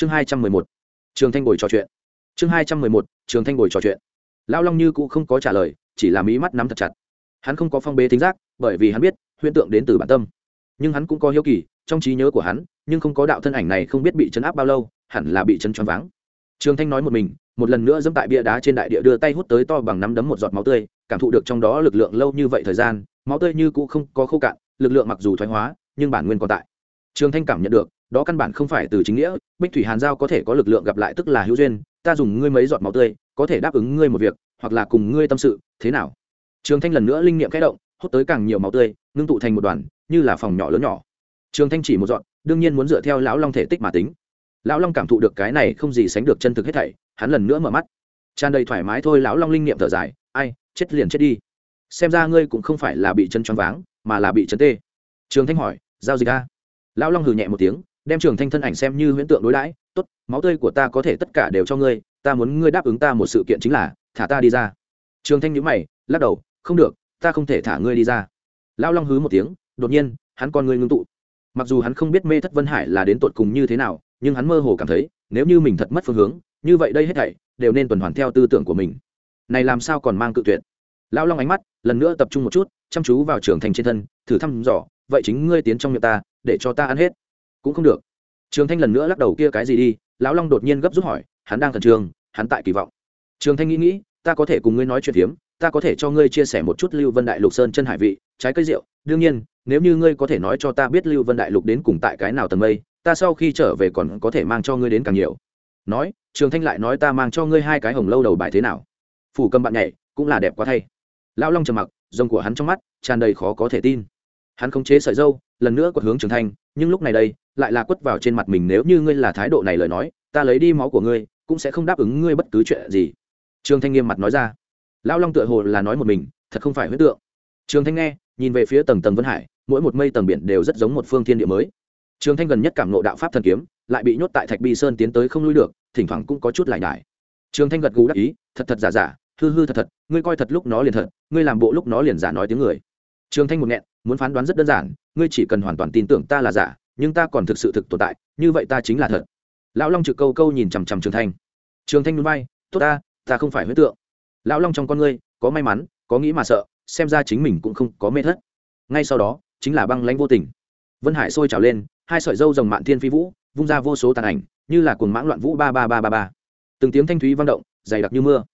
chương hai trăm mười một, trường thanh bồi trò chuyện. Chương hai trăm mười một, trường thanh bồi trò chuyện. Lão long như cũ không có trả lời, chỉ là mí mắt nắm thật chặt. Hắn không có phong bế thính giác, bởi vì hắn biết, huyễn tượng đến từ bản tâm. Nhưng hắn cũng có hiếu kỳ, trong trí nhớ của hắn, nhưng không có đạo thân ảnh này không biết bị chấn áp bao lâu, hẳn là bị chấn choáng váng. Trường thanh nói một mình, một lần nữa dẫm tại bia đá trên đại địa đưa tay hút tới to bằng nắm đấm một giọt máu tươi, cảm thụ được trong đó lực lượng lâu như vậy thời gian, máu tươi như cũ không có khô cạn, lực lượng mặc dù thoái hóa, nhưng bản nguyên còn tại. Trường thanh cảm nhận được đó căn bản không phải từ chính nghĩa, bích thủy hàn giao có thể có lực lượng gặp lại tức là hữu duyên, ta dùng ngươi mấy giọt máu tươi, có thể đáp ứng ngươi một việc, hoặc là cùng ngươi tâm sự, thế nào? Trường thanh lần nữa linh nghiệm kẽ động, hút tới càng nhiều máu tươi, ngưng tụ thành một đoàn, như là phòng nhỏ lớn nhỏ. Trường thanh chỉ một dọn đương nhiên muốn dựa theo lão long thể tích mà tính. Lão long cảm thụ được cái này không gì sánh được chân thực hết thảy, hắn lần nữa mở mắt. Tràn đầy thoải mái thôi, lão long linh nghiệm thở dài, ai, chết liền chết đi. Xem ra ngươi cũng không phải là bị chân choáng váng, mà là bị chấn tê. Trường thanh hỏi, giao dịch a? Lão long hừ nhẹ một tiếng đem trường thanh thân ảnh xem như huyễn tượng đối đãi, tốt, máu tươi của ta có thể tất cả đều cho ngươi, ta muốn ngươi đáp ứng ta một sự kiện chính là, thả ta đi ra. Trường thanh nhíu mày, lắc đầu, không được, ta không thể thả ngươi đi ra. Lão long hứ một tiếng, đột nhiên, hắn con ngươi ngưng tụ. Mặc dù hắn không biết mê thất vân hải là đến tột cùng như thế nào, nhưng hắn mơ hồ cảm thấy, nếu như mình thật mất phương hướng, như vậy đây hết thảy đều nên tuần hoàn theo tư tưởng của mình. Này làm sao còn mang cự tuyệt? Lão long ánh mắt lần nữa tập trung một chút, chăm chú vào trường thanh trên thân, thử thăm dò, vậy chính ngươi tiến trong miệng ta, để cho ta ăn hết cũng không được. Trường thanh lần nữa lắc đầu kia cái gì đi, lão long đột nhiên gấp rút hỏi, hắn đang khẩn trương, hắn tại kỳ vọng. Trường thanh nghĩ nghĩ, ta có thể cùng ngươi nói chuyện phiếm ta có thể cho ngươi chia sẻ một chút lưu vân đại lục sơn chân hải vị, trái cây rượu. Đương nhiên, nếu như ngươi có thể nói cho ta biết lưu vân đại lục đến cùng tại cái nào tầng mây, ta sau khi trở về còn có thể mang cho ngươi đến càng nhiều. Nói, trường thanh lại nói ta mang cho ngươi hai cái hồng lâu đầu bài thế nào. Phủ cầm bạn nhảy, cũng là đẹp quá thay. Lão long trầm mặc, rồng của hắn trong mắt tràn đầy khó có thể tin hắn khống chế sợi dâu, lần nữa quật hướng trường thanh nhưng lúc này đây, lại là quất vào trên mặt mình, nếu như ngươi là thái độ này lời nói, ta lấy đi máu của ngươi, cũng sẽ không đáp ứng ngươi bất cứ chuyện gì. Trường thanh nghiêm mặt nói ra. Lão long tựa hồ là nói một mình, thật không phải huyết tượng. Trường thanh nghe, nhìn về phía tầng tầng vân hải, mỗi một mây tầng biển đều rất giống một phương thiên địa mới. Trường thanh gần nhất cảm nộ đạo pháp thần kiếm, lại bị nhốt tại thạch bi sơn tiến tới không lui được, thỉnh thoảng cũng có chút lại nhải. Trường thanh gật gù đắc ý, thật thật giả giả, hư hư thật thật, ngươi coi thật lúc nó liền thật, ngươi làm bộ lúc nó liền giả nói tiếng người. Trường thanh một nghẹn muốn phán đoán rất đơn giản, ngươi chỉ cần hoàn toàn tin tưởng ta là giả, nhưng ta còn thực sự thực tồn tại, như vậy ta chính là thật. Lão long trực câu câu nhìn chằm chằm trường thanh. Trường thanh núi bay tốt ta ta không phải huyết tượng. Lão long trong con ngươi, có may mắn, có nghĩ mà sợ, xem ra chính mình cũng không có mê thất. Ngay sau đó, chính là băng lãnh vô tình. Vân hải sôi trào lên, hai sợi dâu rồng mạn thiên phi vũ, vung ra vô số tàn ảnh, như là cuồng mãng loạn vũ ba ba ba ba ba. Từng tiếng thanh thúy vang động, dày đặc như mưa.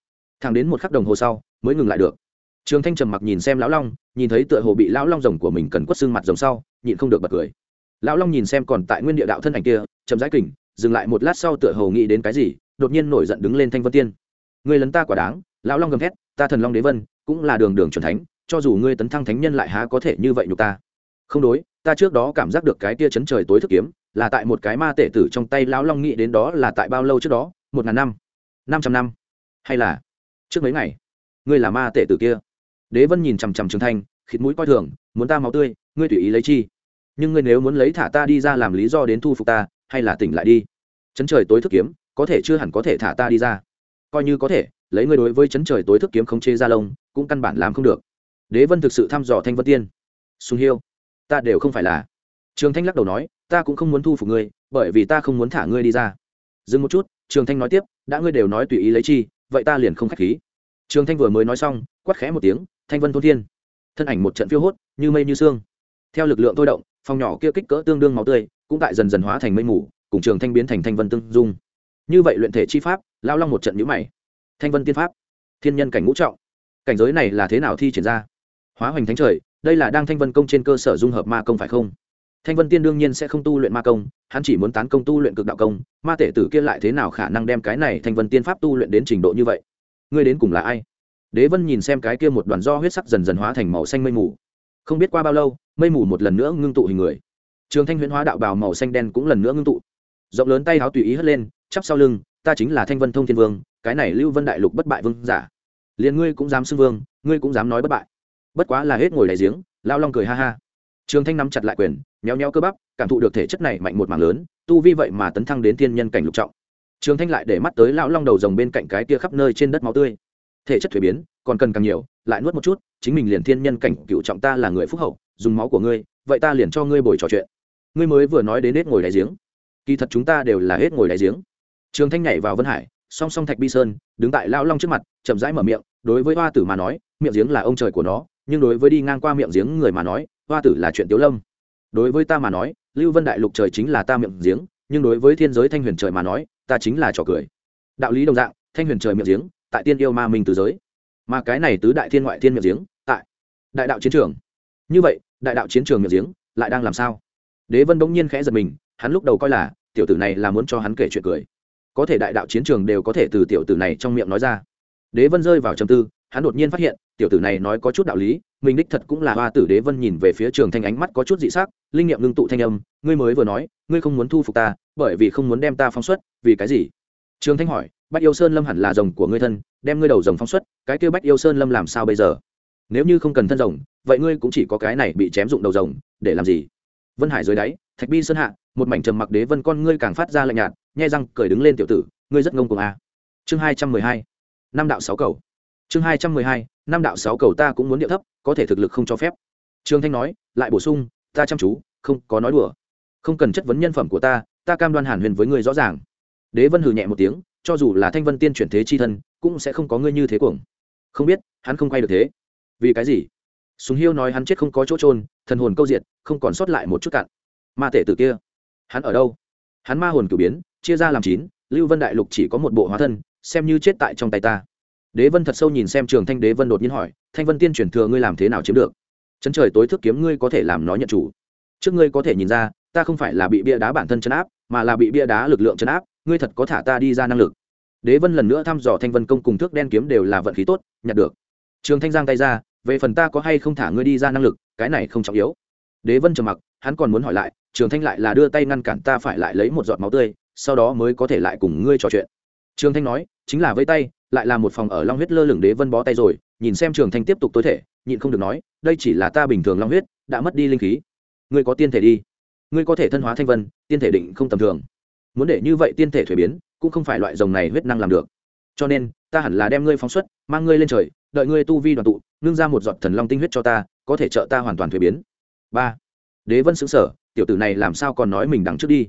Thẳng đến một khắc đồng hồ sau, mới ngừng lại được trường thanh trầm mặc nhìn xem lão long, nhìn thấy tựa hồ bị lão long rồng của mình cần quất xương mặt rồng sau, nhịn không được bật cười. Lão long nhìn xem còn tại nguyên địa đạo thân ảnh kia, chậm rãi kình dừng lại một lát sau tựa hồ nghĩ đến cái gì, đột nhiên nổi giận đứng lên thanh vân tiên. Người lấn ta quả đáng, lão long gầm thét, ta thần long đế vân, cũng là đường đường c thánh, cho dù ngươi tấn thăng thánh nhân lại há có thể như vậy nhục ta. Không đối, ta trước đó cảm giác được cái tia chấn trời tối thức kiếm, là tại một cái ma tể tử trong tay lão long nghĩ đến đó là tại bao lâu trước đó? Một ngàn năm năm trăm năm. Hay là trước mấy ngày? Ngươi là ma tể tử kia đế vân nhìn chằm chằm trường thanh, khịt mũi coi thường, muốn ta máu tươi, ngươi tùy ý lấy chi. Nhưng ngươi nếu muốn lấy thả ta đi ra làm lý do đến thu phục ta, hay là tỉnh lại đi? Chấn trời tối thức kiếm, có thể chưa hẳn có thể thả ta đi ra. Coi như có thể, lấy ngươi đối với chấn trời tối thức kiếm không chê ra lông, cũng căn bản làm không được. Đế vân thực sự thăm dò thanh vân tiên. Sùng hiêu, ta đều không phải là. Trường thanh lắc đầu nói, ta cũng không muốn thu phục ngươi, bởi vì ta không muốn thả ngươi đi ra. Dừng một chút, trường thanh nói tiếp, đã ngươi đều nói tùy ý lấy chi, vậy ta liền không k h á c h khí. Trường thanh vừa mới nói xong quắt khẽ một tiếng thanh vân thôn thiên. Thân ảnh một trận phiêu hốt, như mây như sương. Theo lực lượng thôi động, phòng nhỏ kia kích cỡ tương đương máu tươi, cũng tại dần dần hóa thành mây mù, cùng trường thanh biến thành thanh vân tương dung. Như vậy luyện thể chi pháp lao long một trận nhũ mày. Thanh vân tiên pháp. Thiên nhân cảnh ngũ trọng. Cảnh giới này là thế nào thi triển ra? Hóa hoành thánh trời, đây là đang thanh vân công trên cơ sở dung hợp ma công phải không? Thanh vân tiên đương nhiên sẽ không tu luyện ma công, hắn chỉ muốn tán công tu luyện cực đạo công, ma tể tử kia lại thế nào khả năng đem cái này thanh vân tiên pháp tu luyện đến trình độ như vậy? Ngươi đến cùng là ai? Đế vân nhìn xem cái kia một đoàn do huyết sắc dần dần hóa thành màu xanh mây mù. Không biết qua bao lâu, mây mù một lần nữa ngưng tụ hình người. Trường thanh huyễn hóa đạo bào màu xanh đen cũng lần nữa ngưng tụ. Rộng lớn tay áo tùy ý hất lên, chắp sau lưng, ta chính là thanh vân thông thiên vương, cái này lưu vân đại lục bất bại vương giả. Liền ngươi cũng dám xưng vương, ngươi cũng dám nói bất bại. Bất quá là hết ngồi đại giếng lao long cười ha ha. Trường thanh nắm chặt lại quyền nhéo nhéo cơ bắp, cảm thụ được thể chất này mạnh một mảng lớn, tu vi vậy mà tấn thăng đến thiên nhân cảnh lục trọng. Trường thanh lại để mắt tới lão long đầu rồng bên cạnh cái kia khắp nơi trên đất máu tươi thể chất thuế biến, còn cần càng nhiều, lại nuốt một chút, chính mình liền thiên nhân cảnh cựu trọng ta là người phúc hậu, dùng máu của ngươi, vậy ta liền cho ngươi bồi trò chuyện. Ngươi mới vừa nói đến hết ngồi đáy giếng. Kỳ thật chúng ta đều là hết ngồi đáy giếng. Trường thanh nhảy vào vân hải, song song thạch bi sơn, đứng tại lao long trước mặt, chậm rãi mở miệng, đối với hoa tử mà nói, miệng giếng là ông trời của nó, nhưng đối với đi ngang qua miệng giếng người mà nói, hoa tử là chuyện tiếu lâm. Đối với ta mà nói, lưu vân đại lục trời chính là ta miệng giếng, nhưng đối với thiên giới thanh huyền trời mà nói, ta chính là trò cười. Đạo lý đồng dạng, thanh huyền trời miệng giếng tại tiên yêu ma minh từ giới. Mà cái này tứ đại thiên ngoại thiên miệng giếng, tại đại đạo chiến trường. Như vậy, đại đạo chiến trường miệng giếng lại đang làm sao? Đế vân bỗng nhiên khẽ giật mình, hắn lúc đầu coi là tiểu tử này là muốn cho hắn kể chuyện cười. Có thể đại đạo chiến trường đều có thể từ tiểu tử này trong miệng nói ra. Đế vân rơi vào trầm tư, hắn đột nhiên phát hiện, tiểu tử này nói có chút đạo lý, mình đích thật cũng là hoa tử đế vân nhìn về phía trường thanh ánh mắt có chút dị sắc, linh nghiệm ngưng tụ thanh âm, ngươi mới vừa nói, ngươi không muốn thu phục ta, bởi vì không muốn đem ta phóng xuất, vì cái gì? Trương thanh hỏi, bách yêu sơn lâm hẳn là rồng của ngươi thân, đem ngươi đầu rồng phóng xuất, cái kia bách yêu sơn lâm làm sao bây giờ? Nếu như không cần thân rồng, vậy ngươi cũng chỉ có cái này bị chém dụng đầu rồng, để làm gì? Vân hải dưới đáy, thạch bi sơn hạ, một mảnh trầm mặc đế vân con ngươi càng phát ra lạnh nhạt nhếch răng cười đứng lên tiểu tử, ngươi rất ngông cuồng a. Chương hai trăm mười hai, năm đạo sáu cầu. Chương hai trăm mười hai, năm đạo sáu cầu ta cũng muốn điệu thấp, có thể thực lực không cho phép. Trương thanh nói, lại bổ sung, ta chăm chú, không có nói đùa. Không cần chất vấn nhân phẩm của ta ta cam đoan hàn huyền với ngươi rõ ràng đế vân hừ nhẹ một tiếng, cho dù là thanh vân tiên chuyển thế chi thân, cũng sẽ không có ngươi như thế cuồng. Không biết, hắn không quay được thế. Vì cái gì? Súng hiêu nói hắn chết không có chỗ trôn thần hồn câu diệt, không còn sót lại một chút cạn. Ma tể tử kia, hắn ở đâu? Hắn ma hồn cử biến, chia ra làm chín, lưu vân đại lục chỉ có một bộ hóa thân, xem như chết tại trong tay ta. Đế vân thật sâu nhìn xem trường thanh đế vân đột nhiên hỏi, thanh vân tiên chuyển thừa ngươi làm thế nào chiếm được? Chấn trời tối thức kiếm ngươi có thể làm nó nhận chủ. Trước ngươi có thể nhìn ra, ta không phải là bị bia đá bản thân chấn áp, mà là bị bia đá lực lượng chấn áp ngươi thật có thả ta đi ra năng lực. Đế vân lần nữa thăm dò thanh vân công cùng thước đen kiếm đều là vận khí tốt, nhặt được. Trường thanh giang tay ra, về phần ta có hay không thả ngươi đi ra năng lực, cái này không trọng yếu. Đế vân trầm mặc, hắn còn muốn hỏi lại, trường thanh lại là đưa tay ngăn cản ta phải lại lấy một giọt máu tươi, sau đó mới có thể lại cùng ngươi trò chuyện. Trường thanh nói, chính là vây tay, lại là một phòng ở long huyết lơ lửng đế vân bó tay rồi, nhìn xem trường thanh tiếp tục tối thể, nhịn không được nói, đây chỉ là ta bình thường long huyết, đã mất đi linh khí. Ngươi có tiên thể đi. Ngươi có thể thân hóa thanh vân, tiên thể định không tầm thường muốn để như vậy tiên thể thuế biến, cũng không phải loại rồng này huyết năng làm được. Cho nên, ta hẳn là đem ngươi phóng xuất, mang ngươi lên trời, đợi ngươi tu vi đoàn tụ, nương ra một giọt thần long tinh huyết cho ta, có thể trợ ta hoàn toàn thuế biến. Ba. Đế vân xứng sở tiểu tử này làm sao còn nói mình đằng trước đi?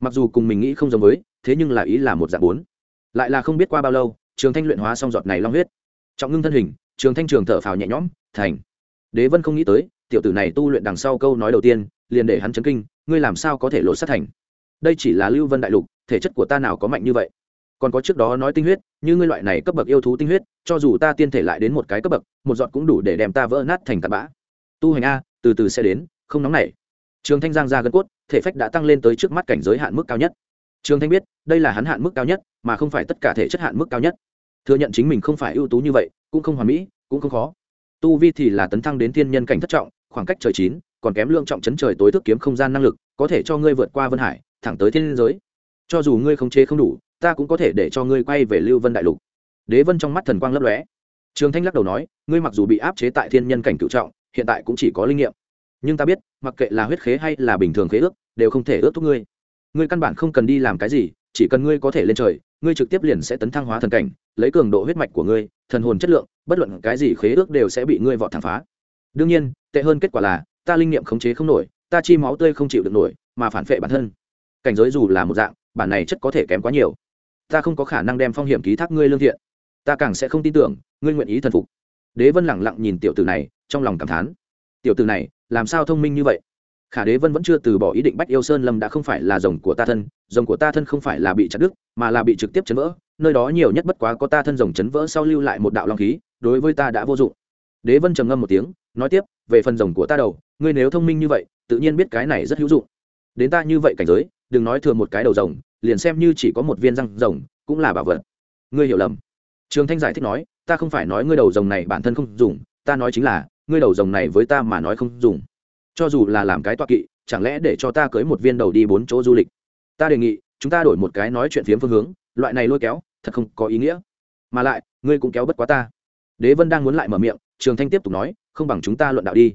Mặc dù cùng mình nghĩ không giống với, thế nhưng là ý là một dạng bốn. Lại là không biết qua bao lâu, trường thanh luyện hóa xong giọt này long huyết. Trọng ngưng thân hình, trường thanh trường thở phào nhẹ nhõm, thành. Đế vân không nghĩ tới, tiểu tử này tu luyện đằng sau câu nói đầu tiên, liền để hắn chấn kinh, ngươi làm sao có thể lộ sát thành? Đây chỉ là lưu vân đại lục, thể chất của ta nào có mạnh như vậy? Còn có trước đó nói tinh huyết, như ngươi loại này cấp bậc yêu thú tinh huyết, cho dù ta tiên thể lại đến một cái cấp bậc, một giọt cũng đủ để đem ta vỡ nát thành tạt bã. Tu hành a, từ từ sẽ đến, không nóng nảy. Trường thanh giang ra gân cốt, thể phách đã tăng lên tới trước mắt cảnh giới hạn mức cao nhất. Trường thanh biết, đây là hắn hạn mức cao nhất, mà không phải tất cả thể chất hạn mức cao nhất. Thừa nhận chính mình không phải ưu tú như vậy, cũng không hoàn mỹ, cũng không khó. Tu vi thì là tấn thăng đến thiên nhân cảnh thất trọng, khoảng cách trời chín, còn kém lượng trọng chấn trời tối thức kiếm không gian năng lực, có thể cho ngươi vượt qua vân hải thẳng tới thiên giới. Cho dù ngươi không chế không đủ, ta cũng có thể để cho ngươi quay về lưu vân đại lục. Đế vân trong mắt thần quang lấp lóe. Trường thanh lắc đầu nói, ngươi mặc dù bị áp chế tại thiên nhân cảnh cựu trọng, hiện tại cũng chỉ có linh nghiệm. Nhưng ta biết, mặc kệ là huyết khế hay là bình thường khế ước, đều không thể ước thúc ngươi. Ngươi căn bản không cần đi làm cái gì, chỉ cần ngươi có thể lên trời, ngươi trực tiếp liền sẽ tấn thăng hóa thần cảnh, lấy cường độ huyết mạch của ngươi, thần hồn chất lượng, bất luận cái gì khế ước đều sẽ bị ngươi vọt thẳng phá. Đương nhiên, tệ hơn kết quả là, ta linh nghiệm khống chế không nổi, ta chi máu tươi không chịu được nổi, mà phản vệ bản thân cảnh giới dù là một dạng, bản này chất có thể kém quá nhiều. Ta không có khả năng đem phong hiểm ký thác ngươi lương thiện. Ta càng sẽ không tin tưởng, ngươi nguyện ý thần phục. Đế vân lẳng lặng nhìn tiểu tử này, trong lòng cảm thán. Tiểu tử này, làm sao thông minh như vậy? Khả đế vân vẫn chưa từ bỏ ý định bách yêu sơn lâm đã không phải là rồng của ta thân, rồng của ta thân không phải là bị chặt đứt, mà là bị trực tiếp chấn vỡ. Nơi đó nhiều nhất bất quá có ta thân rồng chấn vỡ sau lưu lại một đạo long khí, đối với ta đã vô dụng. Đế vân trầm ngâm một tiếng, nói tiếp, về phần rồng của ta đầu, ngươi nếu thông minh như vậy, tự nhiên biết cái này rất hữu dụng. Đến ta như vậy cảnh giới đừng nói thừa một cái đầu rồng, liền xem như chỉ có một viên răng rồng, cũng là bảo vật. Ngươi hiểu lầm. Trường thanh giải thích nói, ta không phải nói ngươi đầu rồng này bản thân không dùng, ta nói chính là, ngươi đầu rồng này với ta mà nói không dùng. Cho dù là làm cái toa kỵ, chẳng lẽ để cho ta cưới một viên đầu đi bốn chỗ du lịch? Ta đề nghị, chúng ta đổi một cái nói chuyện phiếm phương hướng, loại này lôi kéo, thật không có ý nghĩa. Mà lại, ngươi cũng kéo bất quá ta. Đế vân đang muốn lại mở miệng, trường thanh tiếp tục nói, không bằng chúng ta luận đạo đi.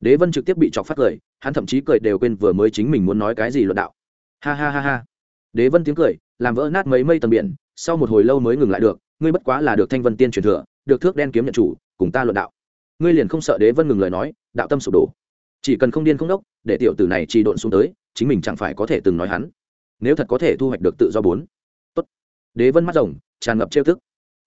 Đế vân trực tiếp bị chọc phát cười, hắn thậm chí cười đều quên vừa mới chính mình muốn nói cái gì luận đạo ha ha ha ha. Đế vân tiếng cười, làm vỡ nát mấy mây tầng biển, sau một hồi lâu mới ngừng lại được, ngươi bất quá là được thanh vân tiên truyền thừa, được thước đen kiếm nhận chủ, cùng ta luận đạo. Ngươi liền không sợ đế vân ngừng lời nói, đạo tâm sụp đổ. Chỉ cần không điên không đốc, để tiểu tử này trì độn xuống tới, chính mình chẳng phải có thể từng nói hắn. Nếu thật có thể thu hoạch được tự do bốn. Tốt. Đế vân mắt rồng, tràn ngập trêu thức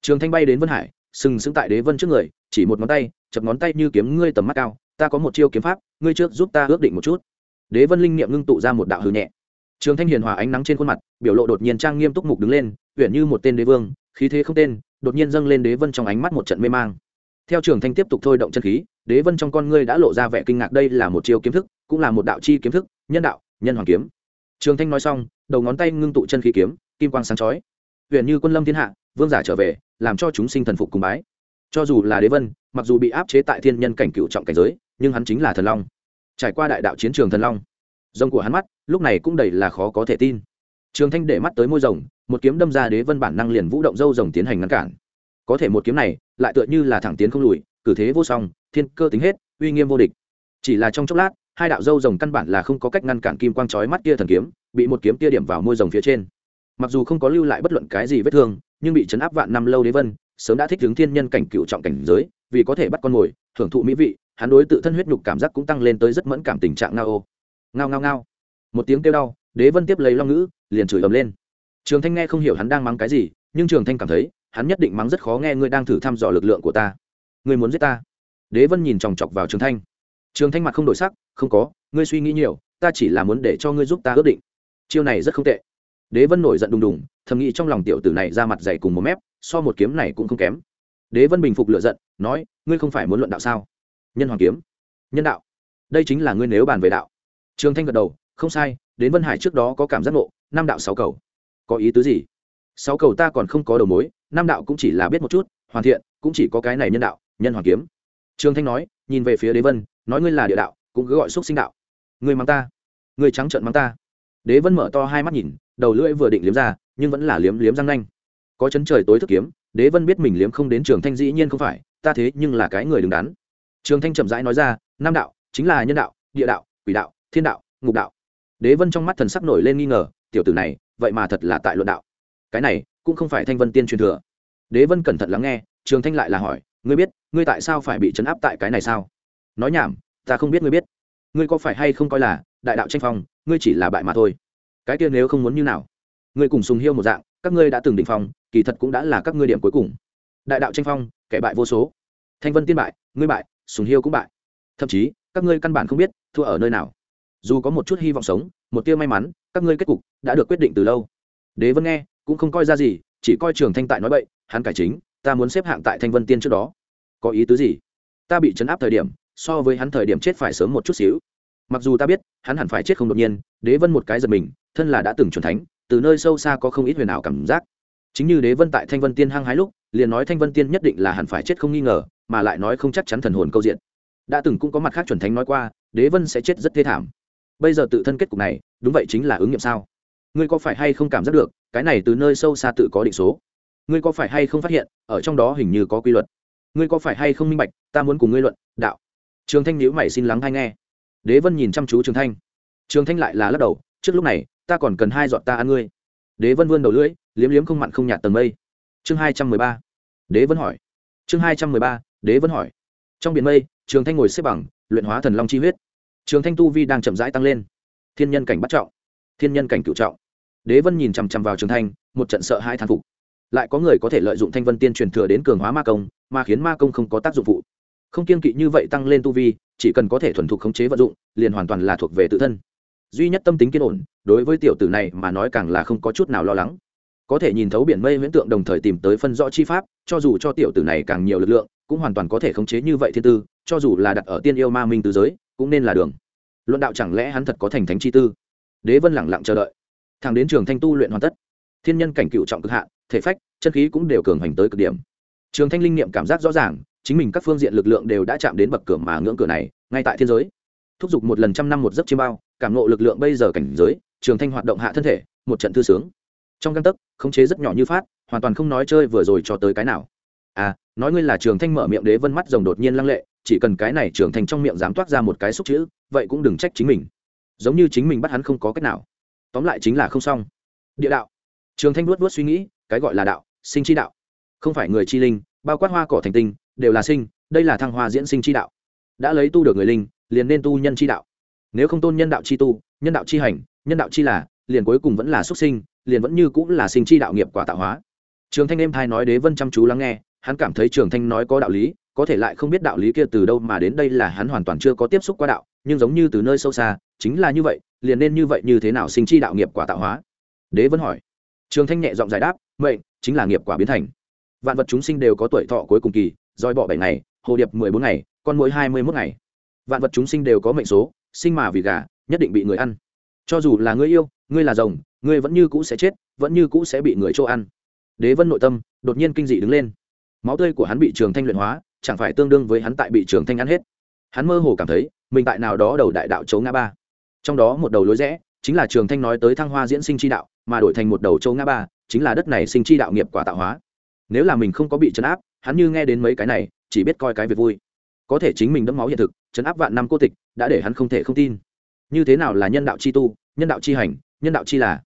trường thanh bay đến vân hải, sừng sững tại đế vân trước người, chỉ một ngón tay, chập ngón tay như kiếm ngươi tầm mắt cao, ta có một chiêu kiếm pháp, ngươi trước giúp ta ước định một chút. Đế vân linh nghiệm ngưng tụ ra một đạo hư nhẹ trường thanh hiền hòa ánh nắng trên khuôn mặt, biểu lộ đột nhiên trang nghiêm túc mục đứng lên huyện như một tên đế vương, khí thế không tên, đột nhiên dâng lên đế vân trong ánh mắt một trận mê mang. Theo trường thanh tiếp tục thôi động chân khí, đế vân trong con ngươi đã lộ ra vẻ kinh ngạc, đây là một chiêu kiếm thức, cũng là một đạo chi kiếm thức, nhân đạo, nhân hoàng kiếm. Trường thanh nói xong, đầu ngón tay ngưng tụ chân khí kiếm, kim quang sáng chói. Huyện như quân lâm thiên hạ, vương giả trở về, làm cho chúng sinh thần phục cùng bái. Cho dù là đế vân, mặc dù bị áp chế tại thiên nhân cảnh cựu trọng cảnh giới, nhưng hắn chính là thần long. Trải qua đại đạo chiến trường thần long rồng của hắn mắt, lúc này cũng đầy là khó có thể tin. Trường thanh để mắt tới môi rồng, một kiếm đâm ra đế vân bản năng liền vũ động dâu rồng tiến hành ngăn cản. Có thể một kiếm này, lại tựa như là thẳng tiến không lùi, cử thế vô song, thiên cơ tính hết, uy nghiêm vô địch. Chỉ là trong chốc lát, hai đạo dâu rồng căn bản là không có cách ngăn cản kim quang chói mắt kia thần kiếm, bị một kiếm tia điểm vào môi rồng phía trên. Mặc dù không có lưu lại bất luận cái gì vết thương, nhưng bị chấn áp vạn năm lâu đế vân, sớm đã thích hướng thiên nhân cảnh cựu trọng cảnh giới, vì có thể bắt con mồi thưởng thụ mỹ vị, hắn đối tự thân huyết nhục cảm giác cũng tăng lên tới rất mẫn cảm tình trạng nga ô ngao ngao ngao. Một tiếng kêu đau, đế vân tiếp lấy long ngữ, liền chửi ầm lên. Trường thanh nghe không hiểu hắn đang mắng cái gì, nhưng trường thanh cảm thấy, hắn nhất định mắng rất khó nghe ngươi đang thử thăm dò lực lượng của ta. Ngươi muốn giết ta? Đế vân nhìn chòng chọc vào trường thanh. Trường thanh mặt không đổi sắc, không có, ngươi suy nghĩ nhiều, ta chỉ là muốn để cho ngươi giúp ta ước định. Chiêu này rất không tệ. Đế vân nổi giận đùng đùng, thầm nghĩ trong lòng tiểu tử này ra mặt dày cùng một mép, so một kiếm này cũng không kém. Đế vân bình phục lựa giận, nói, ngươi không phải muốn luận đạo sao? Nhân hoàng kiếm. Nhân đạo. Đây chính là ngươi nếu bàn về đạo trường thanh gật đầu, không sai, đến vân hải trước đó có cảm giác ngộ năm đạo sáu cầu. Có ý tứ gì? Sáu cầu ta còn không có đầu mối năm đạo cũng chỉ là biết một chút, hoàn thiện, cũng chỉ có cái này nhân đạo, nhân hoàn kiếm. Trường thanh nói, nhìn về phía đế vân, nói, ngươi là địa đạo, cũng cứ gọi xúc sinh đạo. Ngươi mắng ta, ngươi trắng trợn mắng ta. Đế vân mở to hai mắt nhìn, đầu lưỡi vừa định liếm ra, nhưng vẫn là liếm liếm răng nanh. Có chấn trời tối thức kiếm, đế vân biết mình liếm không đến trường thanh dĩ nhiên không phải, ta thế nhưng là cái người đứng đắn. Trường thanh chậm rãi nói ra, nam đạo, chính là nhân đạo, địa đạo, quỷ đạo thiên đạo, ngục đạo. Đế vân trong mắt thần sắc nổi lên nghi ngờ, tiểu tử này, vậy mà thật là tại luận đạo. Cái này, cũng không phải thanh vân tiên truyền thừa. Đế vân cẩn thận lắng nghe, trường thanh lại là hỏi, ngươi biết, ngươi tại sao phải bị chấn áp tại cái này sao? Nói nhảm, ta không biết ngươi biết. Ngươi có phải hay không coi là đại đạo tranh phong, ngươi chỉ là bại mà thôi. Cái kia nếu không muốn như nào? Ngươi cùng sùng hiêu một dạng, các ngươi đã từng định phong, kỳ thật cũng đã là các ngươi điểm cuối cùng. Đại đạo tranh phong, kẻ bại vô số. Thanh vân tiên bại, ngươi bại, sùng hiêu cũng bại. Thậm chí, các ngươi căn bản không biết, thua ở nơi nào dù có một chút hy vọng sống, một tia may mắn, các ngươi kết cục đã được quyết định từ lâu. Đế vân nghe, cũng không coi ra gì, chỉ coi trường thanh tại nói bậy, hắn cải chính, ta muốn xếp hạng tại thanh vân tiên trước đó. Có ý tứ gì? Ta bị chấn áp thời điểm, so với hắn thời điểm chết phải sớm một chút xíu. Mặc dù ta biết, hắn hẳn phải chết không đột nhiên, đế vân một cái giật mình, thân là đã từng c thánh, từ nơi sâu xa có không ít huyền ảo cảm giác. Chính như đế vân tại thanh vân tiên hăng hái lúc, liền nói thanh vân tiên nhất định là hẳn phải chết không nghi ngờ, mà lại nói không chắc chắn thần hồn câu diện. Đã từng cũng có mặt khác chuẩn thánh nói qua, đế vân sẽ chết rất thê thảm bây giờ tự thân kết cục này, đúng vậy chính là ứng nghiệm sao? Ngươi có phải hay không cảm giác được, cái này từ nơi sâu xa tự có định số? Ngươi có phải hay không phát hiện, ở trong đó hình như có quy luật? Ngươi có phải hay không minh bạch, ta muốn cùng ngươi luận, đạo. Trường thanh nhữ mày xin lắng hay nghe. Đế vân nhìn chăm chú trường thanh. Trường thanh lại là lắc đầu, trước lúc này, ta còn cần hai dọn ta ăn ngươi. Đế vân vươn đầu lưỡi, liếm liếm không mặn không nhạt tầng mây. Chương hai trăm mười ba. Đế vân hỏi. Chương hai trăm mười ba, đế vân hỏi. Trong biển mây, trường thanh ngồi xếp bằng, luyện hóa thần long chi huyết trường thanh tu vi đang chậm rãi tăng lên. Thiên nhân cảnh bắt trọng, thiên nhân cảnh cựu trọng. Đế vân nhìn chằm chằm vào trường thanh, một trận sợ hai thán phục. Lại có người có thể lợi dụng thanh vân tiên truyền thừa đến cường hóa ma công, mà khiến ma công không có tác dụng phụ. Không kiên kỵ như vậy tăng lên tu vi, chỉ cần có thể thuần thục khống chế vận dụng, liền hoàn toàn là thuộc về tự thân. Duy nhất tâm tính kiên ổn, đối với tiểu tử này mà nói càng là không có chút nào lo lắng. Có thể nhìn thấu biển mây huyễn tượng đồng thời tìm tới phân rõ chi pháp, cho dù cho tiểu tử này càng nhiều lực lượng, cũng hoàn toàn có thể khống chế như vậy thiên tư, cho dù là đặt ở tiên yêu ma minh tứ giới cũng nên là đường. Luận đạo chẳng lẽ hắn thật có thành thánh chi tư? Đế vân lẳng lặng chờ đợi. Thằng đến trường thanh tu luyện hoàn tất, thiên nhân cảnh cựu trọng cực hạ, thể phách, chân khí cũng đều cường hành tới cực điểm. Trường thanh linh niệm cảm giác rõ ràng, chính mình các phương diện lực lượng đều đã chạm đến bậc cửa mà ngưỡng cửa này, ngay tại thiên giới. Thúc giục một lần trăm năm một giấc chiêm bao, cảm nộ lực lượng bây giờ cảnh giới, trường thanh hoạt động hạ thân thể, một trận thư sướng. Trong căn tấc, khống chế rất nhỏ như phát, hoàn toàn không nói chơi vừa rồi cho tới cái nào. À nói ngươi là trường thanh mở miệng đế vân mắt rồng đột nhiên lăng lệ chỉ cần cái này trường thanh trong miệng dám toát ra một cái xúc chữ, vậy cũng đừng trách chính mình. Giống như chính mình bắt hắn không có cách nào. Tóm lại chính là không xong. Địa đạo. Trường thanh luốt luốt suy nghĩ, cái gọi là đạo, sinh chi đạo. Không phải người chi linh, bao quát hoa cỏ thành tinh, đều là sinh, đây là thăng hoa diễn sinh chi đạo. Đã lấy tu được người linh, liền nên tu nhân chi đạo. Nếu không tôn nhân đạo chi tu, nhân đạo chi hành, nhân đạo chi là, liền cuối cùng vẫn là xuất sinh, liền vẫn như cũng là sinh chi đạo nghiệp quả tạo hóa. Trường thanh em thai nói đế vân chăm chú lắng nghe, hắn cảm thấy trường thanh nói có đạo lý có thể lại không biết đạo lý kia từ đâu mà đến đây là hắn hoàn toàn chưa có tiếp xúc qua đạo, nhưng giống như từ nơi sâu xa, chính là như vậy, liền nên như vậy như thế nào sinh chi đạo nghiệp quả tạo hóa? Đế vẫn hỏi. Trường thanh nhẹ giọng giải đáp, mệnh, chính là nghiệp quả biến thành. Vạn vật chúng sinh đều có tuổi thọ cuối cùng kỳ, roi bọ bảy ngày, hồ điệp mười bốn ngày, con mỗi hai mươi mốt ngày. Vạn vật chúng sinh đều có mệnh số, sinh mà vì gà, nhất định bị người ăn. Cho dù là người yêu, ngươi là rồng, ngươi vẫn như cũ sẽ chết, vẫn như cũ sẽ bị người chỗ ăn. Đế vân nội tâm đột nhiên kinh dị đứng lên. Máu tươi của hắn bị trường thanh luyện hóa chẳng phải tương đương với hắn tại bị trường thanh ăn hết. Hắn mơ hồ cảm thấy, mình tại nào đó đầu đại đạo chấu ngã ba. Trong đó một đầu lối rẽ, chính là trường thanh nói tới thăng hoa diễn sinh chi đạo, mà đổi thành một đầu châu ngã ba, chính là đất này sinh chi đạo nghiệp quả tạo hóa. Nếu là mình không có bị chấn áp, hắn như nghe đến mấy cái này, chỉ biết coi cái việc vui. Có thể chính mình đẫm máu hiện thực, chấn áp vạn năm cô tịch, đã để hắn không thể không tin. Như thế nào là nhân đạo chi tu, nhân đạo chi hành, nhân đạo chi là?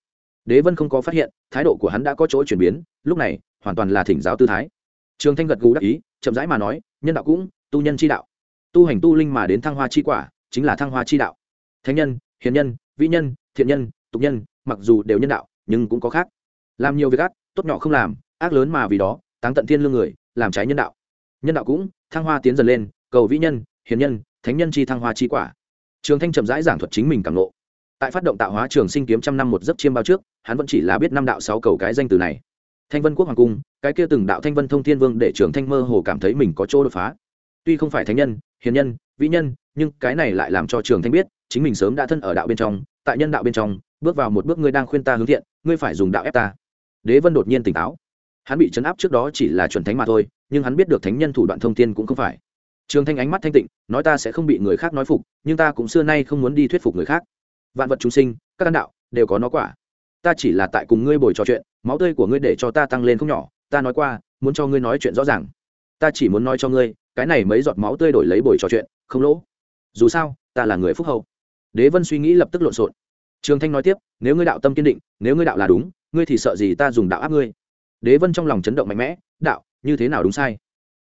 Đế vân không có phát hiện, thái độ của hắn đã có chỗ chuyển biến, lúc này, hoàn toàn là thỉnh giáo tư thái. Trường thanh gật gù đắc ý chậm rãi mà nói, nhân đạo cũng, tu nhân chi đạo. Tu hành tu linh mà đến thăng hoa chi quả, chính là thăng hoa chi đạo. Thánh nhân, hiền nhân, vĩ nhân, thiện nhân, tục nhân, mặc dù đều nhân đạo, nhưng cũng có khác. Làm nhiều việc ác, tốt nhỏ không làm, ác lớn mà vì đó, táng tận thiên lương người, làm trái nhân đạo. Nhân đạo cũng, thăng hoa tiến dần lên, cầu vĩ nhân, hiền nhân, thánh nhân chi thăng hoa chi quả. Trường thanh chậm rãi giảng thuật chính mình cảm nộ tại phát động tạo hóa trường sinh kiếm trăm năm một giấc chiêm bao trước, hắn vẫn chỉ là biết năm đạo sáu cầu cái danh từ này thanh vân quốc hoàng cung, cái kia từng đạo thanh vân thông thiên vương để trưởng thanh mơ hồ cảm thấy mình có chỗ đột phá. Tuy không phải thánh nhân, hiền nhân, vĩ nhân, nhưng cái này lại làm cho trường thanh biết, chính mình sớm đã thân ở đạo bên trong, tại nhân đạo bên trong, bước vào một bước ngươi đang khuyên ta hướng thiện, ngươi phải dùng đạo ép ta. Đế vân đột nhiên tỉnh táo. Hắn bị chấn áp trước đó chỉ là chuẩn thánh mà thôi, nhưng hắn biết được thánh nhân thủ đoạn thông thiên cũng không phải. Trường thanh ánh mắt thanh tịnh, nói ta sẽ không bị người khác nói phục, nhưng ta cũng xưa nay không muốn đi thuyết phục người khác. Vạn vật chúng sinh, các căn đạo, đều có nó quả ta chỉ là tại cùng ngươi bồi trò chuyện, máu tươi của ngươi để cho ta tăng lên không nhỏ, ta nói qua, muốn cho ngươi nói chuyện rõ ràng. Ta chỉ muốn nói cho ngươi, cái này mấy giọt máu tươi đổi lấy bồi trò chuyện, không lỗ. Dù sao, ta là người phúc hậu. Đế vân suy nghĩ lập tức lộn xộn. Trường thanh nói tiếp, nếu ngươi đạo tâm kiên định, nếu ngươi đạo là đúng, ngươi thì sợ gì ta dùng đạo áp ngươi? Đế vân trong lòng chấn động mạnh mẽ, đạo, như thế nào đúng sai?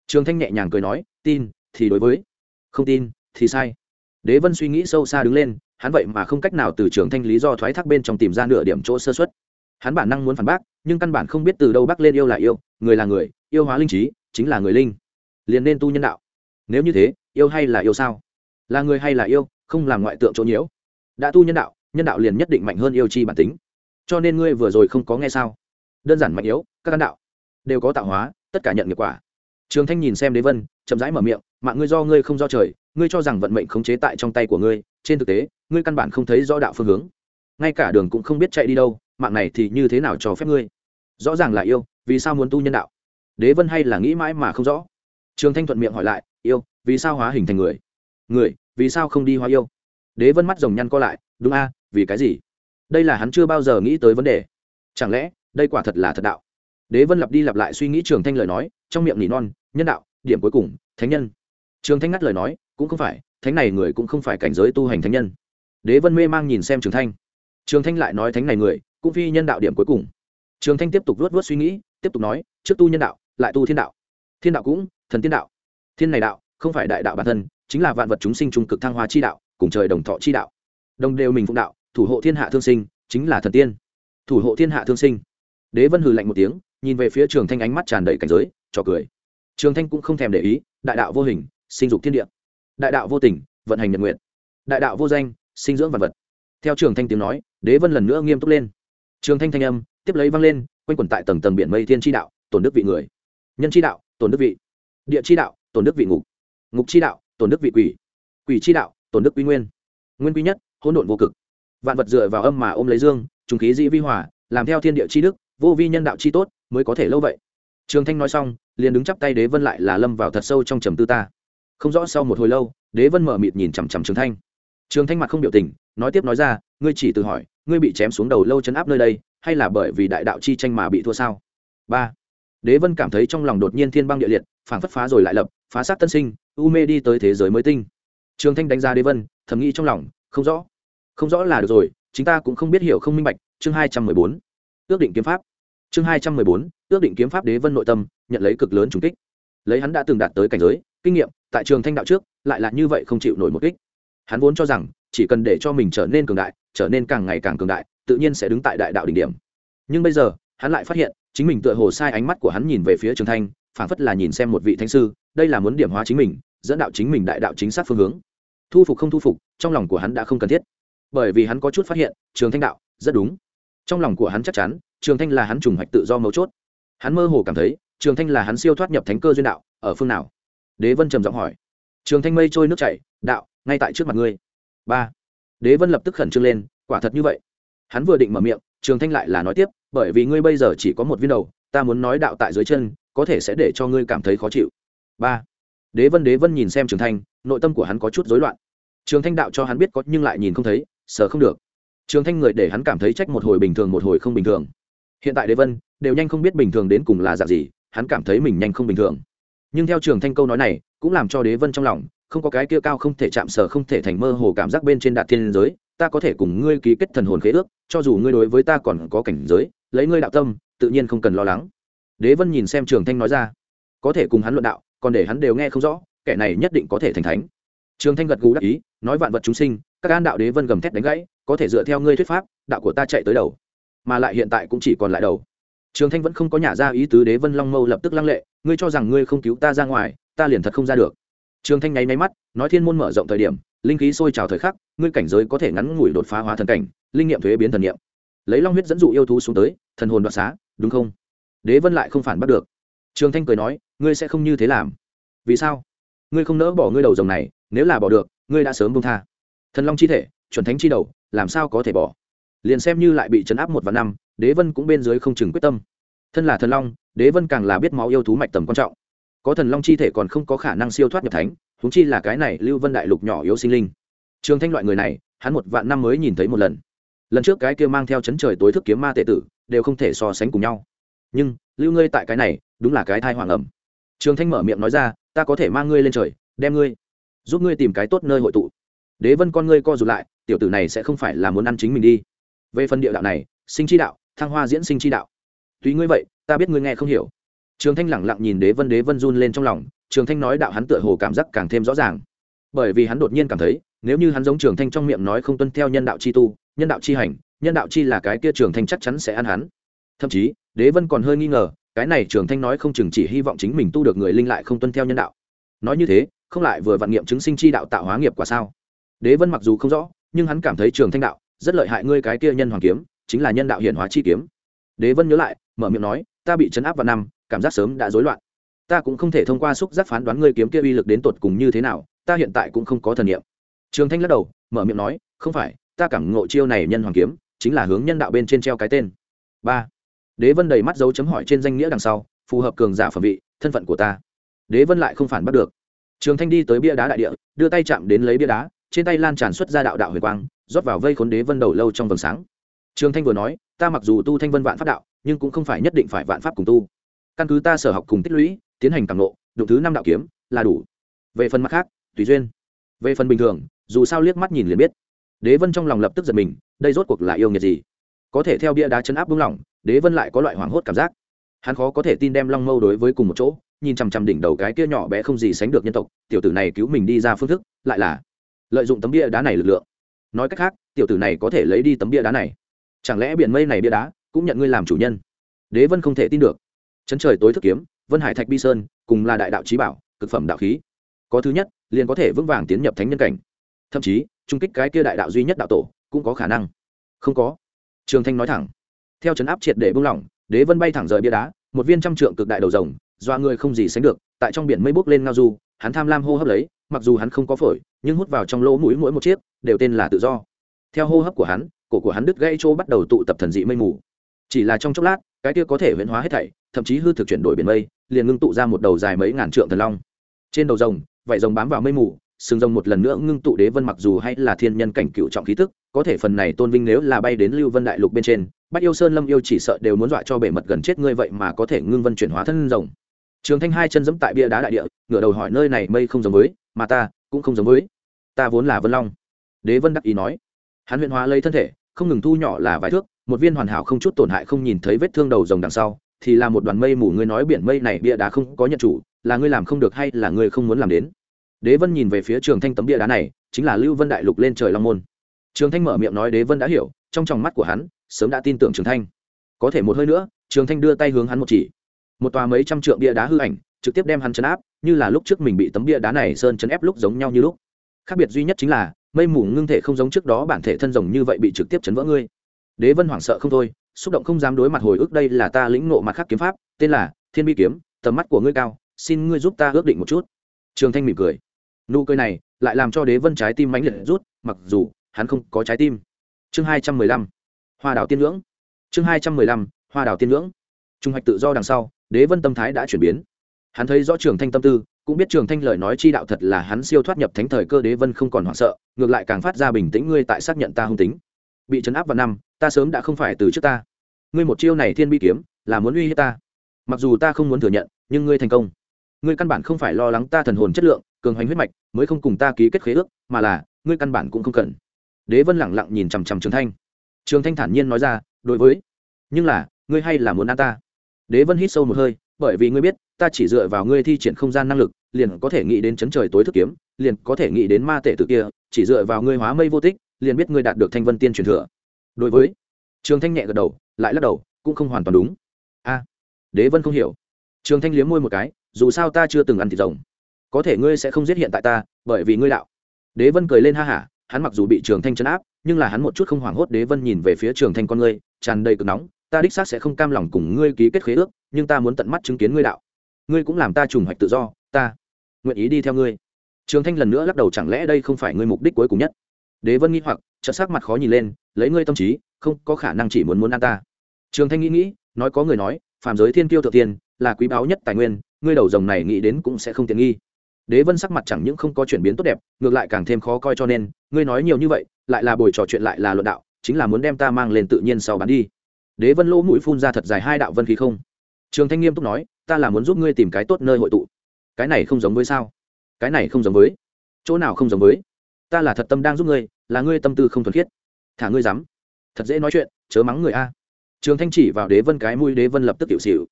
Trường thanh nhẹ nhàng cười nói, tin, thì đối với. Không tin, thì sai. Đế vân suy nghĩ sâu xa đứng lên hắn vậy mà không cách nào từ trường thanh lý do thoái thác bên trong tìm ra nửa điểm chỗ sơ xuất hắn bản năng muốn phản bác, nhưng căn bản không biết từ đâu bác lên yêu là yêu, người là người, yêu hóa linh trí, chính là người linh. Liền nên tu nhân đạo. Nếu như thế, yêu hay là yêu sao? Là người hay là yêu, không làm ngoại tượng chỗ nhiễu. Đã tu nhân đạo nhân đạo liền nhất định mạnh hơn yêu chi bản tính. Cho nên ngươi vừa rồi không có nghe sao? Đơn giản mạnh yếu, các căn đạo đều có tạo hóa, tất cả nhận nghiệp quả. Trường thanh nhìn xem đế vân, chậm rãi mở miệng, mạng ngươi do ngươi không do trời, ngươi cho rằng vận mệnh khống chế tại trong tay của ngươi trên thực tế, ngươi căn bản không thấy rõ đạo phương hướng. Ngay cả đường cũng không biết chạy đi đâu, mạng này thì như thế nào cho phép ngươi? Rõ ràng là yêu, vì sao muốn tu nhân đạo? Đế vân hay là nghĩ mãi mà không rõ? Trường thanh thuận miệng hỏi lại, yêu, vì sao hóa hình thành người? Người, vì sao không đi hóa yêu? Đế vân mắt rồng nhăn co lại, đúng a, vì cái gì? Đây là hắn chưa bao giờ nghĩ tới vấn đề. Chẳng lẽ, đây quả thật là thật đạo? Đế vân lặp đi lặp lại suy nghĩ trường thanh lời nói, trong miệng nỉ non, nhân đạo, điểm cuối cùng, thánh nhân. Trường thanh ngắt lời nói, cũng không phải thánh này người cũng không phải cảnh giới tu hành thánh nhân. Đế vân mê mang nhìn xem trường thanh. Trường thanh lại nói thánh này người, cũng phi nhân đạo điểm cuối cùng. Trường thanh tiếp tục luốt vớt suy nghĩ, tiếp tục nói, trước tu nhân đạo, lại tu thiên đạo. Thiên đạo cũng, thần tiên đạo. Thiên này đạo, không phải đại đạo bản thân, chính là vạn vật chúng sinh trung cực thăng hoa chi đạo, cùng trời đồng thọ chi đạo. Đồng đều mình phụng đạo, thủ hộ thiên hạ thương sinh, chính là thần tiên. Thủ hộ thiên hạ thương sinh. Đế vân hừ lạnh một tiếng, nhìn về phía trường thanh ánh mắt tràn đầy cảnh giới, trò cười. Trường thanh cũng không thèm để ý, đại đạo vô hình, sinh dục thiên địa đại đạo vô tình, vận hành nhật nguyện. Đại đạo vô danh, sinh dưỡng vật vật. Theo trường thanh tiếng nói, đế vân lần nữa nghiêm túc lên. Trường thanh thanh âm, tiếp lấy vang lên, quanh quẩn tại tầng tầng biển mây thiên tri đạo, tổn đức vị người. Nhân tri đạo, tổn đức vị. Địa tri đạo, tổn đức vị ngục. Ngục tri đạo, tổn đức vị quỷ. Quỷ tri đạo, tổn đức quy nguyên. Nguyên quy nhất, hỗn độn vô cực. Vạn vật dựa vào âm mà ôm lấy dương, trùng khí dĩ vi hòa, làm theo thiên địa tri đức, vô vi nhân đạo chi tốt, mới có thể lâu vậy. Trường thanh nói xong, liền đứng chắp tay đế vân lại là lâm vào thật sâu trong trầm tư ta không rõ sau một hồi lâu, đế vân mở mịt nhìn chằm chằm trường thanh. Trường thanh mặt không biểu tình, nói tiếp nói ra, ngươi chỉ tự hỏi, ngươi bị chém xuống đầu lâu chấn áp nơi đây, hay là bởi vì đại đạo chi tranh mà bị thua sao? Ba. Đế vân cảm thấy trong lòng đột nhiên thiên băng địa liệt, phảng phất phá rồi lại lập, phá sát tân sinh, u mê đi tới thế giới mới tinh. Trường thanh đánh giá đế vân, thầm nghĩ trong lòng, không rõ không rõ là được rồi, chúng ta cũng không biết hiểu không minh bạch, chương hai trăm mười bốn, ước định kiếm pháp. Chương hai trăm mười bốn, ước định kiếm pháp đế vân nội tâm, nhận lấy cực lớn trùng kích. Lấy hắn đã từng đạt tới cảnh giới, kinh nghiệm tại trường thanh đạo trước, lại là như vậy không chịu nổi một kích. Hắn vốn cho rằng, chỉ cần để cho mình trở nên cường đại, trở nên càng ngày càng cường đại, tự nhiên sẽ đứng tại đại đạo đỉnh điểm. Nhưng bây giờ, hắn lại phát hiện, chính mình tựa hồ sai ánh mắt của hắn nhìn về phía trường thanh, phảng phất là nhìn xem một vị thánh sư, đây là muốn điểm hóa chính mình, dẫn đạo chính mình đại đạo chính xác phương hướng. Thu phục không thu phục, trong lòng của hắn đã không cần thiết. Bởi vì hắn có chút phát hiện, trường thanh đạo, rất đúng. Trong lòng của hắn chắc chắn, trường thanh là hắn trùng hoạch tự do mấu chốt. Hắn mơ hồ cảm thấy, trường thanh là hắn siêu thoát nhập thánh cơ duyên đạo, ở phương nào? Đế vân trầm giọng hỏi. Trường thanh mây trôi nước chảy, đạo, ngay tại trước mặt ngươi. Ba. Đế vân lập tức khẩn trương lên, quả thật như vậy. Hắn vừa định mở miệng, trường thanh lại là nói tiếp, bởi vì ngươi bây giờ chỉ có một viên đầu, ta muốn nói đạo tại dưới chân, có thể sẽ để cho ngươi cảm thấy khó chịu. Ba. Đế vân đế vân nhìn xem trường thanh, nội tâm của hắn có chút rối loạn. Trường thanh đạo cho hắn biết có, nhưng lại nhìn không thấy sợ không được. Trường thanh người để hắn cảm thấy trách một hồi bình thường một hồi không bình thường. Hiện tại đế vân, đều nhanh không biết bình thường đến cùng là dạng gì, hắn cảm thấy mình nhanh không bình thường nhưng theo trường thanh câu nói này, cũng làm cho đế vân trong lòng, không có cái kia cao không thể chạm sở không thể thành mơ hồ cảm giác bên trên đạt thiên giới, ta có thể cùng ngươi ký kết thần hồn khế ước, cho dù ngươi đối với ta còn có cảnh giới, lấy ngươi đạo tâm, tự nhiên không cần lo lắng. Đế vân nhìn xem trường thanh nói ra, có thể cùng hắn luận đạo, còn để hắn đều nghe không rõ, kẻ này nhất định có thể thành thánh. Trường thanh gật gù đắc ý, nói vạn vật chúng sinh, các an đạo đế vân gầm thét đánh gãy, có thể dựa theo ngươi thuyết pháp, đạo của ta chạy tới đầu, mà lại hiện tại cũng chỉ còn lại đầu trường thanh vẫn không có nhả ra ý tứ đế vân long mâu lập tức lăng lệ, ngươi cho rằng ngươi không cứu ta ra ngoài, ta liền thật không ra được. Trường thanh nháy máy mắt, nói thiên môn mở rộng thời điểm, linh khí sôi trào thời khắc, ngươi cảnh giới có thể ngắn ngủi đột phá hóa thần cảnh, linh nghiệm thuế biến thần nghiệm. Lấy long huyết dẫn dụ yêu thú xuống tới, thần hồn đoạt xá, đúng không? Đế vân lại không phản bắt được. Trường thanh cười nói, ngươi sẽ không như thế làm. Vì sao? Ngươi không nỡ bỏ ngươi đầu rồng này, nếu là bỏ được, ngươi đã sớm bông tha. Thần long chi thể, chuẩn thánh chi đầu, làm sao có thể bỏ? Liền xem như lại bị chấn áp một và năm đế vân cũng bên dưới không chừng quyết tâm. Thân là thần long, đế vân càng là biết máu yêu thú mạch tầm quan trọng. Có thần long chi thể còn không có khả năng siêu thoát nhập thánh húng chi là cái này lưu vân đại lục nhỏ yếu sinh linh. Trường thanh loại người này, hắn một vạn năm mới nhìn thấy một lần. Lần trước cái kia mang theo chấn trời tối thức kiếm ma tệ tử, đều không thể so sánh cùng nhau. Nhưng, lưu ngươi tại cái này, đúng là cái thai hoàng ẩm. Trường thanh mở miệng nói ra, ta có thể mang ngươi lên trời, đem ngươi, giúp ngươi tìm cái tốt nơi hội tụ. Đế vân con ngươi co rụt lại, tiểu tử này sẽ không phải là muốn ăn chính mình đi. Về phần địa đạo này, sinh chi đạo thăng hoa diễn sinh chi đạo. Tuy ngươi vậy, ta biết ngươi nghe không hiểu. Trường thanh lẳng lặng nhìn đế vân đế vân run lên trong lòng, trường thanh nói đạo hắn tựa hồ cảm giác càng thêm rõ ràng. Bởi vì hắn đột nhiên cảm thấy, nếu như hắn giống trường thanh trong miệng nói không tuân theo nhân đạo chi tu, nhân đạo chi hành, nhân đạo chi là cái kia trường thanh chắc chắn sẽ ăn hắn. Thậm chí, đế vân còn hơi nghi ngờ, cái này trường thanh nói không chừng chỉ hy vọng chính mình tu được người linh lại không tuân theo nhân đạo. Nói như thế, không lại vừa vạn nghiệm chứng sinh chi đạo tạo hóa nghiệp quả sao? Đế vân mặc dù không rõ, nhưng hắn cảm thấy trường thanh đạo rất lợi hại ngươi cái kia nhân hoàng kiếm chính là nhân đạo hiển hóa chi kiếm. Đế vân nhớ lại, mở miệng nói, ta bị chấn áp vào năm, cảm giác sớm đã rối loạn. Ta cũng không thể thông qua xúc giác phán đoán ngươi kiếm kia uy lực đến tột cùng như thế nào, ta hiện tại cũng không có thần niệm. Trường thanh lắc đầu, mở miệng nói, không phải, ta cảm ngộ chiêu này nhân hoàng kiếm, chính là hướng nhân đạo bên trên treo cái tên. Ba. Đế vân đầy mắt dấu chấm hỏi trên danh nghĩa đằng sau, phù hợp cường giả phẩm vị, thân phận của ta. Đế vân lại không phản bắt được. Trường thanh đi tới bia đá đại địa, đưa tay chạm đến lấy bia đá, trên tay lan tràn xuất ra đạo đạo huyền quang, rót vào vây khốn đế vân đầu lâu trong vầng sáng trường thanh vừa nói, ta mặc dù tu thanh vân vạn pháp đạo, nhưng cũng không phải nhất định phải vạn pháp cùng tu. Căn cứ ta sở học cùng tích lũy, tiến hành càng lộ đụng thứ năm đạo kiếm, là đủ. Về phần mặt khác, tùy duyên. Về phần bình thường, dù sao liếc mắt nhìn liền biết. Đế vân trong lòng lập tức giật mình, đây rốt cuộc là yêu nghiệt gì? Có thể theo bia đá chấn áp buông lỏng đế vân lại có loại hoảng hốt cảm giác. Hắn khó có thể tin đem long mâu đối với cùng một chỗ, nhìn chằm chằm đỉnh đầu cái kia nhỏ bé không gì sánh được nhân tộc, tiểu tử này cứu mình đi ra phương thức, lại là lợi dụng tấm bia đá này lực lượng. Nói cách khác, tiểu tử này có thể lấy đi tấm bia đá này chẳng lẽ biển mây này bia đá cũng nhận ngươi làm chủ nhân? Đế vân không thể tin được. Chấn trời tối thức kiếm, vân hải thạch bi sơn, cùng là đại đạo trí bảo, cực phẩm đạo khí. Có thứ nhất, liền có thể vững vàng tiến nhập thánh nhân cảnh. Thậm chí, trung kích cái kia đại đạo duy nhất đạo tổ cũng có khả năng. Không có. Trường thanh nói thẳng. Theo chấn áp triệt để buông lỏng, đế vân bay thẳng rời bia đá, một viên trăm trượng cực đại đầu rồng doa người không gì sánh được, tại trong biển mây bốc lên ngao du, hắn tham lam hô hấp lấy, mặc dù hắn không có phổi, nhưng hút vào trong lỗ mũi mỗi một chiếc, đều tên là tự do. Theo hô hấp của hắn cổ của hắn đứt gãy chỗ bắt đầu tụ tập thần dị mây mù. Chỉ là trong chốc lát, cái kia có thể huyễn hóa hết thảy, thậm chí hư thực chuyển đổi biển mây, liền ngưng tụ ra một đầu dài mấy ngàn trượng thần long. Trên đầu rồng, vảy rồng bám vào mây mù, sừng rồng một lần nữa ngưng tụ đế vân mặc dù hay là thiên nhân cảnh cựu trọng khí tức, có thể phần này tôn vinh nếu là bay đến lưu vân đại lục bên trên, bách yêu sơn lâm yêu chỉ sợ đều muốn dọa cho bể mật gần chết ngươi vậy mà có thể ngưng vân chuyển hóa thân rồng. Trường thanh hai chân giẫm tại bia đá đại địa, ngửa đầu hỏi nơi này mây không giống với, mà ta cũng không giống với. Ta vốn là vân long. Đế vân đắc ý nói hắn huyện hóa lấy thân thể, không ngừng thu nhỏ là vài thước, một viên hoàn hảo không chút tổn hại không nhìn thấy vết thương đầu rồng đằng sau, thì là một đoàn mây mù ngươi nói biển mây này bia đá không có nhận chủ, là ngươi làm không được hay là ngươi không muốn làm đến? Đế vân nhìn về phía trường thanh tấm bia đá này, chính là lưu vân đại lục lên trời long môn. Trường thanh mở miệng nói đế vân đã hiểu, trong tròng mắt của hắn, sớm đã tin tưởng trường thanh. Có thể một hơi nữa, trường thanh đưa tay hướng hắn một chỉ. Một tòa mấy trăm trượng bia đá hư ảnh, trực tiếp đem hắn chấn áp, như là lúc trước mình bị tấm bia đá này sơn chấn ép lúc giống nhau như lúc. Khác biệt duy nhất chính là mây mù ngưng thể không giống trước đó bản thể thân rồng như vậy bị trực tiếp chấn vỡ ngươi. Đế vân hoảng sợ không thôi, xúc động không dám đối mặt hồi ức đây là ta lĩnh nộ mặt khác kiếm pháp, tên là thiên bi kiếm, tầm mắt của ngươi cao, xin ngươi giúp ta ước định một chút. Trường thanh mỉm cười. Nụ cười này lại làm cho đế vân trái tim mãnh liệt rút, mặc dù hắn không có trái tim. Chương hai trăm mười lăm, hoa đào tiên ngưỡng. Chương hai trăm mười lăm, hoa đào tiên ngưỡng. Trung hoạch tự do đằng sau, đế vân tâm thái đã chuyển biến. Hắn thấy rõ trường thanh tâm tư cũng biết trường thanh lời nói chi đạo thật là hắn siêu thoát nhập thánh thời cơ đế vân không còn hoảng sợ, ngược lại càng phát ra bình tĩnh ngươi tại xác nhận ta hung tính. Bị chấn áp vào năm, ta sớm đã không phải từ trước ta. Ngươi một chiêu này thiên bi kiếm, là muốn uy hiếp ta. Mặc dù ta không muốn thừa nhận, nhưng ngươi thành công. Ngươi căn bản không phải lo lắng ta thần hồn chất lượng, cường hoành huyết mạch, mới không cùng ta ký kết khế ước, mà là, ngươi căn bản cũng không cần. Đế vân lẳng lặng nhìn chằm chằm trường thanh. Trường thanh thản nhiên nói ra, đối với, nhưng là, ngươi hay là muốn ăn ta. Đế vân hít sâu một hơi, bởi vì ngươi biết, ta chỉ dựa vào ngươi thi triển không gian năng lực liền có thể nghĩ đến chấn trời tối thức kiếm, liền có thể nghĩ đến ma tể tự kia, chỉ dựa vào ngươi hóa mây vô tích, liền biết ngươi đạt được thanh vân tiên truyền thừa. Đối với trường thanh nhẹ gật đầu, lại lắc đầu, cũng không hoàn toàn đúng. A, đế vân không hiểu. Trường thanh liếm môi một cái, dù sao ta chưa từng ăn thịt rồng. Có thể ngươi sẽ không giết hiện tại ta, bởi vì ngươi đạo. Đế vân cười lên ha hả, hắn mặc dù bị trường thanh chấn áp, nhưng là hắn một chút không hoảng hốt đế vân nhìn về phía trường thanh con ngươi, tràn đầy cực nóng, ta đích xác sẽ không cam lòng cùng ngươi ký kết khế ước, nhưng ta muốn tận mắt chứng kiến ngươi đạo. Ngươi cũng làm ta trùng hoạch tự do ta nguyện ý đi theo ngươi trường thanh lần nữa lắc đầu chẳng lẽ đây không phải ngươi mục đích cuối cùng nhất đế vân nghĩ hoặc chợt sắc mặt khó nhìn lên lấy ngươi tâm trí không có khả năng chỉ muốn muốn ăn ta trường thanh nghĩ nghĩ nói có người nói phàm giới thiên kiêu thượng tiên là quý báu nhất tài nguyên ngươi đầu rồng này nghĩ đến cũng sẽ không tiện nghi đế vân sắc mặt chẳng những không có chuyển biến tốt đẹp ngược lại càng thêm khó coi cho nên ngươi nói nhiều như vậy lại là bồi trò chuyện lại là luận đạo chính là muốn đem ta mang lên tự nhiên sau bán đi đế vân lỗ mũi phun ra thật dài hai đạo vân khí không trường thanh nghiêm túc nói ta là muốn giúp ngươi tìm cái tốt nơi hội tụ cái này không giống với sao? Cái này không giống với. Chỗ nào không giống với? Ta là thật tâm đang giúp ngươi, là ngươi tâm tư không thuần khiết. Thả ngươi dám. Thật dễ nói chuyện, chớ mắng người a. Trường thanh chỉ vào đế vân cái mũi, đế vân lập tức tiểu xịu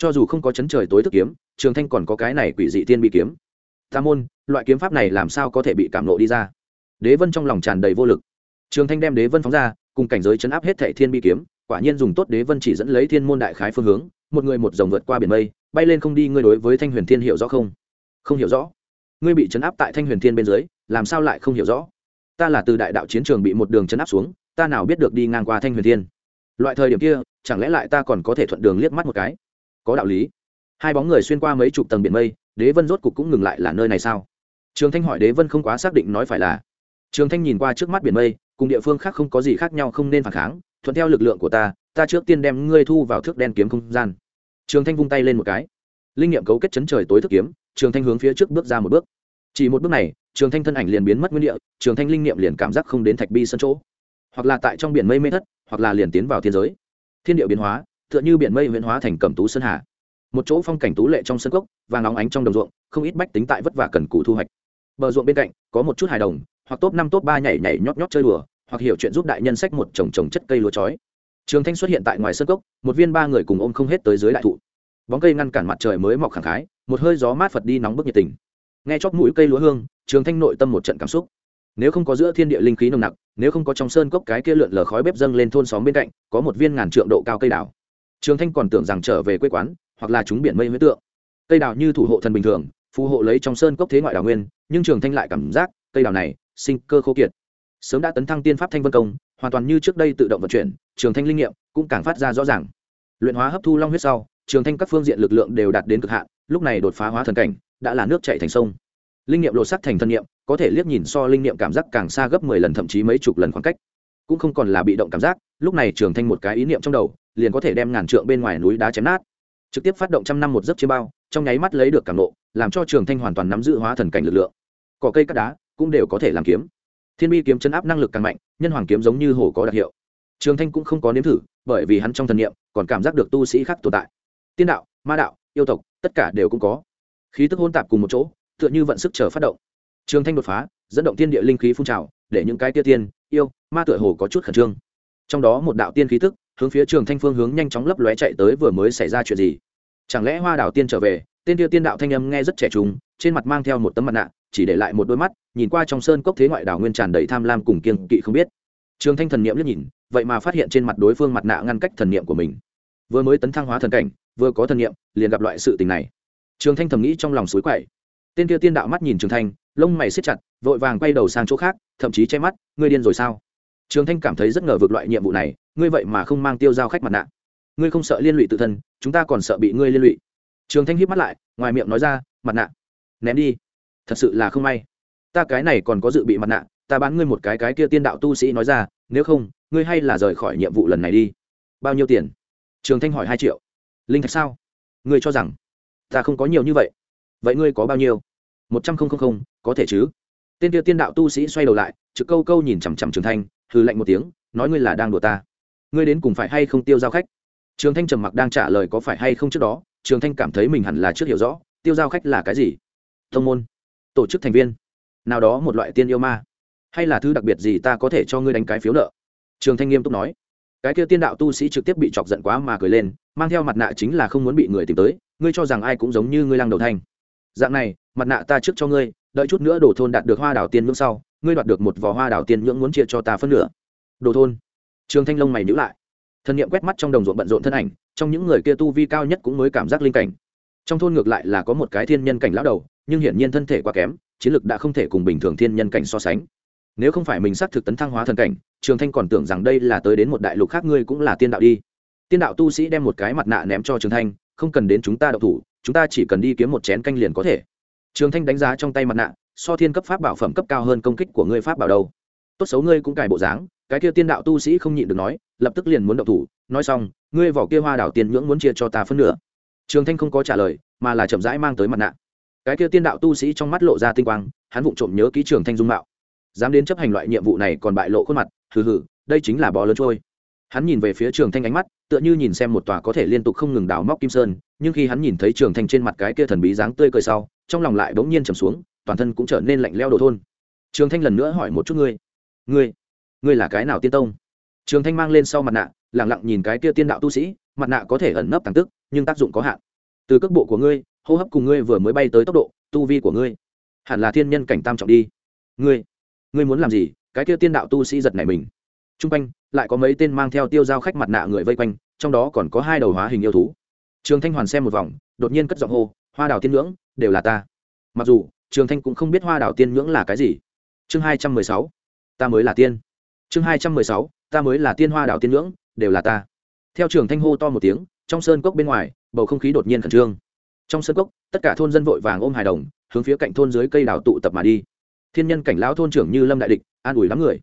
cho dù không có chấn trời tối thức kiếm, trường thanh còn có cái này quỷ dị tiên bị kiếm. Ta môn, loại kiếm pháp này làm sao có thể bị cảm lộ đi ra? Đế vân trong lòng tràn đầy vô lực. Trường thanh đem đế vân phóng ra, cùng cảnh giới chấn áp hết thệ thiên bi kiếm, quả nhiên dùng tốt đế vân chỉ dẫn lấy thiên môn đại khái phương hướng, một người một dòng vượt qua biển mây bay lên không đi, ngươi đối với thanh huyền thiên hiểu rõ không? Không hiểu rõ. Ngươi bị chấn áp tại thanh huyền thiên bên dưới, làm sao lại không hiểu rõ? Ta là từ đại đạo chiến trường bị một đường chấn áp xuống, ta nào biết được đi ngang qua thanh huyền thiên? Loại thời điểm kia, chẳng lẽ lại ta còn có thể thuận đường liếc mắt một cái? Có đạo lý. Hai bóng người xuyên qua mấy chục tầng biển mây, đế vân rốt cục cũng ngừng lại là nơi này sao? Trường thanh hỏi đế vân không quá xác định nói phải là. Trường thanh nhìn qua trước mắt biển mây, cùng địa phương khác không có gì khác nhau, không nên phản kháng, thuận theo lực lượng của ta ta trước tiên đem ngươi thu vào thước đen kiếm không gian trường thanh vung tay lên một cái. Linh nghiệm cấu kết chấn trời tối thức kiếm, trường thanh hướng phía trước bước ra một bước. Chỉ một bước này, trường thanh thân ảnh liền biến mất nguyên địa, trường thanh linh nghiệm liền cảm giác không đến thạch bi sân chỗ. Hoặc là tại trong biển mây mê thất, hoặc là liền tiến vào thiên giới. Thiên địa biến hóa, tựa như biển mây huyễn hóa thành cẩm tú sơn hà. Một chỗ phong cảnh tú lệ trong sân cốc và nóng ánh trong đồng ruộng, không ít bách tính tại vất vả cần cù thu hoạch. Bờ ruộng bên cạnh, có một chút hài đồng, hoặc top năm top ba nhảy nhảy nhót nhót chơi đùa, hoặc hiểu chuyện giúp đại nhân sách một chồng chồng chất cây lúa chói trường thanh xuất hiện tại ngoài sân cốc, một viên ba người cùng ôm không hết tới dưới đại thụ. Bóng cây ngăn cản mặt trời mới mọc khẳng khái, một hơi gió mát phật đi nóng bức nhiệt tình. Nghe chóp mũi cây lúa hương, trường thanh nội tâm một trận cảm xúc. Nếu không có giữa thiên địa linh khí nồng nặc, nếu không có trong sơn cốc cái kia lượn lờ khói bếp dâng lên thôn xóm bên cạnh, có một viên ngàn trượng độ cao cây đào. Trường thanh còn tưởng rằng trở về quê quán, hoặc là chúng biển mây huyết tượng. Cây đào như thủ hộ thần bình thường, phù hộ lấy trong sơn cốc thế ngoại đào nguyên, nhưng trường thanh lại cảm giác, cây đào này, sinh cơ khô kiệt. Sớm đã tấn thăng tiên pháp thanh vân công hoàn toàn như trước đây tự động vận chuyển, trường thanh linh nghiệm cũng càng phát ra rõ ràng. Luyện hóa hấp thu long huyết sau, trường thanh các phương diện lực lượng đều đạt đến cực hạn, lúc này đột phá hóa thần cảnh, đã là nước chạy thành sông. Linh nghiệm lộ sắc thành thân nghiệm, có thể liếc nhìn so linh nghiệm cảm giác càng xa gấp mười lần thậm chí mấy chục lần khoảng cách. Cũng không còn là bị động cảm giác, lúc này trường thanh một cái ý niệm trong đầu, liền có thể đem ngàn trượng bên ngoài núi đá chém nát. Trực tiếp phát động trăm năm một giấc chiêm bao, trong nháy mắt lấy được cảm nộ, làm cho trường thanh hoàn toàn nắm giữ hóa thần cảnh lực lượng. Cỏ cây cắt đá cũng đều có thể làm kiếm thiên bi kiếm chấn áp năng lực càng mạnh, nhân hoàng kiếm giống như hồ có đặc hiệu. Trường thanh cũng không có nếm thử, bởi vì hắn trong thần niệm còn cảm giác được tu sĩ khác tồn tại. Tiên đạo, ma đạo, yêu tộc, tất cả đều cũng có. Khí tức hôn tạp cùng một chỗ, tựa như vận sức chờ phát động. Trường thanh đột phá, dẫn động tiên địa linh khí phun trào, để những cái tia tiên, yêu, ma tựa hồ có chút khẩn trương. Trong đó một đạo tiên khí tức, hướng phía trường thanh phương hướng nhanh chóng lấp lóe chạy tới vừa mới xảy ra chuyện gì. Chẳng lẽ hoa đảo tiên trở về, tên tia tiên đạo thanh âm nghe rất trẻ trung, trên mặt mang theo một tấm mặt nạ chỉ để lại một đôi mắt, nhìn qua trong sơn cốc thế ngoại đảo nguyên tràn đầy tham lam cùng kiên kỵ không biết. Trường thanh thần niệm liếc nhìn, vậy mà phát hiện trên mặt đối phương mặt nạ ngăn cách thần niệm của mình. Vừa mới tấn thăng hóa thần cảnh, vừa có thần niệm, liền gặp loại sự tình này. Trường thanh thầm nghĩ trong lòng suối quậy. Tên kia tiên đạo mắt nhìn trường thanh, lông mày xếp chặt, vội vàng quay đầu sang chỗ khác, thậm chí che mắt, ngươi điên rồi sao? Trường thanh cảm thấy rất ngờ vực loại nhiệm vụ này, ngươi vậy mà không mang tiêu giao khách mặt nạ. Ngươi không sợ liên lụy tự thân, chúng ta còn sợ bị ngươi liên lụy. Trường thanh hít mắt lại, ngoài miệng nói ra, mặt nạ, ném đi thật sự là không may. Ta cái này còn có dự bị mặt nạ, ta bán ngươi một cái cái kia tiên đạo tu sĩ nói ra, nếu không, ngươi hay là rời khỏi nhiệm vụ lần này đi. Bao nhiêu tiền? Trường thanh hỏi hai triệu. Linh thạch sao? Ngươi cho rằng ta không có nhiều như vậy? Vậy ngươi có bao nhiêu? Một trăm linh có thể chứ? Tên kia tiên đạo tu sĩ xoay đầu lại, trực câu câu nhìn chằm chằm trường thanh hư lạnh một tiếng, nói ngươi là đang đùa ta. Ngươi đến cùng phải hay không tiêu giao khách? Trường thanh trầm mặc đang trả lời có phải hay không trước đó, trường thanh cảm thấy mình hẳn là trước hiểu rõ, tiêu giao khách là cái gì? Thông môn tổ chức thành viên. Nào đó một loại tiên yêu ma. Hay là thứ đặc biệt gì ta có thể cho ngươi đánh cái phiếu nợ? Trường thanh nghiêm túc nói. Cái kia tiên đạo tu sĩ trực tiếp bị chọc giận quá mà cười lên, mang theo mặt nạ chính là không muốn bị người tìm tới, ngươi cho rằng ai cũng giống như ngươi lăng đầu thanh. Dạng này, mặt nạ ta trước cho ngươi, đợi chút nữa đổ thôn đạt được hoa đảo tiên ngưỡng sau, ngươi đoạt được một vò hoa đảo tiên ngưỡng muốn chia cho ta phân nửa. Đồ thôn. Trường thanh long mày nhữ lại. Thân nhiệm quét mắt trong đồng ruộng bận rộn thân ảnh, trong những người kia tu vi cao nhất cũng mới cảm giác linh cảnh. Trong thôn ngược lại là có một cái thiên nhân cảnh lão đầu nhưng hiển nhiên thân thể quá kém, chiến lực đã không thể cùng bình thường thiên nhân cảnh so sánh. Nếu không phải mình xác thực tấn thăng hóa thần cảnh, trường thanh còn tưởng rằng đây là tới đến một đại lục khác ngươi cũng là tiên đạo đi. Tiên đạo tu sĩ đem một cái mặt nạ ném cho trường thanh, không cần đến chúng ta đậu thủ, chúng ta chỉ cần đi kiếm một chén canh liền có thể. Trường thanh đánh giá trong tay mặt nạ, so thiên cấp pháp bảo phẩm cấp cao hơn công kích của ngươi pháp bảo đâu. Tốt xấu ngươi cũng cài bộ dáng, cái kia tiên đạo tu sĩ không nhịn được nói, lập tức liền muốn động thủ, nói xong, ngươi vỏ kia hoa đảo tiền nhưỡng muốn chia cho ta phân nửa. Trường thanh không có trả lời, mà là chậm rãi mang tới mặt nạ cái kia tiên đạo tu sĩ trong mắt lộ ra tinh quang, hắn vụng trộm nhớ ký trường thanh dung mạo. Dám đến chấp hành loại nhiệm vụ này còn bại lộ khuôn mặt, hừ hừ, đây chính là bò lớn trôi. Hắn nhìn về phía trường thanh ánh mắt, tựa như nhìn xem một tòa có thể liên tục không ngừng đào móc kim sơn, nhưng khi hắn nhìn thấy trường thanh trên mặt cái kia thần bí dáng tươi cười sau, trong lòng lại bỗng nhiên trầm xuống, toàn thân cũng trở nên lạnh leo đồ thôn. Trường thanh lần nữa hỏi một chút ngươi. Ngươi ngươi là cái nào tiên tông? Trường thanh mang lên sau mặt nạ lẳng lặng nhìn cái kia tiên đạo tu sĩ, mặt nạ có thể ẩn nấp tàng tức, nhưng tác dụng có hạn. Từ cước bộ của ngươi hô hấp cùng ngươi vừa mới bay tới tốc độ, tu vi của ngươi, hẳn là thiên nhân cảnh tam trọng đi. Ngươi ngươi muốn làm gì? Cái kia tiên đạo tu sĩ giật này mình. T r u n g quanh, lại có mấy tên mang theo tiêu dao khách mặt nạ người vây quanh, trong đó còn có hai đầu hóa hình yêu thú. Trường thanh hoàn xem một vòng, đột nhiên cất giọng hô, hoa đào tiên ngưỡng, đều là ta. Mặc dù, trường thanh cũng không biết hoa đào tiên ngưỡng là cái gì. Chương hai trăm mười sáu, ta mới là tiên. Chương hai trăm mười sáu, ta mới là tiên hoa đào tiên ngưỡng, đều là ta. Theo trường thanh hô to một tiếng, trong sơn cốc bên ngoài, bầu không khí đột nhiên khẩn trương trong sơn cốc, tất cả thôn dân vội vàng ôm hài đồng, hướng phía cạnh thôn dưới cây đào tụ tập mà đi. Thiên nhân cảnh lão thôn trưởng như lâm đại địch, an ủi lắm người.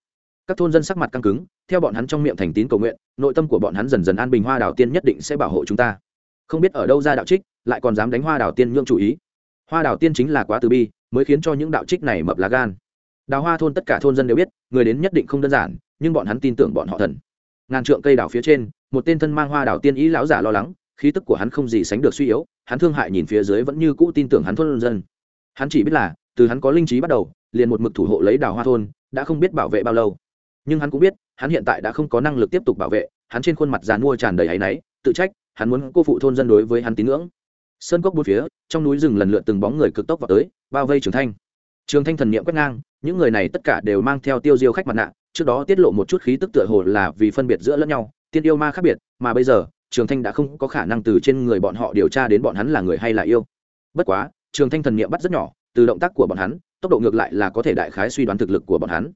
Các thôn dân sắc mặt căng cứng, theo bọn hắn trong miệng thành tín cầu nguyện, nội tâm của bọn hắn dần dần an bình, hoa đào tiên nhất định sẽ bảo hộ chúng ta. Không biết ở đâu ra đạo trích, lại còn dám đánh hoa đào tiên nhượng chủ ý. Hoa đào tiên chính là quá từ bi, mới khiến cho những đạo trích này mập lá gan. Đào hoa thôn tất cả thôn dân đều biết, người đến nhất định không đơn giản, nhưng bọn hắn tin tưởng bọn họ thần. Ngàn trượng cây đào phía trên, một tên thân mang hoa đào tiên ý lão giả lo lắng khí tức của hắn không gì sánh được suy yếu, hắn thương hại nhìn phía dưới vẫn như cũ tin tưởng hắn thôn dân. Hắn chỉ biết là, từ hắn có linh trí bắt đầu, liền một mực thủ hộ lấy đào hoa thôn, đã không biết bảo vệ bao lâu. Nhưng hắn cũng biết, hắn hiện tại đã không có năng lực tiếp tục bảo vệ, hắn trên khuôn mặt dàn mua tràn đầy áy náy, tự trách, hắn muốn cô phụ thôn dân đối với hắn tín ngưỡng. Sơn cốc bốn phía, trong núi rừng lần lượt từng bóng người cực tốc vào tới, bao vây trường thanh. Trường thanh thần niệm quét ngang, những người này tất cả đều mang theo tiêu diêu khách mặt nạ, trước đó tiết lộ một chút khí tức tựa hồ là vì phân biệt giữa lẫn nhau, tiên yêu ma khác biệt, mà bây giờ trường thanh đã không có khả năng từ trên người bọn họ điều tra đến bọn hắn là người hay là yêu. Bất quá, trường thanh thần niệm bắt rất nhỏ, từ động tác của bọn hắn, tốc độ ngược lại là có thể đại khái suy đoán thực lực của bọn hắn.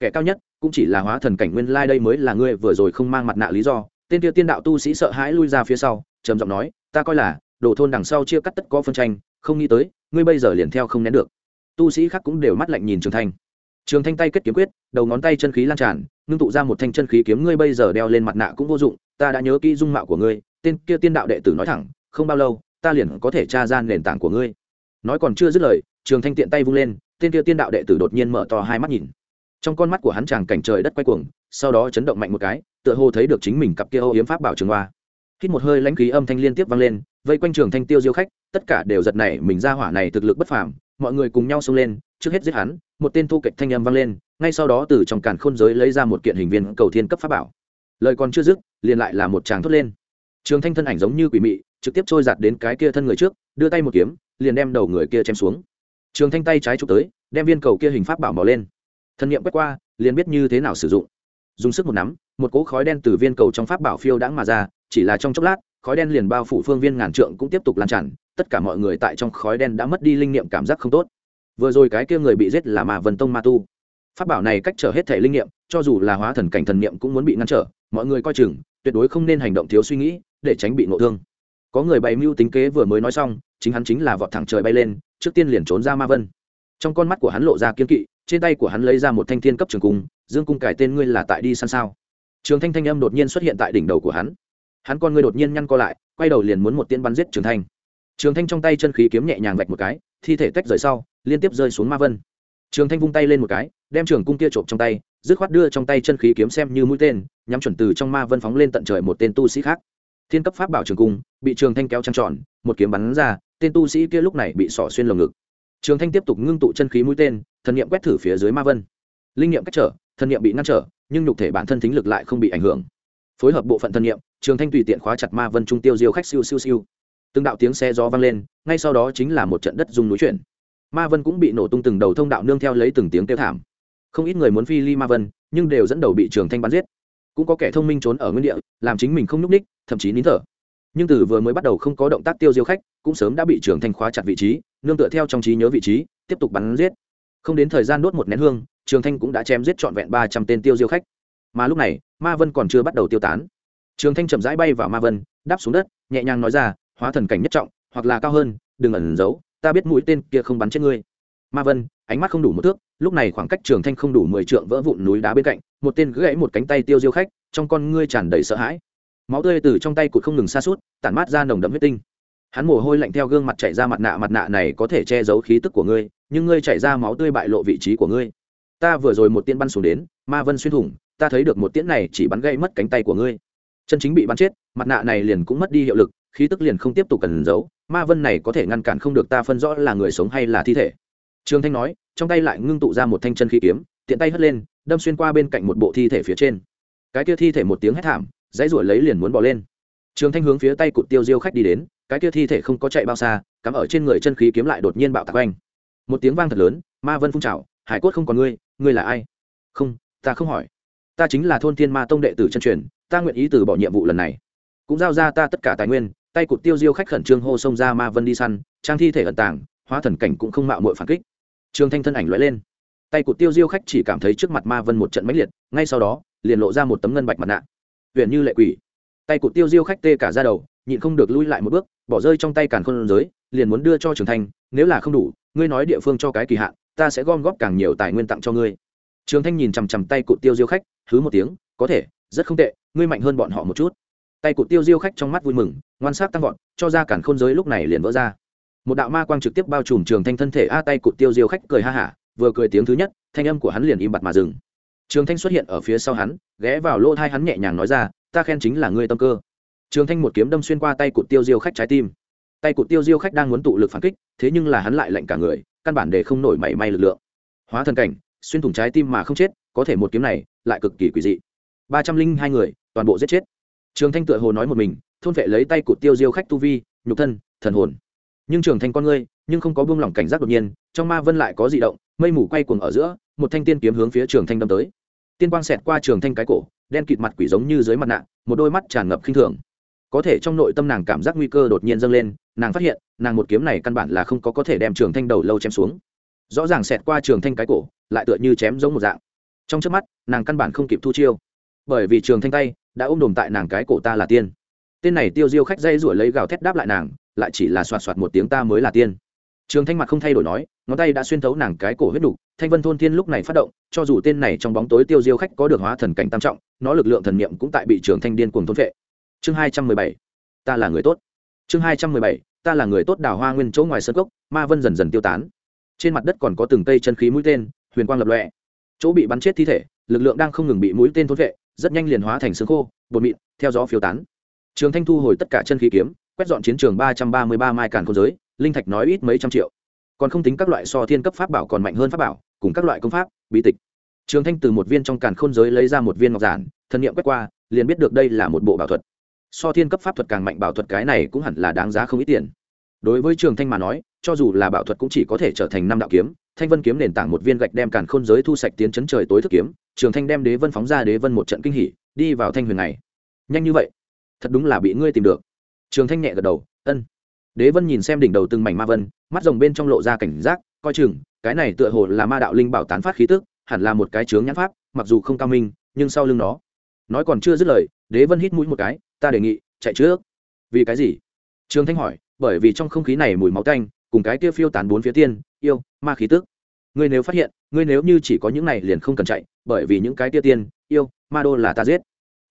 Kẻ cao nhất cũng chỉ là hóa thần cảnh nguyên lai đây mới là ngươi vừa rồi không mang mặt nạ lý do. Tên tiêu tiên đạo tu sĩ sợ hãi lui ra phía sau, trầm giọng nói, ta coi là, đồ thôn đằng sau chia cắt tất có phân tranh, không nghĩ tới, ngươi bây giờ liền theo không nén được. Tu sĩ khác cũng đều mắt lạnh nhìn trường thanh. Trường thanh tay kết kiếm quyết, đầu ngón tay chân khí lan tràn, ngưng tụ ra một thanh chân khí kiếm, ngươi bây giờ đeo lên mặt nạ cũng vô dụng ta đã nhớ kỹ dung mạo của ngươi, tên kia tiên đạo đệ tử nói thẳng, không bao lâu, ta liền có thể tra ra nền tảng của ngươi. Nói còn chưa dứt lời, trường thanh tiện tay vung lên, tên kia tiên đạo đệ tử đột nhiên mở to hai mắt nhìn. Trong con mắt của hắn chàng cảnh trời đất quay cuồng, sau đó chấn động mạnh một cái, tựa hồ thấy được chính mình cặp kia âu yếm pháp bảo trường hoa. Hít một hơi lãnh khí âm thanh liên tiếp vang lên, vây quanh trường thanh tiêu diêu khách, tất cả đều giật nảy mình ra hỏa này thực lực bất phàm, mọi người cùng nhau xông lên, trước hết giết hắn, một tên thu kệch thanh âm vang lên, ngay sau đó từ trong càn khôn giới lấy ra một kiện hình viên cầu thiên cấp pháp bảo lời còn chưa dứt, liền lại là một tràng thốt lên. Trường thanh thân ảnh giống như quỷ mị, trực tiếp trôi giạt đến cái kia thân người trước, đưa tay một kiếm, liền đem đầu người kia chém xuống. Trường thanh tay trái chụp tới, đem viên cầu kia hình pháp bảo mò lên. Thân nhiệm quét qua, liền biết như thế nào sử dụng. Dùng sức một nắm, một cỗ khói đen từ viên cầu trong pháp bảo phiêu đãng mà ra, chỉ là trong chốc lát, khói đen liền bao phủ phương viên ngàn trượng cũng tiếp tục lan tràn, tất cả mọi người tại trong khói đen đã mất đi linh niệm cảm giác không tốt. Vừa rồi cái kia người bị giết là mà vần tông ma tu. Pháp bảo này cách trở hết thể linh niệm, cho dù là hóa thần cảnh thần niệm cũng muốn bị ngăn trở mọi người coi chừng, tuyệt đối không nên hành động thiếu suy nghĩ, để tránh bị ngộ thương. Có người bày mưu tính kế vừa mới nói xong, chính hắn chính là vọt thẳng trời bay lên, trước tiên liền trốn ra ma vân. Trong con mắt của hắn lộ ra kiên kỵ, trên tay của hắn lấy ra một thanh thiên cấp trường cung, dương cung cải tên ngươi là tại đi săn sao? Trường thanh thanh âm đột nhiên xuất hiện tại đỉnh đầu của hắn. Hắn con ngươi đột nhiên nhăn co lại, quay đầu liền muốn một tiên bắn giết trường thanh. Trường thanh trong tay chân khí kiếm nhẹ nhàng vạch một cái, thi thể tách rời sau, liên tiếp rơi xuống ma vân. Trường thanh vung tay lên một cái, đem trường cung kia trộm trong tay, dứt khoát đưa trong tay chân khí kiếm xem như mũi tên nhắm chuẩn từ trong ma vân phóng lên tận trời một tên tu sĩ khác. Thiên cấp pháp bảo trường cung, bị trường thanh kéo trăng tròn, một kiếm bắn ra, tên tu sĩ kia lúc này bị sỏ xuyên lồng ngực. Trường thanh tiếp tục ngưng tụ chân khí mũi tên, thần niệm quét thử phía dưới ma vân. Linh niệm cách trở, thần niệm bị ngăn trở, nhưng nhục thể bản thân thính lực lại không bị ảnh hưởng. Phối hợp bộ phận thần niệm, trường thanh tùy tiện khóa chặt ma vân trung tiêu diêu khách siêu siêu siêu. Từng đạo tiếng xe gió vang lên, ngay sau đó chính là một trận đất dung núi chuyển. Ma vân cũng bị nổ tung từng đầu thông đạo nương theo lấy từng tiếng kêu thảm. Không ít người muốn phi ly ma vân, nhưng đều dẫn đầu bị trường thanh bắn giết cũng có kẻ thông minh trốn ở nguyên địa, làm chính mình không nhúc ních thậm chí nín thở. Nhưng từ vừa mới bắt đầu không có động tác tiêu diêu khách, cũng sớm đã bị trường thanh khóa chặt vị trí, nương tựa theo trong trí nhớ vị trí, tiếp tục bắn giết. Không đến thời gian đốt một nén hương, trường thanh cũng đã chém giết trọn vẹn ba trăm tên tiêu diêu khách. Mà lúc này, ma vân còn chưa bắt đầu tiêu tán. Trường thanh chậm rãi bay vào ma vân, đáp xuống đất, nhẹ nhàng nói ra, hóa thần cảnh nhất trọng, hoặc là cao hơn, đừng ẩn giấu, ta biết mũi tên kia không bắn chết ngươi ma vân, ánh mắt không đủ một thước, lúc này khoảng cách trường thanh không đủ mười trượng vỡ vụn núi đá bên cạnh, một tên gãy một cánh tay tiêu diêu khách, trong con ngươi tràn đầy sợ hãi. Máu tươi từ trong tay cụt không ngừng xa suốt tản mát ra nồng đậm huyết tinh. Hắn mồ hôi lạnh theo gương mặt chảy ra mặt nạ mặt nạ này có thể che giấu khí tức của ngươi, nhưng ngươi chảy ra máu tươi bại lộ vị trí của ngươi. Ta vừa rồi một tiên bắn xuống đến, ma vân xuyên thủng, ta thấy được một tiễn này chỉ bắn gây mất cánh tay của ngươi. Chân chính bị bắn chết, mặt nạ này liền cũng mất đi hiệu lực, khí tức liền không tiếp tục cần giấu. Ma vân này có thể ngăn cản không được ta phân rõ là người sống hay là thi thể trương thanh nói, trong tay lại ngưng tụ ra một thanh chân khí kiếm, tiện tay hất lên, đâm xuyên qua bên cạnh một bộ thi thể phía trên. Cái kia thi thể một tiếng hét thảm, dãy ruổi lấy liền muốn bỏ lên. Trường thanh hướng phía tay cụt tiêu diêu khách đi đến, cái kia thi thể không có chạy bao xa, cắm ở trên người chân khí kiếm lại đột nhiên bạo tạc oanh. một tiếng vang thật lớn, ma vân phun trào, hải cốt không còn ngươi ngươi là ai? Không, ta không hỏi. Ta chính là thôn thiên ma tông đệ tử chân truyền, ta nguyện ý từ bỏ nhiệm vụ lần này. Cũng giao ra ta tất cả tài nguyên. Tay cụt tiêu diêu khách khẩn trương hô xông ra ma vân đi săn, trang thi thể ẩn tàng, hóa thần cảnh cũng không mạo muội phản kích trường thanh thân ảnh lóe lên. Tay cụt tiêu diêu khách chỉ cảm thấy trước mặt ma vân một trận mãnh liệt, ngay sau đó, liền lộ ra một tấm ngân bạch mặt nạ. Huyện như lệ quỷ. Tay cụt tiêu diêu khách tê cả ra đầu, nhịn không được lui lại một bước, bỏ rơi trong tay càn khôn giới, liền muốn đưa cho trường thanh, nếu là không đủ, ngươi nói địa phương cho cái kỳ hạn, ta sẽ gom góp càng nhiều tài nguyên tặng cho ngươi. Trường thanh nhìn chằm chằm tay cụt tiêu diêu khách thứ một tiếng, có thể, rất không tệ, ngươi mạnh hơn bọn họ một chút. Tay cụt tiêu diêu khách trong mắt vui mừng, ngoan sát tăng vọt, cho ra cản khôn giới lúc này liền vỡ ra một đạo ma quang trực tiếp bao trùm trường thanh thân thể a tay cụt tiêu diêu khách cười ha hả, vừa cười tiếng thứ nhất, thanh âm của hắn liền im bặt mà dừng. Trường thanh xuất hiện ở phía sau hắn, ghé vào lỗ thai hắn nhẹ nhàng nói ra, ta khen chính là ngươi tâm cơ. Trường thanh một kiếm đâm xuyên qua tay cụt tiêu diêu khách trái tim. Tay cụt tiêu diêu khách đang muốn tụ lực phản kích, thế nhưng là hắn lại lạnh cả người, căn bản để không nổi mảy may lực lượng. Hóa thần cảnh, xuyên thủng trái tim mà không chết, có thể một kiếm này lại cực kỳ quỷ dị. Ba trăm linh hai người, toàn bộ giết chết. Trường thanh tựa hồ nói một mình, thôn vệ lấy tay cụt tiêu diêu khách tu vi, nhục thân, thần hồn nhưng trường thanh con ngươi, nhưng không có buông lỏng cảnh giác đột nhiên, trong ma vân lại có dị động, mây mù quay cuồng ở giữa, một thanh tiên kiếm hướng phía trường thanh đâm tới. Tiên quang xẹt qua trường thanh cái cổ, đen kịt mặt quỷ giống như dưới mặt nạ, một đôi mắt tràn ngập khinh thường. Có thể trong nội tâm nàng cảm giác nguy cơ đột nhiên dâng lên, nàng phát hiện, nàng một kiếm này căn bản là không có có thể đem trường thanh đầu lâu chém xuống. Rõ ràng xẹt qua trường thanh cái cổ, lại tựa như chém giống một dạng. Trong trước mắt, nàng căn bản không kịp thu chiêu. Bởi vì trường thanh tay, đã ôm đồm tại nàng cái cổ ta là tiên tên này tiêu diêu khách dây rủi lấy gào thét đáp lại nàng, lại chỉ là soạt soạt một tiếng ta mới là tiên. Trường thanh mặt không thay đổi nói, ngón tay đã xuyên thấu nàng cái cổ huyết đục thanh vân thôn thiên lúc này phát động, cho dù tên này trong bóng tối tiêu diêu khách có được hóa thần cảnh tam trọng, nó lực lượng thần niệm cũng tại bị trường thanh điên cuồng thôn vệ chương hai trăm mười bảy, ta là người tốt. Chương hai trăm mười bảy, ta là người tốt đào hoa nguyên chỗ ngoài sân cốc, ma vân dần dần tiêu tán. Trên mặt đất còn có từng cây chân khí mũi tên, huyền quang lập lọe chỗ bị bắn chết thi thể, lực lượng đang không ngừng bị mũi tên thôn vệ rất nhanh liền hóa thành xương khô, bột mịn, theo gió phiêu tán trường thanh thu hồi tất cả chân khí kiếm, quét dọn chiến trường ba trăm ba mươi ba mai càn khôn giới, linh thạch nói ít mấy trăm triệu. Còn không tính các loại so thiên cấp pháp bảo còn mạnh hơn pháp bảo, cùng các loại công pháp, bí tịch. Trường thanh từ một viên trong càn khôn giới lấy ra một viên ngọc giản, thân nhiệm quét qua, liền biết được đây là một bộ bảo thuật. So thiên cấp pháp thuật càng mạnh bảo thuật cái này cũng hẳn là đáng giá không ít tiền. Đối với trường thanh mà nói, cho dù là bảo thuật cũng chỉ có thể trở thành năm đạo kiếm, thanh vân kiếm nền tảng một viên gạch đem càn khôn giới thu sạch tiến chấn trời tối thức kiếm, trường thanh đem đế vân phóng ra đế vân một trận kinh hỉ, đi vào thanh huyền này. Nhanh như vậy thật đúng là bị ngươi tìm được. Trường thanh nhẹ gật đầu, ân. Đế vân nhìn xem đỉnh đầu từng mảnh ma vân, mắt rồng bên trong lộ ra cảnh giác, coi chừng, cái này tựa hồ là ma đạo linh bảo tán phát khí tức, hẳn là một cái chướng nhãn pháp, mặc dù không cao minh, nhưng sau lưng nó. Nói còn chưa dứt lời, đế vân hít mũi một cái, ta đề nghị, chạy trước. Vì cái gì? Trường thanh hỏi, bởi vì trong không khí này mùi máu tanh, cùng cái kia phiêu tán bốn phía tiên, yêu, ma khí tức. Ngươi nếu phát hiện, ngươi nếu như chỉ có những này liền không cần chạy, bởi vì những cái kia tiên, yêu, ma đô là ta giết.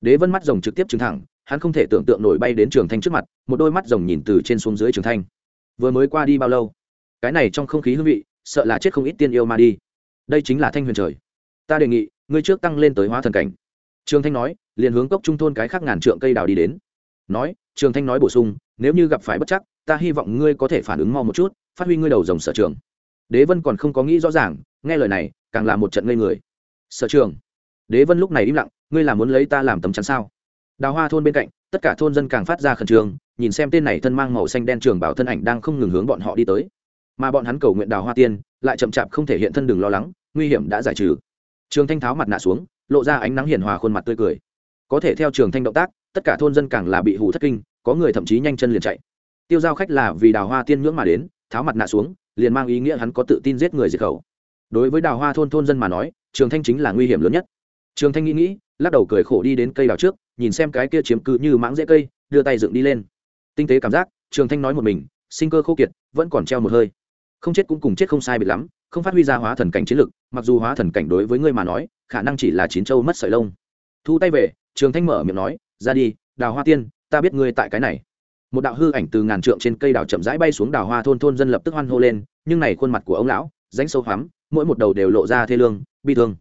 Đế vân mắt rồng trực tiếp trừng thẳng hắn không thể tưởng tượng nổi bay đến trường thanh trước mặt, một đôi mắt rồng nhìn từ trên xuống dưới trường thanh. Vừa mới qua đi bao lâu? Cái này trong không khí hương vị, sợ là chết không ít tiên yêu mà đi. Đây chính là thanh huyền trời. Ta đề nghị, ngươi trước tăng lên tới hóa thần cảnh. Trường thanh nói, liền hướng cốc trung thôn cái khác ngàn trượng cây đào đi đến. Nói, trường thanh nói bổ sung, nếu như gặp phải bất chắc, ta hy vọng ngươi có thể phản ứng mau một chút, phát huy ngươi đầu dòng sở trường. Đế vân còn không có nghĩ rõ ràng, nghe lời này, càng là một trận ngây người. Sở trường. Đế vân lúc này im lặng, ngươi là muốn lấy ta làm tấm chắn sao? Đào hoa thôn bên cạnh, tất cả thôn dân càng phát ra khẩn trương, nhìn xem tên này thân mang màu xanh đen trường bảo thân ảnh đang không ngừng hướng bọn họ đi tới. Mà bọn hắn cầu nguyện đào hoa tiên, lại chậm chạp không thể hiện thân đừng lo lắng, nguy hiểm đã giải trừ. Trường thanh tháo mặt nạ xuống, lộ ra ánh nắng hiền hòa khuôn mặt tươi cười. Có thể theo trường thanh động tác, tất cả thôn dân càng là bị hủ thất kinh, có người thậm chí nhanh chân liền chạy. Tiêu giao khách là vì đào hoa tiên ngưỡng mà đến, tháo mặt nạ xuống, liền mang ý nghĩa hắn có tự tin giết người diệt khẩu. Đối với đào hoa thôn thôn dân mà nói, trường thanh chính là nguy hiểm lớn nhất. Trường thanh nghĩ nghĩ, lắc đầu cười khổ đi đến cây đào trước nhìn xem cái kia chiếm cứ như mãng dễ cây, đưa tay dựng đi lên. Tinh tế cảm giác, trường thanh nói một mình, sinh cơ khô kiệt, vẫn còn treo một hơi. Không chết cũng cùng chết không sai biệt lắm, không phát huy ra hóa thần cảnh chiến lực, mặc dù hóa thần cảnh đối với ngươi mà nói, khả năng chỉ là chín châu mất sợi lông. Thu tay về, trường thanh mở miệng nói, ra đi, đào hoa tiên, ta biết ngươi tại cái này. Một đạo hư ảnh từ ngàn trượng trên cây đào chậm rãi bay xuống đào hoa thôn thôn dân lập tức hoan hô lên, nhưng này khuôn mặt của ông lão, rãnh sâu hoắm, mỗi một đầu đều lộ ra thê lương, bi thương.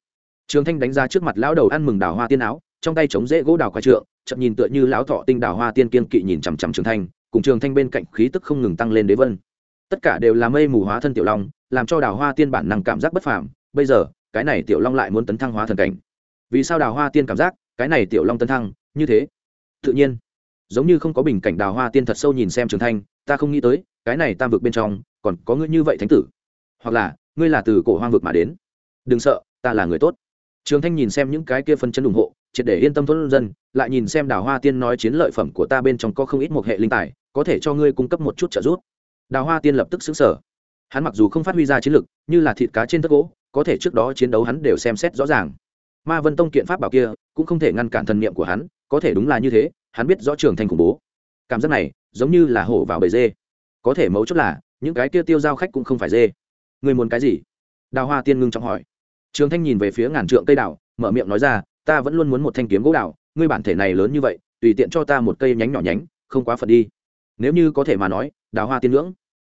Trường thanh đánh ra trước mặt lão đầu ăn mừng đào hoa tiên áo trong tay chống rễ gỗ đào quái trượng, chậm nhìn tựa như lão thọ tinh đào hoa tiên kiên kỵ nhìn chằm chằm trường thanh, cùng trường thanh bên cạnh khí tức không ngừng tăng lên đế vân. Tất cả đều là mây mù hóa thân tiểu long, làm cho đào hoa tiên bản năng cảm giác bất phàm, bây giờ, cái này tiểu long lại muốn tấn thăng hóa thần cảnh. Vì sao đào hoa tiên cảm giác, cái này tiểu long tấn thăng, như thế? Tự nhiên, giống như không có bình cảnh đào hoa tiên thật sâu nhìn xem trường thanh, ta không nghĩ tới, cái này tam vực bên trong, còn có ngươi như vậy thánh tử. Hoặc là, ngươi là từ cổ hoang vực mà đến. Đừng sợ, ta là người tốt. Trường thanh nhìn xem những cái kia phân chân ủng hộ triệt để yên tâm thôn dân lại nhìn xem đào hoa tiên nói chiến lợi phẩm của ta bên trong có không ít một hệ linh tài có thể cho ngươi cung cấp một chút trợ giúp. Đào hoa tiên lập tức xứng sở hắn mặc dù không phát huy ra chiến lực như là thịt cá trên tất gỗ có thể trước đó chiến đấu hắn đều xem xét rõ ràng. Ma vân tông kiện pháp bảo kia cũng không thể ngăn cản thần niệm của hắn có thể đúng là như thế hắn biết rõ trường thanh khủng bố. Cảm giác này giống như là hổ vào bầy dê. Có thể mấu chốt là những cái kia tiêu giao khách cũng không phải dê. Người muốn cái gì? Đào hoa tiên ngưng trọng hỏi. Trường thanh nhìn về phía ngàn trượng cây đảo, mở miệng nói ra ta vẫn luôn muốn một thanh kiếm gỗ đào, ngươi bản thể này lớn như vậy, tùy tiện cho ta một cây nhánh nhỏ nhánh, không quá phật đi. Nếu như có thể mà nói, đào hoa tiên ngưỡng,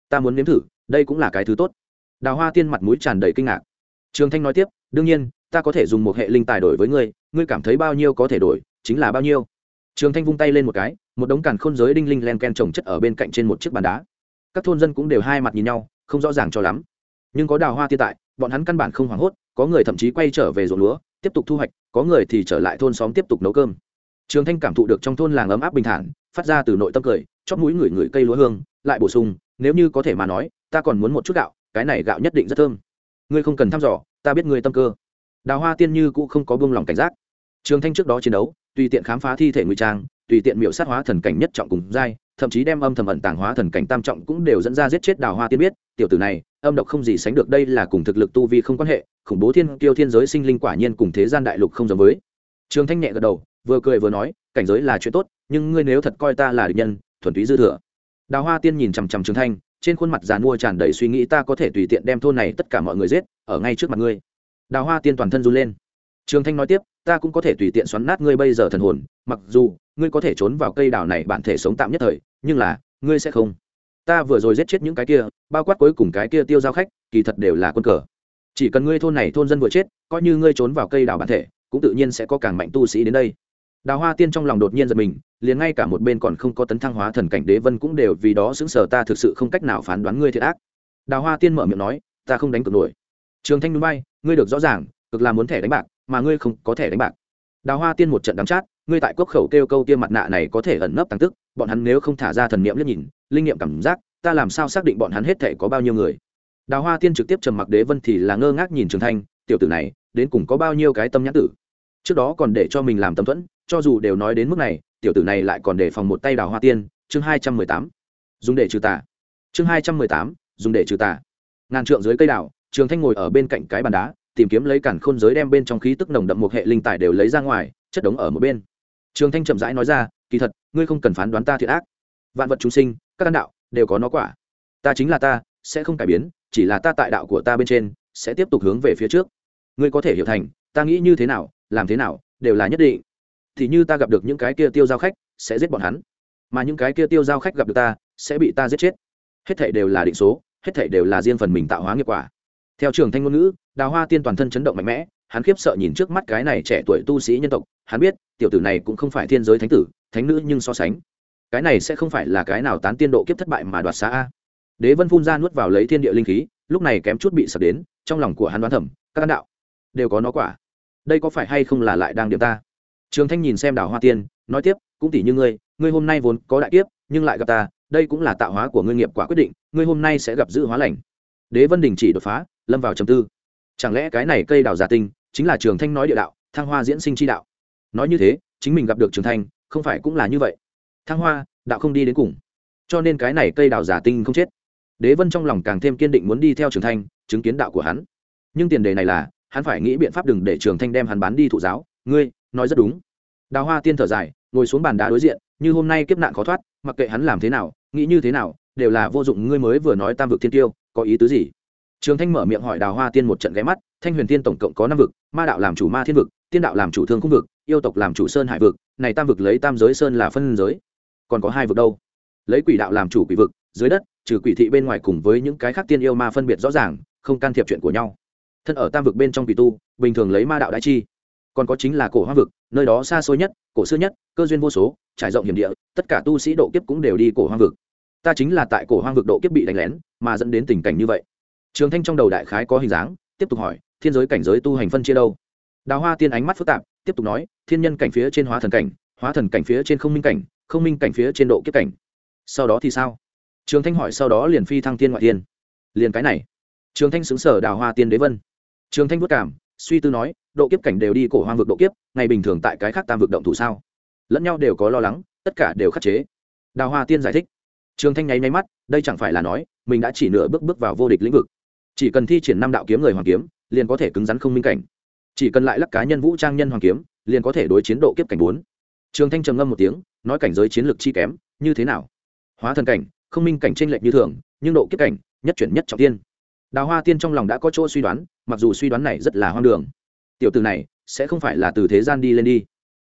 ta muốn nếm thử, đây cũng là cái thứ tốt. Đào hoa tiên mặt mũi tràn đầy kinh ngạc. Trường thanh nói tiếp, đương nhiên, ta có thể dùng một hệ linh tài đổi với ngươi ngươi cảm thấy bao nhiêu có thể đổi, chính là bao nhiêu. Trường thanh vung tay lên một cái, một đống càn khôn giới đinh linh len ken trồng chất ở bên cạnh trên một chiếc bàn đá. Các thôn dân cũng đều hai mặt nhìn nhau, không rõ ràng cho lắm. Nhưng có đào hoa tiên tại, bọn hắn căn bản không hoảng hốt, có người thậm chí quay trở về ruộng lúa, tiếp tục thu hoạch có người thì trở lại thôn xóm tiếp tục nấu cơm. Trường thanh cảm thụ được trong thôn làng ấm áp bình thản, phát ra từ nội tâm cười chót mũi người người cây lúa hương, lại bổ sung, nếu như có thể mà nói, ta còn muốn một chút gạo, cái này gạo nhất định rất thơm. Ngươi không cần thăm dò, ta biết ngươi tâm cơ. Đào hoa tiên như cũng không có buông lòng cảnh giác. Trường thanh trước đó chiến đấu, tùy tiện khám phá thi thể ngụy trang, tùy tiện miểu sát hóa thần cảnh nhất trọng cùng giai thậm chí đem âm thầm ẩn tàng hóa thần cảnh tam trọng cũng đều dẫn ra giết chết đào hoa tiên biết, tiểu tử này, âm độc không gì sánh được đây là cùng thực lực tu vi không quan hệ, khủng bố thiên kiêu thiên giới sinh linh quả nhiên cùng thế gian đại lục không giống với. Trường thanh nhẹ gật đầu, vừa cười vừa nói, cảnh giới là chuyện tốt, nhưng ngươi nếu thật coi ta là địch nhân, thuần túy dư thừa. Đào hoa tiên nhìn chằm chằm trường thanh, trên khuôn mặt dàn mua tràn đầy suy nghĩ ta có thể tùy tiện đem thôn này tất cả mọi người giết, ở ngay trước mặt ngươi. Đào hoa tiên toàn thân run lên. Trường thanh nói tiếp, ta cũng có thể tùy tiện xoắn nát ngươi bây giờ thần hồn, mặc dù ngươi có thể trốn vào cây đào này bản thể sống tạm nhất thời, nhưng là, ngươi sẽ không. Ta vừa rồi giết chết những cái kia, bao quát cuối cùng cái kia tiêu giao khách, kỳ thật đều là quân cờ. Chỉ cần ngươi thôn này thôn dân vừa chết, coi như ngươi trốn vào cây đào bản thể, cũng tự nhiên sẽ có càng mạnh tu sĩ đến đây. Đào hoa tiên trong lòng đột nhiên giật mình, liền ngay cả một bên còn không có tấn thăng hóa thần cảnh đế vân cũng đều vì đó xứng sở ta thực sự không cách nào phán đoán ngươi thiệt ác. Đào hoa tiên mở miệng nói, ta không đánh cược nổi. Trường thanh núi bay, ngươi được rõ ràng, cực là muốn thẻ đánh bạc, mà ngươi không có thẻ đánh bạc. Đào hoa tiên một trận đắm chát ngươi tại quốc khẩu kêu câu kia mặt nạ này có thể ẩn nấp tăng tức, bọn hắn nếu không thả ra thần niệm liếc nhìn, linh nghiệm cảm giác, ta làm sao xác định bọn hắn hết thể có bao nhiêu người? Đào hoa tiên trực tiếp trầm mặc đế vân thì là ngơ ngác nhìn trường thanh, tiểu tử này, đến cùng có bao nhiêu cái tâm nhãn tử? Trước đó còn để cho mình làm tâm thuẫn, cho dù đều nói đến mức này, tiểu tử này lại còn để phòng một tay đào hoa tiên, chương hai trăm mười tám, dùng để trừ tà. Chương hai trăm mười tám, dùng để trừ tà. Ngàn trượng dưới cây đào, trường thanh ngồi ở bên cạnh cái bàn đá, tìm kiếm lấy cản khôn giới đem bên trong khí tức nồng đậm một hệ linh tài đều lấy ra ngoài, chất đống ở một bên trường thanh chậm rãi nói ra, kỳ thật, ngươi không cần phán đoán ta thiện ác. Vạn vật chúng sinh, các căn đạo, đều có nó quả. Ta chính là ta, sẽ không cải biến, chỉ là ta tại đạo của ta bên trên, sẽ tiếp tục hướng về phía trước. Ngươi có thể hiểu thành, ta nghĩ như thế nào, làm thế nào, đều là nhất định. Thì như ta gặp được những cái kia tiêu giao khách, sẽ giết bọn hắn. Mà những cái kia tiêu giao khách gặp được ta, sẽ bị ta giết chết. Hết thảy đều là định số, hết thảy đều là riêng phần mình tạo hóa nghiệp quả theo trường thanh ngôn ngữ, đào hoa tiên toàn thân chấn động mạnh mẽ, hắn khiếp sợ nhìn trước mắt cái này trẻ tuổi tu sĩ nhân tộc, hắn biết, tiểu tử này cũng không phải thiên giới thánh tử, thánh nữ nhưng so sánh. Cái này sẽ không phải là cái nào tán tiên độ kiếp thất bại mà đoạt xa a. Đế vân phun ra nuốt vào lấy thiên địa linh khí, lúc này kém chút bị sập đến, trong lòng của hắn đoán thẩm các đạo đều có nó quả. Đây có phải hay không là lại đang điểm ta? Trường thanh nhìn xem đào hoa tiên, nói tiếp, cũng tỷ như ngươi ngươi hôm nay vốn có đại kiếp, nhưng lại gặp ta, đây cũng là tạo hóa của ngươi nghiệp quả quyết định, ngươi hôm nay sẽ gặp dự hóa lành. Đế vân đình chỉ đột phá lâm vào trầm tư. Chẳng lẽ cái này cây đào giả tinh chính là trường thanh nói địa đạo, thăng hoa diễn sinh chi đạo? Nói như thế, chính mình gặp được trường thanh, không phải cũng là như vậy? Thăng hoa, đạo không đi đến cùng. Cho nên cái này cây đào giả tinh không chết. Đế vân trong lòng càng thêm kiên định muốn đi theo trường thanh, chứng kiến đạo của hắn. Nhưng tiền đề này là, hắn phải nghĩ biện pháp đừng để trường thanh đem hắn bán đi thụ giáo. Ngươi, nói rất đúng. Đào hoa tiên thở dài, ngồi xuống bàn đá đối diện, như hôm nay kiếp nạn khó thoát, mặc kệ hắn làm thế nào, nghĩ như thế nào, đều là vô dụng. Ngươi mới vừa nói tam vực thiên tiêu, có ý tứ gì? Trường thanh mở miệng hỏi đào hoa tiên một trận ghé mắt, thanh huyền tiên tổng cộng có năm vực, ma đạo làm chủ ma thiên vực, tiên đạo làm chủ thương khung vực, yêu tộc làm chủ sơn hải vực, này tam vực lấy tam giới sơn là phân giới. Còn có hai vực đâu? Lấy quỷ đạo làm chủ quỷ vực, dưới đất, trừ quỷ thị bên ngoài cùng với những cái khác tiên yêu ma phân biệt rõ ràng, không can thiệp chuyện của nhau. Thân ở tam vực bên trong quỷ tu, bình thường lấy ma đạo đại chi. Còn có chính là cổ hoa vực, nơi đó xa xôi nhất, cổ xưa nhất, cơ duyên vô số, trải rộng hiểm địa, tất cả tu sĩ độ kiếp cũng đều đi cổ hoang vực. Ta chính là tại cổ hoang vực độ kiếp bị đánh lén, mà dẫn đến tình cảnh như vậy trường thanh trong đầu đại khái có hình dáng, tiếp tục hỏi, thiên giới cảnh giới tu hành phân chia đâu? Đào hoa tiên ánh mắt phức tạp, tiếp tục nói, thiên nhân cảnh phía trên hóa thần cảnh, hóa thần cảnh phía trên không minh cảnh, không minh cảnh phía trên độ kiếp cảnh. Sau đó thì sao? Trường thanh hỏi, sau đó liền phi thăng thiên ngoại thiên. Liền cái này. Trường thanh xứng sở đào hoa tiên đế vân. Trường thanh vất cảm, suy tư nói, độ kiếp cảnh đều đi cổ hoang vực độ kiếp, ngày bình thường tại cái khác tam vực động thủ sao? Lẫn nhau đều có lo lắng, tất cả đều khắc chế. Đào hoa tiên giải thích. Trường thanh nháy nháy mắt, đây chẳng phải là nói, mình đã chỉ nửa bước bước vào vô địch lĩnh vực chỉ cần thi triển năm đạo kiếm người hoàng kiếm, liền có thể cứng rắn không minh cảnh. Chỉ cần lại lắc cá nhân vũ trang nhân hoàng kiếm, liền có thể đối chiến độ kiếp cảnh bốn. Trường thanh trầm ngâm một tiếng, nói cảnh giới chiến lược chi kém, như thế nào? Hóa thần cảnh, không minh cảnh tranh lệch như thường, nhưng độ kiếp cảnh, nhất chuyển nhất trọng tiên. Đào hoa tiên trong lòng đã có chỗ suy đoán, mặc dù suy đoán này rất là hoang đường. Tiểu từ này, sẽ không phải là từ thế gian đi lên đi.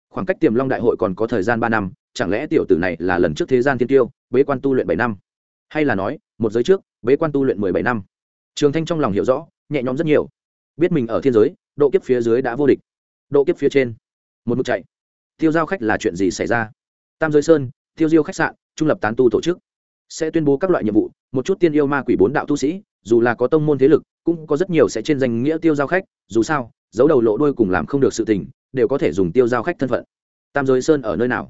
Khoảng cách tiềm long đại hội còn có thời gian ba năm, chẳng lẽ tiểu tử này là lần trước thế gian thiên tiêu, bế quan tu luyện bảy năm? Hay là nói, một giới trước, bế quan tu luyện mười bảy năm? Trường thanh trong lòng hiểu rõ, nhẹ nhõm rất nhiều. Biết mình ở thiên giới, độ kiếp phía dưới đã vô địch. Độ kiếp phía trên. Một mực chạy. Tiêu giao khách là chuyện gì xảy ra? Tam giới sơn, tiêu diêu khách sạn, trung lập tán tu tổ chức. Sẽ tuyên bố các loại nhiệm vụ, một chút tiên yêu ma quỷ bốn đạo tu sĩ, dù là có tông môn thế lực, cũng có rất nhiều sẽ trên danh nghĩa tiêu giao khách, dù sao, giấu đầu lộ đôi cùng làm không được sự tình, đều có thể dùng tiêu giao khách thân phận. Tam giới sơn ở nơi nào?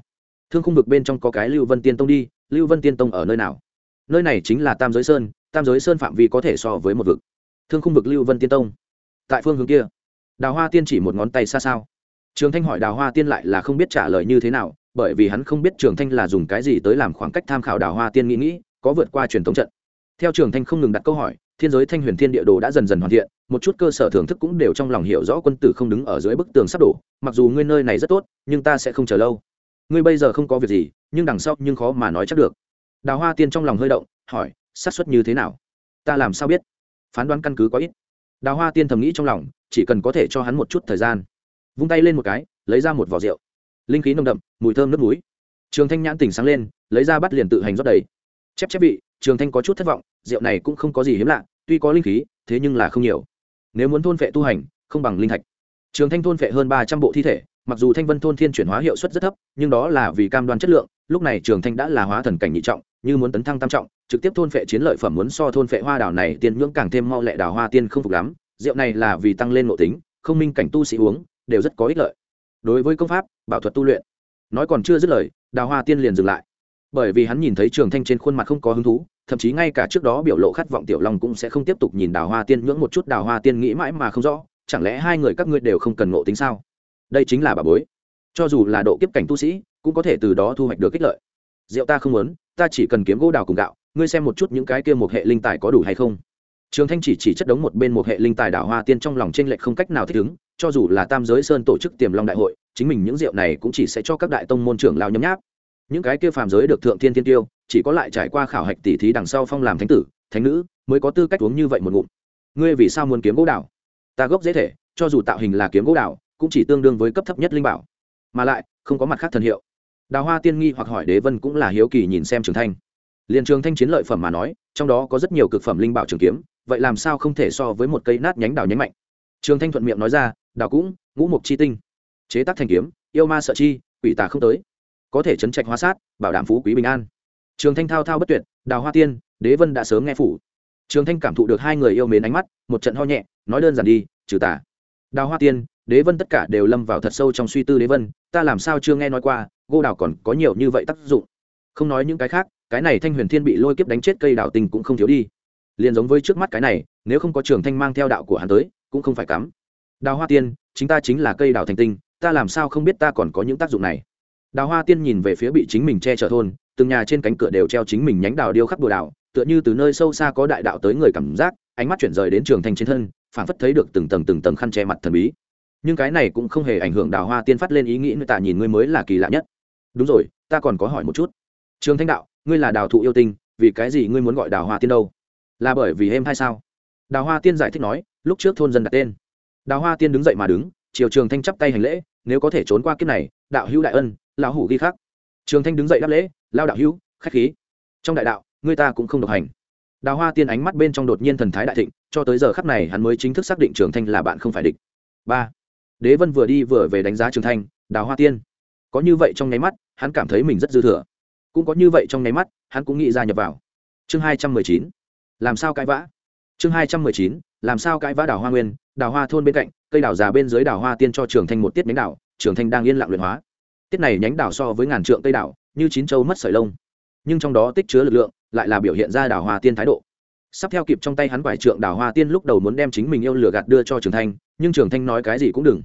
Thương khung vực bên trong có cái lưu vân tiên tông đi, lưu vân tiên tông ở nơi nào? Nơi này chính là tam giới sơn tam giới sơn phạm vi có thể so với một vực. Thương khung vực lưu vân tiên tông. Tại phương hướng kia, đào hoa tiên chỉ một ngón tay xa sao. Trường thanh hỏi đào hoa tiên lại là không biết trả lời như thế nào, bởi vì hắn không biết trường thanh là dùng cái gì tới làm khoảng cách tham khảo đào hoa tiên nghĩ nghĩ, có vượt qua truyền thống trận. Theo trường thanh không ngừng đặt câu hỏi, thiên giới thanh huyền thiên địa đồ đã dần dần hoàn thiện, một chút cơ sở thưởng thức cũng đều trong lòng hiểu rõ quân tử không đứng ở dưới bức tường sắp đổ, mặc dù ngươi nơi này rất tốt, nhưng ta sẽ không chờ lâu. Ngươi bây giờ không có việc gì, nhưng đằng sau nhưng khó mà nói chắc được. Đào hoa tiên trong lòng hơi động, hỏi xác suất như thế nào? Ta làm sao biết? Phán đoán căn cứ có ít. Đào hoa tiên thầm nghĩ trong lòng, chỉ cần có thể cho hắn một chút thời gian. Vung tay lên một cái, lấy ra một vỏ rượu. Linh khí nồng đậm, mùi thơm nước núi trường thanh nhãn tỉnh sáng lên, lấy ra bắt liền tự hành rót đầy. Chép chép vị, trường thanh có chút thất vọng, rượu này cũng không có gì hiếm lạ, tuy có linh khí, thế nhưng là không nhiều. Nếu muốn thôn phệ tu hành, không bằng linh thạch. Trường thanh thôn phệ hơn ba trăm bộ thi thể, mặc dù thanh vân thôn thiên chuyển hóa hiệu suất rất thấp, nhưng đó là vì cam đoan chất lượng, lúc này trường thanh đã là hóa thần cảnh nhị trọng, như muốn tấn thăng tam trọng trực tiếp thôn phệ chiến lợi phẩm muốn so thôn phệ hoa đảo này tiên nhưỡng càng thêm mau lẹ đào hoa tiên không phục lắm, rượu này là vì tăng lên nội tính, không minh cảnh tu sĩ uống, đều rất có ích lợi. Đối với công pháp, bảo thuật tu luyện, nói còn chưa dứt lời, đào hoa tiên liền dừng lại. Bởi vì hắn nhìn thấy trường thanh trên khuôn mặt không có hứng thú, thậm chí ngay cả trước đó biểu lộ khát vọng tiểu long cũng sẽ không tiếp tục nhìn đào hoa tiên nhưỡng một chút, đào hoa tiên nghĩ mãi mà không rõ, chẳng lẽ hai người các ngươi đều không cần ngộ tính sao? Đây chính là bà bối. Cho dù là độ kiếp cảnh tu sĩ, cũng có thể từ đó thu hoạch được kích lợi. Rượu ta không muốn, ta chỉ cần kiếm gỗ đào cùng gạo ngươi xem một chút những cái kia một hệ linh tài có đủ hay không. Trường thanh chỉ chỉ chất đống một bên một hệ linh tài đảo hoa tiên trong lòng t r ê n lệch không cách nào thích ứng cho dù là tam giới sơn tổ chức tiềm long đại hội chính mình những rượu này cũng chỉ sẽ cho các đại tông môn trưởng lao nhấm nháp. Những cái kia phàm giới được thượng thiên tiên tiêu chỉ có lại trải qua khảo hạch tỉ thí đằng sau phong làm thánh tử thánh nữ mới có tư cách uống như vậy một ngụm. Ngươi vì sao muốn kiếm gỗ đảo? ta gốc dễ thể cho dù tạo hình là kiếm gỗ đảo, cũng chỉ tương đương với cấp thấp nhất linh bảo. Mà lại không có mặt khác thần hiệu. Đào hoa tiên nghi hoặc hỏi đế vân cũng là hiếu kỳ nhìn xem trường thanh liền trường thanh chiến lợi phẩm mà nói, trong đó có rất nhiều cực phẩm linh bảo trường kiếm, vậy làm sao không thể so với một cây nát nhánh đào nhánh mạnh? Trường thanh thuận miệng nói ra, đào cũng, ngũ mục chi tinh. Chế tác thành kiếm, yêu ma sợ chi, quỷ tà không tới. Có thể chấn trạch hóa sát, bảo đảm phú quý bình an. Trường thanh thao thao bất tuyệt, đào hoa tiên, đế vân đã sớm nghe phủ. Trường thanh cảm thụ được hai người yêu mến ánh mắt, một trận ho nhẹ, nói đơn giản đi, trừ tà. Đào hoa tiên, đế vân tất cả đều lâm vào thật sâu trong suy tư đế vân, ta làm sao chưa nghe nói qua gô đào còn có nhiều như vậy tác dụng. Không nói những cái khác cái này thanh huyền thiên bị lôi kiếp đánh chết cây đào tình cũng không thiếu đi. Liền giống với trước mắt cái này, nếu không có trường thanh mang theo đạo của hắn tới, cũng không phải cắm. Đào hoa tiên, chính ta chính là cây đào thành tinh, ta làm sao không biết ta còn có những tác dụng này? Đào hoa tiên nhìn về phía bị chính mình che chở thôn, từng nhà trên cánh cửa đều treo chính mình nhánh đào điêu khắc bồ đào, tựa như từ nơi sâu xa có đại đạo tới người cảm giác, ánh mắt chuyển rời đến trường thanh trên thân, phảng phất thấy được từng tầng từng tầng khăn che mặt thần bí. Nhưng cái này cũng không hề ảnh hưởng đào hoa tiên phát lên ý nghĩ người ta nhìn ngươi mới là kỳ lạ nhất. Đúng rồi, ta còn có hỏi một chút. Trường thanh đạo ngươi là đào thụ yêu tinh, vì cái gì ngươi muốn gọi đào hoa tiên đâu? Là bởi vì em hay sao? Đào hoa tiên giải thích nói, lúc trước thôn dân đặt tên. Đào hoa tiên đứng dậy mà đứng, triều trường thanh chắp tay hành lễ, nếu có thể trốn qua kiếp này, đạo hữu đại ân, lão hủ ghi khắc. Trường thanh đứng dậy đáp lễ, lao đạo hữu, khách khí. Trong đại đạo người ta cũng không độc hành. Đào hoa tiên ánh mắt bên trong đột nhiên thần thái đại thịnh, cho tới giờ khắc này hắn mới chính thức xác định trường thanh là bạn không phải địch. Ba. Đế vân vừa đi vừa về đánh giá trường thanh, đào hoa tiên. Có như vậy trong nháy mắt, hắn cảm thấy mình rất dư thừa cũng có như vậy trong nháy mắt, hắn cũng nghĩ ra nhập vào. Chương hai trăm mười chín, làm sao cãi vã? Chương hai trăm mười chín, làm sao cãi vã đào hoa nguyên? Đào hoa thôn bên cạnh, cây đào già bên dưới đào hoa tiên cho trường thanh một tiết nhánh đào, trường thanh đang yên lặng luyện hóa. Tiết này nhánh đào so với ngàn trượng cây đào, như chín châu mất sợi lông. Nhưng trong đó tích chứa lực lượng, lại là biểu hiện ra đào hoa tiên thái độ. Sắp theo kịp trong tay hắn quải trượng, đào hoa tiên lúc đầu muốn đem chính mình yêu lừa gạt đưa cho trường thanh, nhưng trường thanh nói cái gì cũng đừng.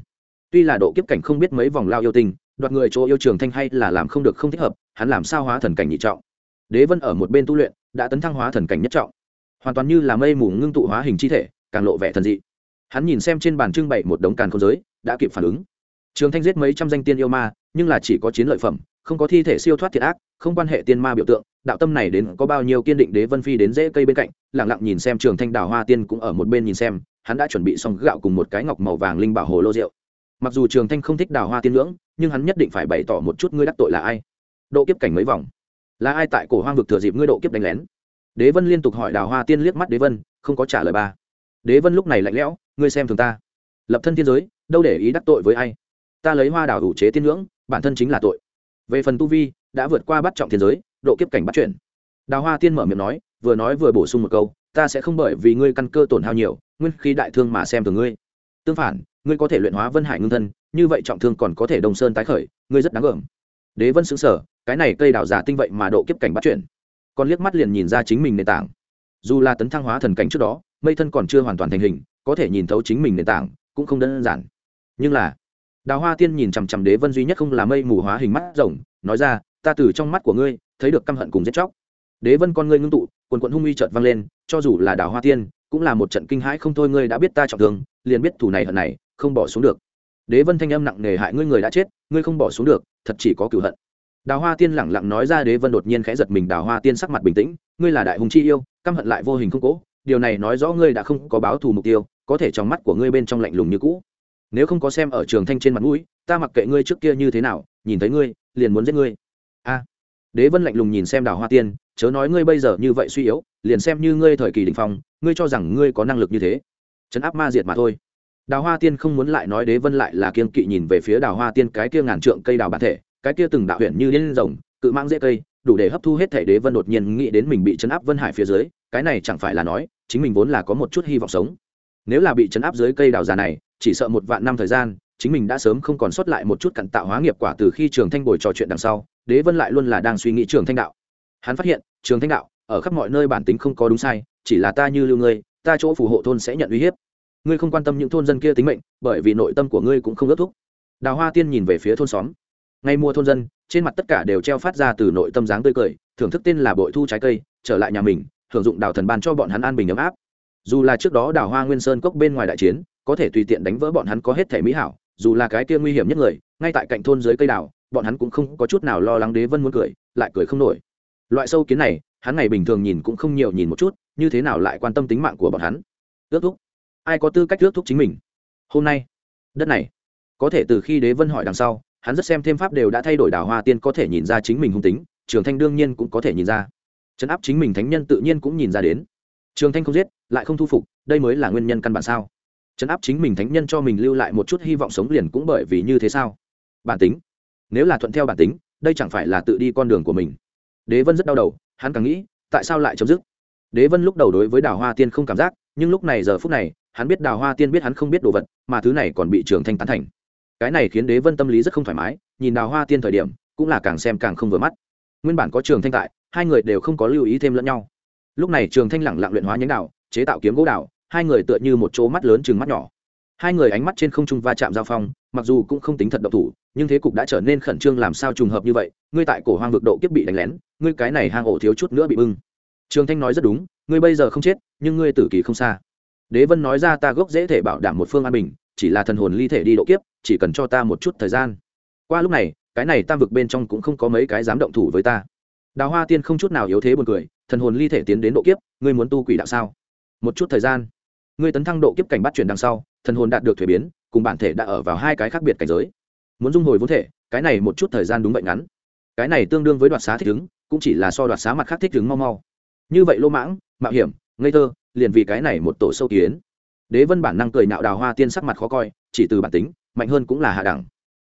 Tuy là độ kiếp cảnh không biết mấy vòng lao yêu tình đoạt người chỗ yêu trường thanh hay là làm không được không thích hợp, hắn làm sao hóa thần cảnh nhị trọng? Đế vân ở một bên tu luyện, đã tấn thăng hóa thần cảnh nhất trọng. Hoàn toàn như là mây mù ngưng tụ hóa hình chi thể, càng lộ vẻ thần dị. Hắn nhìn xem trên bàn trưng bày một đống càn không giới, đã kịp phản ứng. Trường thanh giết mấy trăm danh tiên yêu ma, nhưng là chỉ có chiến lợi phẩm, không có thi thể siêu thoát thiệt ác, không quan hệ tiên ma biểu tượng, đạo tâm này đến có bao nhiêu kiên định đế vân phi đến dễ cây bên cạnh lẳng lặng nhìn xem trường thanh đào hoa tiên cũng ở một bên nhìn xem, hắn đã chuẩn bị xong gạo cùng một cái ngọc màu vàng linh bảo hồ lô rượu. Mặc dù trường thanh không thích đào hoa tiên ngưỡng nhưng hắn nhất định phải bày tỏ một chút ngươi đắc tội là ai? Độ kiếp cảnh mấy vòng. Là ai tại cổ hoang vực thừa dịp ngươi độ kiếp đánh lén? Đế vân liên tục hỏi đào hoa tiên liếc mắt đế vân, không có trả lời ba. Đế vân lúc này lạnh lẽo, ngươi xem thường ta. Lập thân thiên giới, đâu để ý đắc tội với ai? Ta lấy hoa đào ủ chế tiên ngưỡng, bản thân chính là tội. Về phần tu vi, đã vượt qua bắt trọng thiên giới, độ kiếp cảnh bắt chuyển. Đào hoa tiên mở miệng nói, vừa nói vừa bổ sung một câu, ta sẽ không bởi vì ngươi căn cơ tổn hao nhiều, nguyên khi đại thương mà xem thường ngươi. Tương phản, ngươi có thể luyện hóa vân hải ngưng thân như vậy trọng thương còn có thể đông sơn tái khởi, ngươi rất đáng gờm đế vân xứng sở cái này cây đào giả tinh vậy mà độ kiếp cảnh bắt chuyển còn liếc mắt liền nhìn ra chính mình nền tảng. Dù là tấn thăng hóa thần cảnh trước đó, mây thân còn chưa hoàn toàn thành hình, có thể nhìn thấu chính mình nền tảng, cũng không đơn giản. Nhưng là, đào hoa tiên nhìn chằm chằm đế vân duy nhất không là mây mù hóa hình mắt rồng, nói ra, ta từ trong mắt của ngươi, thấy được căm hận cùng giết chóc. Đế vân con ngươi ngưng tụ, quần quận hung uy chợt vang lên, cho dù là đào hoa tiên, cũng là một trận kinh hãi, không thôi, ngươi đã biết ta trọng thương, liền biết thủ này hận này, không bỏ xuống được đế vân thanh âm nặng nề hại ngươi người đã chết, ngươi không bỏ xuống được, thật chỉ có cửu hận. Đào hoa tiên lẳng lặng nói ra đế vân đột nhiên khẽ giật mình, đào hoa tiên sắc mặt bình tĩnh, ngươi là đại hùng chi yêu, căm hận lại vô hình không cố, điều này nói rõ ngươi đã không có báo thù mục tiêu, có thể trong mắt của ngươi bên trong lạnh lùng như cũ. Nếu không có xem ở trường thanh trên mặt mũi, ta mặc kệ ngươi trước kia như thế nào, nhìn thấy ngươi, liền muốn giết ngươi. A. Đế vân lạnh lùng nhìn xem đào hoa tiên, chớ nói ngươi bây giờ như vậy suy yếu, liền xem như ngươi thời kỳ đình phong, ngươi cho rằng ngươi có năng lực như thế. Chấn áp ma diệt mà thôi đào hoa tiên không muốn lại nói đế vân lại là kiên kỵ nhìn về phía đào hoa tiên cái kia ngàn trượng cây đào bản thể, cái kia từng đạo huyện như liên rồng, cự mang dễ cây, đủ để hấp thu hết thể đế vân đột nhiên nghĩ đến mình bị chấn áp vân hải phía dưới, cái này chẳng phải là nói, chính mình vốn là có một chút hy vọng sống. Nếu là bị chấn áp dưới cây đào già này, chỉ sợ một vạn năm thời gian, chính mình đã sớm không còn sót lại một chút cặn tạo hóa nghiệp quả từ khi trường thanh bồi trò chuyện đằng sau, đế vân lại luôn là đang suy nghĩ trường thanh đạo. Hắn phát hiện, trường thanh đạo, ở khắp mọi nơi bản tính không có đúng sai, chỉ là ta như lưu ngươi, ta chỗ phù hộ thôn sẽ nhận uy hiếp ngươi không quan tâm những thôn dân kia tính mệnh, bởi vì nội tâm của ngươi cũng không ước thúc. Đào hoa tiên nhìn về phía thôn xóm. Ngay mua thôn dân, trên mặt tất cả đều treo phát ra từ nội tâm dáng tươi cười, thưởng thức tên là bội thu trái cây, trở lại nhà mình, thưởng dụng đào thần ban cho bọn hắn an bình ấm áp. Dù là trước đó đào hoa nguyên sơn cốc bên ngoài đại chiến, có thể tùy tiện đánh vỡ bọn hắn có hết thể mỹ hảo, dù là cái kia nguy hiểm nhất người, ngay tại cạnh thôn dưới cây đào, bọn hắn cũng không có chút nào lo lắng đế vân muốn cười, lại cười không nổi. Loại sâu kiến này, hắn ngày bình thường nhìn cũng không nhiều nhìn một chút, như thế nào lại quan tâm tính mạng của bọn hắn? Ước thúc ai có tư cách ước thúc chính mình? Hôm nay, đất này, có thể từ khi đế vân hỏi đằng sau, hắn rất xem thêm pháp đều đã thay đổi đào hoa tiên có thể nhìn ra chính mình hung tính, trường thanh đương nhiên cũng có thể nhìn ra. Trấn áp chính mình thánh nhân tự nhiên cũng nhìn ra đến. Trường thanh không giết, lại không thu phục, đây mới là nguyên nhân căn bản sao? Trấn áp chính mình thánh nhân cho mình lưu lại một chút hy vọng sống liền cũng bởi vì như thế sao? Bản tính, nếu là thuận theo bản tính, đây chẳng phải là tự đi con đường của mình? Đế vân rất đau đầu, hắn càng nghĩ, tại sao lại chấm dứt? Đế vân lúc đầu đối với đào hoa tiên không cảm giác, nhưng lúc này giờ phút này hắn biết đào hoa tiên biết hắn không biết đồ vật, mà thứ này còn bị trường thanh tán thành. Cái này khiến đế vân tâm lý rất không thoải mái, nhìn đào hoa tiên thời điểm, cũng là càng xem càng không vừa mắt. Nguyên bản có trường thanh tại, hai người đều không có lưu ý thêm lẫn nhau. Lúc này trường thanh lẳng lặng luyện hóa nhánh đạo chế tạo kiếm gỗ đạo hai người tựa như một chỗ mắt lớn chừng mắt nhỏ. Hai người ánh mắt trên không trung va chạm giao phong, mặc dù cũng không tính thật độc thủ, nhưng thế cục đã trở nên khẩn trương làm sao trùng hợp như vậy, ngươi tại cổ hoang vực độ kiếp bị đánh lén, ngươi cái này hang ổ thiếu chút nữa bị bưng. Trường thanh nói rất đúng, ngươi bây giờ không chết, nhưng ngươi tử kỳ không xa đế vân nói ra ta gốc dễ thể bảo đảm một phương an bình, chỉ là thần hồn ly thể đi độ kiếp, chỉ cần cho ta một chút thời gian. Qua lúc này, cái này tam vực bên trong cũng không có mấy cái dám động thủ với ta. Đào hoa tiên không chút nào yếu thế buồn cười, thần hồn ly thể tiến đến độ kiếp, ngươi muốn tu quỷ đạo sao? Một chút thời gian. Ngươi tấn thăng độ kiếp cảnh bắt chuyển đằng sau, thần hồn đạt được thuế biến, cùng bản thể đã ở vào hai cái khác biệt cảnh giới. Muốn dung hồi vốn thể, cái này một chút thời gian đúng vậy ngắn. Cái này tương đương với đoạt xá thích ứng, cũng chỉ là so đoạt xá mặt khác thích ứng mau mau. Như vậy lô mãng, mạo hiểm, ngây thơ liền vì cái này một tổ sâu kiến. Đế vân bản năng cười nạo đào hoa tiên sắc mặt khó coi, chỉ từ bản tính, mạnh hơn cũng là hạ đẳng.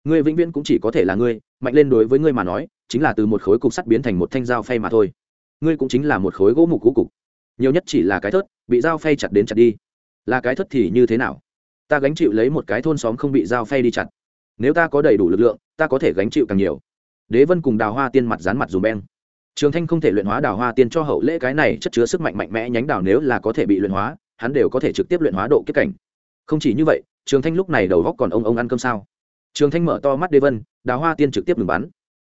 Ngươi vĩnh viễn cũng chỉ có thể là ngươi, mạnh lên đối với ngươi mà nói, chính là từ một khối cục sắt biến thành một thanh dao phay mà thôi. Ngươi cũng chính là một khối gỗ mục cũ cục. Nhiều nhất chỉ là cái thớt, bị dao phay chặt đến chặt đi. Là cái thớt thì như thế nào? Ta gánh chịu lấy một cái thôn xóm không bị dao phay đi chặt. Nếu ta có đầy đủ lực lượng, ta có thể gánh chịu càng nhiều. Đế vân cùng đào hoa tiên mặt dán mặt dùm beng trường thanh không thể luyện hóa đào hoa tiên cho hậu lễ cái này chất chứa sức mạnh mạnh mẽ nhánh đào nếu là có thể bị luyện hóa, hắn đều có thể trực tiếp luyện hóa độ kết cảnh. Không chỉ như vậy, trường thanh lúc này đầu góc còn ông ông ăn cơm sao? Trường thanh mở to mắt đế vân, đào hoa tiên trực tiếp ngừng bắn.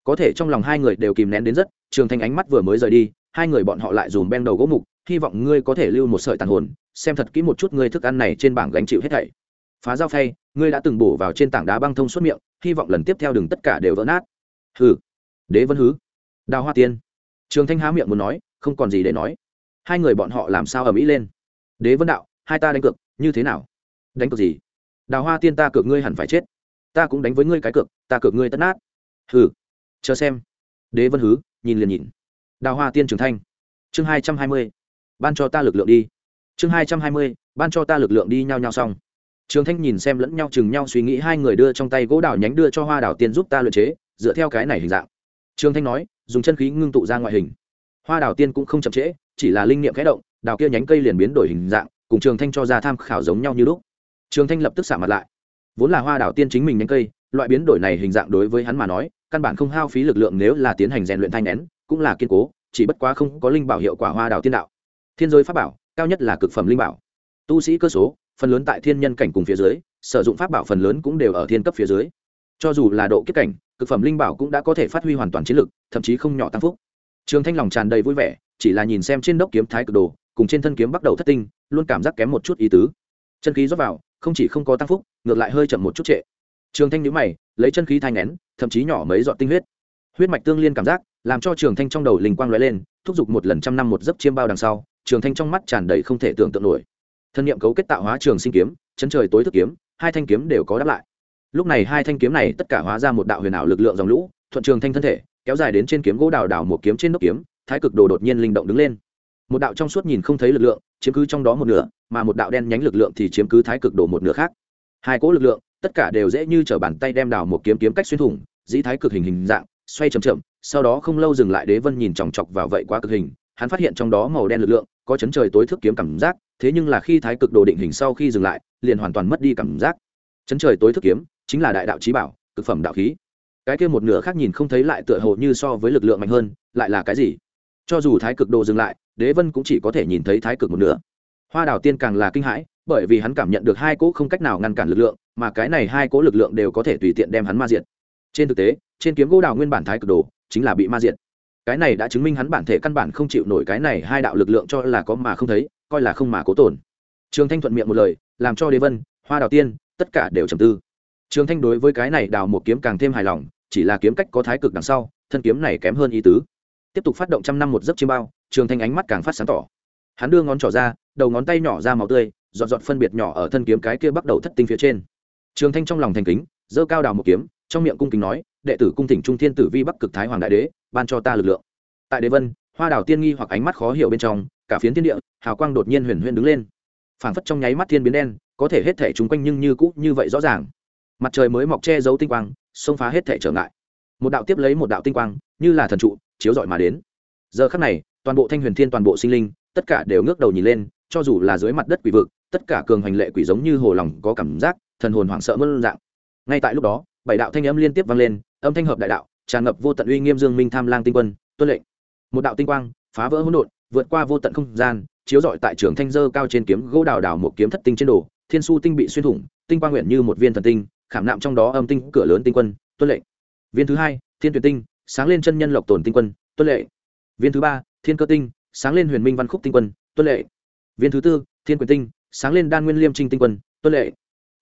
Có thể trong lòng hai người đều kìm nén đến rất, trường thanh ánh mắt vừa mới rời đi, hai người bọn họ lại dùm ben đầu gỗ mục, hy vọng ngươi có thể lưu một sợi tàn hồn, xem thật kỹ một chút ngươi thức ăn này trên bảng gánh chịu hết thảy. Phá giao phay, ngươi đã từng bổ vào trên tảng đá băng thông suốt miệng, hy vọng lần tiếp theo đừng tất cả đều vỡ nát. Hừ. Đế vân hứ. Đào hoa tiên trường thanh há miệng muốn nói, không còn gì để nói. Hai người bọn họ làm sao ở mỹ lên? Đế vân đạo, hai ta đánh cược, như thế nào? Đánh cược gì? Đào hoa tiên ta cược ngươi hẳn phải chết. Ta cũng đánh với ngươi cái cược, ta cược ngươi tất nát. Hừ. Chờ xem. Đế vân hứ, nhìn liền nhìn. Đào hoa tiên trường thanh. Chương hai trăm hai mươi. Ban cho ta lực lượng đi. Chương hai trăm hai mươi, ban cho ta lực lượng đi nhau nhau xong. Trường thanh nhìn xem lẫn nhau chừng nhau suy nghĩ, hai người đưa trong tay gỗ đào nhánh đưa cho hoa đào tiên giúp ta luyện chế, dựa theo cái này hình dạng trường thanh nói, dùng chân khí ngưng tụ ra ngoại hình. Hoa đào tiên cũng không chậm trễ, chỉ là linh niệm khẽ động, đào kia nhánh cây liền biến đổi hình dạng, cùng trường thanh cho ra tham khảo giống nhau như lúc. Trường thanh lập tức xả mặt lại. Vốn là hoa đào tiên chính mình nhánh cây, loại biến đổi này hình dạng đối với hắn mà nói, căn bản không hao phí lực lượng nếu là tiến hành rèn luyện thanh nén, cũng là kiên cố, chỉ bất quá không có linh bảo hiệu quả hoa đào tiên đạo. Thiên giới pháp bảo, cao nhất là cực phẩm linh bảo. Tu sĩ cơ số, phần lớn tại thiên nhân cảnh cùng phía dưới, sử dụng pháp bảo phần lớn cũng đều ở thiên cấp phía dưới cho dù là độ kiếp cảnh, cực phẩm linh bảo cũng đã có thể phát huy hoàn toàn chiến lực, thậm chí không nhỏ tăng phúc. Trường thanh lòng tràn đầy vui vẻ, chỉ là nhìn xem trên đốc kiếm thái cực đồ, cùng trên thân kiếm bắt đầu thất tinh, luôn cảm giác kém một chút ý tứ. Chân khí rót vào, không chỉ không có tăng phúc, ngược lại hơi chậm một chút trệ. Trường thanh nhíu mày, lấy chân khí thai ngén thậm chí nhỏ mấy giọt tinh huyết. Huyết mạch tương liên cảm giác, làm cho trường thanh trong đầu linh quang lóe lên, thúc giục một lần trăm năm một giấc chiêm bao đằng sau, trường thanh trong mắt tràn đầy không thể tưởng tượng nổi. Thân nhiệm cấu kết tạo hóa trường sinh kiếm, chân trời tối thức kiếm, hai thanh kiếm đều có đáp lại lúc này hai thanh kiếm này tất cả hóa ra một đạo huyền ảo lực lượng dòng lũ, thuận trường thanh thân thể, kéo dài đến trên kiếm gỗ đào đào một kiếm trên nóc kiếm, thái cực đồ đột nhiên linh động đứng lên. Một đạo trong suốt nhìn không thấy lực lượng, chiếm cứ trong đó một nửa, mà một đạo đen nhánh lực lượng thì chiếm cứ thái cực đồ một nửa khác. Hai cỗ lực lượng, tất cả đều dễ như t bàn tay đem đào một kiếm kiếm cách xuyên thủng, dĩ thái cực hình hình dạng, xoay chậm chậm, sau đó không lâu dừng lại đế vân nhìn chòng chọc vào vậy quá cực hình, hắn phát hiện trong đó màu đen lực lượng, có chấn trời tối thức kiếm cảm giác, thế nhưng là khi thái cực đồ định hình sau khi dừng lại, liền hoàn toàn mất đi cảm giác. Chấn trời tối thức kiếm chính là đại đạo trí bảo, cực phẩm đạo khí. Cái kia một nửa khác nhìn không thấy lại tựa hồ như so với lực lượng mạnh hơn, lại là cái gì? Cho dù thái cực đồ dừng lại, đế vân cũng chỉ có thể nhìn thấy thái cực một nửa. Hoa đào tiên càng là kinh hãi, bởi vì hắn cảm nhận được hai cỗ không cách nào ngăn cản lực lượng, mà cái này hai cỗ lực lượng đều có thể tùy tiện đem hắn ma diệt. Trên thực tế, trên kiếm gỗ đào nguyên bản thái cực đồ chính là bị ma diệt. Cái này đã chứng minh hắn bản thể căn bản không chịu nổi cái này hai đạo lực lượng cho là có mà không thấy, coi là không mà cố tổn trường thanh thuận miệng một lời, làm cho đế vân, hoa đào tiên, tất cả đều trầm tư trường thanh đối với cái này đào một kiếm càng thêm hài lòng, chỉ là kiếm cách có thái cực đằng sau, thân kiếm này kém hơn ý tứ. Tiếp tục phát động trăm năm một giấc chiêm bao, trường thanh ánh mắt càng phát sáng tỏ. Hắn đưa ngón trỏ ra, đầu ngón tay nhỏ ra màu tươi dọn dọn phân biệt nhỏ ở thân kiếm cái kia bắt đầu thất tinh phía trên. Trường thanh trong lòng thành kính dơ cao đào một kiếm, trong miệng cung kính nói, đệ tử cung thỉnh trung thiên tử vi bắc cực thái hoàng đại đế, ban cho ta lực lượng. Tại đế vân, hoa đào tiên nghi hoặc ánh mắt khó hiểu bên trong, cả phiến thiên địa, hào quang đột nhiên huyền huyền đứng lên. Phảng phất trong nháy mắt thiên biến đen, có thể hết thể chúng quanh nhưng như cũ như vậy rõ ràng mặt trời mới mọc che giấu tinh quang, xông phá hết thể trở ngại. Một đạo tiếp lấy một đạo tinh quang, như là thần trụ, chiếu rọi mà đến. Giờ khắc này, toàn bộ thanh huyền thiên, toàn bộ sinh linh, tất cả đều ngước đầu nhìn lên, cho dù là dưới mặt đất quỷ vực, tất cả cường hành lệ quỷ giống như hồ lòng có cảm giác, thần hồn hoảng sợ mơn dạng. Ngay tại lúc đó, bảy đạo thanh âm liên tiếp vang lên, âm thanh hợp đại đạo, tràn ngập vô tận uy nghiêm dương minh tham lang tinh quân, tuân lệnh. Một đạo tinh quang, phá vỡ hỗn độn, vượt qua vô tận không gian, chiếu rọi tại trường thanh dơ cao trên kiếm gỗ đào đào một kiếm thất tinh trên đồ, thiên su tinh bị xuyên thủng, tinh quang nguyện như một viên thần tinh khảm nạm trong đó âm tinh cửa lớn tinh quân, tuân lệnh. Viên thứ hai, thiên tuyển tinh, sáng lên chân nhân lộc tồn tinh quân, tuân lệ viên thứ ba, thiên cơ tinh, sáng lên huyền minh văn khúc tinh quân, tuân lệ viên thứ tư, thiên quyền tinh, sáng lên đan nguyên liêm trinh tinh quân, tuân lệ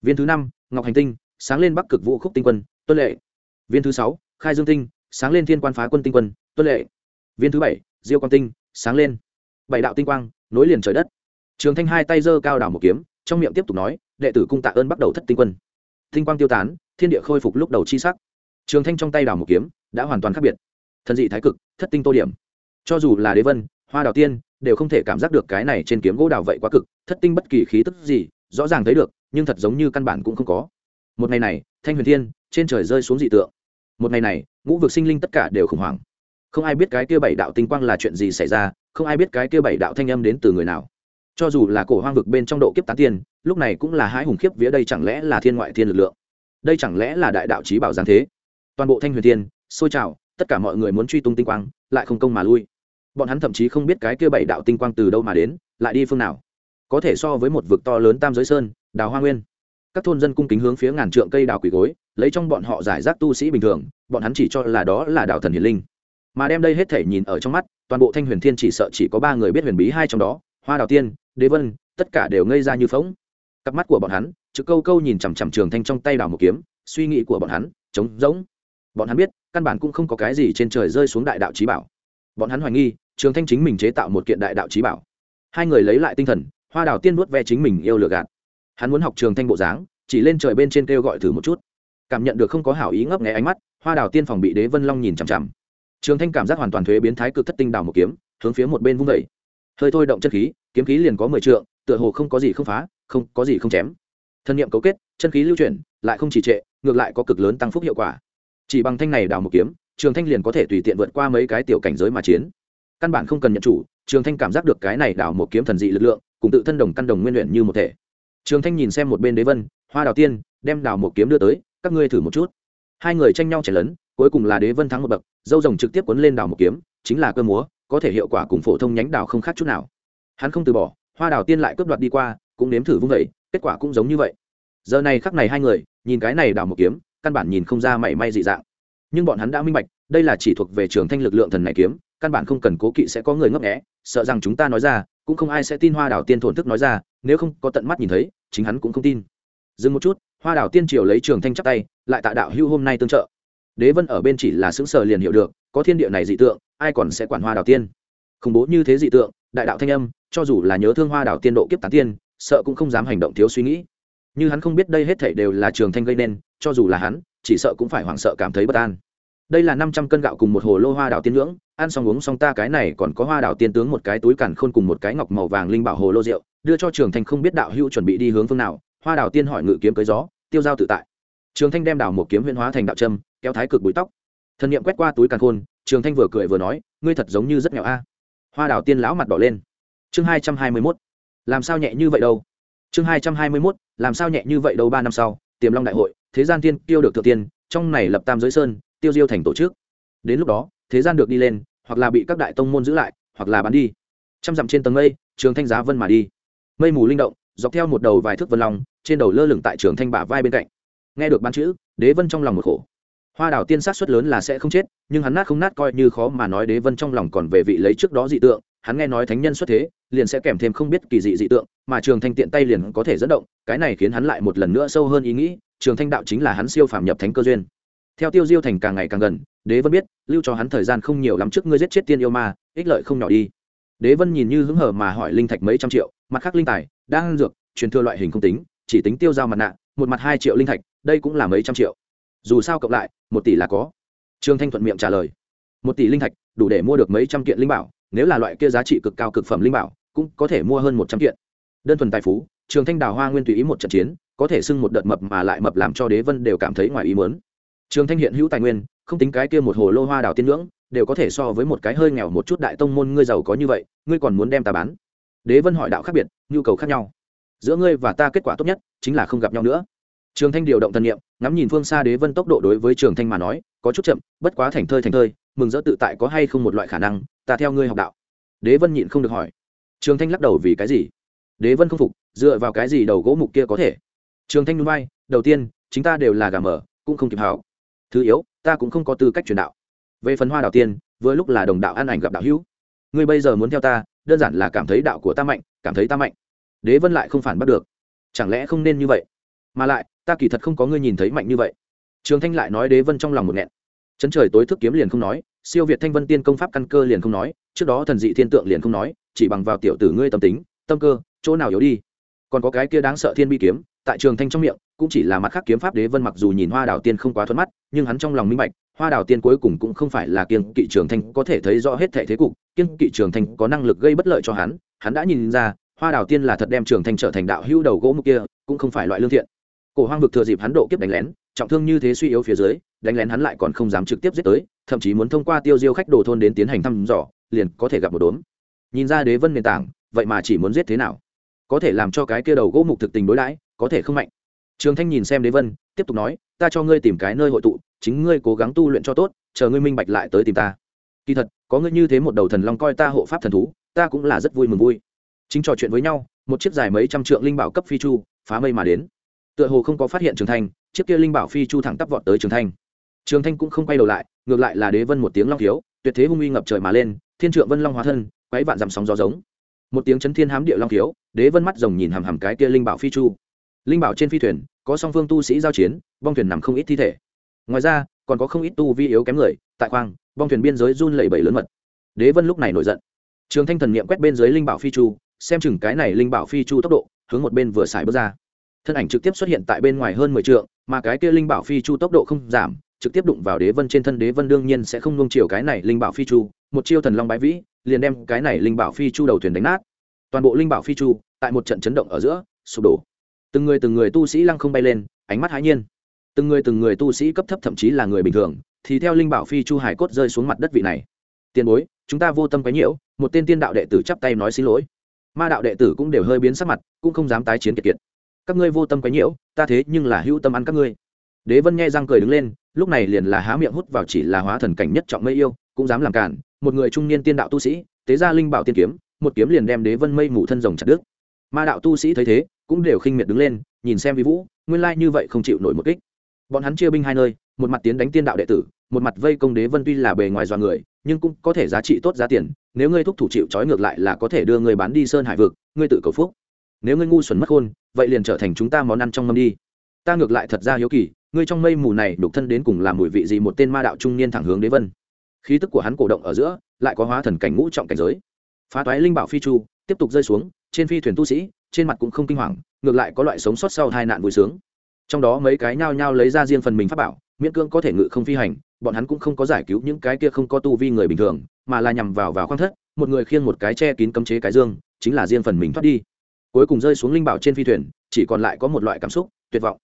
viên thứ năm, ngọc hành tinh, sáng lên bắc cực vũ khúc tinh quân, tuân lệ viên thứ sáu, khai dương tinh, sáng lên thiên quan phá quân tinh quân, tuân lệ viên thứ bảy, diêu quang tinh, sáng lên bảy đạo tinh quang, nối liền trời đất. Trường thanh hai tay giơ cao đảo một kiếm, trong miệng tiếp tục nói, đệ tử cung tạ ơn bắt đầu thất tinh quân tinh quang tiêu tán, thiên địa khôi phục lúc đầu chi sắc. Trường thanh trong tay đảo một kiếm, đã hoàn toàn khác biệt. Thần dị thái cực, thất tinh tô điểm. Cho dù là đế vân, hoa đào tiên, đều không thể cảm giác được cái này trên kiếm gỗ đào vậy quá cực, thất tinh bất kỳ khí tức gì, rõ ràng thấy được, nhưng thật giống như căn bản cũng không có. Một ngày này, thanh huyền thiên, trên trời rơi xuống dị tượng. Một ngày này, ngũ vực sinh linh tất cả đều khủng hoảng. Không ai biết cái kia bảy đạo tinh quang là chuyện gì xảy ra, không ai biết cái kia bảy đạo thanh âm đến từ người nào cho dù là cổ hoang vực bên trong độ kiếp tán tiên, lúc này cũng là hai hùng khiếp vía đây chẳng lẽ là thiên ngoại thiên lực lượng? Đây chẳng lẽ là đại đạo trí bảo giáng thế? Toàn bộ thanh huyền thiên, xôi trào, tất cả mọi người muốn truy tung tinh quang, lại không công mà lui. Bọn hắn thậm chí không biết cái kia bảy đạo tinh quang từ đâu mà đến, lại đi phương nào. Có thể so với một vực to lớn tam giới sơn, đào hoa nguyên. Các thôn dân cung kính hướng phía ngàn trượng cây đào quỷ gối, lấy trong bọn họ giải rác tu sĩ bình thường, bọn hắn chỉ cho là đó là đạo thần hiền linh. Mà đem đây hết thể nhìn ở trong mắt, toàn bộ thanh huyền thiên chỉ sợ chỉ có ba người biết huyền bí hai trong đó, hoa đào tiên đế vân, tất cả đều ngây ra như phóng cặp mắt của bọn hắn, chữ câu câu nhìn chằm chằm trường thanh trong tay đào một kiếm, suy nghĩ của bọn hắn, trống rỗng. Bọn hắn biết, căn bản cũng không có cái gì trên trời rơi xuống đại đạo trí bảo. Bọn hắn hoài nghi, trường thanh chính mình chế tạo một kiện đại đạo trí bảo. Hai người lấy lại tinh thần, hoa đào tiên nuốt ve chính mình yêu lừa gạt. Hắn muốn học trường thanh bộ dáng, chỉ lên trời bên trên kêu gọi thử một chút. Cảm nhận được không có hảo ý ngấp nghé ánh mắt, hoa đào tiên phòng bị đế vân long nhìn chằm chằm. Trường thanh cảm giác hoàn toàn thuế biến thái cực thất tinh đào một kiếm, hướng phía một bên vung vẩy hơi thôi động chân khí, kiếm khí liền có mười trượng, tựa hồ không có gì không phá, không có gì không chém. Thân nhiệm cấu kết, chân khí lưu chuyển, lại không chỉ trệ, ngược lại có cực lớn tăng phúc hiệu quả. Chỉ bằng thanh này đào một kiếm, trường thanh liền có thể tùy tiện vượt qua mấy cái tiểu cảnh giới mà chiến. Căn bản không cần nhận chủ, trường thanh cảm giác được cái này đào một kiếm thần dị lực lượng, cùng tự thân đồng căn đồng nguyên luyện như một thể. Trường thanh nhìn xem một bên đế vân, hoa đào tiên, đem đào một kiếm đưa tới, các ngươi thử một chút. Hai người tranh nhau chảy lớn cuối cùng là đế vân thắng một bậc, dâu rồng trực tiếp quấn lên đào một kiếm, chính là cơ múa có thể hiệu quả cùng phổ thông nhánh đào không khác chút nào. Hắn không từ bỏ, hoa đào tiên lại cướp đoạt đi qua, cũng nếm thử vung vẩy kết quả cũng giống như vậy. Giờ này khắc này hai người, nhìn cái này đào một kiếm, căn bản nhìn không ra mảy may dị dạng. Nhưng bọn hắn đã minh bạch, đây là chỉ thuộc về trường thanh lực lượng thần này kiếm, căn bản không cần cố kỵ sẽ có người ngấp nghẽ sợ rằng chúng ta nói ra, cũng không ai sẽ tin hoa đào tiên thổn thức nói ra, nếu không có tận mắt nhìn thấy, chính hắn cũng không tin. Dừng một chút, hoa đào tiên triều lấy trường thanh chắp tay, lại tạ đạo hưu hôm nay tương trợ. Đế vân ở bên chỉ là xứng sờ liền hiểu được, có thiên địa này dị tượng ai còn sẽ quản hoa đào tiên? Khủng bố như thế dị tượng, đại đạo thanh âm, cho dù là nhớ thương hoa đào tiên độ kiếp tán tiên, sợ cũng không dám hành động thiếu suy nghĩ. Như hắn không biết đây hết thảy đều là trường thanh gây nên, cho dù là hắn, chỉ sợ cũng phải hoảng sợ cảm thấy bất an. Đây là năm trăm cân gạo cùng một hồ lô hoa đào tiên ngưỡng ăn xong uống xong ta cái này còn có hoa đào tiên tướng một cái túi càn khôn cùng một cái ngọc màu vàng linh bảo hồ lô rượu, đưa cho trường thanh không biết đạo hữu chuẩn bị đi hướng phương nào, hoa đào tiên hỏi ngự kiếm cưới gió, tiêu giao tự tại. Trường thanh đem đào một kiếm huyên hóa thành đạo trâm kéo thái cực bụi tóc. Thần niệm quét qua túi càn khôn trường thanh vừa cười vừa nói ngươi thật giống như rất nghèo a. Hoa đào tiên lão mặt đỏ lên. Chương hai trăm hai mươi mốt làm sao nhẹ như vậy đâu? Chương hai trăm hai mươi mốt làm sao nhẹ như vậy đâu ba năm sau tiềm long đại hội thế gian tiên tiêu được thượng tiên trong này lập tam giới sơn tiêu diêu thành tổ chức. Đến lúc đó thế gian được đi lên hoặc là bị các đại tông môn giữ lại hoặc là bán đi. Trăm dặm trên tầng mây trường thanh giá vân mà đi. Mây mù linh động dọc theo một đầu vài thước vân long, trên đầu lơ lửng tại trường thanh bả vai bên cạnh. Nghe được bán chữ đế vân trong lòng một khổ hoa đào tiên sát xuất lớn là sẽ không chết, nhưng hắn nát không nát coi như khó mà nói đế vân trong lòng còn về vị lấy trước đó dị tượng, hắn nghe nói thánh nhân xuất thế, liền sẽ kèm thêm không biết kỳ dị dị tượng, mà trường thanh tiện tay liền có thể dẫn động, cái này khiến hắn lại một lần nữa sâu hơn ý nghĩ, trường thanh đạo chính là hắn siêu phàm nhập thánh cơ duyên. Theo tiêu diêu thành càng ngày càng gần, đế vân biết, lưu cho hắn thời gian không nhiều lắm trước ngươi giết chết tiên yêu ma, ích lợi không nhỏ đi. Đế vân nhìn như hứng hở mà hỏi linh thạch mấy trăm triệu, mặt khác linh tài đang dược, truyền thừa loại hình không tính, chỉ tính tiêu giao mặt nạ, một mặt hai triệu linh thạch, đây cũng là mấy trăm triệu dù sao cộng lại, một tỷ là có. Trương thanh thuận miệng trả lời. Một tỷ linh thạch, đủ để mua được mấy trăm kiện linh bảo, nếu là loại kia giá trị cực cao cực phẩm linh bảo, cũng có thể mua hơn một trăm kiện. Đơn thuần tài phú trường thanh đào hoa nguyên tùy ý một trận chiến, có thể xưng một đợt mập mà lại mập làm cho đế vân đều cảm thấy ngoài ý muốn. Trường thanh hiện hữu tài nguyên, không tính cái kia một hồ lô hoa đào tiên ngưỡng, đều có thể so với một cái hơi nghèo một chút đại tông môn ngươi giàu có như vậy, ngươi còn muốn đem ta bán? Đế vân hỏi đạo khác biệt, nhu cầu khác nhau. Giữa ngươi và ta kết quả tốt nhất, chính là không gặp nhau nữa trường thanh điều động tân niệm, ngắm nhìn phương xa đế vân tốc độ đối với trường thanh mà nói, có chút chậm, bất quá thành thơi thành thơi, mừng rỡ tự tại có hay không một loại khả năng, ta theo ngươi học đạo. Đế vân nhịn không được hỏi. Trường thanh lắc đầu vì cái gì? Đế vân không phục, dựa vào cái gì đầu gỗ mục kia có thể? Trường thanh núi bay đầu tiên chúng ta đều là gà mở cũng không kịp hảo thứ yếu, ta cũng không có tư cách truyền đạo. Về phần hoa đạo tiên, vừa lúc là đồng đạo an ảnh gặp đạo hữu. Ngươi bây giờ muốn theo ta, đơn giản là cảm thấy đạo của ta mạnh, cảm thấy ta mạnh. Đế vân lại không phản bắt được. Chẳng lẽ không nên như vậy? Mà lại, ta kỳ thật không có ngươi nhìn thấy mạnh như vậy. Trường thanh lại nói đế vân trong lòng một nghẹn. Chấn trời tối thức kiếm liền không nói, siêu việt thanh vân tiên công pháp căn cơ liền không nói, trước đó thần dị thiên tượng liền không nói, chỉ bằng vào tiểu tử ngươi tâm tính, tâm cơ, chỗ nào yếu đi. Còn có cái kia đáng sợ thiên bi kiếm, tại trường thanh trong miệng, cũng chỉ là mặt khác kiếm pháp đế vân mặc dù nhìn hoa đào tiên không quá thuận mắt, nhưng hắn trong lòng minh bạch, hoa đào tiên cuối cùng cũng không phải là kiên kỵ trường thanh có thể thấy rõ hết thể thế cục kiên kỵ trường thanh có năng lực gây bất lợi cho hắn hắn đã nhìn ra, hoa đào tiên là thật đem trường thanh trở thành đạo hữu đầu gỗ mục kia, cũng không phải loại lương thiện cổ hoang vực thừa dịp hắn độ kiếp đánh lén, trọng thương như thế suy yếu phía dưới, đánh lén hắn lại còn không dám trực tiếp giết tới, thậm chí muốn thông qua tiêu diêu khách đồ thôn đến tiến hành thăm dò, liền có thể gặp một đốm. Nhìn ra đế vân nền tảng, vậy mà chỉ muốn giết thế nào? Có thể làm cho cái kia đầu gỗ mục thực tình đối đãi, có thể không mạnh. Trường thanh nhìn xem đế vân, tiếp tục nói, ta cho ngươi tìm cái nơi hội tụ, chính ngươi cố gắng tu luyện cho tốt, chờ ngươi minh bạch lại tới tìm ta. Kỳ thật, có ngươi như thế một đầu thần long coi ta hộ pháp thần thú, ta cũng là rất vui mừng vui. Chính trò chuyện với nhau, một chiếc dài mấy trăm trượng linh bảo cấp phi chu, phá mây mà đến tựa hồ không có phát hiện trường thanh, chiếc kia linh bảo phi chu thẳng tắp vọt tới trường thanh. Trường thanh cũng không quay đầu lại, ngược lại là đế vân một tiếng long thiếu, tuyệt thế hung uy ngập trời mà lên, thiên trượng vân long hóa thân quáy vạn dằm sóng gió giống. Một tiếng chấn thiên hám địa long thiếu, đế vân mắt rồng nhìn hằm hằm cái kia linh bảo phi chu. Linh bảo trên phi thuyền, có song phương tu sĩ giao chiến, bong thuyền nằm không ít thi thể. Ngoài ra, còn có không ít tu vi yếu kém người, tại khoang, bong thuyền biên giới run lẩy bẩy lớn mật. Đế vân lúc này nổi giận. Trường thanh thần niệm quét bên dưới linh bảo phi chu, xem chừng cái này linh bảo phi chu tốc độ, hướng một bên vừa xài bước ra thân ảnh trực tiếp xuất hiện tại bên ngoài hơn mười trượng, mà cái kia linh bảo phi chu tốc độ không giảm, trực tiếp đụng vào đế vân trên thân đế vân đương nhiên sẽ không nung chiều cái này linh bảo phi chu, một chiêu thần long bái vĩ, liền đem cái này linh bảo phi chu đầu thuyền đánh nát. Toàn bộ linh bảo phi chu, tại một trận chấn động ở giữa, sụp đổ. Từng người từng người tu sĩ lăng không bay lên, ánh mắt hãi nhiên. Từng người từng người tu sĩ cấp thấp thậm chí là người bình thường, thì theo linh bảo phi chu hải cốt rơi xuống mặt đất vị này. Tiền bối, chúng ta vô tâm quấy nhiễu, một tên tiên đạo đệ tử chắp tay nói xin lỗi. Ma đạo đệ tử cũng đều hơi biến sắc mặt, cũng không dám tái chiến kiệt kiệt các ngươi vô tâm quấy nhiễu, ta thế nhưng là hữu tâm ăn các ngươi. Đế vân nghe răng cười đứng lên, lúc này liền là há miệng hút vào chỉ là hóa thần cảnh nhất trọng mây yêu, cũng dám làm cản, một người trung niên tiên đạo tu sĩ, tế ra linh bảo tiên kiếm, một kiếm liền đem đế vân mây mù thân rồng chặt đứt. Ma đạo tu sĩ thấy thế, cũng đều khinh miệt đứng lên, nhìn xem vi vũ, nguyên lai như vậy không chịu nổi một kích. Bọn hắn chia binh hai nơi, một mặt tiến đánh tiên đạo đệ tử, một mặt vây công đế vân tuy là bề ngoài do người, nhưng cũng có thể giá trị tốt giá tiền, nếu ngươi thúc thủ chịu trói ngược lại là có thể đưa người bán đi sơn hải vực, ngươi tự cầu phúc nếu ngươi ngu xuẩn mất khôn, vậy liền trở thành chúng ta món ăn trong mâm đi. Ta ngược lại thật ra hiếu kỳ, ngươi trong mây mù này đục thân đến cùng làm mùi vị gì một tên ma đạo trung niên thẳng hướng đế vân. Khí tức của hắn cổ động ở giữa, lại có hóa thần cảnh ngũ trọng cảnh giới. Phá toái linh bảo phi chu, tiếp tục rơi xuống, trên phi thuyền tu sĩ, trên mặt cũng không kinh hoàng, ngược lại có loại sống sót sau hai nạn vui sướng. Trong đó mấy cái nhao nhao lấy ra riêng phần mình pháp bảo, miễn cưỡng có thể ngự không phi hành, bọn hắn cũng không có giải cứu những cái kia không có tu vi người bình thường, mà là nhằm vào vào khoang thất, một người khiêng một cái che kín cấm chế cái dương, chính là riêng phần mình thoát đi cuối cùng rơi xuống linh bảo trên phi thuyền, chỉ còn lại có một loại cảm xúc, tuyệt vọng.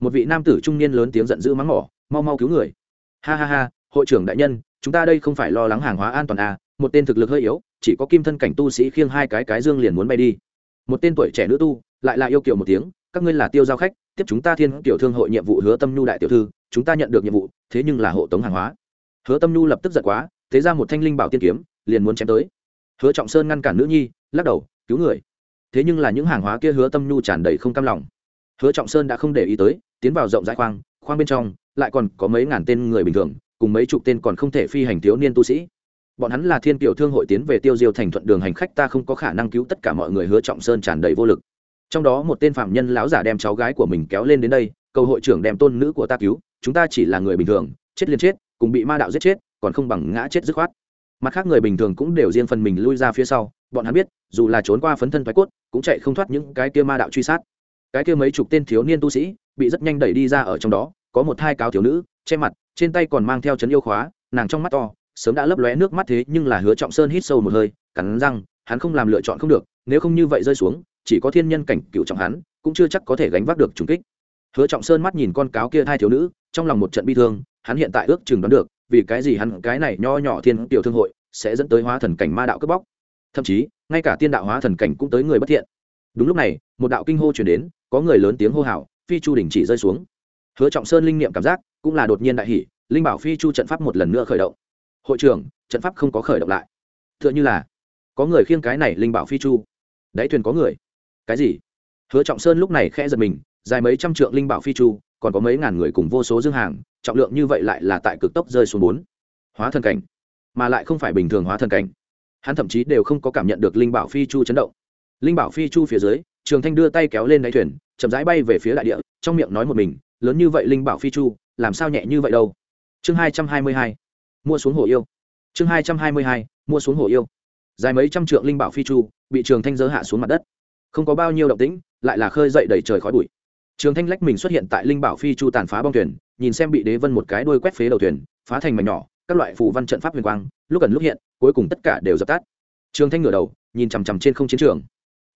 Một vị nam tử trung niên lớn tiếng giận dữ mắng mỏ, mau mau cứu người. Ha ha ha, hội trưởng đại nhân, chúng ta đây không phải lo lắng hàng hóa an toàn à một tên thực lực hơi yếu, chỉ có kim thân cảnh tu sĩ khiêng hai cái cái dương liền muốn bay đi. Một tên tuổi trẻ nữ tu, lại là yêu kiều một tiếng, các ngươi là tiêu giao khách, tiếp chúng ta thiên kiểu thương hội nhiệm vụ hứa tâm nhu đại tiểu thư, chúng ta nhận được nhiệm vụ, thế nhưng là hộ tống hàng hóa. Hứa tâm nhu lập tức giật quá, thế ra một thanh linh bảo tiên kiếm, liền muốn chém tới. Hứa trọng sơn ngăn cản nữ nhi, lắc đầu, cứu người thế nhưng là những hàng hóa kia hứa tâm nhu tràn đầy không cam lòng. Hứa trọng sơn đã không để ý tới, tiến vào rộng rãi khoang khoang bên trong, lại còn có mấy ngàn tên người bình thường, cùng mấy chục tên còn không thể phi hành thiếu niên tu sĩ. Bọn hắn là thiên kiều thương hội tiến về tiêu diêu thành thuận đường hành khách, ta không có khả năng cứu tất cả mọi người, hứa trọng sơn tràn đầy vô lực. Trong đó một tên phạm nhân lão giả đem cháu gái của mình kéo lên đến đây, cầu hội trưởng đem tôn nữ của ta cứu, chúng ta chỉ là người bình thường, chết liền chết, cùng bị ma đạo giết chết, còn không bằng ngã chết dứt khoát mặt khác người bình thường cũng đều riêng phần mình lui ra phía sau, bọn hắn biết, dù là trốn qua phấn thân thoái cốt, cũng chạy không thoát những cái kia ma đạo truy sát. Cái kia mấy chục tên thiếu niên tu sĩ, bị rất nhanh đẩy đi ra ở trong đó, có một hai cáo thiếu nữ, che mặt, trên tay còn mang theo chấn yêu khóa, nàng trong mắt to, sớm đã lấp lóe nước mắt thế nhưng là hứa trọng sơn hít sâu một hơi, cắn răng, hắn không làm lựa chọn không được, nếu không như vậy rơi xuống, chỉ có thiên nhân cảnh cựu trọng hắn, cũng chưa chắc có thể gánh vác được trùng kích. Hứa trọng sơn mắt nhìn con cáo kia hai thiếu nữ, trong lòng một trận bi thương, hắn hiện tại ước chừng đoán được vì cái gì hắn cái này nho nhỏ thiên tiểu thương hội sẽ dẫn tới hóa thần cảnh ma đạo cướp bóc? Thậm chí, ngay cả tiên đạo hóa thần cảnh cũng tới người bất thiện. Đúng lúc này, một đạo kinh hô chuyển đến, có người lớn tiếng hô hào, phi chu đỉnh chỉ rơi xuống. Hứa trọng sơn linh niệm cảm giác cũng là đột nhiên đại hỷ linh bảo phi chu trận pháp một lần nữa khởi động. Hội trưởng, trận pháp không có khởi động lại. T h ư ợ n h ư là, có người khiêng cái này linh bảo phi chu. Đáy thuyền có người. Cái gì? Hứa trọng sơn lúc này khẽ giật mình, dài mấy trăm trượng linh bảo phi chu còn có mấy ngàn người cùng vô số dương hàng, trọng lượng như vậy lại là tại cực tốc rơi xuống bốn. Hóa thần cảnh, mà lại không phải bình thường hóa thần cảnh. Hắn thậm chí đều không có cảm nhận được linh bảo phi chu chấn động. Linh bảo phi chu phía dưới, trường thanh đưa tay kéo lên đáy thuyền, chậm rãi bay về phía đại địa, trong miệng nói một mình, lớn như vậy linh bảo phi chu, làm sao nhẹ như vậy đâu? Chương hai trăm hai mươi hai, mua xuống hồ yêu. Chương hai trăm hai mươi hai, mua xuống hồ yêu. Dài mấy trăm trượng linh bảo phi chu, bị trường thanh dỡ hạ xuống mặt đất. Không có bao nhiêu động tĩnh, lại là khơi dậy đầy trời khói bụi trường thanh lách mình xuất hiện tại linh bảo phi chu tàn phá bong thuyền, nhìn xem bị đế vân một cái đuôi quét phế đầu thuyền, phá thành mảnh nhỏ, các loại phù văn trận pháp huyền quang, lúc gần lúc hiện, cuối cùng tất cả đều dập tắt. Trường thanh ngửa đầu, nhìn chằm chằm trên không chiến trường.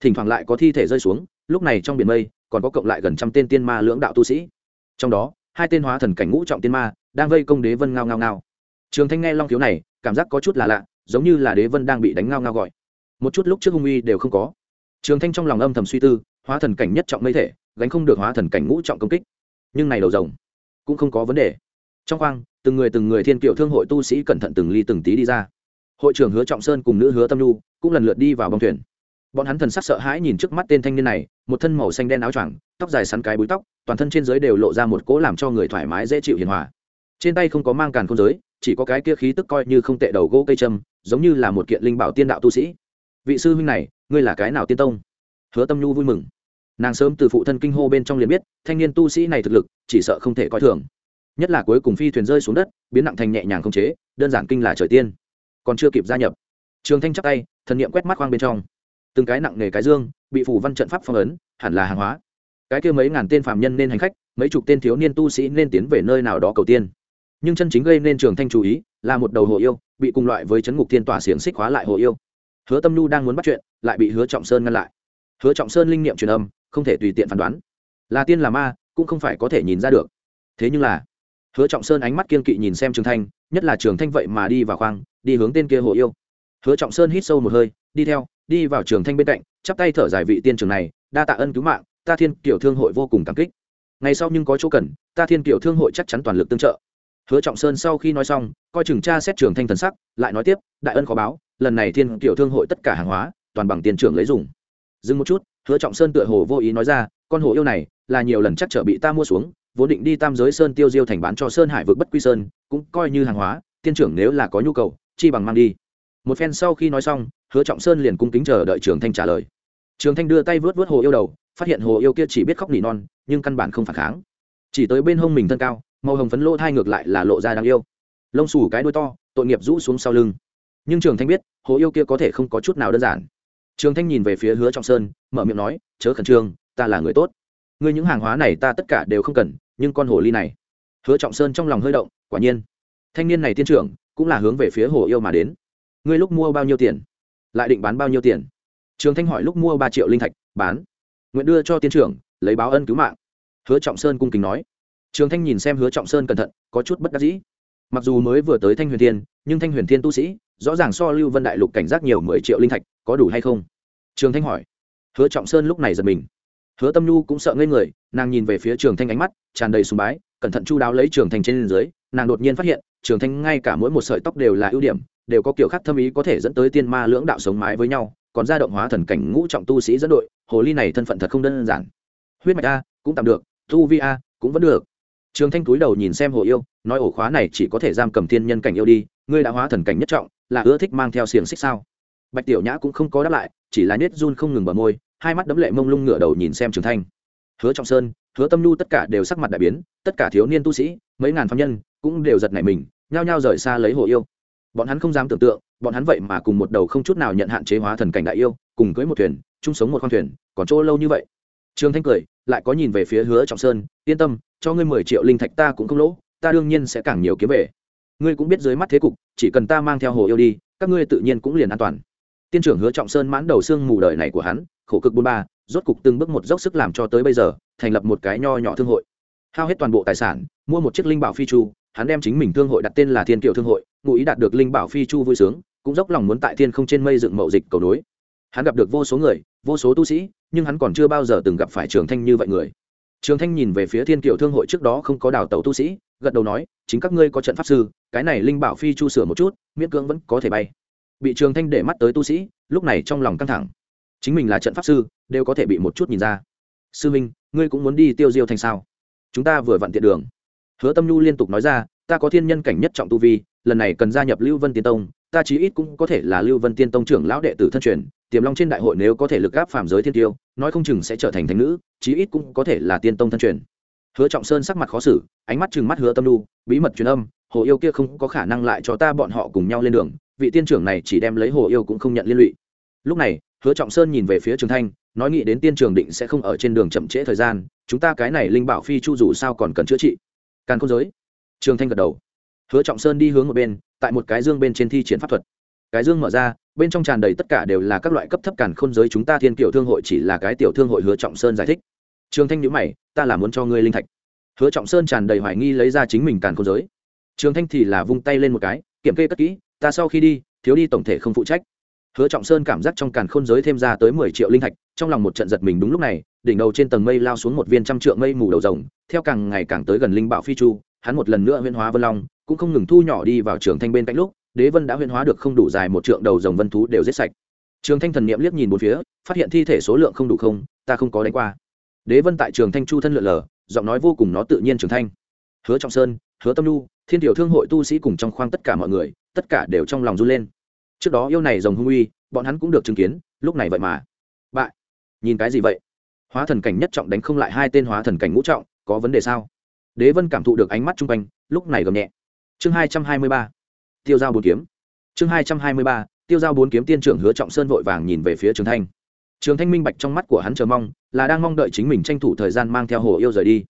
Thỉnh thoảng lại có thi thể rơi xuống, lúc này trong biển mây, còn có cộng lại gần trăm tên tiên ma lưỡng đạo tu sĩ. Trong đó, hai tên hóa thần cảnh ngũ trọng tiên ma đang vây công đế vân ngao ngao ngao. Trường thanh nghe long thiếu này, cảm giác có chút là lạ, giống như là đế vân đang bị đánh ngao ngao gọi. Một chút lúc trước hung uy đều không có. Trường thanh trong lòng âm thầm suy tư, hóa thần cảnh nhất trọng mây thể gánh không được hóa thần cảnh ngũ trọng công kích. Nhưng này đầu rồng cũng không có vấn đề. Trong khoang, từng người từng người thiên kiệu thương hội tu sĩ cẩn thận từng ly từng tí đi ra. Hội trưởng hứa trọng sơn cùng nữ hứa tâm nhu cũng lần lượt đi vào bong thuyền. Bọn hắn thần sắc sợ hãi nhìn trước mắt tên thanh niên này, một thân màu xanh đen áo choàng, tóc dài sắn cái búi tóc, toàn thân trên dưới đều lộ ra một cỗ làm cho người thoải mái dễ chịu hiền hòa. Trên tay không có mang càn không giới, chỉ có cái kia khí tức coi như không tệ đầu gỗ cây châm, giống như là một kiện linh bảo tiên đạo tu sĩ. Vị sư huynh này, ngươi là cái nào tiên tông? Hứa tâm nhu vui mừng nàng sớm từ phụ thân kinh hô bên trong liền biết, thanh niên tu sĩ này thực lực, chỉ sợ không thể coi thường. Nhất là cuối cùng phi thuyền rơi xuống đất, biến nặng thành nhẹ nhàng không chế, đơn giản kinh là trời tiên. Còn chưa kịp gia nhập, trường thanh chắc tay, thần niệm quét mắt khoang bên trong. Từng cái nặng nề cái dương, bị phủ văn trận pháp phong ấn, hẳn là hàng hóa. Cái kia mấy ngàn tên phạm nhân nên hành khách, mấy chục tên thiếu niên tu sĩ nên tiến về nơi nào đó cầu tiên. Nhưng chân chính gây nên trường thanh chú ý, là một đầu hồ yêu, bị cùng loại với chấn ngục thiên tỏa xiềng xích hóa lại hồ yêu. Hứa tâm nhu đang muốn bắt chuyện, lại bị hứa trọng sơn ngăn lại. Hứa trọng sơn linh nghiệm truyền âm không thể tùy tiện phán đoán. Là tiên là ma, cũng không phải có thể nhìn ra được. Thế nhưng là, hứa trọng sơn ánh mắt kiên kỵ nhìn xem trường thanh, nhất là trường thanh vậy mà đi vào khoang, đi hướng tên kia hồ yêu. Hứa trọng sơn hít sâu một hơi, đi theo, đi vào trường thanh bên cạnh, chắp tay thở dài vị tiên trường này, đa tạ ân cứu mạng, ta thiên kiểu thương hội vô cùng cảm kích. Ngày sau nhưng có chỗ cần, ta thiên kiểu thương hội chắc chắn toàn lực tương trợ. Hứa trọng sơn sau khi nói xong, coi chừng cha xét trường thanh thần sắc, lại nói tiếp, đại ân khó báo, lần này thiên kiểu thương hội tất cả hàng hóa, toàn bằng tiền trưởng lấy dùng. Dừng một chút hứa trọng sơn tựa hồ vô ý nói ra, con hồ yêu này là nhiều lần chắc trở bị ta mua xuống, vốn định đi tam giới sơn tiêu diêu thành bán cho sơn hải vực bất quy sơn, cũng coi như hàng hóa, tiên trưởng nếu là có nhu cầu, chi bằng mang đi. Một phen sau khi nói xong, hứa trọng sơn liền cung kính chờ đợi trường thanh trả lời. Trường thanh đưa tay vớt vớt hồ yêu đầu, phát hiện hồ yêu kia chỉ biết khóc nỉ non, nhưng căn bản không phản kháng. Chỉ tới bên hông mình thân cao, màu hồng phấn lỗ thai ngược lại là lộ ra đáng yêu. Lông xù cái đuôi to, tội nghiệp rũ xuống sau lưng. Nhưng trường thanh biết, hồ yêu kia có thể không có chút nào đơn giản trường thanh nhìn về phía hứa trọng sơn, mở miệng nói, chớ khẩn trương, ta là người tốt. Ngươi những hàng hóa này ta tất cả đều không cần, nhưng con hồ ly này. Hứa trọng sơn trong lòng hơi động, quả nhiên. Thanh niên này tiên trưởng, cũng là hướng về phía hồ yêu mà đến. Ngươi lúc mua bao nhiêu tiền? Lại định bán bao nhiêu tiền? Trường thanh hỏi, lúc mua ba triệu linh thạch, bán. Nguyện đưa cho tiên trưởng, lấy báo ân cứu mạng. Hứa trọng sơn cung kính nói. Trường thanh nhìn xem hứa trọng sơn cẩn thận, có chút bất đắc dĩ. Mặc dù mới vừa tới thanh huyền thiên, nhưng thanh huyền thiên tu sĩ, rõ ràng so lưu vân đại lục cảnh giác nhiều mười triệu linh thạch có đủ hay không? Trường thanh hỏi. Hứa trọng sơn lúc này giật mình. Hứa tâm nhu cũng sợ ngây người, nàng nhìn về phía trường thanh ánh mắt, tràn đầy sùng bái, cẩn thận chu đáo lấy trường thanh trên dưới, nàng đột nhiên phát hiện, trường thanh ngay cả mỗi một sợi tóc đều là ưu điểm, đều có kiểu khác thâm ý có thể dẫn tới tiên ma lưỡng đạo sống mái với nhau, còn ra động hóa thần cảnh ngũ trọng tu sĩ dẫn đội, hồ ly này thân phận thật không đơn giản. Huyết mạch a, cũng tạm được, tu vi a, cũng vẫn được. Trường thanh túi đầu nhìn xem hồ yêu, nói ổ khóa này chỉ có thể giam cầm thiên nhân cảnh yêu đi, ngươi đã hóa thần cảnh nhất trọng, là ưa thích mang theo xiềng xích sao? Bạch tiểu nhã cũng không có đáp lại, chỉ là nết run không ngừng bờ môi, hai mắt đấm lệ mông lung ngửa đầu nhìn xem trường thanh. Hứa trọng sơn, hứa tâm nhu tất cả đều sắc mặt đại biến, tất cả thiếu niên tu sĩ, mấy ngàn phạm nhân cũng đều giật nảy mình, nhao nhao rời xa lấy hồ yêu. Bọn hắn không dám tưởng tượng, bọn hắn vậy mà cùng một đầu không chút nào nhận hạn chế hóa thần cảnh đại yêu, cùng cưới một thuyền, chung sống một khoang thuyền, còn chỗ lâu như vậy. Trương thanh cười, lại có nhìn về phía hứa trọng sơn, yên tâm, cho ngươi mười triệu linh thạch ta cũng không lỗ, ta đương nhiên sẽ càng nhiều kiếm về. Ngươi cũng biết dưới mắt thế cục, chỉ cần ta mang theo hồ yêu đi, các ngươi tự nhiên cũng liền an toàn tiên trưởng hứa trọng sơn mãn đầu xương mù đời này của hắn, khổ cực bôn ba, rốt cục từng bước một dốc sức làm cho tới bây giờ, thành lập một cái nho nhỏ thương hội. Hao hết toàn bộ tài sản, mua một chiếc linh bảo phi chu, hắn đem chính mình thương hội đặt tên là thiên kiều thương hội, ngụ ý đạt được linh bảo phi chu vui sướng, cũng dốc lòng muốn tại thiên không trên mây dựng mậu dịch cầu nối. Hắn gặp được vô số người, vô số tu sĩ, nhưng hắn còn chưa bao giờ từng gặp phải trường thanh như vậy người. Trường thanh nhìn về phía thiên kiều thương hội trước đó không có đào tẩu tu sĩ, gật đầu nói, chính các ngươi có trận pháp sư, cái này linh bảo phi chu sửa một chút, miễn cưỡng vẫn có thể bay bị trường thanh để mắt tới tu sĩ, lúc này trong lòng căng thẳng. Chính mình là trận pháp sư, đều có thể bị một chút nhìn ra. Sư minh, ngươi cũng muốn đi tiêu diêu thành sao? Chúng ta vừa vặn tiện đường. Hứa tâm nhu liên tục nói ra, ta có thiên nhân cảnh nhất trọng tu vi, lần này cần gia nhập lưu vân tiên tông, ta chí ít cũng có thể là lưu vân tiên tông trưởng lão đệ tử thân truyền, tiềm long trên đại hội nếu có thể lực gáp phàm giới thiên tiêu, nói không chừng sẽ trở thành thành nữ, chí ít cũng có thể là tiên tông thân truyền. Hứa trọng sơn sắc mặt khó xử, ánh mắt chừng mắt hứa tâm nhu, bí mật truyền âm, hồ yêu kia không có khả năng lại cho ta bọn họ cùng nhau lên đường vị tiên trưởng này chỉ đem lấy hồ yêu cũng không nhận liên lụy. Lúc này, hứa trọng sơn nhìn về phía trường thanh, nói nghĩ đến tiên trường định sẽ không ở trên đường chậm trễ thời gian, chúng ta cái này linh bảo phi chu dù sao còn cần chữa trị. Càn không giới. Trường thanh gật đầu. Hứa trọng sơn đi hướng một bên, tại một cái dương bên trên thi triển pháp thuật. Cái dương mở ra, bên trong tràn đầy tất cả đều là các loại cấp thấp càn khôn giới chúng ta thiên kiểu thương hội chỉ là cái tiểu thương hội hứa trọng sơn giải thích. Trường thanh nhữ mày, ta là muốn cho ngươi linh thạch. Hứa trọng sơn tràn đầy hoài nghi lấy ra chính mình càn khôn giới. Trường thanh thì là vung tay lên một cái, kiểm kê cất kỹ ta sau khi đi, thiếu đi tổng thể không phụ trách. Hứa trọng sơn cảm giác trong càn khôn giới thêm ra tới mười triệu linh thạch, trong lòng một trận giật mình đúng lúc này, đỉnh đầu trên tầng mây lao xuống một viên trăm trượng mây mù đầu rồng, theo càng ngày càng tới gần linh bảo phi chu, hắn một lần nữa huyễn hóa vân long, cũng không ngừng thu nhỏ đi vào trường thanh bên cạnh lúc, đế vân đã huyễn hóa được không đủ dài một trượng đầu rồng vân thú đều giết sạch. Trường thanh thần niệm liếc nhìn một phía, phát hiện thi thể số lượng không đủ không, ta không có đánh qua. Đế vân tại trường thanh chu thân lượn lờ, giọng nói vô cùng nó tự nhiên trường thanh. Hứa trọng sơn, hứa tâm nhu, thiên tiểu thương hội tu sĩ cùng trong khoang tất cả mọi người tất cả đều trong lòng run lên. Trước đó yêu này rồng hung uy, bọn hắn cũng được chứng kiến, lúc này vậy mà. Bại. Nhìn cái gì vậy? Hóa thần cảnh nhất trọng đánh không lại hai tên hóa thần cảnh ngũ trọng, có vấn đề sao? Đế vân cảm thụ được ánh mắt chung quanh, lúc này gầm nhẹ. Chương hai trăm hai mươi ba. Tiêu giao bốn kiếm. Chương hai trăm hai mươi ba. Tiêu giao bốn kiếm tiên trưởng hứa trọng sơn vội vàng nhìn về phía trường thanh. Trường thanh minh bạch trong mắt của hắn chờ mong, là đang mong đợi chính mình tranh thủ thời gian mang theo hồ yêu rời đi.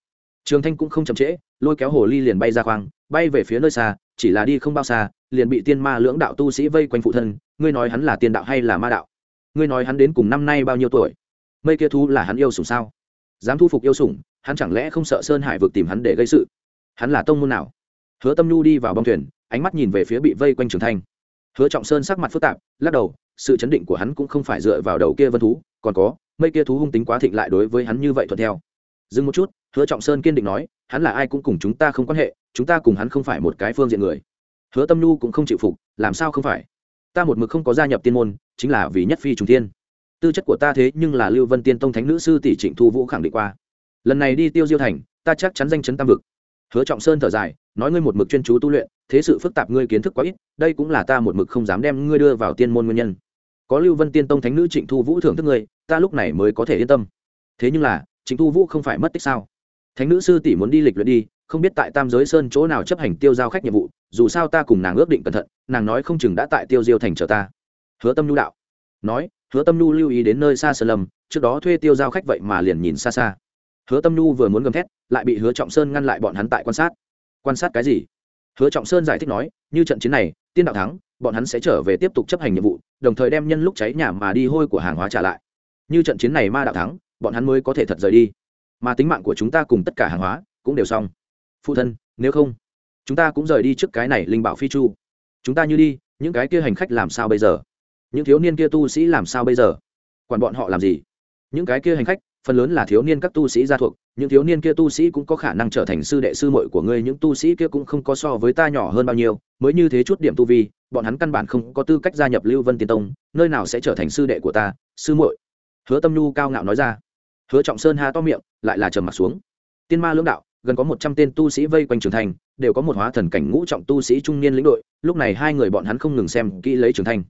Trường thanh cũng không chậm trễ, lôi kéo hồ ly liền bay ra khoang, bay về phía nơi xa, chỉ là đi không bao xa liền bị tiên ma lưỡng đạo tu sĩ vây quanh phụ thân, ngươi nói hắn là tiên đạo hay là ma đạo? Ngươi nói hắn đến cùng năm nay bao nhiêu tuổi? Mây kia thú là hắn yêu sủng sao? Dám thu phục yêu sủng, hắn chẳng lẽ không sợ sơn hải vực tìm hắn để gây sự? Hắn là tông môn nào? Hứa tâm nhu đi vào bong thuyền, ánh mắt nhìn về phía bị vây quanh trường thanh hứa trọng sơn sắc mặt phức tạp, lắc đầu, sự chấn định của hắn cũng không phải dựa vào đầu kia vân thú, còn có, mây kia thú hung tính quá thịnh lại đối với hắn như vậy thuận theo. Dừng một chút, hứa trọng sơn kiên định nói, hắn là ai cũng cùng chúng ta không quan hệ, chúng ta cùng hắn không phải một cái phương diện người hứa tâm nhu cũng không chịu phục, làm sao không phải? Ta một mực không có gia nhập tiên môn, chính là vì nhất phi trùng tiên tư chất của ta thế nhưng là lưu vân tiên tông thánh nữ sư tỷ trịnh thu vũ khẳng định qua. Lần này đi tiêu diêu thành, ta chắc chắn danh chấn tam vực. Hứa trọng sơn thở dài, nói ngươi một mực chuyên chú tu luyện, thế sự phức tạp ngươi kiến thức quá ít, đây cũng là ta một mực không dám đem ngươi đưa vào tiên môn nguyên nhân. Có lưu vân tiên tông thánh nữ trịnh thu vũ thưởng thức ngươi, ta lúc này mới có thể yên tâm. Thế nhưng là, trịnh thu vũ không phải mất tích sao? Thánh nữ sư tỷ muốn đi lịch luyện đi không biết tại tam giới sơn chỗ nào chấp hành tiêu giao khách nhiệm vụ, dù sao ta cùng nàng ước định cẩn thận, nàng nói không chừng đã tại tiêu diêu thành chờ ta. Hứa tâm nhu đạo. Nói, hứa tâm nhu lưu ý đến nơi xa sơn lâm, trước đó thuê tiêu giao khách vậy mà liền nhìn xa xa. Hứa tâm nhu vừa muốn gầm thét, lại bị hứa trọng sơn ngăn lại bọn hắn tại quan sát. Quan sát cái gì? Hứa trọng sơn giải thích nói, như trận chiến này, tiên đạo thắng, bọn hắn sẽ trở về tiếp tục chấp hành nhiệm vụ, đồng thời đem nhân lúc cháy nhà mà đi hôi của hàng hóa trả lại. Như trận chiến này ma đạo thắng, bọn hắn mới có thể thật rời đi. Mà tính mạng của chúng ta cùng tất cả hàng hóa cũng đều xong phụ thân, nếu không, chúng ta cũng rời đi trước cái này linh bảo phi chu. Chúng ta như đi, những cái kia hành khách làm sao bây giờ? Những thiếu niên kia tu sĩ làm sao bây giờ? Quản bọn họ làm gì? Những cái kia hành khách, phần lớn là thiếu niên các tu sĩ gia thuộc, những thiếu niên kia tu sĩ cũng có khả năng trở thành sư đệ sư muội của ngươi, những tu sĩ kia cũng không có so với ta nhỏ hơn bao nhiêu, mới như thế chút điểm tu vi, bọn hắn căn bản không có tư cách gia nhập lưu vân tiên tông, nơi nào sẽ trở thành sư đệ của ta, sư muội? Hứa tâm nhu cao ngạo nói ra. Hứa trọng sơn ha to miệng, lại là trầm mặt xuống. Tiên ma lưỡng đạo gần có một trăm tên tu sĩ vây quanh trường thành, đều có một hóa thần cảnh ngũ trọng tu sĩ trung niên lĩnh đội, lúc này hai người bọn hắn không ngừng xem kỹ lấy trường thành.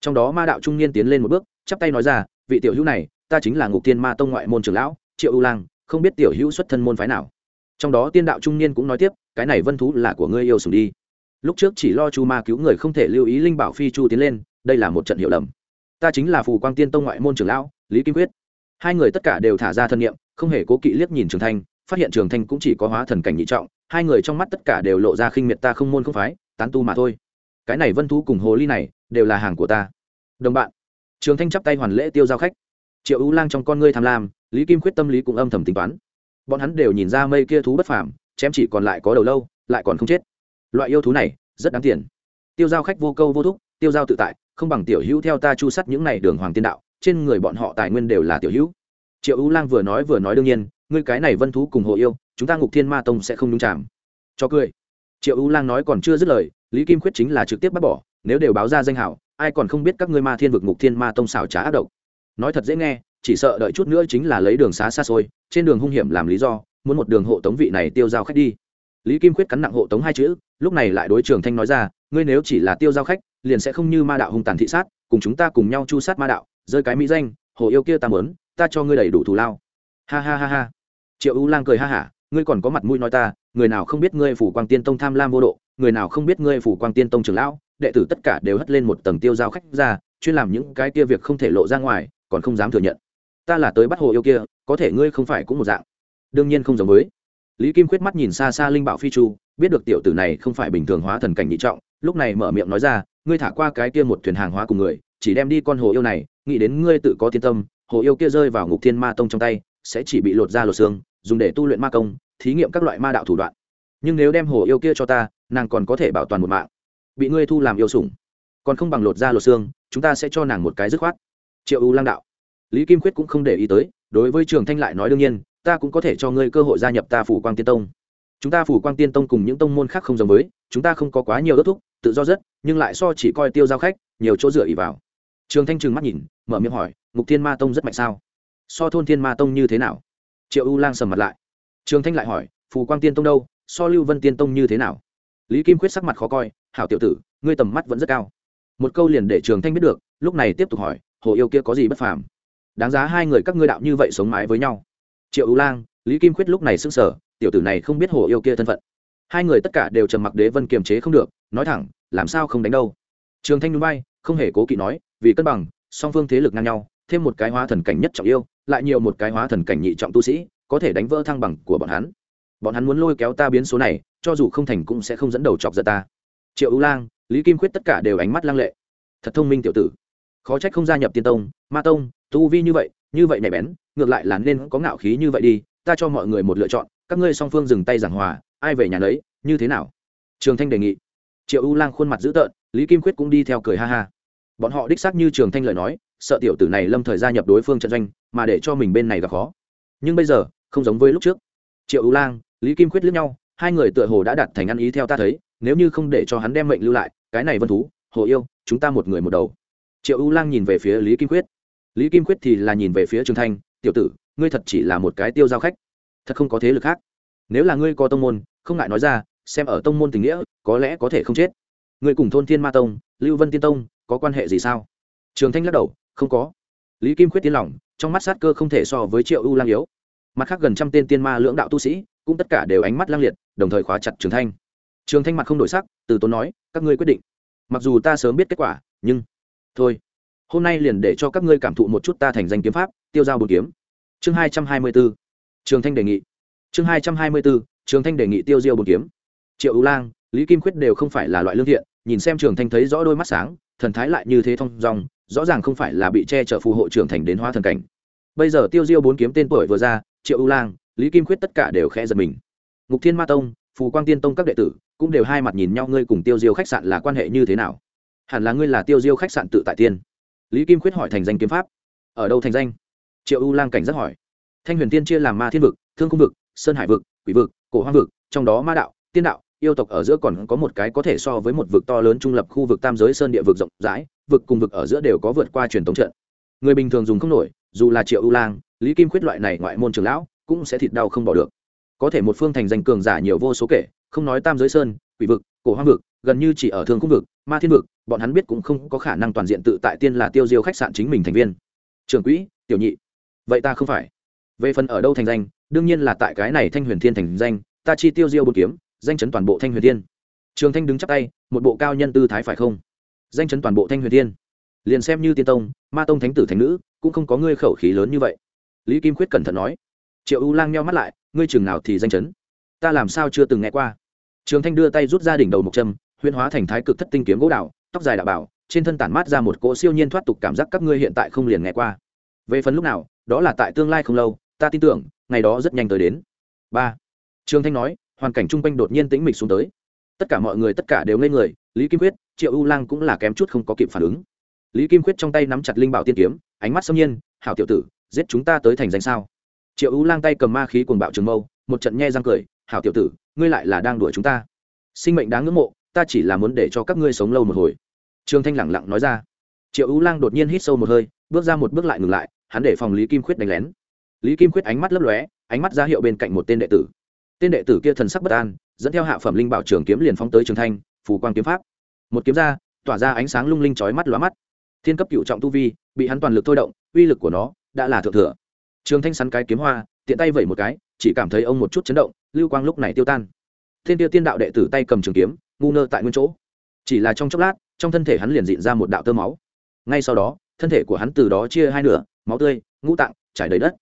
trong đó ma đạo trung niên tiến lên một bước, chắp tay nói ra, vị tiểu hữu này, ta chính là ngục tiên ma tông ngoại môn trưởng lão, triệu ưu lang, không biết tiểu hữu xuất thân môn phái nào? Trong đó tiên đạo trung niên cũng nói tiếp, cái này vân thú là của ngươi yêu sùng đi. Lúc trước chỉ lo chu ma cứu người không thể lưu ý linh bảo phi chu tiến lên, đây là một trận hiểu lầm. Ta chính là phù quang tiên tông ngoại môn trưởng lão, lý kim quyết. Hai người tất cả đều thả ra thân nhiệm không hề cố kỵ liếc nhìn trường thanh phát hiện trường thanh cũng chỉ có hóa thần cảnh nhị trọng, hai người trong mắt tất cả đều lộ ra khinh miệt ta không môn không phái, tán tu mà thôi. Cái này vân thú cùng hồ ly này, đều là hàng của ta. Đồng bạn. Trường thanh chắp tay hoàn lễ tiêu giao khách. Triệu ưu lang trong con ngươi tham lam, lý kim khuyết tâm lý cũng âm thầm tính toán. Bọn hắn đều nhìn ra mây kia thú bất phàm, chém chỉ còn lại có đầu lâu, lại còn không chết. Loại yêu thú này, rất đáng tiền. Tiêu giao khách vô câu vô thúc, tiêu giao tự tại, không bằng tiểu hữu theo ta chu sắt những này đường hoàng tiên đạo, trên người bọn họ tài nguyên đều là tiểu hữu. Triệu ưu lang vừa nói vừa nói đương nhiên ngươi cái này vân thú cùng hộ yêu, chúng ta ngục thiên ma tông sẽ không nhung chạm cho cười. Triệu ưu lang nói còn chưa dứt lời, lý kim khuyết chính là trực tiếp bắt bỏ, nếu đều báo ra danh hảo, ai còn không biết các ngươi ma thiên vực ngục thiên ma tông xảo trá ác độc. Nói thật dễ nghe, chỉ sợ đợi chút nữa chính là lấy đường xá xa xôi, trên đường hung hiểm làm lý do, muốn một đường hộ tống vị này tiêu giao khách đi. Lý kim khuyết cắn nặng hộ tống hai chữ, lúc này lại đối trường thanh nói ra, ngươi nếu chỉ là tiêu giao khách, liền sẽ không như ma đạo hung tàn thị sát, cùng chúng ta cùng nhau chu sát ma đạo, rơi cái mỹ danh, hồ yêu kia ta mớn ta cho ngươi đầy đủ thù lao. Ha ha ha ha triệu U lang cười ha hả, ngươi còn có mặt mũi nói ta, người nào không biết ngươi phủ quang tiên tông tham lam vô độ, người nào không biết ngươi phủ quang tiên tông trưởng lão, đệ tử tất cả đều hất lên một tầng tiêu giao khách ra, chuyên làm những cái kia việc không thể lộ ra ngoài, còn không dám thừa nhận. Ta là tới bắt hồ yêu kia, có thể ngươi không phải cũng một dạng. Đương nhiên không giống với. Lý kim khuyết mắt nhìn xa xa linh bảo phi chu, biết được tiểu tử này không phải bình thường hóa thần cảnh nhị trọng, lúc này mở miệng nói ra, ngươi thả qua cái kia một thuyền hàng hóa cùng người, chỉ đem đi con hồ yêu này, nghĩ đến ngươi tự có thiên tâm, hồ yêu kia rơi vào ngục thiên ma tông trong tay, sẽ chỉ bị lột ra lột xương dùng để tu luyện ma công, thí nghiệm các loại ma đạo thủ đoạn. Nhưng nếu đem hồ yêu kia cho ta, nàng còn có thể bảo toàn một mạng. Bị ngươi thu làm yêu sủng. Còn không bằng lột ra lột xương, chúng ta sẽ cho nàng một cái dứt khoát. Triệu ưu lang đạo. Lý kim khuyết cũng không để ý tới, đối với trường thanh lại nói đương nhiên, ta cũng có thể cho ngươi cơ hội gia nhập ta phủ quang tiên tông. Chúng ta phủ quang tiên tông cùng những tông môn khác không giống với, chúng ta không có quá nhiều đốt thúc, tự do rất, nhưng lại so chỉ coi tiêu giao khách, nhiều chỗ dựa ỉ vào. Trường thanh trừng mắt nhìn, mở miệng hỏi, ngục thiên ma tông rất mạnh sao? So thôn thiên ma tông như thế nào? Triệu u lang sầm mặt lại trường thanh lại hỏi phù quang tiên tông đâu so lưu vân tiên tông như thế nào lý kim quyết sắc mặt khó coi hảo tiểu tử ngươi tầm mắt vẫn rất cao một câu liền để trường thanh biết được lúc này tiếp tục hỏi hồ yêu kia có gì bất phàm đáng giá hai người các ngươi đạo như vậy sống mái với nhau triệu U lang lý kim khuyết lúc này s ư n g sở tiểu tử này không biết hồ yêu kia thân phận hai người tất cả đều trầm mặc đế vân kiềm chế không được nói thẳng làm sao không đánh đâu trường thanh núi bay không hề cố kỵ nói vì cân bằng song phương thế lực ngang nhau thêm một cái hóa thần cảnh nhất trọng yêu lại nhiều một cái hóa thần cảnh nhị trọng tu sĩ, có thể đánh vỡ thăng bằng của bọn hắn. Bọn hắn muốn lôi kéo ta biến số này, cho dù không thành cũng sẽ không dẫn đầu chọc giận ta. Triệu ưu lang, lý kim khuyết tất cả đều ánh mắt lăng lệ. Thật thông minh tiểu tử. Khó trách không gia nhập tiên tông, ma tông, tu vi như vậy như vậy nhạy bén, ngược lại là nên có ngạo khí như vậy đi, ta cho mọi người một lựa chọn, các ngươi song phương dừng tay giảng hòa, ai về nhà lấy như thế nào? Trường thanh đề nghị. Triệu ưu lang khuôn mặt dữ tợn, lý kim khuyết cũng đi theo cười ha ha. Bọn họ đích xác như trường thanh lời nói sợ tiểu tử này lâm thời gia nhập đối phương trận doanh, mà để cho mình bên này gặp khó. Nhưng bây giờ, không giống với lúc trước. Triệu u lang, lý kim khuyết lướt nhau, hai người tựa hồ đã đặt thành ăn ý theo ta thấy, nếu như không để cho hắn đem mệnh lưu lại, cái này vân thú, hồ yêu, chúng ta một người một đầu. Triệu u lang nhìn về phía lý kim quyết lý kim quyết thì là nhìn về phía trường thanh, tiểu tử, ngươi thật chỉ là một cái tiêu giao khách. Thật không có thế lực khác. Nếu là ngươi có tông môn, không ngại nói ra, xem ở tông môn tình nghĩa, có lẽ có thể không chết. Ngươi cùng thôn thiên ma tông, lưu vân tiên tông, có quan hệ gì sao? Trường thanh lắc đầu không có. Lý kim quyết tiến lòng, trong mắt sát cơ không thể so với triệu ưu lang yếu. Mặt khác gần trăm tên tiên ma lưỡng đạo tu sĩ, cũng tất cả đều ánh mắt lang liệt, đồng thời khóa chặt trường thanh. Trường thanh mặt không đổi sắc, từ tốn nói, các ngươi quyết định. Mặc dù ta sớm biết kết quả, nhưng thôi. Hôm nay liền để cho các ngươi cảm thụ một chút ta thành danh kiếm pháp, tiêu giao bồn kiếm. Chương hai trăm hai mươi b ố trường thanh đề nghị. Chương hai trăm hai mươi b ố trường thanh đề nghị tiêu diêu bồn kiếm. Triệu ưu lang, lý kim khuyết đều không phải là loại lương thiện, nhìn xem trường thanh thấy rõ đôi mắt sáng, thần thái lại như thế thong dong rõ ràng không phải là bị che chở phù hộ trưởng thành đến hóa thần cảnh. Bây giờ tiêu diêu bốn kiếm tên tuổi vừa ra, triệu ưu lang, lý kim khuyết tất cả đều khẽ giật mình. Ngục thiên ma tông, phù quang tiên tông các đệ tử cũng đều hai mặt nhìn nhau, ngươi cùng tiêu diêu khách sạn là quan hệ như thế nào? Hẳn là ngươi là tiêu diêu khách sạn tự tại tiên. Lý kim khuyết hỏi thành danh kiếm pháp. Ở đâu thành danh? Triệu u lang cảnh giác hỏi. Thanh huyền tiên chia làm ma thiên vực, thương cung vực, sơn hải vực, quỷ vực, cổ hoang vực, trong đó ma đạo, tiên đạo, yêu tộc ở giữa còn có một cái có thể so với một vực to lớn trung lập khu vực tam giới sơn địa vực rộng rãi vực cùng vực ở giữa đều có vượt qua truyền thống trận. Người bình thường dùng không nổi, dù là triệu ưu lang, lý kim khuyết loại này ngoại môn trường lão, cũng sẽ thịt đau không bỏ được. Có thể một phương thành danh cường giả nhiều vô số kể, không nói tam giới sơn, quỷ vực, cổ hoang vực, gần như chỉ ở thương cung vực, ma thiên vực, bọn hắn biết cũng không có khả năng toàn diện tự tại tiên là tiêu diêu khách sạn chính mình thành viên. Trưởng quỹ, tiểu nhị. Vậy ta không phải. Về phần ở đâu thành danh, đương nhiên là tại cái này thanh huyền thiên thành danh, ta chi tiêu diêu bột kiếm, danh chấn toàn bộ thanh huyền thiên. Trường thanh đứng chắp tay, một bộ cao nhân tư thái phải không? Danh chấn toàn bộ thanh huyền thiên. Liền xem như tiên tông, ma tông thánh tử thánh nữ, cũng không có ngươi khẩu khí lớn như vậy. Lý kim khuyết cẩn thận nói. Triệu u lang meo mắt lại, ngươi chừng nào thì danh chấn? Ta làm sao chưa từng nghe qua? Trường thanh đưa tay rút ra đỉnh đầu một trâm huyên hóa thành thái cực thất tinh kiếm gỗ đạo tóc dài đạo bảo trên thân tản mát ra một cỗ siêu nhiên thoát tục cảm giác các ngươi hiện tại không liền nghe qua. Về phần lúc nào, đó là tại tương lai không lâu, ta tin tưởng, ngày đó rất nhanh tới đến. Ba. Trương thanh nói, hoàn cảnh chung quanh đột nhiên tĩnh mịch xuống tới. Tất cả mọi người, tất cả đều ngây người lý kim quyết triệu u lang cũng là kém chút không có kịp phản ứng. Lý kim quyết trong tay nắm chặt linh bảo tiên kiếm, ánh mắt xâm nhiên, hảo tiểu tử, giết chúng ta tới thành danh sao? Triệu u lang tay cầm ma khí cuồng bạo trường mâu, một trận nhe răng cười, hảo tiểu tử, ngươi lại là đang đuổi chúng ta. Sinh mệnh đáng ngưỡng mộ, ta chỉ là muốn để cho các ngươi sống lâu một hồi. Trương thanh lẳng lặng nói ra. Triệu u lang đột nhiên hít sâu một hơi, bước ra một bước lại ngừng lại, hắn để phòng lý kim khuyết đánh lén. Lý kim khuyết ánh mắt lấp lóe, ánh mắt ra hiệu bên cạnh một tên đệ tử. Tên đệ tử kia thần sắc bất an, dẫn theo hạ phẩm linh bảo trường kiếm liền phóng tới trường thanh phù quang kiếm pháp. Một kiếm ra, tỏa ra ánh sáng lung linh chói mắt lóa mắt. Thiên cấp cựu trọng tu vi, bị hắn toàn lực thôi động, uy lực của nó đã là thượng thừa. Trường thanh sắn cái kiếm hoa, tiện tay vẩy một cái, chỉ cảm thấy ông một chút chấn động, lưu quang lúc này tiêu tan. Thiên tiêu tiên đạo đệ tử tay cầm trường kiếm, ngu ngơ tại nguyên chỗ. Chỉ là trong chốc lát, trong thân thể hắn liền dịn ra một đạo tơ máu. Ngay sau đó, thân thể của hắn từ đó chia hai nửa, máu tươi, ngũ tạng, trải đầy đất.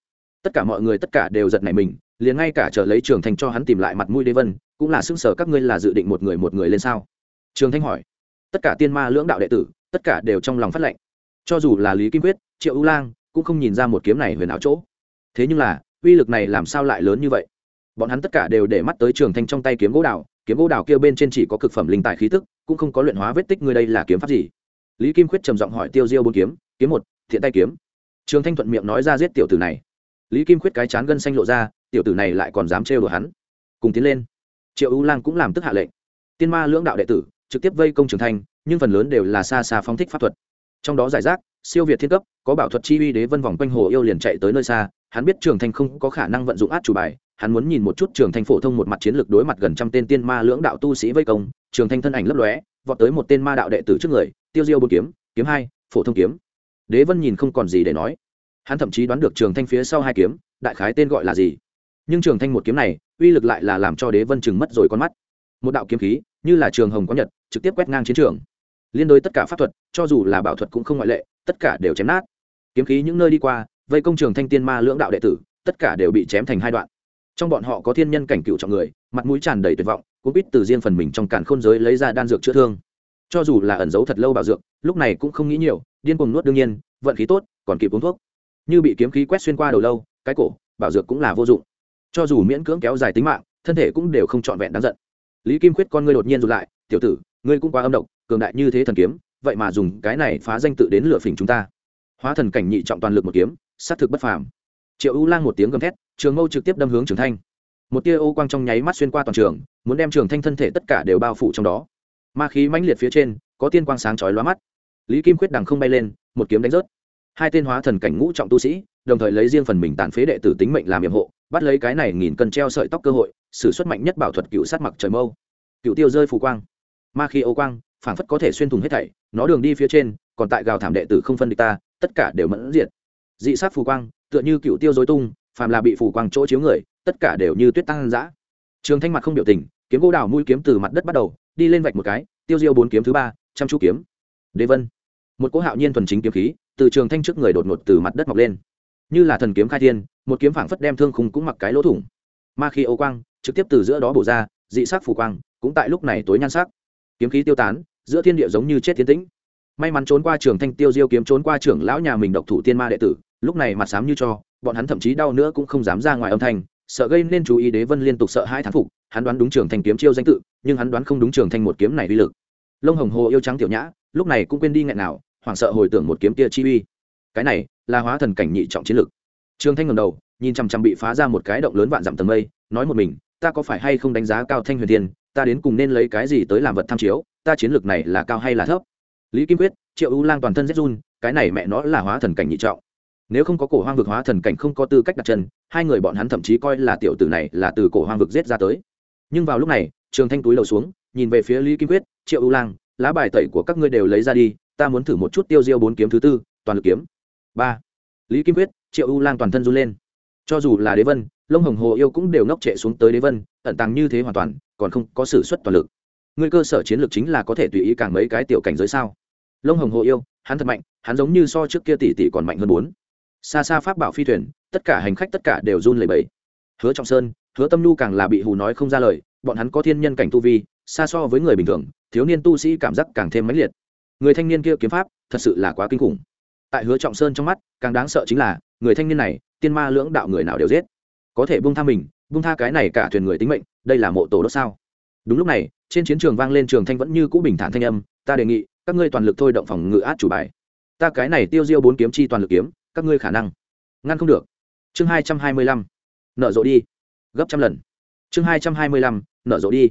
Tất cả mọi người tất cả đều giật nảy mình, liền ngay cả chờ lấy trường thanh cho hắn tìm lại mặt mũi đế vân, cũng là xưng sở các ngươi là dự định một người một người lên sao trường thanh hỏi. Tất cả tiên ma lưỡng đạo đệ tử, tất cả đều trong lòng phát lệnh. Cho dù là lý kim quyết, triệu ưu lang, cũng không nhìn ra một kiếm này huyền ảo chỗ. Thế nhưng là, uy lực này làm sao lại lớn như vậy? Bọn hắn tất cả đều để mắt tới trường thanh trong tay kiếm gỗ đào, kiếm gỗ đào kia bên trên chỉ có cực phẩm linh tài khí tức, cũng không có luyện hóa vết tích ngươi đây là kiếm pháp gì? Lý kim Quyết trầm giọng hỏi tiêu diêu bốn kiếm kiếm một, thiện tay kiếm. Trường thanh thuận miệng nói ra giết tiểu tử này. Lý kim Quyết cái chán gân xanh lộ ra, tiểu tử này lại còn dám trêu đùa hắn. Cùng tiến lên. Triệu ưu lang cũng làm tức hạ lệnh. Tiên ma lưỡng đạo đệ tử trực tiếp vây công trường thanh nhưng phần lớn đều là xa xa phong thích pháp thuật. Trong đó giải rác, siêu việt thiên cấp, có bảo thuật chi uy đế vân vòng quanh hồ yêu liền chạy tới nơi xa, hắn biết trường thanh không có khả năng vận dụng át chủ bài, hắn muốn nhìn một chút trường thanh phổ thông một mặt chiến lược đối mặt gần trăm tên tiên ma lưỡng đạo tu sĩ vây công trường thanh thân ảnh lấp lóe, vọt tới một tên ma đạo đệ tử trước người, tiêu diêu bốn kiếm kiếm hai, phổ thông kiếm. Đế vân nhìn không còn gì để nói. Hắn thậm chí đoán được trường thanh phía sau hai kiếm, đại khái tên gọi là gì. Nhưng trường thanh một kiếm này, uy lực lại là làm cho đế vân chừng mất rồi con mắt. Một đạo kiếm khí, như là trường hồng có nhật trực tiếp quét ngang chiến trường. Liên đối tất cả pháp thuật, cho dù là bảo thuật cũng không ngoại lệ, tất cả đều chém nát. Kiếm khí những nơi đi qua, vây công trường thanh tiên ma lưỡng đạo đệ tử, tất cả đều bị chém thành hai đoạn. Trong bọn họ có thiên nhân cảnh cựu trọng người, mặt mũi tràn đầy tuyệt vọng cũng biết từ riêng phần mình trong càn khôn giới lấy ra đan dược chữa thương. Cho dù là ẩn giấu thật lâu bảo dược, lúc này cũng không nghĩ nhiều, điên cuồng nuốt đương nhiên, vận khí tốt, còn kịp uống thuốc. Như bị kiếm khí quét xuyên qua đầu lâu, cái cổ, bảo dược cũng là vô dụng. Cho dù miễn cưỡng kéo dài tính mạng, thân thể cũng đều không trọn vẹn đáng giận. Lý kim khuyết con ngươi đột nhiên rụt lại, tiểu tử ngươi cũng quá âm độc, cường đại như thế thần kiếm, vậy mà dùng cái này phá danh tự đến lựa phỉnh chúng ta. Hóa thần cảnh nhị trọng toàn lực một kiếm, sát thực bất phàm. Triệu ưu lang một tiếng gầm thét, trường mâu trực tiếp đâm hướng trường thanh. Một tia ô quang trong nháy mắt xuyên qua toàn trường, muốn đem trường thanh thân thể tất cả đều bao phủ trong đó. Ma khí mãnh liệt phía trên, có tiên quang sáng chói lóa mắt. Lý kim khuyết đằng không bay lên, một kiếm đánh rớt. Hai tên hóa thần cảnh ngũ trọng tu sĩ, đồng thời lấy riêng phần mình tàn phế đệ tử tính mệnh làm nhiệm hộ, bắt lấy cái này nghìn cân treo sợi tóc cơ hội, sử xuất mạnh nhất bảo thuật cựu sát mặc trời mâu. Cựu tiêu rơi phù quang ma khi ô quang, phảng phất có thể xuyên thủng hết thảy, nó đường đi phía trên, còn tại gào thảm đệ tử không phân địch ta, tất cả đều mẫn diệt. Dị sát phù quang, tựa như cựu tiêu dối tung, phàm là bị phù quang chỗ chiếu người, tất cả đều như tuyết tăng dã. Trường thanh mặt không biểu tình, kiếm gỗ đào mũi kiếm từ mặt đất bắt đầu, đi lên vạch một cái, tiêu diêu bốn kiếm thứ ba, chăm chú kiếm. Đế vân. Một cỗ hạo nhiên thuần chính kiếm khí, từ trường thanh trước người đột ngột từ mặt đất mọc lên. Như là thần kiếm khai thiên, một kiếm phảng phất đem thương khung cũng mặc cái lỗ thủng. Ma khi ô quang, trực tiếp từ giữa đó bổ ra, dị sắc phù quang, cũng tại lúc này tối nhan sắc kiếm khí tiêu tán, giữa thiên địa giống như chết tiến tĩnh. May mắn trốn qua trường thanh tiêu diêu kiếm trốn qua trưởng lão nhà mình độc thủ tiên ma đệ tử, lúc này mặt sám như cho, bọn hắn thậm chí đau nữa cũng không dám ra ngoài âm thanh, sợ gây nên chú ý đế vân liên tục sợ hai thán phục, hắn đoán đúng trường thanh kiếm chiêu danh tự, nhưng hắn đoán không đúng trường thanh một kiếm này uy lực. Lông hồng hồ yêu trắng tiểu nhã, lúc này cũng quên đi nghẹn nào, hoảng sợ hồi tưởng một kiếm kia chi uy. Cái này là hóa thần cảnh nhị trọng chiến lực. Trường thanh ngầm đầu, nhìn chằm chằm bị phá ra một cái động lớn vạn dặm tầng mây, nói một mình, ta có phải hay không đánh giá cao thanh huyền thiên ta đến cùng nên lấy cái gì tới làm vật tham chiếu, ta chiến lược này là cao hay là thấp? Lý kim quyết, triệu ưu lang toàn thân rét run, cái này mẹ nó là hóa thần cảnh nhị trọng. Nếu không có cổ hoang vực hóa thần cảnh không có tư cách đặt chân, hai người bọn hắn thậm chí coi là tiểu tử này là từ cổ hoang vực giết ra tới. Nhưng vào lúc này, trường thanh túi lầu xuống, nhìn về phía lý kim quyết, triệu ưu lang, lá bài tẩy của các ngươi đều lấy ra đi, ta muốn thử một chút tiêu diêu bốn kiếm thứ tư, toàn lực kiếm. Ba. Lý kim quyết, triệu ưu lang toàn thân run lên. Cho dù là đế vân lông hồng hồ yêu cũng đều ngốc trệ xuống tới đế vân, ẩn tàng như thế hoàn toàn, còn không có sự xuất toàn lực. Ngươi cơ sở chiến lược chính là có thể tùy ý càng mấy cái tiểu cảnh giới sao? Lông hồng hồ yêu, hắn thật mạnh, hắn giống như so trước kia tỷ tỷ còn mạnh hơn bốn. Xa xa pháp bảo phi thuyền, tất cả hành khách tất cả đều run lẩy bẩy. Hứa trọng sơn, hứa tâm nhu càng là bị hù nói không ra lời, bọn hắn có thiên nhân cảnh tu vi, xa so với người bình thường, thiếu niên tu sĩ cảm giác càng thêm mãnh liệt. Người thanh niên kia kiếm pháp, thật sự là quá kinh khủng. Tại hứa trọng sơn trong mắt, càng đáng sợ chính là, người thanh niên này, tiên ma lưỡng đạo người nào đều giết có thể buông tha mình, buông tha cái này cả thuyền người tính mệnh, đây là mộ tổ đốt sao? Đúng lúc này, trên chiến trường vang lên trường thanh vẫn như cũ bình thản thanh âm, ta đề nghị, các ngươi toàn lực thôi động phòng ngự át chủ bài. Ta cái này tiêu diêu bốn kiếm chi toàn lực kiếm, các ngươi khả năng ngăn không được. Chương hai trăm hai mươi lăm nợ rộ đi. Gấp trăm lần. Chương hai trăm hai mươi lăm nợ rộ đi.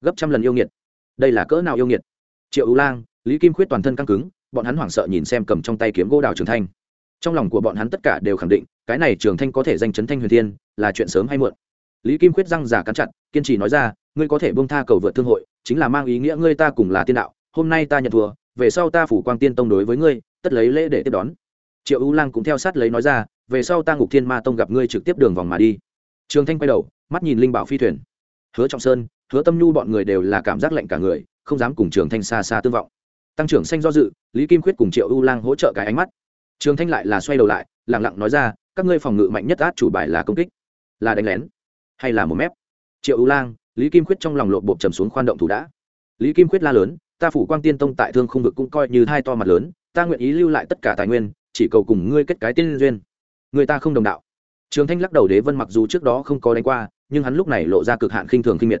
Gấp trăm lần yêu nghiệt. Đây là cỡ nào yêu nghiệt? Triệu ưu lang, lý kim khuyết toàn thân căng cứng, bọn hắn hoảng sợ nhìn xem cầm trong tay kiếm gỗ đào trường thanh. Trong lòng của bọn hắn tất cả đều khẳng định cái này trường thanh có thể danh chấn thanh huyền thiên, là chuyện sớm hay muộn? Lý kim khuyết răng giả cắn chặt, kiên trì nói ra, ngươi có thể bông tha cầu vượt thương hội, chính là mang ý nghĩa ngươi ta cùng là tiên đạo, hôm nay ta nhận thua, về sau ta phủ quang tiên tông đối với ngươi, tất lấy lễ để tiếp đón. Triệu ưu lang cũng theo sát lấy nói ra, về sau ta ngục thiên ma tông gặp ngươi trực tiếp đường vòng mà đi. Trường thanh quay đầu, mắt nhìn linh bảo phi thuyền. Hứa trọng sơn, hứa tâm nhu bọn người đều là cảm giác lạnh cả người, không dám cùng trường thanh xa xa tương vọng. Tăng trưởng xanh do dự, lý kim khuyết cùng triệu ưu lang hỗ trợ cái ánh mắt. Trường thanh lại là xoay đầu lại lẳng lặng nói ra các ngươi phòng ngự mạnh nhất át chủ bài là công kích, là đánh lén, hay là một mép. Triệu ưu lang, lý kim khuyết trong lòng lộp bộp trầm xuống khoan động thủ đã. Lý kim khuyết la lớn, ta phủ quang tiên tông tại thương không vực cũng coi như hai to mặt lớn, ta nguyện ý lưu lại tất cả tài nguyên, chỉ cầu cùng ngươi kết cái tiên duyên. Người ta không đồng đạo. Trường thanh lắc đầu đế vân mặc dù trước đó không có đánh qua, nhưng hắn lúc này lộ ra cực hạn khinh thường khinh miệt.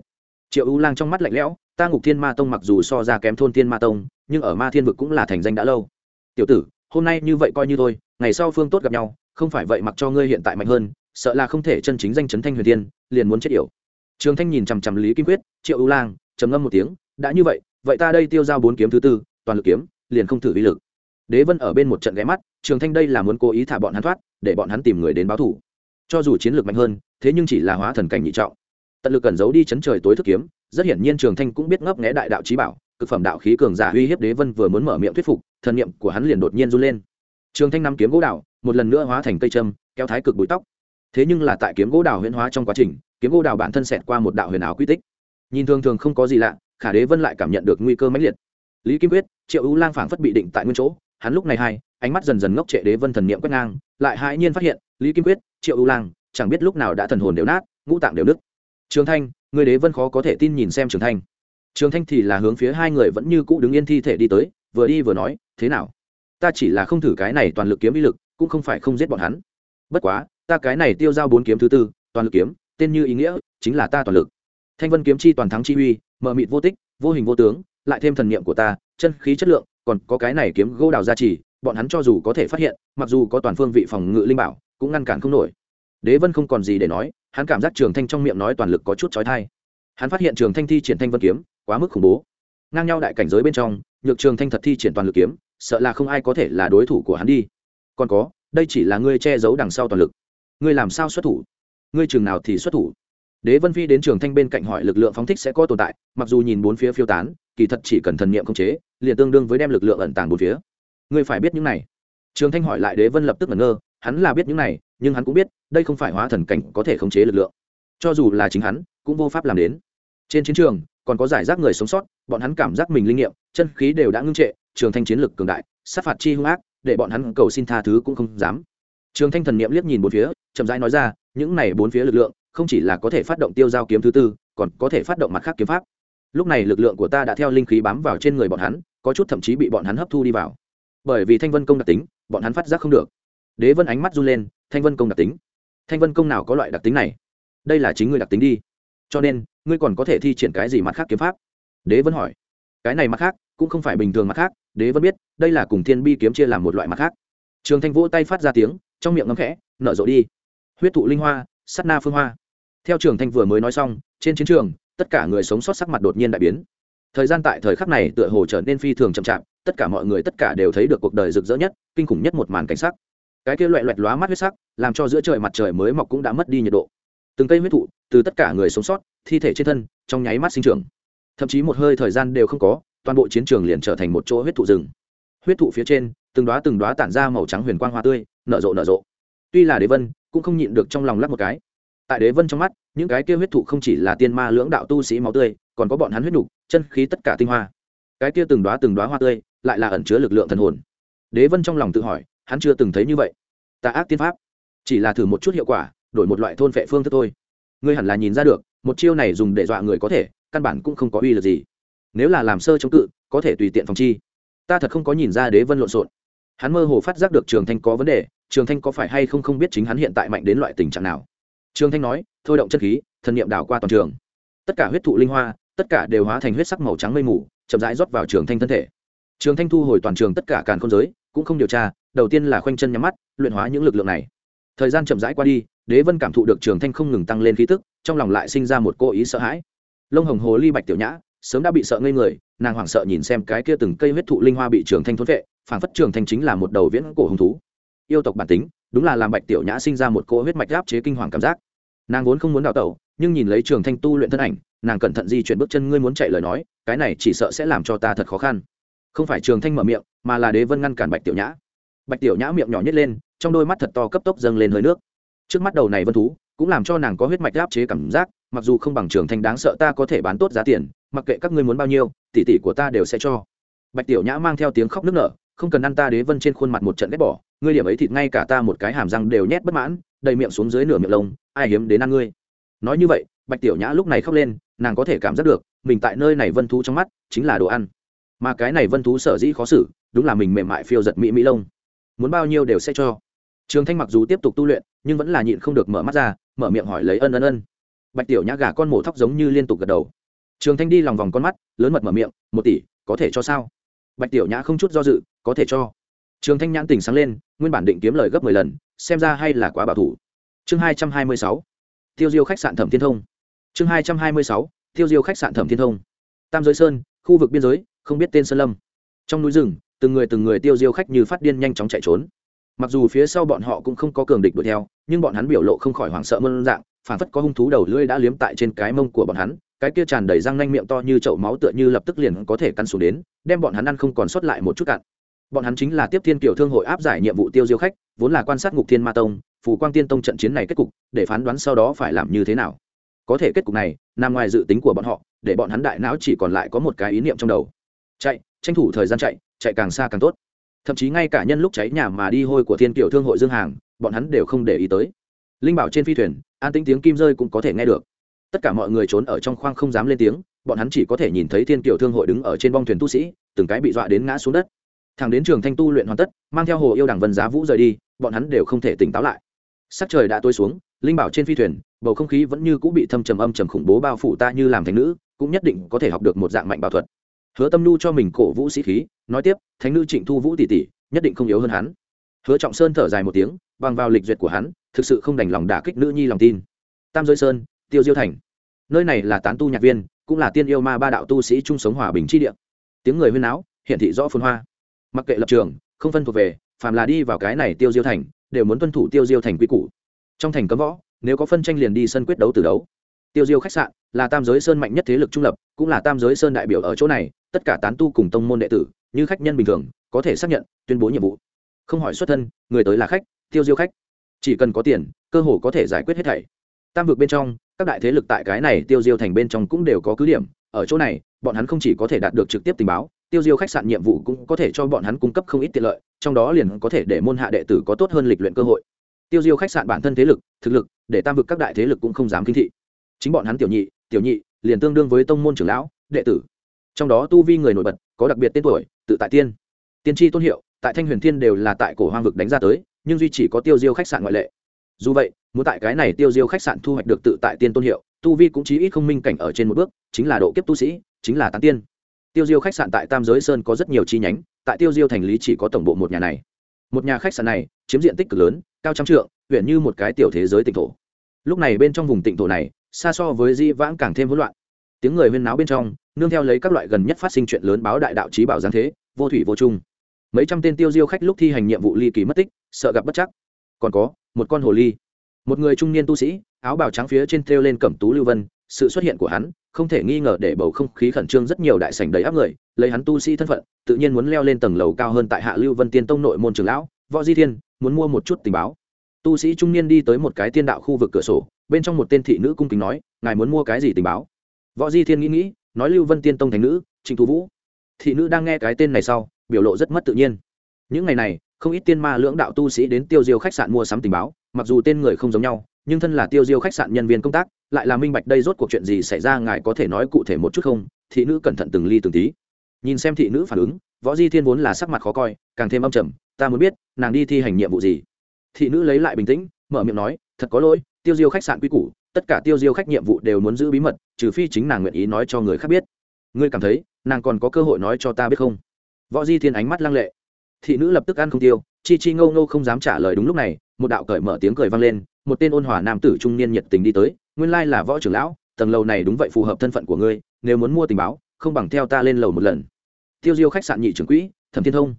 Triệu ưu lang trong mắt lạnh lẽo, ta ngục thiên ma tông mặc dù so ra kém thôn thiên ma tông, nhưng ở ma thiên vực cũng là thành danh đã lâu. Tiểu tử, hôm nay như vậy coi như thôi, ngày sau phương tốt gặp nhau không phải vậy mặc cho ngươi hiện tại mạnh hơn, sợ là không thể chân chính danh chấn thanh huyền tiên liền muốn chết yểu. Trường thanh nhìn chằm chằm lý kim quyết, triệu ưu lang, trầm ngâm một tiếng, đã như vậy vậy ta đây tiêu giao bốn kiếm thứ tư, toàn lực kiếm, liền không thử vi lực. Đế vân ở bên một trận ghé mắt, trường thanh đây là muốn cố ý thả bọn hắn thoát, để bọn hắn tìm người đến báo thủ cho dù chiến lược mạnh hơn, thế nhưng chỉ là hóa thần cảnh nhị trọng. Tận lực cẩn giấu đi chấn trời tối thức kiếm, rất hiển nhiên trường thanh cũng biết ngấp nghé đại đạo trí bảo, cực phẩm đạo khí cường giả uy hiếp đế vân vừa muốn mở miệng thuyết phục, thần niệm của hắn liền đột nhiên run lên trường thanh nắm kiếm gỗ đào, một lần nữa hóa thành cây trâm kéo thái cực bụi tóc. Thế nhưng là tại kiếm gỗ đào huyễn hóa trong quá trình, kiếm gỗ đào bản thân xẹt qua một đạo huyền ảo quy tích. Nhìn thường thường không có gì lạ, khả đế vân lại cảm nhận được nguy cơ mãnh liệt. Lý kim quyết, triệu ưu lang phảng phất bị định tại nguyên chỗ, hắn lúc này hai, ánh mắt dần dần ngốc trệ đế vân thần niệm quét ngang, lại hãi nhiên phát hiện, lý kim quyết, triệu ưu lang, chẳng biết lúc nào đã thần hồn đều nát, ngũ tạng đều nứt. Trường thanh, người đế vân khó có thể tin nhìn xem trường thanh. Trường thanh thì là hướng phía hai người vẫn như cũ đứng yên thi thể đi tới, vừa đi vừa nói, thế nào? Ta chỉ là không thử cái này toàn lực kiếm ý lực, cũng không phải không giết bọn hắn. Bất quá, ta cái này tiêu giao bốn kiếm thứ tư, toàn lực kiếm, tên như ý nghĩa, chính là ta toàn lực. Thanh vân kiếm chi toàn thắng chi uy, mờ mịt vô tích, vô hình vô tướng, lại thêm thần niệm của ta, chân khí chất lượng, còn có cái này kiếm gỗ đào gia trì, bọn hắn cho dù có thể phát hiện, mặc dù có toàn phương vị phòng ngự linh bảo, cũng ngăn cản không nổi. Đế vân không còn gì để nói, hắn cảm giác trường thanh trong miệng nói toàn lực có chút trói thai hắn phát hiện trường thanh thi triển thanh vân kiếm, quá mức khủng bố. Ngang nhau đại cảnh giới bên trong, nhược trường thanh thật thi triển toàn lực kiếm sợ là không ai có thể là đối thủ của hắn đi. Còn có, đây chỉ là ngươi che giấu đằng sau toàn lực. Ngươi làm sao xuất thủ? Ngươi trường nào thì xuất thủ? Đế vân phi đến trường thanh bên cạnh hỏi lực lượng phóng thích sẽ có tồn tại, mặc dù nhìn bốn phía phiêu tán, kỳ thật chỉ cần thần niệm không chế, liền tương đương với đem lực lượng ẩn tàng bốn phía. Ngươi phải biết những này. Trường thanh hỏi lại đế vân lập tức ngẩn ngơ, hắn là biết những này, nhưng hắn cũng biết, đây không phải hóa thần cảnh có thể khống chế lực lượng. Cho dù là chính hắn, cũng vô pháp làm đến. Trên chiến trường, còn có giải rác người sống sót, bọn hắn cảm giác mình linh nghiệm, chân khí đều đã ngưng trệ trường thanh chiến lực cường đại, sát phạt chi hung ác, để bọn hắn cầu xin tha thứ cũng không dám. Trường thanh thần niệm liếc nhìn bốn phía, chậm rãi nói ra, những này bốn phía lực lượng, không chỉ là có thể phát động tiêu giao kiếm thứ tư, còn có thể phát động mặt khác kiếm pháp. Lúc này lực lượng của ta đã theo linh khí bám vào trên người bọn hắn, có chút thậm chí bị bọn hắn hấp thu đi vào. Bởi vì thanh vân công đặc tính, bọn hắn phát giác không được. Đế vân ánh mắt run lên, thanh vân công đặc tính. Thanh vân công nào có loại đặc tính này? Đây là chính ngươi đặc tính đi. Cho nên, ngươi còn có thể thi triển cái gì mặt khác kiếm pháp? Đế vân hỏi. Cái này mặt khác, cũng không phải bình thường mặt khác đế vẫn biết, đây là cùng thiên bi kiếm chia làm một loại mặt khác. Trường thanh vỗ tay phát ra tiếng, trong miệng ngấm khẽ, nở rộ đi. Huyết thụ linh hoa sắt na phương hoa. Theo trường thanh vừa mới nói xong, trên chiến trường, tất cả người sống sót sắc mặt đột nhiên đại biến. Thời gian tại thời khắc này tựa hồ trở nên phi thường chậm chạp, tất cả mọi người tất cả đều thấy được cuộc đời rực rỡ nhất, kinh khủng nhất một màn cảnh sắc. Cái kia loẹ loẹt lóa mắt huyết sắc, làm cho giữa trời mặt trời mới mọc cũng đã mất đi nhiệt độ. Từng cây huyết thụ, từ tất cả người sống sót, thi thể trên thân, trong nháy mắt sinh trưởng. Thậm chí một hơi thời gian đều không có toàn bộ chiến trường liền trở thành một chỗ huyết thụ rừng. Huyết thụ phía trên, từng đoá từng đoá tản ra màu trắng huyền quang hoa tươi, nở rộ nở rộ. Tuy là đế vân, cũng không nhịn được trong lòng lắc một cái. Tại đế vân trong mắt, những cái kia huyết thụ không chỉ là tiên ma lưỡng đạo tu sĩ máu tươi, còn có bọn hắn huyết nục chân khí tất cả tinh hoa. Cái kia từng đoá từng đoá hoa tươi, lại là ẩn chứa lực lượng thần hồn. Đế vân trong lòng tự hỏi, hắn chưa từng thấy như vậy. Tà ác tiên pháp, chỉ là thử một chút hiệu quả, đổi một loại thôn vệ phương thức thôi. Ngươi hẳn là nhìn ra được, một chiêu này dùng để dọa người có thể, căn bản cũng không có uy lực gì nếu là làm sơ chống cự, có thể tùy tiện phòng chi. Ta thật không có nhìn ra đế vân lộn xộn. Hắn mơ hồ phát giác được trường thanh có vấn đề, trường thanh có phải hay không không biết chính hắn hiện tại mạnh đến loại tình trạng nào. Trường thanh nói, thôi động chất khí, thần niệm đảo qua toàn trường. Tất cả huyết thụ linh hoa, tất cả đều hóa thành huyết sắc màu trắng mây mù, chậm rãi rót vào trường thanh thân thể. Trường thanh thu hồi toàn trường tất cả càn không giới, cũng không điều tra, đầu tiên là khoanh chân nhắm mắt, luyện hóa những lực lượng này. Thời gian chậm rãi qua đi, đế vân cảm thụ được trường thanh không ngừng tăng lên khí tức, trong lòng lại sinh ra một cô ý sợ hãi. Lông hồng hồ ly bạch tiểu nhã sớm đã bị sợ ngây người, nàng hoảng sợ nhìn xem cái kia từng cây huyết thụ linh hoa bị trường thanh thốn vệ phản phất trường thanh chính là một đầu viễn cổ hứng thú. Yêu tộc bản tính, đúng là làm bạch tiểu nhã sinh ra một cỗ huyết mạch áp chế kinh hoàng cảm giác. Nàng vốn không muốn đào tẩu, nhưng nhìn lấy trường thanh tu luyện thân ảnh, nàng cẩn thận di chuyển bước chân, ngươi muốn chạy lời nói, cái này chỉ sợ sẽ làm cho ta thật khó khăn. Không phải trường thanh mở miệng, mà là đế vân ngăn cản bạch tiểu nhã. Bạch tiểu nhã miệng nhỏ nhét lên, trong đôi mắt thật to cấp tốc dâng lên hơi nước. Trước mắt đầu này vân thú, cũng làm cho nàng có huyết mạch áp chế cảm giác, mặc dù không bằng trường thanh đáng sợ ta có thể bán tốt giá tiền mặc kệ các ngươi muốn bao nhiêu, tỷ tỷ của ta đều sẽ cho. Bạch tiểu nhã mang theo tiếng khóc nức nở, không cần ăn ta đế vân trên khuôn mặt một trận ghét bỏ, ngươi điểm ấy thịt ngay cả ta một cái hàm răng đều nhét bất mãn, đầy miệng xuống dưới nửa miệng lông, ai hiếm đến ăn ngươi. Nói như vậy, bạch tiểu nhã lúc này khóc lên, nàng có thể cảm giác được, mình tại nơi này vân thú trong mắt, chính là đồ ăn. Mà cái này vân thú sở dĩ khó xử, đúng là mình mềm mại phiêu giật mỹ mỹ lông. Muốn bao nhiêu đều sẽ cho. Trường thanh mặc dù tiếp tục tu luyện, nhưng vẫn là nhịn không được mở mắt ra, mở miệng hỏi lấy ân ân ân. Bạch tiểu nhã gà con mổ thóc giống như liên tục gật đầu trường thanh đi lòng vòng con mắt, lớn mật mở miệng, một tỷ, có thể cho sao? Bạch tiểu nhã không chút do dự, có thể cho. Trường thanh nhãn tỉnh sáng lên, nguyên bản định kiếm lời gấp mười lần, xem ra hay là quá bảo thủ. Chương hai trăm hai mươi sáu, tiêu diêu khách sạn thẩm thiên thông. Chương hai trăm hai mươi sáu, tiêu diêu khách sạn thẩm thiên thông. Tam giới sơn, khu vực biên giới, không biết tên sơn lâm. Trong núi rừng, từng người từng người tiêu diêu khách như phát điên nhanh chóng chạy trốn. Mặc dù phía sau bọn họ cũng không có cường địch đuổi theo, nhưng bọn hắn biểu lộ không khỏi hoảng sợ mơn dạng phản phất có hung thú đầu lưỡi đã liếm tại trên cái mông của bọn hắn, cái kia tràn đầy răng nanh miệng to như chậu máu tựa như lập tức liền có thể căn xuống đến, đem bọn hắn ăn không còn sót lại một chút cạn. Bọn hắn chính là tiếp thiên kiểu thương hội áp giải nhiệm vụ tiêu diêu khách, vốn là quan sát ngục thiên ma tông, phù quang tiên tông trận chiến này kết cục, để phán đoán sau đó phải làm như thế nào. Có thể kết cục này, nằm ngoài dự tính của bọn họ, để bọn hắn đại não chỉ còn lại có một cái ý niệm trong đầu. Chạy, tranh thủ thời gian chạy chạy càng xa càng tốt. Thậm chí ngay cả nhân lúc cháy nhà mà đi hôi của thiên kiểu thương hội dương hàng, bọn hắn đều không để ý tới linh bảo trên phi thuyền, an tính tiếng kim rơi cũng có thể nghe được. Tất cả mọi người trốn ở trong khoang không dám lên tiếng, bọn hắn chỉ có thể nhìn thấy thiên kiểu thương hội đứng ở trên bong thuyền tu sĩ, từng cái bị dọa đến ngã xuống đất. Thằng đến trường thanh tu luyện hoàn tất, mang theo hồ yêu đảng vân giá vũ rời đi, bọn hắn đều không thể tỉnh táo lại. Sắc trời đã tối xuống, linh bảo trên phi thuyền, bầu không khí vẫn như cũng bị thâm trầm âm trầm khủng bố bao phủ ta như làm thành nữ, cũng nhất định có thể học được một dạng mạnh bảo thuật. Hứa tâm Nu cho mình cổ vũ sĩ khí, nói tiếp, thánh nữ trịnh thu vũ tỷ tỷ, nhất định không yếu hơn hắn. Hứa trọng sơn thở dài một tiếng bằng vào lịch duyệt của hắn, thực sự không đành lòng đả kích nữ nhi lòng tin. Tam giới sơn, tiêu diêu thành. Nơi này là tán tu nhạc viên, cũng là tiên yêu ma ba đạo tu sĩ chung sống hòa bình chi địa. Tiếng người huyên áo hiện thị rõ phun hoa. Mặc kệ lập trường, không phân thuộc về, phàm là đi vào cái này tiêu diêu thành, đều muốn tuân thủ tiêu diêu thành quy củ. Trong thành cấm võ, nếu có phân tranh liền đi sân quyết đấu từ đấu. Tiêu diêu khách sạn là tam giới sơn mạnh nhất thế lực trung lập, cũng là tam giới sơn đại biểu ở chỗ này, tất cả tán tu cùng tông môn đệ tử, như khách nhân bình thường, có thể xác nhận, tuyên bố nhiệm vụ. Không hỏi xuất thân, người tới là khách tiêu diêu khách. Chỉ cần có tiền, cơ hồ có thể giải quyết hết thảy. Tam vực bên trong, các đại thế lực tại cái này tiêu diêu thành bên trong cũng đều có cứ điểm. Ở chỗ này, bọn hắn không chỉ có thể đạt được trực tiếp tình báo, tiêu diêu khách sạn nhiệm vụ cũng có thể cho bọn hắn cung cấp không ít tiện lợi, trong đó liền có thể để môn hạ đệ tử có tốt hơn lịch luyện cơ hội. Tiêu diêu khách sạn bản thân thế lực, thực lực, để tam vực các đại thế lực cũng không dám kinh thị. Chính bọn hắn tiểu nhị tiểu nhị, liền tương đương với tông môn trưởng lão, đệ tử. Trong đó tu vi người nổi bật, có đặc biệt tên tuổi, tự tại tiên. Tiên tri tôn hiệu, tại thanh huyền thiên đều là tại cổ hoang vực đánh ra tới nhưng duy chỉ có tiêu diêu khách sạn ngoại lệ. Dù vậy, muốn tại cái này tiêu diêu khách sạn thu hoạch được tự tại tiên tôn hiệu, tu vi cũng chí ít không minh cảnh ở trên một bước, chính là độ kiếp tu sĩ, chính là tán tiên. Tiêu diêu khách sạn tại tam giới sơn có rất nhiều chi nhánh, tại tiêu diêu thành lý chỉ có tổng bộ một nhà này. Một nhà khách sạn này, chiếm diện tích cực lớn, cao trăm trượng, huyện như một cái tiểu thế giới tịnh thổ. Lúc này bên trong vùng tịnh thổ này, xa so với di vãng càng thêm hỗn loạn. Tiếng người huyên náo bên trong, nương theo lấy các loại gần nhất phát sinh chuyện lớn báo đại đạo trí bảo giáng thế, vô thủy vô trung mấy trăm tên tiêu diêu khách lúc thi hành nhiệm vụ ly kỳ mất tích sợ gặp bất chắc. Còn có, một con hồ ly. Một người trung niên tu sĩ, áo bào trắng phía trên thêu lên cẩm tú lưu vân, sự xuất hiện của hắn không thể nghi ngờ để bầu không khí khẩn trương rất nhiều đại sảnh đầy áp người, lấy hắn tu sĩ thân phận, tự nhiên muốn leo lên tầng lầu cao hơn tại hạ lưu vân tiên tông nội môn trường lão, võ di thiên, muốn mua một chút tình báo. Tu sĩ trung niên đi tới một cái tiên đạo khu vực cửa sổ, bên trong một tên thị nữ cung kính nói, ngài muốn mua cái gì tình báo? Võ di thiên nghĩ nghĩ, nói lưu vân tiên tông thành nữ, trịnh thu vũ. Thị nữ đang nghe cái tên này sau, biểu lộ rất mất tự nhiên. Những ngày này không ít tiên ma lưỡng đạo tu sĩ đến tiêu diêu khách sạn mua sắm tình báo, mặc dù tên người không giống nhau, nhưng thân là tiêu diêu khách sạn nhân viên công tác, lại là minh bạch đây rốt cuộc chuyện gì xảy ra, ngài có thể nói cụ thể một chút không? Thị nữ cẩn thận từng ly từng tí. Nhìn xem thị nữ phản ứng, võ di thiên vốn là sắc mặt khó coi, càng thêm âm trầm, ta muốn biết, nàng đi thi hành nhiệm vụ gì? Thị nữ lấy lại bình tĩnh, mở miệng nói, thật có lỗi, tiêu diêu khách sạn quy củ, tất cả tiêu diêu khách nhiệm vụ đều muốn giữ bí mật, trừ phi chính nàng nguyện ý nói cho người khác biết. Ngươi cảm thấy, nàng còn có cơ hội nói cho ta biết không? Võ di thiên ánh mắt lăng lệ thị nữ lập tức ăn không tiêu, chi chi ngâu ngâu không dám trả lời đúng lúc này, một đạo cởi mở tiếng cười vang lên, một tên ôn hòa nam tử trung niên nhiệt tình đi tới, nguyên lai là võ trưởng lão, tầng lầu này đúng vậy phù hợp thân phận của ngươi, nếu muốn mua tình báo, không bằng theo ta lên lầu một lần. Tiêu diêu khách sạn nhị trưởng quỹ, thẩm thiên thông.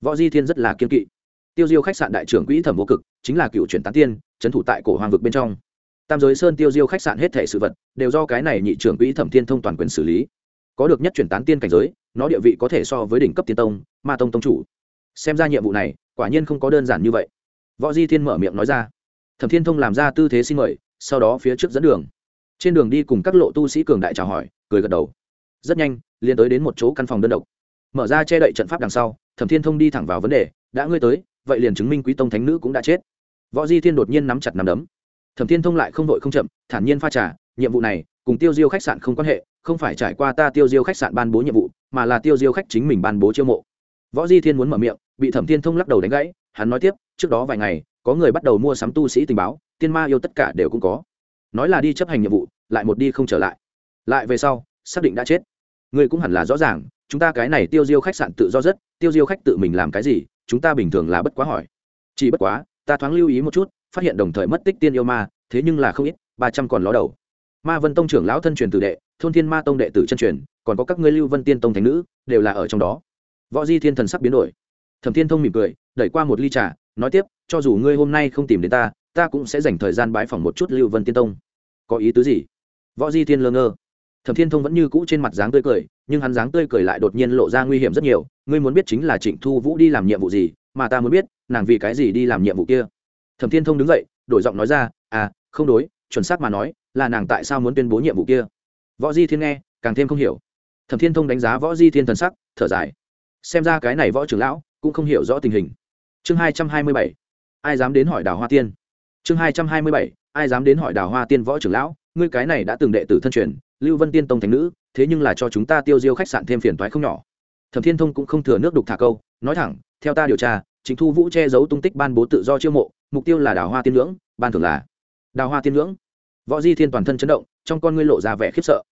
Võ di thiên rất là kiên kỵ. Tiêu diêu khách sạn đại trưởng quỹ thẩm vô cực, chính là cựu chuyển tán tiên, trấn thủ tại cổ hoàng vực bên trong. Tam giới sơn tiêu diêu khách sạn hết thể sự vật, đều do cái này nhị trưởng quỹ thẩm thiên thông toàn quyền xử lý. Có được nhất chuyển tán tiên cảnh giới, nó địa vị có thể so với đỉnh cấp tiên tông, ma tông tông chủ xem ra nhiệm vụ này, quả nhiên không có đơn giản như vậy. Võ di thiên mở miệng nói ra. Thẩm thiên thông làm ra tư thế xin mời, sau đó phía trước dẫn đường. Trên đường đi cùng các lộ tu sĩ cường đại chào hỏi, cười gật đầu. Rất nhanh, liền tới đến một chỗ căn phòng đơn độc. Mở ra che đậy trận pháp đằng sau, thẩm thiên thông đi thẳng vào vấn đề, đã ngươi tới, vậy liền chứng minh quý tông thánh nữ cũng đã chết. Võ di thiên đột nhiên nắm chặt nắm đấm. Thẩm thiên thông lại không vội không chậm, thản nhiên pha trả nhiệm vụ này, cùng tiêu diêu khách sạn không quan hệ, không phải trải qua ta tiêu diêu khách sạn ban bố nhiệm vụ, mà là tiêu diêu khách chính mình ban bố chiêu mộ. Võ di thiên muốn mở miệng bị thẩm thiên thông lắc đầu đánh gãy, hắn nói tiếp, trước đó vài ngày, có người bắt đầu mua sắm tu sĩ tình báo, tiên ma yêu tất cả đều cũng có. Nói là đi chấp hành nhiệm vụ, lại một đi không trở lại. Lại về sau, xác định đã chết. Ngươi cũng hẳn là rõ ràng, chúng ta cái này tiêu diêu khách sạn tự do rất, tiêu diêu khách tự mình làm cái gì, chúng ta bình thường là bất quá hỏi. Chỉ bất quá, ta thoáng lưu ý một chút, phát hiện đồng thời mất tích tiên yêu ma, thế nhưng là không ít, ba trăm còn ló đầu. Ma vân tông trưởng lão thân truyền tử đệ, thôn thiên ma tông đệ tử chân truyền, còn có các ngươi lưu vân tiên tông thánh nữ, đều là ở trong đó. Võ di thiên thần sắc biến đổi thẩm thiên thông mỉm cười, đẩy qua một ly trà, nói tiếp, cho dù ngươi hôm nay không tìm đến ta ta cũng sẽ dành thời gian bãi phỏng một chút lưu vân tiên tông. Có ý tứ gì? Võ di thiên lơ ngơ. Thẩm thiên thông vẫn như cũ trên mặt dáng tươi cười, nhưng hắn dáng tươi cười lại đột nhiên lộ ra nguy hiểm rất nhiều. Ngươi muốn biết chính là trịnh thu vũ đi làm nhiệm vụ gì, mà ta muốn biết, nàng vì cái gì đi làm nhiệm vụ kia? Thẩm thiên thông đứng dậy, đổi giọng nói ra à không đối, chuẩn xác mà nói, là nàng tại sao muốn tuyên bố nhiệm vụ kia? Võ di thiên nghe, càng thêm không hiểu. Thẩm thiên thông đánh giá võ di thiên thần sắc, thở dài. Xem ra cái này võ trưởng lão cũng không hiểu rõ tình hình. Chương hai trăm hai mươi bảy, ai dám đến hỏi đào hoa tiên? Chương hai trăm hai mươi bảy, ai dám đến hỏi đào hoa tiên võ trưởng lão, ngươi cái này đã từng đệ tử thân truyền, lưu vân tiên tông thánh nữ, thế nhưng là cho chúng ta tiêu diêu khách sạn thêm phiền toái không nhỏ. Thẩm thiên thông cũng không thừa nước đục thả câu, nói thẳng, theo ta điều tra, chính thu vũ che giấu tung tích ban bố tự do chiêu mộ, mục tiêu là đào hoa tiên ngưỡng, ban thường là đào hoa tiên ngưỡng. Võ di thiên toàn thân chấn động, trong con ngươi lộ ra vẻ khiếp sợ.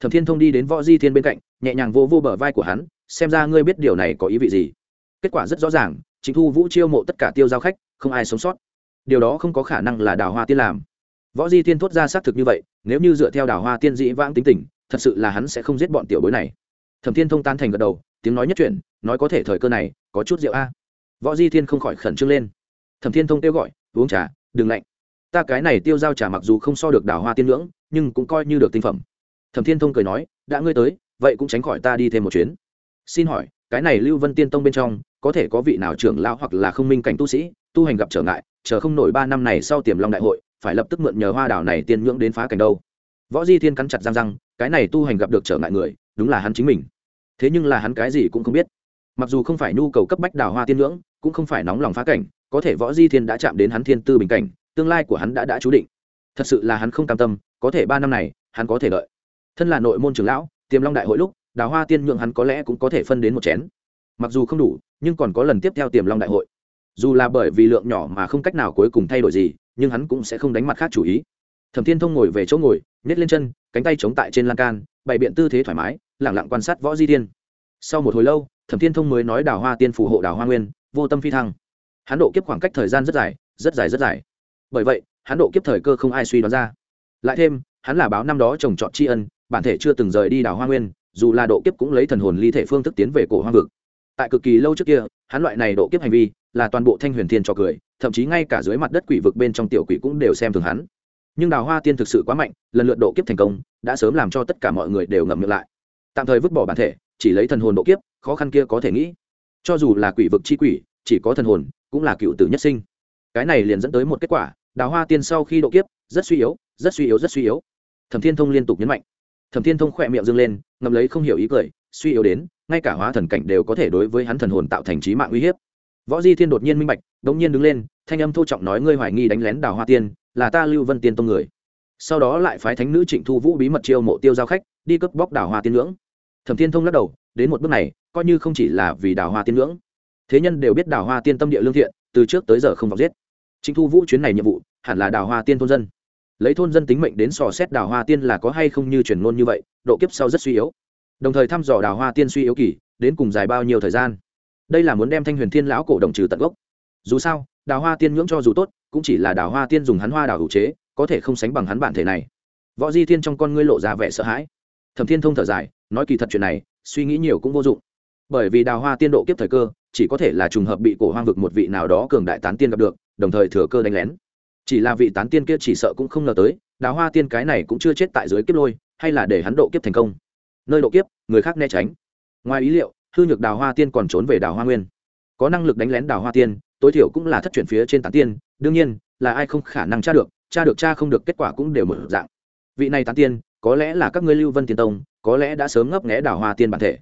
Thẩm thiên thông đi đến võ di thiên bên cạnh, nhẹ nhàng vô vô bờ vai của hắn, xem ra ngươi biết điều này có ý vị gì kết quả rất rõ ràng trịnh thu vũ chiêu mộ tất cả tiêu giao khách không ai sống sót. Điều đó không có khả năng là đào hoa tiên làm. Võ di tiên thốt ra xác thực như vậy nếu như dựa theo đào hoa tiên dĩ vãng tính tình thật sự là hắn sẽ không giết bọn tiểu bối này. Thẩm thiên thông tan thành gật đầu tiếng nói nhất chuyển, nói có thể thời cơ này có chút rượu a. Võ di thiên không khỏi khẩn trương lên. Thẩm thiên thông kêu gọi uống trà đừng lạnh. Ta cái này tiêu giao trà mặc dù không so được đào hoa tiên ngưỡng nhưng cũng coi như được tinh phẩm. Thẩm thiên thông cười nói đã ngươi tới vậy cũng tránh khỏi ta đi thêm một chuyến. Xin hỏi cái này lưu vân tiên tông bên trong có thể có vị nào trưởng lão hoặc là không minh cảnh tu sĩ, tu hành gặp trở ngại, chờ không nổi ba năm này sau tiềm long đại hội, phải lập tức mượn nhờ hoa đảo này tiên nhưỡng đến phá cảnh đâu. Võ di thiên cắn chặt răng răng, cái này tu hành gặp được trở ngại người, đúng là hắn chính mình. Thế nhưng là hắn cái gì cũng không biết. Mặc dù không phải nhu cầu cấp bách đào hoa tiên nhưỡng, cũng không phải nóng lòng phá cảnh, có thể võ di thiên đã chạm đến hắn thiên tư bình cảnh, tương lai của hắn đã đã chú định. Thật sự là hắn không cam tâm, có thể ba năm này, hắn có thể đợi. Thân là nội môn trưởng lão, tiềm long đại hội lúc, đào hoa tiên nhượng hắn có lẽ cũng có thể phân đến một chén mặc dù không đủ, nhưng còn có lần tiếp theo tiềm long đại hội. Dù là bởi vì lượng nhỏ mà không cách nào cuối cùng thay đổi gì, nhưng hắn cũng sẽ không đánh mặt khác chủ ý. Thẩm thiên thông ngồi về chỗ ngồi nhét lên chân, cánh tay chống tại trên lan can, bày biện tư thế thoải mái lẳng lặng quan sát võ di tiên sau một hồi lâu, thẩm thiên thông mới nói đào hoa tiên phù hộ đào hoa nguyên, vô tâm phi thăng. Hắn độ kiếp khoảng cách thời gian rất dài rất dài rất dài. Bởi vậy, hắn độ kiếp thời cơ không ai suy đoán ra. Lại thêm, hắn là báo năm đó trồng trọt tri ân, bản thể chưa từng rời đi đào hoa nguyên, dù là độ kiếp cũng lấy thần hồn ly thể phương thức tiến về cổ hoang vực tại cực kỳ lâu trước kia, hắn loại này độ kiếp hành vi là toàn bộ thanh huyền thiên cho cười, thậm chí ngay cả dưới mặt đất quỷ vực bên trong tiểu quỷ cũng đều xem thường hắn. Nhưng đào hoa tiên thực sự quá mạnh, lần lượt độ kiếp thành công, đã sớm làm cho tất cả mọi người đều ngậm miệng lại. Tạm thời vứt bỏ bản thể, chỉ lấy thần hồn độ kiếp, khó khăn kia có thể nghĩ. Cho dù là quỷ vực chi quỷ, chỉ có thần hồn, cũng là cựu tử nhất sinh. Cái này liền dẫn tới một kết quả, đào hoa tiên sau khi độ kiếp, rất suy yếu, rất suy yếu, rất suy yếu. Thẩm thiên thông liên tục nhấn mạnh. Thẩm thiên thông khỏe miệng dâng lên ngầm lấy không hiểu ý cười, suy yếu đến ngay cả hóa thần cảnh đều có thể đối với hắn thần hồn tạo thành trí mạng uy hiếp. Võ di thiên đột nhiên minh bạch đ ỗ n g nhiên đứng lên, thanh âm thô trọng nói ngươi hoài nghi đánh lén đào hoa tiên, là ta lưu vân tiên tông người. Sau đó lại phái thánh nữ trịnh thu vũ bí mật chiêu mộ tiêu giao khách, đi cướp bóc đào hoa tiên ngưỡng. Thẩm thiên thông lắc đầu, đến một bước này, coi như không chỉ là vì đào hoa tiên ngưỡng. Thế nhân đều biết đào hoa tiên tâm địa lương thiện, từ trước tới giờ không vọng giết. Trịnh thu vũ chuyến này nhiệm vụ, hẳn là đào hoa tiên thôn dân. Lấy thôn dân tính mệnh đến sò xét đào hoa tiên là có hay không như truyền ngôn như vậy, độ kiếp sau rất suy yếu đồng thời thăm dò đào hoa tiên suy yếu kỳ, đến cùng dài bao nhiêu thời gian. Đây là muốn đem thanh huyền thiên lão cổ đồng trừ tận gốc. Dù sao, đào hoa tiên ngưỡng cho dù tốt, cũng chỉ là đào hoa tiên dùng hắn hoa đào hữu chế, có thể không sánh bằng hắn bản thể này. Võ di thiên trong con ngươi lộ ra vẻ sợ hãi. Thẩm thiên thông thở dài, nói kỳ thật chuyện này, suy nghĩ nhiều cũng vô dụng. Bởi vì đào hoa tiên độ kiếp thời cơ, chỉ có thể là trùng hợp bị cổ hoang vực một vị nào đó cường đại tán tiên gặp được, đồng thời thừa cơ đánh lén. Chỉ là vị tán tiên kia chỉ sợ cũng không ngờ tới, đào hoa tiên cái này cũng chưa chết tại dưới kiếp lôi, hay là để hắn độ kiếp thành công nơi độ kiếp, người khác né tránh. Ngoài ý liệu, hư nhược đào hoa tiên còn trốn về đào hoa nguyên. Có năng lực đánh lén đào hoa tiên, tối thiểu cũng là thất chuyển phía trên tán tiên. Đương nhiên, là ai không khả năng tra được tra được tra không được kết quả cũng đều một dạng. Vị này tán tiên, có lẽ là các ngươi lưu vân tiên tông, có lẽ đã sớm ngấp nghẽ đào hoa tiên bản thể.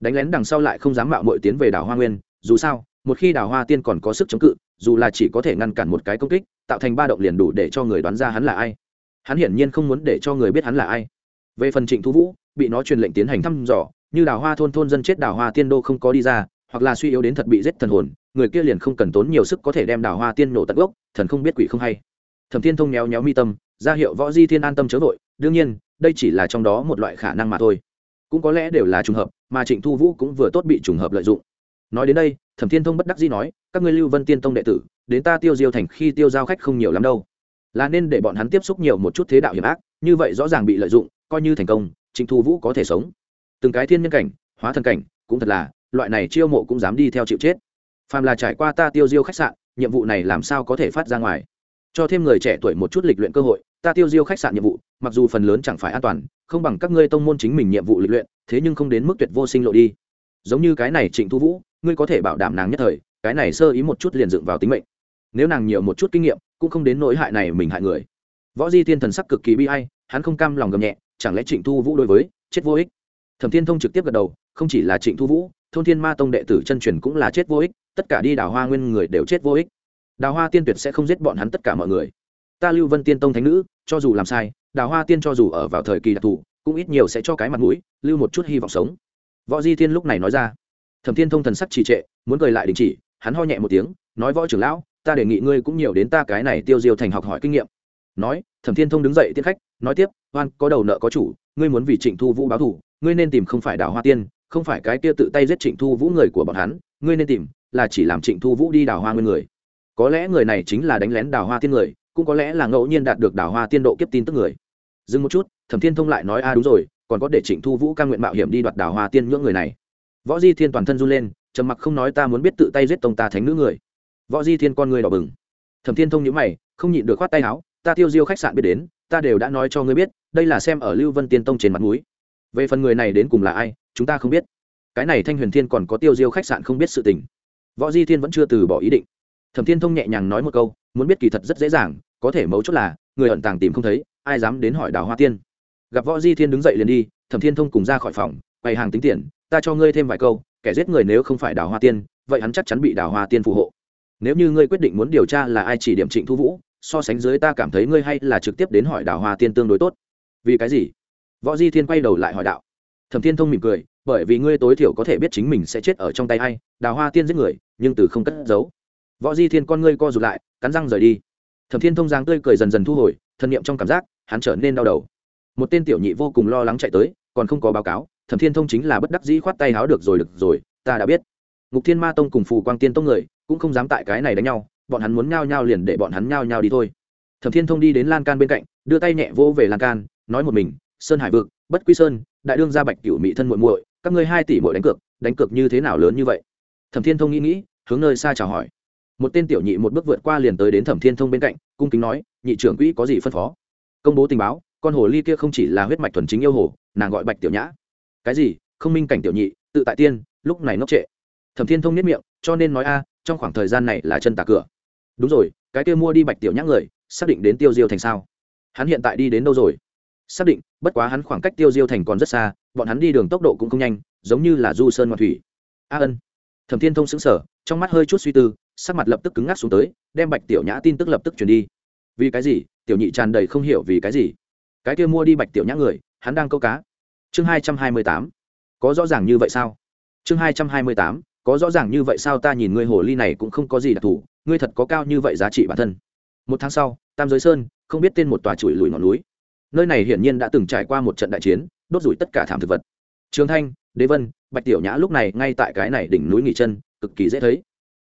Đánh lén đằng sau lại không dám mạo mội tiến về đào hoa nguyên, dù sao, một khi đào hoa tiên còn có sức chống cự, dù là chỉ có thể ngăn cản một cái công kích, tạo thành ba động liền đủ để cho người đoán ra hắn là ai. Hắn hiển nhiên không muốn để cho người biết hắn là ai. Về phần trịnh thu vũ bị nó truyền lệnh tiến hành thăm dò, như đào hoa thôn thôn dân chết đào hoa tiên đô không có đi ra, hoặc là suy yếu đến thật bị giết thần hồn, người kia liền không cần tốn nhiều sức có thể đem đào hoa tiên nổ tận gốc, thần không biết quỷ không hay. Thẩm thiên thông méo méo mi tâm, ra hiệu võ di thiên an tâm chớ vội, đương nhiên, đây chỉ là trong đó một loại khả năng mà thôi. Cũng có lẽ đều là trùng hợp, mà trịnh thu vũ cũng vừa tốt bị trùng hợp lợi dụng. Nói đến đây, thẩm thiên thông bất đắc dĩ nói, các ngươi lưu vân tiên tông đệ tử, đến ta tiêu diêu thành khi tiêu giao khách không nhiều lắm đâu. Là nên để bọn hắn tiếp xúc nhiều một chút thế đạo hiểm ác, như vậy rõ ràng bị lợi dụng, coi như thành công trịnh thu vũ có thể sống. Từng cái thiên nhân cảnh, hóa thần cảnh, cũng thật là, loại này chiêu mộ cũng dám đi theo chịu chết. Phàm là trải qua ta tiêu diêu khách sạn, nhiệm vụ này làm sao có thể phát ra ngoài? Cho thêm người trẻ tuổi một chút lịch luyện cơ hội, ta tiêu diêu khách sạn nhiệm vụ, mặc dù phần lớn chẳng phải an toàn, không bằng các ngươi tông môn chính mình nhiệm vụ lịch luyện, thế nhưng không đến mức tuyệt vô sinh lộ đi. Giống như cái này trịnh thu vũ, ngươi có thể bảo đảm nàng nhất thời, cái này sơ ý một chút liền dựng vào tính mệnh. Nếu nàng nhiều một chút kinh nghiệm, cũng không đến nỗi hại này mình hại người. Võ di tiên thần sắc cực kỳ bi hay hắn không cam lòng gầm nhẹ chẳng lẽ trịnh thu vũ đối với chết vô ích? Thẩm thiên thông trực tiếp gật đầu, không chỉ là trịnh thu vũ, thôn thiên ma tông đệ tử chân truyền cũng là chết vô ích, tất cả đi đào hoa nguyên người đều chết vô ích. Đào hoa tiên tuyệt sẽ không giết bọn hắn tất cả mọi người. Ta lưu vân tiên tông thánh nữ, cho dù làm sai, đào hoa tiên cho dù ở vào thời kỳ đặc thù, cũng ít nhiều sẽ cho cái mặt mũi, lưu một chút hy vọng sống. Võ di thiên lúc này nói ra. Thẩm thiên thông thần sắc trì trệ, muốn cười lại đình chỉ, hắn ho nhẹ một tiếng, nói võ trưởng lão, ta đề nghị ngươi cũng nhiều đến ta cái này tiêu diêu thành học hỏi kinh nghiệm. Nói, thẩm thiên thông đứng dậy tiên khách nói tiếp, oan, có đầu nợ có chủ, ngươi muốn vì trịnh thu vũ báo thủ ngươi nên tìm không phải đào hoa tiên, không phải cái kia tự tay giết trịnh thu vũ người của bọn hắn, ngươi nên tìm là chỉ làm trịnh thu vũ đi đào hoa nguyên người. Có lẽ người này chính là đánh lén đào hoa tiên người, cũng có lẽ là ngẫu nhiên đạt được đào hoa tiên độ kiếp tin tức người. Dừng một chút, thẩm thiên thông lại nói, a, đúng rồi, còn có để trịnh thu vũ ca nguyện mạo hiểm đi đoạt đào hoa tiên ngưỡng người này. Võ di thiên toàn thân run lên, trầm mặc không nói, ta muốn biết tự tay giết tông ta thánh nữ người. Võ di thiên con người đỏ bừng. Thẩm thiên thông nhữ mày, không nhịn được khoát tay áo, ta tiêu diêu khách sạn biết đến ta đều đã nói cho ngươi biết, đây là xem ở lưu vân tiên tông trên mặt núi về phần người này đến cùng là ai, chúng ta không biết. Cái này thanh huyền thiên còn có tiêu diêu khách sạn không biết sự tình. Võ di thiên vẫn chưa từ bỏ ý định. Thẩm thiên thông nhẹ nhàng nói một câu, muốn biết kỳ thật rất dễ dàng, có thể mấu chốt là, người ẩn tàng tìm không thấy, ai dám đến hỏi đào hoa tiên. Gặp võ di thiên đứng dậy liền đi, thẩm thiên thông cùng ra khỏi phòng bày hàng tính tiền, ta cho ngươi thêm vài câu, kẻ giết người nếu không phải đào hoa tiên, vậy hắn chắc chắn bị đào hoa tiên phù hộ. Nếu như ngươi quyết định muốn điều tra là ai chỉ điểm trịnh thu vũ so sánh dưới ta cảm thấy ngươi hay là trực tiếp đến hỏi đào hoa tiên tương đối tốt. Vì cái gì? Võ di thiên quay đầu lại hỏi đạo. Thẩm thiên thông mỉm cười, bởi vì ngươi tối thiểu có thể biết chính mình sẽ chết ở trong tay ai, đào hoa tiên giết người, nhưng từ không cất giấu. Võ di thiên con ngươi co rụt lại, cắn răng rời đi. Thẩm thiên thông giang tươi cười dần dần thu hồi thân nhiệm trong cảm giác, hắn trở nên đau đầu. Một tên tiểu nhị vô cùng lo lắng chạy tới, còn không có báo cáo, thẩm thiên thông chính là bất đắc dĩ khoát tay háo được rồi được rồi, ta đã biết. Ngục thiên ma tông cùng phù quang tiên tông người, cũng không dám tại cái này đánh nhau bọn hắn muốn nhao nhao liền để bọn hắn nhao nhao đi thôi. Thẩm thiên thông đi đến lan can bên cạnh, đưa tay nhẹ vỗ về lan can, nói một mình, sơn hải vực, bất quy sơn, đại đương gia bạch cửu mỹ thân muội muội, các ngươi hai tỷ muội đánh cược đánh cược như thế nào lớn như vậy? Thẩm thiên thông nghĩ nghĩ, hướng nơi xa chào hỏi. Một tên tiểu nhị một bước vượt qua liền tới đến thẩm thiên thông bên cạnh, cung kính nói, nhị trưởng quỹ có gì phân phó? Công bố tình báo, con hồ ly kia không chỉ là huyết mạch thuần chính yêu hồ, nàng gọi bạch tiểu nhã. Cái gì? Không minh cảnh tiểu nhị, tự tại tiên, lúc này ngốc trệ. Thẩm thiên thông nhất miệng, cho nên nói a, trong khoảng thời gian này là chân tà cửa đúng rồi, cái kia mua đi bạch tiểu nhã người, xác định đến tiêu diêu thành sao? Hắn hiện tại đi đến đâu rồi? Xác định, bất quá hắn khoảng cách tiêu diêu thành còn rất xa, bọn hắn đi đường tốc độ cũng không nhanh, giống như là du sơn ngoại thủy. A ân. Thẩm thiên thông xứng sở trong mắt hơi chút suy tư, sắc mặt lập tức cứng ngắc xuống tới, đem bạch tiểu nhã tin tức lập tức chuyển đi. Vì cái gì? Tiểu nhị tràn đầy không hiểu vì cái gì? Cái kia mua đi bạch tiểu nhã người, hắn đang câu cá. Chương hai trăm hai mươi tám. Có rõ ràng như vậy sao? Chương hai trăm hai mươi tám. Có rõ ràng như vậy sao? Ta nhìn người hồ ly này cũng không có gì đặc thù ngươi thật có cao như vậy giá trị bản thân. Một tháng sau, tam giới sơn, không biết tên một tòa chùi lùi ngọn núi. Nơi này hiển nhiên đã từng trải qua một trận đại chiến, đốt rủi tất cả thảm thực vật. Trường thanh, đế vân, bạch tiểu nhã lúc này ngay tại cái này đỉnh núi nghỉ chân, cực kỳ dễ thấy.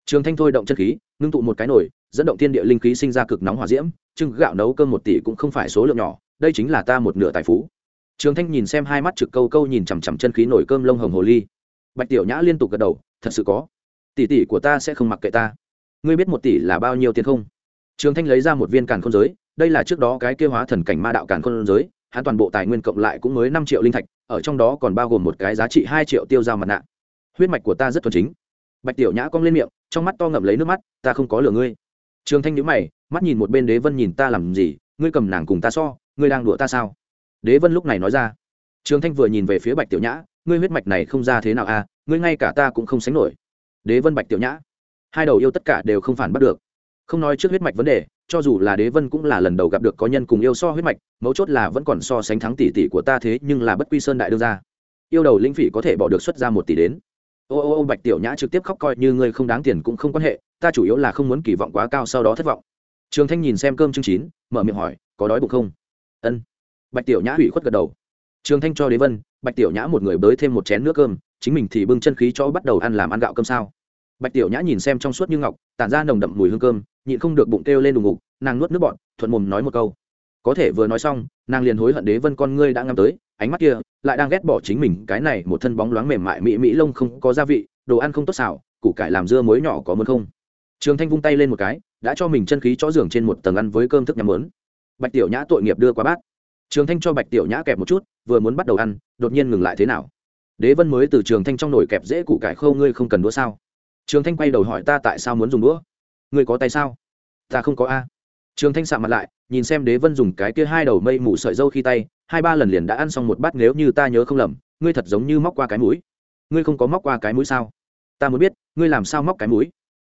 Trường thanh thôi động chân khí, ngưng tụ một cái nồi, dẫn động thiên địa linh khí sinh ra cực nóng hỏa diễm trưng gạo nấu cơm một tỷ cũng không phải số lượng nhỏ, đây chính là ta một nửa tài phú. Trường thanh nhìn xem hai mắt trực câu câu nhìn chằm chằm chân khí nổi cơm lông hồng hồ ly. Bạch tiểu nhã liên tục gật đầu, thật sự có. Tỷ tỷ của ta sẽ không mặc kệ ta ngươi biết một tỷ là bao nhiêu tiền không? Trường thanh lấy ra một viên càn khôn giới, đây là trước đó cái kêu hóa thần cảnh ma đạo càn khôn giới, hắn toàn bộ tài nguyên cộng lại cũng mới năm triệu linh thạch, ở trong đó còn bao gồm một cái giá trị hai triệu tiêu dao mặt nạ. Huyết mạch của ta rất thuần chính. Bạch tiểu nhã cong lên miệng, trong mắt to ngậm lấy nước mắt, ta không có lừa ngươi. Trường thanh nhữ mày, mắt nhìn một bên đế vân nhìn ta làm gì, ngươi cầm nàng cùng ta so, ngươi đang đùa ta sao? Đế vân lúc này nói ra. Trường thanh vừa nhìn về phía bạch tiểu nhã, ngươi huyết mạch này không ra thế nào à ngươi ngay cả ta cũng không sánh nổi. Đế vân bạch tiểu nhã hai đầu yêu tất cả đều không phản bắt được. Không nói trước huyết mạch vấn đề, cho dù là đế vân cũng là lần đầu gặp được có nhân cùng yêu so huyết mạch, mấu chốt là vẫn còn so sánh thắng tỷ tỷ của ta thế nhưng là bất quy sơn đại đương ra yêu đầu linh phỉ có thể bỏ được xuất ra một tỷ đến. Ô ô ô, bạch tiểu nhã trực tiếp khóc coi như ngươi không đáng tiền cũng không quan hệ, ta chủ yếu là không muốn kỳ vọng quá cao sau đó thất vọng. Trường thanh nhìn xem cơm chương chín, mở miệng hỏi, có đói bụng không? Ân. Bạch tiểu nhã hủy khuất gật đầu. Trường thanh cho đế vân, bạch tiểu nhã một người bới thêm một chén nước cơm, chính mình thì bưng chân khí cho bắt đầu ăn làm ăn gạo cơm sao? Bạch tiểu nhã nhìn xem trong suốt như ngọc, tản ra nồng đậm mùi hương cơm, nhịn không được bụng kêu lên đùng ngục, nàng nuốt nước bọn thuận mồm nói một câu. Có thể vừa nói xong, nàng liền hối hận đế vân con ngươi đã ngắm tới, ánh mắt kia lại đang ghét bỏ chính mình, cái này một thân bóng loáng mềm mại mỹ mỹ lông không có gia vị, đồ ăn không tốt xảo củ cải làm dưa muối nhỏ có muốn không? Trường thanh vung tay lên một cái, đã cho mình chân khí chó giường trên một tầng ăn với cơm thức nhắm lớn bạch tiểu nhã tội nghiệp đưa qua bát. Trường thanh cho bạch tiểu nhã kẹp một chút, vừa muốn bắt đầu ăn, đột nhiên ngừng lại thế nào? Đế vân mới từ trường thanh trong nồi kẹp dễ củ cải khâu ngươi không cần đũa sao? Trường thanh quay đầu hỏi ta tại sao muốn dùng đũa? Ngươi có tay sao? Ta không có a. Trường thanh sạm mặt lại, nhìn xem đế vân dùng cái kia hai đầu mây mù sợi dâu khi tay, hai ba lần liền đã ăn xong một bát nếu như ta nhớ không lầm, ngươi thật giống như móc qua cái mũi. Ngươi không có móc qua cái mũi sao? Ta muốn biết, ngươi làm sao móc cái mũi?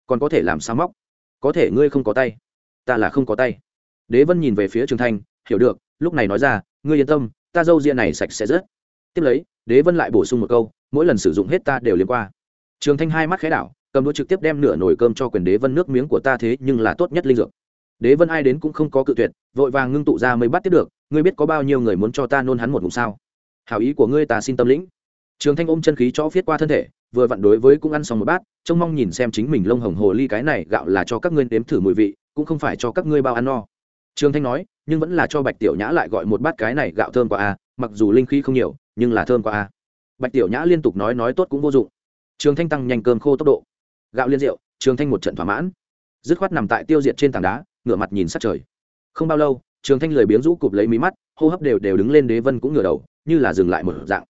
Còn có thể làm sao móc? Có thể ngươi không có tay. Ta là không có tay. Đế vân nhìn về phía trường thanh, hiểu được, lúc này nói ra, ngươi yên tâm, ta dâu ria này sạch sẽ rớt tiếp lấy, đế vân lại bổ sung một câu, mỗi lần sử dụng hết ta đều liên qua. Trường thanh hai mắt khẽ đảo cầm đũa trực tiếp đem nửa nồi cơm cho quyền đế vân nước miếng của ta thế nhưng là tốt nhất linh dược. Đế vân ai đến cũng không có cự tuyệt, vội vàng ngưng tụ ra mới bắt tiếp được, ngươi biết có bao nhiêu người muốn cho ta nôn hắn một ngụm sao? Hảo ý của ngươi ta xin tâm lĩnh. Trường thanh ôm chân khí cho viết qua thân thể, vừa vặn đối với cũng ăn xong một bát, trông mong nhìn xem chính mình lông hồng hồ ly cái này gạo là cho các ngươi nếm thử mùi vị, cũng không phải cho các ngươi bao ăn no. Trường thanh nói, nhưng vẫn là cho bạch tiểu nhã lại gọi một bát cái này gạo thơm qua a à, mặc dù linh khí không nhiều, nhưng là thơm qua a à. bạch tiểu nhã liên tục nói nói tốt cũng vô dụng. Trường thanh tăng nhanh cơm khô tốc độ gạo liên rượu, trường thanh một trận thỏa mãn. Dứt khoát nằm tại tiêu diệt trên tảng đá, ngửa mặt nhìn sát trời. Không bao lâu, trường thanh lười biếng rũ cụp lấy mí mắt, hô hấp đều đều đứng lên đế vân cũng ngửa đầu, như là dừng lại một dạng.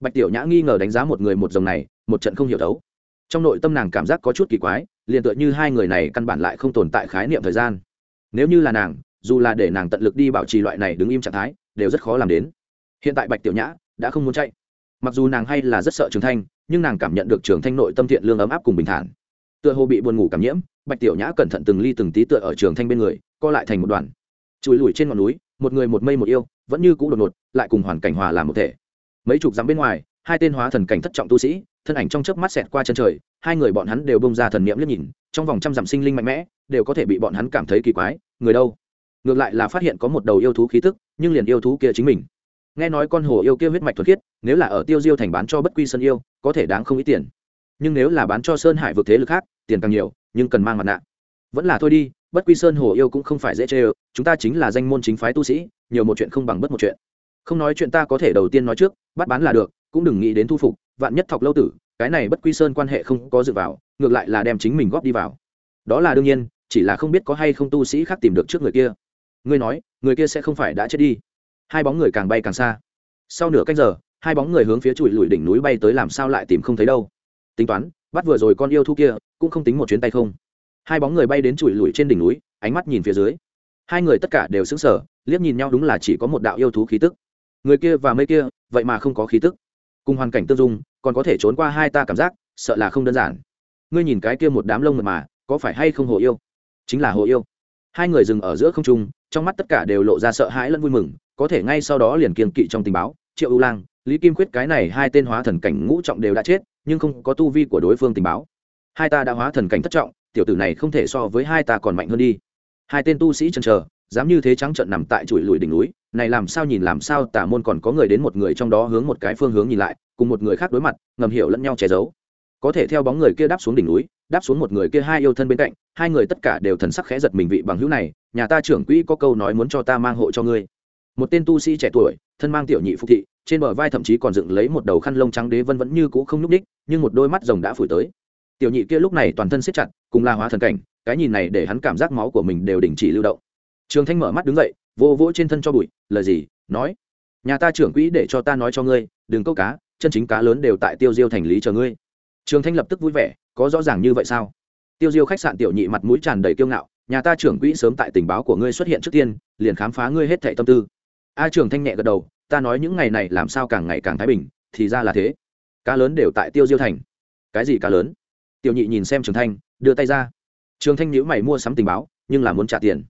Bạch tiểu nhã nghi ngờ đánh giá một người một dòng này, một trận không hiểu đấu. Trong nội tâm nàng cảm giác có chút kỳ quái, liền tựa như hai người này căn bản lại không tồn tại khái niệm thời gian. Nếu như là nàng, dù là để nàng tận lực đi bảo trì loại này đứng im trạng thái, đều rất khó làm đến. Hiện tại bạch tiểu nhã đã không muốn chạy. Mặc dù nàng hay là rất sợ trường thanh, nhưng nàng cảm nhận được trường thanh nội tâm thiện lương ấm áp cùng bình thản tựa hồ bị buồn ngủ cảm nhiễm, bạch tiểu nhã cẩn thận từng ly từng tí tựa ở trường thanh bên người, co lại thành một đoàn. Chùi lùi trên ngọn núi, một người một mây một yêu, vẫn như cũ đột ngột, lại cùng hoàn cảnh hòa làm một thể. Mấy chục dặm bên ngoài, hai tên hóa thần cảnh thất trọng tu sĩ, thân ảnh trong chớp mắt xẹt qua chân trời, hai người bọn hắn đều bông ra thần niệm liếc nhìn, trong vòng trăm dặm sinh linh mạnh mẽ, đều có thể bị bọn hắn cảm thấy kỳ quái, người đâu? Ngược lại là phát hiện có một đầu yêu thú khí tức, nhưng liền yêu thú kia chính mình. Nghe nói con hồ yêu kia huyết mạch thuật khiết, nếu là ở tiêu diêu thành bán cho bất quy sân yêu, có thể đáng không ít tiền nhưng nếu là bán cho sơn hải vực thế lực khác, tiền càng nhiều, nhưng cần mang mặt nạ. Vẫn là thôi đi, bất quy sơn hồ yêu cũng không phải dễ chê ơ chúng ta chính là danh môn chính phái tu sĩ, nhiều một chuyện không bằng bất một chuyện. Không nói chuyện ta có thể đầu tiên nói trước, bắt bán là được, cũng đừng nghĩ đến thu phục, vạn nhất thọc lâu tử, cái này bất quy sơn quan hệ không có dự vào, ngược lại là đem chính mình góp đi vào. Đó là đương nhiên, chỉ là không biết có hay không tu sĩ khác tìm được trước người kia. Ngươi nói, người kia sẽ không phải đã chết đi. Hai bóng người càng bay càng xa. Sau nửa canh giờ, hai bóng người hướng phía trụi lùi đỉnh núi bay tới làm sao lại tìm không thấy đâu tính toán, bắt vừa rồi con yêu thu kia cũng không tính một chuyến tay không. Hai bóng người bay đến chùi lùi trên đỉnh núi, ánh mắt nhìn phía dưới. Hai người tất cả đều sững sờ, liếc nhìn nhau đúng là chỉ có một đạo yêu thú khí tức. Người kia và mây kia, vậy mà không có khí tức. Cùng hoàn cảnh tương dung, còn có thể trốn qua hai ta cảm giác, sợ là không đơn giản. Ngươi nhìn cái kia một đám lông mật mà, có phải hay không hồ yêu? Chính là hồ yêu. Hai người dừng ở giữa không trung, trong mắt tất cả đều lộ ra sợ hãi lẫn vui mừng, có thể ngay sau đó liền kiên kỵ trong tình báo, triệu ưu lang, lý kim quyết cái này hai tên hóa thần cảnh ngũ trọng đều đã chết nhưng không có tu vi của đối phương tình báo. Hai ta đã hóa thần cảnh thất trọng, tiểu tử này không thể so với hai ta còn mạnh hơn đi. Hai tên tu sĩ chần chờ, dám như thế trắng trận nằm tại chuỗi lùi đỉnh núi, này làm sao nhìn làm sao, tả môn còn có người đến một người trong đó hướng một cái phương hướng nhìn lại, cùng một người khác đối mặt, ngầm hiểu lẫn nhau che giấu. Có thể theo bóng người kia đáp xuống đỉnh núi, đáp xuống một người kia hai yêu thân bên cạnh, hai người tất cả đều thần sắc khẽ giật mình vị bằng hữu này, nhà ta trưởng quỹ có câu nói muốn cho ta mang hộ cho ngươi một tên tu sĩ trẻ tuổi, thân mang tiểu nhị phục thị, trên bờ vai thậm chí còn dựng lấy một đầu khăn lông trắng đế vân vẫn như cũ không nhúc đích nhưng một đôi mắt rồng đã phủi tới. Tiểu nhị kia lúc này toàn thân siết chặt, cùng la hóa thần cảnh, cái nhìn này để hắn cảm giác máu của mình đều đình chỉ lưu động. Trường thanh mở mắt đứng dậy, vô vỗ trên thân cho bụi, lời gì, nói, nhà ta trưởng quỹ để cho ta nói cho ngươi, đừng câu cá, chân chính cá lớn đều tại tiêu diêu thành lý chờ ngươi. Trường thanh lập tức vui vẻ, có rõ ràng như vậy sao? Tiêu diêu khách sạn tiểu nhị mặt mũi tràn đầy kiêu ngạo, nhà ta trưởng quỹ sớm tại tình báo của ngươi xuất hiện trước tiên, liền khám phá ngươi hết thệ tâm tư a trường thanh nhẹ gật đầu, ta nói những ngày này làm sao càng ngày càng thái bình, thì ra là thế. Cá lớn đều tại tiêu diêu thành. Cái gì cá lớn? Tiểu nhị nhìn xem trường thanh, đưa tay ra. Trường thanh nhữ mày mua sắm tình báo, nhưng là muốn trả tiền.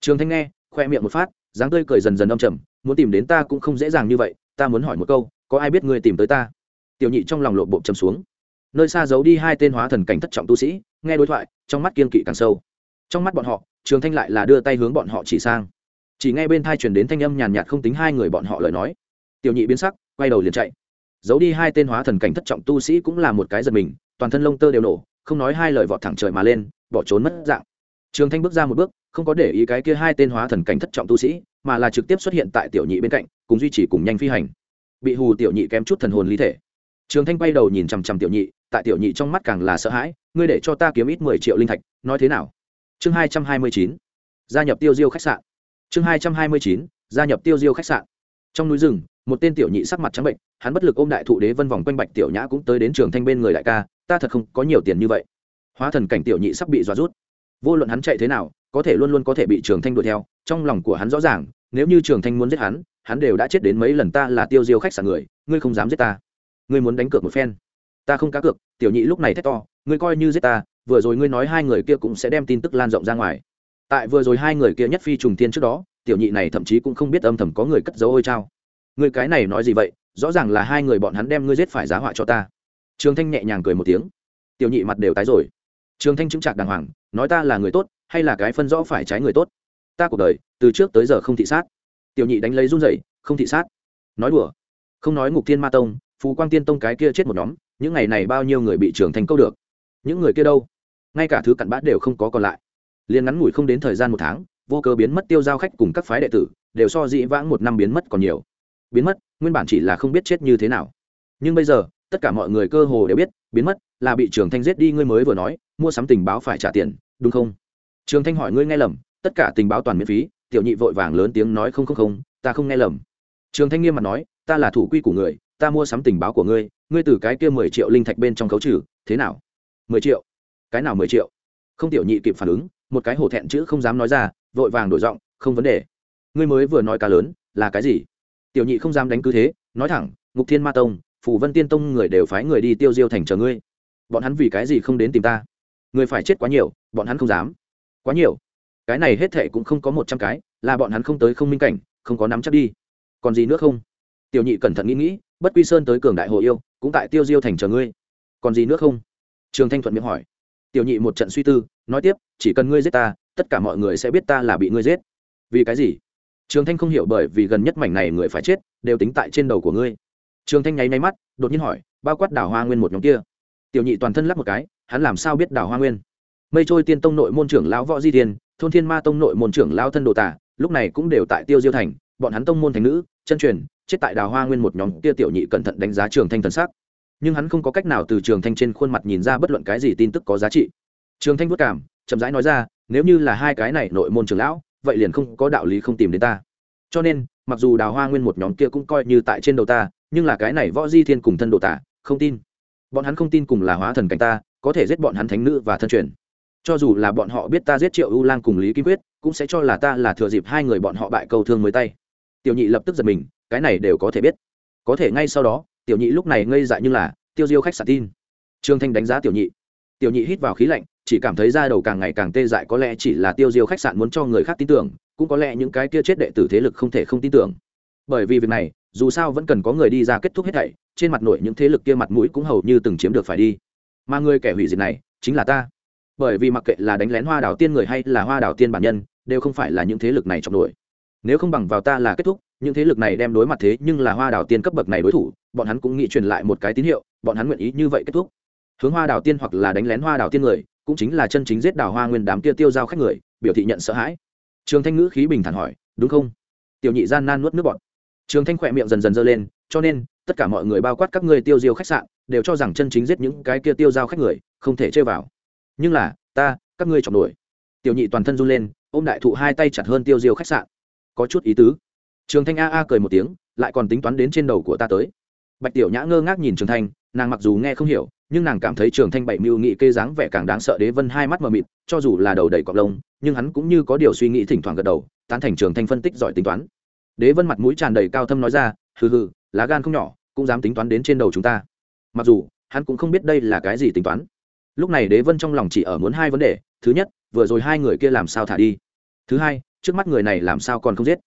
Trường thanh nghe, khoe miệng một phát, dáng tươi cười dần dần âm trầm, muốn tìm đến ta cũng không dễ dàng như vậy, ta muốn hỏi một câu, có ai biết ngươi tìm tới ta? Tiểu nhị trong lòng lộ bộ trầm xuống. Nơi xa giấu đi hai tên hóa thần cảnh thất trọng tu sĩ, nghe đối thoại, trong mắt kiên kỵ càng sâu. Trong mắt bọn họ, trường thanh lại là đưa tay hướng bọn họ chỉ sang chỉ nghe bên thai truyền đến thanh âm nhàn nhạt không tính hai người bọn họ lời nói. Tiểu nhị biến sắc, quay đầu liền chạy. Giấu đi hai tên hóa thần cảnh thất trọng tu sĩ cũng là một cái giật mình, toàn thân lông tơ đều nổ, không nói hai lời vọt thẳng trời mà lên, bỏ trốn mất dạng. Trường thanh bước ra một bước, không có để ý cái kia hai tên hóa thần cảnh thất trọng tu sĩ, mà là trực tiếp xuất hiện tại tiểu nhị bên cạnh, cùng duy trì cùng nhanh phi hành. Bị hù tiểu nhị kém chút thần hồn lý thể. Trường thanh quay đầu nhìn chằm chằm tiểu nhị, tại tiểu nhị trong mắt càng là sợ hãi, ngươi để cho ta kiếm ít mười triệu linh thạch, nói thế nào? Chương hai trăm hai mươi chín. Gia nhập tiêu diêu khách sạn chương hai trăm hai mươi chín, gia nhập tiêu diêu khách sạn. Trong núi rừng, một tên tiểu nhị sắc mặt trắng bệnh, hắn bất lực ôm đại thụ đế vân vòng quanh bạch tiểu nhã cũng tới đến trường thanh bên người đại ca, ta thật không có nhiều tiền như vậy. Hóa thần cảnh tiểu nhị sắp bị dọa rút. Vô luận hắn chạy thế nào, có thể luôn luôn có thể bị trường thanh đuổi theo, trong lòng của hắn rõ ràng, nếu như trường thanh muốn giết hắn hắn đều đã chết đến mấy lần ta là tiêu diêu khách sạn người, ngươi không dám giết ta. Ngươi muốn đánh cược một phen. Ta không cá cược, tiểu nhị lúc này thét to, ngươi coi như giết ta, vừa rồi ngươi nói hai người kia cũng sẽ đem tin tức lan rộng ra ngoài tại vừa rồi hai người kia nhất phi trùng tiên trước đó, tiểu nhị này thậm chí cũng không biết âm thầm có người cất giấu ôi trao người cái này nói gì vậy? Rõ ràng là hai người bọn hắn đem ngươi giết phải giá họa cho ta. Trường thanh nhẹ nhàng cười một tiếng. Tiểu nhị mặt đều tái rồi. Trường thanh chứng trạc đàng hoàng, nói ta là người tốt, hay là cái phân rõ phải trái người tốt? Ta cuộc đời, từ trước tới giờ không thị sát. Tiểu nhị đánh lấy run rẩy, không thị sát. Nói đùa. Không nói ngục thiên ma tông phú quang tiên tông cái kia chết một nhóm, những ngày này bao nhiêu người bị trường thanh câu được? Những người kia đâu? Ngay cả thứ cặn bát đều không có còn lại liền ngắn ngủi không đến thời gian một tháng, vô cơ biến mất tiêu giao khách cùng các phái đệ tử, đều so dĩ vãng một năm biến mất còn nhiều. Biến mất, nguyên bản chỉ là không biết chết như thế nào. Nhưng bây giờ, tất cả mọi người cơ hồ đều biết, biến mất là bị trường thanh giết đi ngươi mới vừa nói, mua sắm tình báo phải trả tiền, đúng không? Trường thanh hỏi ngươi nghe lầm, tất cả tình báo toàn miễn phí, tiểu nhị vội vàng lớn tiếng nói không không không, ta không nghe lầm. Trường thanh nghiêm mặt nói, ta là thủ quy của người, ta mua sắm tình báo của ngươi ngươi từ cái kia mười triệu linh thạch bên trong khấu trừ, thế nào? mười triệu? Cái nào mười triệu? Không, tiểu nhị kịp phản ứng một cái hổ thẹn chữ không dám nói ra, vội vàng đổi giọng, không vấn đề. Ngươi mới vừa nói cá lớn, là cái gì? Tiểu nhị không dám đánh cứ thế, nói thẳng, ngục thiên ma tông phủ vân tiên tông người đều phái người đi tiêu diêu thành chờ ngươi. Bọn hắn vì cái gì không đến tìm ta? Người phải chết quá nhiều, bọn hắn không dám. Quá nhiều. Cái này hết thệ cũng không có một trăm cái, là bọn hắn không tới không minh cảnh, không có nắm chắc đi. Còn gì nữa không? Tiểu nhị cẩn thận nghĩ nghĩ, bất quy sơn tới cường đại hồ yêu, cũng tại tiêu diêu thành chờ ngươi. Còn gì nữa không? Trường thanh thuận miệng hỏi. Tiểu nhị một trận suy tư nói tiếp, chỉ cần ngươi giết ta, tất cả mọi người sẽ biết ta là bị ngươi giết. Vì cái gì? Trường thanh không hiểu bởi vì gần nhất mảnh này người phải chết, đều tính tại trên đầu của ngươi. Trường thanh nháy nháy mắt, đột nhiên hỏi, bao quát đảo hoa nguyên một nhóm kia. Tiểu nhị toàn thân lắp một cái, hắn làm sao biết đảo hoa nguyên? Mây trôi tiên tông nội môn trưởng lão võ di tiên thôn thiên ma tông nội môn trưởng lao thân đồ tả lúc này cũng đều tại tiêu diêu thành, bọn hắn tông môn thành nữ, chân truyền, chết tại đào hoa nguyên một nhóm kia tiểu nhị cẩn thận đánh giá trường thanh thần sắc. Nhưng hắn không có cách nào từ trường thanh trên khuôn mặt nhìn ra bất luận cái gì tin tức có giá trị trường thanh vất cảm, chậm rãi nói ra, nếu như là hai cái này nội môn trưởng lão, vậy liền không có đạo lý không tìm đến ta. Cho nên, mặc dù đào hoa nguyên một nhóm kia cũng coi như tại trên đầu ta, nhưng là cái này võ di thiên cùng thân độ tả, không tin. Bọn hắn không tin cùng là hóa thần cảnh ta, có thể giết bọn hắn thánh nữ và thân truyền. Cho dù là bọn họ biết ta giết triệu u lang cùng lý kim quyết, cũng sẽ cho là ta là thừa dịp hai người bọn họ bại câu thương mới tay. Tiểu nhị lập tức giật mình, cái này đều có thể biết. Có thể ngay sau đó, tiểu nhị lúc này ngây dại như là, tiêu diêu khách sạn tin. Trương thanh đánh giá tiểu nhị. Tiểu nhị hít vào khí lạnh chỉ cảm thấy da đầu càng ngày càng tê dại, có lẽ chỉ là tiêu diêu khách sạn muốn cho người khác tin tưởng, cũng có lẽ những cái kia chết đệ tử thế lực không thể không tin tưởng. Bởi vì việc này, dù sao vẫn cần có người đi ra kết thúc hết thảy, trên mặt nội những thế lực kia mặt mũi cũng hầu như từng chiếm được phải đi. Mà người kẻ hủy diệt này, chính là ta. Bởi vì mặc kệ là đánh lén hoa đảo tiên người hay là hoa đảo tiên bản nhân, đều không phải là những thế lực này trọng nổi nếu không bằng vào ta là kết thúc, những thế lực này đem đối mặt thế nhưng là hoa đảo tiên cấp bậc này đối thủ, bọn hắn cũng nghĩ truyền lại một cái tín hiệu, bọn hắn nguyện ý như vậy kết thúc. Hướng hoa đảo tiên hoặc là đánh lén hoa đảo tiên người cũng chính là chân chính giết đào hoa nguyên đám kia tiêu giao khách người, biểu thị nhận sợ hãi. Trường thanh ngữ khí bình thản hỏi, đúng không? Tiểu nhị gian nan nuốt nước bọt. Trường thanh khỏe miệng dần dần dơ lên, cho nên, tất cả mọi người bao quát các người tiêu diêu khách sạn, đều cho rằng chân chính giết những cái kia tiêu giao khách người, không thể chơi vào. Nhưng là, ta, các ngươi chọn đuổi. Tiểu nhị toàn thân run lên, ôm đại thụ hai tay chặt hơn tiêu diêu khách sạn. Có chút ý tứ. Trường thanh a a cười một tiếng, lại còn tính toán đến trên đầu của ta tới. Bạch tiểu nhã ngơ ngác nhìn trường thanh, nàng mặc dù nghe không hiểu nhưng nàng cảm thấy trường thanh bảy mưu nghị kê dáng vẻ càng đáng sợ đế vân hai mắt mờ mịt, cho dù là đầu đầy cọc lông, nhưng hắn cũng như có điều suy nghĩ thỉnh thoảng gật đầu, tán thành trường thanh phân tích giỏi tính toán. Đế vân mặt mũi tràn đầy cao thâm nói ra, hừ hừ, lá gan không nhỏ, cũng dám tính toán đến trên đầu chúng ta. Mặc dù, hắn cũng không biết đây là cái gì tính toán. Lúc này đế vân trong lòng chỉ ở muốn hai vấn đề, thứ nhất, vừa rồi hai người kia làm sao thả đi? Thứ hai, trước mắt người này làm sao còn không giết?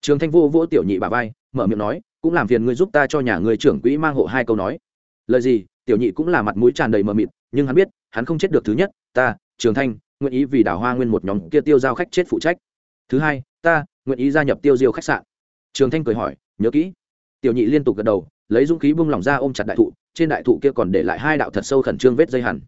Trường thanh vô vỗ tiểu nhị bà vai, mở miệng nói, cũng làm phiền ngươi giúp ta cho nhà ngươi trưởng quỹ mang hộ hai câu nói. Lời gì? Tiểu nhị cũng là mặt mũi tràn đầy mờ mịt, nhưng hắn biết, hắn không chết được thứ nhất, ta, trường thanh, nguyện ý vì đào hoa nguyên một nhóm kia tiêu giao khách chết phụ trách. Thứ hai, ta, nguyện ý gia nhập tiêu diêu khách sạn. Trường thanh cười hỏi, nhớ kỹ. Tiểu nhị liên tục gật đầu, lấy dũng khí bung lỏng ra ôm chặt đại thụ, trên đại thụ kia còn để lại hai đạo thật sâu khẩn trương vết dây hẳn.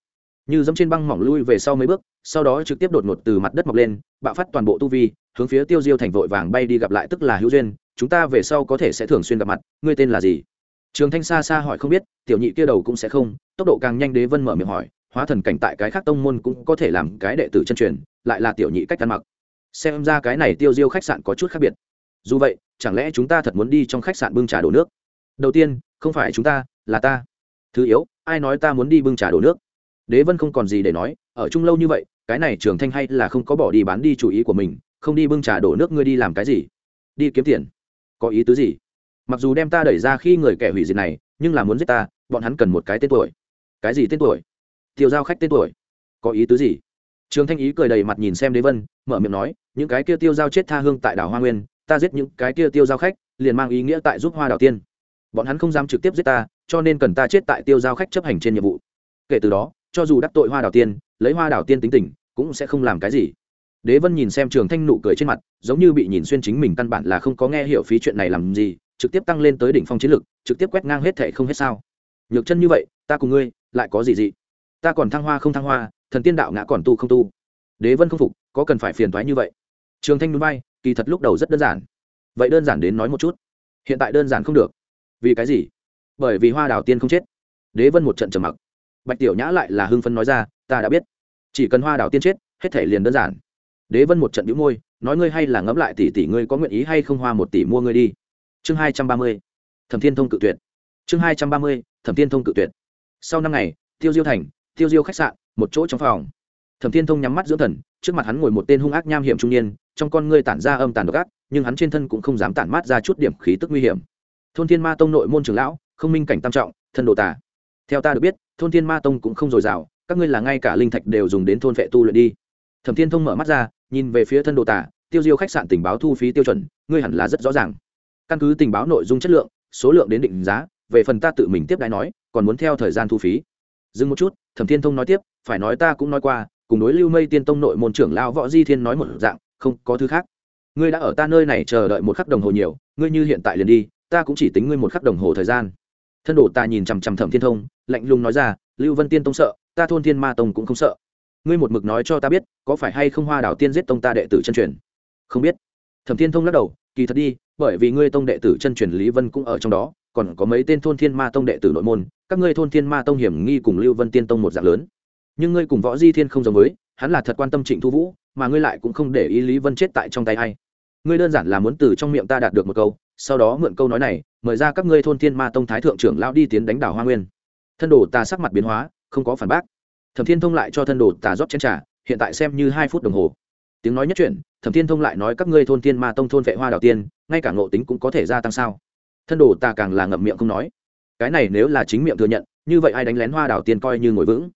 Như dẫm trên băng mỏng lui về sau mấy bước, sau đó trực tiếp đột ngột từ mặt đất mọc lên, bạo phát toàn bộ tu vi, hướng phía tiêu diêu thành vội vàng bay đi gặp lại tức là hữu duyên. Chúng ta về sau có thể sẽ thường xuyên gặp mặt, ngươi tên là gì? Trường thanh xa xa hỏi không biết, tiểu nhị kia đầu cũng sẽ không, tốc độ càng nhanh đế vân mở miệng hỏi, hóa thần cảnh tại cái khác tông môn cũng có thể làm cái đệ tử chân truyền, lại là tiểu nhị cách ăn mặc. Xem ra cái này tiêu diêu khách sạn có chút khác biệt. Dù vậy, chẳng lẽ chúng ta thật muốn đi trong khách sạn bưng trà đổ nước? Đầu tiên, không phải chúng ta, là ta. Thứ yếu, ai nói ta muốn đi bưng trà đổ nước? Đế vân không còn gì để nói, ở chung lâu như vậy, cái này trường thanh hay là không có bỏ đi bán đi chủ ý của mình, không đi bưng trà đổ nước ngươi đi làm cái gì? Đi kiếm tiền. Có ý tứ gì? Mặc dù đem ta đẩy ra khi người kẻ hủy diệt này, nhưng là muốn giết ta, bọn hắn cần một cái tên tuổi. Cái gì tên tuổi? Tiêu giao khách tên tuổi. Có ý tứ gì? Trường thanh ý cười đầy mặt nhìn xem đế vân, mở miệng nói, những cái kia tiêu giao chết tha hương tại đảo hoa nguyên, ta giết những cái kia tiêu giao khách, liền mang ý nghĩa tại giúp hoa đào tiên. Bọn hắn không dám trực tiếp giết ta, cho nên cần ta chết tại tiêu giao khách chấp hành trên nhiệm vụ. Kể từ đó, cho dù đắc tội hoa đào tiên, lấy hoa đào tiên tính tình, cũng sẽ không làm cái gì. Đế vân nhìn xem trường thanh nụ cười trên mặt, giống như bị nhìn xuyên chính mình căn bản là không có nghe hiểu phí chuyện này làm gì trực tiếp tăng lên tới đỉnh phong chiến lực trực tiếp quét ngang hết thể không hết sao. Nhược chân như vậy, ta cùng ngươi, lại có gì gì ta còn thăng hoa không thăng hoa, thần tiên đạo ngã còn tu không tu. Đế vân không phục, có cần phải phiền toái như vậy? Trường thanh núi bay kỳ thật lúc đầu rất đơn giản. Vậy đơn giản đến nói một chút. Hiện tại đơn giản không được. Vì cái gì? Bởi vì hoa đào tiên không chết. Đế vân một trận trầm mặc. Bạch tiểu nhã lại là hưng phân nói ra, ta đã biết. Chỉ cần hoa đào tiên chết, hết thể liền đơn giản. Đế vân một trận nhíu môi, nói ngươi hay là ngẫm lại tỷ tỷ ngươi có nguyện ý hay không hoa một tỷ mua ngươi đi chương hai trăm ba mươi, thẩm thiên thông cự tuyệt. Chương hai trăm ba mươi, thẩm thiên thông cự tuyệt. Sau năm ngày, tiêu diêu thành, tiêu diêu khách sạn, một chỗ trong phòng. Thẩm thiên thông nhắm mắt dưỡng thần, trước mặt hắn ngồi một tên hung ác nham hiểm trung niên, trong con ngươi tản ra âm tàn độc ác, nhưng hắn trên thân cũng không dám tản mát ra chút điểm khí tức nguy hiểm. Thôn thiên ma tông nội môn trưởng lão, không minh cảnh tam trọng, thân đồ tà. Theo ta được biết, thôn thiên ma tông cũng không dồi dào, các ngươi là ngay cả linh thạch đều dùng đến thôn vệ tu luyện đi. Thẩm thiên thông mở mắt ra, nhìn về phía thân đồ tà, tiêu diêu khách sạn tình báo thu phí tiêu chuẩn, ngươi hẳn là rất rõ ràng căn cứ tình báo nội dung chất lượng, số lượng đến định giá, về phần ta tự mình tiếp đãi nói, còn muốn theo thời gian thu phí. Dừng một chút, thẩm thiên thông nói tiếp, phải nói ta cũng nói qua, cùng đối lưu mây tiên tông nội môn trưởng lao võ di thiên nói một dạng, không có thứ khác. Ngươi đã ở ta nơi này chờ đợi một khắc đồng hồ nhiều, ngươi như hiện tại liền đi, ta cũng chỉ tính ngươi một khắc đồng hồ thời gian. Thân đồ ta nhìn chằm chằm thẩm thiên thông, lạnh lùng nói ra, lưu vân tiên tông sợ, ta thôn thiên ma tông cũng không sợ. Ngươi một mực nói cho ta biết, có phải hay không hoa đảo tiên giết tông ta đệ tử chân truyền? Không biết. Thẩm thiên thông lắc đầu, kỳ thật đi bởi vì ngươi tông đệ tử chân truyền lý vân cũng ở trong đó, còn có mấy tên thôn thiên ma tông đệ tử nội môn, các ngươi thôn thiên ma tông hiểm nghi cùng lưu vân tiên tông một dạng lớn. Nhưng ngươi cùng võ di thiên không giống với, hắn là thật quan tâm trịnh thu vũ, mà ngươi lại cũng không để ý lý vân chết tại trong tay hay ngươi đơn giản là muốn từ trong miệng ta đạt được một câu, sau đó mượn câu nói này, mời ra các ngươi thôn thiên ma tông thái thượng trưởng lão đi tiến đánh đảo hoa nguyên. Thân đồ ta sắc mặt biến hóa, không có phản bác. Thẩm thiên thông lại cho thân đồ ta rót chén trà, hiện tại xem như hai phút đồng hồ tiếng nói nhất chuyển, thẩm thiên thông lại nói các ngươi thôn tiên ma tông thôn vệ hoa đào tiên, ngay cả ngộ tính cũng có thể gia tăng sao? Thân đồ ta càng là ngậm miệng không nói. Cái này nếu là chính miệng thừa nhận, như vậy ai đánh lén hoa đào tiên coi như ngồi vững?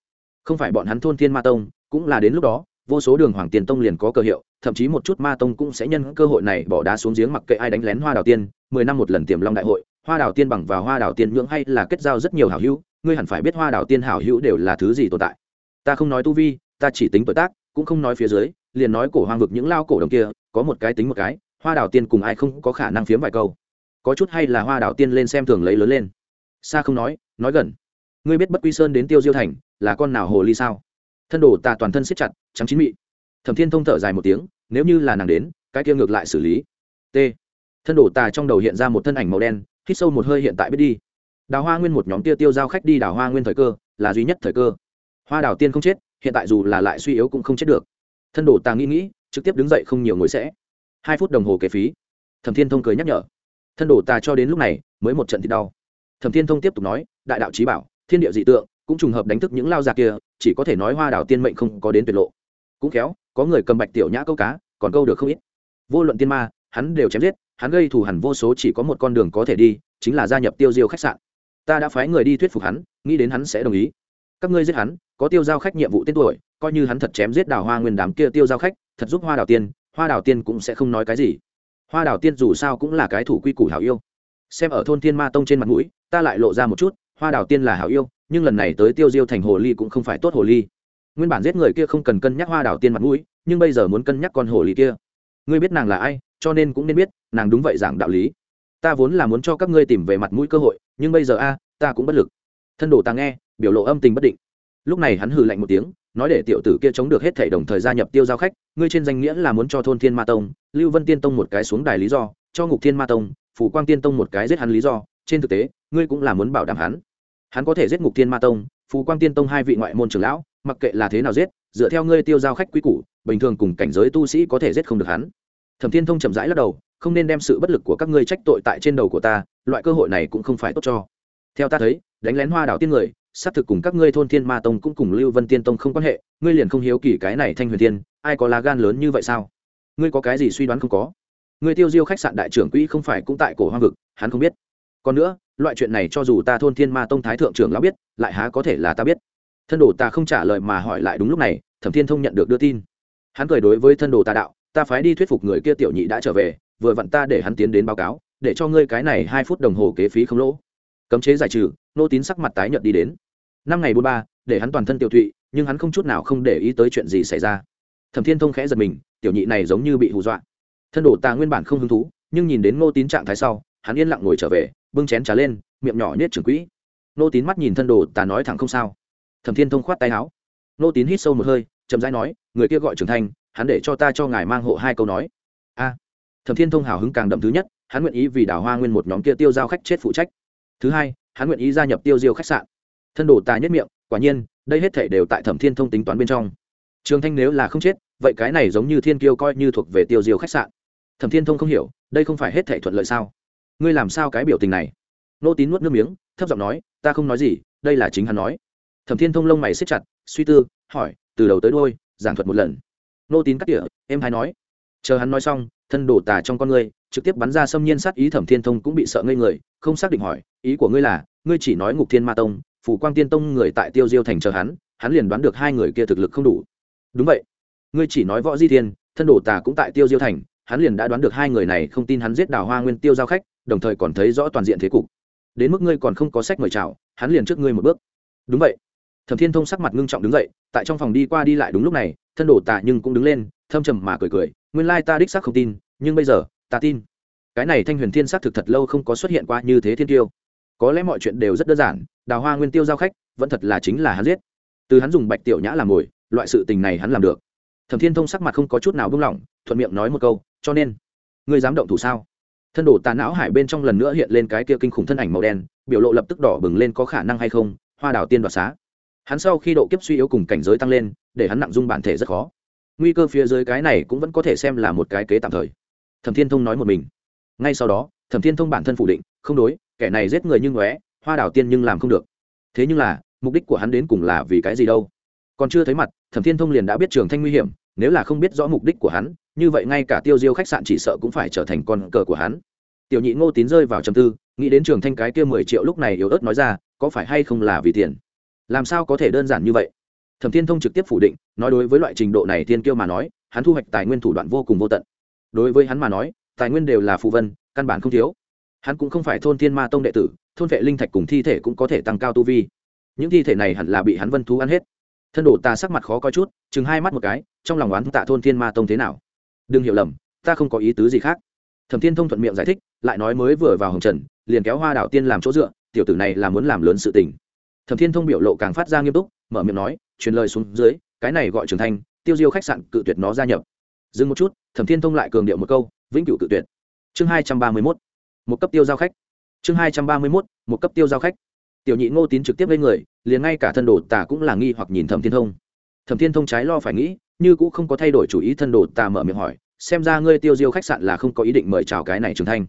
Không phải bọn hắn thôn thiên ma tông, cũng là đến lúc đó, vô số đường hoàng tiền tông liền có cơ hiệu, thậm chí một chút ma tông cũng sẽ nhân cơ hội này bỏ đá xuống giếng mặc kệ ai đánh lén hoa đào tiên. Mười năm một lần tiềm long đại hội, hoa đào tiên bằng vào hoa đào tiên nhưỡng hay là kết giao rất nhiều hảo hữu, ngươi hẳn phải biết hoa đào tiên hảo hữu đều là thứ gì tồn tại. Ta không nói tu vi, ta chỉ tính tuổi tác, cũng không nói phía dưới liền nói cổ hoang vực những lao cổ đồng kia, có một cái tính một cái, hoa đào tiên cùng ai không có khả năng phiếm vài câu. Có chút hay là hoa đào tiên lên xem thường lấy lớn lên. Xa không nói nói gần. Ngươi biết bất quy sơn đến tiêu diêu thành là con nào hồ ly sao? Thân đồ ta toàn thân siết chặt, trắng chín mị. Thẩm thiên thông thở dài một tiếng, nếu như là nàng đến, cái kia ngược lại xử lý. T. Thân đồ ta trong đầu hiện ra một thân ảnh màu đen, hít sâu một hơi hiện tại biết đi. Đào hoa nguyên một nhóm tia tiêu giao khách đi đào hoa nguyên thời cơ, là duy nhất thời cơ. Hoa đào tiên không chết, hiện tại dù là lại suy yếu cũng không chết được thân đồ ta nghĩ nghĩ, trực tiếp đứng dậy không nhiều ngồi sẽ. Hai phút đồng hồ kế phí. Thẩm thiên thông cười nhắc nhở. Thân đồ ta cho đến lúc này, mới một trận thì đau. Thẩm thiên thông tiếp tục nói, đại đạo trí bảo, thiên địa dị tượng, cũng trùng hợp đánh thức những lao già kia, chỉ có thể nói hoa đảo tiên mệnh không có đến tuyệt lộ. Cũng khéo, có người cầm bạch tiểu nhã câu cá, còn câu được không ít. Vô luận tiên ma, hắn đều chém giết, hắn gây thù hẳn vô số chỉ có một con đường có thể đi, chính là gia nhập tiêu diêu khách sạn. Ta đã phái người đi thuyết phục hắn, nghĩ đến hắn sẽ đồng ý các ngươi giết hắn, có tiêu giao khách nhiệm vụ tên tuổi, coi như hắn thật chém giết đào hoa nguyên đám kia tiêu giao khách, thật giúp hoa đào tiên, hoa đào tiên cũng sẽ không nói cái gì. Hoa đào tiên dù sao cũng là cái thủ quy củ hảo yêu. Xem ở thôn thiên ma tông trên mặt mũi, ta lại lộ ra một chút, hoa đào tiên là hảo yêu, nhưng lần này tới tiêu diêu thành hồ ly cũng không phải tốt hồ ly. Nguyên bản giết người kia không cần cân nhắc hoa đào tiên mặt mũi, nhưng bây giờ muốn cân nhắc con hồ ly kia. Ngươi biết nàng là ai, cho nên cũng nên biết, nàng đúng vậy giảng đạo lý. Ta vốn là muốn cho các ngươi tìm về mặt mũi cơ hội, nhưng bây giờ a, ta cũng bất lực. Thân đồ ta nghe biểu lộ âm tình bất định. Lúc này hắn hừ lạnh một tiếng, nói để tiểu tử kia chống được hết thể đồng thời gia nhập tiêu giao khách, ngươi trên danh nghĩa là muốn cho thôn thiên ma tông, lưu vân tiên tông một cái xuống đài lý do, cho ngục thiên ma tông, phủ quang tiên tông một cái giết hắn lý do, trên thực tế, ngươi cũng là muốn bảo đảm hắn. Hắn có thể giết ngục thiên ma tông, phủ quang tiên tông hai vị ngoại môn trưởng lão, mặc kệ là thế nào giết, dựa theo ngươi tiêu giao khách quý củ, bình thường cùng cảnh giới tu sĩ có thể giết không được hắn. Thẩm thiên thông chậm rãi lắc đầu, không nên đem sự bất lực của các ngươi trách tội tại trên đầu của ta, loại cơ hội này cũng không phải tốt cho. Theo ta thấy, đánh lén hoa đảo tiên người xác thực cùng các ngươi thôn thiên ma tông cũng cùng lưu vân tiên tông không quan hệ, ngươi liền không hiếu kỳ cái này thanh huyền tiên, ai có lá gan lớn như vậy sao? Ngươi có cái gì suy đoán không có? Ngươi tiêu diêu khách sạn đại trưởng quỹ không phải cũng tại cổ hoang vực, hắn không biết. Còn nữa, loại chuyện này cho dù ta thôn thiên ma tông thái thượng trưởng lão biết, lại há có thể là ta biết? Thân đồ ta không trả lời mà hỏi lại đúng lúc này, thẩm thiên thông nhận được đưa tin. Hắn cười đối với thân đồ ta đạo, ta phái đi thuyết phục người kia tiểu nhị đã trở về, vừa vặn ta để hắn tiến đến báo cáo, để cho ngươi cái này hai phút đồng hồ kế phí không lỗ. Cấm chế giải trừ, nô tín sắc mặt tái nhợt đi đến năm ngày bốn ba, để hắn toàn thân tiểu thụy nhưng hắn không chút nào không để ý tới chuyện gì xảy ra. Thẩm thiên thông khẽ giật mình, tiểu nhị này giống như bị hù dọa. Thân đồ ta nguyên bản không hứng thú, nhưng nhìn đến ngô tín trạng thái sau, hắn yên lặng ngồi trở về, bưng chén trà lên, miệng nhỏ nhét trưởng quỹ. Ngô tín mắt nhìn thân đồ ta nói thẳng không sao. Thẩm thiên thông khoát tay áo. Ngô tín hít sâu một hơi, chậm rãi nói, người kia gọi trưởng thành, hắn để cho ta cho ngài mang hộ hai câu nói. A. Thẩm thiên thông hào hứng càng đậm thứ nhất, hắn nguyện ý vì đào hoa nguyên một nhóm kia tiêu giao khách chết phụ trách. Thứ hai, hắn nguyện ý gia nhập tiêu diêu khách sạn thân đồ tà nhất miệng, quả nhiên, đây hết thể đều tại thẩm thiên thông tính toán bên trong. Trường thanh nếu là không chết, vậy cái này giống như thiên kiêu coi như thuộc về tiêu diêu khách sạn. Thẩm thiên thông không hiểu, đây không phải hết thể thuận lợi sao? Ngươi làm sao cái biểu tình này? Nô tín nuốt nước miếng, thấp giọng nói, ta không nói gì, đây là chính hắn nói. Thẩm thiên thông lông mày xếp chặt, suy tư, hỏi, từ đầu tới đôi giảng thuật một lần. Nô tín cắt tỉa, em hay nói. Chờ hắn nói xong, thân đổ tà trong con ngươi, trực tiếp bắn ra xâm nhiên sát ý thẩm thiên thông cũng bị sợ ngây người, không xác định hỏi, ý của ngươi là, ngươi chỉ nói ngục thiên ma tông phủ quang tiên tông người tại tiêu diêu thành chờ hắn hắn liền đoán được hai người kia thực lực không đủ. Đúng vậy. Ngươi chỉ nói võ di thiên, thân đồ tà cũng tại tiêu diêu thành, hắn liền đã đoán được hai người này không tin hắn giết đào hoa nguyên tiêu giao khách, đồng thời còn thấy rõ toàn diện thế cục. Đến mức ngươi còn không có sách mời chào, hắn liền trước ngươi một bước. Đúng vậy. Thẩm thiên thông sắc mặt ngưng trọng đứng dậy, tại trong phòng đi qua đi lại đúng lúc này, thân đồ tà nhưng cũng đứng lên, thâm trầm mà cười cười, nguyên lai ta đích xác không tin, nhưng bây giờ, ta tin. Cái này thanh huyền thiên xác thực thật lâu không có xuất hiện qua như thế thiên tiêu. Có lẽ mọi chuyện đều rất đơn giản đào hoa nguyên tiêu giao khách, vẫn thật là chính là hắn giết. Từ hắn dùng bạch tiểu nhã làm mồi, loại sự tình này hắn làm được. Thẩm thiên thông sắc mặt không có chút nào buông lỏng thuận miệng nói một câu, cho nên, ngươi dám động thủ sao? Thân đổ tà não hải bên trong lần nữa hiện lên cái kia kinh khủng thân ảnh màu đen, biểu lộ lập tức đỏ bừng lên có khả năng hay không, hoa đào tiên đoạt xá. Hắn sau khi độ kiếp suy yếu cùng cảnh giới tăng lên, để hắn nặng dung bản thể rất khó. Nguy cơ phía dưới cái này cũng vẫn có thể xem là một cái kế tạm thời. Thẩm thiên thông nói một mình. Ngay sau đó, thẩm thiên thông bản thân phủ định, không đối, kẻ này giết người như ngóe hoa đảo tiên nhưng làm không được. Thế nhưng là, mục đích của hắn đến cùng là vì cái gì đâu? Còn chưa thấy mặt, thẩm thiên thông liền đã biết trường thanh nguy hiểm, nếu là không biết rõ mục đích của hắn, như vậy ngay cả tiêu diêu khách sạn chỉ sợ cũng phải trở thành con cờ của hắn. Tiểu nhị ngô tín rơi vào trầm tư, nghĩ đến trường thanh cái kia mười triệu lúc này yếu ớt nói ra, có phải hay không là vì tiền? Làm sao có thể đơn giản như vậy? Thẩm thiên thông trực tiếp phủ định, nói đối với loại trình độ này thiên kiêu mà nói, hắn thu hoạch tài nguyên thủ đoạn vô cùng vô tận. Đối với hắn mà nói, tài nguyên đều là phụ vân, căn bản không thiếu hắn cũng không phải thôn thiên ma tông đệ tử thôn vệ linh thạch cùng thi thể cũng có thể tăng cao tu vi. Những thi thể này hẳn là bị hắn vân thú ăn hết. Thân đồ ta sắc mặt khó coi chút chừng hai mắt một cái trong lòng oán tạ thôn thiên ma tông thế nào. Đừng hiểu lầm ta không có ý tứ gì khác. Thẩm thiên thông thuận miệng giải thích lại nói mới vừa vào hồng trần liền kéo hoa đạo tiên làm chỗ dựa tiểu tử này là muốn làm lớn sự tình. Thẩm thiên thông biểu lộ càng phát ra nghiêm túc mở miệng nói truyền lời xuống dưới cái này gọi trưởng thành, tiêu diêu khách sạn cự tuyệt nó gia nhập. Dừng một chút thẩm thiên thông lại cường điệu một câu vĩnh cửu cự tuyệt. Chương hai trăm ba mươi mốt một cấp tiêu giao khách. Chương hai trăm ba mươi mốt, một cấp tiêu giao khách. Tiểu nhị ngô tín trực tiếp lên người, liền ngay cả thân đồ tà cũng là nghi hoặc nhìn thẩm thiên thông. Thẩm thiên thông trái lo phải nghĩ, như cũng không có thay đổi chủ ý, thân đồ tà mở miệng hỏi, xem ra ngươi tiêu diêu khách sạn là không có ý định mời chào cái này trường thanh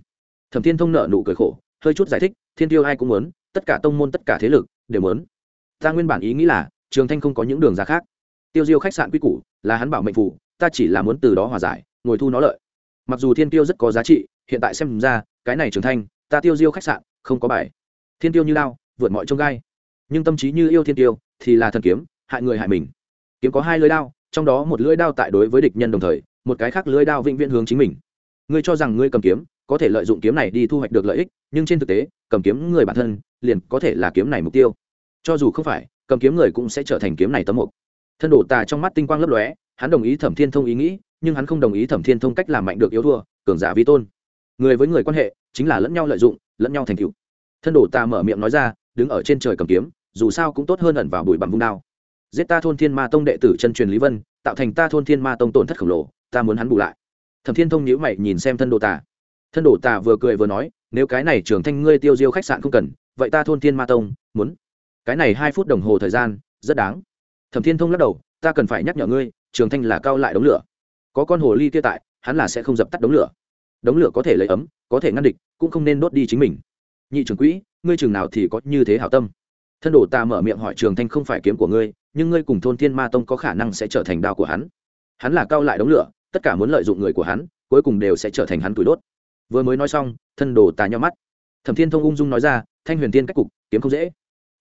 thẩm thiên thông nợ nụ cười khổ, hơi chút giải thích, thiên tiêu ai cũng muốn, tất cả tông môn, tất cả thế lực đều muốn. Ta nguyên bản ý nghĩ là, trường thanh không có những đường ra khác. Tiêu diêu khách sạn quy củ là hắn bảo mệnh phủ ta chỉ là muốn từ đó hòa giải, ngồi thu nó lợi. Mặc dù thiên tiêu rất có giá trị, hiện tại xem ra cái này trưởng thành, ta tiêu diêu khách sạn không có bài. Thiên tiêu như lao vượt mọi trông gai. Nhưng tâm trí như yêu thiên tiêu thì là thần kiếm hại người hại mình. Kiếm có hai lưỡi đao trong đó một lưỡi đao tại đối với địch nhân đồng thời một cái khác lưỡi đao vĩnh viễn hướng chính mình. Ngươi cho rằng ngươi cầm kiếm có thể lợi dụng kiếm này đi thu hoạch được lợi ích nhưng trên thực tế cầm kiếm người bản thân liền có thể là kiếm này mục tiêu. Cho dù không phải cầm kiếm người cũng sẽ trở thành kiếm này tấm mục. Thân đổ tà trong mắt tinh quang lấp lóe hắn đồng ý thẩm thiên thông ý nghĩ nhưng hắn không đồng ý thẩm thiên thông cách làm mạnh được yếu thua cường giả vi tôn người với người quan hệ chính là lẫn nhau lợi dụng, lẫn nhau thành cựu thân đổ ta mở miệng nói ra, đứng ở trên trời cầm kiếm, dù sao cũng tốt hơn ẩn vào bụi bằng vung đao. Giết ta thôn thiên ma tông đệ tử chân truyền lý vân, tạo thành ta thôn thiên ma tông tổn thất khổng lồ, ta muốn hắn bù lại. Thẩm thiên thông nhíu mày nhìn xem thân đồ tà thân đồ tà vừa cười vừa nói, nếu cái này trường thanh ngươi tiêu diêu khách sạn không cần, vậy ta thôn thiên ma tông, muốn. Cái này hai phút đồng hồ thời gian, rất đáng. Thẩm thiên thông lắc đầu, ta cần phải nhắc nhở ngươi trường thanh là cao lại đống lửa. Có con hồ ly kia tại, hắn là sẽ không dập tắt đống lửa đống lửa có thể lấy ấm, có thể ngăn địch, cũng không nên đốt đi chính mình. Nhị trưởng quỹ, ngươi trường nào thì có như thế hảo tâm. Thân đồ ta mở miệng hỏi trường thanh không phải kiếm của ngươi, nhưng ngươi cùng thôn thiên ma tông có khả năng sẽ trở thành đao của hắn. Hắn là cao lại đống lửa, tất cả muốn lợi dụng người của hắn, cuối cùng đều sẽ trở thành hắn tuổi đốt. Vừa mới nói xong, thân đồ ta nhau mắt. Thẩm thiên thông ung dung nói ra, thanh huyền tiên cách cục, kiếm không dễ.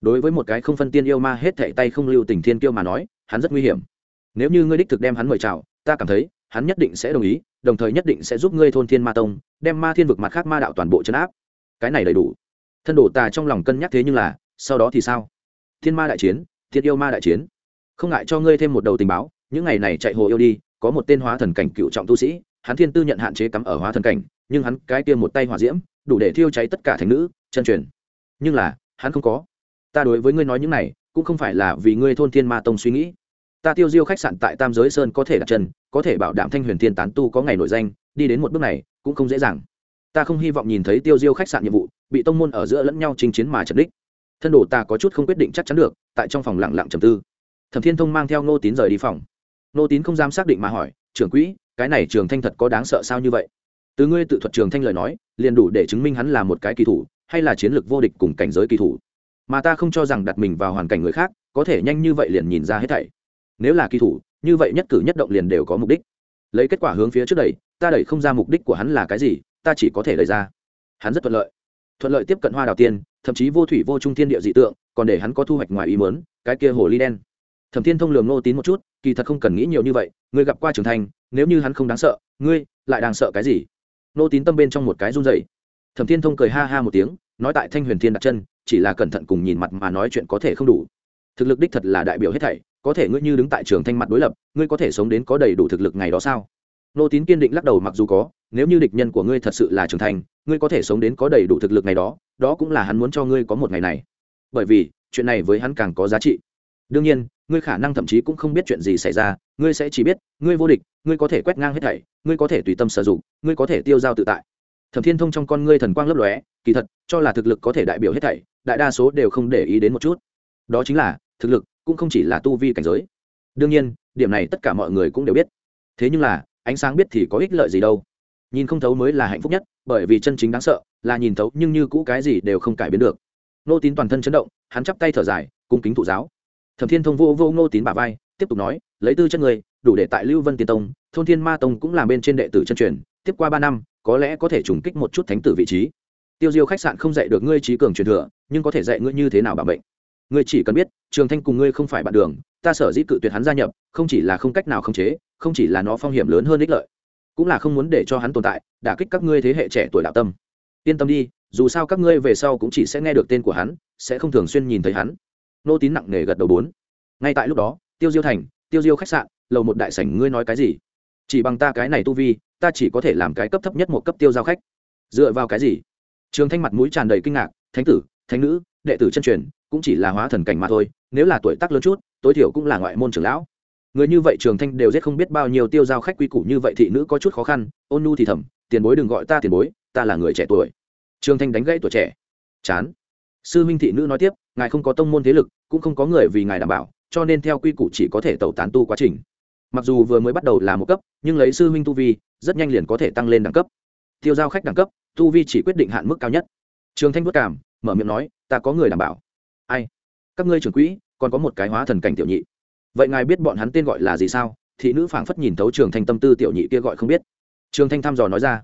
Đối với một cái không phân tiên yêu ma hết thệ tay không lưu tình thiên kiêu mà nói, hắn rất nguy hiểm. Nếu như ngươi đích thực đem hắn mời chào, ta cảm thấy hắn nhất định sẽ đồng ý, đồng thời nhất định sẽ giúp ngươi thôn thiên ma tông, đem ma thiên vực mặt khác ma đạo toàn bộ chấn áp. Cái này đầy đủ. Thân đồ tà trong lòng cân nhắc thế nhưng là, sau đó thì sao? Thiên ma đại chiến, thiên yêu ma đại chiến. Không ngại cho ngươi thêm một đầu tình báo, những ngày này chạy hồ yêu đi, có một tên hóa thần cảnh cựu trọng tu sĩ, hắn thiên tư nhận hạn chế cắm ở hóa thần cảnh, nhưng hắn cái tiêm một tay hỏa diễm, đủ để thiêu cháy tất cả thành nữ, chân truyền. Nhưng là, hắn không có. Ta đối với ngươi nói những này, cũng không phải là vì ngươi thôn thiên ma tông suy nghĩ ta tiêu diêu khách sạn tại tam giới sơn có thể đặt chân, có thể bảo đảm thanh huyền thiên tán tu có ngày nổi danh, đi đến một bước này cũng không dễ dàng. Ta không hy vọng nhìn thấy tiêu diêu khách sạn nhiệm vụ, bị tông môn ở giữa lẫn nhau chinh chiến mà trận đích thân đồ ta có chút không quyết định chắc chắn được, tại trong phòng lặng lặng trầm tư. Thẩm thiên thông mang theo ngô tín rời đi phòng. Ngô tín không dám xác định mà hỏi, trưởng quỹ, cái này trường thanh thật có đáng sợ sao như vậy? Từ ngươi tự thuật trường thanh lời nói, liền đủ để chứng minh hắn là một cái kỳ thủ, hay là chiến lược vô địch cùng cảnh giới kỳ thủ. Mà ta không cho rằng đặt mình vào hoàn cảnh người khác, có thể nhanh như vậy liền nhìn ra hết thảy nếu là kỳ thủ, như vậy nhất cử nhất động liền đều có mục đích. Lấy kết quả hướng phía trước đẩy, ta đẩy không ra mục đích của hắn là cái gì, ta chỉ có thể đẩy ra. Hắn rất thuận lợi. Thuận lợi tiếp cận hoa đào tiên, thậm chí vô thủy vô trung thiên địa dị tượng, còn để hắn có thu hoạch ngoài ý mớn cái kia hồ ly đen. Thẩm thiên thông lường nô tín một chút, kỳ thật không cần nghĩ nhiều như vậy, ngươi gặp qua trưởng thành, nếu như hắn không đáng sợ, ngươi lại đang sợ cái gì? Nô tín tâm bên trong một cái run dày thẩm thiên thông cười ha ha một tiếng, nói tại thanh huyền thiên đặt chân, chỉ là cẩn thận cùng nhìn mặt mà nói chuyện có thể không đủ. Thực lực đích thật là đại biểu hết thảy có thể ngươi như đứng tại trường thanh mặt đối lập, ngươi có thể sống đến có đầy đủ thực lực ngày đó sao? Nô tín kiên định lắc đầu mặc dù có, nếu như địch nhân của ngươi thật sự là trưởng thành, ngươi có thể sống đến có đầy đủ thực lực ngày đó đó cũng là hắn muốn cho ngươi có một ngày này. Bởi vì, chuyện này với hắn càng có giá trị. Đương nhiên, ngươi khả năng thậm chí cũng không biết chuyện gì xảy ra, ngươi sẽ chỉ biết, ngươi vô địch, ngươi có thể quét ngang hết thảy, ngươi có thể tùy tâm sử dụng, ngươi có thể tiêu dao tự tại. Thẩm thiên thông trong con ngươi thần quang lấp lóe, kỳ thật, cho là thực lực có thể đại biểu hết thảy, đại đa số đều không để ý đến một chút. Đó chính là, thực lực cũng không chỉ là tu vi cảnh giới. Đương nhiên, điểm này tất cả mọi người cũng đều biết. Thế nhưng là, ánh sáng biết thì có ích lợi gì đâu. Nhìn không thấu mới là hạnh phúc nhất, bởi vì chân chính đáng sợ là nhìn thấu nhưng như cũ cái gì đều không cải biến được. Nô tín toàn thân chấn động, hắn chắp tay thở dài, cung kính thụ giáo. Thẩm thiên thông vô vô nô tín bà vai, tiếp tục nói, lấy tư chân người, đủ để tại lưu vân tiên tông, thôn thiên ma tông cũng làm bên trên đệ tử chân truyền, tiếp qua ba năm, có lẽ có thể trùng kích một chút thánh tử vị trí. Tiêu diêu khách sạn không dạy được ngươi trí cường truyền thừa, nhưng có thể dạy ngươi như thế nào bảo bệnh ngươi chỉ cần biết, trường thanh cùng ngươi không phải bạn đường, ta sở dĩ cự tuyệt hắn gia nhập, không chỉ là không cách nào khống chế, không chỉ là nó phong hiểm lớn hơn ích lợi, cũng là không muốn để cho hắn tồn tại, đả kích các ngươi thế hệ trẻ tuổi đạo tâm. Yên tâm đi, dù sao các ngươi về sau cũng chỉ sẽ nghe được tên của hắn, sẽ không thường xuyên nhìn thấy hắn. Nô tín nặng nề gật đầu bốn. Ngay tại lúc đó, tiêu diêu thành, tiêu diêu khách sạn, lầu một đại sảnh ngươi nói cái gì? Chỉ bằng ta cái này tu vi, ta chỉ có thể làm cái cấp thấp nhất một cấp tiêu giao khách. Dựa vào cái gì? Trường thanh mặt mũi tràn đầy kinh ngạc, thánh tử, thánh nữ, đệ tử chân truyền cũng chỉ là hóa thần cảnh mà thôi, nếu là tuổi tác lớn chút, tối thiểu cũng là ngoại môn trưởng lão. Người như vậy trường thanh đều giết không biết bao nhiêu tiêu giao khách quy củ như vậy thị nữ có chút khó khăn, ôn nu thì thầm, tiền bối đừng gọi ta tiền bối, ta là người trẻ tuổi. Trường thanh đánh gãy tuổi trẻ. Chán. Sư minh thị nữ nói tiếp, ngài không có tông môn thế lực, cũng không có người vì ngài đảm bảo, cho nên theo quy củ chỉ có thể tẩu tán tu quá trình. Mặc dù vừa mới bắt đầu là một cấp, nhưng lấy sư minh tu vi, rất nhanh liền có thể tăng lên đẳng cấp. Tiêu giao khách đẳng cấp, tu vi chỉ quyết định hạn mức cao nhất. Trường thanh vất cảm mở miệng nói, ta có người đảm bảo các ngươi trưởng quỹ, còn có một cái hóa thần cảnh tiểu nhị. Vậy ngài biết bọn hắn tên gọi là gì sao? Thị nữ phảng phất nhìn thấu trường thanh tâm tư tiểu nhị kia gọi không biết. Trường thanh thăm dò nói ra.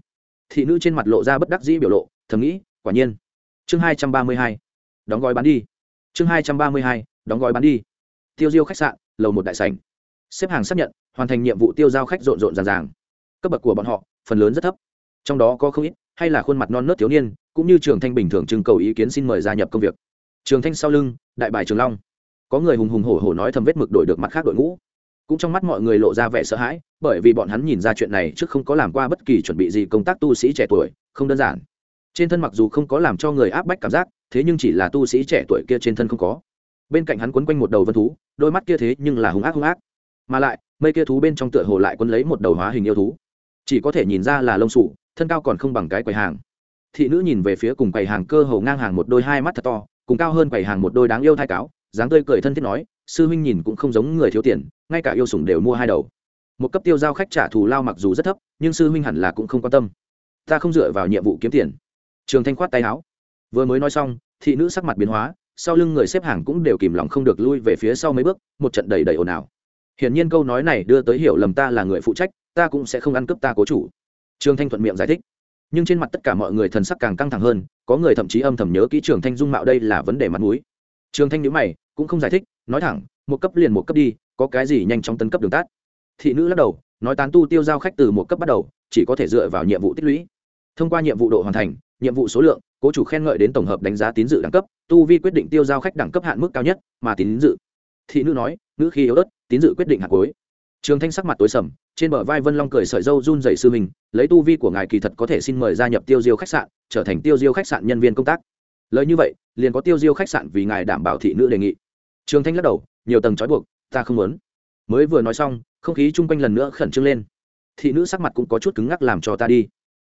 Thị nữ trên mặt lộ ra bất đắc dĩ biểu lộ, thầm nghĩ, quả nhiên. Chương hai trăm ba mươi hai, đóng gói bán đi. Chương hai trăm ba mươi hai, đóng gói bán đi. Tiêu diêu khách sạn, lầu một đại sành xếp hàng xác nhận, hoàn thành nhiệm vụ tiêu giao khách rộn rộn ràng ràng. Cấp bậc của bọn họ, phần lớn rất thấp. Trong đó có không ít, hay là khuôn mặt non nớt thiếu niên, cũng như trường thanh bình thường trưng cầu ý kiến xin mời gia nhập công việc trường thanh sau lưng, đại bài trường long. Có người hùng hùng hổ hổ nói thầm vết mực đổi được mặt khác đội ngũ. Cũng trong mắt mọi người lộ ra vẻ sợ hãi, bởi vì bọn hắn nhìn ra chuyện này trước không có làm qua bất kỳ chuẩn bị gì công tác tu sĩ trẻ tuổi, không đơn giản. Trên thân mặc dù không có làm cho người áp bách cảm giác, thế nhưng chỉ là tu sĩ trẻ tuổi kia trên thân không có. Bên cạnh hắn quấn quanh một đầu vân thú, đôi mắt kia thế nhưng là hung ác hung ác. Mà lại, mây kia thú bên trong tựa hồ lại quấn lấy một đầu hóa hình yêu thú. Chỉ có thể nhìn ra là lông sủ, thân cao còn không bằng cái quầy hàng. Thị nữ nhìn về phía cùng quầy hàng cơ hồ ngang hàng một đôi hai mắt thật to cùng cao hơn quầy hàng một đôi đáng yêu thai cáo, dáng tươi cười thân thiết nói, sư huynh nhìn cũng không giống người thiếu tiền, ngay cả yêu sủng đều mua hai đầu. Một cấp tiêu giao khách trả thù lao mặc dù rất thấp, nhưng sư huynh hẳn là cũng không quan tâm. Ta không dựa vào nhiệm vụ kiếm tiền. Trường thanh khoát tay áo. Vừa mới nói xong, thị nữ sắc mặt biến hóa, sau lưng người xếp hàng cũng đều kìm lòng không được lui về phía sau mấy bước, một trận đầy đầy ồn ào. Hiển nhiên câu nói này đưa tới hiểu lầm ta là người phụ trách, ta cũng sẽ không ăn cướp ta cố chủ. Trường thanh thuận miệng giải thích. Nhưng trên mặt tất cả mọi người thần sắc càng căng thẳng hơn có người thậm chí âm thầm nhớ kỹ trường thanh dung mạo đây là vấn đề mặt mũi. Trường thanh nhữ mày, cũng không giải thích, nói thẳng, một cấp liền một cấp đi, có cái gì nhanh chóng tấn cấp đường tát thị nữ lắc đầu, nói tán tu tiêu giao khách từ một cấp bắt đầu, chỉ có thể dựa vào nhiệm vụ tích lũy. Thông qua nhiệm vụ độ hoàn thành, nhiệm vụ số lượng, cố chủ khen ngợi đến tổng hợp đánh giá tín dự đẳng cấp, tu vi quyết định tiêu giao khách đẳng cấp hạn mức cao nhất, mà tín dự. Thị nữ nói nữ khi yếu ớt, tín dự quyết định hạt cuối trường thanh sắc mặt tối sầm, trên bờ vai vân long cười sợi râu run rẩy sư mình lấy tu vi của ngài kỳ thật có thể xin mời gia nhập tiêu diêu khách sạn, trở thành tiêu diêu khách sạn nhân viên công tác. Lời như vậy, liền có tiêu diêu khách sạn vì ngài đảm bảo thị nữ đề nghị. Trường thanh lắc đầu, nhiều tầng trói buộc, ta không muốn. Mới vừa nói xong, không khí chung quanh lần nữa khẩn trương lên. Thị nữ sắc mặt cũng có chút cứng ngắc làm cho ta đi.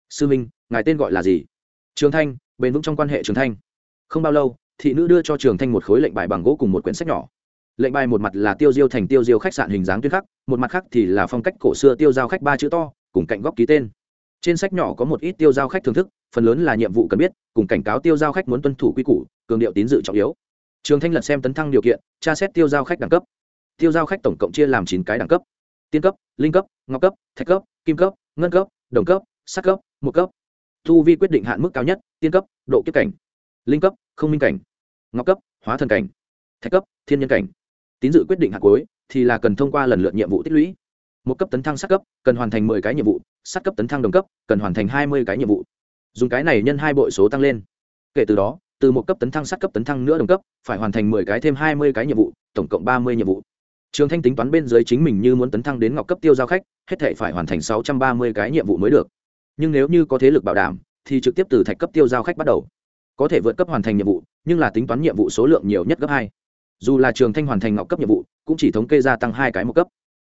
Sư minh ngài tên gọi là gì? Trường thanh, bền vững trong quan hệ trường thanh. Không bao lâu, thị nữ đưa cho trường thanh một khối lệnh bài bằng gỗ cùng một quyển sách nhỏ lệnh bài một mặt là tiêu diêu thành tiêu diêu khách sạn hình dáng tuyên khắc một mặt khác thì là phong cách cổ xưa tiêu giao khách ba chữ to, cùng cạnh góc ký tên. Trên sách nhỏ có một ít tiêu giao khách thưởng thức, phần lớn là nhiệm vụ cần biết, cùng cảnh cáo tiêu giao khách muốn tuân thủ quy củ, cường điệu tín dự trọng yếu. Trường thanh lật xem tấn thăng điều kiện, tra xét tiêu giao khách đẳng cấp. Tiêu giao khách tổng cộng chia làm chín cái đẳng cấp. Tiên cấp, linh cấp, ngọc cấp, thạch cấp, kim cấp, ngân cấp, đồng cấp, sắc cấp một cấp. Thu vi quyết định hạn mức cao nhất, tiên cấp, độ kiếp cảnh. Linh cấp, không minh cảnh. Ngọc cấp, hóa thần cảnh. Thạch cấp, thiên nhân cảnh tín dự quyết định hạt cuối thì là cần thông qua lần lượt nhiệm vụ tích lũy. Một cấp tấn thăng sát cấp, cần hoàn thành mười cái nhiệm vụ, sát cấp tấn thăng đồng cấp, cần hoàn thành hai mươi cái nhiệm vụ. Dùng cái này nhân hai bội số tăng lên. Kể từ đó, từ một cấp tấn thăng sát cấp tấn thăng nữa đồng cấp, phải hoàn thành mười cái thêm hai mươi cái nhiệm vụ, tổng cộng ba mươi nhiệm vụ. Trường thanh tính toán bên dưới chính mình như muốn tấn thăng đến ngọc cấp tiêu giao khách, hết thể phải hoàn thành sáu trăm ba mươi cái nhiệm vụ mới được. Nhưng nếu như có thế lực bảo đảm, thì trực tiếp từ thạch cấp tiêu giao khách bắt đầu. Có thể vượt cấp hoàn thành nhiệm vụ, nhưng là tính toán nhiệm vụ số lượng nhiều nhất gấp hai dù là trường thanh hoàn thành ngọc cấp nhiệm vụ, cũng chỉ thống kê gia tăng hai cái một cấp.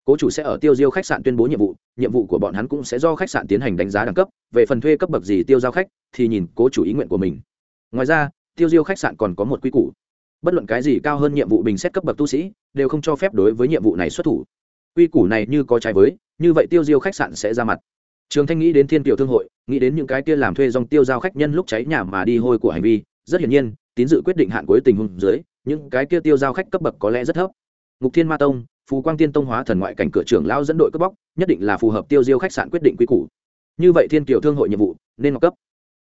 Cố chủ sẽ ở tiêu diêu khách sạn tuyên bố nhiệm vụ nhiệm vụ của bọn hắn cũng sẽ do khách sạn tiến hành đánh giá đẳng cấp, về phần thuê cấp bậc gì tiêu giao khách, thì nhìn cố chủ ý nguyện của mình. Ngoài ra, tiêu diêu khách sạn còn có một quy củ. Bất luận cái gì cao hơn nhiệm vụ bình xét cấp bậc tu sĩ, đều không cho phép đối với nhiệm vụ này xuất thủ. Quy củ này như có trái với, như vậy tiêu diêu khách sạn sẽ ra mặt. Trường thanh nghĩ đến thiên tiểu thương hội, nghĩ đến những cái kia làm thuê dòng tiêu giao khách nhân lúc cháy nhà mà đi hôi của hành vi, rất hiển nhiên, tín dự quyết định hạn cuối tình huống dưới những cái kia tiêu giao khách cấp bậc có lẽ rất thấp. Ngục thiên ma tông, phù quang tiên tông hóa thần ngoại cảnh cửa trưởng lao dẫn đội cướp bóc, nhất định là phù hợp tiêu diêu khách sạn quyết định quy củ. Như vậy thiên kiều thương hội nhiệm vụ, nên ngọc cấp.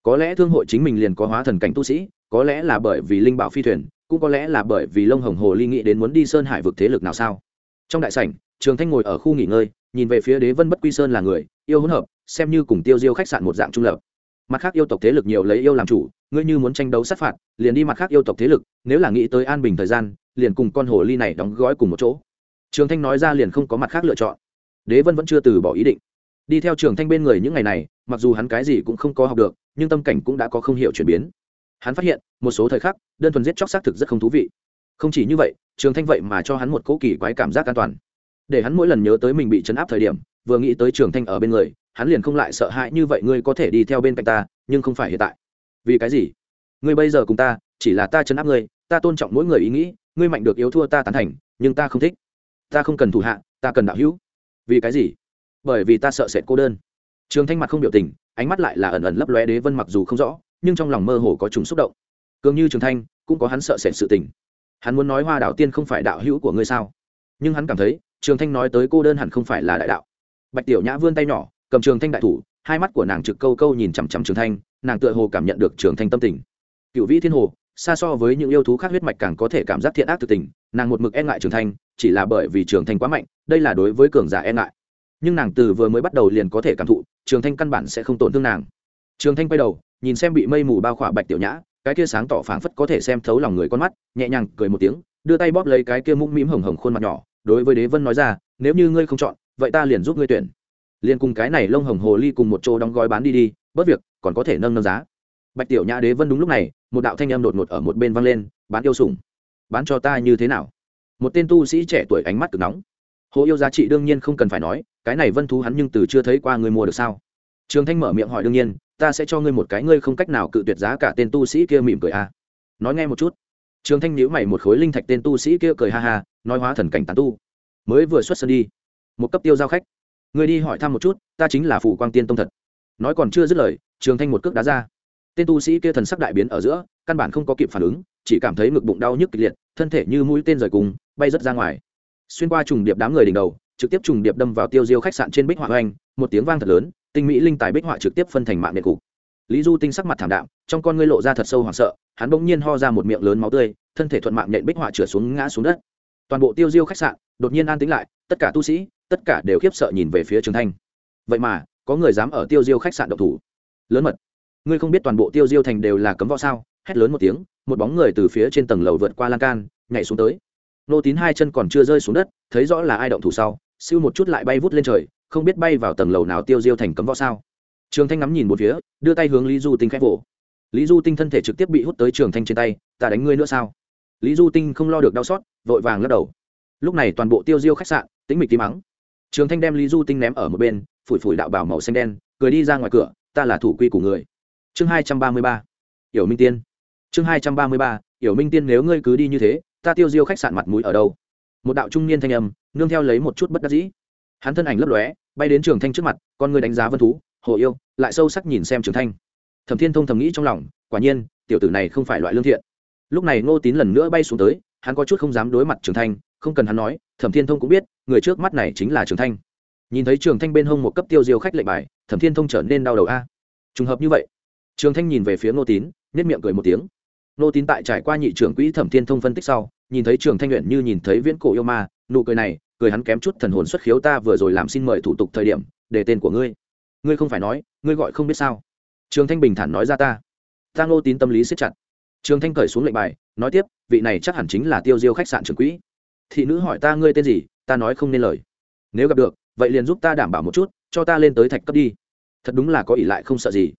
Có lẽ thương hội chính mình liền có hóa thần cảnh tu sĩ, có lẽ là bởi vì linh bảo phi thuyền, cũng có lẽ là bởi vì lông hồng hồ ly nghĩ đến muốn đi sơn hải vực thế lực nào sao? Trong đại sảnh, trường thanh ngồi ở khu nghỉ ngơi, nhìn về phía đế vân bất quy sơn là người, yêu hỗn hợp, xem như cùng tiêu diêu khách sạn một dạng trung lập mặt khác yêu tộc thế lực nhiều lấy yêu làm chủ, ngươi như muốn tranh đấu sát phạt, liền đi mặt khác yêu tộc thế lực, nếu là nghĩ tới an bình thời gian, liền cùng con hồ ly này đóng gói cùng một chỗ. Trường thanh nói ra liền không có mặt khác lựa chọn. Đế vân vẫn chưa từ bỏ ý định. Đi theo trường thanh bên người những ngày này, mặc dù hắn cái gì cũng không có học được, nhưng tâm cảnh cũng đã có không hiểu chuyển biến. Hắn phát hiện, một số thời khắc, đơn thuần giết chóc xác thực rất không thú vị. Không chỉ như vậy, trường thanh vậy mà cho hắn một cỗ kỳ quái cảm giác an toàn. Để hắn mỗi lần nhớ tới mình bị chấn áp thời điểm vừa nghĩ tới trường thanh ở bên người, hắn liền không lại sợ hãi như vậy, ngươi có thể đi theo bên cạnh ta, nhưng không phải hiện tại. Vì cái gì? Ngươi bây giờ cùng ta, chỉ là ta chấn áp ngươi, ta tôn trọng mỗi người ý nghĩ, ngươi mạnh được yếu thua ta tán thành, nhưng ta không thích. Ta không cần thủ hạ, ta cần đạo hữu. Vì cái gì? Bởi vì ta sợ sệt cô đơn. Trường thanh mặt không biểu tình, ánh mắt lại là ẩn ẩn lấp lóe đế vân mặc dù không rõ, nhưng trong lòng mơ hồ có chúng xúc động. Cường như trường thanh, cũng có hắn sợ sệt sự tình. Hắn muốn nói hoa đạo tiên không phải đạo hữu của ngươi sao? Nhưng hắn cảm thấy, trường thanh nói tới cô đơn hẳn không phải là đại đạo bạch tiểu nhã vươn tay nhỏ, cầm trường thanh đại thủ, hai mắt của nàng trực câu câu nhìn chằm chằm trường thanh, nàng tựa hồ cảm nhận được trường thanh tâm tình. Cựu vĩ thiên hồ, xa so với những yêu thú khác huyết mạch càng có thể cảm giác thiện ác thực tình, nàng một mực e ngại trường thanh, chỉ là bởi vì trường thanh quá mạnh, đây là đối với cường giả e ngại. Nhưng nàng từ vừa mới bắt đầu liền có thể cảm thụ, trường thanh căn bản sẽ không tổn thương nàng. Trường thanh quay đầu, nhìn xem bị mây mù bao khỏa bạch tiểu nhã, cái kia sáng tỏ phảng phất có thể xem thấu lòng người con mắt, nhẹ nhàng cười một tiếng, đưa tay bóp lấy cái kia mũm mĩm hồng hồng khuôn mặt nhỏ, đối với đế vân nói ra, nếu như ngươi không chọn vậy ta liền giúp ngươi tuyển. Liền cùng cái này lông hồng hồ ly cùng một chỗ đóng gói bán đi đi, bớt việc, còn có thể nâng nâng giá. Bạch tiểu nhã đế vân đúng lúc này, một đạo thanh âm đột ngột ở một bên vang lên, bán yêu sủng, bán cho ta như thế nào? Một tên tu sĩ trẻ tuổi ánh mắt cực nóng. Hồ yêu giá trị đương nhiên không cần phải nói, cái này vân thú hắn nhưng từ chưa thấy qua người mua được sao? Trường thanh mở miệng hỏi đương nhiên, ta sẽ cho ngươi một cái, ngươi không cách nào cự tuyệt giá cả tên tu sĩ kia mỉm cười a à. nói nghe một chút. Trường thanh nhíu mày một khối linh thạch tên tu sĩ kia cười ha ha, nói hóa thần cảnh tán tu. Mới vừa xuất sân đi một cấp tiêu giao khách. Người đi hỏi thăm một chút, ta chính là phủ quang tiên tông thật. Nói còn chưa dứt lời, trường thanh một cước đá ra. Tên tu sĩ kia thần sắc đại biến ở giữa, căn bản không có kịp phản ứng, chỉ cảm thấy ngực bụng đau nhức kịch liệt, thân thể như mũi tên rời cùng, bay rớt ra ngoài. Xuyên qua trùng điệp đám người đỉnh đầu, trực tiếp trùng điệp đâm vào tiêu diêu khách sạn trên bích họa oanh một tiếng vang thật lớn, tinh mỹ linh tài bích họa trực tiếp phân thành mạng nệ cục. Lý du tinh sắc mặt thảm đạm, trong con ngươi lộ ra thật sâu hoảng sợ, hắn bỗng nhiên ho ra một miệng lớn máu tươi, thân thể thuận mạng nhện bích họa trở xuống ngã xuống đất. Toàn bộ tiêu diêu khách sạn, đột nhiên an tính lại, tất cả tu sĩ tất cả đều khiếp sợ nhìn về phía trường thanh vậy mà có người dám ở tiêu diêu khách sạn độc thủ lớn mật ngươi không biết toàn bộ tiêu diêu thành đều là cấm võ sao hét lớn một tiếng một bóng người từ phía trên tầng lầu vượt qua lan can nhảy xuống tới nô tín hai chân còn chưa rơi xuống đất thấy rõ là ai động thủ sau siêu một chút lại bay vút lên trời không biết bay vào tầng lầu nào tiêu diêu thành cấm võ sao trường thanh ngắm nhìn một phía đưa tay hướng lý du tinh khép vỗ lý du tinh thân thể trực tiếp bị hút tới trường thanh trên tay ta đánh ngươi nữa sao lý du tinh không lo được đau xót vội vàng lắc đầu lúc này toàn bộ tiêu diêu khách sạn tĩnh mịch tí mắng trường thanh đem lý du tinh ném ở một bên, phủi phủi đạo bảo màu xanh đen, cười đi ra ngoài cửa, ta là thủ quy của người. Chương hai trăm ba mươi ba, yểu minh tiên. Chương hai trăm ba mươi ba, yểu minh tiên, nếu ngươi cứ đi như thế, ta tiêu diêu khách sạn mặt mũi ở đâu? Một đạo trung niên thanh âm, nương theo lấy một chút bất đắc dĩ. Hắn thân ảnh lấp lóe, bay đến trường thanh trước mặt, con người đánh giá vân thú, hồ yêu, lại sâu sắc nhìn xem trường thanh. Thẩm thiên thông thầm nghĩ trong lòng, quả nhiên, tiểu tử này không phải loại lương thiện. Lúc này ngô tín lần nữa bay xuống tới hắn có chút không dám đối mặt trường thanh, không cần hắn nói, thẩm thiên thông cũng biết, người trước mắt này chính là trường thanh. Nhìn thấy trường thanh bên hông một cấp tiêu diêu khách lệnh bài, thẩm thiên thông trở nên đau đầu a. Trùng hợp như vậy, trường thanh nhìn về phía ngô tín nết miệng cười một tiếng. Ngô tín tại trải qua nhị trưởng quỹ thẩm thiên thông phân tích sau, nhìn thấy trường thanh luyện như nhìn thấy viễn cổ yêu ma, nụ cười này, cười hắn kém chút thần hồn xuất khiếu ta vừa rồi làm xin mời thủ tục thời điểm, để tên của ngươi. Ngươi không phải nói, ngươi gọi không biết sao. Trường thanh bình thản nói ra ta. Ta ngô tín tâm lý siết chặt trường thanh cởi xuống lệnh bài, nói tiếp, vị này chắc hẳn chính là tiêu diêu khách sạn trưởng quỹ. Thị nữ hỏi ta ngươi tên gì, ta nói không nên lời. Nếu gặp được, vậy liền giúp ta đảm bảo một chút, cho ta lên tới thạch cấp đi. Thật đúng là có ỷ lại không sợ gì.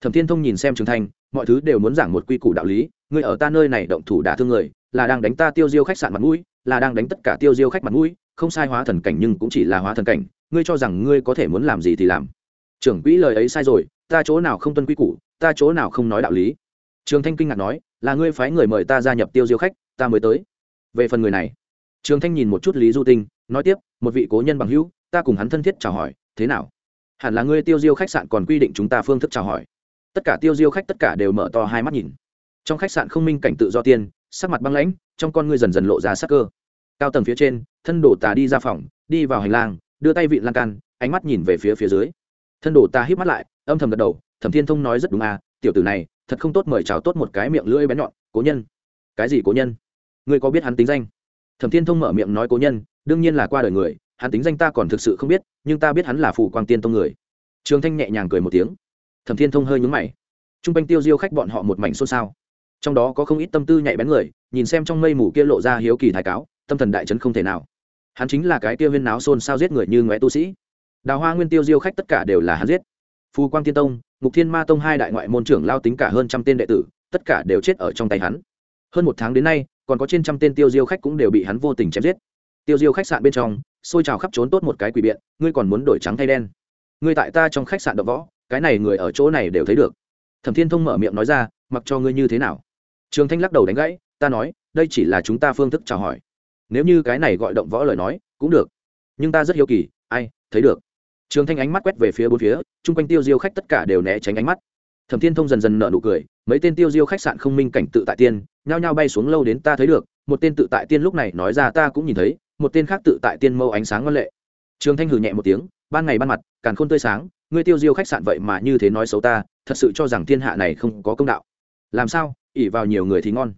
Thẩm thiên thông nhìn xem trường thanh, mọi thứ đều muốn giảng một quy củ đạo lý, ngươi ở ta nơi này động thủ đả thương người, là đang đánh ta tiêu diêu khách sạn mặt mũi, là đang đánh tất cả tiêu diêu khách mặt mũi, không sai hóa thần cảnh nhưng cũng chỉ là hóa thần cảnh, ngươi cho rằng ngươi có thể muốn làm gì thì làm. Trưởng quỹ lời ấy sai rồi, ta chỗ nào không tuân quy củ, ta chỗ nào không nói đạo lý trường thanh kinh ngạc nói, là ngươi phái người mời ta gia nhập tiêu diêu khách, ta mới tới. Về phần người này, trường thanh nhìn một chút lý du tinh, nói tiếp, một vị cố nhân bằng hữu, ta cùng hắn thân thiết chào hỏi, thế nào? Hẳn là ngươi tiêu diêu khách sạn còn quy định chúng ta phương thức chào hỏi. Tất cả tiêu diêu khách tất cả đều mở to hai mắt nhìn. Trong khách sạn không minh cảnh tự do tiên, sắc mặt băng lãnh, trong con ngươi dần dần lộ ra sắc cơ. Cao tầng phía trên, thân đổ tà đi ra phòng, đi vào hành lang, đưa tay vịn lan can, ánh mắt nhìn về phía phía dưới. Thân đổ tà híp mắt lại, âm thầm gật đầu, thẩm thiên thông nói rất đúng à tiểu tử này thật không tốt mời chào tốt một cái miệng lưỡi bén nhọn, cố nhân. Cái gì cố nhân? Ngươi có biết hắn tính danh? Thẩm thiên thông mở miệng nói cố nhân, đương nhiên là qua đời người, hắn tính danh ta còn thực sự không biết, nhưng ta biết hắn là phủ quang tiên tông người. Trường thanh nhẹ nhàng cười một tiếng. Thẩm thiên thông hơi nhúng mày. T r u n g quanh tiêu diêu khách bọn họ một mảnh xôn xao. Trong đó có không ít tâm tư nhạy bén người, nhìn xem trong mây mù kia lộ ra hiếu kỳ thái cáo, tâm thần đại trấn không thể nào. Hắn chính là cái tiêu huyên náo xôn xao giết người như ngoé tu sĩ. Đào hoa nguyên tiêu diêu khách tất cả đều là hắn giết phù quang tiên tông, ngục thiên ma tông hai đại ngoại môn trưởng lao tính cả hơn trăm tên đệ tử, tất cả đều chết ở trong tay hắn. Hơn một tháng đến nay, còn có trên trăm tên tiêu diêu khách cũng đều bị hắn vô tình chém giết. Tiêu diêu khách sạn bên trong, xôi trào khắp trốn tốt một cái quỷ biện, ngươi còn muốn đổi trắng thay đen. Ngươi tại ta trong khách sạn đập võ, cái này người ở chỗ này đều thấy được. Thẩm thiên thông mở miệng nói ra, mặc cho ngươi như thế nào? Trường thanh lắc đầu đánh gãy, ta nói, đây chỉ là chúng ta phương thức chào hỏi. Nếu như cái này gọi động võ lời nói, cũng được. Nhưng ta rất hiếu kỳ, ai, thấy được? Trường thanh ánh mắt quét về phía bốn phía, chung quanh tiêu diêu khách tất cả đều né tránh ánh mắt. Thẩm thiên thông dần dần nở nụ cười, mấy tên tiêu diêu khách sạn không minh cảnh tự tại tiên, nhao nhao bay xuống lâu đến ta thấy được, một tên tự tại tiên lúc này nói ra ta cũng nhìn thấy, một tên khác tự tại tiên mâu ánh sáng ngân lệ. Trường thanh hử nhẹ một tiếng, ban ngày ban mặt, càn khôn tươi sáng, ngươi tiêu diêu khách sạn vậy mà như thế nói xấu ta, thật sự cho rằng thiên hạ này không có công đạo. Làm sao ỉ vào nhiều người thì ngon.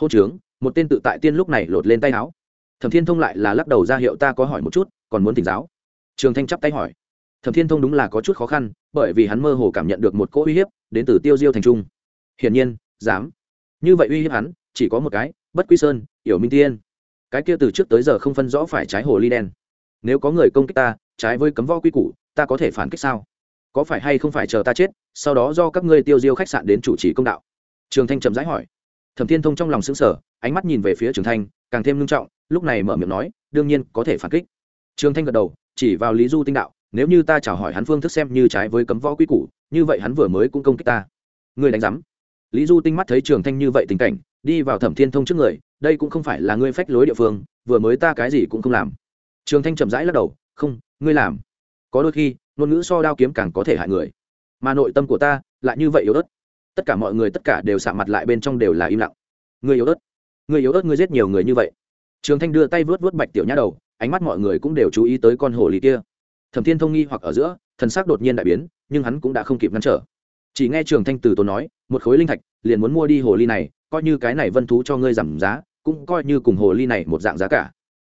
Hô trướng một tên tự tại tiên lúc này lột lên tay áo. Thẩm thiên thông lại là lắc đầu ra hiệu ta có hỏi một chút, còn muốn tỉnh giáo. Trường thanh chắp tay hỏi thẩm thiên thông đúng là có chút khó khăn, bởi vì hắn mơ hồ cảm nhận được một cỗ uy hiếp đến từ tiêu diêu thành trung. Hiển nhiên, dám. Như vậy uy hiếp hắn, chỉ có một cái, bất quy sơn yểu minh tiên. Cái kia từ trước tới giờ không phân rõ phải trái hồ ly đen. Nếu có người công kích ta, trái với cấm vo quy củ, ta có thể phản kích sao? Có phải hay không phải chờ ta chết, sau đó do các ngươi tiêu diêu khách sạn đến chủ trì công đạo? Trường thanh trầm rãi hỏi. Thẩm thiên thông trong lòng xứng sở ánh mắt nhìn về phía trường thanh, càng thêm nghiêm trọng, lúc này mở miệng nói, đương nhiên có thể phản kích. Trường thanh gật đầu, chỉ vào lý du tinh đạo nếu như ta chào hỏi hắn phương thức xem như trái với cấm võ quy củ, như vậy hắn vừa mới cũng công kích ta. Ngươi đánh giám. Lý du tinh mắt thấy trường thanh như vậy tình cảnh, đi vào thẩm thiên thông trước người, đây cũng không phải là ngươi phách lối địa phương, vừa mới ta cái gì cũng không làm. Trường thanh chậm rãi lắc đầu, không, ngươi làm. Có đôi khi, ngôn ngữ so đao kiếm càng có thể hại người. Mà nội tâm của ta lại như vậy yếu ớt. Tất cả mọi người tất cả đều sạ mặt lại bên trong đều là im lặng. Ngươi yếu ớt. Ngươi yếu ớt, ngươi giết nhiều người như vậy. Trường thanh đưa tay vớt vớt bạch tiểu nhã đầu, ánh mắt mọi người cũng đều chú ý tới con hồ lý kia thẩm thiên thông nghi hoặc ở giữa, thần sắc đột nhiên đại biến, nhưng hắn cũng đã không kịp ngăn trở. Chỉ nghe trường thanh từ tốn nói, một khối linh thạch, liền muốn mua đi hồ ly này, coi như cái này vân thú cho ngươi giảm giá, cũng coi như cùng hồ ly này một dạng giá cả.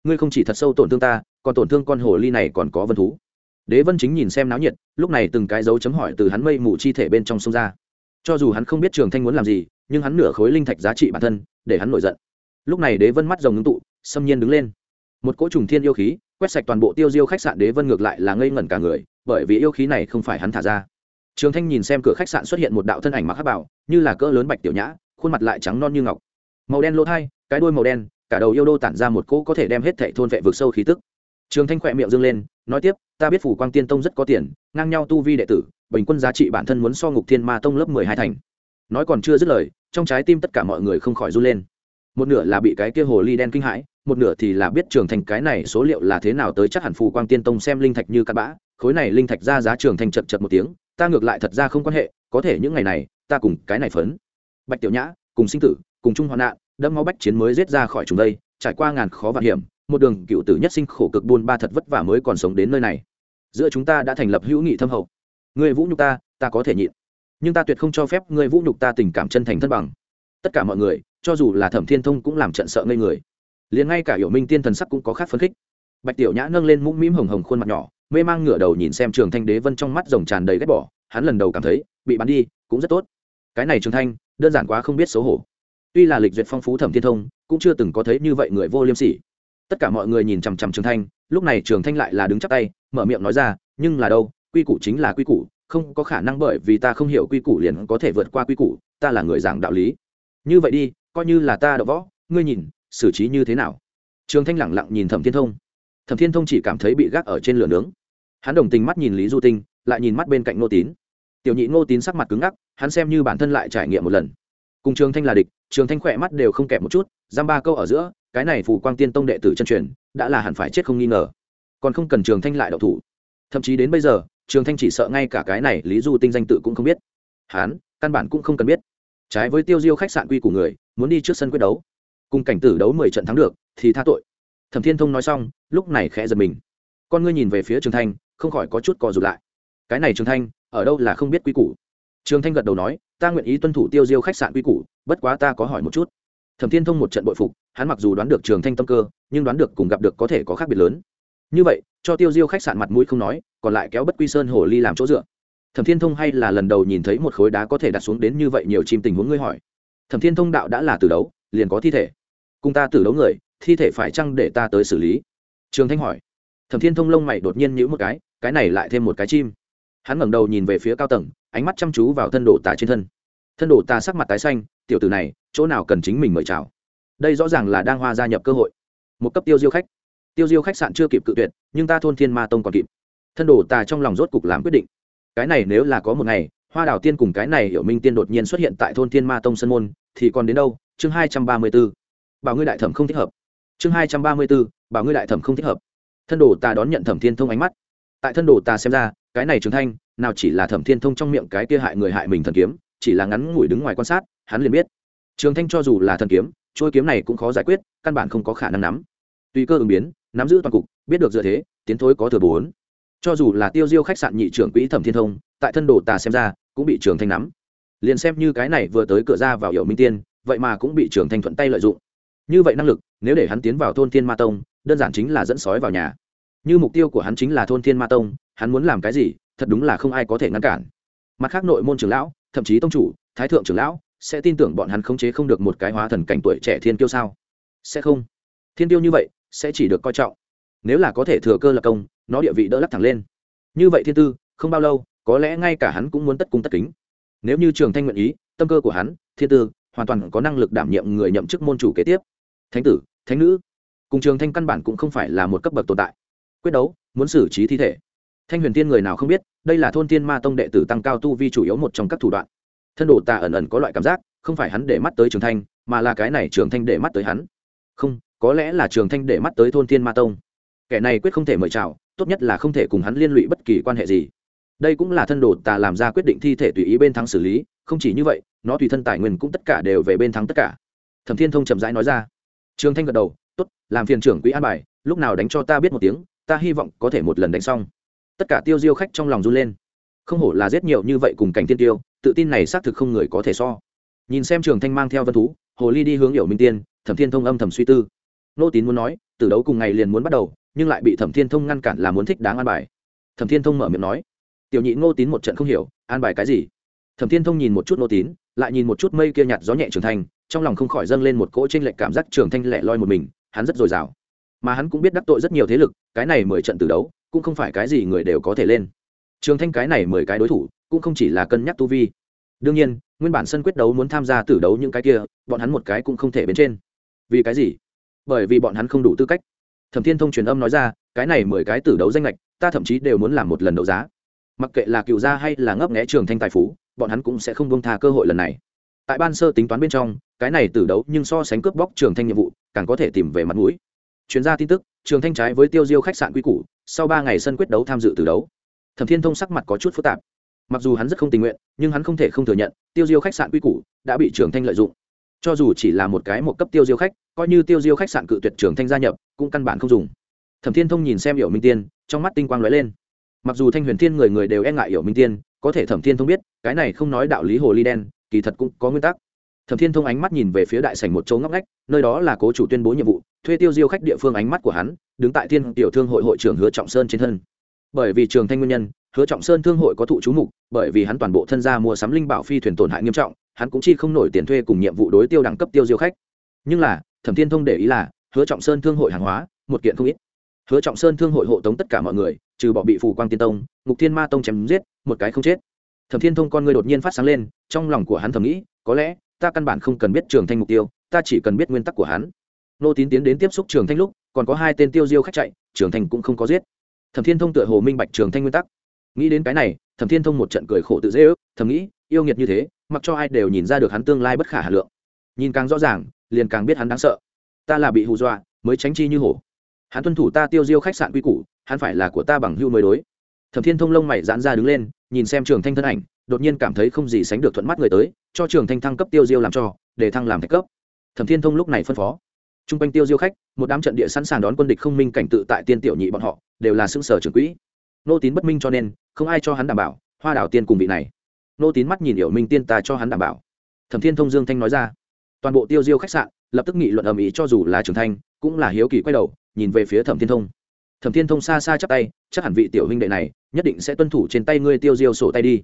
Ngươi không chỉ thật sâu tổn thương ta, còn tổn thương con hồ ly này còn có vân thú. Đế vân chính nhìn xem náo nhiệt, lúc này từng cái dấu chấm hỏi từ hắn mây mù chi thể bên trong sông ra. Cho dù hắn không biết trường thanh muốn làm gì, nhưng hắn nửa khối linh thạch giá trị bản thân, để hắn nổi giận. Lúc này đế vân mắt rồng ngưng tụ, xâm nhiên đứng lên. Một cỗ trùng thiên yêu khí quét sạch toàn bộ tiêu diêu khách sạn đế vân ngược lại là ngây ngẩn cả người, bởi vì yêu khí này không phải hắn thả ra. Trường thanh nhìn xem cửa khách sạn xuất hiện một đạo thân ảnh mặc hát bảo, như là cỡ lớn bạch tiểu nhã, khuôn mặt lại trắng non như ngọc. Màu đen lỗ thai, cái đuôi màu đen, cả đầu yêu đô tản ra một cỗ có thể đem hết thệ thôn vệ vực sâu khí tức. Trường thanh khỏe miệng dâng lên, nói tiếp, ta biết phủ quang tiên tông rất có tiền, ngang nhau tu vi đệ tử, bình quân giá trị bản thân muốn so ngục thiên ma tông lớp mười hai thành. Nói còn chưa dứt lời, trong trái tim tất cả mọi người không khỏi run lên. Một nửa là bị cái kia hồ ly đen kinh hãi một nửa thì là biết trường thành cái này số liệu là thế nào tới chắc hẳn phù quang tiên tông xem linh thạch như cắt bã, khối này linh thạch ra giá trường thành chật chật một tiếng, ta ngược lại thật ra không quan hệ, có thể những ngày này, ta cùng cái này phấn. Bạch tiểu nhã, cùng sinh tử, cùng chung hoạn nạn đâm máu bách chiến mới giết ra khỏi chúng đây, trải qua ngàn khó vạn hiểm, một đường cựu tử nhất sinh khổ cực buôn ba thật vất vả mới còn sống đến nơi này. Giữa chúng ta đã thành lập hữu nghị thâm hậu. Người vũ nhục ta ta có thể nhịn. Nhưng ta tuyệt không cho phép người vũ nhục ta tình cảm chân thành thân bằng. Tất cả mọi người, cho dù là thẩm thiên thông cũng làm trận sợ ngây người liền ngay cả hiểu minh tiên thần sắc cũng có khác phấn khích. Bạch tiểu nhã nâng lên mũm mĩm hồng hồng khuôn mặt nhỏ, mê mang ngửa đầu nhìn xem trường thanh đế vân trong mắt rồng tràn đầy ghét bỏ, hắn lần đầu cảm thấy, bị bắn đi, cũng rất tốt. Cái này trường thanh, đơn giản quá không biết xấu hổ. Tuy là lịch duyệt phong phú thẩm thiên thông, cũng chưa từng có thấy như vậy người vô liêm sỉ. Tất cả mọi người nhìn chằm chằm trường thanh, lúc này trường thanh lại là đứng chắc tay, mở miệng nói ra, nhưng là đâu, quy củ chính là quy củ, không có khả năng bởi vì ta không hiểu quy củ liền có thể vượt qua quy củ, ta là người giảng đạo lý. Như vậy đi, coi như là ta đ võ, ngươi nhìn xử trí như thế nào? Trường thanh lẳng lặng nhìn thẩm thiên thông. Thẩm thiên thông chỉ cảm thấy bị gác ở trên lửa nướng. Hắn đồng tình mắt nhìn lý du tinh, lại nhìn mắt bên cạnh ngô tín. Tiểu nhị ngô tín sắc mặt cứng ngắc, hắn xem như bản thân lại trải nghiệm một lần. Cùng trường thanh là địch, trường thanh khỏe mắt đều không kẹp một chút, giam ba câu ở giữa, cái này phù quang tiên tông đệ tử chân truyền, đã là hẳn phải chết không nghi ngờ. Còn không cần trường thanh lại đậu thủ. Thậm chí đến bây giờ, trường thanh chỉ sợ ngay cả cái này lý du tinh danh tự cũng không biết. Hắn, căn bản cũng không cần biết. Trái với tiêu diêu khách sạn quy của người, muốn đi trước sân quyết đấu cùng cảnh tử đấu mười trận thắng được, thì tha tội. Thẩm thiên thông nói xong, lúc này khẽ giật mình. Con ngươi nhìn về phía trường thanh, không khỏi có chút cò rụt lại. Cái này trường thanh, ở đâu là không biết quy củ? Trường thanh gật đầu nói, ta nguyện ý tuân thủ tiêu diêu khách sạn quy củ, bất quá ta có hỏi một chút. Thẩm thiên thông một trận bội phục, hắn mặc dù đoán được trường thanh tâm cơ, nhưng đoán được cùng gặp được có thể có khác biệt lớn. Như vậy, cho tiêu diêu khách sạn mặt mũi không nói, còn lại kéo bất quy sơn hồ ly làm chỗ dựa. Thẩm thiên thông hay là lần đầu nhìn thấy một khối đá có thể đặt xuống đến như vậy nhiều chim tình huống ngươi hỏi. Thẩm thiên thông đạo đã là từ đấu, liền có thi thể cùng ta tử đấu người, thi thể phải chăng để ta tới xử lý? Trường thanh hỏi. Thẩm thiên thông lông mày đột nhiên nhữ một cái cái này lại thêm một cái chim. Hắn ngẩng đầu nhìn về phía cao tầng, ánh mắt chăm chú vào thân đồ tà trên thân. Thân đồ tà sắc mặt tái xanh, tiểu tử này, chỗ nào cần chính mình mời chào? Đây rõ ràng là đang hoa gia nhập cơ hội. Một cấp tiêu diêu khách. Tiêu diêu khách sạn chưa kịp cự tuyệt, nhưng ta thôn thiên ma tông còn kịp. Thân đồ tà trong lòng rốt cục làm quyết định. Cái này nếu là có một ngày, hoa đào tiên cùng cái này hiểu minh tiên đột nhiên xuất hiện tại thôn thiên ma tông sân môn, thì còn đến đâu? Chương hai trăm ba mươi b ố bảo ngươi đại thẩm không thích hợp. Chương hai trăm ba mươi bốn, bảo ngươi đại thẩm không thích hợp. Thân đồ ta đón nhận thẩm thiên thông ánh mắt. Tại thân đồ ta xem ra cái này trường thanh nào chỉ là thẩm thiên thông trong miệng cái kia hại người hại mình thần kiếm chỉ là ngắn ngủi đứng ngoài quan sát hắn liền biết. Trường thanh cho dù là thần kiếm trôi kiếm này cũng khó giải quyết căn bản không có khả năng nắm. Tùy cơ ứng biến nắm giữ toàn cục biết được dựa thế tiến thối có thừa bốn. Cho dù là tiêu diêu khách sạn nhị trưởng quỹ thẩm thiên thông tại thân đồ tà xem ra cũng bị trường thanh nắm. Liền xem như cái này vừa tới cửa ra vào hiệu minh tiên vậy mà cũng bị trường thanh thuận tay lợi dụng như vậy năng lực, nếu để hắn tiến vào thôn thiên ma tông, đơn giản chính là dẫn sói vào nhà. Như mục tiêu của hắn chính là thôn thiên ma tông, hắn muốn làm cái gì, thật đúng là không ai có thể ngăn cản. Mặt khác nội môn trưởng lão, thậm chí tông chủ, thái thượng trưởng lão, sẽ tin tưởng bọn hắn khống chế không được một cái hóa thần cảnh tuổi trẻ thiên kiêu sao? Sẽ không. Thiên tiêu như vậy, sẽ chỉ được coi trọng. Nếu là có thể thừa cơ lập công, nó địa vị đỡ lắc thẳng lên. Như vậy thiên tư, không bao lâu, có lẽ ngay cả hắn cũng muốn tất cung tất kính. Nếu như trường thanh nguyện ý, tâm cơ của hắn, thiên tư, hoàn toàn có năng lực đảm nhiệm người nhậm chức môn chủ kế tiếp thánh tử, thánh nữ. Cùng trường thanh căn bản cũng không phải là một cấp bậc tồn tại. Quyết đấu, muốn xử trí thi thể. Thanh huyền tiên người nào không biết, đây là thôn tiên ma tông đệ tử tăng cao tu vi chủ yếu một trong các thủ đoạn. Thân đồ tà ẩn ẩn có loại cảm giác, không phải hắn để mắt tới trường thanh, mà là cái này trường thanh để mắt tới hắn. Không, có lẽ là trường thanh để mắt tới thôn tiên ma tông. Kẻ này quyết không thể mời chào, tốt nhất là không thể cùng hắn liên lụy bất kỳ quan hệ gì. Đây cũng là thân đồ tà làm ra quyết định thi thể tùy ý bên thắng xử lý, không chỉ như vậy, nó tùy thân tài nguyên cũng tất cả đều về bên thắng tất cả. Thẩm thiên thông chậm rãi nói ra trường thanh gật đầu t ố t làm phiền trưởng quỹ an bài, lúc nào đánh cho ta biết một tiếng, ta hy vọng có thể một lần đánh xong. Tất cả tiêu diêu khách trong lòng run lên. Không hổ là giết nhiều như vậy cùng cảnh tiên tiêu, tự tin này xác thực không người có thể so. Nhìn xem trường thanh mang theo vân thú, hồ ly đi hướng hiểu minh tiên, thẩm thiên thông âm thầm suy tư. Nô tín muốn nói, từ đấu cùng ngày liền muốn bắt đầu, nhưng lại bị thẩm thiên thông ngăn cản là muốn thích đáng an bài. Thẩm thiên thông mở miệng nói, tiểu nhị ngô tín một trận không hiểu, an bài cái gì? Thẩm thiên thông nhìn một chút ngô tín, lại nhìn một chút mây kia nhạt gió nhẹ trường thanh trong lòng không khỏi dâng lên một cỗ t r ê n lệch cảm giác trường thanh lẻ loi một mình, hắn rất dồi dào. Mà hắn cũng biết đắc tội rất nhiều thế lực, cái này mười trận từ đấu, cũng không phải cái gì người đều có thể lên. Trường thanh cái này mười cái đối thủ, cũng không chỉ là cân nhắc tu vi. Đương nhiên, nguyên bản sân quyết đấu muốn tham gia tử đấu những cái kia, bọn hắn một cái cũng không thể bên trên. Vì cái gì? Bởi vì bọn hắn không đủ tư cách. Thẩm thiên thông truyền âm nói ra, cái này mười cái tử đấu danh lệch ta thậm chí đều muốn làm một lần đấu giá. Mặc kệ là cựu gia hay là ngấp nghẽ trường thanh tài phú, bọn hắn cũng sẽ không bông tha cơ hội lần này tại ban sơ tính toán bên trong, cái này tử đấu nhưng so sánh cướp bóc trường thanh nhiệm vụ, càng có thể tìm về mặt mũi. Chuyên gia tin tức, trường thanh trái với tiêu diêu khách sạn quy củ, sau ba ngày sân quyết đấu tham dự tử đấu. Thẩm thiên thông sắc mặt có chút phức tạp. Mặc dù hắn rất không tình nguyện, nhưng hắn không thể không thừa nhận, tiêu diêu khách sạn quy củ đã bị trường thanh lợi dụng. Cho dù chỉ là một cái một cấp tiêu diêu khách, coi như tiêu diêu khách sạn cự tuyệt trường thanh gia nhập, cũng căn bản không dùng. Thẩm thiên thông nhìn xem hiểu minh tiên, trong mắt tinh quang lóe lên. Mặc dù thanh huyền thiên người người đều e ngại hiểu minh tiên, có thể thẩm thiên thông biết, cái này không nói đạo lý hồ ly đen kỳ thật cũng có nguyên tắc. Thẩm thiên thông ánh mắt nhìn về phía đại sảnh một chỗ ngóc ngách, nơi đó là cố chủ tuyên bố nhiệm vụ, thuê tiêu diêu khách địa phương ánh mắt của hắn, đứng tại thiên tiểu thương hội hội trưởng hứa trọng sơn trên thân. Bởi vì trường thanh nguyên nhân, hứa trọng sơn thương hội có thụ chú mục, bởi vì hắn toàn bộ thân gia mua sắm linh bảo phi thuyền tổn hại nghiêm trọng, hắn cũng chi không nổi tiền thuê cùng nhiệm vụ đối tiêu đẳng cấp tiêu diêu khách. Nhưng là, thẩm thiên thông để ý là, hứa trọng sơn thương hội hàng hóa, một kiện không ít. Hứa trọng sơn thương hội hộ tống tất cả mọi người, trừ bỏ bị phù quang tiên tông, ngục thiên ma tông chém giết, một cái không chết thẩm thiên thông con người đột nhiên phát sáng lên, trong lòng của hắn thầm nghĩ, có lẽ, ta căn bản không cần biết trường thanh mục tiêu, ta chỉ cần biết nguyên tắc của hắn. Nô tín tiến đến tiếp xúc trường thanh lúc, còn có hai tên tiêu diêu khách chạy, trường thanh cũng không có giết. Thẩm thiên thông tựa hồ minh bạch trường thanh nguyên tắc. Nghĩ đến cái này, thẩm thiên thông một trận cười khổ tự dễ ước, thầm nghĩ, yêu nghiệt như thế, mặc cho ai đều nhìn ra được hắn tương lai bất khả hà lượng. Nhìn càng rõ ràng, liền càng biết hắn đáng sợ. Ta là bị hù dọa, mới tránh chi như hổ. Hắn tuân thủ ta tiêu diêu khách sạn quy củ, hắn phải là của ta bằng hưu mới đối thẩm thiên thông lông mày giãn ra đứng lên, nhìn xem trường thanh thân ảnh, đột nhiên cảm thấy không gì sánh được thuận mắt người tới, cho trường thanh thăng cấp tiêu diêu làm cho, để thăng làm thạch cấp. Thẩm thiên thông lúc này phân phó. T r u n g quanh tiêu diêu khách, một đám trận địa sẵn sàng đón quân địch không minh cảnh tự tại tiên tiểu nhị bọn họ, đều là xưng sở trường quỹ. Nô tín bất minh cho nên, không ai cho hắn đảm bảo, hoa đảo tiên cùng vị này. Nô tín mắt nhìn hiểu minh tiên ta cho hắn đảm bảo. Thẩm thiên thông dương thanh nói ra. Toàn bộ tiêu diêu khách sạn, lập tức nghị luận ầm ĩ cho dù là trường thanh, cũng là hiếu kỳ quay đầu, nhìn về phía thẩm thiên thông thẩm thiên thông xa xa chắp tay, chắc hẳn vị tiểu huynh đệ này nhất định sẽ tuân thủ trên tay ngươi tiêu diêu sổ tay đi.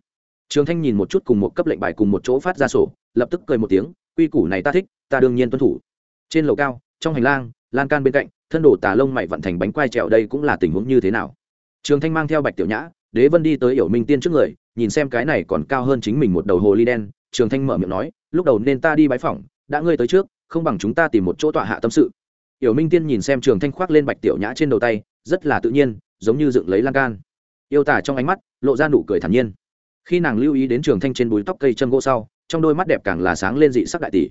Trường thanh nhìn một chút cùng một cấp lệnh bài cùng một chỗ phát ra sổ, lập tức cười một tiếng, quy củ này ta thích, ta đương nhiên tuân thủ. Trên lầu cao, trong hành lang, lan can bên cạnh, thân đổ tà lông mày vận thành bánh quai trèo đây cũng là tình huống như thế nào. Trường thanh mang theo bạch tiểu nhã, đế vân đi tới hiểu minh tiên trước người, nhìn xem cái này còn cao hơn chính mình một đầu hồ ly đen. Trường thanh mở miệng nói, lúc đầu nên ta đi bái phỏng, đã ngươi tới trước, không bằng chúng ta tìm một chỗ tọa hạ tâm sự. Hiểu minh tiên nhìn xem trường thanh khoác lên bạch tiểu nhã trên đầu tay rất là tự nhiên, giống như dựng lấy lan can. Yêu tả trong ánh mắt, lộ ra nụ cười thản nhiên. Khi nàng lưu ý đến trường thanh trên búi tóc cây châm gỗ sau, trong đôi mắt đẹp càng là sáng lên dị sắc đại tỷ.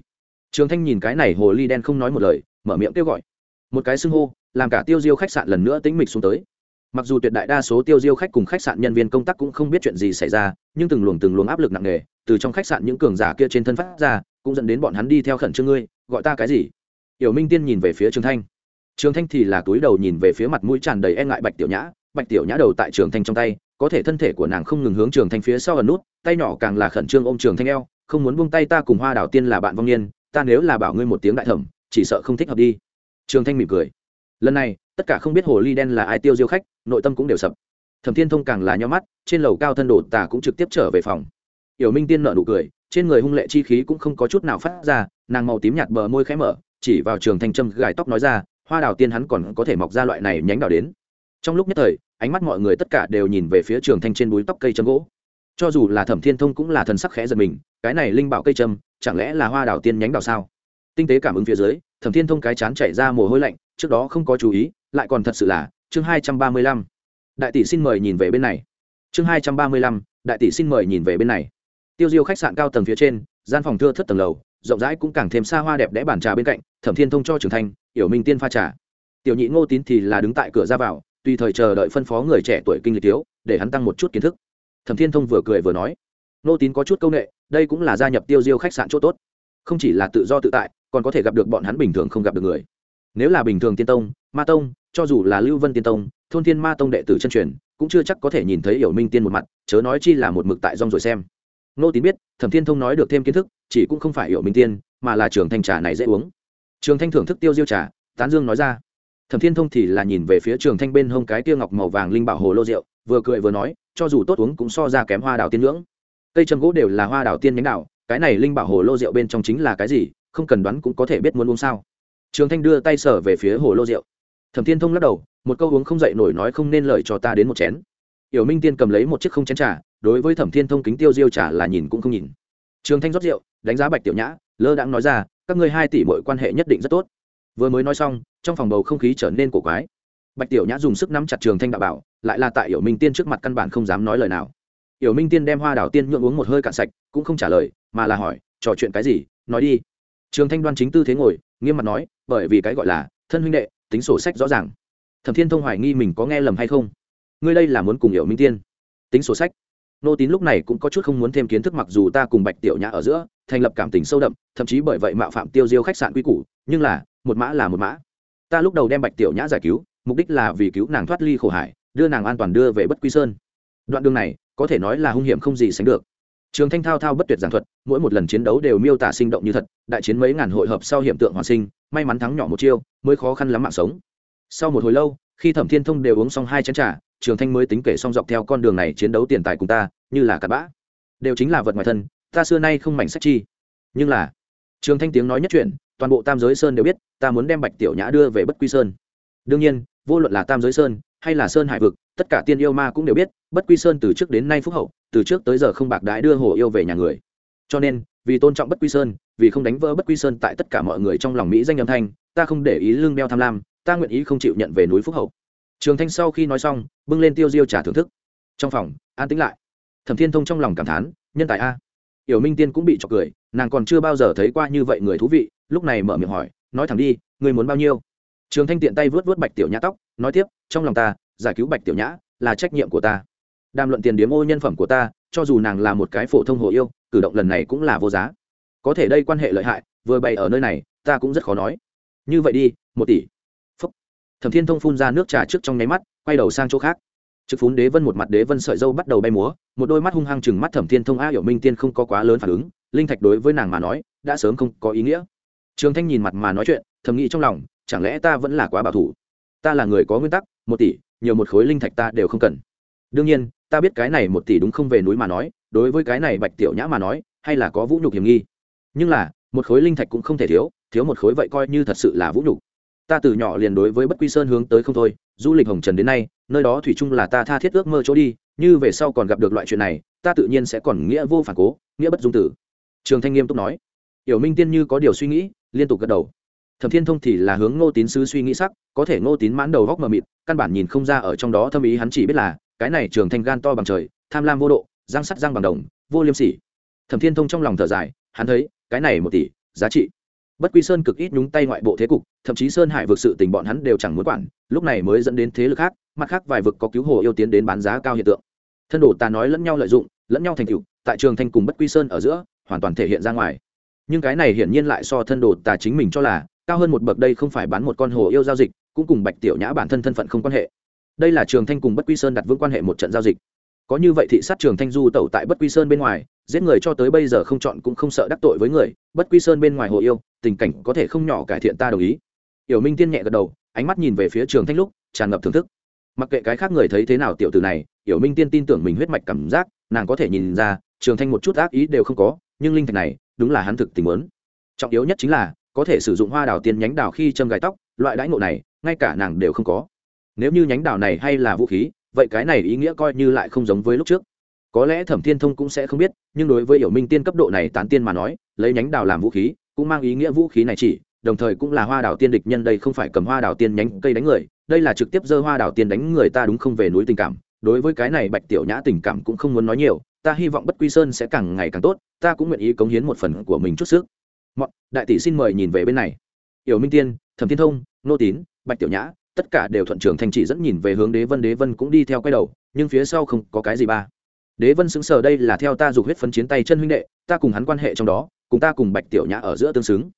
Trường thanh nhìn cái này hồ ly đen không nói một lời, mở miệng kêu gọi. Một cái xưng hô, làm cả tiêu diêu khách sạn lần nữa tính mịch xuống tới. Mặc dù tuyệt đại đa số tiêu diêu khách cùng khách sạn nhân viên công tác cũng không biết chuyện gì xảy ra, nhưng từng luồng từng luồng áp lực nặng nề, từ trong khách sạn những cường giả kia trên thân phát ra, cũng dẫn đến bọn hắn đi theo khẩn trương ngươi, gọi ta cái gì? Yểu minh tiên nhìn về phía trường thanh trường thanh thì là túi đầu nhìn về phía mặt mũi tràn đầy e ngại bạch tiểu nhã. Bạch tiểu nhã đầu tại trường thanh trong tay, có thể thân thể của nàng không ngừng hướng trường thanh phía sau ẩn nút, tay nhỏ càng là khẩn trương ôm trường thanh eo, không muốn buông tay ta cùng hoa đào tiên là bạn vong niên, ta nếu là bảo ngươi một tiếng đại thẩm, chỉ sợ không thích hợp đi. Trường thanh mỉm cười. Lần này, tất cả không biết hồ ly đen là ai tiêu diêu khách, nội tâm cũng đều sập. Thẩm thiên thông càng là nhau mắt, trên lầu cao thân đồ tà cũng trực tiếp trở về phòng. Yểu minh tiên nợ nụ cười, trên người hung lệ chi khí cũng không có chút nào phát ra, nàng màu tím nhạt bờ môi khẽ mở, chỉ vào trường thanh trâm gài tóc nói ra hoa đào tiên hắn còn có thể mọc ra loại này nhánh đào đến. Trong lúc nhất thời, ánh mắt mọi người tất cả đều nhìn về phía trường thanh trên búi tóc cây châm gỗ. Cho dù là thẩm thiên thông cũng là thần sắc khẽ giật mình, cái này linh bảo cây châm, chẳng lẽ là hoa đào tiên nhánh đào sao? Tinh tế cảm ứng phía dưới, thẩm thiên thông cái chán chạy ra mồ hôi lạnh, trước đó không có chú ý, lại còn thật sự là, chương hai trăm ba mươi lăm. Đại tỷ xin mời nhìn về bên này. Chương hai trăm ba mươi lăm, đại tỷ xin mời nhìn về bên này. Tiêu diêu khách sạn cao tầng phía trên, gian phòng thưa thất tầng lầu, rộng rãi cũng càng thêm xa hoa đẹp đẽ bàn trà bên cạnh, thẩm thiên thông cho trưởng thanh yểu minh tiên pha trà. Tiểu nhị ngô tín thì là đứng tại cửa ra vào tùy thời chờ đợi phân phó người trẻ tuổi kinh lịch thiếu, để hắn tăng một chút kiến thức. Thẩm thiên thông vừa cười vừa nói ngô tín có chút c â u n ệ đây cũng là gia nhập tiêu diêu khách sạn chỗ tốt. Không chỉ là tự do tự tại còn có thể gặp được bọn hắn bình thường không gặp được người. Nếu là bình thường tiên tông ma tông cho dù là lưu vân tiên tông thôn thiên ma tông đệ tử chân truyền cũng chưa chắc có thể nhìn thấy hiểu minh tiên một mặt chớ nói chi là một mực tại rong rồi xem. Nô tín biết thẩm thiên thông nói được thêm kiến thức chỉ cũng không phải hiểu minh tiên mà là trường thanh trà này dễ uống trường thanh thưởng thức tiêu diêu trà, tán dương nói ra. Thẩm thiên thông thì là nhìn về phía trường thanh bên hông cái tiêu ngọc màu vàng linh bảo hồ lô rượu, vừa cười vừa nói, cho dù tốt uống cũng so ra kém hoa đào tiên ngưỡng. Cây châm gỗ đều là hoa đào tiên nhánh đạo, cái này linh bảo hồ lô rượu bên trong chính là cái gì, không cần đoán cũng có thể biết muốn uống sao. Trường thanh đưa tay sở về phía hồ lô rượu. Thẩm thiên thông lắc đầu, một câu uống không dậy nổi nói không nên lời cho ta đến một chén. Yểu minh tiên cầm lấy một chiếc không chén trà, đối với thẩm thiên thông kính tiêu diêu trà là nhìn cũng không nhìn. Trường thanh rót rượu, đánh giá bạch tiểu nhã, lơ đãng nói ra các ngươi hai tỷ mọi quan hệ nhất định rất tốt. Vừa mới nói xong, trong phòng bầu không khí trở nên cổ quái. Bạch tiểu nhã dùng sức nắm chặt trường thanh đạo bảo, lại là tại hiểu minh tiên trước mặt căn bản không dám nói lời nào. Hiểu minh tiên đem hoa đảo tiên nhượng uống một hơi cạn sạch, cũng không trả lời, mà là hỏi, trò chuyện cái gì? Nói đi. Trường thanh đoan chính tư thế ngồi, nghiêm mặt nói, bởi vì cái gọi là thân huynh đệ, tính sổ sách rõ ràng. Thẩm thiên thông hoài nghi mình có nghe lầm hay không. Ngươi đây là muốn cùng hiểu minh tiên tính sổ sách? Nô tín lúc này cũng có chút không muốn thêm kiến thức mặc dù ta cùng bạch tiểu nhã ở giữa, thành lập cảm tình sâu đậm, thậm chí bởi vậy mạo phạm tiêu diêu khách sạn quy củ, nhưng là, một mã là một mã. Ta lúc đầu đem bạch tiểu nhã giải cứu, mục đích là vì cứu nàng thoát ly khổ hải, đưa nàng an toàn đưa về bất quy sơn. Đoạn đường này, có thể nói là hung hiểm không gì sánh được. Trường thanh thao thao bất tuyệt giảng thuật, mỗi một lần chiến đấu đều miêu tả sinh động như thật, đại chiến mấy ngàn hội hợp sau hiện tượng hoàn sinh, may mắn thắng nhỏ một chiêu, mới khó khăn lắm mạng sống. Sau một hồi lâu, khi thẩm thiên thông đều uống xong hai chén trà trường thanh mới tính kể xong dọc theo con đường này chiến đấu tiền tài cùng ta, như là cặn bã. Đều chính là vật ngoài thân, ta xưa nay không mảnh sách chi. Nhưng là, trường thanh tiếng nói nhất chuyện toàn bộ tam giới sơn đều biết, ta muốn đem bạch tiểu nhã đưa về bất quy sơn. Đương nhiên, vô luận là tam giới sơn, hay là sơn hải vực, tất cả tiên yêu ma cũng đều biết, bất quy sơn từ trước đến nay phúc hậu, từ trước tới giờ không bạc đái đưa hồ yêu về nhà người. Cho nên, vì tôn trọng bất quy sơn, vì không đánh vỡ bất quy sơn tại tất cả mọi người trong lòng mỹ danh âm thanh, ta không để ý lương đeo tham lam, ta nguyện ý không chịu nhận về núi phúc hậu trường thanh sau khi nói xong, bưng lên tiêu diêu trả thưởng thức. Trong phòng, an tĩnh lại. Thẩm thiên thông trong lòng cảm thán, nhân tài a. Yểu minh tiên cũng bị trọc cười, nàng còn chưa bao giờ thấy qua như vậy người thú vị, lúc này mở miệng hỏi, nói thẳng đi, người muốn bao nhiêu? Trường thanh tiện tay vớt vớt bạch tiểu nhã tóc, nói tiếp, trong lòng ta, giải cứu bạch tiểu nhã là trách nhiệm của ta. Đàm luận tiền điếm ô nhân phẩm của ta, cho dù nàng là một cái phổ thông hồ yêu, cử động lần này cũng là vô giá. Có thể đây quan hệ lợi hại, vừa bày ở nơi này, ta cũng rất khó nói. Như vậy đi, một tỷ thẩm thiên thông phun ra nước trà trước trong nháy mắt, quay đầu sang chỗ khác. Trực phún đế vân một mặt đế vân sợi dâu bắt đầu bay múa, một đôi mắt hung hăng chừng mắt thẩm thiên thông a hiểu minh tiên không có quá lớn phản ứng, linh thạch đối với nàng mà nói, đã sớm không có ý nghĩa. Trường thanh nhìn mặt mà nói chuyện, thầm nghĩ trong lòng, chẳng lẽ ta vẫn là quá bảo thủ? Ta là người có nguyên tắc, một tỷ, nhiều một khối linh thạch ta đều không cần. Đương nhiên, ta biết cái này một tỷ đúng không về núi mà nói, đối với cái này bạch tiểu nhã mà nói, hay là có vũ nhục hiểm nghi. Nhưng là, một khối linh thạch cũng không thể thiếu thiếu một khối vậy coi như thật sự là vũ nhục ta từ nhỏ liền đối với bất quy sơn hướng tới không thôi, du lịch hồng trần đến nay, nơi đó thủy chung là ta tha thiết ước mơ chỗ đi, như về sau còn gặp được loại chuyện này, ta tự nhiên sẽ còn nghĩa vô phản cố, nghĩa bất dung tử. Trường thanh nghiêm túc nói. Yểu minh tiên như có điều suy nghĩ, liên tục gật đầu. Thẩm thiên thông thì là hướng ngô tín sứ suy nghĩ sắc, có thể ngô tín mãn đầu góc mờ mịt, căn bản nhìn không ra ở trong đó thâm ý hắn chỉ biết là, cái này trường thanh gan to bằng trời, tham lam vô độ giang sắt giang bằng đồng, vô liêm sỉ. Thẩm thiên thông trong lòng thở dài, hắn thấy, cái này một tỷ, giá trị bất quy sơn cực ít nhúng tay ngoại bộ thế cục, thậm chí sơn hải vực sự tình bọn hắn đều chẳng muốn quản, lúc này mới dẫn đến thế lực khác, mặt khác vài vực có cứu hồ yêu tiến đến bán giá cao hiện tượng. Thân đồ ta nói lẫn nhau lợi dụng, lẫn nhau thành cựu tại trường thanh cùng bất quy sơn ở giữa, hoàn toàn thể hiện ra ngoài. Nhưng cái này hiển nhiên lại so thân đồ ta chính mình cho là, cao hơn một bậc đây không phải bán một con hồ yêu giao dịch, cũng cùng bạch tiểu nhã bản thân thân phận không quan hệ. Đây là trường thanh cùng bất quy sơn đặt vững quan hệ một trận giao dịch. Có như vậy thị sát trường thanh du tẩu tại bất quy sơn bên ngoài giết người cho tới bây giờ không chọn cũng không sợ đắc tội với người, bất quy sơn bên ngoài hồ yêu, tình cảnh có thể không nhỏ cải thiện ta đồng ý. Yểu minh tiên nhẹ gật đầu, ánh mắt nhìn về phía trường thanh lúc, tràn ngập thưởng thức. Mặc kệ cái khác người thấy thế nào tiểu từ này yểu minh tiên tin tưởng mình huyết mạch cảm giác, nàng có thể nhìn ra, trường thanh một chút ác ý đều không có, nhưng linh thạch này, đúng là hắn thực tình muốn. Trọng yếu nhất chính là, có thể sử dụng hoa đào tiên nhánh đào khi châm gài tóc, loại đãi ngộ này, ngay cả nàng đều không có. Nếu như nhánh đào này hay là vũ khí, vậy cái này ý nghĩa coi như lại không giống với lúc trước có lẽ thẩm thiên thông cũng sẽ không biết, nhưng đối với hiểu minh tiên cấp độ này tán tiên mà nói, lấy nhánh đào làm vũ khí, cũng mang ý nghĩa vũ khí này chỉ, đồng thời cũng là hoa đào tiên địch nhân đây không phải cầm hoa đào tiên nhánh cây đánh người, đây là trực tiếp giơ hoa đào tiên đánh người ta đúng không về núi tình cảm. Đối với cái này bạch tiểu nhã tình cảm cũng không muốn nói nhiều, ta hy vọng bất quy sơn sẽ càng ngày càng tốt, ta cũng nguyện ý cống hiến một phần của mình chút sức. Mọi, đại tỷ xin mời nhìn về bên này. Yểu minh tiên, thẩm thiên thông, nô tín, bạch tiểu nhã, tất cả đều thuận trường thành chỉ dẫn nhìn về hướng đế vân đế vân cũng đi theo quay đầu, nhưng phía sau không có cái gì ba đế vân xứng sở đây là theo ta dục huyết phấn chiến tay chân huynh đệ, ta cùng hắn quan hệ trong đó, cùng ta cùng bạch tiểu nhã ở giữa tương xứng.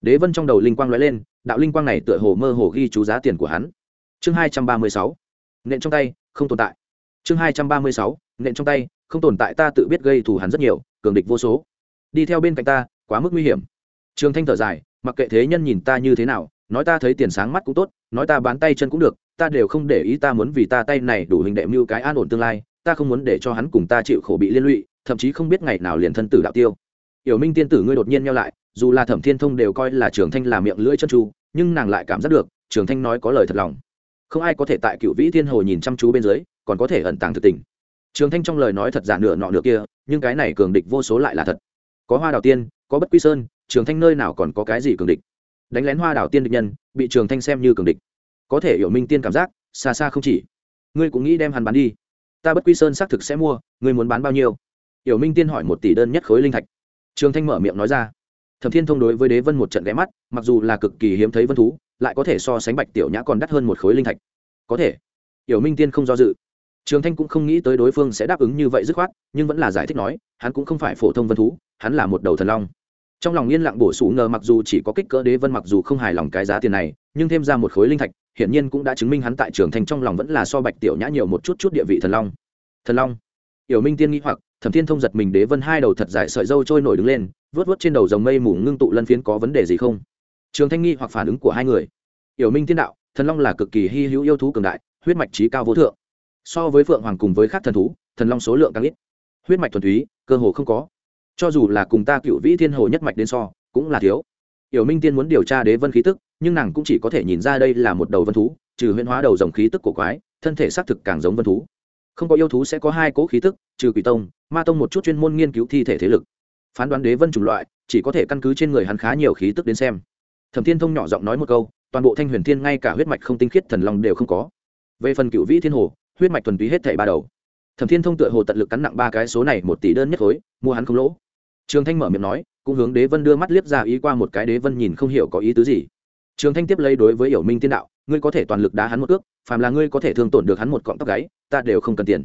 Đế vân trong đầu linh quang lóe lên, đạo linh quang này tựa hồ mơ hồ ghi chú giá tiền của hắn. Chương hai trăm ba mươi sáu. Nện trong tay, không tồn tại. Chương hai trăm ba mươi sáu. Nện trong tay, không tồn tại, ta tự biết gây thù hắn rất nhiều, cường địch vô số. Đi theo bên cạnh ta, quá mức nguy hiểm. Trường thanh thở dài, mặc kệ thế nhân nhìn ta như thế nào, nói ta thấy tiền sáng mắt cũng tốt, nói ta bán tay chân cũng được, ta đều không để ý ta muốn vì ta tay này đủ hình đệ mưu cái an ổn tương lai ta không muốn để cho hắn cùng ta chịu khổ bị liên lụy, thậm chí không biết ngày nào liền thân tử đạo tiêu. Yểu minh tiên tử ngươi đột nhiên nhau lại, dù là thẩm thiên thông đều coi là trường thanh là miệng lưỡi chân tru, nhưng nàng lại cảm giác được, trường thanh nói có lời thật lòng. Không ai có thể tại cựu vĩ thiên hồ nhìn chăm chú bên dưới, còn có thể ẩn tàng thực tình. Trường thanh trong lời nói thật giả nửa nọ nửa kia, nhưng cái này cường địch vô số lại là thật. Có hoa đào tiên, có bất quy sơn, trường thanh nơi nào còn có cái gì cường địch? Đánh lén hoa đào tiên địch nhân, bị trường thanh xem như cường địch. Có thể hiểu minh tiên cảm giác, xa xa không chỉ. Ngươi cũng nghĩ đem hắn bán đi ta bất quy sơn xác thực sẽ mua, ngươi muốn bán bao nhiêu? Hiểu minh tiên hỏi một tỷ đơn nhất khối linh thạch. Trường thanh mở miệng nói ra. Thẩm thiên thông đối với đế vân một trận ghé mắt, mặc dù là cực kỳ hiếm thấy vân thú, lại có thể so sánh bạch tiểu nhã còn đắt hơn một khối linh thạch. Có thể. Hiểu minh tiên không do dự. Trường thanh cũng không nghĩ tới đối phương sẽ đáp ứng như vậy dứt khoát, nhưng vẫn là giải thích nói, hắn cũng không phải phổ thông vân thú, hắn là một đầu thần long trong lòng yên lặng bổ sung ngờ mặc dù chỉ có kích cỡ đế vân mặc dù không hài lòng cái giá tiền này, nhưng thêm ra một khối linh thạch, hiển nhiên cũng đã chứng minh hắn tại trường thành trong lòng vẫn là so bạch tiểu nhã nhiều một chút chút địa vị thần long. Thần long? Yểu minh tiên nghĩ hoặc, thẩm thiên thông giật mình đế vân hai đầu thật dài sợi dâu trôi nổi đứng lên vớt vớt trên đầu dòng mây mù ngưng tụ lân phiến có vấn đề gì không? Trường thanh nghi hoặc phản ứng của hai người. Yểu minh tiên đạo, thần long là cực kỳ hy hữu yêu thú cường đại, huyết mạch trí cao vô thượng. So với phượng hoàng cùng với các thần thú, thần long số lượng càng ít. Huyết mạch thuần túy, cơ hồ không có cho dù là cùng ta cựu vĩ thiên hồ nhất mạch đến so, cũng là thiếu. Yểu minh tiên muốn điều tra đế vân khí tức, nhưng nàng cũng chỉ có thể nhìn ra đây là một đầu vân thú, trừ huyễn hóa đầu dòng khí tức của quái, thân thể xác thực càng giống vân thú. Không có yêu thú sẽ có hai cỗ khí tức, trừ quỷ tông, ma tông một chút chuyên môn nghiên cứu thi thể thế lực. Phán đoán đế vân chủng loại, chỉ có thể căn cứ trên người hắn khá nhiều khí tức đến xem. Thẩm thiên thông nhỏ giọng nói một câu, toàn bộ thanh huyền thiên ngay cả huyết mạch không tinh khiết thần long đều không có. Về phần cựu vĩ thiên hồ, huyết mạch thuần túy hết thảy ba đầu. Thẩm thiên thông tựa hồ tận lực cắn nặng ba cái số này một tỷ đơn nhất khối, mua hắn không lỗ trường thanh mở miệng nói, cũng hướng đế vân đưa mắt liếc ra ý qua một cái đế vân nhìn không hiểu có ý tứ gì. Trường thanh tiếp lấy đối với hiểu minh tiên đạo, ngươi có thể toàn lực đá hắn một ước phàm là ngươi có thể thương tổn được hắn một cọng tóc gáy, ta đều không cần tiền.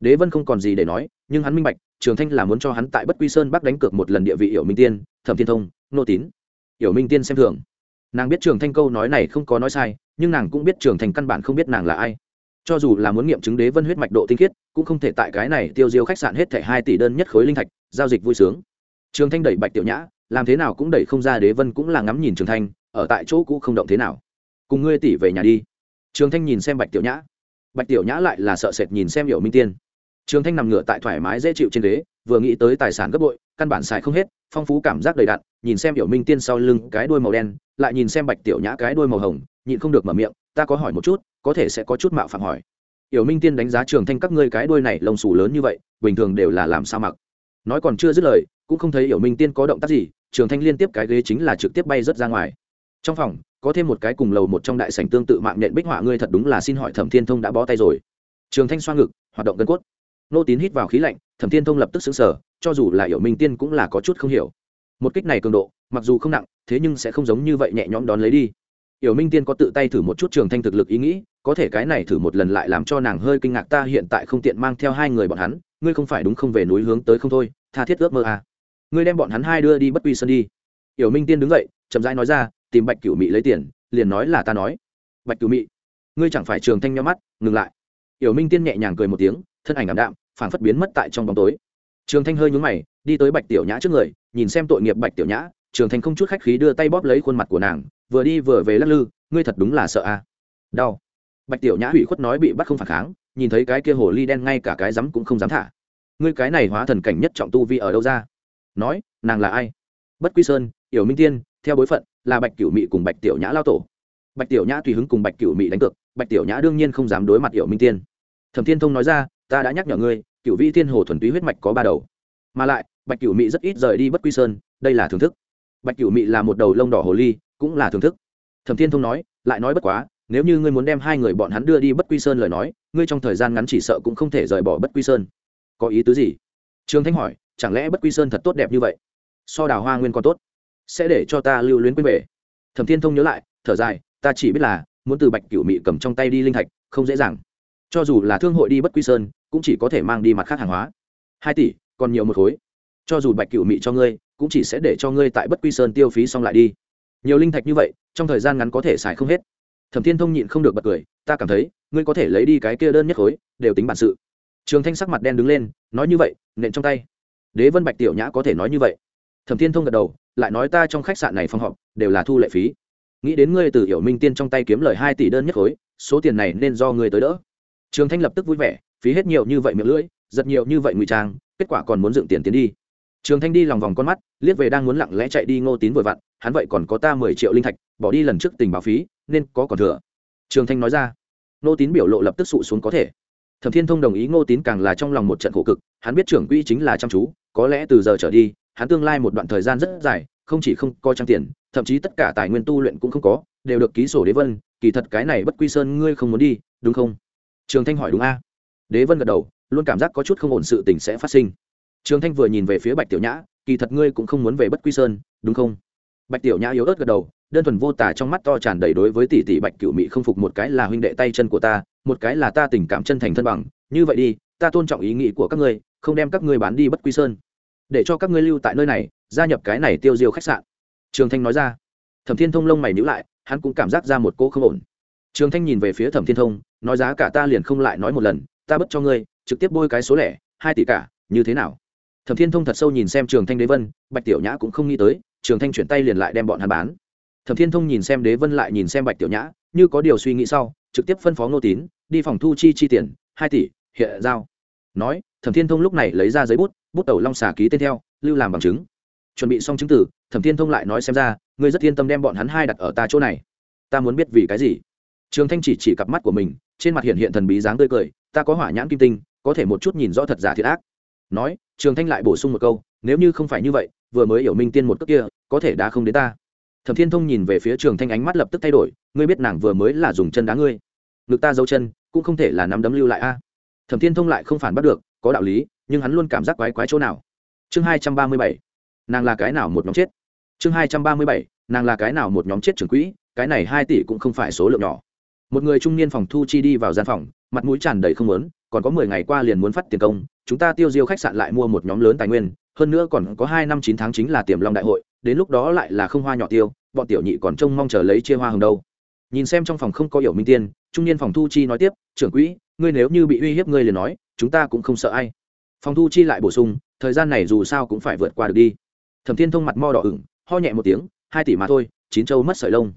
Đế vân không còn gì để nói, nhưng hắn minh bạch, trường thanh là muốn cho hắn tại bất quy sơn bắc đánh cược một lần địa vị hiểu minh tiên, thẩm thiên thông, nô tín. Hiểu minh tiên xem thường. Nàng biết trường thanh câu nói này không có nói sai, nhưng nàng cũng biết trường Thành căn bản không biết nàng là ai. Cho dù là muốn nghiệm chứng đế vân huyết mạch độ tinh khiết, cũng không thể tại cái này tiêu diêu khách sạn hết thẻ hai tỷ đơn nhất khối linh thạch, giao dịch vui sướng trường thanh đẩy bạch tiểu nhã, làm thế nào cũng đẩy không ra đế vân cũng là ngắm nhìn trường thanh, ở tại chỗ cũ không động thế nào. Cùng ngươi tỷ về nhà đi. Trường thanh nhìn xem bạch tiểu nhã. Bạch tiểu nhã lại là sợ sệt nhìn xem hiểu minh tiên. Trường thanh nằm ngửa tại thoải mái dễ chịu trên ghế, vừa nghĩ tới tài sản gấp bội, căn bản xài không hết, phong phú cảm giác đầy đặn, nhìn xem hiểu minh tiên sau lưng cái đuôi màu đen, lại nhìn xem bạch tiểu nhã cái đuôi màu hồng, nhịn không được mở miệng, ta có hỏi một chút, có thể sẽ có chút mạo phạm hỏi. Hiểu minh tiên đánh giá trường thanh các ngươi cái đuôi này lông xù lớn như vậy, bình thường đều là làm sao mặc? Nói còn chưa dứt lời cũng không thấy hiểu minh tiên có động tác gì, trường thanh liên tiếp cái ghế chính là trực tiếp bay rớt ra ngoài. Trong phòng, có thêm một cái cùng lầu một trong đại sảnh tương tự mạng nhện bích họa ngươi thật đúng là xin hỏi thẩm thiên thông đã bó tay rồi. Trường thanh xoa ngực, hoạt động gân cốt. Nô tín hít vào khí lạnh, thẩm thiên thông lập tức xứng sở cho dù là hiểu minh tiên cũng là có chút không hiểu. Một kích này cường độ, mặc dù không nặng, thế nhưng sẽ không giống như vậy nhẹ nhõm đón lấy đi. Hiểu minh tiên có tự tay thử một chút trường thanh thực lực ý nghĩ, có thể cái này thử một lần lại làm cho nàng hơi kinh ngạc ta hiện tại không tiện mang theo hai người bọn hắn, ngươi không phải đúng không về núi hướng tới không thôi, tha thiết ước mơ à ngươi đem bọn hắn hai đưa đi bất quy sân đi. Hiểu minh tiên đứng dậy, chậm rãi nói ra, tìm bạch cửu mị lấy tiền, liền nói là ta nói. Bạch cửu mị, ngươi chẳng phải trường thanh nhau mắt, ngừng lại. Hiểu minh tiên nhẹ nhàng cười một tiếng, thân ảnh ảm đạm, phảng phất biến mất tại trong bóng tối. Trường thanh hơi nhún mày, đi tới bạch tiểu nhã trước người, nhìn xem tội nghiệp bạch tiểu nhã, trường thanh không chút khách khí đưa tay bóp lấy khuôn mặt của nàng, vừa đi vừa về lắc lư, ngươi thật đúng là sợ à đau. Bạch tiểu nhã hủy khuất nói bị bắt không phản kháng, nhìn thấy cái kia hồ ly đen ngay cả cái rắm cũng không dám thả. Ngươi cái này hóa thần cảnh nhất trọng tu vi ở đâu ra? Nói, nàng là ai? Bất quy sơn, yểu minh tiên, theo bối phận, là bạch cửu mị cùng bạch tiểu nhã lao tổ. Bạch tiểu nhã tùy hứng cùng bạch cửu mị đánh cược, bạch tiểu nhã đương nhiên không dám đối mặt yểu minh tiên. Thẩm thiên thông nói ra, ta đã nhắc nhở ngươi, cửu vi thiên hồ thuần túy huyết mạch có ba đầu. Mà lại, bạch cửu mị rất ít rời đi bất quy sơn, đây là thưởng thức. Bạch cửu mị là một đầu lông đỏ hồ ly, cũng là thưởng thức. Thẩm thiên thông nói, lại nói bất quá, nếu như ngươi muốn đem hai người bọn hắn đưa đi bất quy sơn lời nói, ngươi trong thời gian ngắn chỉ sợ cũng không thể rời bỏ bất quy sơn. Có ý tứ gì? Trương thanh hỏi chẳng lẽ bất quy sơn thật tốt đẹp như vậy? So đào hoa nguyên còn tốt. Sẽ để cho ta lưu luyến quên về. Thẩm thiên thông nhớ lại, thở dài, ta chỉ biết là, muốn từ bạch cửu mị cầm trong tay đi linh thạch, không dễ dàng. Cho dù là thương hội đi bất quy sơn, cũng chỉ có thể mang đi mặt khác hàng hóa. Hai tỷ, còn nhiều một khối. Cho dù bạch cửu mị cho ngươi, cũng chỉ sẽ để cho ngươi tại bất quy sơn tiêu phí xong lại đi. Nhiều linh thạch như vậy, trong thời gian ngắn có thể xài không hết. Thẩm thiên thông nhịn không được bật cười, ta cảm thấy, ngươi có thể lấy đi cái kia đơn nhất khối, đều tính bản sự. Trường thanh sắc mặt đen đứng lên, nói như vậy, nện trong tay đế vân bạch tiểu nhã có thể nói như vậy. Thẩm thiên thông gật đầu, lại nói ta trong khách sạn này phòng họp đều là thu lệ phí. Nghĩ đến ngươi từ hiểu minh tiên trong tay kiếm lời hai tỷ đơn nhất khối, số tiền này nên do ngươi tới đỡ. Trường thanh lập tức vui vẻ, phí hết nhiều như vậy miệng lưỡi, giật nhiều như vậy ngụy trang, kết quả còn muốn dựng tiền tiến đi. Trường thanh đi lòng vòng con mắt, liếc về đang muốn lặng lẽ chạy đi ngô tín vội vặn, hắn vậy còn có ta mười triệu linh thạch, bỏ đi lần trước tình báo phí, nên có còn thừa. Trường thanh nói ra. Ngô tín biểu lộ lập tức sụ xuống có thể. Thẩm thiên thông đồng ý ngô tín càng là trong lòng một trận khổ cực, hắn biết trưởng quỹ chính là chăm chú có lẽ từ giờ trở đi, hắn tương lai một đoạn thời gian rất dài, không chỉ không có trang tiền, thậm chí tất cả tài nguyên tu luyện cũng không có, đều được ký sổ đế vân, kỳ thật cái này bất quy sơn ngươi không muốn đi, đúng không? Trường thanh hỏi đúng a. Đế vân gật đầu, luôn cảm giác có chút không ổn sự tình sẽ phát sinh. Trường thanh vừa nhìn về phía bạch tiểu nhã, kỳ thật ngươi cũng không muốn về bất quy sơn, đúng không? Bạch tiểu nhã yếu ớt gật đầu, đơn thuần vô tả trong mắt to tràn đầy đối với tỷ tỷ bạch cựu mỹ không phục một cái là huynh đệ tay chân của ta, một cái là ta tình cảm chân thành thân bằng. Như vậy đi, ta tôn trọng ý nghĩ của các ngươi, không đem các ngươi bán đi bất quy sơn để cho các ngươi lưu tại nơi này, gia nhập cái này tiêu diêu khách sạn. Trường thanh nói ra. Thẩm thiên thông lông mày nhữ lại, hắn cũng cảm giác ra một cô không ổn. Trường thanh nhìn về phía thẩm thiên thông, nói giá cả ta liền không lại nói một lần, ta bất cho ngươi, trực tiếp bôi cái số lẻ, hai tỷ cả, như thế nào? Thẩm thiên thông thật sâu nhìn xem trường thanh đế vân, bạch tiểu nhã cũng không nghĩ tới, trường thanh chuyển tay liền lại đem bọn hắn bán. Thẩm thiên thông nhìn xem đế vân lại nhìn xem bạch tiểu nhã, như có điều suy nghĩ sau, trực tiếp phân phó ngô tín, đi phòng thu chi chi tiền, hai tỷ, hiện giao. Nói, thẩm thiên thông lúc này lấy ra giấy bút bút tẩu long xà ký tên theo, lưu làm bằng chứng. Chuẩn bị xong chứng tử thẩm thiên thông lại nói xem ra, ngươi rất yên tâm đem bọn hắn hai đặt ở ta chỗ này. Ta muốn biết vì cái gì? Trường thanh chỉ chỉ cặp mắt của mình, trên mặt hiện hiện thần bí dáng tươi cười, ta có hỏa nhãn kim tinh, có thể một chút nhìn rõ thật giả thiệt ác. Nói, trường thanh lại bổ sung một câu, nếu như không phải như vậy, vừa mới hiểu minh tiên một cước kia, có thể đã không đến ta. Thẩm thiên thông nhìn về phía trường thanh ánh mắt lập tức thay đổi, ngươi biết nàng vừa mới là dùng chân đá ngươi. Ngực ta giấu chân, cũng không thể là nắm đấm lưu lại a. Thẩm thiên thông lại không phản bắt được có đạo lý, nhưng hắn luôn cảm giác quái quái chỗ nào. Chương hai trăm ba mươi bảy, nàng là cái nào một nhóm chết? Chương hai trăm ba mươi bảy, nàng là cái nào một nhóm chết trưởng quỹ, cái này hai tỷ cũng không phải số lượng nhỏ. Một người trung niên phòng thu chi đi vào gian phòng, mặt mũi tràn đầy không lớn còn có mười ngày qua liền muốn phát tiền công, chúng ta tiêu diêu khách sạn lại mua một nhóm lớn tài nguyên, hơn nữa còn có hai năm chín tháng chính là tiềm long đại hội, đến lúc đó lại là không hoa nhỏ tiêu, bọn tiểu nhị còn trông mong chờ lấy chia hoa hồng đâu. Nhìn xem trong phòng không có hiểu minh tiên, trung niên phòng thu chi nói tiếp, trưởng quỹ, ngươi nếu như bị uy hiếp ngươi liền nói chúng ta cũng không sợ ai. Phòng thu chi lại bổ sung, thời gian này dù sao cũng phải vượt qua được đi. Thẩm thiên thông mặt mo đỏ ửng, ho nhẹ một tiếng, hai tỷ mà thôi, chín châu mất sợi lông.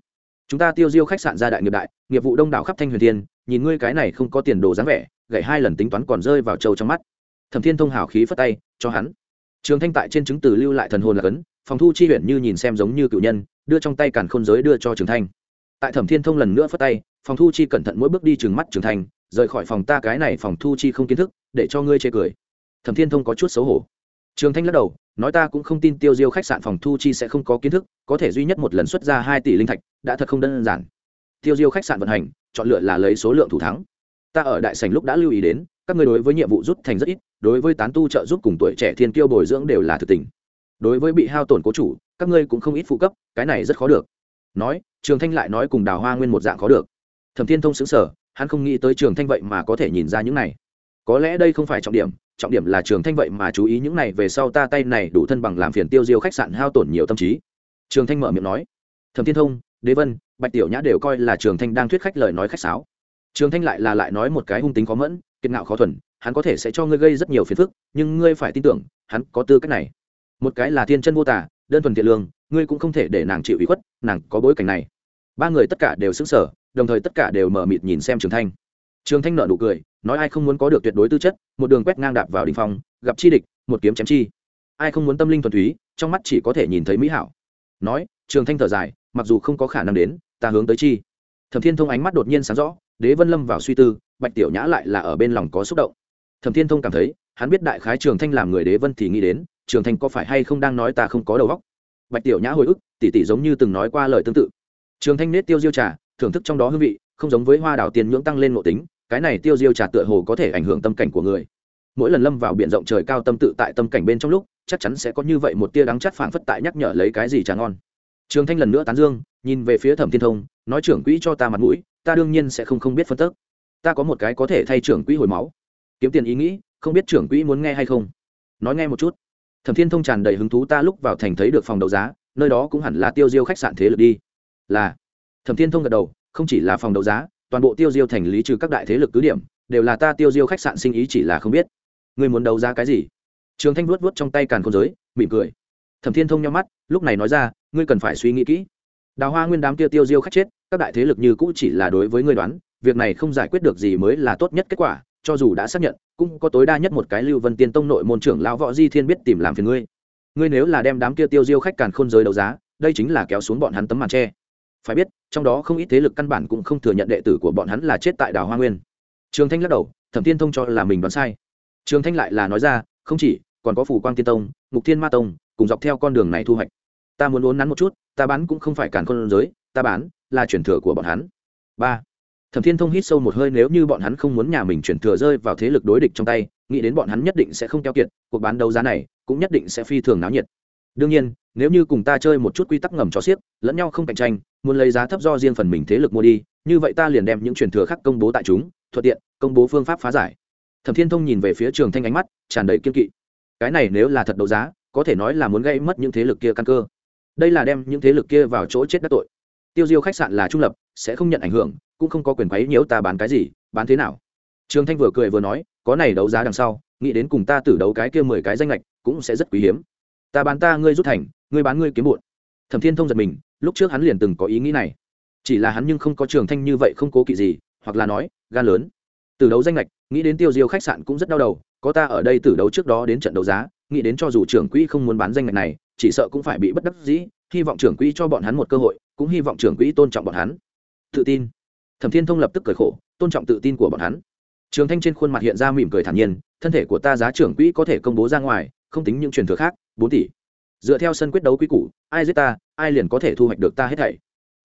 Chúng ta tiêu diêu khách sạn gia đại nghiệp đại, nghiệp vụ đông đảo khắp thanh huyền thiên, nhìn ngươi cái này không có tiền đồ dáng vẻ gậy hai lần tính toán còn rơi vào châu trong mắt. Thẩm thiên thông hào khí phất tay, cho hắn. Trường thanh tại trên chứng từ lưu lại thần hồn là cấn, phòng thu chi huyện như nhìn xem giống như cựu nhân, đưa trong tay càn khôn giới đưa cho trường thanh. Tại thẩm thiên thông lần nữa phất tay, phòng thu chi cẩn thận mỗi bước đi trừng mắt trường thanh rời khỏi phòng ta cái này phòng thu chi không kiến thức, để cho ngươi chê cười. Thẩm thiên thông có chút xấu hổ. Trường thanh lắc đầu, nói ta cũng không tin tiêu diêu khách sạn phòng thu chi sẽ không có kiến thức, có thể duy nhất một lần xuất ra hai tỷ linh thạch, đã thật không đơn giản. Tiêu diêu khách sạn vận hành, chọn lựa là lấy số lượng thủ thắng. Ta ở đại sành lúc đã lưu ý đến, các người đối với nhiệm vụ rút thành rất ít, đối với tán tu trợ giúp cùng tuổi trẻ thiên kiêu bồi dưỡng đều là thực tình. Đối với bị hao tổn cố chủ, các ngươi cũng không ít phụ cấp, cái này rất khó được. Nói, trường thanh lại nói cùng đào hoa nguyên một dạng khó được. Thẩm thiên thông xứng sở hắn không nghĩ tới trường thanh vậy mà có thể nhìn ra những này. Có lẽ đây không phải trọng điểm trọng điểm là trường thanh vậy mà chú ý những này về sau ta tay này đủ thân bằng làm phiền tiêu diêu khách sạn hao tổn nhiều tâm trí. Trường thanh mở miệng nói. Thẩm thiên thông, đế vân, bạch tiểu nhã đều coi là trường thanh đang thuyết khách lời nói khách sáo. Trường thanh lại là lại nói một cái hung tính khó mẫn, kiệt ngạo khó thuần, hắn có thể sẽ cho ngươi gây rất nhiều phiền phức, nhưng ngươi phải tin tưởng, hắn có tư cách này. Một cái là thiên chân vô tả đơn thuần thiện lương, ngươi cũng không thể để nàng chịu ý khuất, nàng có bối cảnh này. Ba người tất cả đều xứng sở đồng thời tất cả đều mở mịt nhìn xem trường thanh. Trường thanh nợ nụ cười, nói ai không muốn có được tuyệt đối tư chất, một đường quét ngang đạp vào đình phong, gặp chi địch, một kiếm chém chi. Ai không muốn tâm linh thuần túy, trong mắt chỉ có thể nhìn thấy mỹ hảo. Nói, trường thanh thở dài, mặc dù không có khả năng đến, ta hướng tới chi. Thẩm thiên thông ánh mắt đột nhiên sáng rõ, đế vân lâm vào suy tư, bạch tiểu nhã lại là ở bên lòng có xúc động. Thẩm thiên thông cảm thấy, hắn biết đại khái trường thanh làm người đế vân thì nghĩ đến, trường thanh có phải hay không đang nói ta không có đầu óc. Bạch tiểu nhã hồi ức, tỉ tỉ giống như từng nói qua lời tương tự. Trường thanh nết tiêu diêu trà thưởng thức trong đó hương vị, không giống với hoa đảo tiền nhưỡng tăng lên ngộ tính, cái này tiêu diêu trà tựa hồ có thể ảnh hưởng tâm cảnh của người. Mỗi lần lâm vào biển rộng trời cao tâm tự tại tâm cảnh bên trong lúc, chắc chắn sẽ có như vậy một tia đắng chắt phảng phất tại nhắc nhở lấy cái gì trà ngon. Trường thanh lần nữa tán dương, nhìn về phía thẩm thiên thông, nói, trưởng quỹ cho ta mặt mũi, ta đương nhiên sẽ không không biết phân tức ta có một cái có thể thay trưởng quỹ hồi máu. Kiếm tiền ý nghĩ, không biết trưởng quỹ muốn nghe hay không. Nói nghe một chút. Thẩm thiên thông tràn đầy hứng thú ta lúc vào thành thấy được phòng đấu giá, nơi đó cũng hẳn là tiêu diêu khách sạn thế lực đi. Là thẩm thiên thông gật đầu, không chỉ là phòng đấu giá, toàn bộ tiêu diêu thành lý trừ các đại thế lực cứ điểm, đều là ta tiêu diêu khách sạn sinh ý chỉ là không biết. Ngươi muốn đấu giá cái gì? Trường thanh vuốt vuốt trong tay càn khôn giới, mỉm cười. Thẩm thiên thông nhau mắt, lúc này nói ra, ngươi cần phải suy nghĩ kỹ. Đào hoa nguyên đám tiêu tiêu diêu khách chết, các đại thế lực như cũ chỉ là đối với ngươi đoán, việc này không giải quyết được gì mới là tốt nhất kết quả, cho dù đã xác nhận, cũng có tối đa nhất một cái lưu vân tiên tông nội môn trưởng lão võ di thiên biết tìm làm phiền ngươi. Ngươi nếu là đem đám kia tiêu diêu khách càn khôn giới đấu giá, đây chính là kéo xuống bọn hắn tấm màn tre phải biết, trong đó không ít thế lực căn bản cũng không thừa nhận đệ tử của bọn hắn là chết tại đào hoa nguyên. Trường thanh lắc đầu, thẩm tiên thông cho là mình đoán sai. Trường thanh lại là nói ra, không chỉ, còn có phủ quang tiên tông, ngục thiên ma tông, cùng dọc theo con đường này thu hoạch. Ta muốn uốn nắn một chút, ta bán cũng không phải càn con giới, ta bán là chuyển thừa của bọn hắn. Ba. Thẩm thiên thông hít sâu một hơi, nếu như bọn hắn không muốn nhà mình chuyển thừa rơi vào thế lực đối địch trong tay, nghĩ đến bọn hắn nhất định sẽ không keo kiệt, cuộc bán đấu giá này cũng nhất định sẽ phi thường náo nhiệt đương nhiên, nếu như cùng ta chơi một chút quy tắc ngầm cho xiếc, lẫn nhau không cạnh tranh, muốn lấy giá thấp do riêng phần mình thế lực mua đi, như vậy ta liền đem những truyền thừa khác công bố tại chúng, thuận tiện, công bố phương pháp phá giải. Thẩm thiên thông nhìn về phía trường thanh ánh mắt, tràn đầy kiên kỵ. Cái này nếu là thật đấu giá, có thể nói là muốn gây mất những thế lực kia căn cơ. Đây là đem những thế lực kia vào chỗ chết đắc tội. Tiêu diêu khách sạn là trung lập, sẽ không nhận ảnh hưởng, cũng không có quyền quấy nhiễu ta bán cái gì, bán thế nào. Trường thanh vừa cười vừa nói, có này đấu giá đằng sau, nghĩ đến cùng ta tử đấu cái kia mười cái danh lệch, cũng sẽ rất quý hiếm ta bán ta ngươi rút thành, ngươi bán ngươi kiếm bụn. Thẩm thiên thông giật mình, lúc trước hắn liền từng có ý nghĩ này. Chỉ là hắn nhưng không có trường thanh như vậy không cố kỵ gì, hoặc là nói, gan lớn. Từ đấu danh lệch nghĩ đến tiêu diêu khách sạn cũng rất đau đầu, có ta ở đây từ đấu trước đó đến trận đấu giá, nghĩ đến cho dù trưởng quỹ không muốn bán danh lệch này, chỉ sợ cũng phải bị bất đắc dĩ, hy vọng trưởng quỹ cho bọn hắn một cơ hội, cũng hy vọng trưởng quỹ tôn trọng bọn hắn. Tự tin. Thẩm thiên thông lập tức cười khổ, tôn trọng tự tin của bọn hắn. Trường thanh trên khuôn mặt hiện ra mỉm cười thản nhiên, thân thể của ta giá trưởng quỹ có thể công bố ra ngoài, không tính những truyền thừa khác bốn tỷ. Dựa theo sân quyết đấu quy củ, ai giết ta, ai liền có thể thu hoạch được ta hết thảy.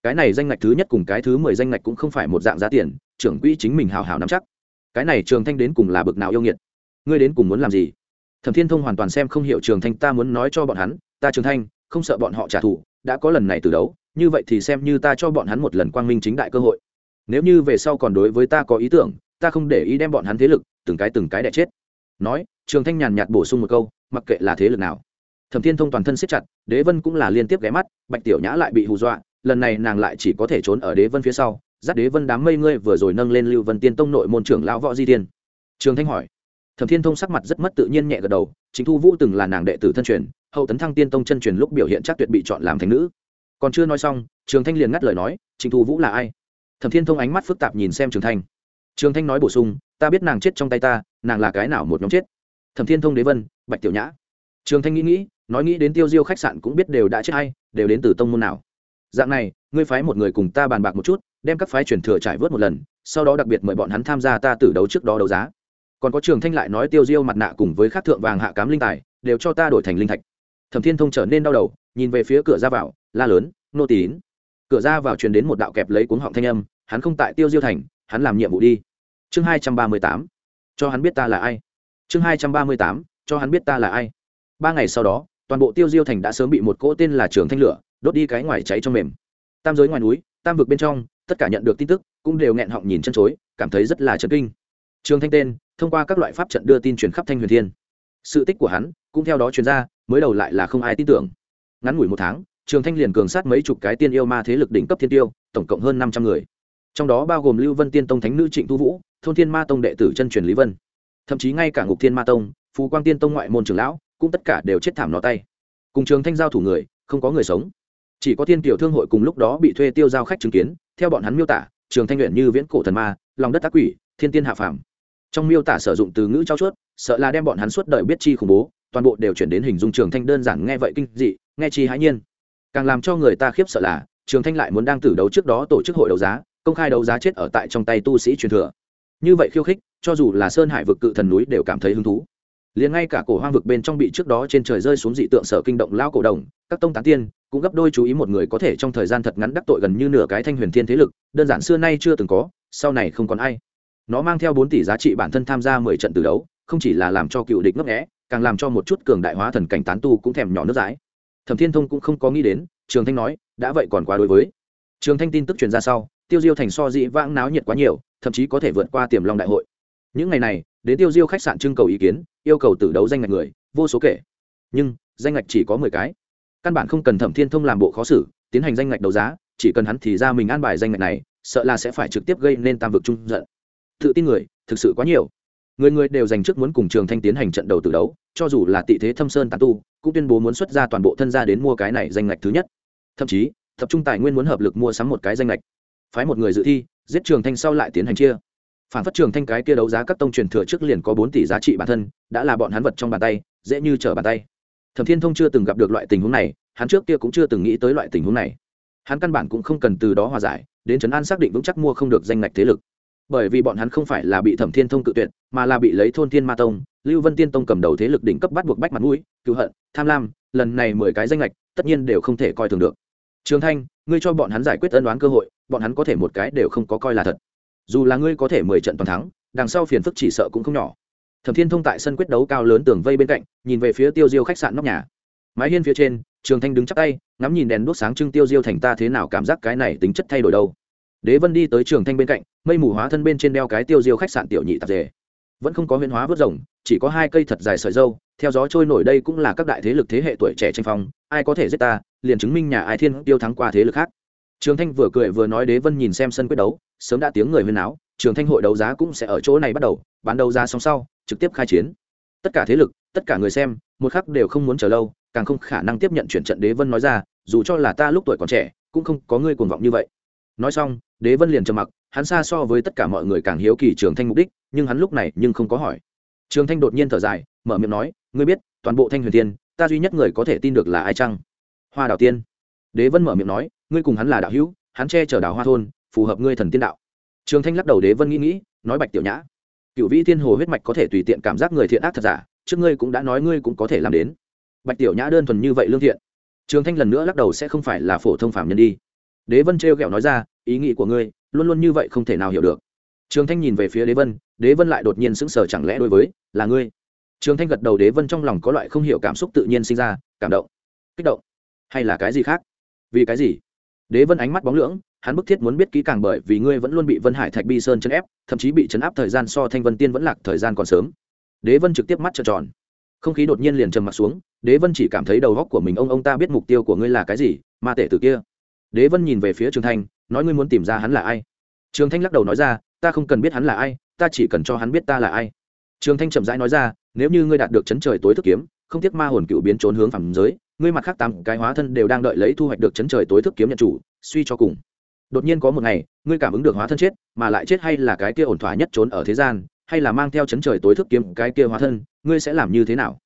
Cái này danh ngạch thứ nhất cùng cái thứ mười danh ngạch cũng không phải một dạng giá tiền, trưởng quỹ chính mình hào hào nắm chắc. Cái này trường thanh đến cùng là bực nào yêu nghiệt? Ngươi đến cùng muốn làm gì? Thẩm thiên thông hoàn toàn xem không hiểu trường thanh, ta muốn nói cho bọn hắn, ta trường thanh, không sợ bọn họ trả thù, đã có lần này từ đấu, như vậy thì xem như ta cho bọn hắn một lần quang minh chính đại cơ hội. Nếu như về sau còn đối với ta có ý tưởng, ta không để ý đem bọn hắn thế lực, từng cái từng cái đẻ chết. Nói, trường thanh nhàn nhạt bổ sung một câu, mặc kệ là thế lực nào thẩm thiên thông toàn thân siết chặt, đế vân cũng là liên tiếp ghé mắt, bạch tiểu nhã lại bị hù dọa, lần này nàng lại chỉ có thể trốn ở đế vân phía sau, dắt đế vân đám mây ngươi vừa rồi nâng lên lưu vân tiên tông nội môn trưởng lão võ di tiên trường thanh hỏi. Thẩm thiên thông sắc mặt rất mất tự nhiên nhẹ gật đầu, chính thu vũ từng là nàng đệ tử thân truyền, hậu tấn thăng tiên tông chân truyền lúc biểu hiện chắc tuyệt bị chọn làm thành nữ. Còn chưa nói xong, trường thanh liền ngắt lời nói, Chính thu vũ là ai? Thẩm thiên thông ánh mắt phức tạp nhìn xem trường thanh. Trường thanh nói bổ sung, ta biết nàng chết trong tay ta, nàng là cái nào một nhóm chết? Thẩm thiên thông đế vân, bạch tiểu nhã. Trường thanh nghĩ nghĩ nói nghĩ đến tiêu diêu khách sạn cũng biết đều đã chết hay, đều đến từ tông môn nào. Dạng này, ngươi phái một người cùng ta bàn bạc một chút, đem các phái truyền thừa trải vớt một lần, sau đó đặc biệt mời bọn hắn tham gia ta tử đấu trước đó đấu giá. Còn có trường thanh lại nói tiêu diêu mặt nạ cùng với khắc thượng vàng hạ cám linh tài, đều cho ta đổi thành linh thạch. Thẩm thiên thông trở nên đau đầu, nhìn về phía cửa ra vào, la lớn, nô tín. Cửa ra vào truyền đến một đạo kẹp lấy cuống họng thanh âm, hắn không tại tiêu diêu thành, hắn làm nhiệm vụ đi. Chương hai trăm ba mươi tám, cho hắn biết ta là ai. Chương hai trăm ba mươi tám, cho hắn biết ta là ai. Ba ngày sau đó toàn bộ tiêu diêu thành đã sớm bị một cỗ tên là trường thanh lửa đốt đi cái ngoài cháy trong mềm. Tam giới ngoài núi, tam vực bên trong, tất cả nhận được tin tức, cũng đều nghẹn họng nhìn chân chối, cảm thấy rất là chấn kinh. Trường thanh tên, thông qua các loại pháp trận đưa tin truyền khắp thanh huyền thiên. Sự tích của hắn, cũng theo đó truyền ra, mới đầu lại là không ai tin tưởng. Ngắn ngủi một tháng, trường thanh liền cường sát mấy chục cái tiên yêu ma thế lực đỉnh cấp thiên tiêu, tổng cộng hơn năm trăm người. Trong đó bao gồm lưu vân tiên tông thánh nữ trịnh thu vũ, thôn thiên ma tông đệ tử chân truyền lý vân. Thậm chí ngay cả ngục thiên ma tông, phú quang tiên tông ngoại môn trường lão cũng tất cả đều chết thảm nó tay. Cùng trường thanh giao thủ người, không có người sống. Chỉ có thiên kiều thương hội cùng lúc đó bị thuê tiêu giao khách chứng kiến, theo bọn hắn miêu tả, trường thanh luyện như viễn cổ thần ma, lòng đất tác quỷ, thiên tiên hạ phàm. Trong miêu tả sử dụng từ ngữ trao chuốt, sợ là đem bọn hắn suốt đời biết chi khủng bố, toàn bộ đều chuyển đến hình dung trường thanh đơn giản nghe vậy kinh dị, nghe chi hãi nhiên. Càng làm cho người ta khiếp sợ là, trường thanh lại muốn đang tử đấu trước đó tổ chức hội đấu giá, công khai đấu giá chết ở tại trong tay tu sĩ truyền thừa. Như vậy khiêu khích, cho dù là sơn hải vực cự thần núi đều cảm thấy hứng thú liền ngay cả cổ hoang vực bên trong bị trước đó trên trời rơi xuống dị tượng sở kinh động lao cổ đồng, các tông tán tiên cũng gấp đôi chú ý một người có thể trong thời gian thật ngắn đắc tội gần như nửa cái thanh huyền thiên thế lực, đơn giản xưa nay chưa từng có, sau này không còn ai. Nó mang theo bốn tỷ giá trị bản thân tham gia mười trận từ đấu, không chỉ là làm cho cựu địch ngấp nghẽ càng làm cho một chút cường đại hóa thần cảnh tán tu cũng thèm nhỏ nước dãi. Thẩm thiên thông cũng không có nghĩ đến, trường thanh nói, đã vậy còn quá đối với. Trường thanh tin tức truyền ra sau, tiêu diêu thành so dị vãng náo nhiệt quá nhiều, thậm chí có thể vượt qua tiềm long đại hội. Những ngày này đến tiêu diêu khách sạn trưng cầu ý kiến, yêu cầu tử đấu danh ngạch người, vô số kể. Nhưng, danh ngạch chỉ có mười cái. Căn bản không cần thẩm thiên thông làm bộ khó xử, tiến hành danh ngạch đấu giá, chỉ cần hắn thì ra mình an bài danh ngạch này, sợ là sẽ phải trực tiếp gây nên tam vực trung giận. Tự tin người, thực sự quá nhiều. Người người đều dành trước muốn cùng trường thanh tiến hành trận đầu tử đấu, cho dù là tị thế thâm sơn tàn tu, cũng tuyên bố muốn xuất ra toàn bộ thân gia đến mua cái này danh ngạch thứ nhất. Thậm chí, tập trung tài nguyên muốn hợp lực mua sắm một cái danh ngạch. Phái một người dự thi, giết trường thanh sau lại tiến hành chia phản phát trường thanh cái kia đấu giá các tông truyền thừa trước liền có bốn tỷ giá trị bản thân, đã là bọn hắn vật trong bàn tay, dễ như trở bàn tay. Thẩm thiên thông chưa từng gặp được loại tình huống này, hắn trước kia cũng chưa từng nghĩ tới loại tình huống này. Hắn căn bản cũng không cần từ đó hòa giải, đến trấn an xác định vững chắc mua không được danh ngạch thế lực. Bởi vì bọn hắn không phải là bị thẩm thiên thông cự tuyệt, mà là bị lấy thôn thiên ma tông, lưu vân tiên tông cầm đầu thế lực đỉnh cấp bắt buộc bách mặt mũi, cựu hận, tham lam, lần này mười cái danh lệch tất nhiên đều không thể coi thường được. Trường thanh, ngươi cho bọn hắn giải quyết ân đoán cơ hội, bọn hắn có thể một cái đều không có coi là thật dù là ngươi có thể mười trận toàn thắng, đằng sau phiền phức chỉ sợ cũng không nhỏ. Thẩm thiên thông tại sân quyết đấu cao lớn tường vây bên cạnh, nhìn về phía tiêu diêu khách sạn nóc nhà. Mái hiên phía trên, trường thanh đứng chắc tay, ngắm nhìn đèn đuốc sáng trưng tiêu diêu thành ta thế nào cảm giác cái này tính chất thay đổi đâu. Đế vân đi tới trường thanh bên cạnh, mây mù hóa thân bên trên đeo cái tiêu diêu khách sạn tiểu nhị tạp dề. Vẫn không có huyễn hóa vớt rồng, chỉ có hai cây thật dài sợi dâu, theo gió trôi nổi đây cũng là các đại thế lực thế hệ tuổi trẻ tranh phong, ai có thể giết ta, liền chứng minh nhà ai thiên tiêu thắng qua thế lực khác trường thanh vừa cười vừa nói đế vân nhìn xem sân quyết đấu, sớm đã tiếng người huyên áo trường thanh hội đấu giá cũng sẽ ở chỗ này bắt đầu, bán đấu giá xong sau, trực tiếp khai chiến. Tất cả thế lực, tất cả người xem, một khắc đều không muốn chờ lâu, càng không khả năng tiếp nhận chuyển trận đế vân nói ra, dù cho là ta lúc tuổi còn trẻ, cũng không có ngươi cuồng vọng như vậy. Nói xong, đế vân liền trầm mặc, hắn xa so với tất cả mọi người càng hiếu kỳ trường thanh mục đích, nhưng hắn lúc này nhưng không có hỏi. Trường thanh đột nhiên thở dài, mở miệng nói, ngươi biết, toàn bộ thanh huyền tiên ta duy nhất người có thể tin được là ai chăng? Hoa đào tiên. Đế vân mở miệng nói ngươi cùng hắn là đạo hữu, hắn che chở đào hoa thôn, phù hợp ngươi thần tiên đạo. Trường thanh lắc đầu đế vân nghĩ nghĩ, nói bạch tiểu nhã cựu vĩ thiên hồ huyết mạch có thể tùy tiện cảm giác người thiện ác thật giả, trước ngươi cũng đã nói ngươi cũng có thể làm đến. Bạch tiểu nhã đơn thuần như vậy lương thiện. Trường thanh lần nữa lắc đầu, sẽ không phải là phổ thông phạm nhân đi. Đế vân trêu ghẹo nói ra, ý nghĩ của ngươi, luôn luôn như vậy không thể nào hiểu được. Trường thanh nhìn về phía đế vân đế vân lại đột nhiên sững sờ chẳng lẽ đối với, là ngươi? Trường thanh gật đầu, đế vân trong lòng có loại không hiểu cảm xúc tự nhiên sinh ra, cảm động, kích động. Hay là cái gì khác? Vì cái gì? Đế vân ánh mắt bóng lưỡng, hắn bức thiết muốn biết kỹ càng bởi vì ngươi vẫn luôn bị vân hải thạch bi sơn chấn ép, thậm chí bị chấn áp thời gian so thanh vân tiên vẫn lạc thời gian còn sớm. Đế vân trực tiếp mắt trợn tròn. Không khí đột nhiên liền trầm m ặ t xuống, đế vân chỉ cảm thấy đầu góc của mình, ông ông ta biết mục tiêu của ngươi là cái gì, ma tể từ kia. Đế vân nhìn về phía trường thanh, nói ngươi muốn tìm ra hắn là ai. Trường thanh lắc đầu nói ra, ta không cần biết hắn là ai, ta chỉ cần cho hắn biết ta là ai. Trường thanh chậm rãi nói ra, nếu như ngươi đạt được chấn trời tối thức kiếm, không tiếc ma hồn cựu biến trốn hướng phẳng giới ngươi mặt khác tám cái hóa thân đều đang đợi lấy thu hoạch được chấn trời tối thức kiếm nhận chủ, suy cho cùng. Đột nhiên có một ngày, ngươi cảm ứng được hóa thân chết, mà lại chết hay là cái kia ổn thỏa nhất trốn ở thế gian, hay là mang theo chấn trời tối thức kiếm cái kia hóa thân, ngươi sẽ làm như thế nào?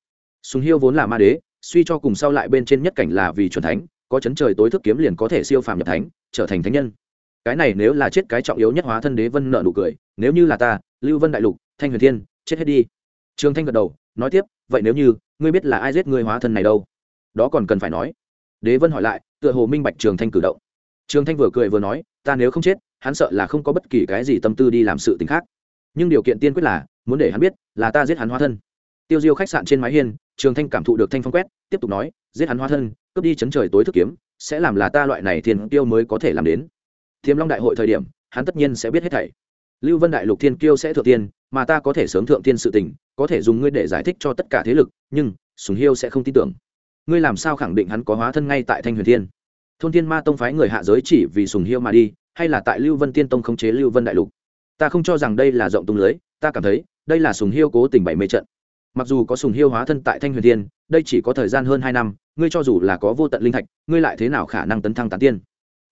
Sùng hiêu vốn là ma đế, suy cho cùng sau lại bên trên nhất cảnh là vì chuẩn thánh, có chấn trời tối thức kiếm liền có thể siêu phàm nhập thánh, trở thành thánh nhân. Cái này nếu là chết cái trọng yếu nhất hóa thân đế vân nợ nụ cười, nếu như là ta, lưu vân đại lục, thanh huyền thiên, chết hết đi. Trương thanh gật đầu, nói tiếp, vậy nếu như ngươi biết là ai giết ngươi hóa thân này đâu? Đó còn cần phải nói. Đế vân hỏi lại, tựa hồ minh bạch trường thanh cử động. Trường thanh vừa cười vừa nói, ta nếu không chết, hắn sợ là không có bất kỳ cái gì tâm tư đi làm sự t ì n h khác. Nhưng điều kiện tiên quyết là, muốn để hắn biết là ta giết hắn hóa thân. Tiêu diêu khách sạn trên mái hiên, trường thanh cảm thụ được thanh phong quét, tiếp tục nói, giết hắn hóa thân, cướp đi chấn trời tối thức kiếm, sẽ làm là ta loại này thiên tiêu mới có thể làm đến. Thiếm long đại hội thời điểm, hắn tất nhiên sẽ biết hết thảy. Lưu vân đại lục thiên kiêu sẽ thượng tiên, mà ta có thể sớm thượng tiên sự tình, có thể dùng ngươi để giải thích cho tất cả thế lực, nhưng sùng hiêu sẽ không tin tưởng ngươi làm sao khẳng định hắn có hóa thân ngay tại thanh huyền thiên? Thôn thiên ma tông phái người hạ giới chỉ vì sùng hiêu mà đi, hay là tại lưu vân tiên tông khống chế lưu vân đại lục? Ta không cho rằng đây là rộng tung lưới, ta cảm thấy, đây là sùng hiêu cố tình bảy mê trận. Mặc dù có sùng hiêu hóa thân tại thanh huyền thiên, đây chỉ có thời gian hơn hai năm, ngươi cho dù là có vô tận linh thạch, ngươi lại thế nào khả năng tấn thăng tán tiên?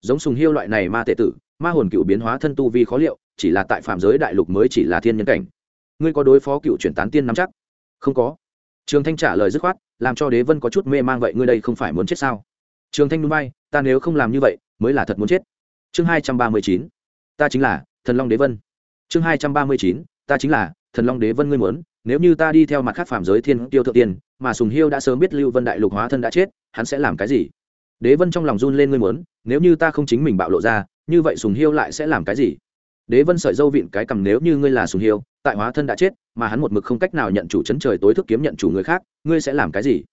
Giống sùng hiêu loại này ma tệ tử, ma hồn cựu biến hóa thân tu vi khó liệu, chỉ là tại phạm giới đại lục mới chỉ là thiên nhân cảnh. Ngươi có đối phó cựu chuyển tán tiên nắm chắc? Không có trường thanh trả lời dứt khoát, làm cho đế vân có chút mê mang vậy ngươi đây không phải muốn chết sao? Trường thanh núi bay ta nếu không làm như vậy, mới là thật muốn chết. Chương hai trăm ba mươi chín, ta chính là thần long đế vân. Chương hai trăm ba mươi chín, ta chính là thần long đế vân ngươi muốn, nếu như ta đi theo mặt khác phạm giới thiên tiêu thượng tiên, mà sùng hiêu đã sớm biết lưu vân đại lục hóa thân đã chết, hắn sẽ làm cái gì? Đế vân trong lòng run lên ngươi muốn, nếu như ta không chính mình bạo lộ ra, như vậy sùng hiêu lại sẽ làm cái gì? Đế vân sợi dâu vịn cái cầm nếu như ngươi là sùng hiêu tại hóa thân đã chết mà hắn một mực không cách nào nhận chủ chấn trời tối thức kiếm nhận chủ người khác ngươi sẽ làm cái gì?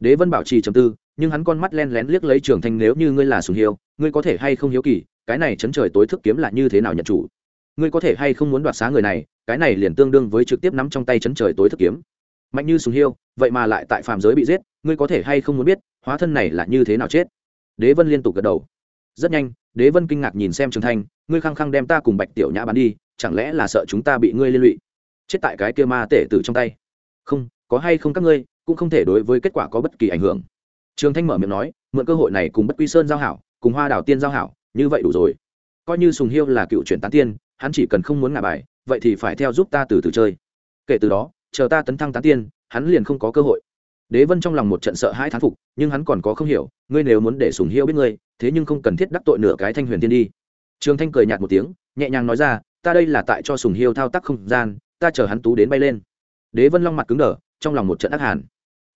Đế vân bảo trì trầm tư nhưng hắn con mắt len lén liếc lấy trường thanh nếu như ngươi là sùng Hiếu, ngươi có thể hay không hiếu kỳ cái này chấn trời tối thức kiếm là như thế nào nhận chủ? Ngươi có thể hay không muốn đoạt xá người này cái này liền tương đương với trực tiếp nắm trong tay chấn trời tối thức kiếm. Mạnh như sùng hiêu vậy mà lại tại phàm giới bị giết ngươi có thể hay không muốn biết hóa thân này là như thế nào chết? Đế vân liên tục gật đầu. Rất nhanh đế vân kinh ngạc nhìn xem trường thanh ngươi khăng khăng đem ta cùng bạch tiểu nhã bán đi chẳng lẽ là sợ chúng ta bị ngươi liên lụy? Chết tại cái kia ma tể tử trong tay. Không, có hay không các ngươi, cũng không thể đối với kết quả có bất kỳ ảnh hưởng. Trường thanh mở miệng nói, mượn cơ hội này cùng bất quy sơn giao hảo, cùng hoa đảo tiên giao hảo, như vậy đủ rồi. Coi như sùng hiêu là cựu chuyển tán tiên, hắn chỉ cần không muốn ngả bài, vậy thì phải theo giúp ta từ từ chơi. Kể từ đó, chờ ta tấn thăng tán tiên, hắn liền không có cơ hội. Đế vân trong lòng một trận sợ hai thán phục, nhưng hắn còn có không hiểu, ngươi nếu muốn để sùng hiêu biết ngươi, thế nhưng không cần thiết đắc tội nửa cái thanh huyền tiên đi. Trường thanh cười nhạt một tiếng, nhẹ nhàng nói ra ta đây là tại cho sùng hiêu thao tác không gian, ta chờ hắn tú đến bay lên. Đế vân long mặt cứng đờ, trong lòng một trận ác hàn.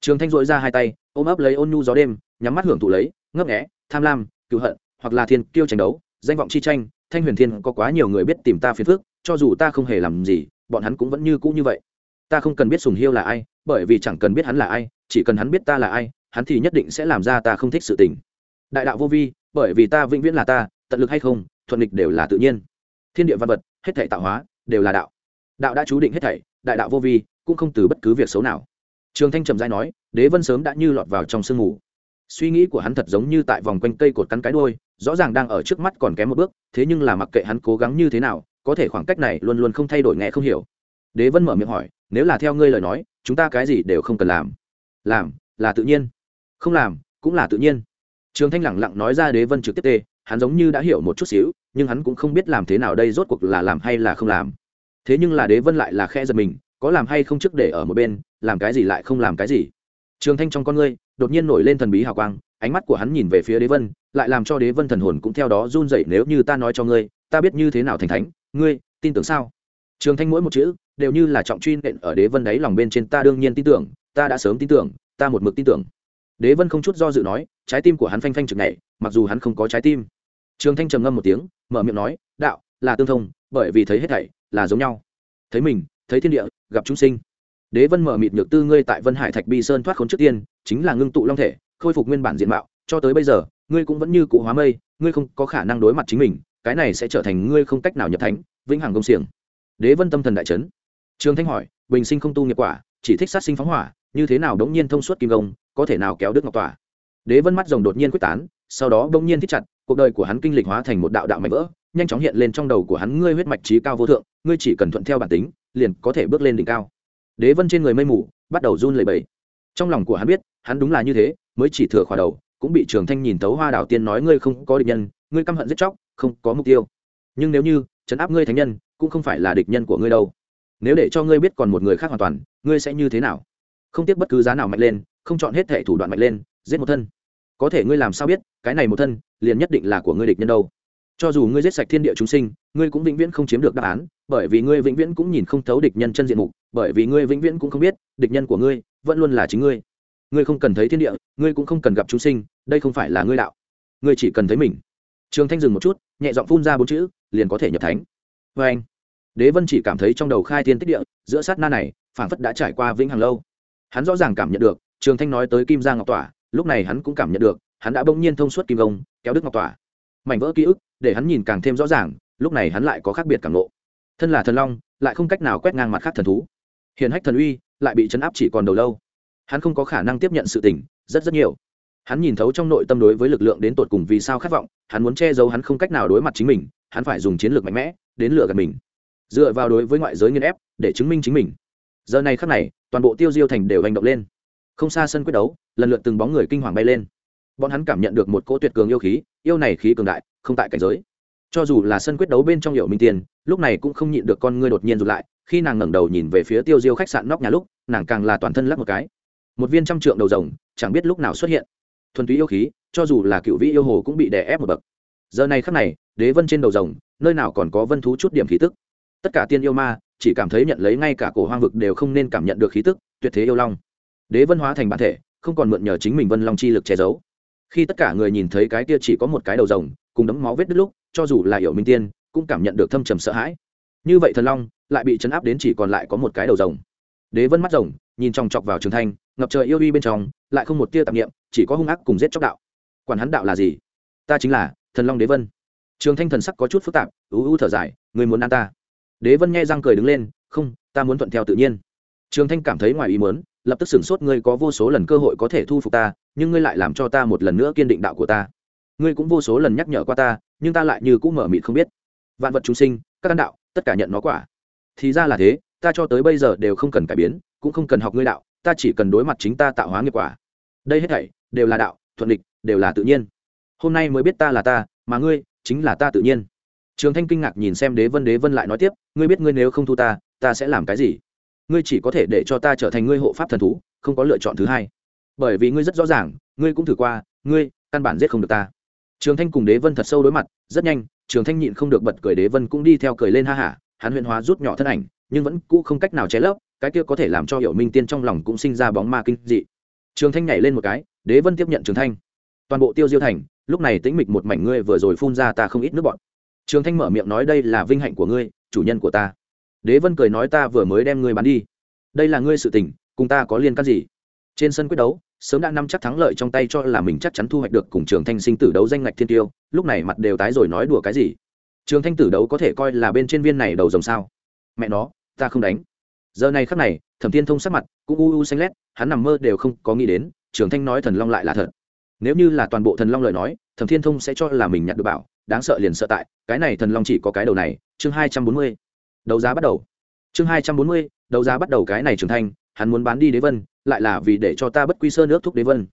Trường thanh dội ra hai tay, ôm ấp lấy ôn nhu gió đêm, nhắm mắt hưởng thụ lấy, ngấp nghẽ tham lam, cựu hận, hoặc là thiên kiêu tranh đấu, danh vọng chi tranh, thanh huyền thiên có quá nhiều người biết tìm ta phiền phước cho dù ta không hề làm gì, bọn hắn cũng vẫn như cũ như vậy. Ta không cần biết sùng hiêu là ai, bởi vì chẳng cần biết hắn là ai, chỉ cần hắn biết ta là ai, hắn thì nhất định sẽ làm ra ta không thích sự tình. Đại đạo vô vi, bởi vì ta vĩnh viễn là ta, tận lực hay không, thuận lịch đều là tự nhiên. Thiên địa văn vật hết thảy tạo hóa, đều là đạo. Đạo đã chú định hết thảy, đại đạo vô vi, cũng không từ bất cứ việc xấu nào. Trường thanh trầm giai nói, đế vân sớm đã như lọt vào trong sương mù. Suy nghĩ của hắn thật giống như tại vòng quanh cây cột cắn cái đôi rõ ràng đang ở trước mắt còn kém một bước, thế nhưng là mặc kệ hắn cố gắng như thế nào, có thể khoảng cách này luôn luôn không thay đổi nghe không hiểu. Đế vân mở miệng hỏi, nếu là theo ngươi lời nói, chúng ta cái gì đều không cần làm. Làm là tự nhiên. Không làm, cũng là tự nhiên. Trường thanh lẳng lặng nói ra đế vân trực tiếp tê hắn giống như đã hiểu một chút xíu, nhưng hắn cũng không biết làm thế nào đây rốt cuộc là làm hay là không làm. Thế nhưng là đế vân lại là khe giật mình, có làm hay không trước để ở một bên, làm cái gì lại không làm cái gì. Trường thanh trong con ngươi đột nhiên nổi lên thần bí hào quang, ánh mắt của hắn nhìn về phía đế vân, lại làm cho đế vân thần hồn cũng theo đó run dậy nếu như ta nói cho ngươi, ta biết như thế nào thành thánh, ngươi tin tưởng sao? Trường thanh mỗi một chữ đều như là trọng truy nện ở đế vân đáy lòng bên trên, ta đương nhiên tin tưởng, ta đã sớm tin tưởng, ta một mực tin tưởng. Đế vân không chút do dự nói, trái tim của hắn phanh phanh trực nhảy, mặc dù hắn không có trái tim trường thanh trầm ngâm một tiếng, mở miệng nói, đạo, là tương thông, bởi vì thấy hết thảy là giống nhau. Thấy mình, thấy thiên địa, gặp chúng sinh. Đế vân mở mịt nhược tư ngươi tại vân hải thạch bi sơn thoát khốn trước tiên, chính là ngưng tụ long thể, khôi phục nguyên bản diện mạo, cho tới bây giờ, ngươi cũng vẫn như cụ hóa mây, ngươi không có khả năng đối mặt chính mình, cái này sẽ trở thành ngươi không cách nào nhập thánh, vĩnh hằng công xiềng. Đế vân tâm thần đại trấn trường thanh hỏi, bình sinh không tu nghiệp quả, chỉ thích sát sinh phóng hỏa, như thế nào đống nhiên thông suốt kim công có thể nào kéo đức ngọc tỏa? Đế vân mắt rồng đột nhiên quyết tán, sau đó đống nhiên thích chặt cuộc đời của hắn kinh lịch hóa thành một đạo đạo mạnh vỡ, nhanh chóng hiện lên trong đầu của hắn ngươi huyết mạch trí cao vô thượng, ngươi chỉ cần thuận theo bản tính, liền có thể bước lên đỉnh cao. Đế vân trên người mây mù, bắt đầu run lẩy bẩy. Trong lòng của hắn biết, hắn đúng là như thế, mới chỉ thừa khỏa đầu, cũng bị trường thanh nhìn tấu hoa đảo tiên nói ngươi không có địch nhân, ngươi căm hận giết chóc, không có mục tiêu. Nhưng nếu như chấn áp ngươi thánh nhân, cũng không phải là địch nhân của ngươi đâu. Nếu để cho ngươi biết còn một người khác hoàn toàn, ngươi sẽ như thế nào? Không tiếc bất cứ giá nào mạnh lên, không chọn hết thệ thủ đoạn mạnh lên, giết một thân có thể ngươi làm sao biết, cái này một thân, liền nhất định là của ngươi địch nhân đâu. Cho dù ngươi giết sạch thiên địa chúng sinh, ngươi cũng vĩnh viễn không chiếm được đáp án, bởi vì ngươi vĩnh viễn cũng nhìn không thấu địch nhân chân diện mục, bởi vì ngươi vĩnh viễn cũng không biết, địch nhân của ngươi vẫn luôn là chính ngươi. Ngươi không cần thấy thiên địa, ngươi cũng không cần gặp chúng sinh, đây không phải là ngươi đạo. Ngươi chỉ cần thấy mình. Trường thanh dừng một chút, nhẹ giọng phun ra bốn chữ, liền có thể nhập thánh. Vê anh, đế vân chỉ cảm thấy trong đầu khai thiên tích địa, giữa sát na này, phảng phất đã trải qua vĩnh hằng lâu. Hắn rõ ràng cảm nhận được, trường thanh nói tới kim gia ngọc tỏa lúc này hắn cũng cảm nhận được, hắn đã bỗng nhiên thông suốt kim công kéo đức ngọc tỏa. Mảnh vỡ ký ức, để hắn nhìn càng thêm rõ ràng, lúc này hắn lại có khác biệt cảm lộ thân là thần long, lại không cách nào quét ngang mặt khác thần thú. Hiền hách thần uy, lại bị chấn áp chỉ còn đầu lâu. Hắn không có khả năng tiếp nhận sự tình, rất rất nhiều. Hắn nhìn thấu trong nội tâm đối với lực lượng đến tột cùng vì sao khát vọng, hắn muốn che giấu hắn không cách nào đối mặt chính mình, hắn phải dùng chiến lược mạnh mẽ, đến lựa gạt mình. Dựa vào đối với ngoại giới nghiên ép, để chứng minh chính mình. Giờ này khắc này, toàn bộ tiêu diêu thành đều hành động lên không xa sân quyết đấu, lần lượt từng bóng người kinh hoàng bay lên. Bọn hắn cảm nhận được một cỗ tuyệt cường yêu khí, yêu này khí cường đại, không tại cảnh giới. Cho dù là sân quyết đấu bên trong hiệu minh tiền, lúc này cũng không nhịn được con ngươi đột nhiên rụt lại, khi nàng ngẩng đầu nhìn về phía tiêu diêu khách sạn nóc nhà lúc, nàng càng là toàn thân lắc một cái. Một viên trăm trượng đầu rồng, chẳng biết lúc nào xuất hiện. Thuần túy yêu khí, cho dù là cựu vĩ yêu hồ cũng bị đè ép một bậc. Giờ này khắc này, đế vân trên đầu rồng, nơi nào còn có vân thú chút điểm khí tức. Tất cả tiên yêu ma, chỉ cảm thấy nhận lấy ngay cả cổ hoang vực đều không nên cảm nhận được khí tức, tuyệt thế yêu long đế vân hóa thành bản thể, không còn mượn nhờ chính mình vân long chi lực che giấu. Khi tất cả người nhìn thấy cái kia chỉ có một cái đầu rồng, cùng đấm máu vết đứt lúc, cho dù là hiểu minh tiên, cũng cảm nhận được thâm trầm sợ hãi. Như vậy thần long, lại bị chấn áp đến chỉ còn lại có một cái đầu rồng. Đế vân mắt rồng, nhìn trong chọc vào trường thanh, ngập trời yêu uy bên trong, lại không một tia tạp nghiệm chỉ có hung ác cùng giết chóc đạo. Quản hắn đạo là gì? Ta chính là thần long đế vân. Trường thanh thần sắc có chút phức tạp, ú ú thở dài, người muốn ăn ta. Đế vân nghe răng cười đứng lên, không, ta muốn thuận theo tự nhiên trường thanh cảm thấy ngoài ý muốn, lập tức sửng sốt ngươi có vô số lần cơ hội có thể thu phục ta, nhưng ngươi lại làm cho ta một lần nữa kiên định đạo của ta. Ngươi cũng vô số lần nhắc nhở qua ta, nhưng ta lại như cũng mở mịt không biết. Vạn vật chúng sinh, các căn đạo, tất cả nhận nó quả. Thì ra là thế, ta cho tới bây giờ đều không cần cải biến, cũng không cần học ngươi đạo, ta chỉ cần đối mặt chính ta tạo hóa nghiệp quả. Đây hết thảy, đều là đạo, thuận địch, đều là tự nhiên. Hôm nay mới biết ta là ta, mà ngươi, chính là ta tự nhiên. Trường thanh kinh ngạc nhìn xem đế vân đế vân lại nói tiếp, ngươi biết ngươi nếu không thu ta ta sẽ làm cái gì? Ngươi chỉ có thể để cho ta trở thành ngươi hộ pháp thần thú, không có lựa chọn thứ hai. Bởi vì ngươi rất rõ ràng, ngươi cũng thử qua, ngươi căn bản giết không được ta. Trường thanh cùng đế vân thật sâu đối mặt, rất nhanh, trường thanh nhịn không được bật cười, đế vân cũng đi theo cười lên ha hả, hắn huyện hóa rút nhỏ thân ảnh, nhưng vẫn cũ không cách nào che lấp, cái kia có thể làm cho hiểu minh tiên trong lòng cũng sinh ra bóng ma kinh dị. Trường thanh nhảy lên một cái, đế vân tiếp nhận trường thanh. Toàn bộ tiêu diêu thành, lúc này tĩnh mịch một mảnh ngươi vừa rồi phun ra ta không ít nước bọn trường thanh mở miệng nói, đây là vinh hạnh của ngươi, chủ nhân của ta đế vân cười nói ta vừa mới đem ngươi bán đi. Đây là ngươi sự tình, cùng ta có liên can gì? Trên sân quyết đấu, sớm đã nắm chắc thắng lợi trong tay cho là mình chắc chắn thu hoạch được cùng trường thanh sinh tử đấu danh ngạch thiên tiêu, lúc này mặt đều tái rồi nói đùa cái gì? Trường thanh tử đấu có thể coi là bên trên viên này đầu dòng sao? Mẹ nó, ta không đánh. Giờ này khắc này, thẩm thiên thông sắc mặt cũng u u xanh lét, hắn nằm mơ đều không có nghĩ đến, trường thanh nói thần long lại là thật. Nếu như là toàn bộ thần long lời nói, thẩm thiên thông sẽ cho là mình nhặt được bảo, đáng sợ liền sợ tại, cái này thần long chỉ có cái đầu này, chương hai trăm bốn mươi đấu giá bắt đầu. Chương hai trăm bốn mươi, đấu giá bắt đầu cái này trưởng thành, hắn muốn bán đi đế vân, lại là vì để cho ta bất quy sơ nước thúc đế vân.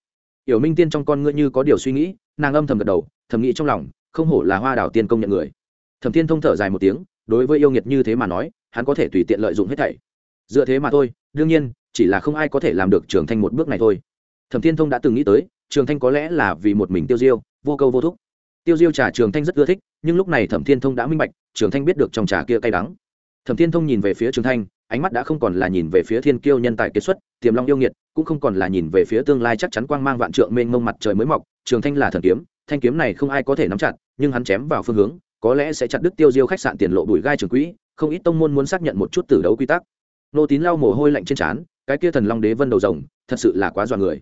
Yểu minh tiên trong con ngươi như có điều suy nghĩ, nàng âm thầm gật đầu, thầm nghĩ trong lòng, không hổ là hoa đảo tiên công nhận người. Thẩm thiên thông thở dài một tiếng, đối với yêu nghiệt như thế mà nói, hắn có thể tùy tiện lợi dụng hết thảy. Dựa thế mà thôi, đương nhiên, chỉ là không ai có thể làm được trường thanh một bước này thôi. Thẩm thiên thông đã từng nghĩ tới trường thanh có lẽ là vì một mình tiêu diêu, vô câu vô thúc. Tiêu diêu trà trường thanh rất ưa thích, nhưng lúc này thẩm thiên thông đã minh bạch trường thanh biết được trong trà kia cay đắng thẩm thiên thông nhìn về phía trường thanh, ánh mắt đã không còn là nhìn về phía thiên kiêu nhân tài kiệt xuất, tiềm long yêu nghiệt, cũng không còn là nhìn về phía tương lai chắc chắn quang mang vạn trượng mênh mông mặt trời mới mọc. Trường thanh là thần kiếm, thanh kiếm này không ai có thể nắm chặt, nhưng hắn chém vào phương hướng, có lẽ sẽ chặt đứt tiêu diêu khách sạn tiền lộ bùi gai trường quỹ, không ít tông môn muốn xác nhận một chút tử đấu quy tắc. Nô tín lau mồ hôi lạnh trên trán, cái kia thần long đế vân đầu rồng, thật sự là quá dọa người.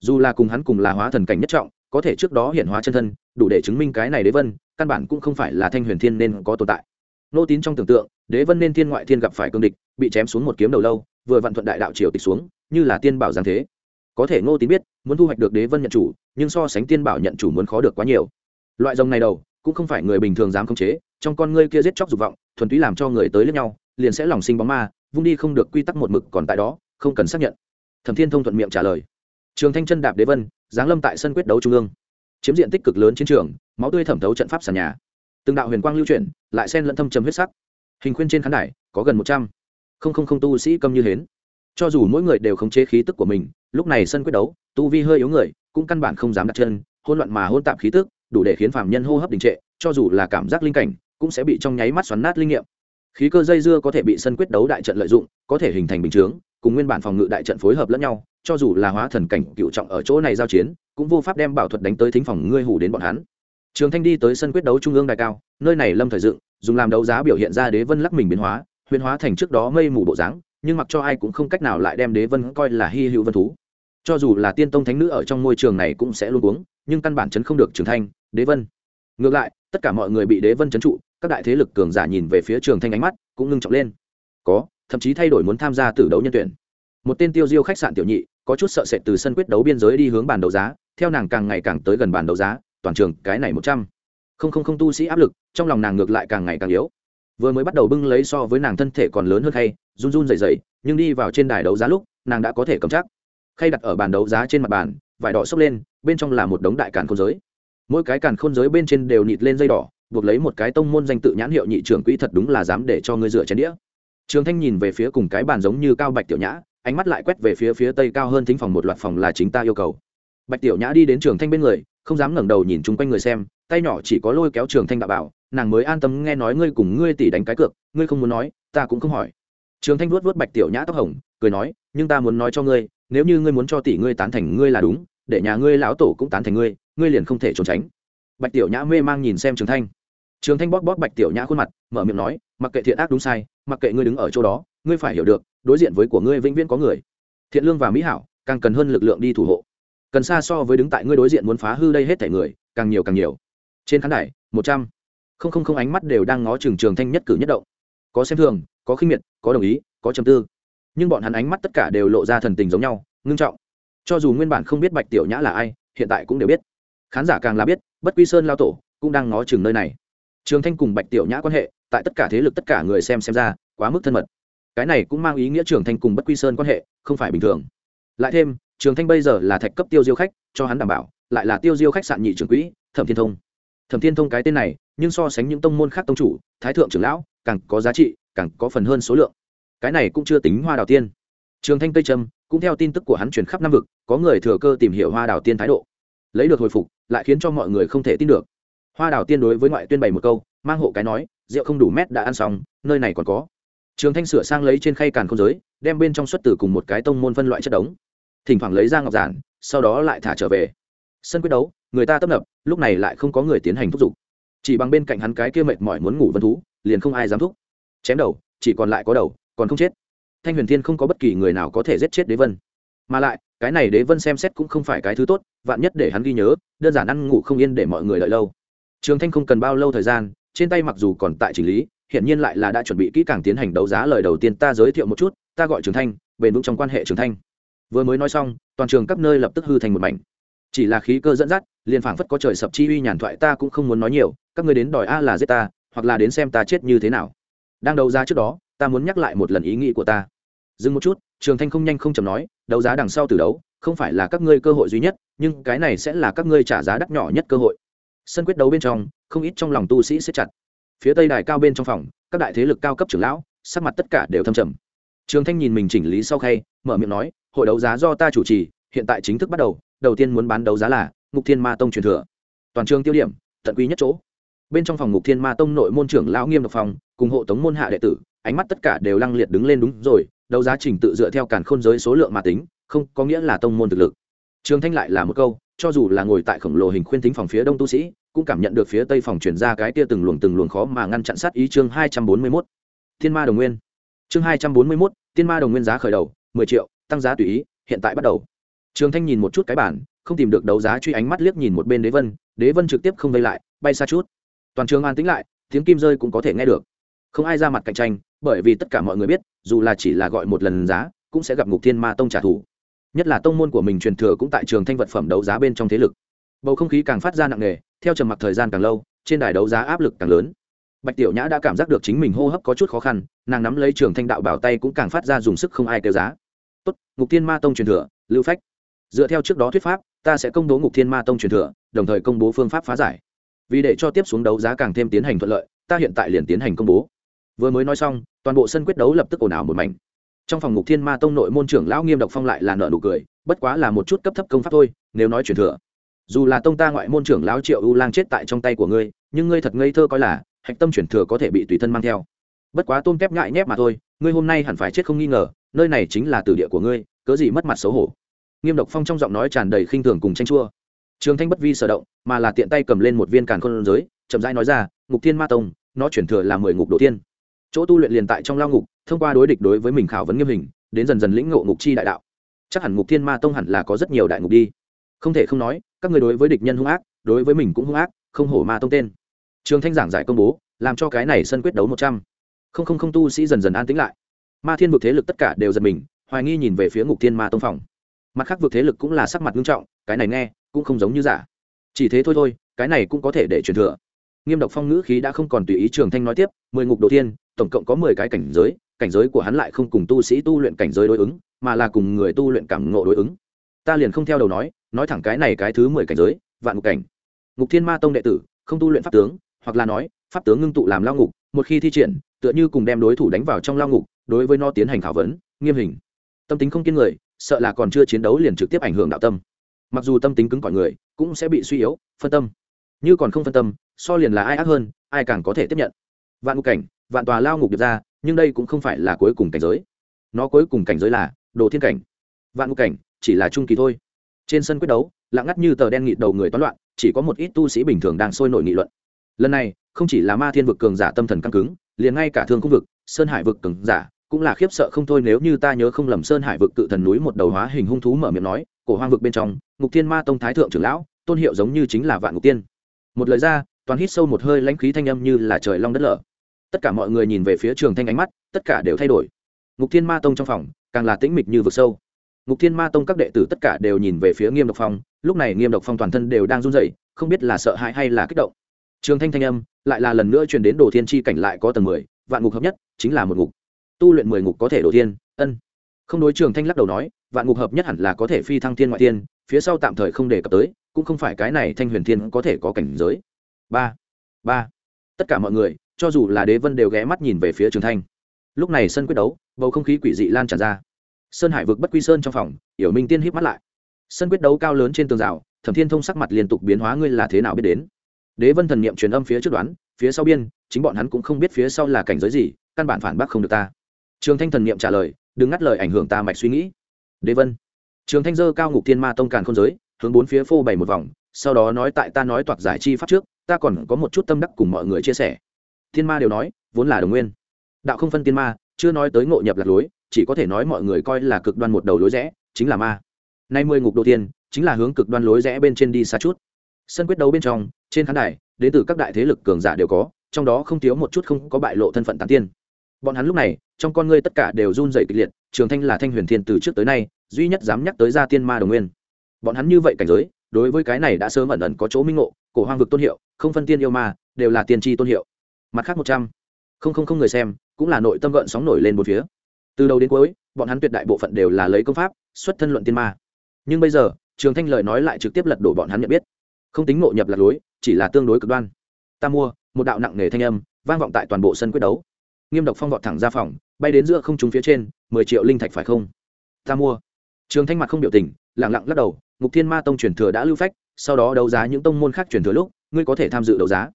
Dù là cùng hắn cùng là hóa thần cảnh nhất trọng, có thể trước đó hiện hóa chân thân, đủ để chứng minh cái này đế vân, căn bản cũng không phải là thanh huyền thiên nên có tồn tại nô tín trong tưởng tượng, đế vân nên thiên ngoại thiên gặp phải cương địch, bị chém xuống một kiếm đầu lâu, vừa vận thuận đại đạo triều tịch xuống, như là tiên bảo giáng thế. Có thể ngô tín biết, muốn thu hoạch được đế vân nhận chủ, nhưng so sánh tiên bảo nhận chủ muốn khó được quá nhiều. Loại rồng này đầu, cũng không phải người bình thường dám khống chế, trong con ngươi kia giết chóc dục vọng, thuần túy làm cho người tới lẫn nhau, liền sẽ lòng sinh bóng ma, vung đi không được quy tắc một mực còn tại đó, không cần xác nhận. Thẩm thiên thông thuận miệng trả lời. Trường thanh chân đạp đế vân, giáng lâm tại sân quyết đấu trung ương. Chiếm diện tích cực lớn chiến trường, máu tươi thẩm thấu trận pháp sàn nhà từng đạo huyền quang lưu chuyển, lại xen lẫn thâm trầm huyết sắc. Hình khuyên trên khán đài, có gần một trăm. Linh tu sĩ câm như hến. Cho dù mỗi người đều khống chế khí tức của mình, lúc này sân quyết đấu, tu vi hơi yếu người, cũng căn bản không dám đặt chân hôn loạn mà hôn tạp khí tức, đủ để khiến phạm nhân hô hấp đình trệ, cho dù là cảm giác linh cảnh, cũng sẽ bị trong nháy mắt xoắn nát linh nghiệm. Khí cơ dây dưa có thể bị sân quyết đấu đại trận lợi dụng, có thể hình thành bình chướng, cùng nguyên bản phòng ngự đại trận phối hợp lẫn nhau, cho dù là hóa thần cảnh cựu trọng ở chỗ này giao chiến, cũng vô pháp đem bảo thuật đánh tới thính phòng ngươi hủ đến bọn hắn trường thanh đi tới sân quyết đấu trung ương đại cao, nơi này lâm thời dựng, dùng làm đấu giá biểu hiện ra đế vân lắc mình biến hóa, huyền hóa thành trước đó mây mù bộ dáng, nhưng mặc cho ai cũng không cách nào lại đem đế vân coi là hy hữu vân thú. Cho dù là tiên tông thánh nữ ở trong môi trường này cũng sẽ luôn uống nhưng căn bản chấn không được trường thanh, đế vân. Ngược lại, tất cả mọi người bị đế vân chấn trụ, các đại thế lực cường giả nhìn về phía trường thanh ánh mắt cũng ngưng trọng lên. Có, thậm chí thay đổi muốn tham gia tử đấu nhân tuyển. Một tên tiêu diêu khách sạn tiểu nhị, có chút sợ sệt từ sân quyết đấu biên giới đi hướng bàn đấu giá, theo nàng càng ngày càng tới gần bàn đấu giá toàn trường cái này một trăm. Không không không tu sĩ áp lực, trong lòng nàng ngược lại càng ngày càng yếu. Vừa mới bắt đầu bưng lấy so với nàng thân thể còn lớn hơn khay, run run dày dày nhưng đi vào trên đài đấu giá lúc, nàng đã có thể cầm chắc. Khay đặt ở bàn đấu giá trên mặt bàn, vải đỏ xốc lên, bên trong là một đống đại càn khôn giới. Mỗi cái càn khôn giới bên trên đều nịt lên dây đỏ, buộc lấy một cái tông môn danh tự nhãn hiệu nhị trưởng quỹ thật đúng là dám để cho ngươi dựa chén đĩa. Trường thanh nhìn về phía cùng cái bàn giống như cao bạch tiểu nhã, ánh mắt lại quét về phía phía tây cao hơn thính phòng một loạt phòng là chính ta yêu cầu. Bạch tiểu nhã đi đến trường thanh bên người không dám ngẩng đầu nhìn chung quanh người xem, tay nhỏ chỉ có lôi kéo trường thanh đạo bảo, nàng mới an tâm nghe nói ngươi cùng ngươi tỷ đánh cái cược, ngươi không muốn nói, ta cũng không hỏi. Trường thanh vuốt vuốt bạch tiểu nhã tóc hồng, cười nói, nhưng ta muốn nói cho ngươi, nếu như ngươi muốn cho tỷ ngươi tán thành ngươi là đúng, để nhà ngươi lão tổ cũng tán thành ngươi ngươi liền không thể trốn tránh. Bạch tiểu nhã mê mang nhìn xem trường thanh. Trường thanh bóp bóp bạch tiểu nhã khuôn mặt, mở miệng nói, mặc kệ thiện ác đúng sai, mặc kệ ngươi đứng ở chỗ đó, ngươi phải hiểu được, đối diện với của ngươi vĩnh viễn có người. Thiện lương và mỹ hảo, càng cần hơn lực lượng đi thủ hộ cần xa so với đứng tại ngươi đối diện muốn phá hư đây hết thể người, càng nhiều càng nhiều. Trên khán đài, một trăm. Không không không ánh mắt đều đang ngó trường trường thanh nhất cử nhất động. Có xem thường, có khinh miệt, có đồng ý, có trầm tư. Nhưng bọn hắn ánh mắt tất cả đều lộ ra thần tình giống nhau, ngưng trọng. Cho dù nguyên bản không biết bạch tiểu nhã là ai, hiện tại cũng đều biết. Khán giả càng là biết, bất quy sơn lao tổ cũng đang ngó chừng nơi này. Trường thanh cùng bạch tiểu nhã quan hệ, tại tất cả thế lực tất cả người xem xem ra, quá mức thân mật. Cái này cũng mang ý nghĩa trường thanh cùng bất quy sơn quan hệ không phải bình thường. Lại thêm trường thanh bây giờ là thạch cấp tiêu diêu khách, cho hắn đảm bảo, lại là tiêu diêu khách sạn nhị trưởng quỹ, thẩm thiên thông. Thẩm thiên thông cái tên này, nhưng so sánh những tông môn khác tông chủ, thái thượng trưởng lão, càng có giá trị, càng có phần hơn số lượng. Cái này cũng chưa tính hoa đào tiên. Trường thanh tây trâm cũng theo tin tức của hắn truyền khắp năm vực, có người thừa cơ tìm hiểu hoa đào tiên thái độ. Lấy được hồi phục, lại khiến cho mọi người không thể tin được. Hoa đào tiên đối với ngoại tuyên bày một câu, mang hộ cái nói, rượu không đủ mét đã ăn xong, nơi này còn có. Trường thanh sửa sang lấy trên khay càn không giới, đem bên trong xuất tử cùng một cái tông môn phân loại chất đống thỉnh thoảng lấy ra ngọc giản, sau đó lại thả trở về. Sân quyết đấu, người ta tấp nập, lúc này lại không có người tiến hành thúc giục. Chỉ bằng bên cạnh hắn cái kia mệt mỏi muốn ngủ vân thú, liền không ai dám thúc. Chém đầu, chỉ còn lại có đầu, còn không chết. Thanh huyền thiên không có bất kỳ người nào có thể giết chết đế vân. Mà lại, cái này đế vân xem xét cũng không phải cái thứ tốt, vạn nhất để hắn ghi nhớ, đơn giản ăn ngủ không yên để mọi người đợi lâu. Trường thanh không cần bao lâu thời gian, trên tay mặc dù còn tại chỉnh lý hiện nhiên lại là đã chuẩn bị kỹ càng tiến hành đấu giá lời đầu tiên, ta giới thiệu một chút, ta gọi trường thanh, bền vững trong quan hệ trường thanh vừa mới nói xong, toàn trường các nơi lập tức hư thành một mảnh. Chỉ là khí cơ dẫn dắt, liền phảng phất có trời sập chi uy nhàn thoại ta cũng không muốn nói nhiều, các người đến đòi a là giết ta, hoặc là đến xem ta chết như thế nào. Đang đấu giá trước đó, ta muốn nhắc lại một lần ý nghĩ của ta. Dừng một chút, trường thanh không nhanh không chầm nói, đấu giá đằng sau từ đấu, không phải là các ngươi cơ hội duy nhất, nhưng cái này sẽ là các ngươi trả giá đắt nhỏ nhất cơ hội. Sân quyết đấu bên trong, không ít trong lòng tu sĩ xếp chặt. Phía tây đài cao bên trong phòng, các đại thế lực cao cấp trưởng lão, sắc mặt tất cả đều thâm trầm. Trường thanh nhìn mình chỉnh lý sau khay, mở miệng nói hội đấu giá do ta chủ trì, hiện tại chính thức bắt đầu đầu tiên muốn bán đấu giá là ngục thiên ma tông truyền thừa. Toàn trường tiêu điểm, tận quý nhất chỗ. Bên trong phòng ngục thiên ma tông nội môn trưởng lão nghiêm độc phòng cùng hộ tống môn hạ đệ tử, ánh mắt tất cả đều lăng liệt đứng lên đúng rồi, đấu giá trình tự dựa theo càn khôn giới số lượng mà tính, không có nghĩa là tông môn thực lực. Trường thanh lại là một câu, cho dù là ngồi tại khổng lồ hình khuyên thính phòng phía đông tu sĩ, cũng cảm nhận được phía tây phòng chuyển ra cái tia từng luồng từng luồng khó mà ngăn chặn sát ý chương hai trăm bốn mươi mốt. Thiên ma đồng nguyên. Chương hai trăm bốn mươi mốt, thiên ma đồng nguyên giá khởi đầu, mười triệu tăng giá tùy ý, hiện tại bắt đầu. Trường thanh nhìn một chút cái bản không tìm được đấu giá truy ánh mắt liếc nhìn một bên đế vân đế vân trực tiếp không vây lại, bay xa chút. Toàn trường an tĩnh lại, tiếng kim rơi cũng có thể nghe được. Không ai ra mặt cạnh tranh, bởi vì tất cả mọi người biết, dù là chỉ là gọi một lần giá, cũng sẽ gặp ngục thiên ma tông trả thù. Nhất là tông môn của mình truyền thừa cũng tại trường thanh vật phẩm đấu giá bên trong thế lực. Bầu không khí càng phát ra nặng nề, theo trầm mặc thời gian càng lâu, trên đài đấu giá áp lực càng lớn. Bạch tiểu nhã đã cảm giác được chính mình hô hấp có chút khó khăn, nàng nắm lấy trường thanh đạo bảo tay cũng càng phát ra dùng sức không ai kêu giá tốt, ngục thiên ma tông truyền thừa, lưu phách. Dựa theo trước đó thuyết pháp, ta sẽ công bố ngục thiên ma tông truyền thừa, đồng thời công bố phương pháp phá giải. Vì để cho tiếp xuống đấu giá càng thêm tiến hành thuận lợi, ta hiện tại liền tiến hành công bố. Vừa mới nói xong, toàn bộ sân quyết đấu lập tức ồn ào một mảnh. Trong phòng ngục thiên ma tông nội môn trưởng lão nghiêm độc phong lại là nợ nụ cười, bất quá là một chút cấp thấp công pháp thôi, nếu nói truyền thừa. Dù là tông ta ngoại môn trưởng lão triệu u lang chết tại trong tay của ngươi, nhưng ngươi thật ngây thơ coi là, hạch tâm truyền thừa có thể bị tùy thân mang theo. Bất quá tôm kép ngại nhép mà thôi, ngươi hôm nay hẳn phải chết không nghi ngờ nơi này chính là tử địa của ngươi, cớ gì mất mặt xấu hổ? Nghiêm độc phong trong giọng nói tràn đầy khinh thường cùng tranh chua. Trường thanh bất vi sở động, mà là tiện tay cầm lên một viên càn khôn giới, chậm rãi nói ra, ngục thiên ma tông, nó chuyển thừa là mười ngục Đồ tiên chỗ tu luyện liền tại trong lao ngục, thông qua đối địch đối với mình khảo vấn nghiêm hình, đến dần dần lĩnh ngộ ngục chi đại đạo. Chắc hẳn ngục thiên ma tông hẳn là có rất nhiều đại ngục đi. Không thể không nói, các người đối với địch nhân hung ác, đối với mình cũng hung ác, không hổ ma tông tên. Trường thanh giảng giải công bố, làm cho cái này sân quyết đấu một trăm. Không không không tu sĩ dần dần an tĩnh lại ma thiên vực thế lực tất cả đều giật mình, hoài nghi nhìn về phía ngục thiên ma tông phòng. Mặt khác vực thế lực cũng là sắc mặt nghiêm trọng, cái này nghe, cũng không giống như giả. Chỉ thế thôi thôi, cái này cũng có thể để truyền thừa. Nghiêm độc phong ngữ khí đã không còn tùy ý trường thanh nói tiếp, mười ngục đầu tiên, tổng cộng có mười cái cảnh giới cảnh giới của hắn lại không cùng tu sĩ tu luyện cảnh giới đối ứng, mà là cùng người tu luyện cảm ngộ đối ứng. Ta liền không theo đầu nói nói thẳng cái này cái thứ mười cảnh giới, vạn ngục cảnh. Ngục thiên ma tông đệ tử, không tu luyện pháp tướng, hoặc là nói, pháp tướng ngưng tụ làm lao ngục một khi thi triển, tựa như cùng đem đối thủ đánh vào trong lao ngục, đối với nó tiến hành khảo vấn, nghiêm hình. Tâm tính không kiên người, sợ là còn chưa chiến đấu liền trực tiếp ảnh hưởng đạo tâm. Mặc dù tâm tính cứng cỏi người, cũng sẽ bị suy yếu, phân tâm. Như còn không phân tâm, so liền là ai ác hơn, ai càng có thể tiếp nhận. Vạn ngục cảnh, vạn tòa lao ngục được ra, nhưng đây cũng không phải là cuối cùng cảnh giới. Nó cuối cùng cảnh giới là đồ thiên cảnh. Vạn ngục cảnh, chỉ là trung kỳ thôi. Trên sân quyết đấu lạng ngắt như tờ đen nghịt đầu người toán loạn, chỉ có một ít tu sĩ bình thường đang sôi nổi nghị luận. Lần này không chỉ là ma thiên vực cường giả tâm thần căng cứng, liền ngay cả thương khu vực, sơn hải vực cường giả, cũng là khiếp sợ không thôi nếu như ta nhớ không lầm sơn hải vực cự thần núi một đầu hóa hình hung thú mở miệng nói, cổ hoang vực bên trong, ngục thiên ma tông thái thượng trưởng lão, tôn hiệu giống như chính là vạn ngục tiên. Một lời ra, toàn hít sâu một hơi lãnh khí thanh âm như là trời long đất lở. Tất cả mọi người nhìn về phía trường thanh ánh mắt, tất cả đều thay đổi. Ngục thiên ma tông trong phòng, càng là tĩnh mịch như vực sâu. Ngục thiên ma tông các đệ tử tất cả đều nhìn về phía nghiêm độc phong, lúc này nghiêm độc phong toàn thân đều đang run rẩy, không biết là sợ hãi hay là kích động trường thanh thanh âm lại là lần nữa truyền đến đồ thiên chi cảnh lại có tầng mười, vạn ngục hợp nhất chính là một ngục. Tu luyện mười ngục có thể đồ thiên, ân. Không đối trường thanh lắc đầu nói, vạn ngục hợp nhất hẳn là có thể phi thăng thiên ngoại thiên, phía sau tạm thời không đề cập tới, cũng không phải cái này thanh huyền thiên có thể có cảnh giới. Ba ba. Tất cả mọi người, cho dù là đế vân đều ghé mắt nhìn về phía trường thanh. Lúc này sân quyết đấu, bầu không khí quỷ dị lan tràn ra. Sơn hải vực bất quy sơn trong phòng yểu minh tiên híp mắt lại. Sân quyết đấu cao lớn trên tường rào, thẩm thiên thông sắc mặt liên tục biến hóa, ngươi là thế nào biết đến? Đế vân thần niệm truyền âm phía trước đoán, phía sau biên, chính bọn hắn cũng không biết phía sau là cảnh giới gì, căn bản phản bác không được ta. Trường thanh thần niệm trả lời, đừng ngắt lời ảnh hưởng ta mạch suy nghĩ. Đế vân. Trường thanh dơ cao ngục thiên ma tông càn không giới, hướng bốn phía phô bày một vòng, sau đó nói tại ta nói toạc giải chi pháp trước, ta còn có một chút tâm đắc cùng mọi người chia sẻ. Thiên ma đều nói, vốn là đồng nguyên. Đạo không phân tiên ma, chưa nói tới ngộ nhập lạc lối, chỉ có thể nói mọi người coi là cực đoan một đầu lối rẽ, chính là ma. Nay mười ngục đầu tiên, chính là hướng cực đoan lối rẽ bên trên đi xa chút. Sân quyết đấu bên trong trên khán đài, đến từ các đại thế lực cường giả đều có, trong đó không thiếu một chút không có bại lộ thân phận tán tiên. Bọn hắn lúc này, trong con ngươi tất cả đều run dày kịch liệt, trường thanh là thanh huyền thiên từ trước tới nay, duy nhất dám nhắc tới gia tiên ma đồng nguyên. Bọn hắn như vậy cảnh giới, đối với cái này đã sớm ẩn ẩn có chỗ minh ngộ, cổ hoang vực tôn hiệu, không phân tiên yêu ma, đều là tiên tri tôn hiệu. Mặt khác một trăm, không không không người xem, cũng là nội tâm gợn sóng nổi lên một phía. Từ đầu đến cuối, bọn hắn tuyệt đại bộ phận đều là lấy công pháp, xuất thân luận tiên ma. Nhưng bây giờ, trường thanh lời nói lại trực tiếp lật đổ bọn hắn nhận biết không tính ngộ nhập lạc lối, chỉ là tương đối cực đoan. Ta mua, một đạo nặng nề thanh âm, vang vọng tại toàn bộ sân quyết đấu. Nghiêm độc phong vọt thẳng ra phòng, bay đến giữa không trúng phía trên, mười triệu linh thạch phải không? Ta mua. Trường thanh mặt không biểu tình lẳng lặng lắc đầu, ngục thiên ma tông truyền thừa đã lưu phách, sau đó đấu giá những tông môn khác truyền thừa lúc, ngươi có thể tham dự đấu giá.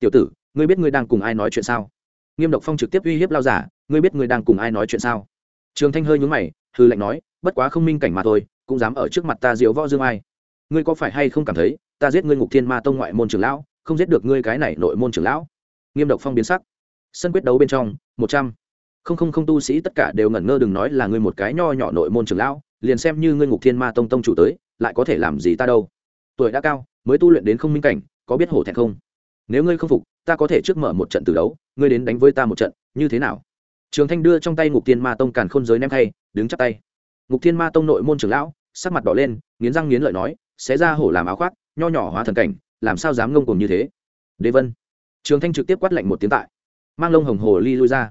Tiểu tử, ngươi biết ngươi đang cùng ai nói chuyện sao? Nghiêm độc phong trực tiếp uy hiếp lao giả, ngươi biết ngươi đang cùng ai nói chuyện sao? Trường thanh hơi nhúng mày hư lệnh nói, bất quá không minh cảnh mà thôi, cũng dám ở trước mặt ta diễu võ dương ai. Ngươi có phải hay không cảm thấy ta giết ngươi ngục thiên ma tông ngoại môn trưởng lão, không giết được ngươi cái này nội môn trưởng lão. Nghiêm độc phong biến sắc. Sân quyết đấu bên trong, một trăm. Không không không tu sĩ tất cả đều ngẩn ngơ đừng nói là ngươi một cái nho nhỏ nội môn trưởng lão, liền xem như ngươi ngục thiên ma tông tông chủ tới, lại có thể làm gì ta đâu. Tuổi đã cao, mới tu luyện đến không minh cảnh, có biết hổ thẹn không? Nếu ngươi không phục, ta có thể trước mở một trận từ đấu, ngươi đến đánh với ta một trận, như thế nào? Trường thanh đưa trong tay ngục thiên ma tông càn khôn giới ném thay, đứng chắp tay. Ngục thiên ma tông nội môn trưởng lão, sắc mặt đỏ lên, nghiến răng nghiến lợi nói sẽ ra hổ làm áo khoác nho nhỏ hóa thần cảnh, làm sao dám ngông cùng như thế? Đế vân. Trường thanh trực tiếp quát lệnh một tiếng tại. Mang lông hồng hồ ly lui ra.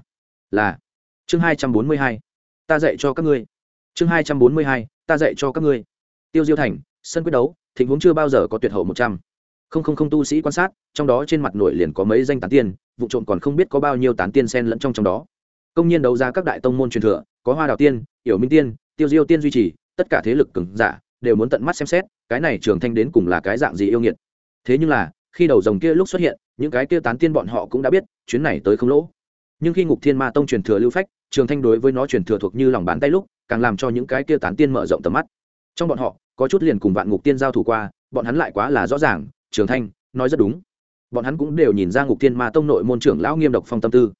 Là. Chương hai trăm bốn mươi hai. Ta dạy cho các ngươi. Chương hai trăm bốn mươi hai. Ta dạy cho các ngươi. Tiêu diêu thành, sân quyết đấu, thịnh huống chưa bao giờ có tuyệt hậu một trăm. Không không không tu sĩ quan sát, trong đó trên mặt nổi liền có mấy danh tán tiên, vụ trộm còn không biết có bao nhiêu tán tiên sen lẫn trong trong đó. Công nhiên đấu ra các đại tông môn truyền thừa, có hoa đào tiên yểu minh tiên, tiêu diêu tiên duy trì, tất cả thế lực cứng giả đều muốn tận mắt xem xét, cái này trường thanh đến cùng là cái dạng gì yêu nghiệt. Thế nhưng là, khi đầu rồng kia lúc xuất hiện, những cái kia tán tiên bọn họ cũng đã biết, chuyến này tới không lỗ. Nhưng khi ngục thiên ma tông truyền thừa lưu phách, trường thanh đối với nó truyền thừa thuộc như lòng bàn tay lúc, càng làm cho những cái kia tán tiên mở rộng tầm mắt. Trong bọn họ, có chút liền cùng vạn ngục tiên giao thủ qua, bọn hắn lại quá là rõ ràng, trường thanh nói rất đúng. Bọn hắn cũng đều nhìn ra ngục thiên ma tông nội môn trưởng lão nghiêm độc phong tâm tư.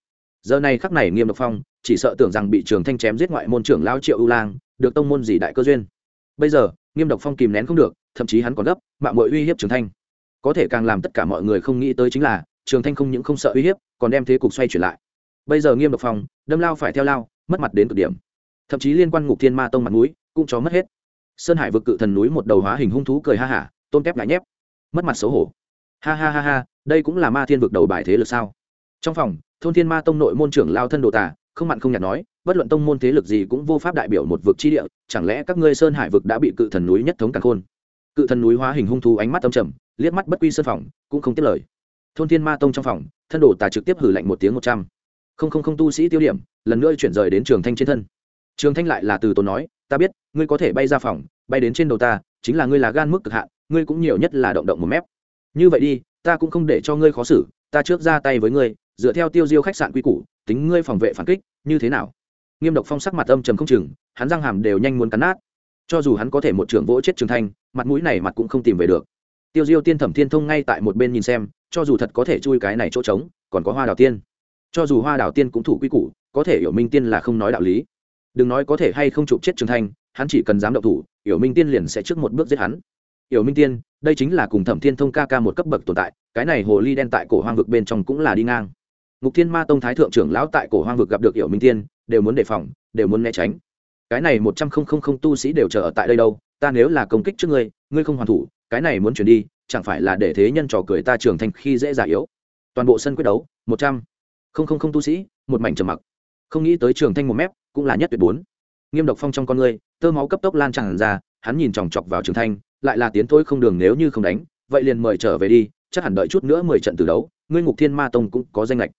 Giờ này khắc này nghiêm độc phong chỉ sợ tưởng rằng bị trường thanh chém giết ngoại môn trưởng lão triệu ưu lang, được tông môn gì đại cơ duyên. Bây giờ nghiêm độc phong kìm nén không được, thậm chí hắn còn gấp mạng mội uy hiếp trường thanh. Có thể càng làm tất cả mọi người không nghĩ tới chính là, trường thanh không những không sợ uy hiếp, còn đem thế cục xoay chuyển lại. Bây giờ nghiêm độc phong, đâm lao phải theo lao, mất mặt đến cực điểm. Thậm chí liên quan ngục thiên ma tông mặt núi cũng cho mất hết. Sơn hải vực cự thần núi một đầu hóa hình hung thú cười ha hả, tôn kép ngại nhép. Mất mặt xấu hổ. Ha ha ha ha, đây cũng là ma thiên vực đầu bài thế lực sao? Trong phòng, thôn thiên ma tông nội môn trưởng lao thân đồ tả không mặn không nhạt nói bất luận tông môn thế lực gì cũng vô pháp đại biểu một vực chi địa, chẳng lẽ các ngươi sơn hải vực đã bị cự thần núi nhất thống càng khôn? Cự thần núi hóa hình hung thú ánh mắt âm trầm, liếc mắt bất quy sân phòng, cũng không tiếp lời. Thôn thiên ma tông trong phòng, thân đồ tà trực tiếp hử lạnh một tiếng một trăm. Không không không tu sĩ tiêu điểm, lần nữa chuyển rời đến trường thanh trên thân. Trường thanh lại là từ tốn nói, ta biết, ngươi có thể bay ra phòng, bay đến trên đầu ta, chính là ngươi là gan mức cực hạn, ngươi cũng nhiều nhất là động động một mép. Như vậy đi, ta cũng không để cho ngươi khó xử, ta trước ra tay với ngươi, dựa theo tiêu diêu khách sạn quy củ, tính ngươi phòng vệ phản kích, như thế nào? Nghiêm độc phong sắc mặt âm trầm không chừng, hắn răng hàm đều nhanh muốn cắn nát. Cho dù hắn có thể một trưởng vỗ chết trường thanh, mặt mũi này mặt cũng không tìm về được. Tiêu diêu tiên thẩm thiên thông ngay tại một bên nhìn xem, cho dù thật có thể chui cái này chỗ trống, còn có hoa đào tiên. Cho dù hoa đào tiên cũng thủ quy củ, có thể hiểu minh tiên là không nói đạo lý. Đừng nói có thể hay không chụp chết trường thanh, hắn chỉ cần dám động thủ, hiểu minh tiên liền sẽ trước một bước giết hắn. Hiểu minh tiên, đây chính là cùng thẩm thiên thông ca ca một cấp bậc tồn tại, cái này hồ ly đen tại cổ hoang vực bên trong cũng là đi ngang ngục thiên ma tông thái thượng trưởng lão tại cổ hoang vực gặp được hiểu minh tiên, đều muốn đề phòng, đều muốn né tránh. Cái này một trăm không không không tu sĩ đều chờ ở tại đây đâu, ta nếu là công kích trước ngươi ngươi không hoàn thủ, cái này muốn chuyển đi, chẳng phải là để thế nhân trò cười ta trưởng thành khi dễ già yếu. Toàn bộ sân quyết đấu, một trăm không không không tu sĩ, một mảnh trầm mặc. Không nghĩ tới trường thanh một mép, cũng là nhất tuyệt bốn. Nghiêm độc phong trong con ngươi, tơ máu cấp tốc lan tràn ra, hắn nhìn chòng chọc vào trường thanh, lại là tiến thôi không đường nếu như không đánh, vậy liền mời trở về đi, chắc hẳn đợi chút nữa mười trận từ đấu, ngươi ngục thiên ma tông cũng có danh lệch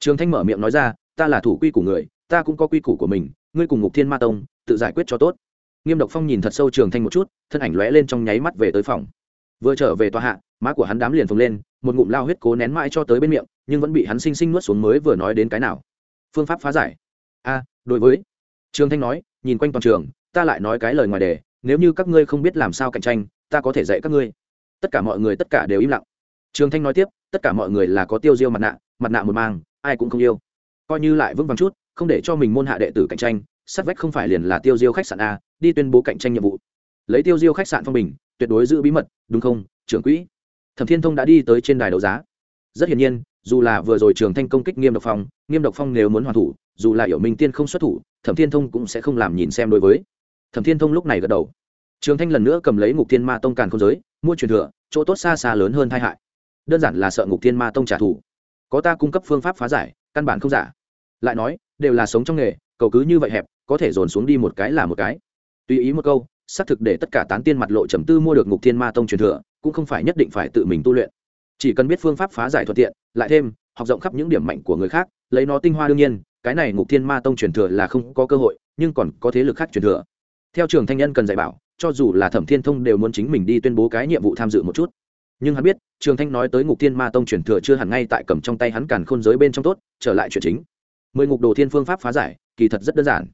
trường thanh mở miệng nói ra, ta là thủ quy của người, ta cũng có quy củ của mình, ngươi cùng ngục thiên ma tông, tự giải quyết cho tốt. Nghiêm độc phong nhìn thật sâu trường thanh một chút, thân ảnh lóe lên trong nháy mắt về tới phòng. Vừa trở về tòa hạ, má của hắn đám liền phồng lên, một ngụm lao huyết cố nén mãi cho tới bên miệng, nhưng vẫn bị hắn sinh sinh nuốt xuống mới vừa nói đến cái nào. Phương pháp phá giải. A, đối với. Trường thanh nói, nhìn quanh toàn trường, ta lại nói cái lời ngoài đề, nếu như các ngươi không biết làm sao cạnh tranh, ta có thể dạy các ngươi. Tất cả mọi người, tất cả đều im lặng. Trường thanh nói tiếp, tất cả mọi người là có tiêu diêu mặt nạ mặt nạ một mang ai cũng không yêu. Coi như lại vững vàng chút, không để cho mình môn hạ đệ tử cạnh tranh, sát vách không phải liền là tiêu diêu khách sạn a, đi tuyên bố cạnh tranh nhiệm vụ. Lấy tiêu diêu khách sạn phong bình, tuyệt đối giữ bí mật, đúng không, trưởng quỹ? Thẩm thiên thông đã đi tới trên đài đấu giá. Rất hiển nhiên, dù là vừa rồi trường thanh công kích nghiêm độc phong, nghiêm độc phong nếu muốn hoàn thủ, dù là hiểu minh tiên không xuất thủ, thẩm thiên thông cũng sẽ không làm nhìn xem đối với. Thẩm thiên thông lúc này gật đầu. Trường thanh lần nữa cầm lấy ngục thiên ma tông càn không giới, mua truyền thừa, chỗ tốt xa xa lớn hơn tai hại. Đơn giản là sợ ngục thiên ma tông trả thù có ta cung cấp phương pháp phá giải, căn bản không giả. Lại nói, đều là sống trong nghề, cầu cứ như vậy hẹp, có thể dồn xuống đi một cái là một cái. Tùy ý một câu, xác thực để tất cả tán tiên mặt lộ trầm tư mua được ngục thiên ma tông truyền thừa, cũng không phải nhất định phải tự mình tu luyện. Chỉ cần biết phương pháp phá giải thuận tiện, lại thêm, học rộng khắp những điểm mạnh của người khác, lấy nó tinh hoa đương nhiên, cái này ngục thiên ma tông truyền thừa là không có cơ hội, nhưng còn có thế lực khác truyền thừa. Theo trường thanh nhân cần dạy bảo, cho dù là thẩm thiên thông đều muốn chính mình đi tuyên bố cái nhiệm vụ tham dự một chút nhưng hắn biết, trường thanh nói tới ngục thiên ma tông truyền thừa chưa hẳn ngay tại cầm trong tay hắn càn khôn giới bên trong tốt, trở lại chuyện chính. Mười ngục đồ thiên phương pháp phá giải, kỳ thật rất đơn giản.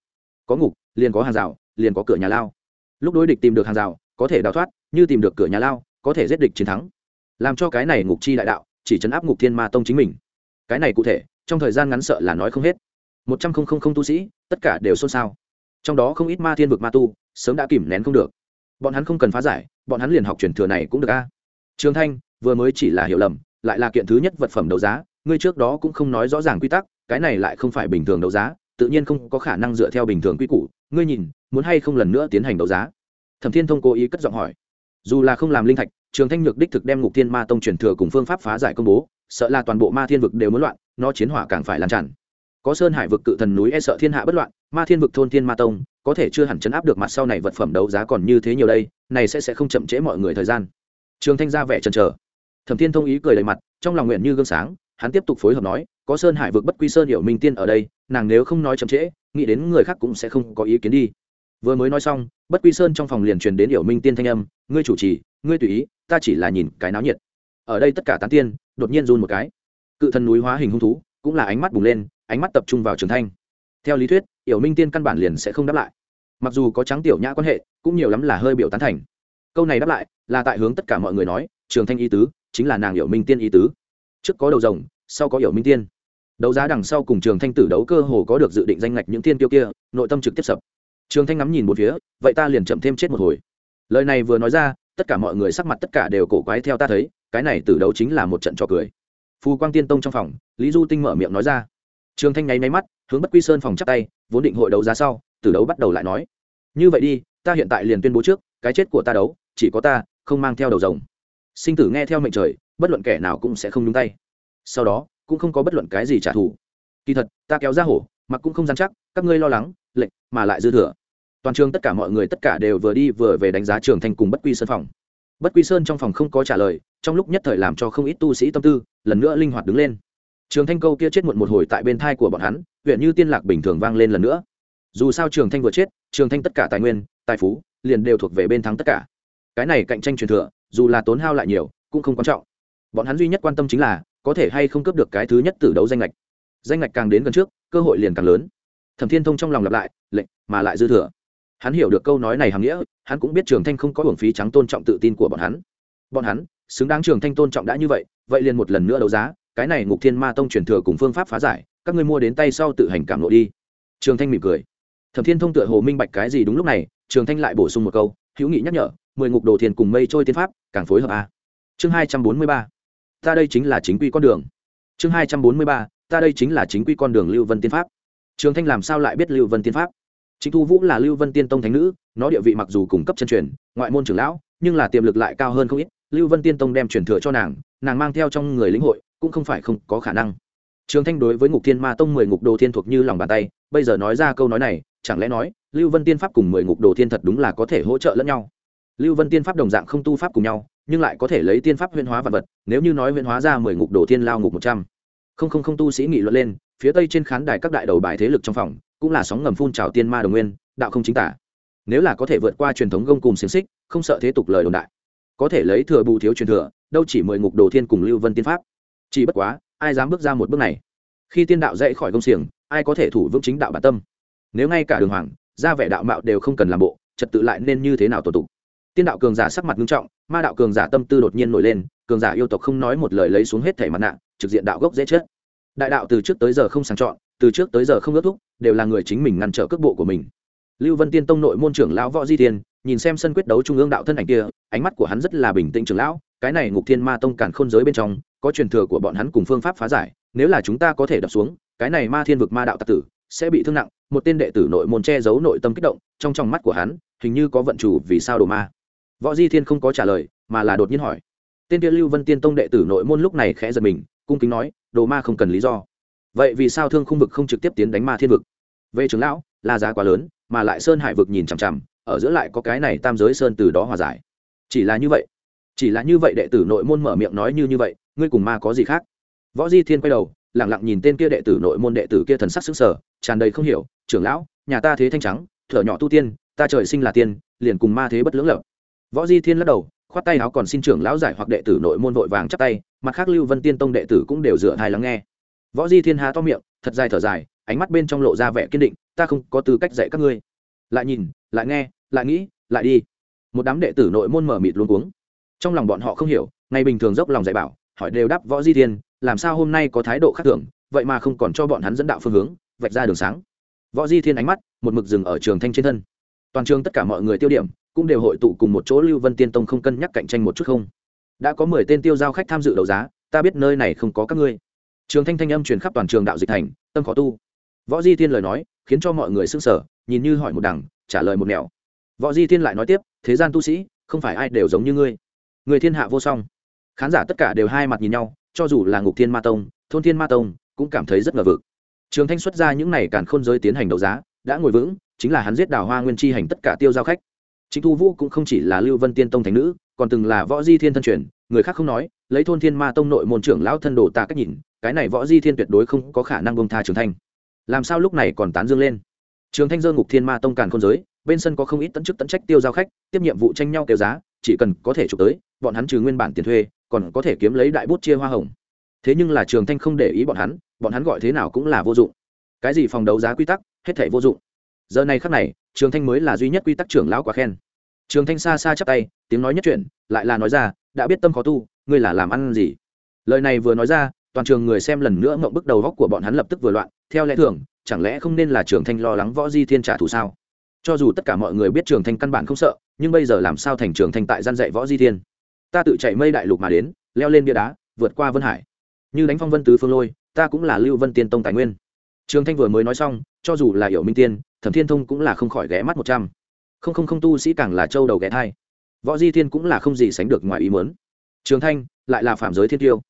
Có ngục, liền có hàng rào, liền có cửa nhà lao. Lúc đối địch tìm được hàng rào, có thể đào thoát, như tìm được cửa nhà lao, có thể giết địch chiến thắng. Làm cho cái này ngục chi đại đạo, chỉ chấn áp ngục thiên ma tông chính mình. Cái này cụ thể, trong thời gian ngắn sợ là nói không hết. Một trăm không không không tu sĩ, tất cả đều xôn xao. Trong đó không ít ma thiên vực ma tu, sớm đã kìm nén không được. Bọn hắn không cần phá giải, bọn hắn liền học truyền thừa này cũng được a trường thanh, vừa mới chỉ là hiểu lầm, lại là kiện thứ nhất vật phẩm đấu giá, ngươi trước đó cũng không nói rõ ràng quy tắc, cái này lại không phải bình thường đấu giá, tự nhiên không có khả năng dựa theo bình thường quy củ, ngươi nhìn, muốn hay không lần nữa tiến hành đấu giá? Thẩm thiên thông cố ý cất giọng hỏi. Dù là không làm linh thạch, trường thanh nhược đích thực đem ngục thiên ma tông truyền thừa cùng phương pháp phá giải công bố, sợ là toàn bộ ma thiên vực đều muốn loạn, nó chiến hỏa càng phải lan tràn. Có sơn hải vực cự thần núi e sợ thiên hạ bất loạn, ma thiên vực thôn thiên ma tông, có thể chưa hẳn chấn áp được mặt sau này vật phẩm đấu giá còn như thế nhiều đây, này sẽ sẽ không chậm trễ mọi người thời gian trường thanh ra vẻ chần trờ thẩm thiên thông ý cười đầy mặt, trong lòng nguyện như gương sáng, hắn tiếp tục phối hợp nói, có sơn hải vực bất quy sơn hiểu minh tiên ở đây, nàng nếu không nói chậm trễ, nghĩ đến người khác cũng sẽ không có ý kiến đi. Vừa mới nói xong, bất quy sơn trong phòng liền truyền đến hiểu minh tiên thanh âm, ngươi chủ trì, ngươi tùy ý, ta chỉ là nhìn cái náo nhiệt. Ở đây tất cả tán tiên, đột nhiên run một cái. Cự thần núi hóa hình hung thú, cũng là ánh mắt bùng lên, ánh mắt tập trung vào trường thanh. Theo lý thuyết, hiểu minh tiên căn bản liền sẽ không đáp lại. Mặc dù có trắng tiểu nhã quan hệ, cũng nhiều lắm là hơi biểu tán thành câu này đáp lại là tại hướng tất cả mọi người nói, trường thanh y tứ chính là nàng hiểu minh tiên y tứ. Trước có đầu rồng, sau có hiểu minh tiên. Đấu giá đằng sau cùng trường thanh tử đấu cơ hồ có được dự định danh ngạch những tiên tiêu kia, nội tâm trực tiếp sập. Trường thanh ngắm nhìn một phía, vậy ta liền chậm thêm chết một hồi. Lời này vừa nói ra, tất cả mọi người sắc mặt tất cả đều cổ quái theo ta thấy, cái này tử đấu chính là một trận trò cười. Phù quang tiên tông trong phòng, lý du tinh mở miệng nói ra. Trường thanh nháy máy mắt, hướng bất quy sơn phòng chắc tay, vốn định hội đấu giá sau, tử đấu bắt đầu lại nói. Như vậy đi, ta hiện tại liền tuyên bố trước, cái chết của ta đấu chỉ có ta, không mang theo đầu rồng. Sinh tử nghe theo mệnh trời, bất luận kẻ nào cũng sẽ không nhúng tay. Sau đó, cũng không có bất luận cái gì trả thù. Kỳ thật, ta kéo ra hổ, mặc cũng không dám chắc, các ngươi lo lắng, lệnh, mà lại dư thừa. Toàn trường tất cả mọi người tất cả đều vừa đi vừa về đánh giá trường thanh cùng bất quy sơn phòng. Bất quy sơn trong phòng không có trả lời, trong lúc nhất thời làm cho không ít tu sĩ tâm tư, lần nữa linh hoạt đứng lên. Trường thanh câu kia chết muộn một hồi tại bên thai của bọn hắn, huyện như tiên lạc bình thường vang lên lần nữa. Dù sao trường thanh vừa chết, trường thanh tất cả tài nguyên, tài phú, liền đều thuộc về bên thắng tất cả cái này cạnh tranh truyền thừa, dù là tốn hao lại nhiều, cũng không quan trọng. Bọn hắn duy nhất quan tâm chính là, có thể hay không cướp được cái thứ nhất từ đấu danh lệch danh lệch càng đến gần trước, cơ hội liền càng lớn. Thẩm thiên thông trong lòng lặp lại, lệnh, mà lại dư thừa. Hắn hiểu được câu nói này hàm nghĩa, hắn cũng biết trường thanh không có hưởng phí trắng tôn trọng tự tin của bọn hắn. Bọn hắn, xứng đáng trường thanh tôn trọng đã như vậy vậy liền một lần nữa đấu giá, cái này ngục thiên ma tông truyền thừa cùng phương pháp phá giải, các ngươi mua đến tay sau tự hành cảm lộ đi. Trường thanh mỉm cười. Thẩm thiên thông tựa hồ minh bạch cái gì đúng lúc này, trường thanh lại bổ sung một câu, hữu nghị nhắc nhở mười ngục đồ thiền cùng mây trôi tiên pháp, càng phối hợp a. Chương hai trăm bốn mươi ba. Ta đây chính là chính quy con đường. Chương hai trăm bốn mươi ba. Ta đây chính là chính quy con đường lưu vân tiên pháp. Trường thanh làm sao lại biết lưu vân tiên pháp? Chính thu vũ là lưu vân tiên tông thánh nữ, nó địa vị mặc dù cung cấp chân truyền, ngoại môn trưởng lão, nhưng là tiềm lực lại cao hơn không ít. Lưu vân tiên tông đem truyền thừa cho nàng nàng mang theo trong người lĩnh hội, cũng không phải không có khả năng. Trường thanh đối với ngục thiên ma tông mười ngục đồ thiên thuộc như lòng bàn tay, bây giờ nói ra câu nói này, chẳng lẽ nói lưu vân tiên pháp cùng mười ngục đồ thiên thật đúng là có thể hỗ trợ lẫn nhau? Lưu vân tiên pháp đồng dạng không tu pháp cùng nhau, nhưng lại có thể lấy tiên pháp huyễn hóa vật vật, nếu như nói huyễn hóa ra mười ngục đồ thiên lao ngục một trăm. Không không không tu sĩ nghị luận lên, phía tây trên khán đài các đại đầu bài thế lực trong phòng, cũng là sóng ngầm phun trào tiên ma đồng nguyên, đạo không chính tả. Nếu là có thể vượt qua truyền thống gông cùng xiềng xích, không sợ thế tục lời đồn đại. Có thể lấy thừa bù thiếu truyền thừa, đâu chỉ mười ngục đồ thiên cùng lưu vân tiên pháp. Chỉ bất quá, ai dám bước ra một bước này? Khi tiên đạo dậy khỏi công xiềng, ai có thể thủ vững chính đạo bản tâm? Nếu ngay cả đường hoàng ra vẻ đạo mạo đều không cần làm bộ, trật tự lại nên như thế nào tổ tục? Tiên đạo cường giả sắc mặt nghiêm trọng, ma đạo cường giả tâm tư đột nhiên nổi lên, cường giả yêu tộc không nói một lời lấy xuống hết thẻ mặt nạ, trực diện đạo gốc dễ chết. Đại đạo từ trước tới giờ không sàng chọn, từ trước tới giờ không ước thúc, đều là người chính mình ngăn trở cước bộ của mình. Lưu vân tiên tông nội môn trưởng lão võ di tiên nhìn xem sân quyết đấu trung ương đạo thân ảnh kia, ánh mắt của hắn rất là bình tĩnh trưởng lão, cái này ngục thiên ma tông càn khôn giới bên trong, có truyền thừa của bọn hắn cùng phương pháp phá giải, nếu là chúng ta có thể đập xuống, cái này ma thiên vực ma đạo tạc tử sẽ bị thương nặng, một tên đệ tử nội môn che giấu nội tâm kích động, trong trong mắt của hắn, hình như có vận chủ vì sao đồ ma võ di thiên không có trả lời, mà là đột nhiên hỏi. Tên kia lưu vân tiên tông đệ tử nội môn lúc này khẽ giật mình, cung kính nói, đồ ma không cần lý do. Vậy vì sao thương khung vực không trực tiếp tiến đánh ma thiên vực? Về trưởng lão, là giá quá lớn, mà lại sơn hải vực nhìn chằm chằm, ở giữa lại có cái này tam giới sơn từ đó hòa giải. Chỉ là như vậy, chỉ là như vậy đệ tử nội môn mở miệng nói như như vậy, ngươi cùng ma có gì khác? Võ di thiên quay đầu lẳng lặng nhìn tên kia đệ tử nội môn đệ tử kia thần sắc xứng sở tràn đầy không hiểu, trưởng lão, nhà ta thế thanh trắng, thở nhỏ tu tiên, ta trời sinh là tiên, liền cùng ma thế bất lưỡng lập võ di thiên lắc đầu, khoát tay áo còn xin trưởng lão giải hoặc đệ tử nội môn vội vàng chắp tay, mặt khác lưu vân tiên tông đệ tử cũng đều dựa hài lắng nghe. Võ di thiên há to miệng, thật dài thở dài, ánh mắt bên trong lộ ra vẻ kiên định, ta không có tư cách dạy các ngươi. Lại nhìn, lại nghe, lại nghĩ, lại đi. Một đám đệ tử nội môn mở mịt luôn cuống. Trong lòng bọn họ không hiểu, ngày bình thường dốc lòng dạy bảo, hỏi đều đáp, võ di thiên, làm sao hôm nay có thái độ khác thường, vậy mà không còn cho bọn hắn dẫn đạo phương hướng, vạch ra đường sáng. Võ di thiên ánh mắt, một mực dừng ở trường thanh trên thân. Toàn trường tất cả mọi người tiêu điểm cũng đều hội tụ cùng một chỗ lưu vân tiên tông không cân nhắc cạnh tranh một chút không? Đã có mười tên tiêu giao khách tham dự đấu giá, ta biết nơi này không có các ngươi. Trường thanh thanh âm truyền khắp toàn trường đạo dịch thành, tâm khó tu. Võ di thiên lời nói, khiến cho mọi người s ư n g sở nhìn như hỏi một đằng, trả lời một nẻo. Võ di thiên lại nói tiếp, thế gian tu sĩ, không phải ai đều giống như ngươi. Người thiên hạ vô song. Khán giả tất cả đều hai mặt nhìn nhau, cho dù là ngục thiên ma tông, thôn thiên ma tông, cũng cảm thấy rất ngờ vực. Trường thanh xuất ra những n à y càn khôn giới tiến hành đấu giá, đã ngồi vững, chính là hắn giết đào hoa nguyên chi hành tất cả tiêu giao khách chính thu vũ cũng không chỉ là lưu vân tiên tông Thánh nữ, còn từng là võ di thiên thân truyền, người khác không nói, lấy thôn thiên ma tông nội môn trưởng lão thân đồ ta cách nhìn, cái này võ di thiên tuyệt đối không có khả năng bông tha trường thanh. Làm sao lúc này còn tán dương lên? Trường thanh dơ ngục thiên ma tông càn khôn giới, bên sân có không ít tận chức tận trách tiêu giao khách, tiếp nhiệm vụ tranh nhau kêu giá, chỉ cần có thể chụp tới, bọn hắn trừ nguyên bản tiền thuê, còn có thể kiếm lấy đại bút chia hoa hồng. Thế nhưng là trường thanh không để ý bọn hắn bọn hắn gọi thế nào cũng là vô dụng. Cái gì phòng đấu giá quy tắc, hết thể vô dụng giờ này khắc này, trường thanh mới là duy nhất quy tắc trưởng lão quá khen. Trường thanh xa xa chắp tay, tiếng nói nhất chuyện lại là nói ra, đã biết tâm khó tu, ngươi là làm ăn gì? Lời này vừa nói ra, toàn trường người xem lần nữa mộng bức đầu góc của bọn hắn lập tức vừa loạn, theo lẽ thường, chẳng lẽ không nên là trường thanh lo lắng võ di thiên trả thù sao? Cho dù tất cả mọi người biết trường thanh căn bản không sợ, nhưng bây giờ làm sao thành trường thanh tại gian dạy võ di thiên? Ta tự chạy mây đại lục mà đến, leo lên bia đá, vượt qua vân hải. Như đánh phong vân tứ phương lôi, ta cũng là lưu vân tiên tông tài nguyên. Trường thanh vừa mới nói xong, cho dù là hiểu minh tiên thẩm thiên thông cũng là không khỏi ghé mắt một trăm. Không không không tu sĩ càng là châu đầu ghé thai. Võ di thiên cũng là không gì sánh được ngoài ý mớn trường thanh lại là phạm giới thiên tiêu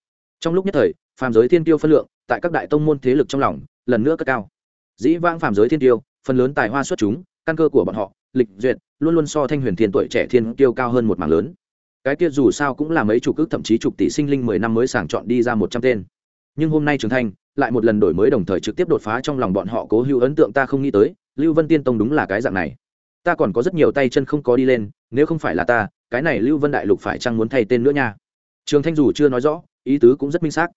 trong lúc nhất thời, phạm giới thiên tiêu phân lượng tại các đại tông môn thế lực trong lòng lần nữa cất cao. Dĩ vãng phạm giới thiên tiêu phần lớn tài hoa xuất chúng, căn cơ của bọn họ, lịch duyệt, luôn luôn so thanh huyền thiên tuổi trẻ thiên tiêu cao hơn một mảng lớn. Cái kia dù sao cũng là mấy chục ước, thậm chí chục tỷ sinh linh mười năm mới sàng chọn đi ra một trăm tên. Nhưng hôm nay trường thanh lại một lần đổi mới đồng thời trực tiếp đột phá trong lòng bọn họ cố hữu ấn tượng ta không nghĩ tới, lưu vân tiên tông đúng là cái dạng này. Ta còn có rất nhiều tay chân không có đi lên, nếu không phải là ta, cái này lưu vân đại lục phải chăng muốn thay tên nữa nha? Trường thanh dù chưa nói rõ, ý tứ cũng rất minh xác.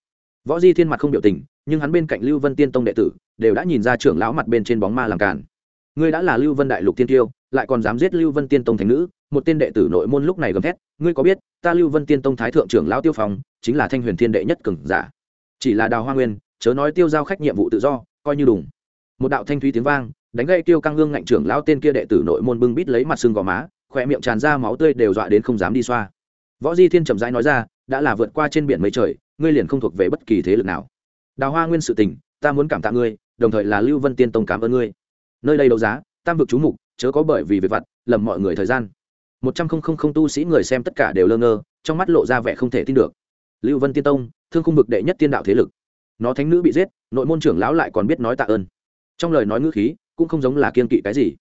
Võ di thiên mặt không biểu tình, nhưng hắn bên cạnh lưu vân tiên tông đệ tử, đều đã nhìn ra trưởng lão mặt bên trên bóng ma làm cản ngươi đã là lưu vân đại lục tiên tiêu, lại còn dám giết lưu vân tiên tông thành nữ, một tên đệ tử nội môn lúc này gầm thét, ngươi có biết, ta lưu vân tiên tông thái thượng trưởng lão tiêu phong, chính là thanh huyền thiên đệ nhất cường giả. Chỉ là đào hoa nguyên chớ nói tiêu giao khách nhiệm vụ tự do, coi như đùng. Một đạo thanh thúy tiếng vang, đánh gây tiêu căng gương ngạnh trưởng lão tên kia đệ tử nội môn bưng bít lấy mặt xương gò má, khỏe miệng tràn ra máu tươi đều dọa đến không dám đi xoa. Võ di thiên trầm rãi nói ra, đã là vượt qua trên biển mây trời, ngươi liền không thuộc về bất kỳ thế lực nào. Đào hoa nguyên sự tình, ta muốn cảm tạ ngươi, đồng thời là lưu vân tiên tông cảm ơn ngươi. Nơi đây đấu giá, tam vực chú mục, chớ có bởi vì việc vặt, lầm mọi người thời gian. Một trăm không không không tu sĩ người xem tất cả đều lơ ngơ, trong mắt lộ ra vẻ không thể tin được. Lưu vân tiên tông, thương khung vực đệ nhất tiên đạo thế lực nó thánh nữ bị giết, nội môn trưởng lão lại còn biết nói tạ ơn. Trong lời nói ngữ khí, cũng không giống là kiên kỵ cái gì.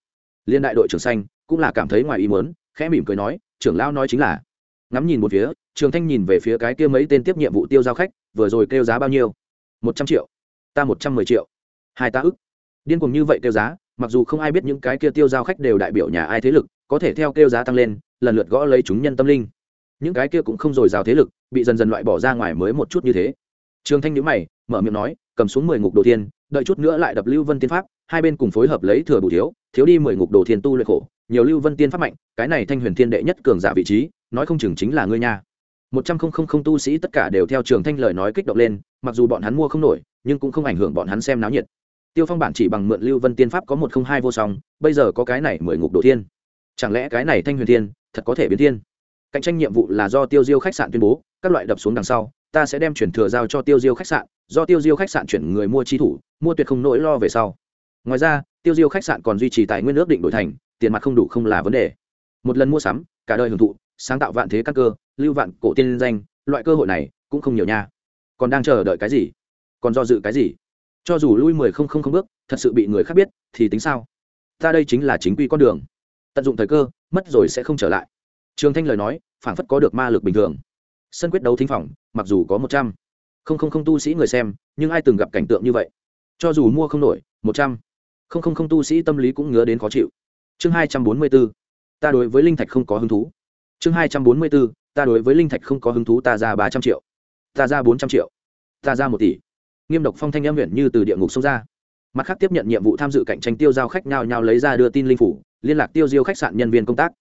Liên đại đội trưởng xanh cũng là cảm thấy ngoài ý muốn, khẽ mỉm cười nói, trưởng lão nói chính là. Ngắm nhìn một phía, trường thanh nhìn về phía cái kia mấy tên tiếp nhiệm vụ tiêu giao khách, vừa rồi kêu giá bao nhiêu? Một trăm triệu. Ta một trăm mười triệu. Hai ta ức. Điên cuồng như vậy kêu giá, mặc dù không ai biết những cái kia tiêu giao khách đều đại biểu nhà ai thế lực, có thể theo kêu giá tăng lên, lần lượt gõ lấy chúng nhân tâm linh. Những cái kia cũng không dồi dào thế lực, bị dần dần loại bỏ ra ngoài mới một chút như thế. Trường thanh nhữ mày mở miệng nói, cầm xuống mười ngục đồ thiên, đợi chút nữa lại đập lưu vân tiên pháp, hai bên cùng phối hợp lấy thừa bù thiếu thiếu đi mười ngục đồ thiên tu luyện khổ, nhiều lưu vân tiên pháp mạnh, cái này thanh huyền thiên đệ nhất cường giả vị trí, nói không chừng chính là ngươi nha. Một trăm không không không tu sĩ tất cả đều theo trường thanh lời nói kích động lên, mặc dù bọn hắn mua không nổi, nhưng cũng không ảnh hưởng bọn hắn xem náo nhiệt. Tiêu phong bản chỉ bằng mượn lưu vân tiên pháp có một không hai vô song, bây giờ có cái này mười ngục đồ thiên. Chẳng lẽ cái này thanh huyền thiên thật có thể biến thiên? Cạnh tranh nhiệm vụ là do tiêu diêu khách sạn tuyên bố, các loại đập xuống đằng sau ta sẽ đem chuyển thừa giao cho tiêu diêu khách sạn, do tiêu diêu khách sạn chuyển người mua chi thủ, mua tuyệt không nỗi lo về sau. Ngoài ra, tiêu diêu khách sạn còn duy trì tài nguyên ước định đổi thành, tiền mặt không đủ không là vấn đề. Một lần mua sắm, cả đời hưởng thụ, sáng tạo vạn thế các cơ, lưu vạn cổ tiên danh, loại cơ hội này cũng không nhiều nha. Còn đang chờ đợi cái gì? Còn do dự cái gì? Cho dù lui mười không không không bước, thật sự bị người khác biết, thì tính sao? Ta đây chính là chính quy con đường. Tận dụng thời cơ, mất rồi sẽ không trở lại. Trường thanh lời nói, phảng phất có được ma lực bình thường sân quyết đấu thính phòng, mặc dù có một trăm. Không không không tu sĩ người xem, nhưng ai từng gặp cảnh tượng như vậy? Cho dù mua không nổi, một trăm. Không không không tu sĩ tâm lý cũng ngứa đến khó chịu. Chương hai trăm bốn mươi b ố ta đối với linh thạch không có hứng thú. Chương hai trăm bốn mươi b ố ta đối với linh thạch không có hứng thú, ta ra ba trăm triệu. Ta ra bốn trăm triệu. Ta ra một tỷ. Nghiêm độc phong thanh em huyện như từ địa ngục xông ra. Mặt khác tiếp nhận nhiệm vụ tham dự cạnh tranh tiêu giao khách nhau nhau lấy ra đưa tin linh phủ, liên lạc tiêu diêu khách sạn nhân viên công tác.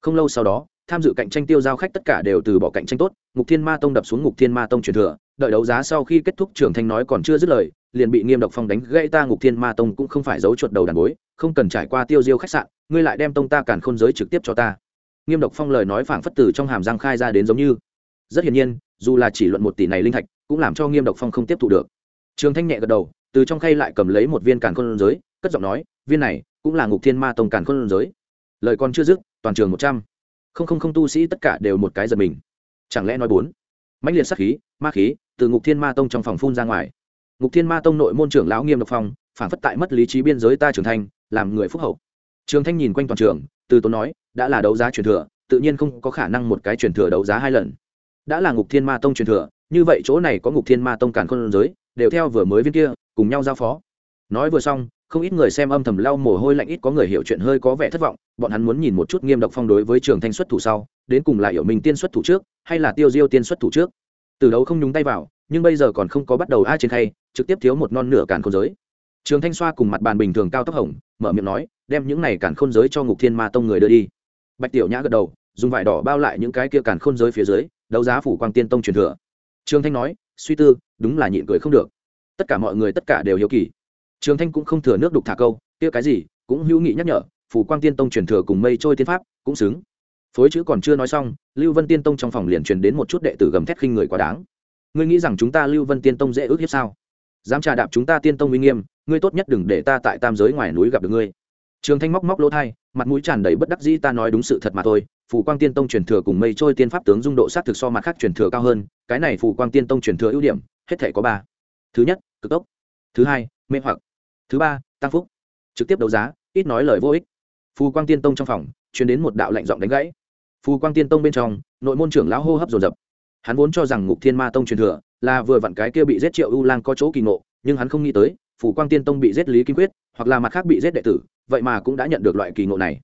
Không lâu sau đó tham dự cạnh tranh tiêu giao khách tất cả đều từ bỏ cạnh tranh tốt ngục thiên ma tông đập xuống ngục thiên ma tông truyền thừa, đợi đấu giá sau khi kết thúc trường thanh nói còn chưa dứt lời, liền bị nghiêm độc phong đánh gãy ta ngục thiên ma tông cũng không phải giấu chuột đầu đàn bối, không cần trải qua tiêu diêu khách sạn, ngươi lại đem tông ta càn khôn giới trực tiếp cho ta. Nghiêm độc phong lời nói phảng phất từ trong hàm răng khai ra đến giống như. Rất hiển nhiên, dù là chỉ luận một tỷ này linh thạch, cũng làm cho nghiêm độc phong không tiếp thu được. Trường thanh nhẹ gật đầu, từ trong khay lại cầm lấy một viên càn khôn giới, cất giọng nói, viên này cũng là ngục thiên ma tông càn khôn giới. Lời còn chưa dứt, toàn trường một trăm không không không tu sĩ tất cả đều một cái giật mình. Chẳng lẽ nói bốn? Mãnh liệt sắc khí, ma khí, từ ngục thiên ma tông trong phòng phun ra ngoài. Ngục thiên ma tông nội môn trưởng lão nghiêm độc phong, phản phất tại mất lý trí biên giới ta trưởng thành, làm người phúc hậu. Trường thanh nhìn quanh toàn trường, từ tốn nói, đã là đấu giá truyền thừa, tự nhiên không có khả năng một cái truyền thừa đấu giá hai lần. Đã là ngục thiên ma tông truyền thừa, như vậy chỗ này có ngục thiên ma tông càn khôn giới, đều theo vừa mới viên kia, cùng nhau giao phó. Nói vừa xong không ít người xem âm thầm lau mồ hôi lạnh, ít có người hiểu chuyện hơi có vẻ thất vọng, bọn hắn muốn nhìn một chút nghiêm độc phong đối với trường thanh xuất thủ sau, đến cùng là hiểu mình tiên xuất thủ trước, hay là tiêu diêu tiên xuất thủ trước. Từ đấu không nhúng tay vào, nhưng bây giờ còn không có bắt đầu ai trên khay, trực tiếp thiếu một non nửa càn khôn giới. Trường thanh xoa cùng mặt bàn bình thường cao tốc hồng, mở miệng nói, đem những này càn khôn giới cho ngục thiên ma tông người đưa đi. Bạch tiểu nhã gật đầu, dùng vải đỏ bao lại những cái kia càn khôn giới phía dưới, đấu giá phủ quang tiên tông truyền thừa. Trường thanh nói, suy tư, đúng là nhịn cười không được. Tất cả mọi người, tất cả đều hiếu kỳ trường thanh cũng không thừa nước đục thả câu, kia cái gì? Cũng hữu nghị nhắc nhở phủ quang tiên tông truyền thừa cùng mây trôi tiên pháp, cũng xứng. Phối chữ còn chưa nói xong, lưu vân tiên tông trong phòng liền truyền đến một chút đệ tử gầm thét khinh người quá đáng. Ngươi nghĩ rằng chúng ta lưu vân tiên tông dễ ước hiếp sao? Dám trà đạp chúng ta tiên tông uy nghiêm, ngươi tốt nhất đừng để ta tại tam giới ngoài núi gặp được ngươi. Trường thanh móc móc lỗ thai, mặt mũi tràn đầy bất đắc dĩ, ta nói đúng sự thật mà thôi phủ quang tiên tông truyền thừa cùng mây trôi tiên pháp tướng dung độ sát thực so mặt khác truyền thừa cao hơn, cái này phủ quang tiên tông truyền thừa ưu điểm, hết thể có ba. Thứ nhất, cực tốc. Thứ hai, mê hoặc thứ ba, tăng phúc. Trực tiếp đấu giá, ít nói lời vô ích. Phù quang tiên tông trong phòng chuyển đến một đạo lạnh giọng đánh gãy. Phù quang tiên tông bên trong, nội môn trưởng lão hô hấp dồn dập. Hắn vốn cho rằng ngục thiên ma tông truyền thừa là vừa vặn cái kia bị giết triệu u lang có chỗ kỳ ngộ, nhưng hắn không nghĩ tới, phù quang tiên tông bị giết lý kim quyết, hoặc là mặt khác bị giết đệ tử, vậy mà cũng đã nhận được loại kỳ ngộ này.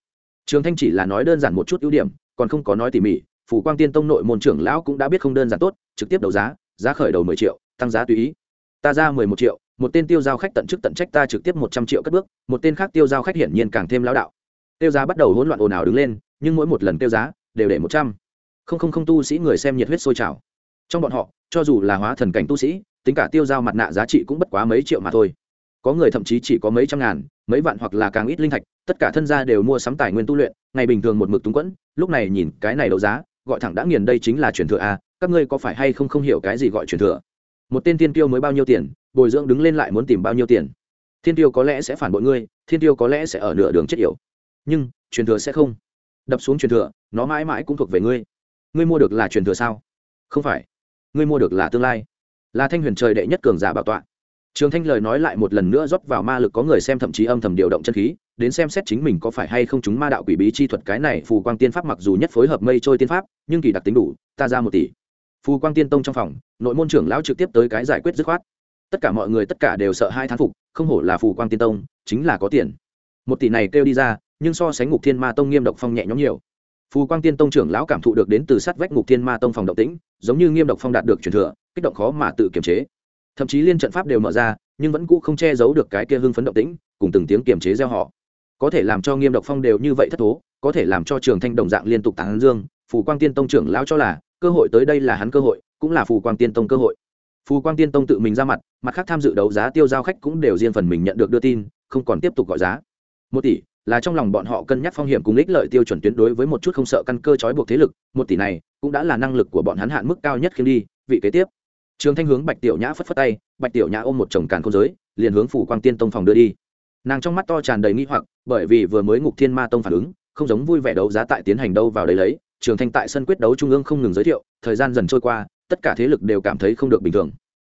Trường thanh chỉ là nói đơn giản một chút ưu điểm, còn không có nói tỉ mỉ, phù quang tiên tông nội môn trưởng lão cũng đã biết không đơn giản tốt, trực tiếp đấu giá giá khởi đầu mười triệu, tăng giá tùy ý. Ta ra mười một triệu một tên tiêu giao khách tận chức tận trách ta trực tiếp một trăm triệu cất bước, một tên khác tiêu giao khách hiển nhiên càng thêm lão đạo. Tiêu giá bắt đầu hỗn loạn ồn ào đứng lên, nhưng mỗi một lần tiêu giá đều để một trăm. Không không không, tu sĩ người xem nhiệt huyết sôi trào. Trong bọn họ, cho dù là hóa thần cảnh tu sĩ, tính cả tiêu giao mặt nạ giá trị cũng bất quá mấy triệu mà thôi. Có người thậm chí chỉ có mấy trăm ngàn, mấy vạn hoặc là càng ít linh thạch, tất cả thân gia đều mua sắm tài nguyên tu luyện, ngày bình thường một mực túng quẫn, lúc này nhìn cái này đấu giá, gọi thẳng đã nghiền đây chính là truyền thừa a, các ngươi có phải hay không không hiểu cái gì gọi truyền thừa? Một tên tiên tiêu mới bao nhiêu tiền bồi dưỡng đứng lên lại muốn tìm bao nhiêu tiền. Thiên tiêu có lẽ sẽ phản bội ngươi, thiên tiêu có lẽ sẽ ở nửa đường chết yểu. Nhưng, truyền thừa sẽ không. Đập xuống truyền thừa, nó mãi mãi cũng thuộc về ngươi. Ngươi mua được là truyền thừa sao? Không phải. Ngươi mua được là tương lai. Là thanh huyền trời đệ nhất cường giả bảo tọa. Trường thanh lời nói lại một lần nữa rót vào ma lực có người xem thậm chí âm thầm điều động chân khí, đến xem xét chính mình có phải hay không chúng ma đạo quỷ bí chi thuật cái này phù quang tiên pháp mặc dù nhất phối hợp mây trôi tiên pháp, nhưng kỳ đặc tính đủ, ta ra một tỷ. Phù quang tiên tông trong phòng, nội môn trưởng lão trực tiếp tới cái giải quyết dứt khoát tất cả mọi người tất cả đều sợ hai thán phục, không hổ là phù quang tiên tông, chính là có tiền. Một tỷ này kêu đi ra, nhưng so sánh ngục thiên ma tông nghiêm độc phong nhẹ nhõm nhiều. Phù quang tiên tông trưởng lão cảm thụ được đến từ sát vách ngục thiên ma tông phòng động tĩnh, giống như nghiêm độc phong đạt được truyền thừa, kích động khó mà tự kiềm chế. Thậm chí liên trận pháp đều mở ra, nhưng vẫn cũ không che giấu được cái kia hưng phấn động tĩnh, cùng từng tiếng kiềm chế gieo họ. Có thể làm cho nghiêm độc phong đều như vậy thất thố, có thể làm cho trường thanh đồng dạng liên tục tán dương, phù quang tiên tông trưởng lão cho là, cơ hội tới đây là hắn cơ hội, cũng là phù quang tiên tông cơ hội phù quang tiên tông tự mình ra mặt mặt khác tham dự đấu giá tiêu giao khách cũng đều riêng phần mình nhận được đưa tin, không còn tiếp tục gọi giá. Một tỷ là trong lòng bọn họ cân nhắc phong hiểm cùng ích lợi tiêu chuẩn tuyến đối với một chút không sợ căn cơ trói buộc thế lực, một tỷ này cũng đã là năng lực của bọn hắn hạn mức cao nhất khi đi, vị kế tiếp. Trường thanh hướng bạch tiểu nhã phất phất tay, bạch tiểu nhã ôm một chồng càn không giới, liền hướng phủ quang tiên tông phòng đưa đi. Nàng trong mắt to tràn đầy nghi hoặc, bởi vì vừa mới ngục thiên ma tông phản ứng, không giống vui vẻ đấu giá tại tiến hành đâu vào đấy lấy, trường thanh tại sân quyết đấu trung ương không ngừng giới thiệu, thời gian dần trôi qua tất cả thế lực đều cảm thấy không được bình thường.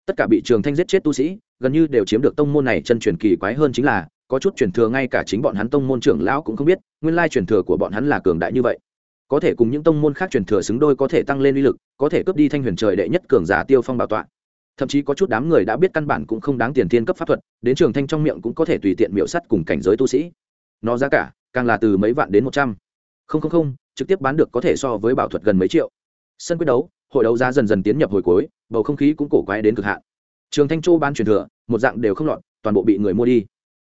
Tất cả bị trường thanh giết chết tu sĩ, gần như đều chiếm được tông môn này chân truyền kỳ quái hơn chính là, có chút truyền thừa ngay cả chính bọn hắn tông môn trưởng lão cũng không biết, nguyên lai truyền thừa của bọn hắn là cường đại như vậy. Có thể cùng những tông môn khác truyền thừa xứng đôi có thể tăng lên uy lực, có thể cướp đi thanh huyền trời đệ nhất cường giả tiêu phong bảo tọa. Thậm chí có chút đám người đã biết căn bản cũng không đáng tiền thiên cấp pháp thuật, đến trường thanh trong miệng cũng có thể tùy tiện miệu sắt cùng cảnh giới tu sĩ. Nó giá cả, càng là từ mấy vạn đến một trăm. Không không không, trực tiếp bán được có thể so với bảo thuật gần mấy triệu. Sân quyết đấu hội đấu giá dần dần tiến nhập hồi cuối, bầu không khí cũng cổ quái đến cực hạn. Trường thanh châu ban truyền thừa, một dạng đều không lọt, toàn bộ bị người mua đi.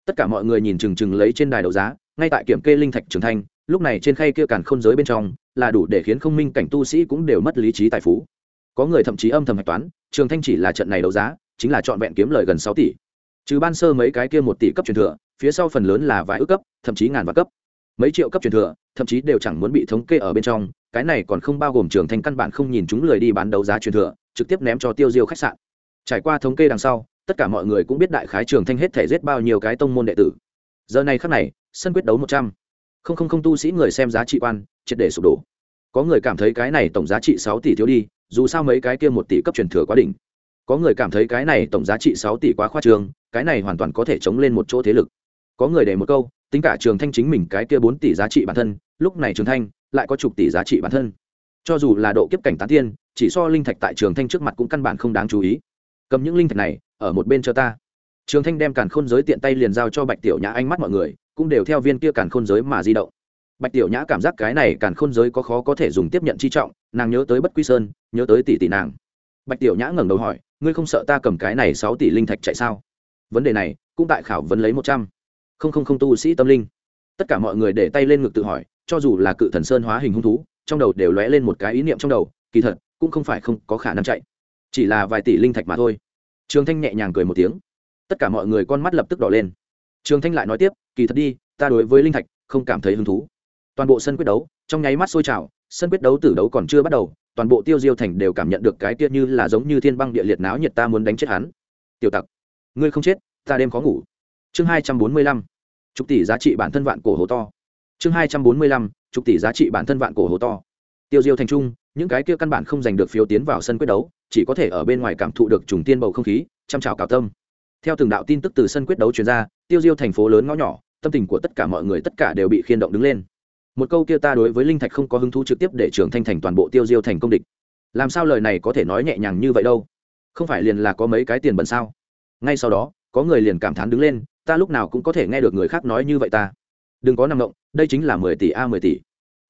Tất cả mọi người nhìn chừng chừng lấy trên đài đấu giá, ngay tại kiểm kê linh thạch trường thanh, lúc này trên khay kia càn khôn giới bên trong, là đủ để khiến không minh cảnh tu sĩ cũng đều mất lý trí tài phú. Có người thậm chí âm thầm hạch toán, trường thanh chỉ là trận này đấu giá, chính là trọn vẹn kiếm lời gần sáu tỷ. Trừ ban sơ mấy cái kia một tỷ cấp truyền thừa, phía sau phần lớn là vài ước cấp, thậm chí ngàn vạn cấp mấy triệu cấp truyền thừa, thậm chí đều chẳng muốn bị thống kê ở bên trong, cái này còn không bao gồm trường thanh căn bản không nhìn chúng lười đi bán đấu giá truyền thừa, trực tiếp ném cho tiêu diêu khách sạn. Trải qua thống kê đằng sau, tất cả mọi người cũng biết đại khái trường thanh hết thể giết bao nhiêu cái tông môn đệ tử. Giờ này khắc này, sân quyết đấu một trăm. Không không không tu sĩ người xem giá trị quan, triệt để sụp đổ. Có người cảm thấy cái này tổng giá trị sáu tỷ thiếu đi, dù sao mấy cái kia một tỷ cấp truyền thừa quá đỉnh. Có người cảm thấy cái này tổng giá trị sáu tỷ quá khoa trường cái này hoàn toàn có thể chống lên một chỗ thế lực. Có người để một câu tính cả trường thanh chính mình cái kia bốn tỷ giá trị bản thân, lúc này trường thanh lại có chục tỷ giá trị bản thân. Cho dù là độ kiếp cảnh tán tiên, chỉ so linh thạch tại trường thanh trước mặt cũng căn bản không đáng chú ý. Cầm những linh thạch này, ở một bên cho ta. Trường thanh đem càn khôn giới tiện tay liền giao cho bạch tiểu nhã ánh mắt mọi người, cũng đều theo viên kia càn khôn giới mà di động. Bạch tiểu nhã cảm giác cái này càn khôn giới có khó có thể dùng tiếp nhận chi trọng, nàng nhớ tới bất quy sơn, nhớ tới tỷ tỷ nàng. Bạch tiểu nhã ngẩng đầu hỏi, ngươi không sợ ta cầm cái này sáu tỷ linh thạch chạy sao? Vấn đề này, cũng tại khảo vấn lấy một trăm không không không tu sĩ tâm linh. Tất cả mọi người để tay lên ngực tự hỏi, cho dù là cự thần sơn hóa hình hung thú, trong đầu đều lóe lên một cái ý niệm trong đầu, kỳ thật, cũng không phải không có khả năng chạy. Chỉ là vài tỷ linh thạch mà thôi. Trường thanh nhẹ nhàng cười một tiếng. Tất cả mọi người con mắt lập tức đỏ lên. Trường thanh lại nói tiếp, kỳ thật đi, ta đối với linh thạch không cảm thấy hứng thú. Toàn bộ sân quyết đấu, trong nháy mắt sôi trào, sân quyết đấu tử đấu còn chưa bắt đầu, toàn bộ tiêu diêu thành đều cảm nhận được cái tiết như là giống như thiên băng địa liệt náo nhiệt ta muốn đánh chết hắn. Tiểu tặc, ngươi không chết, ta đêm khó ngủ chương hai trăm bốn mươi lăm. Chục tỷ giá trị bản thân vạn cổ hồ to. Chương hai trăm bốn mươi lăm. Chục tỷ giá trị bản thân vạn cổ hồ to. Tiêu diêu thành trung, những cái kia căn bản không giành được phiếu tiến vào sân quyết đấu, chỉ có thể ở bên ngoài cảm thụ được trùng tiên bầu không khí, chăm chào cào tâm. Theo từng đạo tin tức từ sân quyết đấu truyền ra, tiêu diêu thành phố lớn ngõ nhỏ, tâm tình của tất cả mọi người tất cả đều bị khiên động đứng lên. Một câu kia ta đối với linh thạch không có hứng thú trực tiếp để trưởng thanh thành toàn bộ tiêu diêu thành công địch. Làm sao lời này có thể nói nhẹ nhàng như vậy đâu? Không phải liền là có mấy cái tiền bẩn sao? Ngay sau đó, có người liền cảm thán đứng lên ta lúc nào cũng có thể nghe được người khác nói như vậy ta. Đừng có nằm động, đây chính là mười tỷ a mười tỷ.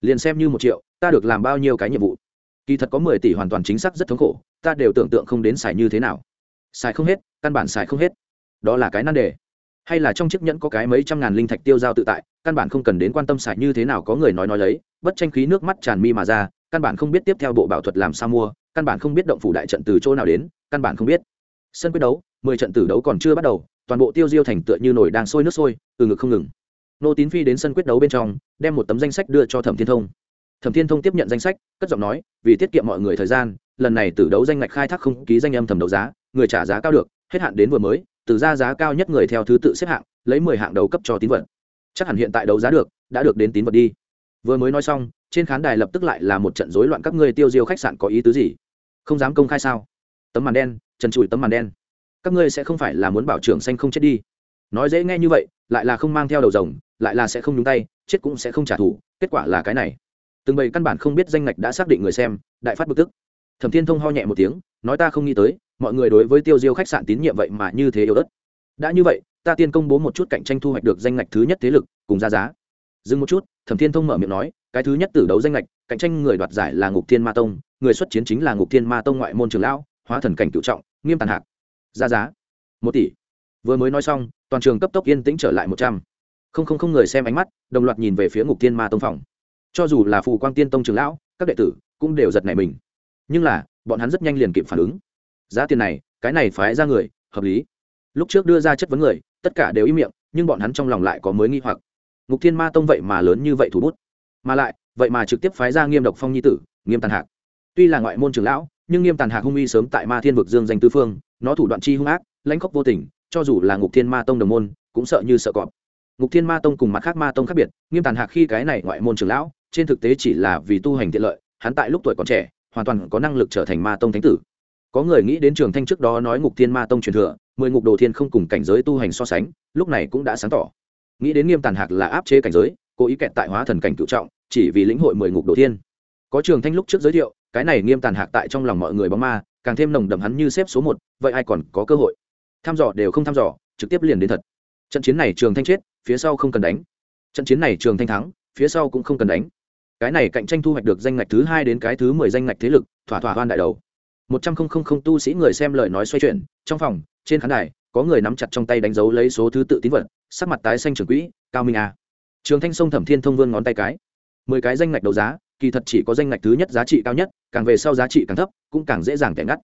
Liền xem như một triệu, ta được làm bao nhiêu cái nhiệm vụ. Kỳ thật có mười tỷ hoàn toàn chính xác rất thống khổ, ta đều tưởng tượng không đến xài như thế nào. Xài không hết, căn bản xài không hết. Đó là cái nan đề. Hay là trong chiếc nhẫn có cái mấy trăm ngàn linh thạch tiêu giao tự tại, căn bản không cần đến quan tâm xài như thế nào có người nói nói lấy, bất tranh khí nước mắt tràn mi mà ra, căn bản không biết tiếp theo bộ bảo thuật làm sao mua, căn bản không biết động phủ đại trận từ chỗ nào đến, căn bản không biết. Sân quyết đấu, mười trận tử đấu còn chưa bắt đầu toàn bộ tiêu diêu thành tựa như nổi đang sôi nước sôi, từ ngực không ngừng. Nô tín phi đến sân quyết đấu bên trong, đem một tấm danh sách đưa cho thẩm thiên thông. Thẩm thiên thông tiếp nhận danh sách, cất giọng nói, vì tiết kiệm mọi người thời gian, lần này từ đấu danh ngạch khai thác không ký danh âm thẩm đấu giá, người trả giá cao được, hết hạn đến vừa mới, từ ra giá cao nhất người theo thứ tự xếp hạng, lấy mười hạng đầu cấp cho tín vật. Chắc hẳn hiện tại đấu giá được, đã được đến tín vật đi. Vừa mới nói xong, trên khán đài lập tức lại là một trận rối loạn các ngươi tiêu diêu khách sạn có ý tứ gì? Không dám công khai sao? Tấm màn đen, trần trụi tấm màn đen các ngươi sẽ không phải là muốn bảo trưởng xanh không chết đi. Nói dễ nghe như vậy, lại là không mang theo đầu rồng, lại là sẽ không nhúng tay, chết cũng sẽ không trả thù, kết quả là cái này. Từng bầy căn bản không biết danh ngạch đã xác định người xem, đại phát bực tức. Thẩm thiên thông ho nhẹ một tiếng, nói ta không nghĩ tới, mọi người đối với tiêu diêu khách sạn tín nhiệm vậy mà như thế yếu ớt. Đã như vậy, ta tiên công bố một chút cạnh tranh thu hoạch được danh ngạch thứ nhất thế lực, cùng ra giá. Dừng một chút, thẩm thiên thông mở miệng nói, cái thứ nhất từ đấu danh ngạch, cạnh tranh người đoạt giải là ngục thiên ma tông, người xuất chiến chính là ngục thiên ma tông ngoại môn trường lão, hóa thần cảnh cựu trọng, nghiêm tàn hạc ra giá. Một tỷ. Vừa mới nói xong, toàn trường cấp tốc yên tĩnh trở lại một trăm. Không không không người xem ánh mắt, đồng loạt nhìn về phía ngục thiên ma tông phòng. Cho dù là phù quang tiên tông trường lão, các đệ tử cũng đều giật nảy mình. Nhưng là, bọn hắn rất nhanh liền kịp phản ứng. Giá tiền này, cái này phái ra người, hợp lý. Lúc trước đưa ra chất vấn người, tất cả đều im miệng, nhưng bọn hắn trong lòng lại có mới nghi hoặc. Ngục thiên ma tông vậy mà lớn như vậy thủ bút. Mà lại, vậy mà trực tiếp phái ra nghiêm độc phong nhi tử, nghiêm tàn hạc. Tuy là ngoại môn trường lão nhưng nghiêm tàn hạc hung uy sớm tại ma thiên vực dương danh tư phương, nó thủ đoạn chi hung ác, lãnh khóc vô tình, cho dù là ngục thiên ma tông đồng môn, cũng sợ như sợ cọp. Ngục thiên ma tông cùng mặt khác ma tông khác biệt, nghiêm tàn hạc khi cái này ngoại môn trường lão, trên thực tế chỉ là vì tu hành tiện lợi, hắn tại lúc tuổi còn trẻ, hoàn toàn có năng lực trở thành ma tông thánh tử. Có người nghĩ đến trường thanh trước đó nói ngục thiên ma tông truyền thừa, mười ngục đồ thiên không cùng cảnh giới tu hành so sánh, lúc này cũng đã sáng tỏ. Nghĩ đến nghiêm tàn hạc là áp chế cảnh giới, cố ý kẹt tại hóa thần cảnh cựu trọng, chỉ vì lĩnh hội mười ngục đồ thiên. Có trường thanh lúc trước giới thiệu cái này nghiêm tàn hạc tại trong lòng mọi người bóng ma, càng thêm nồng đậm hắn như xếp số một, vậy ai còn có cơ hội? Thăm dò đều không thăm dò, trực tiếp liền đến thật. Trận chiến này trường thanh chết, phía sau không cần đánh. Trận chiến này trường thanh thắng, phía sau cũng không cần đánh. Cái này cạnh tranh thu hoạch được danh ngạch thứ hai đến cái thứ mười danh ngạch thế lực, thỏa thỏa hoan đại đầu. Một trăm không không không tu sĩ người xem lời nói xoay chuyển, trong phòng, trên khán đài, có người nắm chặt trong tay đánh dấu lấy số thứ tự tín vật, sắc mặt tái xanh trường quỹ, cao minh a. Trường thanh sông thẩm thiên thông vương ngón tay cái. Mười cái danh ngạch đấu giá kỳ thật chỉ có danh ngạch thứ nhất giá trị cao nhất, càng về sau giá trị càng thấp, cũng càng dễ dàng kẻ ngắt.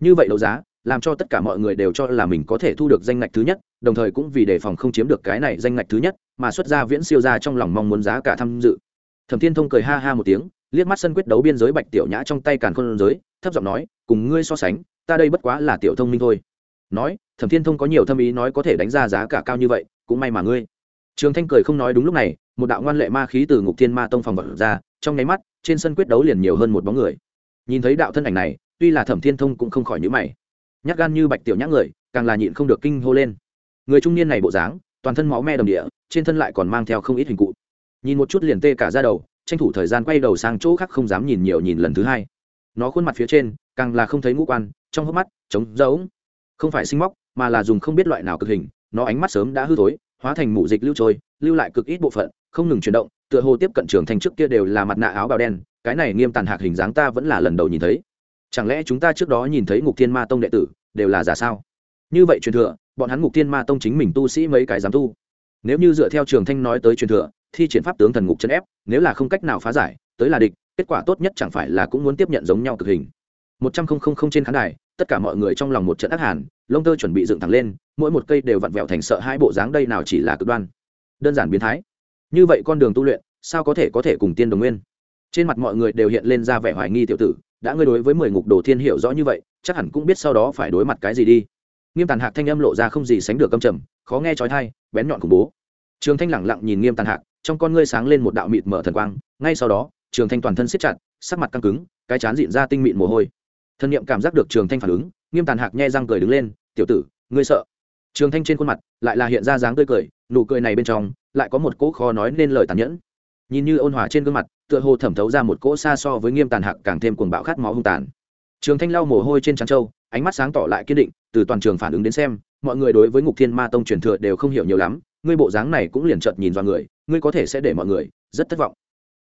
Như vậy đấu giá, làm cho tất cả mọi người đều cho là mình có thể thu được danh ngạch thứ nhất, đồng thời cũng vì đề phòng không chiếm được cái này danh ngạch thứ nhất mà xuất ra viễn siêu ra trong lòng mong muốn giá cả tham dự. Thẩm thiên thông cười ha ha một tiếng, liếc mắt sân quyết đấu biên giới bạch tiểu nhã trong tay càn khôn giới, thấp giọng nói, cùng ngươi so sánh, ta đây bất quá là tiểu thông minh thôi. Nói, thẩm thiên thông có nhiều thâm ý nói có thể đánh ra giá cả cao như vậy, cũng may mà ngươi. Trường thanh cười không nói đúng lúc này một đạo ngoan lệ ma khí từ ngục thiên ma tông phòng vật ra, trong nháy mắt, trên sân quyết đấu liền nhiều hơn một bóng người. Nhìn thấy đạo thân ảnh này, tuy là thẩm thiên thông cũng không khỏi nhữ mày. Nhát gan như bạch tiểu nhắc người, càng là nhịn không được kinh hô lên. Người trung niên này bộ dáng, toàn thân máu me đầm địa, trên thân lại còn mang theo không ít hình cụ. Nhìn một chút liền tê cả ra đầu, tranh thủ thời gian quay đầu sang chỗ khác không dám nhìn nhiều nhìn lần thứ hai. Nó khuôn mặt phía trên, càng là không thấy ngũ quan, trong hốc mắt, trống rỗng. Không phải sinh móc, mà là dùng không biết loại nào cực hình, nó ánh mắt sớm đã hư thối, hóa thành mụ dịch lưu trôi, lưu lại cực ít bộ phận không ngừng chuyển động, tựa hồ tiếp cận trường thành trước kia đều là mặt nạ áo bào đen, cái này nghiêm tàn hạc hình dáng ta vẫn là lần đầu nhìn thấy. Chẳng lẽ chúng ta trước đó nhìn thấy ngục thiên ma tông đệ tử, đều là giả sao? Như vậy truyền thừa, bọn hắn ngục thiên ma tông chính mình tu sĩ mấy cái dám tu. Nếu như dựa theo trường thanh nói tới truyền thừa, thi triển pháp tướng thần ngục chân ép, nếu là không cách nào phá giải, tới là địch, kết quả tốt nhất chẳng phải là cũng muốn tiếp nhận giống nhau cực hình. Một trăm không không không trên khán đài, tất cả mọi người trong lòng một trận ác hàn, lông tơ chuẩn bị dựng thẳng lên, mỗi một cây đều vặn vẹo thành sợ hai bộ dáng đây nào chỉ là cực đoan. Đơn giản biến thái như vậy con đường tu luyện, sao có thể có thể cùng tiên đồng nguyên? Trên mặt mọi người đều hiện lên ra vẻ hoài nghi tiểu tử, đã ngươi đối với mười ngục đồ thiên hiểu rõ như vậy, chắc hẳn cũng biết sau đó phải đối mặt cái gì đi. Nghiêm tàn hạc thanh âm lộ ra không gì sánh được câm trầm, khó nghe trói thai bén nhọn khủng bố. Trường thanh lẳng lặng nhìn nghiêm tàn hạc, trong con ngươi sáng lên một đạo mịt mở thần quang, ngay sau đó, trường thanh toàn thân siết chặt, sắc mặt căng cứng, cái chán dịn ra tinh mịn mồ hôi. Thân nhiệm cảm giác được trường thanh phản ứng, nghiêm tàn hạc nhai răng cười đứng lên, tiểu tử, ngươi sợ? Trường thanh trên khuôn mặt lại là hiện ra dáng tươi cười, nụ cười này bên trong lại có một cỗ khó nói nên lời tàn nhẫn. Nhìn như ôn hòa trên gương mặt, tựa hồ thẩm thấu ra một cỗ xa so với nghiêm tàn hạc càng thêm cuồng bạo khát máu hung tàn. Trường thanh lau mồ hôi trên trán châu ánh mắt sáng tỏ lại kiên định, từ toàn trường phản ứng đến xem, mọi người đối với ngục thiên ma tông truyền thừa đều không hiểu nhiều lắm, ngươi bộ dáng này cũng liền chợt nhìn vào người, ngươi có thể sẽ để mọi người rất thất vọng.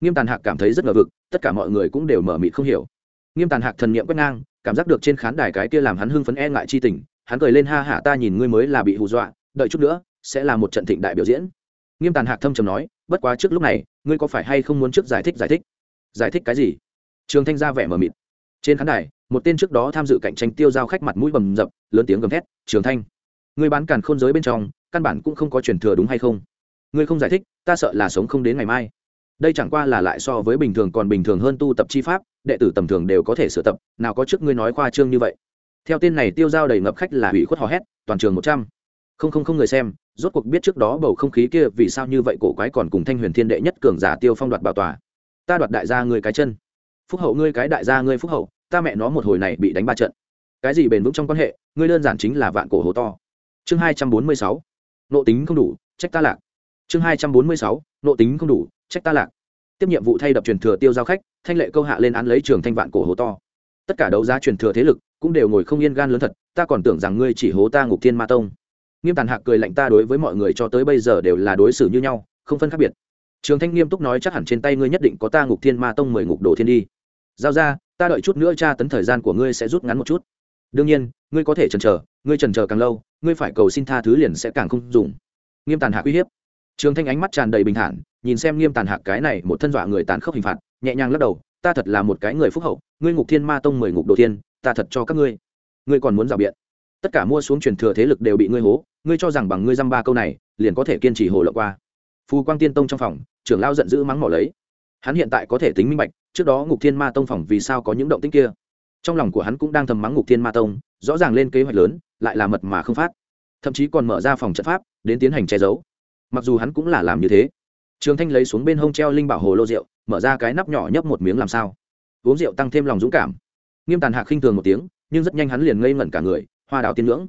Nghiêm tàn hạc cảm thấy rất ngờ vực, tất cả mọi người cũng đều mở mịt không hiểu. Nghiêm tàn hạc thần niệm quét ngang, cảm giác được trên khán đài cái kia làm hắn hưng phấn e ngại chi tình, hắn cười lên ha hả ta nhìn ngươi mới là bị hù dọa, đợi chút nữa, sẽ là một trận thịnh đại biểu diễn nghiêm tàn hạc thâm trầm nói, bất quá trước lúc này, ngươi có phải hay không muốn trước giải thích giải thích? Giải thích cái gì? Trường thanh ra vẻ mờ mịt. Trên khán đài, một tên trước đó tham dự cạnh tranh tiêu giao khách mặt mũi bầm dập, lớn tiếng gầm thét, trường thanh, ngươi bán càn khôn giới bên trong, căn bản cũng không có truyền thừa đúng hay không? Ngươi không giải thích, ta sợ là sống không đến ngày mai. Đây chẳng qua là lại so với bình thường còn bình thường hơn tu tập chi pháp, đệ tử tầm thường đều có thể sửa tập, nào có trước ngươi nói khoa trương như vậy. Theo tên này tiêu giao đầy ngập khách là hủy khuất hò hét, toàn trường một trăm. Không không không người xem rốt cuộc biết trước đó bầu không khí kia vì sao như vậy cổ quái còn cùng thanh huyền thiên đệ nhất cường giả tiêu phong đoạt bảo tòa. Ta đoạt đại gia ngươi cái chân. Phúc hậu ngươi cái đại gia ngươi phúc hậu, ta mẹ nó một hồi này bị đánh ba trận. Cái gì bền vững trong quan hệ, ngươi đơn giản chính là vạn cổ hồ to. Chương hai trăm bốn mươi sáu, nộ tính không đủ, trách ta lạc. Chương hai trăm bốn mươi sáu, nộ tính không đủ, trách ta lạc. Tiếp nhiệm vụ thay đập truyền thừa tiêu giao khách, thanh lệ câu hạ lên án lấy trường thanh vạn cổ hồ to. Tất cả đấu giá truyền thừa thế lực cũng đều ngồi không yên gan lớn thật, ta còn tưởng rằng ngươi chỉ hố ta ngục thiên ma tông nghiêm tàn hạc cười lạnh ta đối với mọi người cho tới bây giờ đều là đối xử như nhau, không phân khác biệt. Trường thanh nghiêm túc nói chắc hẳn trên tay ngươi nhất định có ta ngục thiên ma tông mười ngục đồ thiên đi. Giao ra, ta đợi chút nữa tra tấn thời gian của ngươi sẽ rút ngắn một chút. Đương nhiên, ngươi có thể chần chờ, ngươi chần chờ càng lâu, ngươi phải cầu xin tha thứ liền sẽ càng không dùng. Nghiêm tàn hạc uy hiếp. Trường thanh ánh mắt tràn đầy bình thản, nhìn xem nghiêm tàn hạc cái này một thân dọa người tàn khốc hình phạt, nhẹ nhàng lắc đầu, ta thật là một cái người phúc hậu, ngươi ngục thiên ma tông mười ngục đồ thiên, ta thật cho các ngươi. Ngươi còn muốn rào biện. Tất cả mua xuống truyền thừa thế lực đều bị ngươi hố ngươi cho rằng bằng ngươi dăm ba câu này, liền có thể kiên trì hồ lộ qua. Phù quang tiên tông trong phòng, trưởng lao giận dữ mắng mỏ lấy. Hắn hiện tại có thể tính minh bạch, trước đó ngục thiên ma tông phòng vì sao có những động tích kia. Trong lòng của hắn cũng đang thầm mắng ngục thiên ma tông, rõ ràng lên kế hoạch lớn, lại là mật mà không phát. Thậm chí còn mở ra phòng trận pháp, đến tiến hành che giấu. Mặc dù hắn cũng là làm như thế. Trường thanh lấy xuống bên hông treo linh bảo hồ lô rượu, mở ra cái nắp nhỏ nhấp một miếng làm sao. Uống rượu tăng thêm lòng dũng cảm. Nghiêm tàn hạc khinh thường một tiếng, nhưng rất nhanh hắn liền ngây ngẩn cả người, hoa đào tiên ngưỡng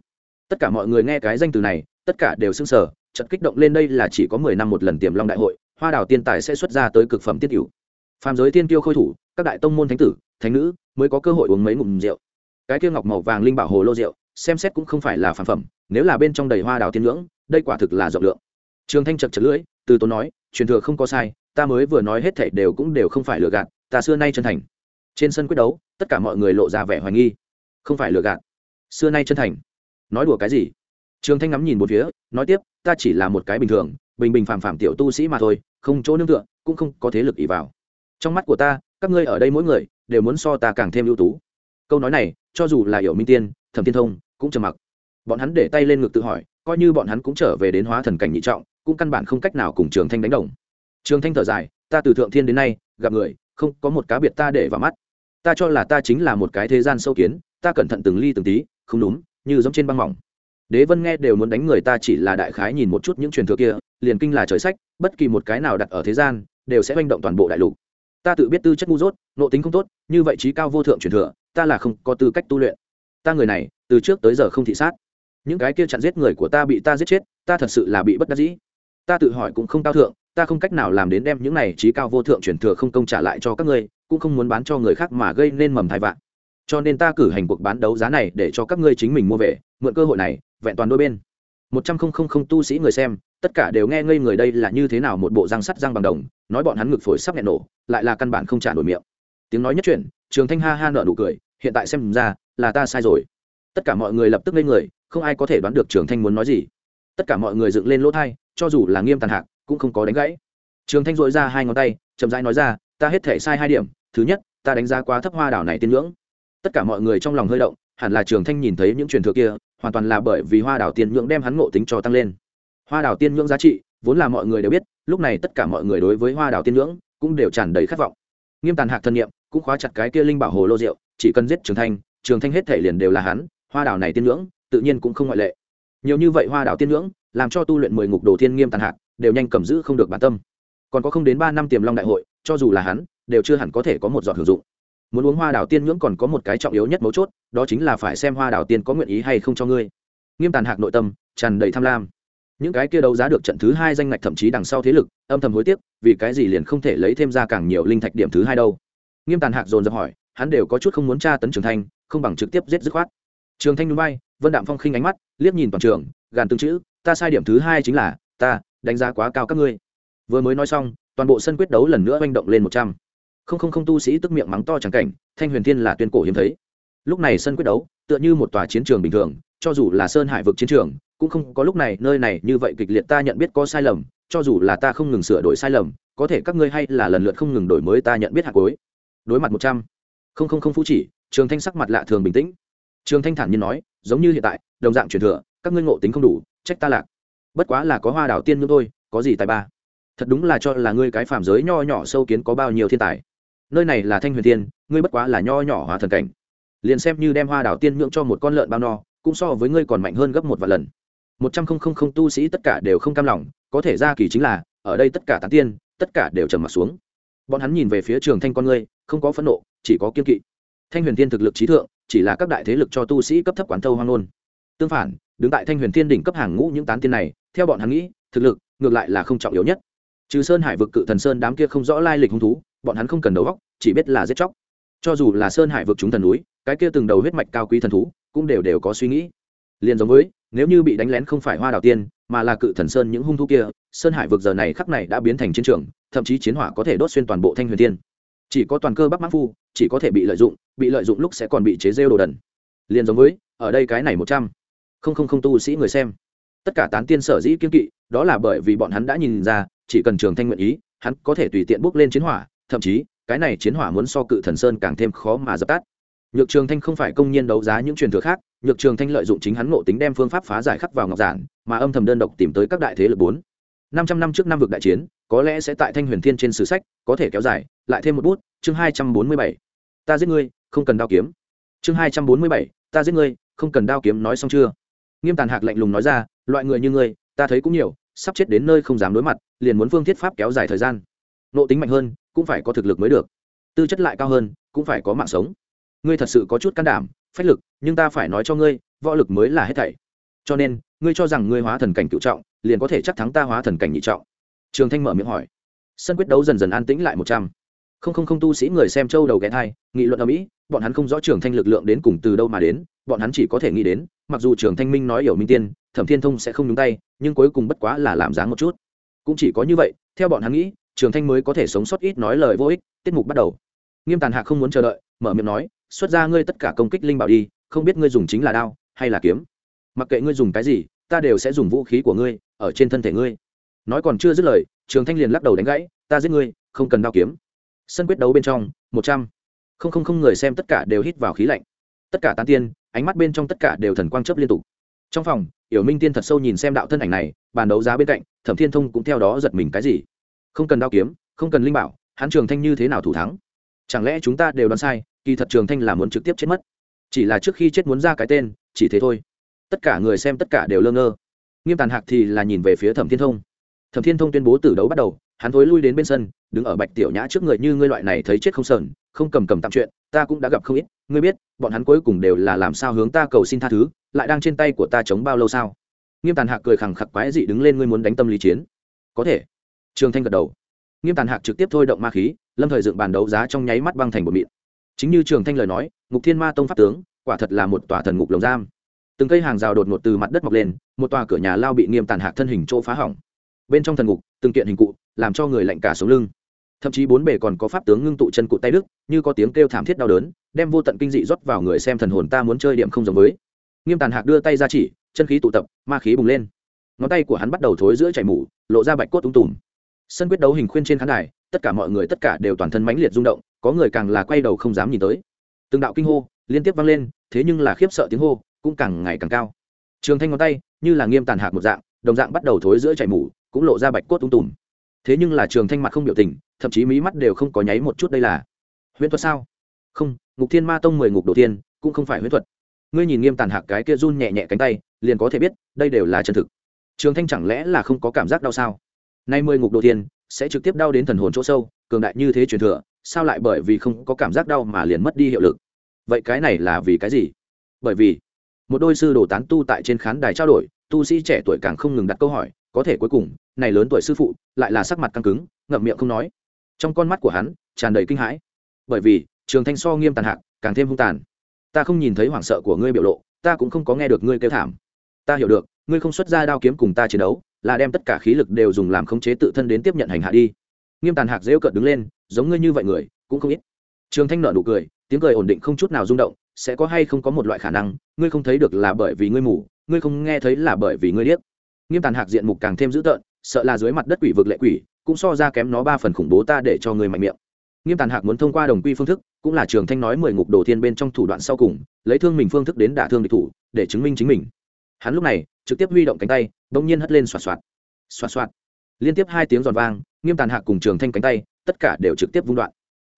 tất cả mọi người nghe cái danh từ này, tất cả đều xưng sở trận kích động lên đây là chỉ có mười năm một lần tiềm long đại hội, hoa đào tiên tài sẽ xuất ra tới cực phẩm tiết cửu. Phàm giới tiên tiêu khôi thủ, các đại tông môn thánh tử, thánh nữ mới có cơ hội uống mấy ngụm rượu. Cái kia ngọc màu vàng linh bảo hồ lô rượu, xem xét cũng không phải là phản phẩm, nếu là bên trong đầy hoa đào tiên ngưỡng, đây quả thực là rộng lượng. Trường thanh chật chật lưỡi, từ tốn nói, truyền thừa không có sai, ta mới vừa nói hết thảy đều cũng đều không phải lừa gạt, ta xưa nay chân thành. Trên sân quyết đấu, tất cả mọi người lộ ra vẻ hoài nghi. Không phải lừa gạt. Xưa nay chân thành nói đùa cái gì? Trường thanh ngắm nhìn một phía, nói tiếp, ta chỉ là một cái bình thường, bình bình phàm phàm tiểu tu sĩ mà thôi, không chỗ nương tựa, cũng không có thế lực ỷ vào. Trong mắt của ta, các ngươi ở đây mỗi người, đều muốn so ta càng thêm ưu tú. Câu nói này, cho dù là hiểu minh tiên, thẩm tiên thông, cũng trầm mặc. Bọn hắn để tay lên ngực tự hỏi, coi như bọn hắn cũng trở về đến hóa thần cảnh nhị trọng, cũng căn bản không cách nào cùng trường thanh đánh đồng. Trường thanh thở dài, ta từ thượng thiên đến nay, gặp người, không có một cá biệt ta để vào mắt. Ta cho là ta chính là một cái thế gian sâu kiến, ta cẩn thận từng ly từng tí, không đúng như giống trên băng mỏng. Đế vân nghe đều muốn đánh người ta chỉ là đại khái nhìn một chút những truyền thừa kia, liền kinh là trời sách, bất kỳ một cái nào đặt ở thế gian, đều sẽ manh động toàn bộ đại lục. Ta tự biết tư chất ngu dốt nộ tính không tốt, như vậy trí cao vô thượng truyền thừa, ta là không có tư cách tu luyện. Ta người này, từ trước tới giờ không thị sát. Những cái kia chặn giết người của ta bị ta giết chết, ta thật sự là bị bất đắc dĩ. Ta tự hỏi cũng không cao thượng, ta không cách nào làm đến đem những này trí cao vô thượng truyền thừa không công trả lại cho các ngươi, cũng không muốn bán cho người khác mà gây nên mầm thai vạn cho nên ta cử hành cuộc bán đấu giá này để cho các ngươi chính mình mua về, mượn cơ hội này, vẹn toàn đôi bên. Một trăm không không không tu sĩ người xem, tất cả đều nghe ngây người đây là như thế nào một bộ răng sắt răng bằng đồng, nói bọn hắn ngực phổi sắp nghẹn nổ, lại là căn bản không trả nổi miệng. Tiếng nói nhất chuyển trường thanh ha ha nợ nụ cười, hiện tại xem ra, là ta sai rồi. Tất cả mọi người lập tức ngây người, không ai có thể đoán được trường thanh muốn nói gì. Tất cả mọi người dựng lên lỗ thai, cho dù là nghiêm tàn hạc, cũng không có đánh gãy. Trường thanh dội ra hai ngón tay, chậm rãi nói ra, ta hết thể sai hai điểm. Thứ nhất, ta đánh giá quá thấp hoa đảo này tiên ngưỡng tất cả mọi người trong lòng hơi động, hẳn là trường thanh nhìn thấy những truyền thừa kia, hoàn toàn là bởi vì hoa đảo tiên ngưỡng đem hắn ngộ tính cho tăng lên. Hoa đảo tiên ngưỡng giá trị, vốn là mọi người đều biết, lúc này tất cả mọi người đối với hoa đảo tiên ngưỡng cũng đều tràn đầy khát vọng. Nghiêm tàn hạc thân nhiệm, cũng khóa chặt cái kia linh bảo hồ lô rượu, chỉ cần giết trường thanh trường thanh hết thể liền đều là hắn, hoa đảo này tiên ngưỡng tự nhiên cũng không ngoại lệ. Nhiều như vậy hoa đảo tiên ngưỡng làm cho tu luyện mười ngục đồ thiên nghiêm tàn hạc, đều nhanh cầm giữ không được bản tâm. Còn có không đến ba năm tiềm long đại hội, cho dù là hắn, đều chưa hẳn có thể có một giọt hưởng dụng muốn uống hoa đào tiên nhưỡng còn có một cái trọng yếu nhất mấu chốt, đó chính là phải xem hoa đào tiên có nguyện ý hay không cho ngươi. Nghiêm tàn hạc nội tâm tràn đầy tham lam. Những cái kia đấu giá được trận thứ hai danh ngạch thậm chí đằng sau thế lực, âm thầm hối tiếc, vì cái gì liền không thể lấy thêm ra càng nhiều linh thạch điểm thứ hai đâu? Nghiêm tàn hạc dồn dập hỏi, hắn đều có chút không muốn tra tấn trường thanh, không bằng trực tiếp giết dứt khoát. Trường thanh núi bay vân đạm phong khinh ánh mắt, liếc nhìn toàn trường, gàn tương chữ, ta sai điểm thứ hai chính là, ta đánh giá quá cao các ngươi. Vừa mới nói xong, toàn bộ sân quyết đấu lần nữa manh động lên một trăm không không không tu sĩ tức miệng mắng to chẳng cảnh, thanh huyền thiên là tuyên cổ hiếm thấy. Lúc này sân quyết đấu, tựa như một tòa chiến trường bình thường, cho dù là sơn hải vực chiến trường, cũng không có lúc này, nơi này như vậy kịch liệt ta nhận biết có sai lầm, cho dù là ta không ngừng sửa đổi sai lầm, có thể các ngươi hay là lần lượt không ngừng đổi mới ta nhận biết hạt cối. Đối mặt một trăm. Không không không phú chỉ, trường thanh sắc mặt lạ thường bình tĩnh. Trường thanh thản nhiên nói, giống như hiện tại, đồng dạng truyền thừa, các ngươi ngộ tính không đủ, trách ta lạc. Bất quá là có hoa đảo tiên nữa thôi, có gì tài ba? Thật đúng là cho là ngươi cái phàm giới nho nhỏ sâu kiến có bao nhiêu thiên tài nơi này là thanh huyền tiên ngươi bất quá là nho nhỏ hóa thần cảnh. Liền xem như đem hoa đảo tiên nhượng cho một con lợn bao no, cũng so với ngươi còn mạnh hơn gấp một vài lần. Một trăm không không không tu sĩ tất cả đều không cam lòng, có thể ra kỳ chính là, ở đây tất cả tán tiên, tất cả đều trầm mặt xuống. Bọn hắn nhìn về phía trường thanh con ngươi, không có phẫn nộ, chỉ có kiên kỵ. Thanh huyền tiên thực lực trí thượng, chỉ là các đại thế lực cho tu sĩ cấp thấp quán thâu hoang nôn tương phản, đứng tại thanh huyền tiên đỉnh cấp hàng ngũ những tán tiên này, theo bọn hắn nghĩ, thực lực, ngược lại là không trọng yếu nhất trừ sơn hải vực cự thần sơn đám kia không rõ lai lịch hung thú, bọn hắn không cần đầu góc chỉ biết là giết chóc. Cho dù là sơn hải vực chúng thần núi, cái kia từng đầu huyết mạch cao quý thần thú, cũng đều đều có suy nghĩ. Liền giống với, nếu như bị đánh lén không phải hoa đào tiên, mà là cự thần sơn những hung thú kia, sơn hải vực giờ này khắc này đã biến thành chiến trường, thậm chí chiến hỏa có thể đốt xuyên toàn bộ thanh huyền tiên chỉ có toàn cơ bắc mã phu, chỉ có thể bị lợi dụng, bị lợi dụng lúc sẽ còn bị chế rêu đồ đần. Liền giống với, ở đây cái này một trăm không không không tu sĩ người xem. Tất cả tán tiên sở dĩ kiên kỵ, đó là bởi vì bọn hắn đã nhìn ra chỉ cần trường thanh nguyện ý, hắn có thể tùy tiện bước lên chiến hỏa, thậm chí, cái này chiến hỏa muốn so cự thần sơn càng thêm khó mà dập tắt. Nhược trường thanh không phải công nhiên đấu giá những truyền thừa khác, nhược trường thanh lợi dụng chính hắn ngộ tính đem phương pháp phá giải khắc vào ngọc giản, mà âm thầm đơn độc tìm tới các đại thế lực bốn. Năm trăm năm trước năm vực đại chiến, có lẽ sẽ tại thanh huyền thiên trên sử sách, có thể kéo dài, lại thêm một bút, chương hai trăm bốn mươi bảy. Ta giết ngươi, không cần đao kiếm. Chương hai trăm bốn mươi bảy, ta giết ngươi, không cần đao kiếm, nói xong chưa? Nghiêm tàn hạc lạnh lùng nói ra, loại người như ngươi, ta thấy cũng nhiều sắp chết đến nơi không dám đối mặt, liền muốn phương thiết pháp kéo dài thời gian. Nộ tính mạnh hơn, cũng phải có thực lực mới được. Tư chất lại cao hơn, cũng phải có mạng sống. Ngươi thật sự có chút can đảm, phách lực, nhưng ta phải nói cho ngươi, võ lực mới là hết thảy. Cho nên, ngươi cho rằng ngươi hóa thần cảnh cựu trọng, liền có thể chắc thắng ta hóa thần cảnh nhị trọng? Trường thanh mở miệng hỏi. Sân quyết đấu dần dần an tĩnh lại một trăm. Không không không tu sĩ người xem châu đầu ghé thai, nghị luận ở mỹ, bọn hắn không rõ trường thanh lực lượng đến cùng từ đâu mà đến, bọn hắn chỉ có thể nghĩ đến, mặc dù trường thanh minh nói hiểu minh tiên thẩm thiên thông sẽ không nhúng tay, nhưng cuối cùng bất quá là làm dáng một chút. Cũng chỉ có như vậy, theo bọn hắn nghĩ, trường thanh mới có thể sống sót ít nói lời vô ích, tiết mục bắt đầu. Nghiêm tàn hạc không muốn chờ đợi, mở miệng nói, xuất ra ngươi tất cả công kích linh bảo đi, không biết ngươi dùng chính là đao hay là kiếm. Mặc kệ ngươi dùng cái gì, ta đều sẽ dùng vũ khí của ngươi, ở trên thân thể ngươi. Nói còn chưa dứt lời, trường thanh liền lắc đầu đánh gãy, ta giết ngươi, không cần đao kiếm. Sân quyết đấu bên trong, một trăm. Không không không người xem tất cả đều hít vào khí lạnh. Tất cả tán tiên, ánh mắt bên trong tất cả đều thần quang chấp liên tục. Trong phòng yểu minh tiên thật sâu nhìn xem đạo thân ảnh này, bàn đấu giá bên cạnh, thẩm thiên thông cũng theo đó giật mình cái gì? Không cần đao kiếm, không cần linh bảo, hắn trường thanh như thế nào thủ thắng? Chẳng lẽ chúng ta đều đoán sai, kỳ thật trường thanh là muốn trực tiếp chết mất? Chỉ là trước khi chết muốn ra cái tên, chỉ thế thôi. Tất cả người xem tất cả đều lơ ngơ. Nghiêm tàn hạc thì là nhìn về phía thẩm thiên thông. Thẩm thiên thông tuyên bố từ đấu bắt đầu hắn thối lui đến bên sân, đứng ở bạch tiểu nhã trước người như ngươi loại này thấy chết không sờn, không cầm cầm tạm chuyện, ta cũng đã gặp không ít, ngươi biết, bọn hắn cuối cùng đều là làm sao hướng ta cầu xin tha thứ, lại đang trên tay của ta chống bao lâu sao? Nghiêm tàn hạc cười khẳng khặc quái dị đứng lên ngươi muốn đánh tâm lý chiến. Có thể. Trường thanh gật đầu. Nghiêm tàn hạc trực tiếp thôi động ma khí, lâm thời dựng bàn đấu giá trong nháy mắt băng thành một mịn. Chính như trường thanh lời nói, ngục thiên ma tông pháp tướng, quả thật là một tòa thần ngục lồng giam. Từng cây hàng rào đột ngột từ mặt đất mọc lên, một tòa cửa nhà lao bị nghiêm tàn hạc thân hình chỗ phá hỏng bên trong thần ngục, từng kiện hình cụ, làm cho người lạnh cả sống lưng. Thậm chí bốn bề còn có pháp tướng ngưng tụ chân cụ tay đức, như có tiếng kêu thảm thiết đau đớn, đem vô tận kinh dị rót vào người xem thần hồn ta muốn chơi điểm không giống với. Nghiêm tàn hạc đưa tay ra chỉ, chân khí tụ tập, ma khí bùng lên. Ngón tay của hắn bắt đầu thối giữa chảy mủ lộ ra bạch cốt tung tùm. Sân quyết đấu hình khuyên trên khán đài, tất cả mọi người tất cả đều toàn thân mãnh liệt rung động, có người càng là quay đầu không dám nhìn tới. Từng đạo kinh hô liên tiếp vang lên, thế nhưng là khiếp sợ tiếng hô cũng càng ngày càng cao. Trường thanh ngón tay như là nghiêm tàn hạc một dạng, đồng dạng bắt đầu thối giữa chảy mủ cũng lộ ra bạch cốt tung tùm. Thế nhưng là trường thanh mặt không biểu tình, thậm chí mí mắt đều không có nháy một chút đây là. Huyễn thuật sao? Không, ngục thiên ma tông mười ngục đầu tiên, cũng không phải huyễn thuật. Ngươi nhìn nghiêm tàn hạc cái kia run nhẹ nhẹ cánh tay, liền có thể biết, đây đều là chân thực. Trường thanh chẳng lẽ là không có cảm giác đau sao? Nay mười ngục đầu tiên, sẽ trực tiếp đau đến thần hồn chỗ sâu, cường đại như thế truyền thừa, sao lại bởi vì không có cảm giác đau mà liền mất đi hiệu lực? Vậy cái này là vì cái gì? Bởi vì, một đôi sư đồ tán tu tại trên khán đài trao đổi, tu sĩ trẻ tuổi càng không ngừng đặt câu hỏi có thể cuối cùng, này lớn tuổi sư phụ, lại là sắc mặt căng cứng, ngậm miệng không nói. Trong con mắt của hắn, tràn đầy kinh hãi. Bởi vì, trường thanh so nghiêm tàn hạc, càng thêm hung tàn. Ta không nhìn thấy hoảng sợ của ngươi biểu lộ, ta cũng không có nghe được ngươi kêu thảm. Ta hiểu được, ngươi không xuất ra đao kiếm cùng ta chiến đấu, là đem tất cả khí lực đều dùng làm khống chế tự thân đến tiếp nhận hành hạ đi. Nghiêm tàn hạc rêu cợt đứng lên, giống ngươi như vậy người, cũng không ít. Trường thanh nợ nụ cười, tiếng cười ổn định không chút nào rung động, sẽ có hay không có một loại khả năng, ngươi không thấy được là bởi vì ngươi mù, ngươi không nghe thấy là bởi vì ngươi điếc nghiêm tàn hạc diện mục càng thêm dữ tợn, sợ là dưới mặt đất quỷ vực lệ quỷ, cũng so ra kém nó ba phần khủng bố ta để cho người mạnh miệng. Nghiêm tàn hạc muốn thông qua đồng quy phương thức, cũng là trường thanh nói mười ngục đồ thiên bên trong thủ đoạn sau cùng, lấy thương mình phương thức đến đả thương địch thủ, để chứng minh chính mình. Hắn lúc này, trực tiếp huy động cánh tay, bỗng nhiên hất lên xoạt xoạt. Xoạt xoạt. Liên tiếp hai tiếng giòn vang, nghiêm tàn hạc cùng trường thanh cánh tay, tất cả đều trực tiếp vung đoạn.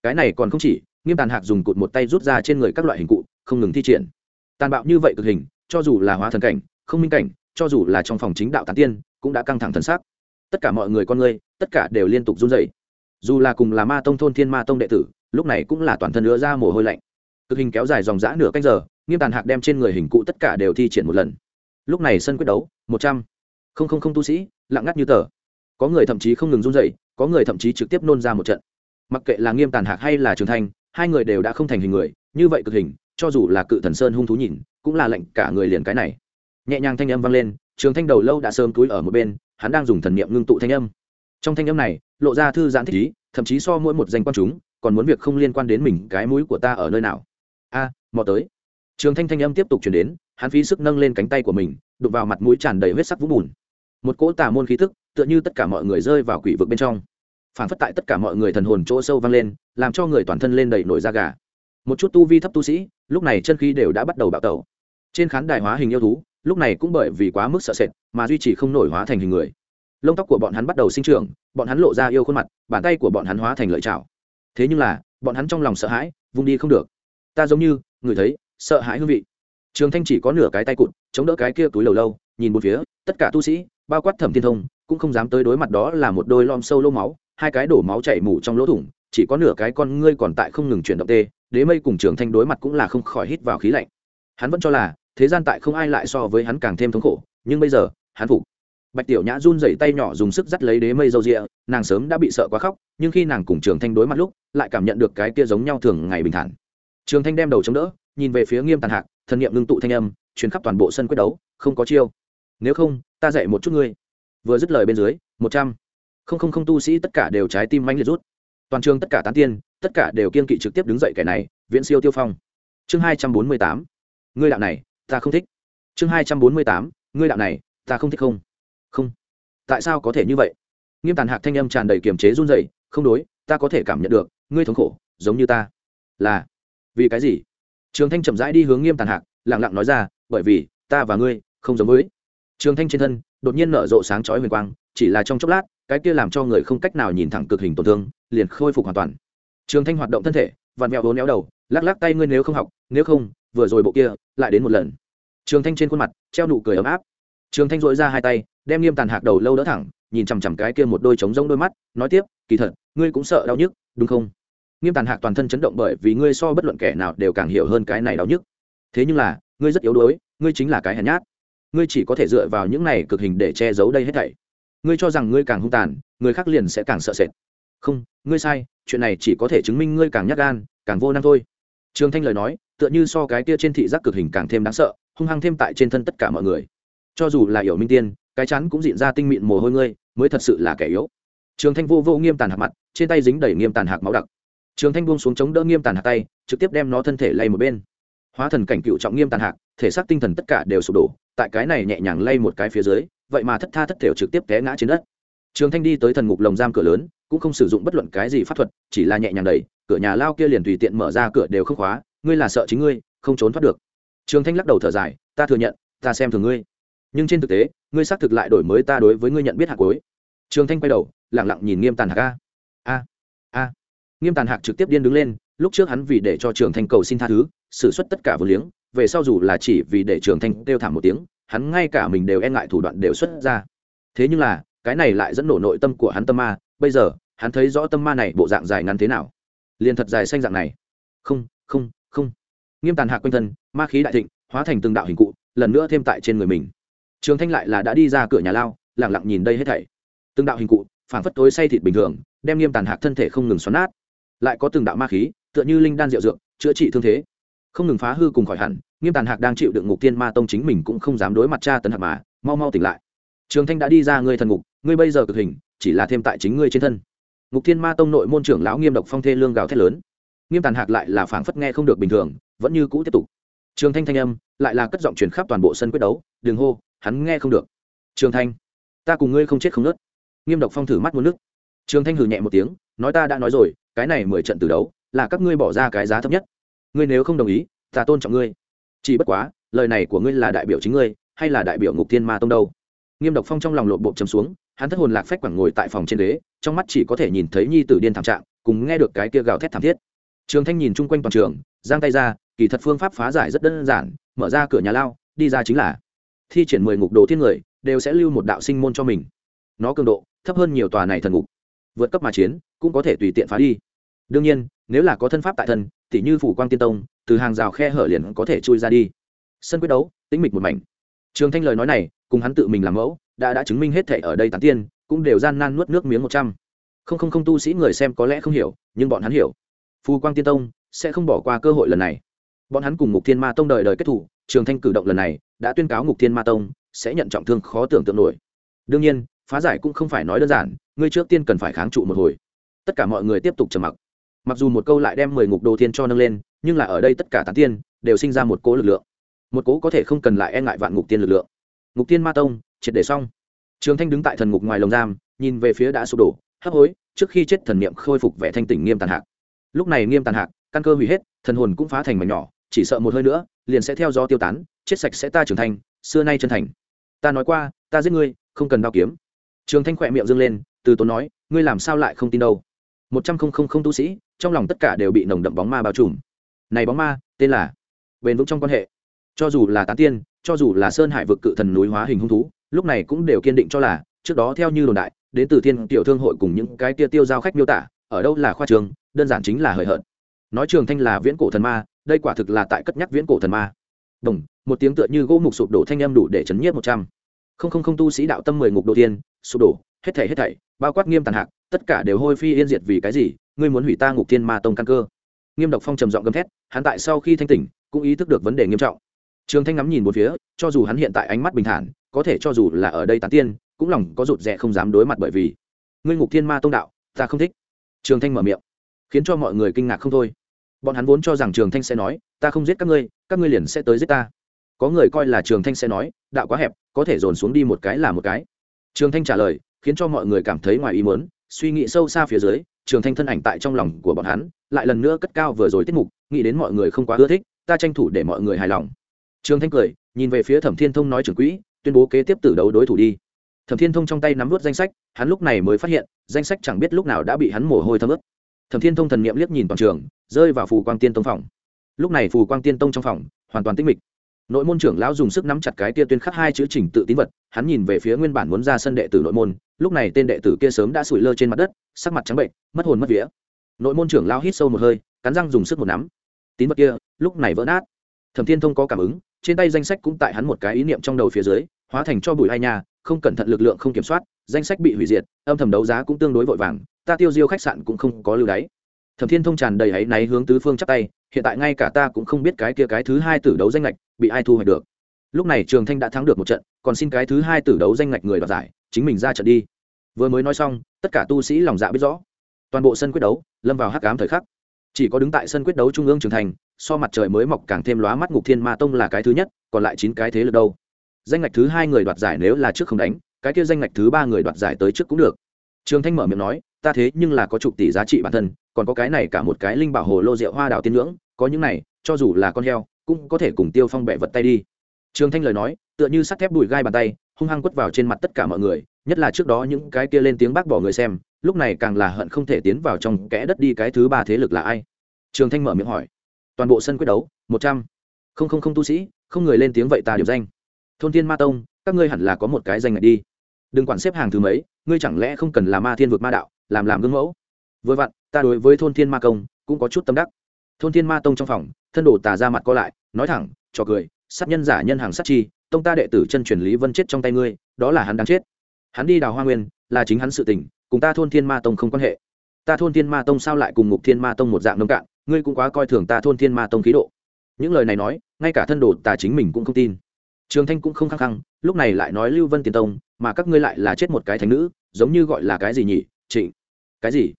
Cái này còn không chỉ, nghiêm tàn hạc dùng cụt một tay rút ra trên người các loại hình cụ, không ngừng thi triển. Tàn bạo như vậy cực hình, cho dù là hóa thần cảnh, không minh cảnh cho dù là trong phòng chính đạo tán tiên, cũng đã căng thẳng thần sắc. Tất cả mọi người con người tất cả đều liên tục run rẩy. Dù là cùng là ma tông thôn thiên ma tông đệ tử, lúc này cũng là toàn thân nữa ra mồ hôi lạnh. Cực hình kéo dài dòng dã nửa canh giờ, nghiêm tàn hạc đem trên người hình cụ tất cả đều thi triển một lần. Lúc này sân quyết đấu, một trăm. Không không không tu sĩ, lặng ngắt như tờ. Có người thậm chí không ngừng run dậy có người thậm chí trực tiếp nôn ra một trận. Mặc kệ là nghiêm tàn hạc hay là trường thanh, hai người đều đã không thành hình người, như vậy cực hình, cho dù là cự thần sơn hung thú nhìn, cũng là lệnh cả người liền cái này nhẹ nhàng thanh âm vang lên trường thanh đầu lâu đã sớm túi ở một bên hắn đang dùng thần niệm ngưng tụ thanh âm. Trong thanh âm này lộ ra thư giãn thích ý thậm chí so mỗi một danh quan chúng còn muốn việc không liên quan đến mình cái mũi của ta ở nơi nào? A à, mò tới. Trường thanh thanh âm tiếp tục chuyển đến hắn phí sức nâng lên cánh tay của mình đụng vào mặt mũi tràn đầy huyết sắc vũng bùn. Một cỗ tà môn khí thức tựa như tất cả mọi người rơi vào quỷ vực bên trong. Phản phất tại tất cả mọi người thần hồn chỗ sâu vang lên làm cho người toàn thân lên đầy nổi da gà. Một chút tu vi thấp tu sĩ lúc này chân khí đều đã bắt đầu bạo tẩu. Trên khán đài hóa hình yêu thú lúc này cũng bởi vì quá mức sợ sệt mà duy trì không nổi hóa thành hình người. Lông tóc của bọn hắn bắt đầu sinh trưởng, bọn hắn lộ ra yêu khuôn mặt, bàn tay của bọn hắn hóa thành lợi chảo. Thế nhưng là, bọn hắn trong lòng sợ hãi, vung đi không được. Ta giống như, người thấy, sợ hãi hương vị. Trường thanh chỉ có nửa cái tay cụt, chống đỡ cái kia túi lầu lâu, nhìn một phía, tất cả tu sĩ, bao quát thẩm thiên thông, cũng không dám tới đối mặt đó là một đôi lom sâu lô máu, hai cái đổ máu chảy mù trong lỗ thủng, chỉ có nửa cái con ngươi còn tại không ngừng chuyển động tê, đế mây cùng trường thanh đối mặt cũng là không khỏi hít vào khí lạnh. Hắn vẫn cho là thế gian tại không ai lại so với hắn càng thêm thống khổ, nhưng bây giờ, hắn phục. Bạch tiểu nhã run rẩy tay nhỏ dùng sức dắt lấy đế mây dâu rịa, nàng sớm đã bị sợ quá khóc, nhưng khi nàng cùng trường thanh đối mặt lúc, lại cảm nhận được cái kia giống nhau thường ngày bình thản. Trường thanh đem đầu chống đỡ, nhìn về phía nghiêm tàn hạc, thần nghiệm ngưng tụ thanh âm chuyến khắp toàn bộ sân quyết đấu, không có chiêu. Nếu không, ta dạy một chút ngươi. Vừa dứt lời bên dưới, một trăm. Không không không tu sĩ tất cả đều trái tim manh liệt rút. Toàn trường tất cả tán tiên, tất cả đều kiên kỵ trực tiếp đứng dậy kẻ này, viễn siêu tiêu phong. Chương hai trăm bốn mươi tám. Ngươi đạo này ta không thích. Chương hai trăm bốn mươi tám, ngươi đạo này, ta không thích không? Không. Tại sao có thể như vậy? Nghiêm tàn hạc thanh âm tràn đầy kiềm chế run rẩy, không đối, ta có thể cảm nhận được, ngươi thống khổ, giống như ta. Là. Vì cái gì? Trường thanh chậm rãi đi hướng nghiêm tàn hạc lẳng lặng nói ra, bởi vì, ta và ngươi, không giống với. Trường thanh trên thân, đột nhiên nở rộ sáng chói huyền quang, chỉ là trong chốc lát, cái kia làm cho người không cách nào nhìn thẳng cực hình tổn thương, liền khôi phục hoàn toàn. Trường thanh hoạt động thân thể, vặn vẹo vốn éo đầu, lắc lắc tay ngươi nếu không học, nếu không vừa rồi bộ kia, lại đến một lần. Trường thanh trên khuôn mặt, treo nụ cười ấm áp. Trường thanh dội ra hai tay, đem nghiêm tàn hạc đầu lâu đỡ thẳng, nhìn chằm chằm cái kia một đôi trống rông đôi mắt, nói tiếp, kỳ thật, ngươi cũng sợ đau nhức, đúng không? Nghiêm tàn hạc toàn thân chấn động bởi vì ngươi so bất luận kẻ nào đều càng hiểu hơn cái này đau nhức. Thế nhưng là, ngươi rất yếu đuối, ngươi chính là cái hèn nhát. Ngươi chỉ có thể dựa vào những này cực hình để che giấu đây hết thảy. Ngươi cho rằng ngươi càng hung tàn, người khác liền sẽ càng sợ sệt. Không, ngươi sai, chuyện này chỉ có thể chứng minh ngươi càng nhát gan, càng vô năng thôi. Trường thanh lời nói tựa như so cái kia trên thị giác cực hình càng thêm đáng sợ, hung hăng thêm tại trên thân tất cả mọi người. Cho dù là hiểu minh tiên, cái chắn cũng diện ra tinh mịn mồ hôi ngươi, mới thật sự là kẻ yếu. Trường thanh vô vô nghiêm tàn hạc mặt, trên tay dính đầy nghiêm tàn hạc máu đặc. Trường thanh buông xuống chống đỡ nghiêm tàn hạc tay, trực tiếp đem nó thân thể lay một bên. Hóa thần cảnh cựu trọng nghiêm tàn hạc, thể xác tinh thần tất cả đều sụp đổ, tại cái này nhẹ nhàng lay một cái phía dưới, vậy mà thất tha thất thểu trực tiếp té ngã trên đất. Trường thanh đi tới thần ngục lồng giam cửa lớn, cũng không sử dụng bất luận cái gì pháp thuật, chỉ là nhẹ nhàng đẩy, cửa nhà lao kia liền tùy tiện mở ra cửa đều không khóa ngươi là sợ chính ngươi, không trốn thoát được. Trường thanh lắc đầu thở dài, ta thừa nhận, ta xem thường ngươi. Nhưng trên thực tế, ngươi xác thực lại đổi mới ta đối với ngươi nhận biết hạt cối. Trường thanh quay đầu lẳng lặng nhìn nghiêm tàn hạc. A a a. Nghiêm tàn hạc trực tiếp điên đứng lên, lúc trước hắn vì để cho trường thanh cầu xin tha thứ, xử suất tất cả vừa liếng, về sau dù là chỉ vì để trường thanh kêu thảm một tiếng, hắn ngay cả mình đều e ngại thủ đoạn đều xuất ra. Thế nhưng là, cái này lại dẫn nổ nội tâm của hắn tâm ma. Bây giờ, hắn thấy rõ tâm ma này bộ dạng dài ngắn thế nào. Liền thật dài xanh dạng này. Không không nghiêm tàn hạ quanh thân, ma khí đại thịnh, hóa thành từng đạo hình cụ, lần nữa thêm tại trên người mình. Trường thanh lại là đã đi ra cửa nhà lao lẳng lặng nhìn đây hết thảy. Từng đạo hình cụ phản phất tối say thịt bình thường, đem nghiêm tàn hạc thân thể không ngừng xoắn nát. Lại có từng đạo ma khí, tựa như linh đan diệu dược, chữa trị thương thế. Không ngừng phá hư cùng khỏi hẳn, nghiêm tàn hạc đang chịu đựng ngục tiên ma tông chính mình cũng không dám đối mặt cha tấn hạc mà, mau mau tỉnh lại. Trường thanh đã đi ra ngươi thần ngục, ngươi bây giờ cực hình, chỉ là thêm tại chính ngươi trên thân. Ngục thiên ma tông nội môn trưởng lão nghiêm độc phong thê lương gào thét lớn nghiêm tàn hạc lại là phảng phất nghe không được bình thường, vẫn như cũ tiếp tục. Trường thanh thanh âm lại là cất giọng truyền khắp toàn bộ sân quyết đấu đường hô, hắn nghe không được. Trường thanh, ta cùng ngươi không chết không nớt. Nghiêm độc phong thử mắt muốn nước. Trường thanh hừ nhẹ một tiếng, nói ta đã nói rồi, cái này mười trận từ đấu là các ngươi bỏ ra cái giá thấp nhất. Ngươi nếu không đồng ý, ta tôn trọng ngươi. Chỉ bất quá, lời này của ngươi là đại biểu chính ngươi, hay là đại biểu ngục thiên ma tông đâu? Nghiêm độc phong trong lòng lộn bộ chấm xuống, hắn thất hồn lạc phách quẳng ngồi tại phòng trên đế, trong mắt chỉ có thể nhìn thấy nhi tử điên thảm trạng, cùng nghe được cái kia gào thét thảm thiết trường thanh nhìn chung quanh toàn trường, giang tay ra, kỳ thật phương pháp phá giải rất đơn giản, mở ra cửa nhà lao, đi ra chính là thi triển mười ngục đồ thiên người, đều sẽ lưu một đạo sinh môn cho mình. Nó cường độ, thấp hơn nhiều tòa này thần ngục. Vượt cấp mà chiến, cũng có thể tùy tiện phá đi. Đương nhiên, nếu là có thân pháp tại thân, tỉ như phủ quang tiên tông, từ hàng rào khe hở liền có thể chui ra đi. Sân quyết đấu, tĩnh mịch một mảnh. Trường thanh lời nói này, cùng hắn tự mình làm mẫu, đã đã chứng minh hết thể ở đây tán tiên, cũng đều gian nan nuốt nước miếng một trăm. Không không không tu sĩ người xem có lẽ không hiểu, nhưng bọn hắn hiểu phù quang tiên tông sẽ không bỏ qua cơ hội lần này. Bọn hắn cùng ngục thiên ma tông đời đời kết thủ trường thanh cử động lần này đã tuyên cáo ngục thiên ma tông sẽ nhận trọng thương khó tưởng tượng nổi. Đương nhiên, phá giải cũng không phải nói đơn giản, ngươi trước tiên cần phải kháng trụ một hồi. Tất cả mọi người tiếp tục trầm mặc. Mặc dù một câu lại đem mười ngục đồ thiên cho nâng lên, nhưng là ở đây tất cả tán tiên đều sinh ra một cố lực lượng. Một cố có thể không cần lại e ngại vạn ngục tiên lực lượng. Ngục tiên ma tông, triệt để xong. Trường thanh đứng tại thần ngục ngoài lồng giam, nhìn về phía đã sụp đổ, hấp hối, trước khi chết thần niệm khôi phục vẻ thanh tỉnh nghiêm tàn hạc lúc này nghiêm tàn hạc, căn cơ hủy hết, thần hồn cũng phá thành mảnh nhỏ, chỉ sợ một hơi nữa, liền sẽ theo gió tiêu tán, chết sạch sẽ ta trưởng thành, xưa nay chân thành. Ta nói qua, ta giết ngươi, không cần đao kiếm. Trường thanh khỏe miệng dâng lên, từ tốn nói, ngươi làm sao lại không tin đâu? Một trăm không không không tu sĩ, trong lòng tất cả đều bị nồng đậm bóng ma bao trùm. Này bóng ma, tên là bền vững trong quan hệ. Cho dù là tán tiên, cho dù là sơn hải vực cự thần núi hóa hình hung thú, lúc này cũng đều kiên định cho là, trước đó theo như đồn đại, đến từ thiên tiểu thương hội cùng những cái tia tiêu giao khách miêu tả, ở đâu là khoa trường đơn giản chính là hời hợt. Nói trường thanh là viễn cổ thần ma, đây quả thực là tại cất nhắc viễn cổ thần ma. Đồng, một tiếng tựa như gỗ mục sụp đổ thanh âm đủ để chấn nhiếp một trăm. Không không không tu sĩ đạo tâm mười ngục đầu tiên, sụp đổ, hết thảy hết thảy, bao quát nghiêm tàn hạc, tất cả đều hôi phi yên diệt vì cái gì, ngươi muốn hủy ta ngục thiên ma tông căn cơ. Nghiêm độc phong trầm giọng gầm thét, hắn tại sau khi thanh tỉnh, cũng ý thức được vấn đề nghiêm trọng. Trường thanh ngắm nhìn một phía, cho dù hắn hiện tại ánh mắt bình thản, có thể cho dù là ở đây tán tiên, cũng lòng có rụt rè không dám đối mặt bởi vì, ngươi ngục thiên ma tông đạo, ta không thích. Trường thanh mở miệng khiến cho mọi người kinh ngạc không thôi. Bọn hắn vốn cho rằng trường thanh sẽ nói, ta không giết các ngươi các ngươi liền sẽ tới giết ta. Có người coi là trường thanh sẽ nói, đạo quá hẹp, có thể dồn xuống đi một cái là một cái. Trường thanh trả lời, khiến cho mọi người cảm thấy ngoài ý muốn, suy nghĩ sâu xa phía dưới, trường thanh thân ảnh tại trong lòng của bọn hắn, lại lần nữa cất cao vừa rồi tiết mục, nghĩ đến mọi người không quá ưa thích, ta tranh thủ để mọi người hài lòng. Trường thanh cười, nhìn về phía thẩm thiên thông nói trưởng quỹ, tuyên bố kế tiếp tử đấu đối thủ đi. Thẩm thiên thông trong tay nắm vớt danh sách, hắn lúc này mới phát hiện, danh sách chẳng biết lúc nào đã bị hắn mồ hôi thấm ướt thẩm thiên thông thần niệm liếc nhìn toàn trường, rơi vào phù quang tiên tông phòng. Lúc này phù quang tiên tông trong phòng, hoàn toàn tĩnh mịch. Nội môn trưởng lão dùng sức nắm chặt cái tia tuyên khắc hai chữ trình tự tín vật, hắn nhìn về phía nguyên bản muốn ra sân đệ tử nội môn, lúc này tên đệ tử kia sớm đã sủi lơ trên mặt đất, sắc mặt trắng bệnh, mất hồn mất vía. Nội môn trưởng lão hít sâu một hơi, cắn răng dùng sức một nắm. Tín vật kia, lúc này vỡ nát. Thẩm thiên thông có cảm ứng, trên tay danh sách cũng tại hắn một cái ý niệm trong đầu phía dưới, hóa thành cho bụi hai nhà, không cẩn thận lực lượng không kiểm soát, danh sách bị hủy diệt, âm thầm đấu giá cũng tương đối vội vàng ta tiêu diêu khách sạn cũng không có lưu đáy. Thẩm thiên thông tràn đầy áy náy hướng tứ phương chắc tay, hiện tại ngay cả ta cũng không biết cái kia cái thứ hai tử đấu danh lệch bị ai thu hoạch được. Lúc này trường thanh đã thắng được một trận, còn xin cái thứ hai tử đấu danh lệch người đoạt giải, chính mình ra trận đi. Vừa mới nói xong, tất cả tu sĩ lòng dạ biết rõ. Toàn bộ sân quyết đấu, lâm vào hắc ám thời khắc. Chỉ có đứng tại sân quyết đấu trung ương trường thành, so mặt trời mới mọc càng thêm lóa mắt ngục thiên ma tông là cái thứ nhất, còn lại chín cái thế lực đâu? Danh ngạch thứ hai người đoạt giải nếu là trước không đánh, cái kia danh ngạch thứ ba người đoạt giải tới trước cũng được. Trường thanh mở miệng nói ta thế nhưng là có chục tỷ giá trị bản thân, còn có cái này cả một cái linh bảo hồ lô rượu hoa đào tiên ngưỡng, có những này, cho dù là con heo, cũng có thể cùng tiêu phong bẹ vật tay đi. Trường thanh lời nói, tựa như sắt thép đùi gai bàn tay, hung hăng quất vào trên mặt tất cả mọi người, nhất là trước đó những cái kia lên tiếng bác bỏ người xem, lúc này càng là hận không thể tiến vào trong kẽ đất đi cái thứ ba thế lực là ai. Trường thanh mở miệng hỏi, toàn bộ sân quyết đấu, một trăm. Không không không tu sĩ, không người lên tiếng vậy ta điểm danh. Thôn thiên ma tông, các ngươi hẳn là có một cái danh ngạch đi. Đừng quản xếp hàng thứ mấy, ngươi chẳng lẽ không cần là ma thiên vực ma đạo? Làm làm gương mẫu. Vừa vặn, ta đối với thôn thiên ma công cũng có chút tâm đắc. Thôn thiên ma tông trong phòng, thân đồ tà ra mặt co lại, nói thẳng, trò cười, sát nhân giả nhân hàng sát chi, tông ta đệ tử chân truyền lý vân chết trong tay ngươi, đó là hắn đáng chết. Hắn đi đào hoa nguyên, là chính hắn sự tình, cùng ta thôn thiên ma tông không quan hệ. Ta thôn thiên ma tông sao lại cùng ngục thiên ma tông một dạng nông cạn, ngươi cũng quá coi thường ta thôn thiên ma tông khí độ. Những lời này nói, ngay cả thân đồ tà chính mình cũng không tin. Trường thanh cũng không khăng khăng, lúc này lại nói lưu vân tiền tông, mà các ngươi lại là chết một cái thánh nữ, giống như gọi là cái gì nhỉ? Trịnh cái gì?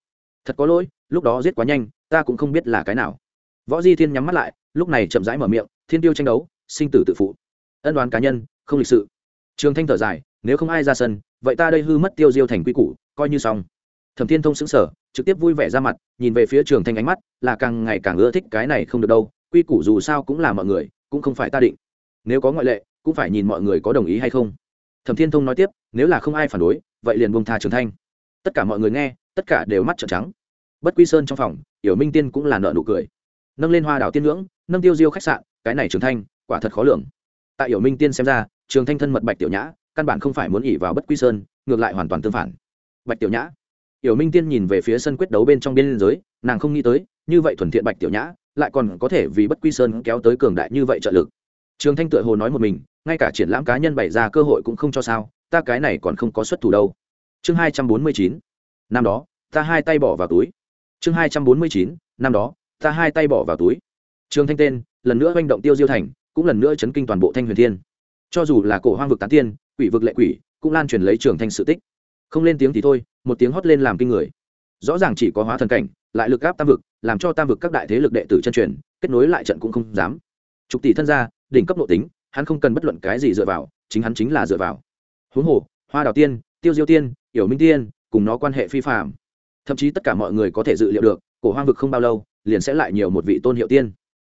Thật có lỗi, lúc đó giết quá nhanh, ta cũng không biết là cái nào. Võ di thiên nhắm mắt lại, lúc này chậm rãi mở miệng, thiên tiêu tranh đấu, sinh tử tự phụ. Ân đoán cá nhân, không lịch sự. Trường thanh thở dài, nếu không ai ra sân, vậy ta đây hư mất tiêu diêu thành quy củ, coi như xong. Thẩm thiên thông xứng sở trực tiếp vui vẻ ra mặt, nhìn về phía trường thanh ánh mắt, là càng ngày càng ưa thích cái này không được đâu, quy củ dù sao cũng là mọi người, cũng không phải ta định. Nếu có ngoại lệ, cũng phải nhìn mọi người có đồng ý hay không. Thẩm thiên thông nói tiếp, nếu là không ai phản đối, vậy liền buông tha trường thanh tất cả mọi người nghe, tất cả đều mắt trợn trắng. Bất quy sơn trong phòng, yểu minh tiên cũng là nợ nụ cười. Nâng lên hoa đảo tiên ngưỡng, nâng tiêu diêu khách sạn, cái này trường thanh, quả thật khó lường. Tại yểu minh tiên xem ra, trường thanh thân mật bạch tiểu nhã, căn bản không phải muốn ỉ vào bất quy sơn, ngược lại hoàn toàn tương phản. Bạch tiểu nhã. Yểu minh tiên nhìn về phía sân quyết đấu bên trong biên giới, nàng không nghĩ tới, như vậy thuần thiện bạch tiểu nhã, lại còn có thể vì bất quy sơn kéo tới cường đại như vậy trợ lực. Trường thanh tựa hồ nói một mình, ngay cả triển lãm cá nhân bày ra cơ hội cũng không cho sao, ta cái này còn không có xuất thủ đâu chương hai trăm bốn mươi chín, năm đó, ta hai tay bỏ vào túi. Chương hai trăm bốn mươi chín, năm đó, ta hai tay bỏ vào túi. Trường thanh tên, lần nữa manh động tiêu diêu thành, cũng lần nữa chấn kinh toàn bộ thanh huyền thiên. Cho dù là cổ hoang vực tán tiên, quỷ vực lệ quỷ, cũng lan truyền lấy trường thanh sự tích. Không lên tiếng thì thôi, một tiếng hót lên làm kinh người. Rõ ràng chỉ có hóa thần cảnh, lại lực gáp tam vực, làm cho tam vực các đại thế lực đệ tử chân truyền, kết nối lại trận cũng không dám. Trục tỷ thân gia, đỉnh cấp nội tính, hắn không cần bất luận cái gì dựa vào, chính hắn chính là dựa vào. Huống hồ, hoa đào tiên, tiêu diêu tiên yểu minh tiên, cùng nó quan hệ phi phạm thậm chí tất cả mọi người có thể dự liệu được, cổ hoang vực không bao lâu, liền sẽ lại nhiều một vị tôn hiệu tiên.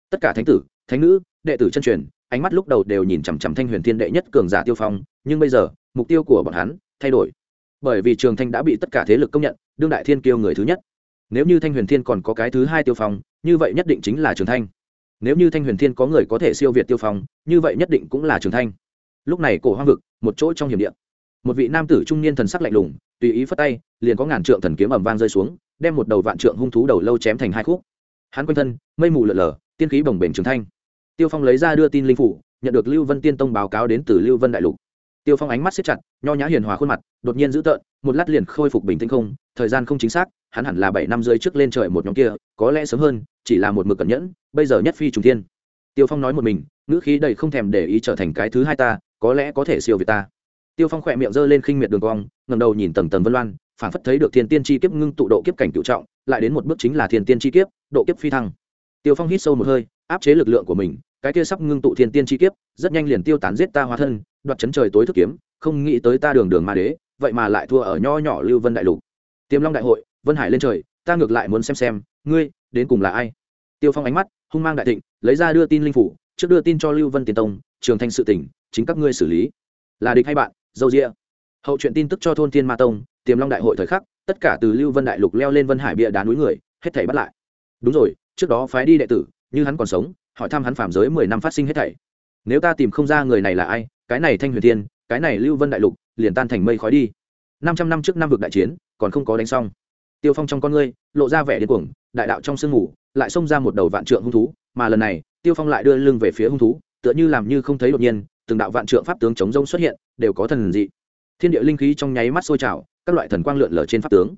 Tất cả thánh tử, thánh nữ, đệ tử chân truyền, ánh mắt lúc đầu đều nhìn chằm chằm thanh huyền thiên đệ nhất cường giả tiêu phong, nhưng bây giờ, mục tiêu của bọn hắn thay đổi. Bởi vì trường thanh đã bị tất cả thế lực công nhận, đương đại thiên kiêu người thứ nhất. Nếu như thanh huyền thiên còn có cái thứ hai tiêu phong, như vậy nhất định chính là trường thanh. Nếu như thanh huyền thiên có người có thể siêu việt tiêu phong, như vậy nhất định cũng là trường thanh. Lúc này cổ hoang vực, một chỗ trong hiểm điện một vị nam tử trung niên thần sắc lạnh lùng, tùy ý phất tay, liền có ngàn trượng thần kiếm ẩm vang rơi xuống, đem một đầu vạn trượng hung thú đầu lâu chém thành hai khúc. Hắn quanh thân, mây mù lợn lờ tiên khí bồng bềnh trường thanh. Tiêu phong lấy ra đưa tin linh phủ, nhận được lưu vân tiên tông báo cáo đến từ lưu vân đại lục. Tiêu phong ánh mắt xếp chặt, nho nhã hiền hòa khuôn mặt, đột nhiên dữ tợn, một lát liền khôi phục bình tĩnh không, thời gian không chính xác, hắn hẳn là bảy năm rơi trước lên trời một nhóm kia, có lẽ sớm hơn, chỉ là một mực cẩn nhẫn, bây giờ nhất phi trùng thiên. Tiêu phong nói một mình, ngữ khí đầy không thèm để ý trở thành cái thứ hai ta, có lẽ có thể siêu việt ta tiêu phong khỏe miệng giơ lên khinh miệt đường cong ngầm đầu nhìn tầng tầng vân loan phản phất thấy được thiên tiên chi kiếp ngưng tụ độ kiếp cảnh cựu trọng, lại đến một bước chính là thiên tiên chi kiếp, độ kiếp phi thăng. Tiêu phong hít sâu một hơi, áp chế lực lượng của mình, cái kia sắp ngưng tụ thiên tiên chi kiếp, rất nhanh liền tiêu tán giết ta hóa thân, đoạt chấn trời tối thức kiếm, không nghĩ tới ta đường đường ma đế, vậy mà lại thua ở nho nhỏ lưu vân đại lục. Tiềm long đại hội, vân hải lên trời, ta ngược lại muốn xem xem, ngươi, đến cùng là ai? Tiêu phong ánh mắt, hung mang đại thịnh, lấy ra đưa tin linh phủ, trước đưa tin cho lưu vân tiền tông, trường thanh sự tỉnh, chính các ngươi xử lý. Là địch hay bạn? Dâu rịa. Hậu chuyện tin tức cho thôn thiên ma tông, tiềm long đại hội thời khắc, tất cả từ lưu vân đại lục leo lên vân hải bia đá núi người, hết thảy bắt lại. Đúng rồi, trước đó phái đi đệ tử, như hắn còn sống, hỏi thăm hắn phạm giới mười năm phát sinh hết thảy. Nếu ta tìm không ra người này là ai, cái này thanh huyền thiên, cái này lưu vân đại lục, liền tan thành mây khói đi. Năm trăm năm trước năm vực đại chiến, còn không có đánh xong. Tiêu phong trong con ngươi, lộ ra vẻ điên cuồng, đại đạo trong sương ngủ lại xông ra một đầu vạn trượng hung thú, mà lần này, tiêu phong lại đưa lưng về phía hung thú, tựa như làm như không thấy đột nhiên từng đạo vạn trượng pháp tướng chống rông xuất hiện, đều có thần dị. Thiên địa linh khí trong nháy mắt sôi trào, các loại thần quang lượn lờ trên pháp tướng.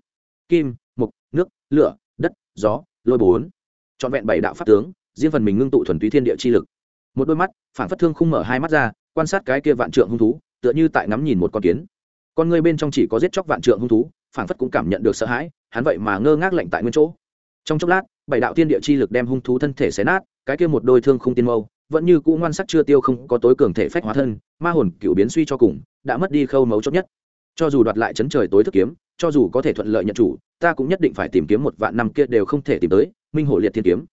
Kim, mục, nước, lửa, đất, gió, lôi bốn. Trọn vẹn bảy đạo pháp tướng, riêng phần mình ngưng tụ thuần túy thiên địa chi lực. Một đôi mắt, phản phất thương không mở hai mắt ra, quan sát cái kia vạn trượng hung thú, tựa như tại ngắm nhìn một con kiến. Con người bên trong chỉ có giết chóc vạn trượng hung thú, phản phất cũng cảm nhận được sợ hãi, hắn vậy mà ngơ ngác lạnh tại nguyên chỗ. Trong chốc lát, bảy đạo thiên địa chi lực đem hung thú thân thể xé nát, cái kia một đôi thương không tiên mâu vẫn như cũ ngoan sắc chưa tiêu không có tối cường thể phách hóa thân, ma hồn cựu biến suy cho cùng, đã mất đi khâu mấu chốt nhất. Cho dù đoạt lại chấn trời tối thức kiếm, cho dù có thể thuận lợi nhận chủ, ta cũng nhất định phải tìm kiếm một vạn năm kia đều không thể tìm tới, minh hổ liệt thiên kiếm.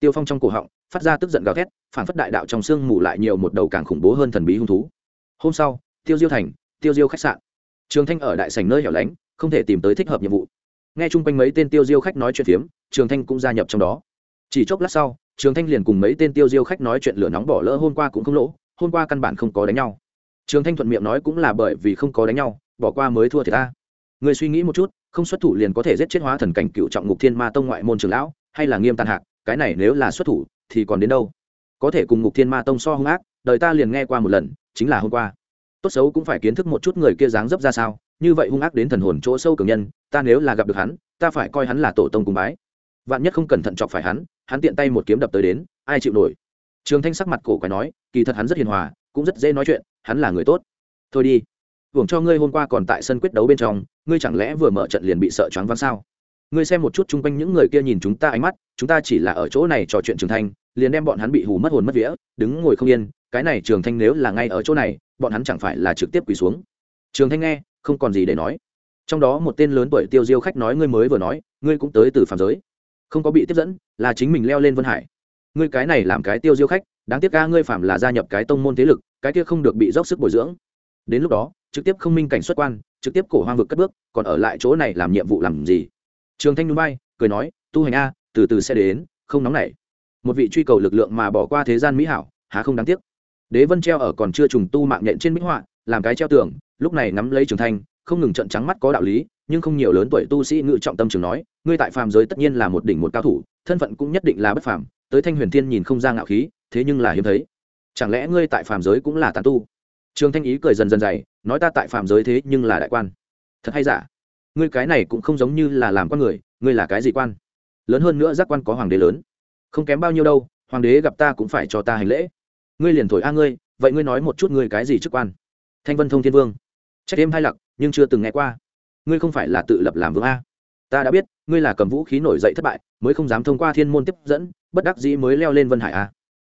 Tiêu phong trong cổ họng, phát ra tức giận gào thét, phản phất đại đạo trong sương mù lại nhiều một đầu càng khủng bố hơn thần bí hung thú. Hôm sau, tiêu diêu thành, tiêu diêu khách sạn. Trường thanh ở đại sảnh nơi hẻo lánh, không thể tìm tới thích hợp nhiệm vụ. Nghe chung quanh mấy tên tiêu diêu khách nói chuyện phiếm, trường thanh cũng gia nhập trong đó. Chỉ chốc lát sau trường thanh liền cùng mấy tên tiêu diêu khách nói chuyện lửa nóng bỏ lỡ hôm qua cũng không lỗ, hôm qua căn bản không có đánh nhau. Trường thanh thuận miệng nói cũng là bởi vì không có đánh nhau, bỏ qua mới thua thì ta. Người suy nghĩ một chút, không xuất thủ liền có thể giết chết hóa thần cảnh cựu trọng ngục thiên ma tông ngoại môn trường lão, hay là nghiêm tàn hạc, cái này nếu là xuất thủ, thì còn đến đâu? Có thể cùng ngục thiên ma tông so hung ác, đời ta liền nghe qua một lần, chính là hôm qua. Tốt xấu cũng phải kiến thức một chút người kia dáng dấp ra sao, như vậy hung ác đến thần hồn chỗ sâu cường nhân, ta nếu là gặp được hắn, ta phải coi hắn là tổ tông cùng bái. Vạn nhất không cẩn thận chọc phải hắn hắn tiện tay một kiếm đập tới đến, ai chịu nổi? Trường thanh sắc mặt cổ quái nói, kỳ thật hắn rất hiền hòa, cũng rất dễ nói chuyện, hắn là người tốt. Thôi đi, hưởng cho ngươi hôm qua còn tại sân quyết đấu bên trong, ngươi chẳng lẽ vừa mở trận liền bị sợ choáng váng sao? Ngươi xem một chút chung quanh những người kia nhìn chúng ta ánh mắt, chúng ta chỉ là ở chỗ này trò chuyện trường thanh, liền đem bọn hắn bị hù mất hồn mất vía, đứng ngồi không yên, cái này trường thanh nếu là ngay ở chỗ này, bọn hắn chẳng phải là trực tiếp quỳ xuống. Trường thanh nghe, không còn gì để nói. Trong đó một tên lớn tuổi tiêu diêu khách nói ngươi mới vừa nói, ngươi cũng tới từ phạm giới không có bị tiếp dẫn, là chính mình leo lên vân hải. Ngươi cái này làm cái tiêu diêu khách, đáng tiếc ca ngươi phạm là gia nhập cái tông môn thế lực, cái kia không được bị dốc sức bồi dưỡng. Đến lúc đó, trực tiếp không minh cảnh xuất quan, trực tiếp cổ hoang vực cất bước, còn ở lại chỗ này làm nhiệm vụ làm gì? Trường thanh núi bay, cười nói, tu hành a, từ từ sẽ đến, không nóng nảy. Một vị truy cầu lực lượng mà bỏ qua thế gian mỹ hảo, há không đáng tiếc. Đế vân treo ở còn chưa trùng tu mạng nhện trên minh họa, làm cái treo tường, lúc này nắm lấy trường thanh không ngừng trận trắng mắt có đạo lý, nhưng không nhiều lớn tuổi tu sĩ ngự trọng tâm trường nói, ngươi tại phàm giới tất nhiên là một đỉnh một cao thủ, thân phận cũng nhất định là bất phàm, tới thanh huyền thiên nhìn không ra ngạo khí, thế nhưng là hiếm thấy. Chẳng lẽ ngươi tại phàm giới cũng là tàn tu? Trường thanh ý cười dần dần dày, nói ta tại phàm giới thế nhưng là đại quan. Thật hay giả? Ngươi cái này cũng không giống như là làm con người, ngươi là cái gì quan? Lớn hơn nữa giác quan có hoàng đế lớn. Không kém bao nhiêu đâu, hoàng đế gặp ta cũng phải cho ta hành lễ. Ngươi liền thổi a ngươi, vậy ngươi nói một chút ngươi cái gì chức quan? Thanh vân thông thiên vương. Trách đêm hai lặc nhưng chưa từng nghe qua. Ngươi không phải là tự lập làm vương a. Ta đã biết, ngươi là cầm vũ khí nổi dậy thất bại, mới không dám thông qua thiên môn tiếp dẫn, bất đắc dĩ mới leo lên vân hải a.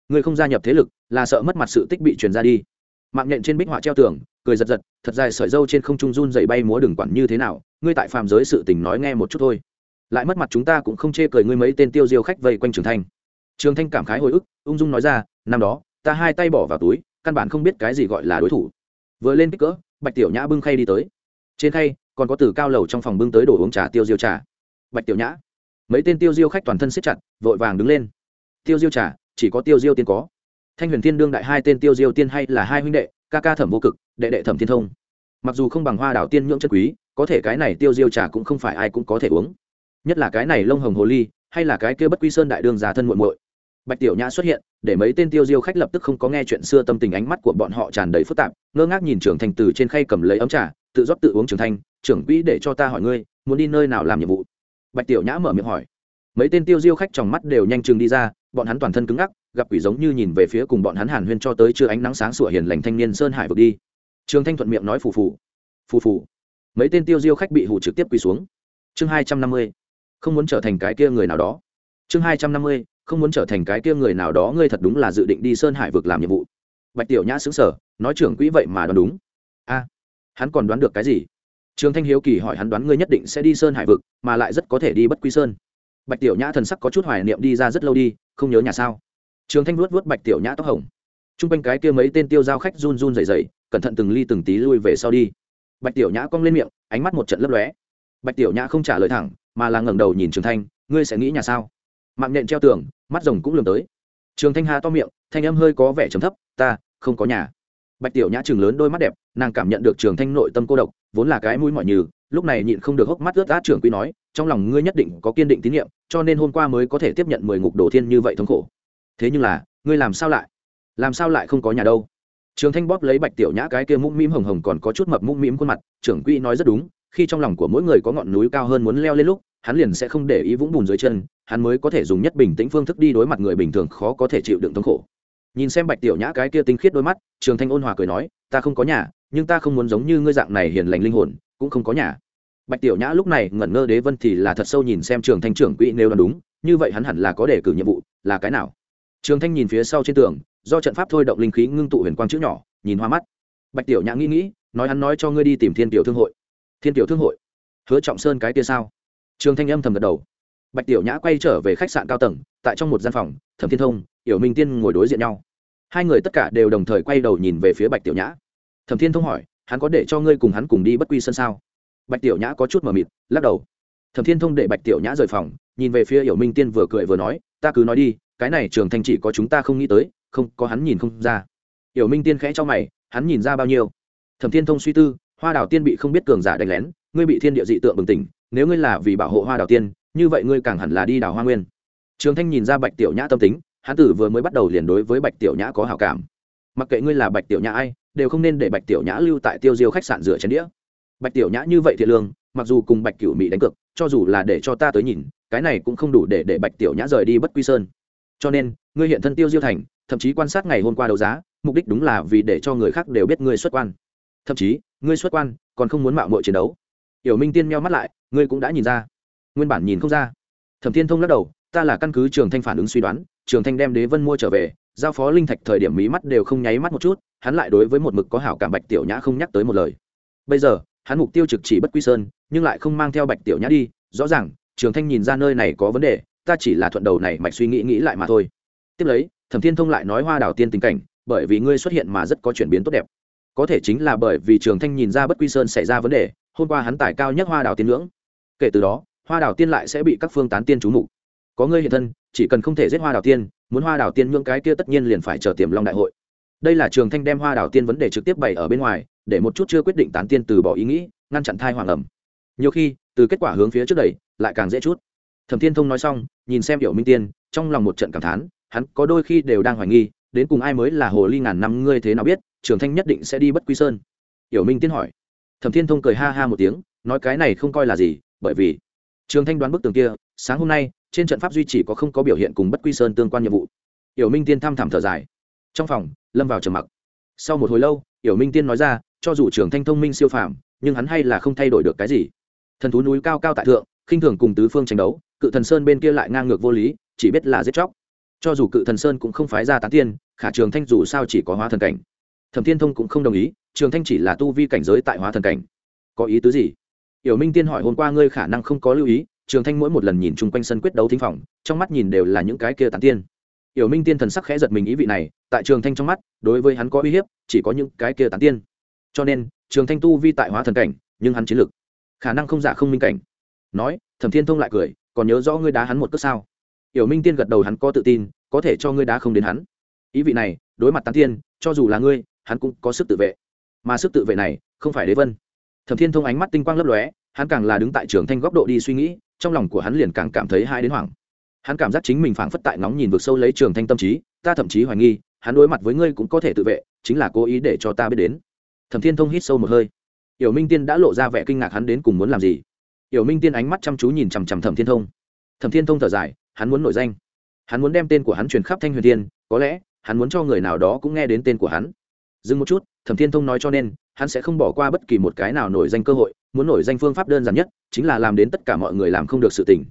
Ngươi không gia nhập thế lực, là sợ mất mặt sự tích bị truyền ra đi. Mạng nhện trên bích họa treo tường, cười giật giật, thật dài sợi dâu trên không trung run dậy bay múa đừng quản như thế nào, ngươi tại phàm giới sự tình nói nghe một chút thôi. Lại mất mặt chúng ta cũng không chê cười ngươi mấy tên tiêu diêu khách vây quanh trường thanh. Trường thanh cảm khái hồi ức, ung dung nói ra, năm đó, ta hai tay bỏ vào túi, căn bản không biết cái gì gọi là đối thủ. Vừa lên kích cỡ bạch tiểu nhã bưng khay đi tới. Trên khay, còn có từ cao lầu trong phòng bưng tới đổ uống trà tiêu diêu trà. Bạch tiểu nhã. Mấy tên tiêu diêu khách toàn thân siết chặt, vội vàng đứng lên. Tiêu diêu trà, chỉ có tiêu diêu tiên có. Thanh huyền thiên đương đại hai tên tiêu diêu tiên hay là hai huynh đệ, ca ca thẩm vô cực, đệ đệ thẩm thiên thông. Mặc dù không bằng hoa đảo tiên nhưỡng chân quý, có thể cái này tiêu diêu trà cũng không phải ai cũng có thể uống. Nhất là cái này lông hồng hồ ly, hay là cái kia bất quy sơn đại đương già thân muội muội bạch tiểu nhã xuất hiện, để mấy tên tiêu diêu khách lập tức không có nghe chuyện xưa tâm tình ánh mắt của bọn họ tràn đầy phức tạp, ngơ ngác nhìn trưởng thành từ trên khay cầm lấy ấm trà, tự rót tự uống trưởng thành, trưởng quỹ để cho ta hỏi ngươi, muốn đi nơi nào làm nhiệm vụ? Bạch tiểu nhã mở miệng hỏi. Mấy tên tiêu diêu khách trong mắt đều nhanh chừng đi ra, bọn hắn toàn thân cứng ngắc, gặp quỷ giống như nhìn về phía cùng bọn hắn hàn huyên cho tới chưa ánh nắng sáng sủa hiền lành thanh niên sơn hải vực đi. Trường thanh thuận miệng nói phù phù. Phù phù. Mấy tên tiêu diêu khách bị hụ trực tiếp quỳ xuống. Chương hai trăm năm mươi. Không muốn trở thành cái kia người nào đó. Chương hai trăm năm mươi không muốn trở thành cái kia người nào đó, ngươi thật đúng là dự định đi sơn hải vực làm nhiệm vụ. Bạch tiểu nhã xứng sở nói trưởng quỹ vậy mà đoán đúng. A, hắn còn đoán được cái gì? Trường thanh hiếu kỳ hỏi hắn đoán ngươi nhất định sẽ đi sơn hải vực, mà lại rất có thể đi bất quy sơn. Bạch tiểu nhã thần sắc có chút hoài niệm đi ra rất lâu đi, không nhớ nhà sao. Trường thanh vuốt vuốt bạch tiểu nhã tóc hồng. T r u n g quanh cái kia mấy tên tiêu giao khách run run dày dày cẩn thận từng ly từng tí lui về sau đi. Bạch tiểu nhã cong lên miệng, ánh mắt một trận lấp lóe. Bạch tiểu nhã không trả lời thẳng, mà là ngẩng đầu nhìn trường thanh, ngươi sẽ nghĩ nhà sao? Mạng nhện treo tường, mắt rồng cũng lường tới. Trường thanh hà to miệng, thanh âm hơi có vẻ trầm thấp, ta, không có nhà. Bạch tiểu nhã chừng lớn đôi mắt đẹp, nàng cảm nhận được trường thanh nội tâm cô độc, vốn là cái mũi mọi như lúc này nhịn không được hốc mắt ướt át trưởng quy nói, trong lòng ngươi nhất định có kiên định tín nhiệm, cho nên hôm qua mới có thể tiếp nhận mười ngục đồ thiên như vậy thống khổ. Thế nhưng là, ngươi làm sao lại, làm sao lại không có nhà đâu? Trường thanh bóp lấy bạch tiểu nhã cái kia mũm mĩm hồng hồng còn có chút mập mũm mĩm khuôn mặt, trưởng quy nói rất đúng, khi trong lòng của mỗi người có ngọn núi cao hơn muốn leo lên lúc hắn liền sẽ không để ý vũng bùn dưới chân, hắn mới có thể dùng nhất bình tĩnh phương thức đi đối mặt người bình thường khó có thể chịu đựng thống khổ. Nhìn xem bạch tiểu nhã cái kia tinh khiết đôi mắt, trường thanh ôn hòa cười nói, ta không có nhà, nhưng ta không muốn giống như ngươi dạng này hiền lành linh hồn, cũng không có nhà. Bạch tiểu nhã lúc này ngẩn ngơ đế vân thì là thật sâu nhìn xem trường thanh trưởng quỹ nếu là đúng, như vậy hắn hẳn là có đề cử nhiệm vụ, là cái nào? Trường thanh nhìn phía sau trên tường, do trận pháp thôi động linh khí ngưng tụ huyền quang chữ nhỏ, nhìn hoa mắt. Bạch tiểu nhã nghĩ nghĩ, nói hắn nói cho ngươi đi tìm thiên tiểu thương hội. Thiên tiểu thương hội? Hứa trọng sơn cái kia sao? Trường thanh âm thầm gật đầu. Bạch tiểu nhã quay trở về khách sạn cao tầng, tại trong một gian phòng, thẩm thiên thông yểu minh tiên ngồi đối diện nhau. Hai người tất cả đều đồng thời quay đầu nhìn về phía bạch tiểu nhã. Thẩm thiên thông hỏi, hắn có để cho ngươi cùng hắn cùng đi bất quy sân sao? Bạch tiểu nhã có chút mờ mịt, lắc đầu. Thẩm thiên thông để bạch tiểu nhã rời phòng, nhìn về phía yểu minh tiên vừa cười vừa nói, ta cứ nói đi, cái này trường thanh chỉ có chúng ta không nghĩ tới, không, có hắn nhìn không ra. Yểu minh tiên khẽ cho mày, hắn nhìn ra bao nhiêu? Thẩm thiên thông suy tư, hoa đào tiên bị không biết cường giả đánh lén, ngươi bị thiên địa dị tượng bừng tỉnh nếu ngươi là vì bảo hộ hoa đào tiên, như vậy ngươi càng hẳn là đi đào hoa nguyên. Trường thanh nhìn ra bạch tiểu nhã tâm tính hán tử vừa mới bắt đầu liền đối với bạch tiểu nhã có hảo cảm. Mặc kệ ngươi là bạch tiểu nhã ai, đều không nên để bạch tiểu nhã lưu tại tiêu diêu khách sạn rửa chén đĩa. Bạch tiểu nhã như vậy thiệt lương, mặc dù cùng bạch cửu mỹ đánh cược, cho dù là để cho ta tới nhìn, cái này cũng không đủ để để bạch tiểu nhã rời đi bất quy sơn. Cho nên, ngươi hiện thân tiêu diêu thành, thậm chí quan sát ngày hôm qua đấu giá, mục đích đúng là vì để cho người khác đều biết ngươi xuất quan. Thậm chí, ngươi xuất quan, còn không muốn mạo mội chiến đấu. Yểu minh tiên meo mắt lại ngươi cũng đã nhìn ra. Nguyên bản nhìn không ra. Thẩm thiên thông lắc đầu, ta là căn cứ trường thanh phản ứng suy đoán, trường thanh đem đế vân mua trở về, giao phó linh thạch thời điểm mí mắt đều không nháy mắt một chút, hắn lại đối với một mực có hảo cảm bạch tiểu nhã không nhắc tới một lời. Bây giờ, hắn mục tiêu trực chỉ bất quy sơn, nhưng lại không mang theo bạch tiểu nhã đi, rõ ràng, trường thanh nhìn ra nơi này có vấn đề, ta chỉ là thuận đầu này mạch suy nghĩ nghĩ lại mà thôi. Tiếp lấy, thẩm thiên thông lại nói hoa đào tiên tình cảnh, bởi vì ngươi xuất hiện mà rất có chuyển biến tốt đẹp. Có thể chính là bởi vì trường thanh nhìn ra bất quy sơn xảy ra vấn đề, hôm qua hắn tải cao nhất hoa đào tiên ngưỡng kể từ đó, hoa đào tiên lại sẽ bị các phương tán tiên trú mục. Có ngươi hiện thân, chỉ cần không thể giết hoa đào tiên, muốn hoa đào tiên ngưỡng cái kia tất nhiên liền phải chờ tiềm long đại hội. Đây là trường thanh đem hoa đào tiên vấn đề trực tiếp bày ở bên ngoài, để một chút chưa quyết định tán tiên từ bỏ ý nghĩ, ngăn chặn thai hoàng ẩm. Nhiều khi, từ kết quả hướng phía trước đầy lại càng dễ chút. Thẩm thiên thông nói xong, nhìn xem hiểu minh tiên, trong lòng một trận cảm thán, hắn có đôi khi đều đang hoài nghi, đến cùng ai mới là hồ ly ngàn năm ngươi thế nào biết, trường thanh nhất định sẽ đi bất quy sơn. Hiểu minh tiên hỏi. Thẩm thiên thông cười ha ha một tiếng, nói cái này không coi là gì bởi vì trường thanh đoán bức tường kia, sáng hôm nay, trên trận pháp duy chỉ có không có biểu hiện cùng bất quy sơn tương quan nhiệm vụ. Yểu minh tiên thăm thẳm thở dài. Trong phòng, lâm vào trầm mặc. Sau một hồi lâu, yểu minh tiên nói ra, cho dù trường thanh thông minh siêu phàm, nhưng hắn hay là không thay đổi được cái gì. Thần thú núi cao cao tại thượng, khinh thường cùng tứ phương tranh đấu, cự thần sơn bên kia lại ngang ngược vô lý, chỉ biết là giết chóc. Cho dù cự thần sơn cũng không phái ra tán tiên, khả trường thanh dù sao chỉ có hóa thần cảnh. Thẩm thiên thông cũng không đồng ý, trường thanh chỉ là tu vi cảnh giới tại hóa thần cảnh. Có ý tứ gì? Yểu minh tiên hỏi hôm qua ngươi khả năng không có lưu ý, trường thanh mỗi một lần nhìn chung quanh sân quyết đấu thính phòng, trong mắt nhìn đều là những cái kia tán tiên. Yểu minh tiên thần sắc khẽ giật mình ý vị này, tại trường thanh trong mắt, đối với hắn có uy hiếp, chỉ có những cái kia tán tiên. Cho nên, trường thanh tu vi tại hóa thần cảnh, nhưng hắn chiến lực, khả năng không giả không minh cảnh. Nói, thẩm thiên thông lại cười, còn nhớ rõ ngươi đá hắn một cước sao? Yểu minh tiên gật đầu hắn có tự tin, có thể cho ngươi đá không đến hắn. Ý vị này, đối mặt tán tiên, cho dù là ngươi, hắn cũng có sức tự vệ. Mà sức tự vệ này, không phải đế vân thẩm thiên thông ánh mắt tinh quang lấp lóe, hắn càng là đứng tại trường thanh góc độ đi suy nghĩ, trong lòng của hắn liền càng cảm thấy hai đến hoảng. Hắn cảm giác chính mình phảng phất tại ngóng nhìn vực sâu lấy trường thanh tâm trí, ta thậm chí hoài nghi, hắn đối mặt với ngươi cũng có thể tự vệ, chính là cố ý để cho ta biết đến. Thẩm thiên thông hít sâu một hơi. Yểu minh tiên đã lộ ra vẻ kinh ngạc hắn đến cùng muốn làm gì. Yểu minh tiên ánh mắt chăm chú nhìn chằm chằm thẩm thiên thông. Thẩm thiên thông thở dài, hắn muốn nổi danh. Hắn muốn đem tên của hắn truyền khắp thanh huyền tiên có lẽ, hắn muốn cho người nào đó cũng nghe đến tên của hắn. Dừng một chút, thẩm thiên thông nói cho nên hắn sẽ không bỏ qua bất kỳ một cái nào nổi danh cơ hội, muốn nổi danh phương pháp đơn giản nhất chính là làm đến tất cả mọi người làm không được sự tình.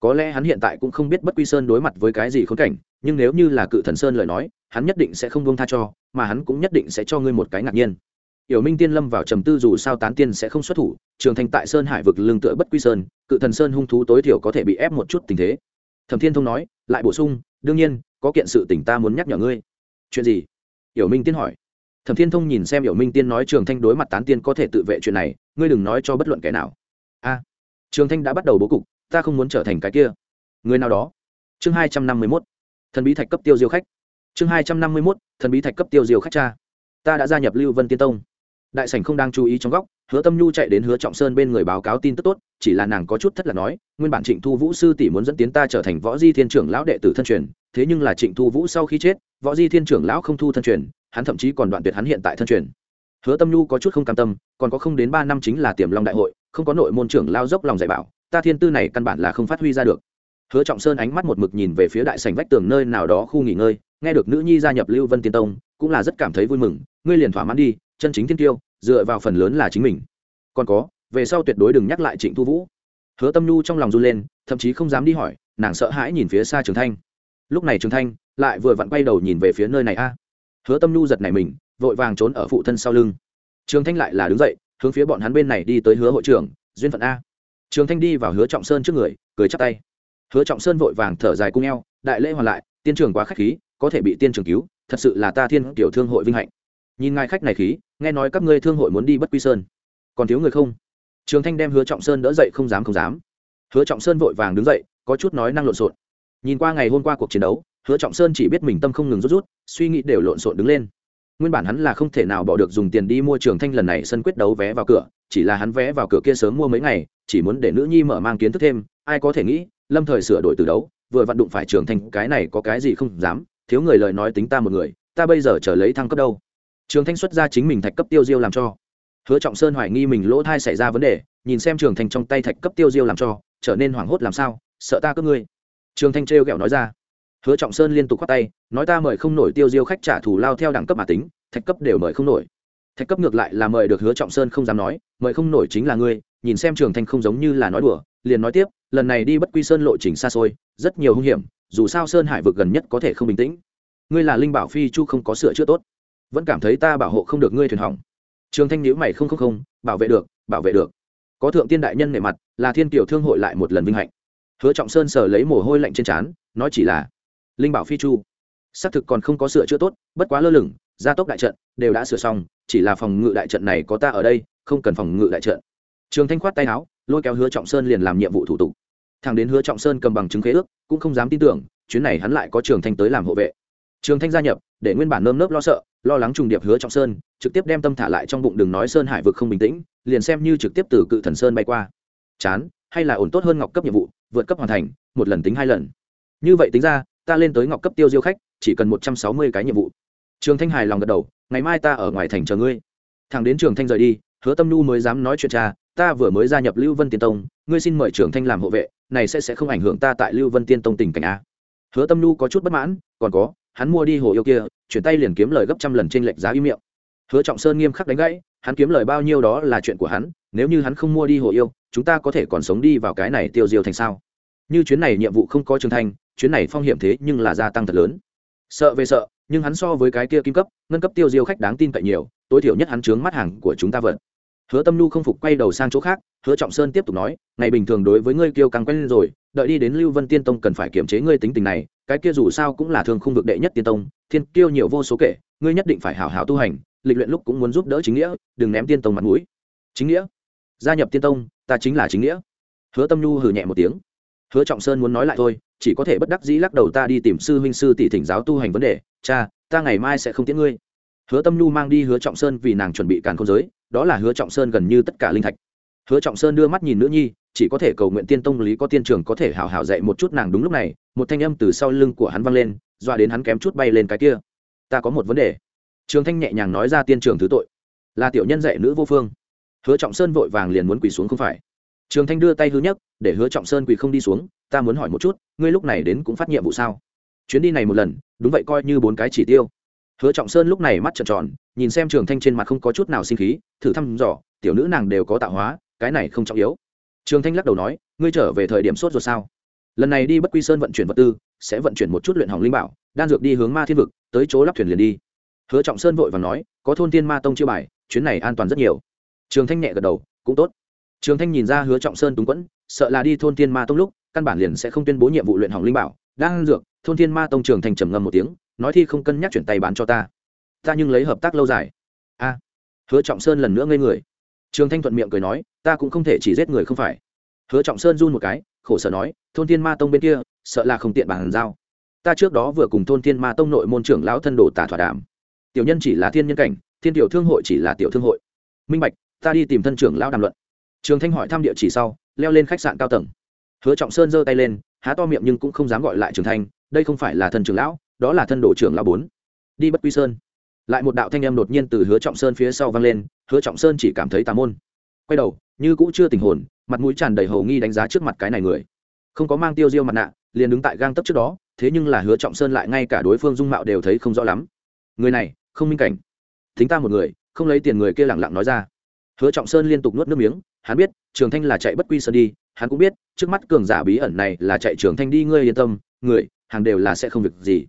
Có lẽ hắn hiện tại cũng không biết bất quy sơn đối mặt với cái gì khốn cảnh, nhưng nếu như là cự thần sơn lời nói, hắn nhất định sẽ không buông tha cho, mà hắn cũng nhất định sẽ cho ngươi một cái ngạc nhiên. Yểu minh tiên lâm vào trầm tư dù sao tán tiên sẽ không xuất thủ, trường thành tại sơn hải vực lương tựa bất quy sơn, cự thần sơn hung thú tối thiểu có thể bị ép một chút tình thế. Thẩm thiên thông nói, lại bổ sung, đương nhiên, có kiện sự tỉnh ta muốn nhắc nhở ngươi. Chuyện gì? Yểu minh tiên hỏi thẩm thiên thông nhìn xem hiểu minh tiên nói, trường thanh đối mặt tán tiên có thể tự vệ chuyện này, ngươi đừng nói cho bất luận kẻ nào. A, trường thanh đã bắt đầu bố cục, ta không muốn trở thành cái kia. Người nào đó? Chương hai trăm năm mươi mốt, thần bí thạch cấp tiêu diêu khách. Chương hai trăm năm mươi mốt, thần bí thạch cấp tiêu diêu khách cha, ta đã gia nhập lưu vân tiên tông. Đại sảnh không đang chú ý trong góc, hứa tâm nhu chạy đến hứa trọng sơn bên người báo cáo tin tức tốt, chỉ là nàng có chút thất là nói, nguyên bản trịnh thu vũ sư tỷ muốn dẫn tiến ta trở thành võ di thiên trưởng lão đệ tử thân truyền, thế nhưng là trịnh thu vũ sau khi chết, võ di thiên trưởng lão không thu thân truyền hắn thậm chí còn đoạn tuyệt hắn hiện tại thân truyền. Hứa tâm nhu có chút không cam tâm, còn có không đến ba năm chính là tiềm long đại hội, không có nội môn trưởng lao dốc lòng dạy bảo, ta thiên tư này căn bản là không phát huy ra được. Hứa trọng sơn ánh mắt một mực nhìn về phía đại sảnh vách tường nơi nào đó khu nghỉ ngơi, nghe được nữ nhi gia nhập lưu vân tiên tông, cũng là rất cảm thấy vui mừng, ngươi liền thỏa mãn đi, chân chính thiên tiêu, dựa vào phần lớn là chính mình. Còn có, về sau tuyệt đối đừng nhắc lại trịnh thu vũ. Hứa tâm nhu trong lòng run lên, thậm chí không dám đi hỏi, nàng sợ hãi nhìn phía xa trường thanh. Lúc này trường thanh lại vừa vặn quay đầu nhìn về phía nơi này a hứa tâm nhu giật này mình, vội vàng trốn ở phụ thân sau lưng. Trường thanh lại là đứng dậy, hướng phía bọn hắn bên này đi tới hứa hội trưởng, duyên phận a. Trường thanh đi vào hứa trọng sơn trước người, cười chắp tay. Hứa trọng sơn vội vàng thở dài cung eo, đại lễ hoàn lại, tiên trường quá khách khí, có thể bị tiên trường cứu, thật sự là ta thiên tiểu thương hội vinh hạnh. Nhìn ngài khách này khí, nghe nói các ngươi thương hội muốn đi bất quy sơn. Còn thiếu người không? Trường thanh đem hứa trọng sơn đỡ dậy không dám không dám. Hứa trọng sơn vội vàng đứng dậy, có chút nói năng lộn xộn. Nhìn qua ngày hôm qua cuộc chiến đấu hứa trọng sơn chỉ biết mình tâm không ngừng rút rút, suy nghĩ đều lộn xộn đứng lên. Nguyên bản hắn là không thể nào bỏ được dùng tiền đi mua trường thanh lần này sân quyết đấu vé vào cửa, chỉ là hắn vé vào cửa kia sớm mua mấy ngày, chỉ muốn để nữ nhi mở mang kiến thức thêm, ai có thể nghĩ, lâm thời sửa đổi từ đấu, vừa vặn đụng phải trường thanh, cái này có cái gì không dám, thiếu người lời nói tính ta một người, ta bây giờ trở lấy thăng cấp đâu. Trường thanh xuất ra chính mình thạch cấp tiêu diêu làm cho. Hứa trọng sơn hoài nghi mình lỗ thai xảy ra vấn đề, nhìn xem trường thanh trong tay thạch cấp tiêu diêu làm cho, trở nên hoảng hốt làm sao, sợ ta cướp ngươi. Trường thanh trêu ghẹo nói ra hứa trọng sơn liên tục quát tay, nói ta mời không nổi tiêu diêu khách trả thù lao theo đẳng cấp mà tính, thạch cấp đều mời không nổi. Thạch cấp ngược lại là mời được hứa trọng sơn không dám nói, mời không nổi chính là ngươi, nhìn xem trường thanh không giống như là nói đùa, liền nói tiếp, lần này đi bất quy sơn lộ trình xa xôi, rất nhiều hung hiểm, dù sao sơn hải vực gần nhất có thể không bình tĩnh. Ngươi là linh bảo phi chu không có sửa chữa tốt. Vẫn cảm thấy ta bảo hộ không được ngươi thuyền hỏng. Trường thanh nhữ mày không không không, bảo vệ được, bảo vệ được. Có thượng tiên đại nhân nề mặt, là thiên kiều thương hội lại một lần vinh hạnh. Hứa trọng sơn sờ lấy mồ hôi lạnh trên trán, nói chỉ là linh bảo phi chu. Xác thực còn không có sửa chữa tốt, bất quá lơ lửng, gia tốc đại trận đều đã sửa xong, chỉ là phòng ngự đại trận này có ta ở đây, không cần phòng ngự đại trận. Trường thanh khoát tay áo, lôi kéo hứa trọng sơn liền làm nhiệm vụ thủ tục. Thằng đến hứa trọng sơn cầm bằng chứng khế ước, cũng không dám tin tưởng, chuyến này hắn lại có trường thanh tới làm hộ vệ. Trường thanh gia nhập, để nguyên bản nơm nớp lo sợ, lo lắng trùng điệp hứa trọng sơn, trực tiếp đem tâm thả lại trong bụng đừng nói sơn hải vực không bình tĩnh, liền xem như trực tiếp từ cự thần sơn bay qua. Chán, hay là ổn tốt hơn ngọc cấp nhiệm vụ, vượt cấp hoàn thành, một lần tính hai lần. Như vậy tính ra ta lên tới ngọc cấp tiêu diêu khách, chỉ cần một trăm sáu mươi cái nhiệm vụ. Trường thanh hài lòng gật đầu, ngày mai ta ở ngoài thành chờ ngươi. Thằng đến trường thanh rời đi, hứa tâm nhu mới dám nói chuyện cha, ta vừa mới gia nhập lưu vân tiên tông, ngươi xin mời trường thanh làm hộ vệ, này sẽ sẽ không ảnh hưởng ta tại lưu vân tiên tông tình cảnh a. Hứa tâm nhu có chút bất mãn, còn có, hắn mua đi hồ yêu kia, chuyển tay liền kiếm lời gấp trăm lần trên lệch giá y miệng. Hứa trọng sơn nghiêm khắc đánh gãy, hắn kiếm lời bao nhiêu đó là chuyện của hắn, nếu như hắn không mua đi hồ yêu, chúng ta có thể còn sống đi vào cái này tiêu diêu thành sao? Như chuyến này nhiệm vụ không có trường thành, chuyến này phong hiểm thế nhưng là gia tăng thật lớn. Sợ về sợ, nhưng hắn so với cái kia kim cấp, ngân cấp tiêu diêu khách đáng tin cậy nhiều, tối thiểu nhất hắn chướng mắt hàng của chúng ta vật hứa tâm nhu không phục quay đầu sang chỗ khác, hứa trọng sơn tiếp tục nói, ngày bình thường đối với ngươi kiêu càng quen lên rồi, đợi đi đến lưu vân tiên tông cần phải kiểm chế ngươi tính tình này, cái kia dù sao cũng là thường không vực đệ nhất tiên tông, thiên kiêu nhiều vô số kể, ngươi nhất định phải hảo hảo tu hành, lịch luyện lúc cũng muốn giúp đỡ chính nghĩa, đừng ném tiên tông mặt mũi. Chính nghĩa? Gia nhập tiên tông, ta chính là chính nghĩa. Hứa tâm nhu hừ nhẹ một tiếng hứa trọng sơn muốn nói lại thôi, chỉ có thể bất đắc dĩ lắc đầu ta đi tìm sư huynh sư tỷ thỉnh giáo tu hành vấn đề, cha, ta ngày mai sẽ không tiễn ngươi. Hứa tâm nhu mang đi hứa trọng sơn vì nàng chuẩn bị càn không giới, đó là hứa trọng sơn gần như tất cả linh thạch. Hứa trọng sơn đưa mắt nhìn nữ nhi, chỉ có thể cầu nguyện tiên tông lý có tiên trường có thể hảo hảo dạy một chút nàng đúng lúc này, một thanh âm từ sau lưng của hắn vang lên, dọa đến hắn kém chút bay lên cái kia. Ta có một vấn đề. Trường thanh nhẹ nhàng nói ra tiên trường thứ tội. Là tiểu nhân dạy nữ vô phương. Hứa trọng sơn vội vàng liền muốn quỳ xuống không phải trường thanh đưa tay hứa nhất để hứa trọng sơn quỳ không đi xuống, ta muốn hỏi một chút, ngươi lúc này đến cũng phát nhiệm vụ sao? Chuyến đi này một lần, đúng vậy coi như bốn cái chỉ tiêu. Hứa trọng sơn lúc này mắt trợn tròn, nhìn xem trường thanh trên mặt không có chút nào sinh khí, thử thăm dò, tiểu nữ nàng đều có tạo hóa, cái này không trọng yếu. Trường thanh lắc đầu nói, ngươi trở về thời điểm sốt rồi sao? Lần này đi bất quy sơn vận chuyển vật tư, sẽ vận chuyển một chút luyện hỏng linh bảo, đan dược đi hướng ma thiên vực, tới chỗ lắp thuyền liền đi. Hứa trọng sơn vội và nói, có thôn tiên ma tông chưa bài, chuyến này an toàn rất nhiều. Trường thanh nhẹ gật đầu, cũng tốt trường thanh nhìn ra hứa trọng sơn túng quẫn, sợ là đi thôn thiên ma tông lúc, căn bản liền sẽ không tuyên bố nhiệm vụ luyện hỏng linh bảo. Đang dược, thôn thiên ma tông trường thanh trầm ngâm một tiếng, nói thi không cân nhắc chuyển tay bán cho ta. Ta nhưng lấy hợp tác lâu dài. A. Hứa trọng sơn lần nữa ngây người. Trường thanh thuận miệng cười nói, ta cũng không thể chỉ giết người không phải. Hứa trọng sơn run một cái, khổ sở nói, thôn thiên ma tông bên kia, sợ là không tiện bàn giao. Ta trước đó vừa cùng thôn thiên ma tông nội môn trưởng lão thân đồ tả thỏa đàm. Tiểu nhân chỉ là thiên nhân cảnh, thiên tiểu thương hội chỉ là tiểu thương hội. Minh bạch, ta đi tìm thân trưởng lão đàm luận trường thanh hỏi thăm địa chỉ sau, leo lên khách sạn cao tầng. Hứa trọng sơn giơ tay lên, há to miệng nhưng cũng không dám gọi lại trường thanh, đây không phải là thân trưởng lão, đó là thân đồ trưởng lão bốn. Đi bất quy sơn. Lại một đạo thanh âm đột nhiên từ hứa trọng sơn phía sau vang lên, hứa trọng sơn chỉ cảm thấy tà môn. Quay đầu, như cũ chưa tình hồn, mặt mũi tràn đầy hầu nghi đánh giá trước mặt cái này người. Không có mang tiêu diêu mặt nạ, liền đứng tại gang tấp trước đó, thế nhưng là hứa trọng sơn lại ngay cả đối phương dung mạo đều thấy không rõ lắm. Người này, không minh cảnh. Thính ta một người, không lấy tiền người kia lẳng lặng nói ra hứa trọng sơn liên tục nuốt nước miếng, hắn biết, trường thanh là chạy bất quy sơn đi, hắn cũng biết, trước mắt cường giả bí ẩn này là chạy trường thanh đi, ngươi yên tâm, người, hàng đều là sẽ không việc gì.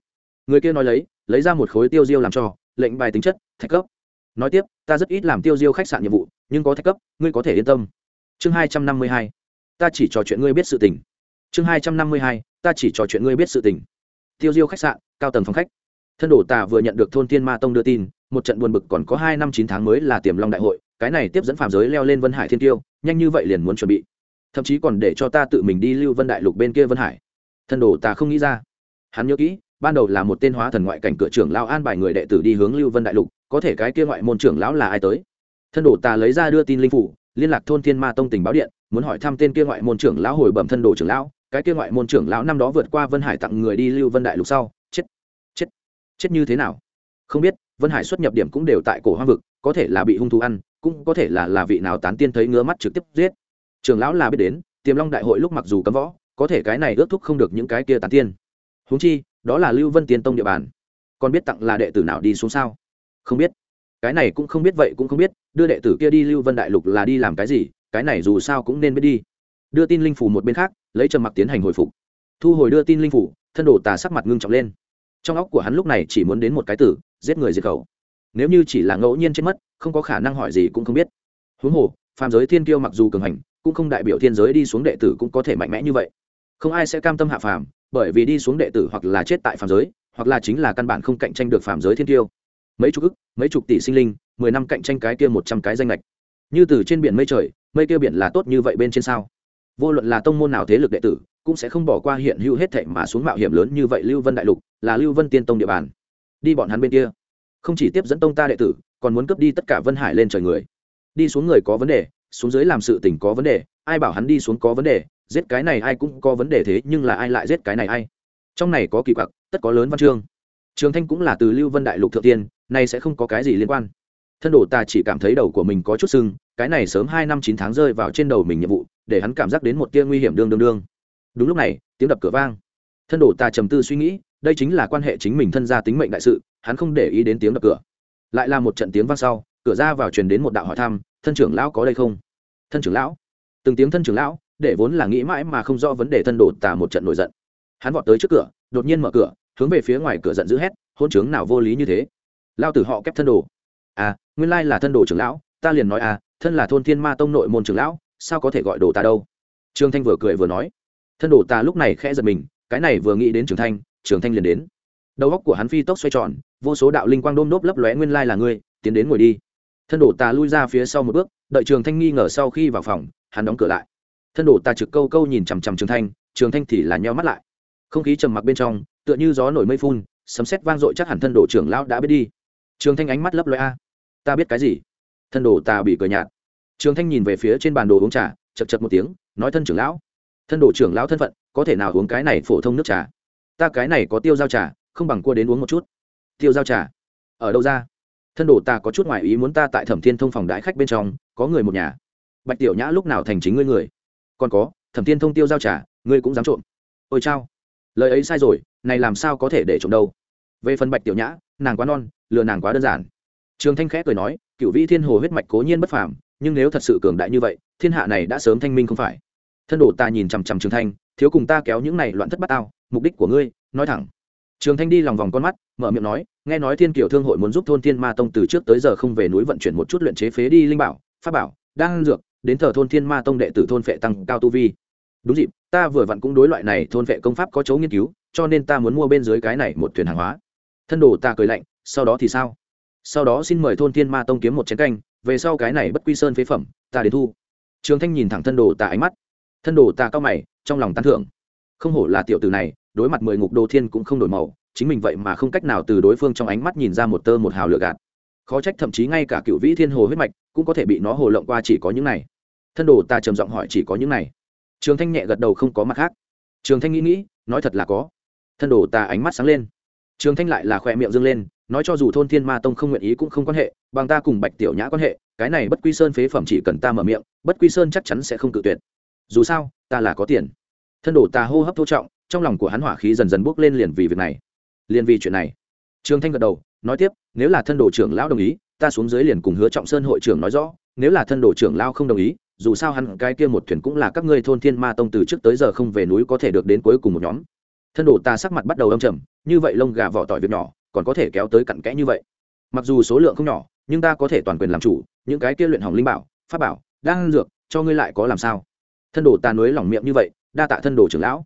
Người kia nói lấy lấy ra một khối tiêu diêu làm cho, lệnh bài tính chất, thạch cấp. Nói tiếp, ta rất ít làm tiêu diêu khách sạn nhiệm vụ, nhưng có thạch cấp, ngươi có thể yên tâm. Chương hai trăm năm mươi hai, ta chỉ trò chuyện ngươi biết sự tình. Chương hai trăm năm mươi hai, ta chỉ trò chuyện ngươi biết sự tình. Tiêu diêu khách sạn, cao tầng phòng khách. Thân đổ tà vừa nhận được thôn thiên ma tông đưa tin, một trận buồn bực còn có hai năm chín tháng mới là tiềm long đại hội cái này tiếp dẫn phạm giới leo lên vân hải thiên tiêu, nhanh như vậy liền muốn chuẩn bị. Thậm chí còn để cho ta tự mình đi lưu vân đại lục bên kia vân hải. Thân đồ ta không nghĩ ra. Hắn nhớ kỹ, ban đầu là một tên hóa thần ngoại cảnh cửa trưởng lao an bài người đệ tử đi hướng lưu vân đại lục, có thể cái kia ngoại môn trưởng lão là ai tới? Thân đồ ta lấy ra đưa tin linh phủ, liên lạc thôn thiên ma tông tình báo điện, muốn hỏi thăm tên kia ngoại môn trưởng lão hồi bẩm thân đồ trưởng lão, cái kia ngoại môn trưởng lão năm đó vượt qua vân hải tặng người đi lưu vân đại lục sau, chết chết chết như thế nào? Không biết, vân hải xuất nhập điểm cũng đều tại cổ hoang vực, có thể là bị hung thú ăn cũng có thể là là vị nào tán tiên thấy ngứa mắt trực tiếp giết. Trưởng lão là biết đến, tiềm long đại hội lúc mặc dù cấm võ, có thể cái này ước thúc không được những cái kia tán tiên. Huống chi, đó là lưu vân tiên tông địa bàn. Còn biết tặng là đệ tử nào đi xuống sao? Không biết. Cái này cũng không biết vậy cũng không biết, đưa đệ tử kia đi lưu vân đại lục là đi làm cái gì, cái này dù sao cũng nên biết đi. Đưa tin linh phủ một bên khác, lấy trầm mặc tiến hành hồi phục. Thu hồi đưa tin linh phủ, thân đồ tà sắc mặt ngưng trọng lên. Trong óc của hắn lúc này chỉ muốn đến một cái tử, giết người diệt khẩu nếu như chỉ là ngẫu nhiên chết mất, không có khả năng hỏi gì cũng không biết. Huống hồ, phàm giới thiên kiêu mặc dù cường hành, cũng không đại biểu thiên giới đi xuống đệ tử cũng có thể mạnh mẽ như vậy. Không ai sẽ cam tâm hạ phàm, bởi vì đi xuống đệ tử hoặc là chết tại phàm giới, hoặc là chính là căn bản không cạnh tranh được phàm giới thiên kiêu. Mấy chục ức, mấy chục tỷ sinh linh, mười năm cạnh tranh cái kia một trăm cái danh lệch như từ trên biển mây trời, mây kia biển là tốt như vậy bên trên sao? Vô luận là tông môn nào thế lực đệ tử, cũng sẽ không bỏ qua hiện hữu hết thệ mà xuống mạo hiểm lớn như vậy lưu vân đại lục, là lưu vân tiên tông địa bàn. Đi bọn hắn bên kia không chỉ tiếp dẫn tông ta đệ tử, còn muốn cướp đi tất cả vân hải lên trời người. Đi xuống người có vấn đề, xuống dưới làm sự tình có vấn đề, ai bảo hắn đi xuống có vấn đề, giết cái này ai cũng có vấn đề thế, nhưng là ai lại giết cái này ai? Trong này có kỳ quặc, tất có lớn văn chương. Trường thanh cũng là từ lưu vân đại lục thượng tiên, nay sẽ không có cái gì liên quan. Thân đồ ta chỉ cảm thấy đầu của mình có chút sưng, cái này sớm hai năm chín tháng rơi vào trên đầu mình nhiệm vụ, để hắn cảm giác đến một tia nguy hiểm đương đương đương. Đúng lúc này, tiếng đập cửa vang. Thân đồ ta trầm tư suy nghĩ đây chính là quan hệ chính mình thân gia tính mệnh đại sự, hắn không để ý đến tiếng đập cửa. Lại là một trận tiếng vang sau, cửa ra vào truyền đến một đạo hỏi thăm, thân trưởng lão có đây không? Thân trưởng lão? Từng tiếng thân trưởng lão để vốn là nghĩ mãi mà không rõ vấn đề thân đồ tả một trận nổi giận. Hắn vọt tới trước cửa, đột nhiên mở cửa, hướng về phía ngoài cửa giận dữ hét, hôn trướng nào vô lý như thế? Lao tử họ kép thân đồ. À nguyên lai là thân đồ trưởng lão, ta liền nói à thân là thôn thiên ma tông nội môn trưởng lão, sao có thể gọi đồ ta đâu? Trương thanh vừa cười vừa nói. Thân đồ ta lúc này khẽ giật mình, cái này vừa nghĩ đến trường thanh trường thanh liền đến. Đầu óc của hắn phi tốc xoay tròn, vô số đạo linh quang đôm đốp lấp lóe nguyên lai là ngươi, tiến đến ngồi đi. Thân đồ ta lui ra phía sau một bước, đợi trường thanh nghi ngờ sau khi vào phòng, hắn đóng cửa lại. Thân đồ ta trực câu câu nhìn chằm chằm trường thanh trường thanh thì là nheo mắt lại. Không khí trầm mặc bên trong, tựa như gió nổi mây phun, sấm sét vang dội chắc hẳn thân đồ trưởng lão đã biết đi. Trường thanh ánh mắt lấp lóe a. Ta biết cái gì? Thân đồ ta bị cười nhạt. Trường thanh nhìn về phía trên bàn đồ uống trà, chật chật một tiếng, nói thân trưởng lão. Thân đồ trưởng lão thân phận, có thể nào uống cái này phổ thông nước trà? Ta cái này có tiêu giao trà, không bằng cua đến uống một chút. Tiêu giao trà? Ở đâu ra? Thân đồ ta có chút ngoại ý muốn ta tại thẩm thiên thông phòng đãi khách bên trong, có người một nhà. Bạch tiểu nhã lúc nào thành chính ngươi người? Còn có, thẩm thiên thông tiêu giao trà, ngươi cũng dám trộm. Ôi chao. Lời ấy sai rồi, này làm sao có thể để trộm đâu? Về phần bạch tiểu nhã, nàng quá non, lừa nàng quá đơn giản. Trường thanh khẽ cười nói cựu vĩ thiên hồ huyết mạch cố nhiên bất phàm, nhưng nếu thật sự cường đại như vậy, thiên hạ này đã sớm thanh minh không phải. Thân đồ ta nhìn chằm chằm trường thanh, thiếu cùng ta kéo những này loạn thất bát ao mục đích của ngươi, nói thẳng. Trường thanh đi lòng vòng con mắt, mở miệng nói, nghe nói thiên kiều thương hội muốn giúp thôn thiên ma tông từ trước tới giờ không về núi vận chuyển một chút luyện chế phế đi linh bảo, pháp bảo đang dược, đến thờ thôn thiên ma tông đệ tử thôn phệ tăng cao tu vi. Đúng dịp, ta vừa vặn cũng đối loại này thôn phệ công pháp có chấu nghiên cứu, cho nên ta muốn mua bên dưới cái này một thuyền hàng hóa. Thân đồ ta cười lạnh, sau đó thì sao? Sau đó xin mời thôn thiên ma tông kiếm một chén canh, về sau cái này bất quy sơn phế phẩm, ta đến thu. Trường thanh nhìn thẳng thân đồ ta ánh mắt. Thân đồ ta cao mày, trong lòng tán thưởng. Không hổ là tiểu tử này đối mặt mười ngục đô thiên cũng không đổi màu, chính mình vậy mà không cách nào từ đối phương trong ánh mắt nhìn ra một tơ một hào lựa gạt. Khó trách thậm chí ngay cả cựu vĩ thiên hồ huyết mạch cũng có thể bị nó hồ lộng qua chỉ có những này. Thân đồ ta trầm giọng hỏi chỉ có những này. Trường thanh nhẹ gật đầu không có mặt khác. Trường thanh nghĩ nghĩ, nói thật là có. Thân đồ ta ánh mắt sáng lên. Trường thanh lại là khoe miệng dâng lên, nói cho dù thôn thiên ma tông không nguyện ý cũng không quan hệ, bằng ta cùng bạch tiểu nhã quan hệ, cái này bất quy sơn phế phẩm chỉ cần ta mở miệng, bất quy sơn chắc chắn sẽ không cự tuyệt. Dù sao, ta là có tiền. Thân đồ ta hô hấp thô trọng trong lòng của hắn hỏa khí dần dần bốc lên liền vì việc này. Liền vì chuyện này. Trường thanh gật đầu, nói tiếp, nếu là thân đồ trưởng lão đồng ý, ta xuống dưới liền cùng hứa trọng sơn hội trưởng nói rõ, nếu là thân đồ trưởng lão không đồng ý, dù sao hắn cái kia một thuyền cũng là các ngươi thôn thiên ma tông từ trước tới giờ không về núi có thể được đến cuối cùng một nhóm. Thân đồ ta sắc mặt bắt đầu âm trầm, như vậy lông gà vỏ tỏi việc nhỏ, còn có thể kéo tới cặn kẽ như vậy. Mặc dù số lượng không nhỏ, nhưng ta có thể toàn quyền làm chủ, những cái kia luyện hỏng linh bảo, pháp bảo đang dược, cho ngươi lại có làm sao? Thân đồ ta nuối lỏng miệng như vậy, đa tạ thân đồ trưởng lão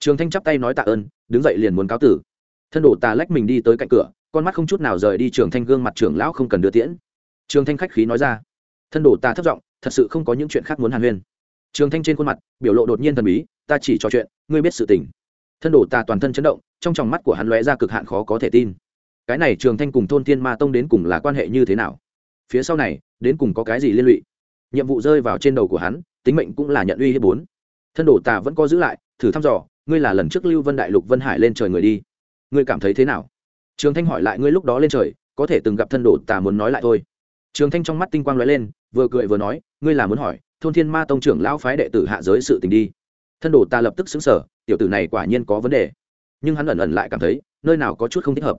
trường thanh chắp tay nói tạ ơn, đứng dậy liền muốn cáo tử. Thân Đổ ta lách mình đi tới cạnh cửa, con mắt không chút nào rời đi trường thanh gương mặt trưởng lão không cần đưa tiễn. Trường thanh khách khí nói ra. Thân Đổ ta thất giọng, thật sự không có những chuyện khác muốn hàn huyên. Trường thanh trên khuôn mặt, biểu lộ đột nhiên thần bí, ta chỉ trò chuyện, ngươi biết sự tình. Thân Đổ ta toàn thân chấn động, trong tròng mắt của hắn lóe ra cực hạn khó có thể tin. Cái này trường thanh cùng thôn Thiên ma tông đến cùng là quan hệ như thế nào? Phía sau này, đến cùng có cái gì liên lụy? Nhiệm vụ rơi vào trên đầu của hắn, tính mệnh cũng là nhận uy hiếp bốn. Thân Đổ ta vẫn có giữ lại, thử thăm dò ngươi là lần trước lưu vân đại lục vân hải lên trời người đi. Ngươi cảm thấy thế nào? Trường thanh hỏi lại ngươi lúc đó lên trời, có thể từng gặp thân đồ ta muốn nói lại thôi. Trường thanh trong mắt tinh quang lóe lên, vừa cười vừa nói, ngươi là muốn hỏi, thôn thiên ma tông trưởng lão phái đệ tử hạ giới sự tình đi. Thân đồ ta lập tức xứng sở tiểu tử này quả nhiên có vấn đề. Nhưng hắn ẩn ẩn lại cảm thấy, nơi nào có chút không thích hợp.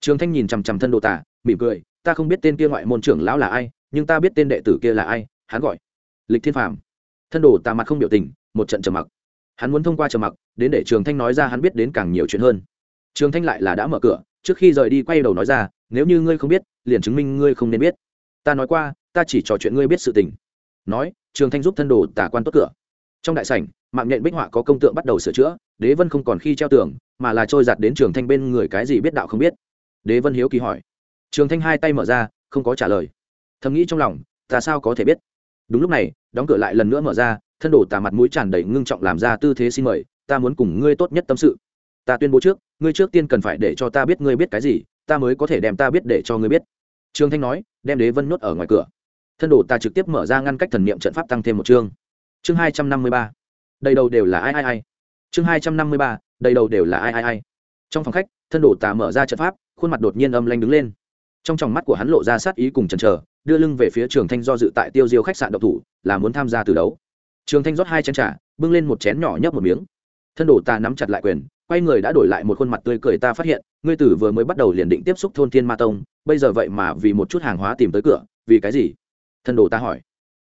Trường thanh nhìn chằm chằm thân đồ tà, mỉm cười, ta không biết tên kia ngoại môn trưởng lão là ai, nhưng ta biết tên đệ tử kia là ai, hắn gọi. Lịch thiên phàm. Thân đồ tà mặt không biểu tình, một trận trầm mặc hắn muốn thông qua trầm mặc, đến để trường thanh nói ra hắn biết đến càng nhiều chuyện hơn. Trường thanh lại là đã mở cửa, trước khi rời đi quay đầu nói ra, nếu như ngươi không biết, liền chứng minh ngươi không nên biết. Ta nói qua, ta chỉ trò chuyện ngươi biết sự tình. Nói, trường thanh giúp thân đồ tả quan tốt cửa. Trong đại sảnh, mạng nhện bích họa có công tượng bắt đầu sửa chữa, đế vân không còn khi treo tường, mà là trôi giặt đến trường thanh bên người cái gì biết đạo không biết. Đế vân hiếu kỳ hỏi. Trường thanh hai tay mở ra, không có trả lời. Thầm nghĩ trong lòng, ta sao có thể biết? Đúng lúc này, đóng cửa lại lần nữa mở ra thân đồ tà mặt mũi tràn đầy ngưng trọng làm ra tư thế xin mời, ta muốn cùng ngươi tốt nhất tâm sự. Ta tuyên bố trước, ngươi trước tiên cần phải để cho ta biết ngươi biết cái gì, ta mới có thể đem ta biết để cho ngươi biết. Trương thanh nói, đem đế vân nhốt ở ngoài cửa. Thân đồ ta trực tiếp mở ra ngăn cách thần niệm trận pháp tăng thêm một chương. Chương hai trăm năm mươi ba. Đầy đầu đều là ai ai ai. Chương hai trăm năm mươi ba, đầy đầu đều là ai ai ai. Trong phòng khách, thân đồ ta mở ra trận pháp, khuôn mặt đột nhiên âm lanh đứng lên. Trong tròng mắt của hắn lộ ra sát ý cùng chần chờ, đưa lưng về phía trường thanh do dự tại tiêu diêu khách sạn độc thủ, là muốn tham gia từ đấu trường thanh rót hai chén trà, bưng lên một chén nhỏ nhấp một miếng. Thân đồ ta nắm chặt lại quyền, quay người đã đổi lại một khuôn mặt tươi cười ta phát hiện, ngươi tử vừa mới bắt đầu liền định tiếp xúc thôn thiên ma tông, bây giờ vậy mà vì một chút hàng hóa tìm tới cửa, vì cái gì? Thân đồ ta hỏi.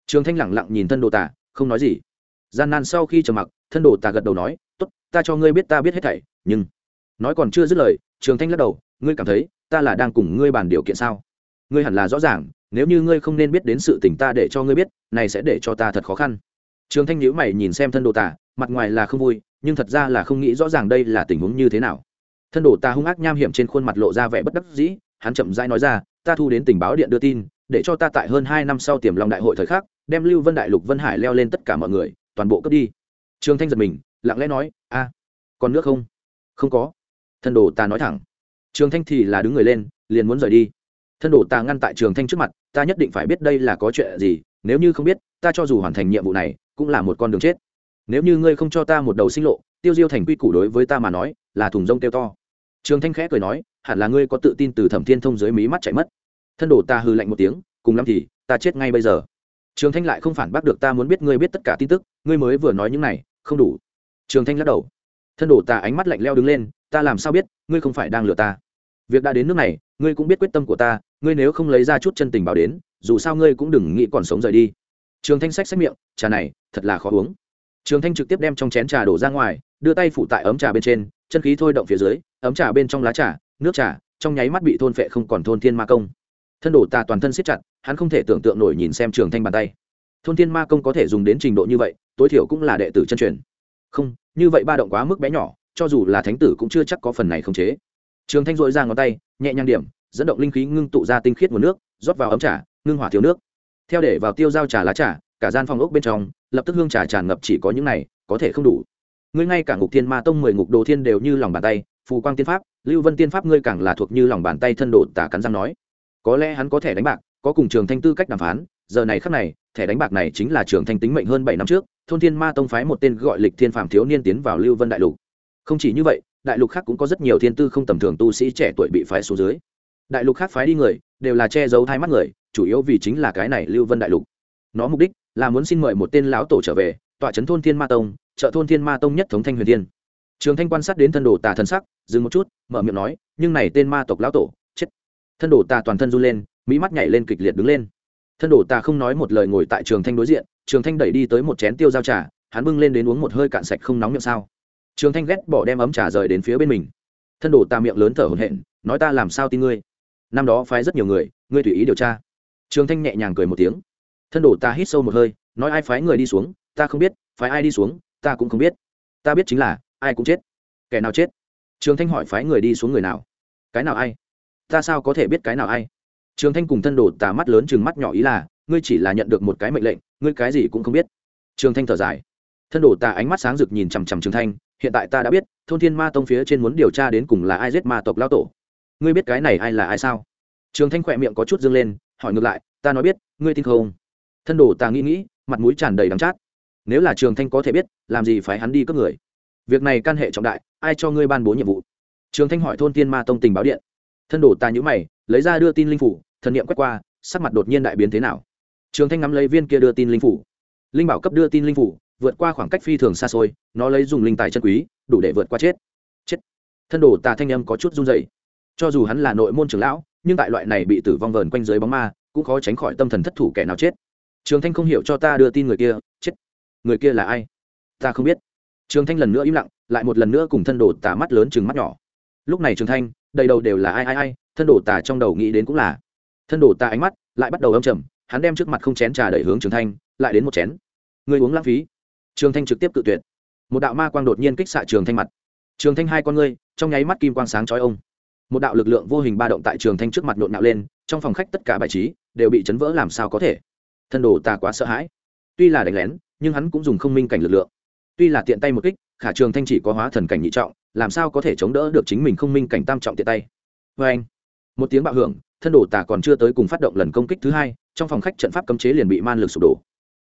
Trường thanh lẳng lặng nhìn thân đồ ta, không nói gì. Gian nan sau khi trầm mặc, thân đồ ta gật đầu nói, tốt, ta cho ngươi biết ta biết hết thảy, nhưng nói còn chưa dứt lời, trường thanh lắc đầu, ngươi cảm thấy ta là đang cùng ngươi bàn điều kiện sao? Ngươi hẳn là rõ ràng, nếu như ngươi không nên biết đến sự tình ta để cho ngươi biết, này sẽ để cho ta thật khó khăn trường thanh nhíu mày nhìn xem thân đồ tả mặt ngoài là không vui, nhưng thật ra là không nghĩ rõ ràng đây là tình huống như thế nào. Thân đồ ta hung ác nham hiểm trên khuôn mặt lộ ra vẻ bất đắc dĩ, hắn chậm rãi nói ra, ta thu đến tình báo điện đưa tin, để cho ta tại hơn hai năm sau tiềm long đại hội thời khắc, đem lưu vân đại lục vân hải leo lên tất cả mọi người, toàn bộ cướp đi. Trường thanh giật mình, lặng lẽ nói, a, còn nước không? Không có. Thân đồ ta nói thẳng. Trường thanh thì là đứng người lên, liền muốn rời đi. Thân đồ ta ngăn tại trường thanh trước mặt, ta nhất định phải biết đây là có chuyện gì, nếu như không biết, ta cho dù hoàn thành nhiệm vụ này cũng là một con đường chết. Nếu như ngươi không cho ta một đầu sinh lộ, tiêu diêu thành quy củ đối với ta mà nói, là thùng rông tiêu to. Trường thanh khẽ cười nói, hẳn là ngươi có tự tin từ thẩm thiên thông dưới mí mắt chạy mất. Thân đồ ta hư lạnh một tiếng, cùng lắm thì, ta chết ngay bây giờ. Trường thanh lại không phản bác được ta muốn biết ngươi biết tất cả tin tức, ngươi mới vừa nói những này, không đủ. Trường thanh lắc đầu. Thân đồ ta ánh mắt lạnh leo đứng lên, ta làm sao biết, ngươi không phải đang lừa ta? Việc đã đến nước này, ngươi cũng biết quyết tâm của ta, ngươi nếu không lấy ra chút chân tình bảo đến, dù sao ngươi cũng đừng nghĩ còn sống rời đi. Trường thanh sách sách miệng trà này thật là khó uống. Trường thanh trực tiếp đem trong chén trà đổ ra ngoài, đưa tay phủ tại ấm trà bên trên, chân khí thôi động phía dưới, ấm trà bên trong lá trà, nước trà, trong nháy mắt bị thôn phệ không còn thôn thiên ma công. Thân đổ tà toàn thân siết chặt, hắn không thể tưởng tượng nổi nhìn xem trường thanh bàn tay. Thôn thiên ma công có thể dùng đến trình độ như vậy, tối thiểu cũng là đệ tử chân truyền. Không, như vậy ba động quá mức bé nhỏ, cho dù là thánh tử cũng chưa chắc có phần này không chế. Trường thanh dội ra ngón tay, nhẹ nhàng điểm, dẫn động linh khí ngưng tụ ra tinh khiết nguồn nước, rót vào ấm trà, ngưng hỏa thiếu nước. Theo để vào tiêu dao trà lá trà, cả gian phòng ốc bên trong lập tức hương trà tràn ngập chỉ có những này, có thể không đủ. Ngươi ngay cả ngục thiên ma tông mười ngục đồ thiên đều như lòng bàn tay, phù quang tiên pháp, lưu vân tiên pháp ngươi càng là thuộc như lòng bàn tay thân độ tả cắn răng nói. Có lẽ hắn có thể đánh bạc, có cùng trường thanh tư cách đàm phán, giờ này khắc này, thẻ đánh bạc này chính là trường thanh tính mệnh hơn bảy năm trước, thôn thiên ma tông phái một tên gọi lịch thiên phạm thiếu niên tiến vào lưu vân đại lục. Không chỉ như vậy, đại lục khác cũng có rất nhiều thiên tư không tầm thường tu sĩ trẻ tuổi bị phái xuống dưới. Đại lục khác phái đi người, đều là che giấu thai mắt người, chủ yếu vì chính là cái này lưu vân đại lục. Nó mục đích là muốn xin mời một tên lão tổ trở về, tọa trấn thôn thiên ma tông trợ thôn thiên ma tông nhất thống thanh huyền thiên. Trường thanh quan sát đến thân đồ tà thần sắc, dừng một chút, mở miệng nói, nhưng này tên ma tộc lão tổ, chết. Thân đồ tà toàn thân run lên, mỹ mắt nhảy lên kịch liệt đứng lên. Thân đồ tà không nói một lời ngồi tại trường thanh đối diện, trường thanh đẩy đi tới một chén tiêu giao trà, hắn bưng lên đến uống một hơi cạn sạch không nóng miệng sao. Trường thanh ghét bỏ đem ấm trà rời đến phía bên mình. Thân đồ tà miệng lớn thở hổn hển, nói, ta làm sao tin ngươi? Năm đó phái rất nhiều người, ngươi tùy ý điều tra. Trường thanh nhẹ nhàng cười một tiếng thân Đổ ta hít sâu một hơi, nói ai phái người đi xuống, ta không biết, phái ai đi xuống, ta cũng không biết. Ta biết chính là, ai cũng chết. Kẻ nào chết? Trường thanh hỏi phái người đi xuống người nào? Cái nào ai? Ta sao có thể biết cái nào ai? Trường thanh cùng thân đồ tà mắt lớn chừng mắt nhỏ ý là, ngươi chỉ là nhận được một cái mệnh lệnh, ngươi cái gì cũng không biết. Trường thanh thở dài. Thân đồ tà ánh mắt sáng rực nhìn chằm chằm trường thanh, hiện tại ta đã biết, thôn thiên ma tông phía trên muốn điều tra đến cùng là ai giết ma tộc lao tổ. Ngươi biết cái này ai là ai sao? Trường thanh khỏe miệng có chút dâng lên, hỏi ngược lại, ta nói biết, ngươi tin không? Thân đồ ta nghĩ nghĩ, mặt mũi tràn đầy đắng chát. Nếu là trường thanh có thể biết, làm gì phải hắn đi cướp người? Việc này căn hệ trọng đại, ai cho ngươi ban bố nhiệm vụ? Trường thanh hỏi thôn tiên ma tông tình báo điện. Thân đồ ta nhữ mày, lấy ra đưa tin linh phủ, thần niệm quét qua, sắc mặt đột nhiên đại biến thế nào? Trường thanh ngắm lấy viên kia đưa tin linh phủ. Linh bảo cấp đưa tin linh phủ, vượt qua khoảng cách phi thường xa xôi, nó lấy dùng linh tài chân quý, đủ để vượt qua chết. Chết. Thân đồ tà thanh âm có chút run dày cho dù hắn là nội môn trưởng lão, nhưng tại loại này bị tử vong vờn quanh dưới bóng ma, cũng khó tránh khỏi tâm thần thất thủ kẻ nào chết trường thanh không hiểu cho ta đưa tin người kia, chết. Người kia là ai? Ta không biết. Trường thanh lần nữa im lặng, lại một lần nữa cùng thân đồ tà mắt lớn chừng mắt nhỏ. Lúc này trường thanh, đầy đầu đều là ai ai ai, thân đồ tà trong đầu nghĩ đến cũng là. Thân đồ tà ánh mắt lại bắt đầu âm trầm, hắn đem trước mặt không chén trà đẩy hướng trường thanh, lại đến một chén. Người uống lãng phí. Trường thanh trực tiếp cự tuyệt. Một đạo ma quang đột nhiên kích xạ trường thanh mặt. Trường thanh hai con ngươi, trong nháy mắt kim quang sáng chói ông. Một đạo lực lượng vô hình ba động tại trường thanh trước mặt nhộn nạo lên, trong phòng khách tất cả bài trí đều bị chấn vỡ làm sao có thể? Thân đồ ta quá sợ hãi. Tuy là đánh lén, nhưng hắn cũng dùng không minh cảnh lực lượng. Tuy là tiện tay một kích, khả trường thanh chỉ có hóa thần cảnh nhị trọng, làm sao có thể chống đỡ được chính mình không minh cảnh tam trọng tiện tay? Vê anh, một tiếng bạo hưởng, thân đồ tà còn chưa tới cùng phát động lần công kích thứ hai, trong phòng khách trận pháp cấm chế liền bị man lực sụp đổ.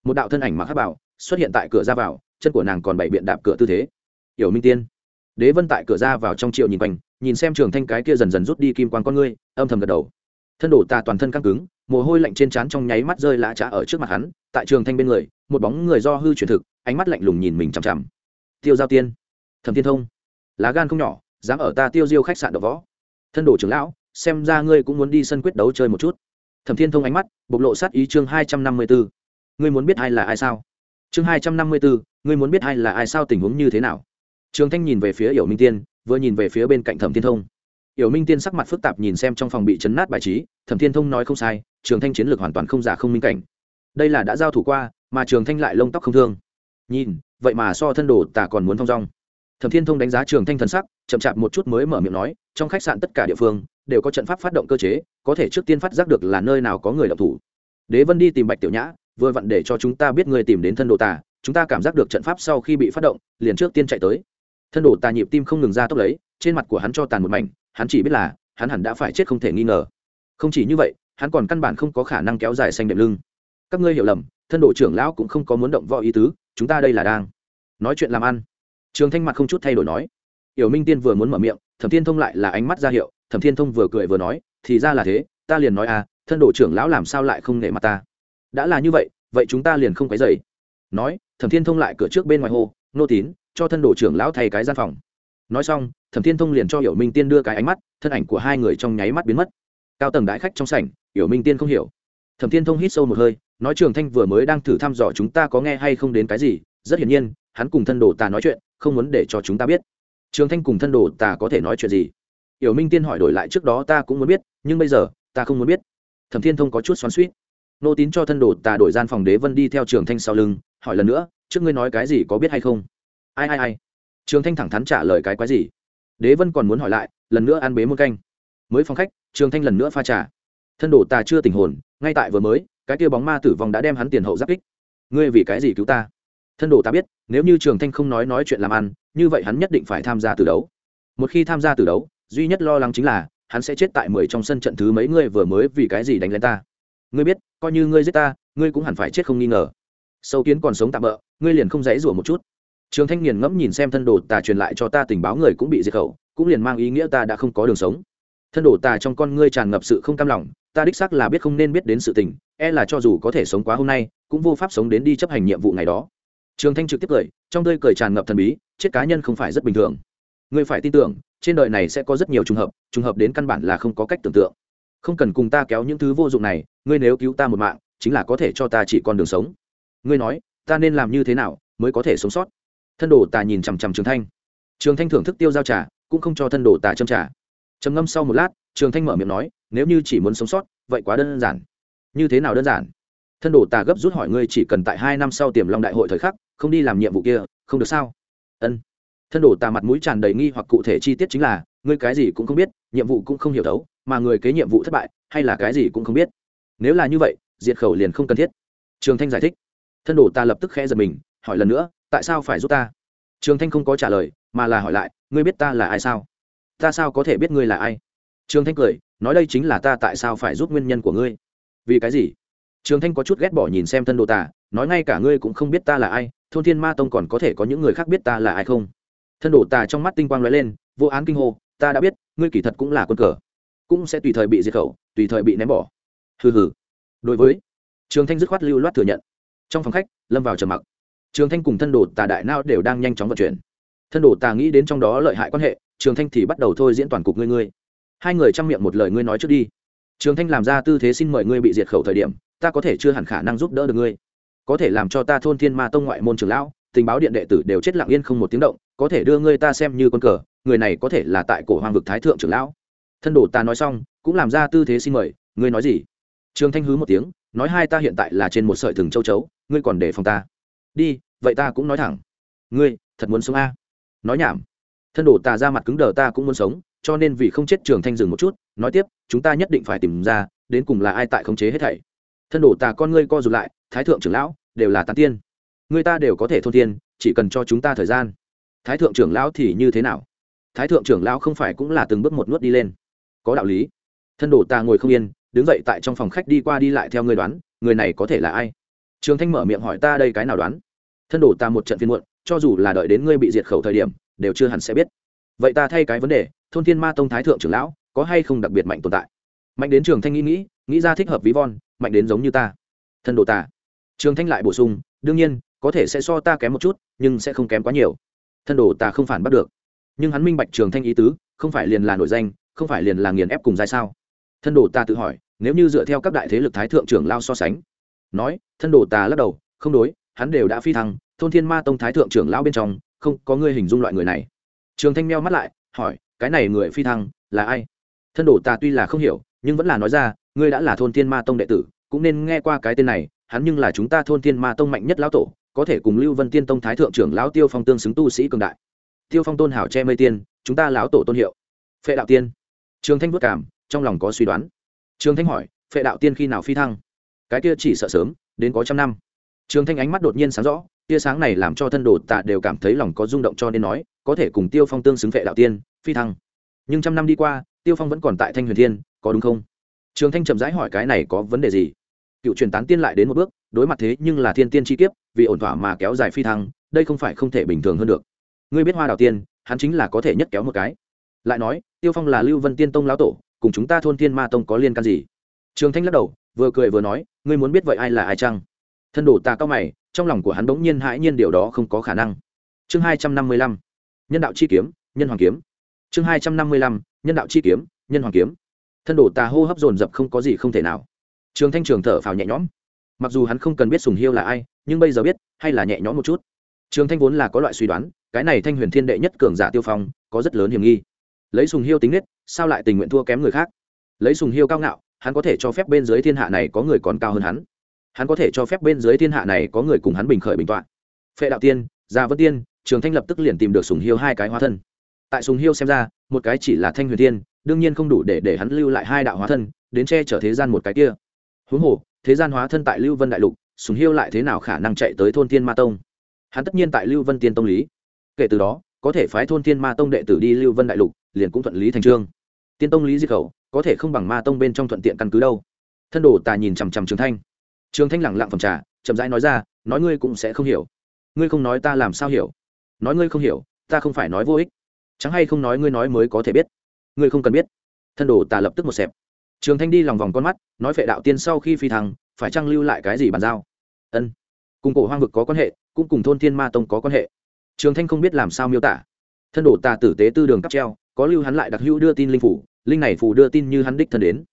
Một đạo thân ảnh mặc hát bảo xuất hiện tại cửa ra vào, chân của nàng còn bảy biện đạp cửa tư thế. Yểu minh tiên, đế vân tại cửa ra vào trong triệu nhìn quanh, nhìn xem trường thanh cái kia dần dần rút đi kim quan con ngươi, âm thầm gật đầu thân đổ ta toàn thân căng cứng, mồ hôi lạnh trên trán trong nháy mắt rơi lã trá ở trước mặt hắn, tại trường thanh bên người, một bóng người do hư truyền thực, ánh mắt lạnh lùng nhìn mình chằm chằm. Tiêu giao tiên, thẩm thiên thông, lá gan không nhỏ, dám ở ta tiêu diêu khách sạn đ võ. Thân đổ trưởng lão, xem ra ngươi cũng muốn đi sân quyết đấu chơi một chút. Thẩm thiên thông ánh mắt bộc lộ sát ý chương hai trăm năm mươi bốn ngươi muốn biết ai là ai sao? Chương hai trăm năm mươi bốn ngươi muốn biết ai là ai sao tình huống như thế nào? Trường thanh nhìn về phía yểu minh tiên, vừa nhìn về phía bên cạnh thẩm thiên thông yểu minh tiên sắc mặt phức tạp nhìn xem trong phòng bị chấn nát bài trí, thẩm thiên thông nói không sai, trường thanh chiến lược hoàn toàn không giả không minh cảnh. Đây là đã giao thủ qua, mà trường thanh lại lông tóc không thương. Nhìn, vậy mà so thân đồ tả còn muốn phong dong. Thẩm thiên thông đánh giá trường thanh thần sắc, chậm chạp một chút mới mở miệng nói, trong khách sạn tất cả địa phương, đều có trận pháp phát động cơ chế, có thể trước tiên phát giác được là nơi nào có người động thủ. Đế vân đi tìm bạch tiểu nhã, vừa vặn để cho chúng ta biết người tìm đến thân đồ tà, chúng ta cảm giác được trận pháp sau khi bị phát động, liền trước tiên chạy tới. Thân đồ tà nhịp tim không ngừng ra tốc lấy, trên mặt của hắn cho tàn một mảnh hắn chỉ biết là, hắn hẳn đã phải chết không thể nghi ngờ. Không chỉ như vậy, hắn còn căn bản không có khả năng kéo dài xanh đệm lưng. Các ngươi hiểu lầm, thân đồ trưởng lão cũng không có muốn động võ ý tứ, chúng ta đây là đang nói chuyện làm ăn. Trường thanh mặt không chút thay đổi nói. Yểu minh tiên vừa muốn mở miệng, thẩm thiên thông lại là ánh mắt ra hiệu, thẩm thiên thông vừa cười vừa nói, thì ra là thế, ta liền nói à thân đồ trưởng lão làm sao lại không nể mặt ta? Đã là như vậy vậy chúng ta liền không quấy dày nói, thẩm thiên thông lại cửa trước bên ngoài hồ nô tín, cho thân đồ trưởng lão thay cái gian phòng. Nói xong thẩm thiên thông liền cho hiểu minh tiên đưa cái ánh mắt, thân ảnh của hai người trong nháy mắt biến mất. Cao tầng đại khách trong sảnh, hiểu minh tiên không hiểu. Thẩm thiên thông hít sâu một hơi, nói trường thanh vừa mới đang thử thăm dò chúng ta có nghe hay không đến cái gì, rất hiển nhiên, hắn cùng thân đồ tà nói chuyện, không muốn để cho chúng ta biết. Trường thanh cùng thân đồ tà có thể nói chuyện gì? Hiểu minh tiên hỏi đổi lại trước đó ta cũng muốn biết, nhưng bây giờ, ta không muốn biết. Thẩm thiên thông có chút xoắn suýt nô tín cho thân đồ tà đổi gian phòng đế vân đi theo trường thanh sau lưng, hỏi lần nữa, trước ngươi nói cái gì có biết hay không? Ai ai ai? Trường thanh thẳng thắn trả lời cái quái gì? Đế vân còn muốn hỏi lại, lần nữa ăn bế một canh. Mới phong khách, trường thanh lần nữa pha trà. Thân đồ tà chưa tình hồn, ngay tại vừa mới, cái kia bóng ma tử vong đã đem hắn tiền hậu giáp kích. Ngươi vì cái gì cứu ta? Thân đồ ta biết, nếu như trường thanh không nói nói chuyện làm ăn, như vậy hắn nhất định phải tham gia từ đấu. Một khi tham gia từ đấu, duy nhất lo lắng chính là, hắn sẽ chết tại mười trong sân trận thứ mấy ngươi vừa mới vì cái gì đánh lên ta. Ngươi biết, coi như ngươi giết ta, ngươi cũng hẳn phải chết không nghi ngờ. Sâu kiến còn sống tạm bỡ ngươi liền không dãy rủa một chút trường thanh nghiền ngẫm nhìn xem thân đồ tà truyền lại cho ta tình báo người cũng bị diệt khẩu, cũng liền mang ý nghĩa ta đã không có đường sống. Thân đồ tà trong con ngươi tràn ngập sự không cam lòng, ta đích xác là biết không nên biết đến sự tình e là cho dù có thể sống quá hôm nay, cũng vô pháp sống đến đi chấp hành nhiệm vụ ngày đó. Trường thanh trực tiếp cười, trong tươi cười tràn ngập thần bí, chết cá nhân không phải rất bình thường. Ngươi phải tin tưởng, trên đời này sẽ có rất nhiều trùng hợp trùng hợp đến căn bản là không có cách tưởng tượng. Không cần cùng ta kéo những thứ vô dụng này, ngươi nếu cứu ta một mạng, chính là có thể cho ta chỉ con đường sống. Ngươi nói, ta nên làm như thế nào mới có thể sống sót? Thân đồ tà nhìn chằm chằm trường thanh. Trường thanh thưởng thức tiêu giao trà cũng không cho thân đồ tà châm trà. Trầm ngâm sau một lát trường thanh mở miệng nói nếu như chỉ muốn sống sót vậy quá đơn giản. Như thế nào đơn giản? Thân đồ tà gấp rút hỏi ngươi chỉ cần tại hai năm sau tiềm long đại hội thời khắc không đi làm nhiệm vụ kia không được sao? Ân. Thân đồ tà mặt mũi tràn đầy nghi hoặc cụ thể chi tiết chính là ngươi cái gì cũng không biết nhiệm vụ cũng không hiểu thấu, mà người kế nhiệm vụ thất bại hay là cái gì cũng không biết. Nếu là như vậy diệt khẩu liền không cần thiết. Trường thanh giải thích. Thân đồ ta lập tức khẽ giật mình hỏi lần nữa tại sao phải giúp ta? Trường thanh không có trả lời, mà là hỏi lại, ngươi biết ta là ai sao? Ta sao có thể biết ngươi là ai? Trường thanh cười, nói đây chính là ta tại sao phải giúp nguyên nhân của ngươi? Vì cái gì? Trường thanh có chút ghét bỏ nhìn xem thân đồ tả nói ngay cả ngươi cũng không biết ta là ai, thôn thiên ma tông còn có thể có những người khác biết ta là ai không? Thân đồ tả trong mắt tinh quang l ó e lên, vô án kinh hô, ta đã biết, ngươi kỳ thật cũng là quân cờ, cũng sẽ tùy thời bị diệt khẩu, tùy thời bị ném bỏ. Hừ hừ. Đối với, trường thanh dứt khoát lưu loát thừa nhận. Trong phòng khách, lâm vào trầm mặc trường thanh cùng thân đồ tà đại nao đều đang nhanh chóng vận chuyển. Thân đồ tà nghĩ đến trong đó lợi hại quan hệ, trường thanh thì bắt đầu thôi diễn toàn cục ngươi ngươi. Hai người chăm miệng một lời ngươi nói trước đi. Trường thanh làm ra tư thế xin mời ngươi bị diệt khẩu thời điểm, ta có thể chưa hẳn khả năng giúp đỡ được ngươi. Có thể làm cho ta thôn thiên ma tông ngoại môn trường lão, tình báo điện đệ tử đều chết lặng yên không một tiếng động, có thể đưa ngươi ta xem như con cờ, người này có thể là tại cổ hoàng vực thái thượng trưởng lão. Thân đồ ta nói xong, cũng làm ra tư thế xin mời, ngươi nói gì? Trường thanh hứ một tiếng, nói hai ta hiện tại là trên một sợi thừng châu chấu, ngươi còn để phòng ta đi, vậy ta cũng nói thẳng. Ngươi, thật muốn sống a? Nói nhảm. Thân đồ ta ra mặt cứng đờ ta cũng muốn sống, cho nên vì không chết trường thanh dừng một chút, nói tiếp, chúng ta nhất định phải tìm ra, đến cùng là ai tại khống chế hết thảy. Thân đổ tà con ngươi co rụt lại, thái thượng trưởng lão, đều là tán tiên. Người ta đều có thể thôn tiên, chỉ cần cho chúng ta thời gian. Thái thượng trưởng lão thì như thế nào? Thái thượng trưởng lão không phải cũng là từng bước một nuốt đi lên. Có đạo lý. Thân đồ tà ngồi không yên, đứng dậy tại trong phòng khách đi qua đi lại theo người đoán, người này có thể là ai? Trường thanh mở miệng hỏi ta đây cái nào đoán? Thân đổ ta một trận phiên muộn, cho dù là đợi đến ngươi bị diệt khẩu thời điểm, đều chưa hẳn sẽ biết. Vậy ta thay cái vấn đề, thôn thiên ma tông thái thượng trưởng lão, có hay không đặc biệt mạnh tồn tại? Mạnh đến trường thanh nghĩ nghĩ nghĩ ra thích hợp ví von, mạnh đến giống như ta. Thân đồ ta. trường thanh lại bổ sung, đương nhiên, có thể sẽ so ta kém một chút, nhưng sẽ không kém quá nhiều. Thân đồ ta không phản bắt được. Nhưng hắn minh bạch trường thanh ý tứ, không phải liền là nổi danh, không phải liền là nghiền ép cùng dài sao? Thân đồ ta tự hỏi, nếu như dựa theo các đại thế lực thái thượng trưởng lao so sánh nói, thân đồ tà lắc đầu, không đối, hắn đều đã phi thăng, thôn thiên ma tông thái thượng trưởng lao bên trong, không có người hình dung loại người này. Trường thanh meo mắt lại, hỏi, cái này người phi thăng là ai? Thân đồ tà tuy là không hiểu, nhưng vẫn là nói ra, ngươi đã là thôn thiên ma tông đệ tử, cũng nên nghe qua cái tên này, hắn nhưng là chúng ta thôn thiên ma tông mạnh nhất lão tổ, có thể cùng lưu vân tiên tông thái thượng trưởng lão tiêu phong tương xứng tu sĩ cường đại. Tiêu phong tôn hảo che mây tiên, chúng ta lão tổ tôn hiệu. Phệ đạo tiên. Trường thanh vất cảm trong lòng có suy đoán. Trường thanh hỏi, phệ đạo tiên khi nào phi thăng? Cái kia chỉ sợ sớm, đến có trăm năm. Trường thanh ánh mắt đột nhiên sáng rõ, tia sáng này làm cho thân đồ tạ đều cảm thấy lòng có rung động cho nên nói, có thể cùng tiêu phong tương xứng vệ đạo tiên, phi thăng. Nhưng trăm năm đi qua, tiêu phong vẫn còn tại thanh huyền thiên, có đúng không? Trường thanh chậm rãi hỏi cái này có vấn đề gì? Cựu truyền tán tiên lại đến một bước, đối mặt thế nhưng là thiên tiên chi kiếp, vì ổn thỏa mà kéo dài phi thăng, đây không phải không thể bình thường hơn được. Ngươi biết hoa đào tiên, hắn chính là có thể nhất kéo một cái. Lại nói, tiêu phong là lưu vân tiên tông lão tổ, cùng chúng ta thôn tiên ma tông có liên can gì? Trường thanh lắc đầu vừa cười vừa nói, ngươi muốn biết vậy ai là ai chăng? Thân đổ ta cao mày, trong lòng của hắn bỗng nhiên hãi nhiên điều đó không có khả năng. Chương hai trăm năm mươi lăm, nhân đạo chi kiếm, nhân hoàng kiếm. Chương hai trăm năm mươi lăm, nhân đạo chi kiếm, nhân hoàng kiếm. Thân đổ ta hô hấp dồn dập không có gì không thể nào. Trường thanh trường thở phào nhẹ nhõm. Mặc dù hắn không cần biết sùng hiêu là ai, nhưng bây giờ biết, hay là nhẹ nhõm một chút. Trường thanh vốn là có loại suy đoán, cái này thanh huyền thiên đệ nhất cường giả tiêu phong, có rất lớn hiểm nghi. Lấy sùng hiêu tính nết, sao lại tình nguyện thua kém người khác? Lấy sùng hiêu cao ngạo hắn có thể cho phép bên dưới thiên hạ này có người còn cao hơn hắn. Hắn có thể cho phép bên dưới thiên hạ này có người cùng hắn bình khởi bình tọa. Phệ đạo tiên, gia vân tiên, trường thanh lập tức liền tìm được sùng hiêu hai cái hóa thân. Tại sùng hiêu xem ra, một cái chỉ là thanh huyền tiên, đương nhiên không đủ để để hắn lưu lại hai đạo hóa thân, đến che chở thế gian một cái kia. Huống hồ, thế gian hóa thân tại lưu vân đại lục, sùng hiêu lại thế nào khả năng chạy tới thôn thiên ma tông? Hắn tất nhiên tại lưu vân tiên tông lý. Kể từ đó, có thể phái thôn thiên ma tông đệ tử đi lưu vân đại lục, liền cũng thuận lý thành trương tiên tông lý di khẩu, có thể không bằng ma tông bên trong thuận tiện căn cứ đâu. Thân đồ tà nhìn chằm chằm trường thanh. Trường thanh lẳng lặng phòng trà, chậm rãi nói ra, nói ngươi cũng sẽ không hiểu. Ngươi không nói ta làm sao hiểu? Nói ngươi không hiểu, ta không phải nói vô ích. Chẳng hay không nói ngươi nói mới có thể biết? Ngươi không cần biết. Thân đồ tà lập tức một xẹp. Trường thanh đi lòng vòng con mắt, nói phệ đạo tiên sau khi phi thăng, phải trang lưu lại cái gì bàn giao? Ân. Cùng cổ hoang vực có quan hệ, cũng cùng thôn thiên ma tông có quan hệ. Trường thanh không biết làm sao miêu tả. Thân đồ tà tử tế tư đường cắp treo có lưu hắn lại đặc hữu đưa tin linh phủ, linh này phủ đưa tin như hắn đích thân đến.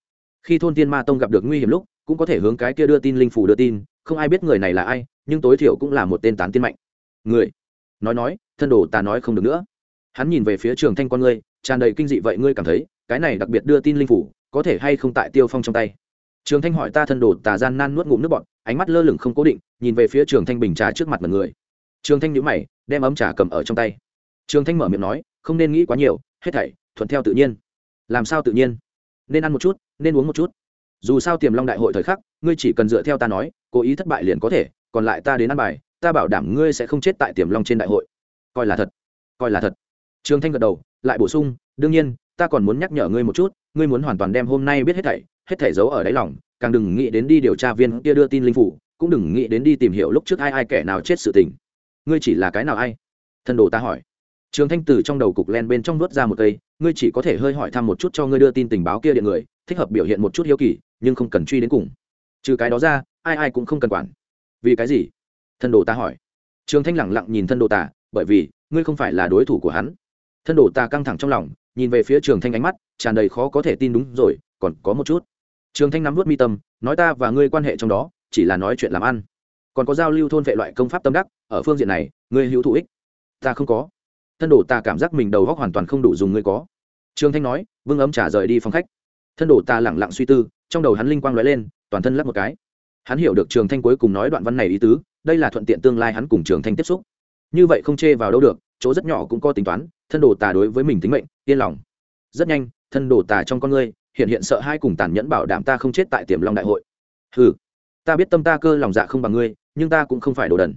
Khi thôn tiên ma tông gặp được nguy hiểm lúc, cũng có thể hướng cái kia đưa tin linh phủ đưa tin, không ai biết người này là ai, nhưng tối thiểu cũng là một tên tán tiên mạnh. Người? Nói nói, thân đồ ta nói không được nữa. Hắn nhìn về phía trường thanh con ngươi, tràn đầy kinh dị vậy ngươi cảm thấy, cái này đặc biệt đưa tin linh phủ, có thể hay không tại tiêu phong trong tay? Trường thanh hỏi ta thân đồ tà gian nan nuốt ngụm nước bọt, ánh mắt lơ lửng không cố định, nhìn về phía trường thanh bình trà trước mặt mọi người. Trường thanh nhíu mày, đem ấm trà cầm ở trong tay. Trường thanh mở miệng nói, không nên nghĩ quá nhiều hết thảy, thuận theo tự nhiên. Làm sao tự nhiên? Nên ăn một chút, nên uống một chút. Dù sao tiềm long đại hội thời khắc, ngươi chỉ cần dựa theo ta nói, cố ý thất bại liền có thể, còn lại ta đến ăn bài, ta bảo đảm ngươi sẽ không chết tại tiềm long trên đại hội. Coi là thật, coi là thật. Trường thanh gật đầu, lại bổ sung, đương nhiên, ta còn muốn nhắc nhở ngươi một chút, ngươi muốn hoàn toàn đem hôm nay biết hết thảy hết thảy giấu ở đáy lòng, càng đừng nghĩ đến đi điều tra viên kia đưa tin linh phủ, cũng đừng nghĩ đến đi tìm hiểu lúc trước ai ai kẻ nào chết sự tình. Ngươi chỉ là cái nào ai? Thân đồ ta hỏi trường thanh từ trong đầu cục len bên trong nuốt ra một cây, ngươi chỉ có thể hơi hỏi thăm một chút cho ngươi đưa tin tình báo kia điện người, thích hợp biểu hiện một chút hiếu kỳ, nhưng không cần truy đến cùng. Trừ cái đó ra, ai ai cũng không cần quản. Vì cái gì? Thân đồ ta hỏi. Trường thanh lẳng lặng nhìn thân đồ ta, bởi vì, ngươi không phải là đối thủ của hắn. Thân đồ ta căng thẳng trong lòng, nhìn về phía trường thanh ánh mắt, tràn đầy khó có thể tin đúng rồi, còn có một chút. Trường thanh nắm vút mi tâm, nói ta và ngươi quan hệ trong đó, chỉ là nói chuyện làm ăn. Còn có giao lưu thôn vệ loại công pháp tâm đắc, ở phương diện này, ngươi hữu thụ ích. Ta không có thân đồ ta cảm giác mình đầu góc hoàn toàn không đủ dùng ngươi có. Trương thanh nói, vương ấm trả rời đi phòng khách. Thân đồ ta lẳng lặng suy tư, trong đầu hắn linh quang lóe lên, toàn thân lắp một cái. Hắn hiểu được trường thanh cuối cùng nói đoạn văn này ý tứ, đây là thuận tiện tương lai hắn cùng trường thanh tiếp xúc. Như vậy không chê vào đâu được, chỗ rất nhỏ cũng có tính toán, thân đồ tà đối với mình tính mệnh, yên lòng. Rất nhanh, thân đồ tà trong con ngươi, hiện hiện sợ hai cùng tàn nhẫn bảo đảm ta không chết tại tiềm long đại hội. Ừ ta biết tâm ta cơ lòng dạ không bằng ngươi, nhưng ta cũng không phải đồ đần.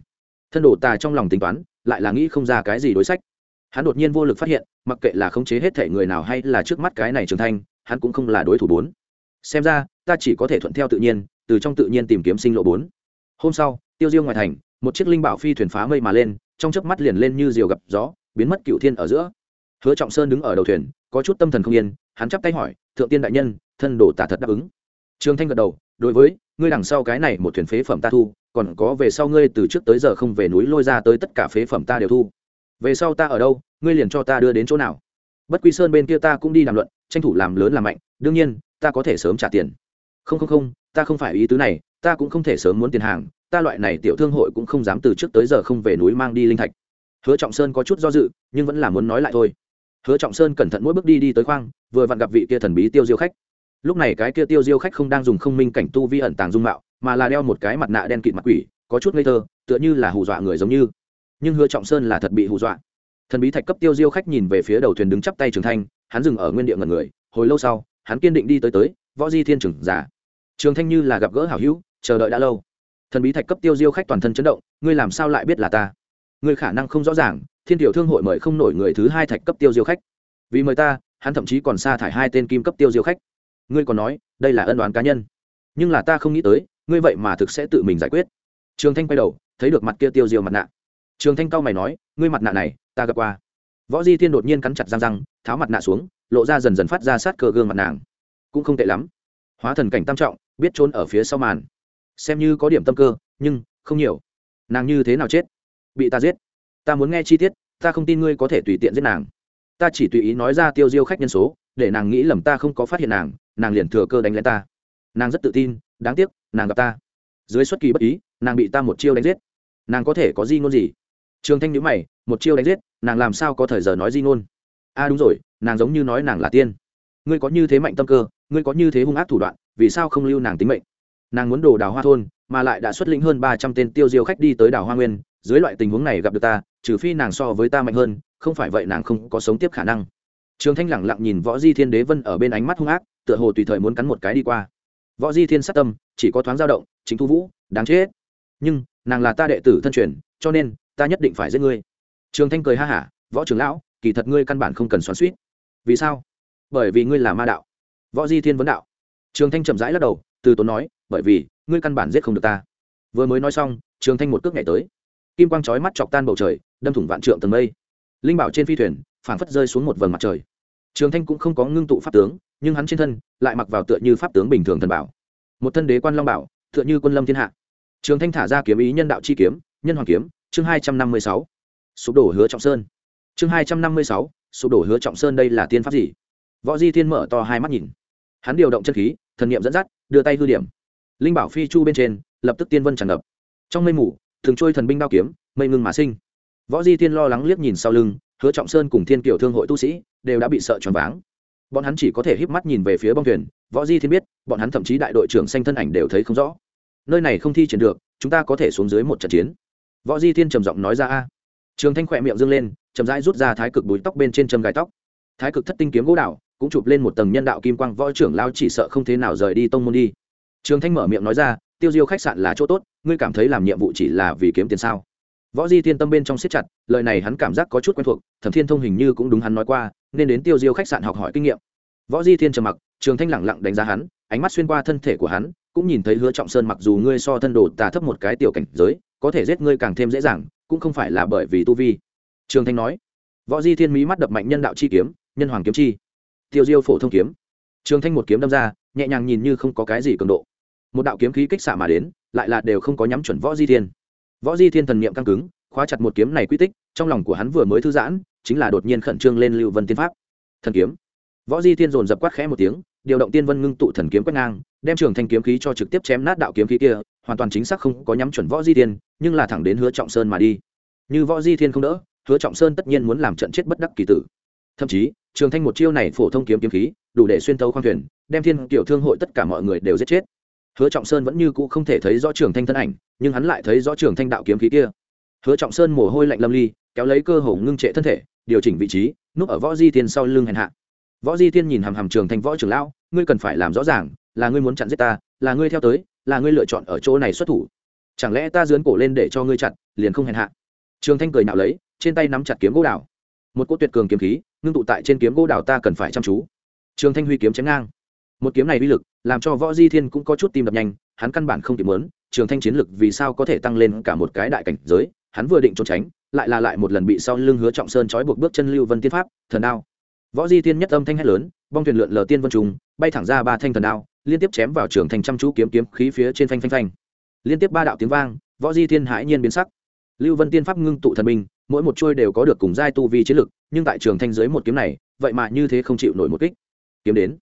Thân đồ tà trong lòng tính toán, lại là nghĩ không ra cái gì đối sách hắn đột nhiên vô lực phát hiện, mặc kệ là khống chế hết thể người nào hay là trước mắt cái này trưởng thanh hắn cũng không là đối thủ bốn. Xem ra, ta chỉ có thể thuận theo tự nhiên, từ trong tự nhiên tìm kiếm sinh lộ bốn. Hôm sau, tiêu diêu ngoài thành, một chiếc linh bảo phi thuyền phá mây mà lên, trong chớp mắt liền lên như diều gặp gió, biến mất cựu thiên ở giữa. Hứa trọng sơn đứng ở đầu thuyền, có chút tâm thần không yên, hắn chắp tay hỏi, thượng tiên đại nhân, thân đồ tả thật đáp ứng. Trương thanh gật đầu, đối với, ngươi đằng sau cái này một thuyền phế phẩm ta thu, còn có về sau ngươi từ trước tới giờ không về núi lôi ra tới tất cả phế phẩm ta đều thu về sau ta ở đâu, ngươi liền cho ta đưa đến chỗ nào. Bất quy sơn bên kia ta cũng đi làm luận, tranh thủ làm lớn làm mạnh, đương nhiên, ta có thể sớm trả tiền. Không không không, ta không phải ý tứ này, ta cũng không thể sớm muốn tiền hàng, ta loại này tiểu thương hội cũng không dám từ trước tới giờ không về núi mang đi linh thạch. Hứa trọng sơn có chút do dự, nhưng vẫn là muốn nói lại thôi. Hứa trọng sơn cẩn thận mỗi bước đi đi tới khoang, vừa vặn gặp vị kia thần bí tiêu diêu khách. Lúc này cái kia tiêu diêu khách không đang dùng không minh cảnh tu vi ẩn tàng dung mạo, mà là đeo một cái mặt nạ đen kịt mặt quỷ, có chút ngây thơ, tựa như là hù dọa người giống như nhưng hứa trọng sơn là thật bị hù dọa. Thần bí thạch cấp tiêu diêu khách nhìn về phía đầu thuyền đứng chắp tay trường thanh hắn dừng ở nguyên địa ngần người, hồi lâu sau, hắn kiên định đi tới tới, võ di thiên trưởng giả. Trường thanh như là gặp gỡ hảo hữu, chờ đợi đã lâu. Thần bí thạch cấp tiêu diêu khách toàn thân chấn động, ngươi làm sao lại biết là ta? Ngươi khả năng không rõ ràng, thiên tiểu thương hội mời không nổi người thứ hai thạch cấp tiêu diêu khách. Vì mời ta, hắn thậm chí còn sa thải hai tên kim cấp tiêu diêu khách. Ngươi còn nói, đây là ân đoán cá nhân. Nhưng là ta không nghĩ tới, ngươi vậy mà thực sẽ tự mình giải quyết. Trường thanh quay đầu, thấy được mặt kia tiêu diêu mặt nạ trường thanh cao mày nói, ngươi mặt nạ này, ta gặp qua. Võ di thiên đột nhiên cắn chặt răng răng, tháo mặt nạ xuống, lộ ra dần dần phát ra sát cơ gương mặt nàng. Cũng không tệ lắm. Hóa thần cảnh tam trọng, biết trốn ở phía sau màn. Xem như có điểm tâm cơ, nhưng không nhiều. Nàng như thế nào chết? Bị ta giết. Ta muốn nghe chi tiết, ta không tin ngươi có thể tùy tiện giết nàng. Ta chỉ tùy ý nói ra tiêu diêu khách nhân số, để nàng nghĩ lầm ta không có phát hiện nàng nàng liền thừa cơ đánh lên ta. Nàng rất tự tin, đáng tiếc, nàng gặp ta. Dưới xuất kỳ bất ý, nàng bị ta một chiêu đánh giết. Nàng có thể có gì ngôn gì? Trường thanh nhữ mày, một chiêu đánh giết, nàng làm sao có thời giờ nói di ngôn? A đúng rồi, nàng giống như nói nàng là tiên. Ngươi có như thế mạnh tâm cơ, ngươi có như thế hung ác thủ đoạn, vì sao không lưu nàng tính mệnh? Nàng muốn đổ đào hoa thôn, mà lại đã xuất lĩnh hơn ba trăm tên tiêu diêu khách đi tới đảo hoa nguyên, dưới loại tình huống này gặp được ta, trừ phi nàng so với ta mạnh hơn, không phải vậy nàng không có sống tiếp khả năng. Trường thanh lẳng lặng nhìn võ di thiên đế vân ở bên ánh mắt hung ác, tựa hồ tùy thời muốn cắn một cái đi qua. Võ di thiên sát tâm, chỉ có thoáng dao động, chính thu vũ, đáng chết. Nhưng, nàng là ta đệ tử thân truyền, cho nên ta nhất định phải giết ngươi. Trường thanh cười ha hả, võ trưởng lão, kỳ thật ngươi căn bản không cần xoắn suýt vì sao? Bởi vì ngươi là ma đạo. Võ di thiên vấn đạo. Trường thanh chậm rãi lắc đầu, từ tốn nói, bởi vì, ngươi căn bản giết không được ta. Vừa mới nói xong, trường thanh một cước nhảy tới. Kim quang chói mắt chọc tan bầu trời, đâm thủng vạn trượng tầng mây. Linh bảo trên phi thuyền, phảng phất rơi xuống một vầng mặt trời. Trường thanh cũng không có ngưng tụ pháp tướng, nhưng hắn trên thân lại mặc vào tựa như pháp tướng bình thường thần bảo. Một thân đế quan long bảo, tựa như quân lâm thiên hạ. Trường thanh thả ra kiếm ý nhân đạo chi kiếm, nhân hoàng kiếm chương hai trăm năm mươi sáu. Sụp đổ hứa trọng sơn. Chương hai trăm năm mươi sáu, sụp đổ hứa trọng sơn đây là tiên pháp gì? Võ di thiên mở to hai mắt nhìn. Hắn điều động chân khí, thần niệm dẫn dắt, đưa tay hư điểm. Linh bảo phi chu bên trên, lập tức tiên vân tràn ngập. Trong mây mù, thường trôi thần binh đao kiếm, mây ngưng mà sinh. Võ di thiên lo lắng liếc nhìn sau lưng, hứa trọng sơn cùng thiên kiều thương hội tu sĩ đều đã bị sợ choáng váng. Bọn hắn chỉ có thể híp mắt nhìn về phía bong thuyền, võ di thiên biết, bọn hắn thậm chí đại đội trưởng xanh thân ảnh đều thấy không rõ. Nơi này không thi triển được, chúng ta có thể xuống dưới một trận chiến võ di thiên trầm giọng nói ra, a. Trường thanh khỏe miệng dâng lên, chậm rãi rút ra thái cực búi tóc bên trên châm gai tóc. Thái cực thất tinh kiếm gỗ đạo cũng chụp lên một tầng nhân đạo kim quang, võ trưởng lao chỉ sợ không thế nào rời đi tông môn đi. Trường thanh mở miệng nói ra, tiêu diêu khách sạn là chỗ tốt, ngươi cảm thấy làm nhiệm vụ chỉ là vì kiếm tiền sao? Võ di thiên tâm bên trong siết chặt, lời này hắn cảm giác có chút quen thuộc, thẩm thiên thông hình như cũng đúng hắn nói qua, nên đến tiêu diêu khách sạn học hỏi kinh nghiệm. Võ di thiên trầm mặc, trường thanh lẳng lặng đánh giá hắn, ánh mắt xuyên qua thân thể của hắn, cũng nhìn thấy hứa trọng sơn mặc dù ngươi so thân đồ tà thấp một cái tiểu cảnh giới có thể giết ngươi càng thêm dễ dàng, cũng không phải là bởi vì tu vi. Trường thanh nói. Võ di thiên mỹ mắt đập mạnh nhân đạo chi kiếm, nhân hoàng kiếm chi. Tiêu diêu phổ thông kiếm. Trường thanh một kiếm đâm ra, nhẹ nhàng nhìn như không có cái gì cường độ. Một đạo kiếm khí kích xạ mà đến, lại là đều không có nhắm chuẩn võ di thiên. Võ di thiên thần niệm căng cứng, khóa chặt một kiếm này quy tích, trong lòng của hắn vừa mới thư giãn, chính là đột nhiên khẩn trương lên lưu vân tiên pháp. Thần kiếm. Võ di thiên dồn dập quát khẽ một tiếng, điều động tiên vân ngưng tụ thần kiếm quét ngang, đem trường thanh kiếm khí cho trực tiếp chém nát đạo kiếm khí kia hoàn toàn chính xác không có nhắm chuẩn võ di thiên, nhưng là thẳng đến hứa trọng sơn mà đi. Như võ di thiên không đỡ, hứa trọng sơn tất nhiên muốn làm trận chết bất đắc kỳ tử. Thậm chí, trường thanh một chiêu này phổ thông kiếm kiếm khí, đủ để xuyên tấu khoang thuyền, đem thiên kiểu thương hội tất cả mọi người đều giết chết. Hứa trọng sơn vẫn như cũ không thể thấy rõ trường thanh thân ảnh, nhưng hắn lại thấy rõ trường thanh đạo kiếm khí kia. Hứa trọng sơn mồ hôi lạnh lâm ly, kéo lấy cơ hồ ngưng trệ thân thể, điều chỉnh vị trí, núp ở võ di tiên sau lưng hèn hạ. Võ di tiên nhìn hàm hàm trường thanh võ trưởng lão, ngươi cần phải làm rõ ràng, là ngươi muốn chặn giết ta, là ngươi theo tới là ngươi lựa chọn ở chỗ này xuất thủ. Chẳng lẽ ta dướn cổ lên để cho ngươi chặn liền không hèn hạ? Trường thanh cười nạo lấy, trên tay nắm chặt kiếm gỗ đào. Một cỗ tuyệt cường kiếm khí, ngưng tụ tại trên kiếm gỗ đào ta cần phải chăm chú. Trường thanh huy kiếm chém ngang. Một kiếm này uy lực, làm cho võ di thiên cũng có chút tim đập nhanh, hắn căn bản không kịp muốn, trường thanh chiến lực vì sao có thể tăng lên cả một cái đại cảnh giới, hắn vừa định trốn tránh, lại là lại một lần bị sau lưng hứa trọng sơn trói buộc bước chân lưu vân tiên pháp, thần đao. Võ di thiên nhất âm thanh hét lớn, bong thuyền lượn lờ tiên vân trùng bay thẳng ra ba thanh thần đao liên tiếp chém vào trường thành chăm chú kiếm kiếm khí phía trên phanh phanh phanh. Liên tiếp ba đạo tiếng vang, võ di thiên hãi nhiên biến sắc. Lưu vân tiên pháp ngưng tụ thần minh mỗi một chuôi đều có được cùng giai tu vi chiến lực, nhưng tại trường thanh dưới một kiếm này, vậy mà như thế không chịu nổi một kích. Kiếm đến.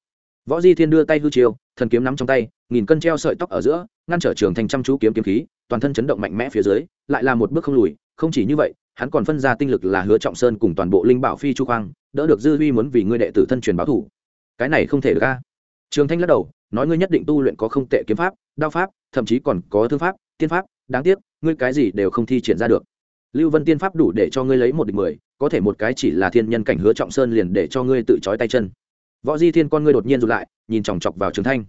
Võ di thiên đưa tay hư chiêu, thần kiếm nắm trong tay, nghìn cân treo sợi tóc ở giữa, ngăn trở trường thành chăm chú kiếm kiếm khí, toàn thân chấn động mạnh mẽ phía dưới, lại là một bước không lùi, không chỉ như vậy, hắn còn phân ra tinh lực là hứa trọng sơn cùng toàn bộ linh bảo phi chu khoang đỡ được dư huy muốn vì ngươi đệ tử thân truyền báo thủ. Cái này không thể được ca trường thanh lắc đầu nói ngươi nhất định tu luyện có không tệ kiếm pháp, đao pháp, thậm chí còn có thương pháp, tiên pháp, đáng tiếc, ngươi cái gì đều không thi triển ra được. Lưu vân tiên pháp đủ để cho ngươi lấy một địch mười, có thể một cái chỉ là thiên nhân cảnh hứa trọng sơn liền để cho ngươi tự trói tay chân. Võ di thiên con ngươi đột nhiên rụt lại, nhìn chòng chọc vào trường thanh.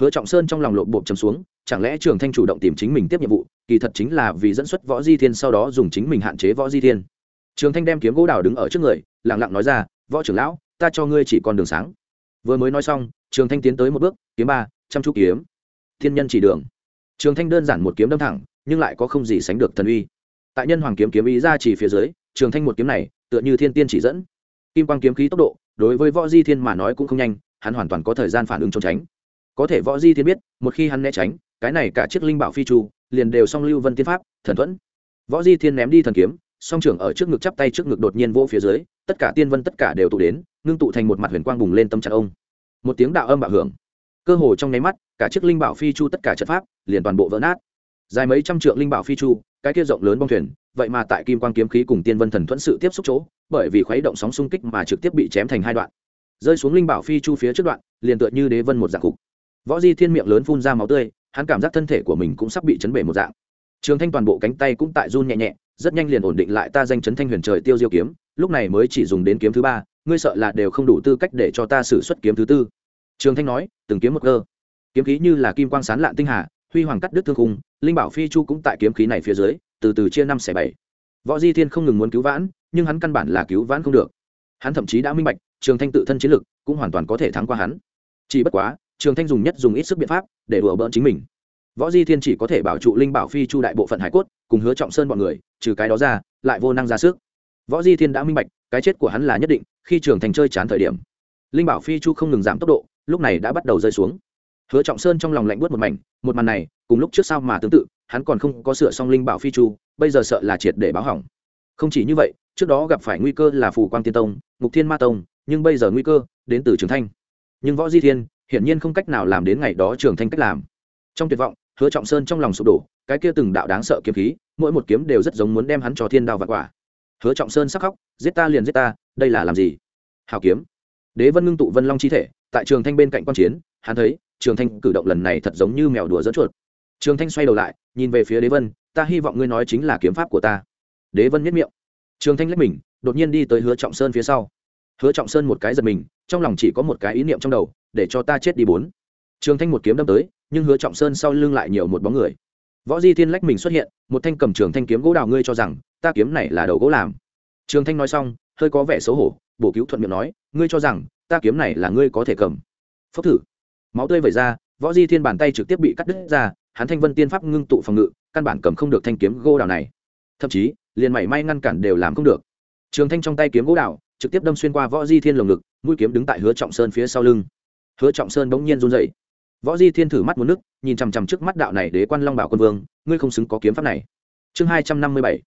Hứa trọng sơn trong lòng lộ bộ trầm xuống, chẳng lẽ trường thanh chủ động tìm chính mình tiếp nhiệm vụ, kỳ thật chính là vì dẫn xuất võ di thiên sau đó dùng chính mình hạn chế võ di thiên. Trường thanh đem kiếm gỗ đào đứng ở trước người lẳng lặng nói ra, võ trưởng lão, ta cho ngươi chỉ còn đường sáng. Vừa mới nói xong trường thanh tiến tới một bước, kiếm ba chăm chú kiếm. Thiên nhân chỉ đường. Trường thanh đơn giản một kiếm đâm thẳng, nhưng lại có không gì sánh được thần uy. Tại nhân hoàng kiếm kiếm ý ra chỉ phía dưới, trường thanh một kiếm này, tựa như thiên tiên chỉ dẫn. Kim quang kiếm khí tốc độ, đối với võ di thiên mà nói cũng không nhanh, hắn hoàn toàn có thời gian phản ứng trốn tránh. Có thể võ di thiên biết, một khi hắn né tránh, cái này cả chiếc linh bảo phi chu liền đều song lưu vân tiên pháp, thần thuẫn. Võ di thiên ném đi thần kiếm, song trưởng ở trước ngực chắp tay trước ngực đột nhiên vỗ phía dưới, tất cả tiên vân tất cả đều tụ đến, ngưng tụ thành một mặt huyền quang bùng lên tâm trạng ông một tiếng đạo âm bạo hưởng. Cơ hồ trong nháy mắt, cả chiếc linh bảo phi chu tất cả trận pháp liền toàn bộ vỡ nát. Dài mấy trăm trượng linh bảo phi chu, cái kia rộng lớn bong thuyền, vậy mà tại kim quang kiếm khí cùng tiên vân thần thuẫn sự tiếp xúc chỗ, bởi vì khuấy động sóng xung kích mà trực tiếp bị chém thành hai đoạn. Rơi xuống linh bảo phi chu phía trước đoạn, liền tựa như đế vân một dạng cục. Võ di thiên miệng lớn phun ra máu tươi, hắn cảm giác thân thể của mình cũng sắp bị chấn bể một dạng. Trường thanh toàn bộ cánh tay cũng tại run nhẹ nhẹ, rất nhanh liền ổn định lại ta danh chấn thanh huyền trời tiêu diêu kiếm, lúc này mới chỉ dùng đến kiếm thứ ba ngươi sợ là đều không đủ tư cách để cho ta xử xuất kiếm thứ tư. Trường thanh nói, từng kiếm một cơ. Kiếm khí như là kim quang sán lạn tinh hà, huy hoàng cắt đứt thương khung, linh bảo phi chu cũng tại kiếm khí này phía dưới, từ từ chia năm xẻ bảy. Võ di thiên không ngừng muốn cứu vãn, nhưng hắn căn bản là cứu vãn không được. Hắn thậm chí đã minh bạch, trường thanh tự thân chiến lực cũng hoàn toàn có thể thắng qua hắn. Chỉ bất quá, trường thanh dùng nhất dùng ít sức biện pháp để đùa bỡn chính mình. Võ di thiên chỉ có thể bảo trụ linh bảo phi chu đại bộ phận hải cốt, cùng hứa trọng sơn bọn người, trừ cái đó ra, lại vô năng ra sức. Võ di thiên đã minh bạch cái chết của hắn là nhất định, khi trường thành chơi chán thời điểm. Linh bảo phi chu không ngừng giảm tốc độ, lúc này đã bắt đầu rơi xuống. Hứa trọng sơn trong lòng lạnh buốt một mảnh, một màn này, cùng lúc trước sau mà tương tự, hắn còn không có sửa xong linh bảo phi chu, bây giờ sợ là triệt để báo hỏng. Không chỉ như vậy, trước đó gặp phải nguy cơ là phù quang tiên tông, mục thiên ma tông, nhưng bây giờ nguy cơ đến từ trường thanh. Nhưng võ di thiên, hiển nhiên không cách nào làm đến ngày đó trường thanh cách làm. Trong tuyệt vọng, hứa trọng sơn trong lòng sụp đổ, cái kia từng đạo đáng sợ kiếm khí, mỗi một kiếm đều rất giống muốn đem hắn cho thiên đao và quả hứa trọng sơn sắc khóc, giết ta liền giết ta, đây là làm gì? Hào kiếm. Đế vân ngưng tụ vân long chi thể, tại trường thanh bên cạnh quan chiến, hắn thấy, trường thanh cử động lần này thật giống như mèo đùa dẫn chuột. Trường thanh xoay đầu lại, nhìn về phía đế vân, ta hy vọng ngươi nói chính là kiếm pháp của ta. Đế vân miết miệng. Trường thanh lách mình, đột nhiên đi tới hứa trọng sơn phía sau. Hứa trọng sơn một cái giật mình, trong lòng chỉ có một cái ý niệm trong đầu, để cho ta chết đi bốn. Trường thanh một kiếm đâm tới, nhưng hứa trọng sơn sau lưng lại nhiều một bóng người võ di thiên lách mình xuất hiện, một thanh cầm trường thanh kiếm gỗ đào ngươi cho rằng, ta kiếm này là đầu gỗ làm. Trường thanh nói xong, hơi có vẻ xấu hổ, bổ cứu thuận miệng nói, ngươi cho rằng, ta kiếm này là ngươi có thể cầm. Phốc thử. Máu tươi vẩy ra, võ di thiên bàn tay trực tiếp bị cắt đứt ra, hắn thanh vân tiên pháp ngưng tụ phòng ngự, căn bản cầm không được thanh kiếm gỗ đào này. Thậm chí, liền mảy may ngăn cản đều làm không được. Trường thanh trong tay kiếm gỗ đào, trực tiếp đâm xuyên qua võ di thiên lồng ngực, mũi kiếm đứng tại hứa trọng sơn phía sau lưng. Hứa trọng sơn bỗng nhiên run dậy võ di thiên thử mắt muốn nước, nhìn chằm chằm trước mắt đạo này đế quan long bảo quân vương, ngươi không xứng có kiếm pháp này. Chương hai trăm năm mươi bảy,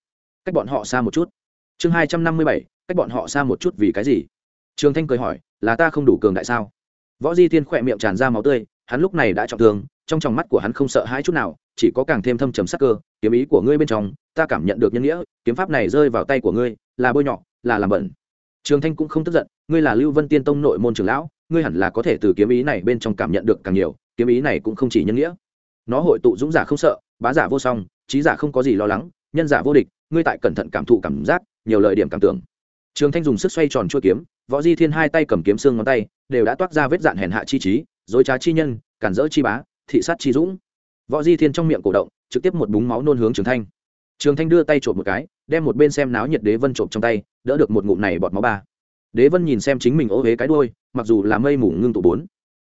cách bọn họ xa một chút. Chương hai trăm năm mươi bảy, cách bọn họ xa một chút vì cái gì? Trường thanh cười hỏi, là ta không đủ cường đại sao? Võ di thiên khỏe miệng tràn ra máu tươi, hắn lúc này đã trọng thương, trong tròng mắt của hắn không sợ hãi chút nào, chỉ có càng thêm thâm trầm sắc cơ, kiếm ý của ngươi bên trong, ta cảm nhận được nhân nghĩa, kiếm pháp này rơi vào tay của ngươi, là bôi nhọ, là làm bẩn. Trường thanh cũng không tức giận, ngươi là lưu vân tiên tông nội môn trường lão, ngươi hẳn là có thể từ kiếm ý này bên trong cảm nhận được càng nhiều kiếm ý này cũng không chỉ nhân nghĩa. Nó hội tụ dũng giả không sợ, bá giả vô song, trí giả không có gì lo lắng, nhân giả vô địch, ngươi tại cẩn thận cảm thụ cảm giác, nhiều lời điểm cảm tưởng. Trường thanh dùng sức xoay tròn chuôi kiếm, võ di thiên hai tay cầm kiếm xương ngón tay, đều đã toát ra vết dạn hèn hạ chi trí, dối trá chi nhân, cản rỡ chi bá, thị sát chi dũng. Võ di thiên trong miệng cổ động, trực tiếp một búng máu nôn hướng trường thanh. Trường thanh đưa tay trộm một cái, đem một bên xem náo nhiệt đế vân trộm trong tay, đỡ được một ngụm này bọt máu ba. Đế vân nhìn xem chính mình ô huế cái đôi mặc dù là mây mù ngưng tụ bốn.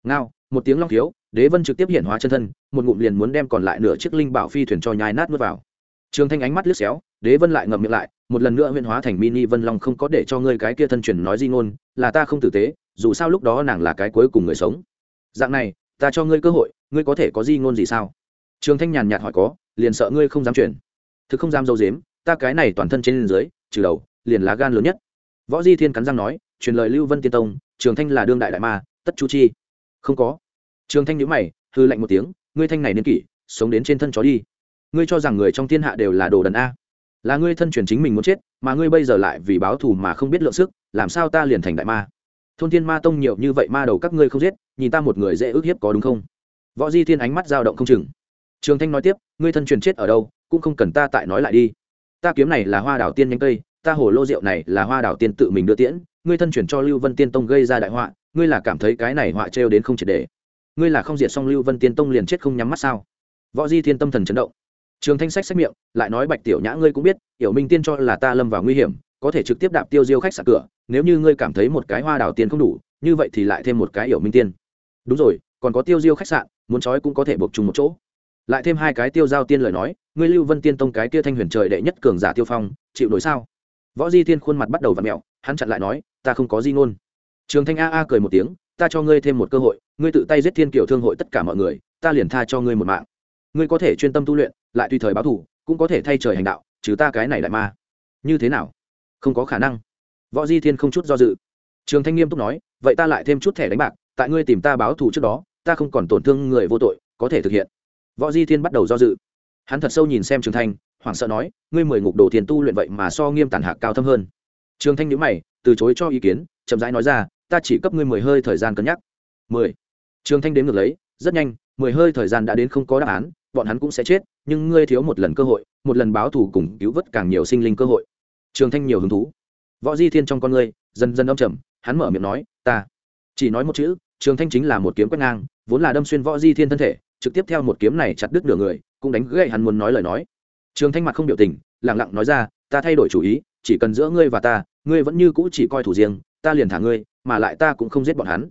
Ngao một tiếng long thiếu đế vân trực tiếp hiện hóa chân thân, một ngụm liền muốn đem còn lại nửa chiếc linh bảo phi thuyền cho nhai nát nuốt vào. Trường thanh ánh mắt lướt xéo, đế vân lại ngậm miệng lại, một lần nữa huyện hóa thành mini vân long không có để cho ngươi cái kia thân truyền nói di ngôn, là ta không tử tế, dù sao lúc đó nàng là cái cuối cùng người sống. Dạng này, ta cho ngươi cơ hội, ngươi có thể có di ngôn gì sao? Trường thanh nhàn nhạt hỏi có, liền sợ ngươi không dám chuyển thực không dám dâu dếm, ta cái này toàn thân trên dưới, trừ đầu, liền lá gan lớn nhất. Võ di thiên cắn răng nói, truyền lời lưu vân tiên tông, trường thanh là đương đại đại ma, tất chu chi không có. Trường thanh nhữ mày, hư lạnh một tiếng, ngươi thanh này niên kỷ, sống đến trên thân chó đi. Ngươi cho rằng người trong thiên hạ đều là đồ đần a. Là ngươi thân truyền chính mình muốn chết, mà ngươi bây giờ lại vì báo thù mà không biết lượng sức, làm sao ta liền thành đại ma? Thôn thiên ma tông nhiều như vậy ma đầu các ngươi không giết, nhìn ta một người dễ ức hiếp có đúng không? Võ di thiên ánh mắt dao động không chừng. Trường thanh nói tiếp, ngươi thân truyền chết ở đâu, cũng không cần ta tại nói lại đi. Ta kiếm này là hoa đảo tiên nhánh cây, ta hồ lô rượu này là hoa đảo tiên tự mình đưa tiễn, ngươi thân truyền cho lưu vân tiên tông gây ra đại họa ngươi là cảm thấy cái này họa trêu đến không triệt đề ngươi là không diệt xong lưu vân tiên tông liền chết không nhắm mắt sao? Võ di thiên tâm thần chấn động. Trường thanh sách xét miệng, lại nói bạch tiểu nhã ngươi cũng biết hiểu minh tiên cho là ta lâm vào nguy hiểm, có thể trực tiếp đạp tiêu diêu khách sạn cửa, nếu như ngươi cảm thấy một cái hoa đào tiền không đủ, như vậy thì lại thêm một cái hiểu minh tiên. Đúng rồi, còn có tiêu diêu khách sạn, muốn trói cũng có thể buộc chung một chỗ. Lại thêm hai cái tiêu giao tiên lời nói, ngươi lưu vân tiên tông cái kia thanh huyền trời đệ nhất cường giả tiêu phong, chịu nổi sao? Võ di thiên khuôn mặt bắt đầu v ặ mẹo, hắn chặn lại nói, ta không có di ngôn trường thanh a a cười một tiếng, ta cho ngươi thêm một cơ hội, ngươi tự tay giết thiên kiều thương hội tất cả mọi người, ta liền tha cho ngươi một mạng. Ngươi có thể chuyên tâm tu luyện, lại tùy thời báo thủ, cũng có thể thay trời hành đạo, trừ ta cái này đại ma. Như thế nào? Không có khả năng. Võ di thiên không chút do dự. Trường thanh nghiêm túc nói, vậy ta lại thêm chút thẻ đánh bạc, tại ngươi tìm ta báo thù trước đó, ta không còn tổn thương người vô tội, có thể thực hiện. Võ di thiên bắt đầu do dự. Hắn thật sâu nhìn xem trường thanh, hoảng sợ nói, ngươi mười ngục đồ tiền tu luyện vậy mà so nghiêm tản hạc cao thâm hơn. Trường thanh nhữ mày, từ chối cho ý kiến, chậm rãi nói ra ta chỉ cấp ngươi mười hơi thời gian cân nhắc. Mười. Trường thanh đến ngược lấy, rất nhanh, mười hơi thời gian đã đến không có đáp án, bọn hắn cũng sẽ chết, nhưng ngươi thiếu một lần cơ hội, một lần báo thù cùng cứu vớt càng nhiều sinh linh cơ hội. Trường thanh nhiều hứng thú. Võ di thiên trong con ngươi, dần dần âm trầm, hắn mở miệng nói, ta chỉ nói một chữ, trường thanh chính là một kiếm quét ngang, vốn là đâm xuyên võ di thiên thân thể, trực tiếp theo một kiếm này chặt đứt nửa người, cũng đánh gậy hắn muốn nói lời nói. Trường thanh mặt không biểu tình lẳng lặng nói ra, ta thay đổi chủ ý, chỉ cần giữa ngươi và ta, ngươi vẫn như cũ chỉ coi thủ riêng ta liền thả ngươi, mà lại ta cũng không giết bọn hắn.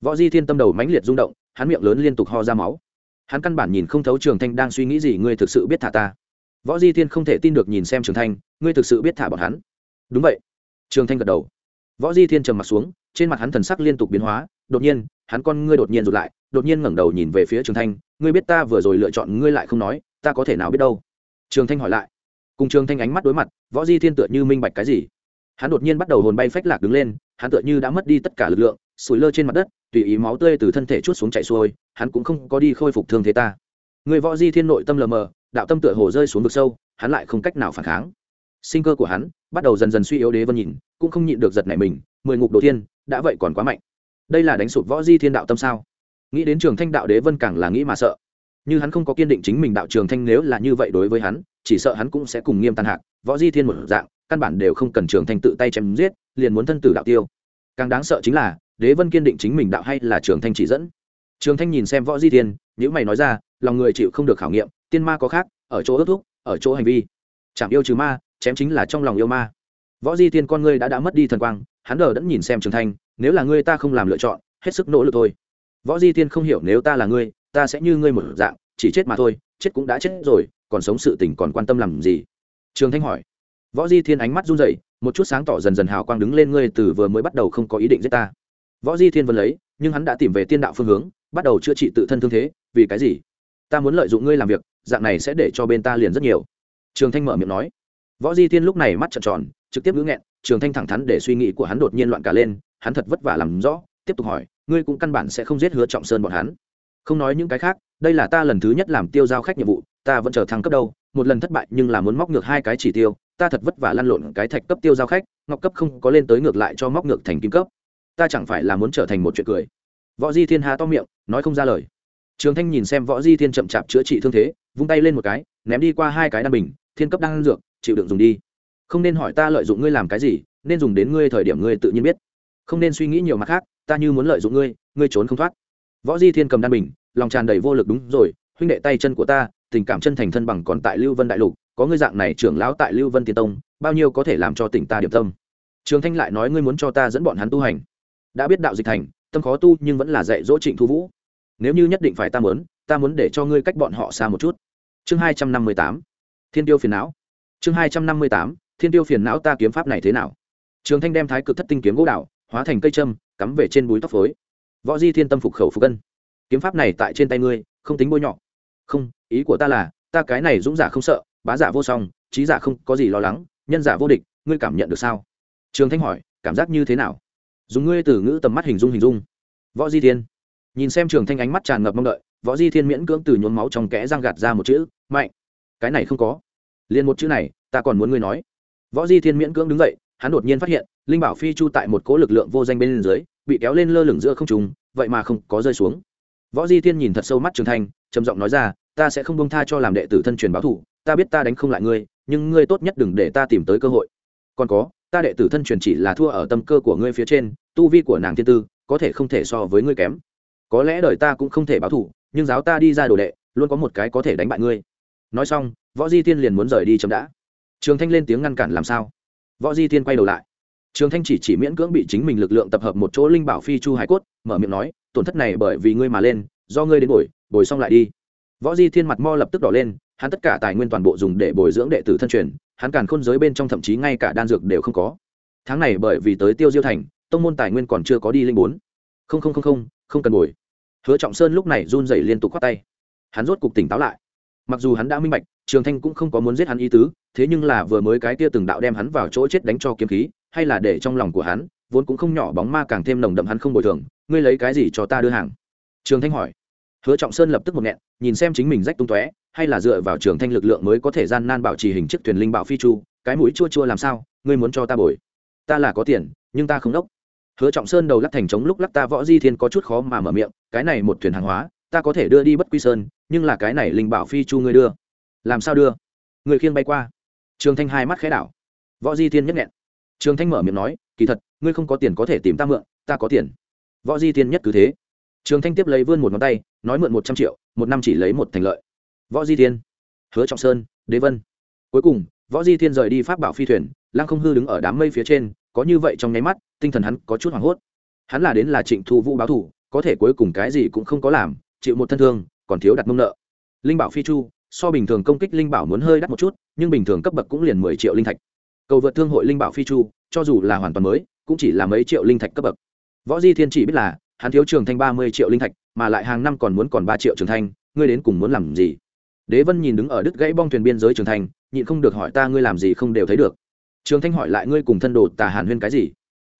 Võ di thiên tâm đầu mãnh liệt rung động, hắn miệng lớn liên tục ho ra máu. Hắn căn bản nhìn không thấu trường thanh đang suy nghĩ gì, ngươi thực sự biết thả ta. Võ di thiên không thể tin được nhìn xem trường thanh, ngươi thực sự biết thả bọn hắn. Đúng vậy. Trường thanh gật đầu. Võ di thiên trầm mặt xuống, trên mặt hắn thần sắc liên tục biến hóa, đột nhiên, hắn con ngươi đột nhiên rụt lại, đột nhiên ngẩng đầu nhìn về phía trường thanh, ngươi biết ta vừa rồi lựa chọn ngươi lại không nói, ta có thể nào biết đâu? Trường thanh hỏi lại. Cùng trường thanh ánh mắt đối mặt, võ di thiên tựa như minh bạch cái gì? Hắn đột nhiên bắt đầu hồn bay phách lạc đứng lên hắn tựa như đã mất đi tất cả lực lượng, sủi lơ trên mặt đất, tùy ý máu tươi từ thân thể chút xuống chạy xuôi, hắn cũng không có đi khôi phục thương thế ta. Người võ di thiên nội tâm lờ mờ, đạo tâm tựa hồ rơi xuống vực sâu, hắn lại không cách nào phản kháng. Sinh cơ của hắn bắt đầu dần dần suy yếu đế vân nhìn, cũng không nhịn được giật nảy mình, mười ngục đồ thiên, đã vậy còn quá mạnh. Đây là đánh sụp võ di thiên đạo tâm sao? Nghĩ đến trường thanh đạo đế vân càng là nghĩ mà sợ. Như hắn không có kiên định chính mình đạo trường thanh nếu là như vậy đối với hắn, chỉ sợ hắn cũng sẽ cùng nghiêm tàn hạc, võ di thiên một dạng căn bản đều không cần trường thanh tự tay chém giết, liền muốn thân tử đạo tiêu. Càng đáng sợ chính là, đế vân kiên định chính mình đạo hay là trường thanh chỉ dẫn. Trường thanh nhìn xem võ di thiên nếu mày nói ra, lòng người chịu không được khảo nghiệm, tiên ma có khác, ở chỗ ước thúc, ở chỗ hành vi. Chạm yêu trừ ma, chém chính là trong lòng yêu ma. Võ di thiên con ngươi đã đã mất đi thần quang, hắn đờ đẫn nhìn xem trường thanh, nếu là ngươi ta không làm lựa chọn, hết sức nỗ lực thôi. Võ di thiên không hiểu nếu ta là ngươi, ta sẽ như ngươi một dạng, chỉ chết mà thôi, chết cũng đã chết rồi, còn sống sự tình còn quan tâm làm gì? Trường thanh hỏi võ di thiên ánh mắt run rẩy, một chút sáng tỏ dần dần hào quang đứng lên ngươi từ vừa mới bắt đầu không có ý định giết ta. Võ di thiên vẫn lấy, nhưng hắn đã tìm về tiên đạo phương hướng, bắt đầu chữa trị tự thân thương thế, vì cái gì? Ta muốn lợi dụng ngươi làm việc, dạng này sẽ để cho bên ta liền rất nhiều. Trường thanh mở miệng nói. Võ di thiên lúc này mắt trợn tròn, trực tiếp ngữ nghẹn, trường thanh thẳng thắn để suy nghĩ của hắn đột nhiên loạn cả lên, hắn thật vất vả làm rõ, tiếp tục hỏi, ngươi cũng căn bản sẽ không giết hứa trọng sơn bọn hắn. Không nói những cái khác, đây là ta lần thứ nhất làm tiêu giao khách nhiệm vụ, ta vẫn chờ thăng cấp đâu, một lần thất bại nhưng là muốn móc ngược hai cái chỉ tiêu ta thật vất vả lăn lộn cái thạch cấp tiêu giao khách, ngọc cấp không có lên tới ngược lại cho móc ngược thành kim cấp. Ta chẳng phải là muốn trở thành một chuyện cười. Võ di thiên há to miệng, nói không ra lời. Trường thanh nhìn xem võ di thiên chậm chạp chữa trị thương thế, vung tay lên một cái, ném đi qua hai cái đan bình, thiên cấp đang dược, chịu đựng dùng đi. Không nên hỏi ta lợi dụng ngươi làm cái gì, nên dùng đến ngươi thời điểm ngươi tự nhiên biết. Không nên suy nghĩ nhiều mặt khác, ta như muốn lợi dụng ngươi ngươi trốn không thoát. Võ di thiên cầm đan bình, lòng tràn đầy vô lực đúng rồi, huynh đệ tay chân của ta, tình cảm chân thành thân bằng còn tại lưu vân đại lục có ngươi dạng này trưởng lão tại lưu vân tiên tông, bao nhiêu có thể làm cho tỉnh ta điểm tâm? Trường thanh lại nói ngươi muốn cho ta dẫn bọn hắn tu hành. Đã biết đạo dịch thành, tâm khó tu nhưng vẫn là dạy dỗ trịnh thu vũ. Nếu như nhất định phải ta muốn ta muốn để cho ngươi cách bọn họ xa một chút. Chương hai trăm năm mươi tám, thiên tiêu phiền não. Chương hai trăm năm mươi tám, thiên tiêu phiền não ta kiếm pháp này thế nào? Trường thanh đem thái cực thất tinh kiếm gỗ đạo hóa thành cây châm, cắm về trên búi tóc phối. Võ di thiên tâm phục khẩu phục cân kiếm pháp này tại trên tay ngươi, không tính bôi nhọ. Không, ý của ta là, ta cái này dũng giả không sợ bá giả vô song, trí giả không có gì lo lắng, nhân giả vô địch, ngươi cảm nhận được sao? Trường thanh hỏi, cảm giác như thế nào? Dùng ngươi từ ngữ tầm mắt hình dung hình dung. Võ di thiên. Nhìn xem trường thanh ánh mắt tràn ngập mong đợi, võ di thiên miễn cưỡng từ nhốn máu trong kẽ răng gạt ra một chữ, mạnh, cái này không có. Liền một chữ này, ta còn muốn ngươi nói. Võ di thiên miễn cưỡng đứng dậy, hắn đột nhiên phát hiện, linh bảo phi chu tại một cố lực lượng vô danh bên dưới, bị kéo lên lơ lửng giữa không trùng vậy mà không có rơi xuống. Võ di thiên nhìn thật sâu mắt trường thanh, trầm giọng nói ra, ta sẽ không bông tha cho làm đệ tử thân truyền báo thủ ta biết ta đánh không lại ngươi, nhưng ngươi tốt nhất đừng để ta tìm tới cơ hội. Còn có, ta đệ tử thân truyền chỉ là thua ở tâm cơ của ngươi phía trên, tu vi của nàng thiên tư, có thể không thể so với ngươi kém. Có lẽ đời ta cũng không thể báo thủ nhưng giáo ta đi ra đồ đệ, luôn có một cái có thể đánh bại ngươi. Nói xong, võ di tiên liền muốn rời đi chấm đã. Trường thanh lên tiếng ngăn cản làm sao? Võ di tiên quay đầu lại. Trường thanh chỉ chỉ miễn cưỡng bị chính mình lực lượng tập hợp một chỗ linh bảo phi chu hải cốt, mở miệng nói, tổn thất này bởi vì ngươi mà lên, do ngươi đến bồi bồi xong lại đi. Võ di thiên mặt mo lập tức đỏ lên hắn tất cả tài nguyên toàn bộ dùng để bồi dưỡng đệ tử thân truyền, hắn càn khôn giới bên trong thậm chí ngay cả đan dược đều không có. Tháng này bởi vì tới tiêu diêu thành, tông môn tài nguyên còn chưa có đi linh bốn. Không không không không không cần bồi. Hứa trọng sơn lúc này run rẩy liên tục khoát tay. Hắn rốt cục tỉnh táo lại. Mặc dù hắn đã minh bạch, trường thanh cũng không có muốn giết hắn ý tứ, thế nhưng là vừa mới cái tia từng đạo đem hắn vào chỗ chết đánh cho kiếm khí, hay là để trong lòng của hắn, vốn cũng không nhỏ bóng ma càng thêm nồng đậm hắn không bồi thường, ngươi lấy cái gì cho ta đưa hàng? Trường thanh hỏi. Hứa trọng sơn lập tức một nghẹn, nhìn xem chính mình rách tung tóe hay là dựa vào trường thanh lực lượng mới có thể gian nan bảo trì hình chiếc thuyền linh bảo phi chu, cái mũi chua chua làm sao, ngươi muốn cho ta bồi? Ta là có tiền, nhưng ta không đốc. Hứa trọng sơn đầu lắc thành trống lúc lắc ta võ di thiên có chút khó mà mở miệng, cái này một thuyền hàng hóa, ta có thể đưa đi bất quy sơn, nhưng là cái này linh bảo phi chu ngươi đưa. Làm sao đưa? Người khiêng bay qua. Trường thanh hai mắt khẽ đảo. Võ di thiên nhất nghẹn. Trường thanh mở miệng nói, kỳ thật, ngươi không có tiền có thể tìm ta mượn, ta có tiền. Võ di thiên nhất cứ thế. Trường thanh tiếp lấy vươn một ngón tay, nói mượn một trăm triệu, một năm chỉ lấy một thành lợi võ di thiên, hứa trọng sơn, đế vân. Cuối cùng, võ di thiên rời đi pháp bảo phi thuyền, lăng không hư đứng ở đám mây phía trên, có như vậy trong nháy mắt, tinh thần hắn có chút hoảng hốt. Hắn là đến là trịnh thu vũ báo thủ, có thể cuối cùng cái gì cũng không có làm, chịu một thân thương, còn thiếu đặt mông nợ. Linh bảo phi chu, so bình thường công kích linh bảo muốn hơi đắt một chút, nhưng bình thường cấp bậc cũng liền mười triệu linh thạch. Cầu vượt thương hội linh bảo phi chu, cho dù là hoàn toàn mới, cũng chỉ là mấy triệu linh thạch cấp bậc. Võ di thiên chỉ biết là, hắn thiếu trường thanh ba mươi triệu linh thạch, mà lại hàng năm còn muốn còn ba triệu trường thanh, ngươi đến cùng muốn làm gì? Đế vân nhìn đứng ở đứt gãy bong thuyền biên giới trường thanh nhịn không được hỏi ta ngươi làm gì không đều thấy được. Trường thanh hỏi lại ngươi cùng thân đồ tà hàn huyên cái gì?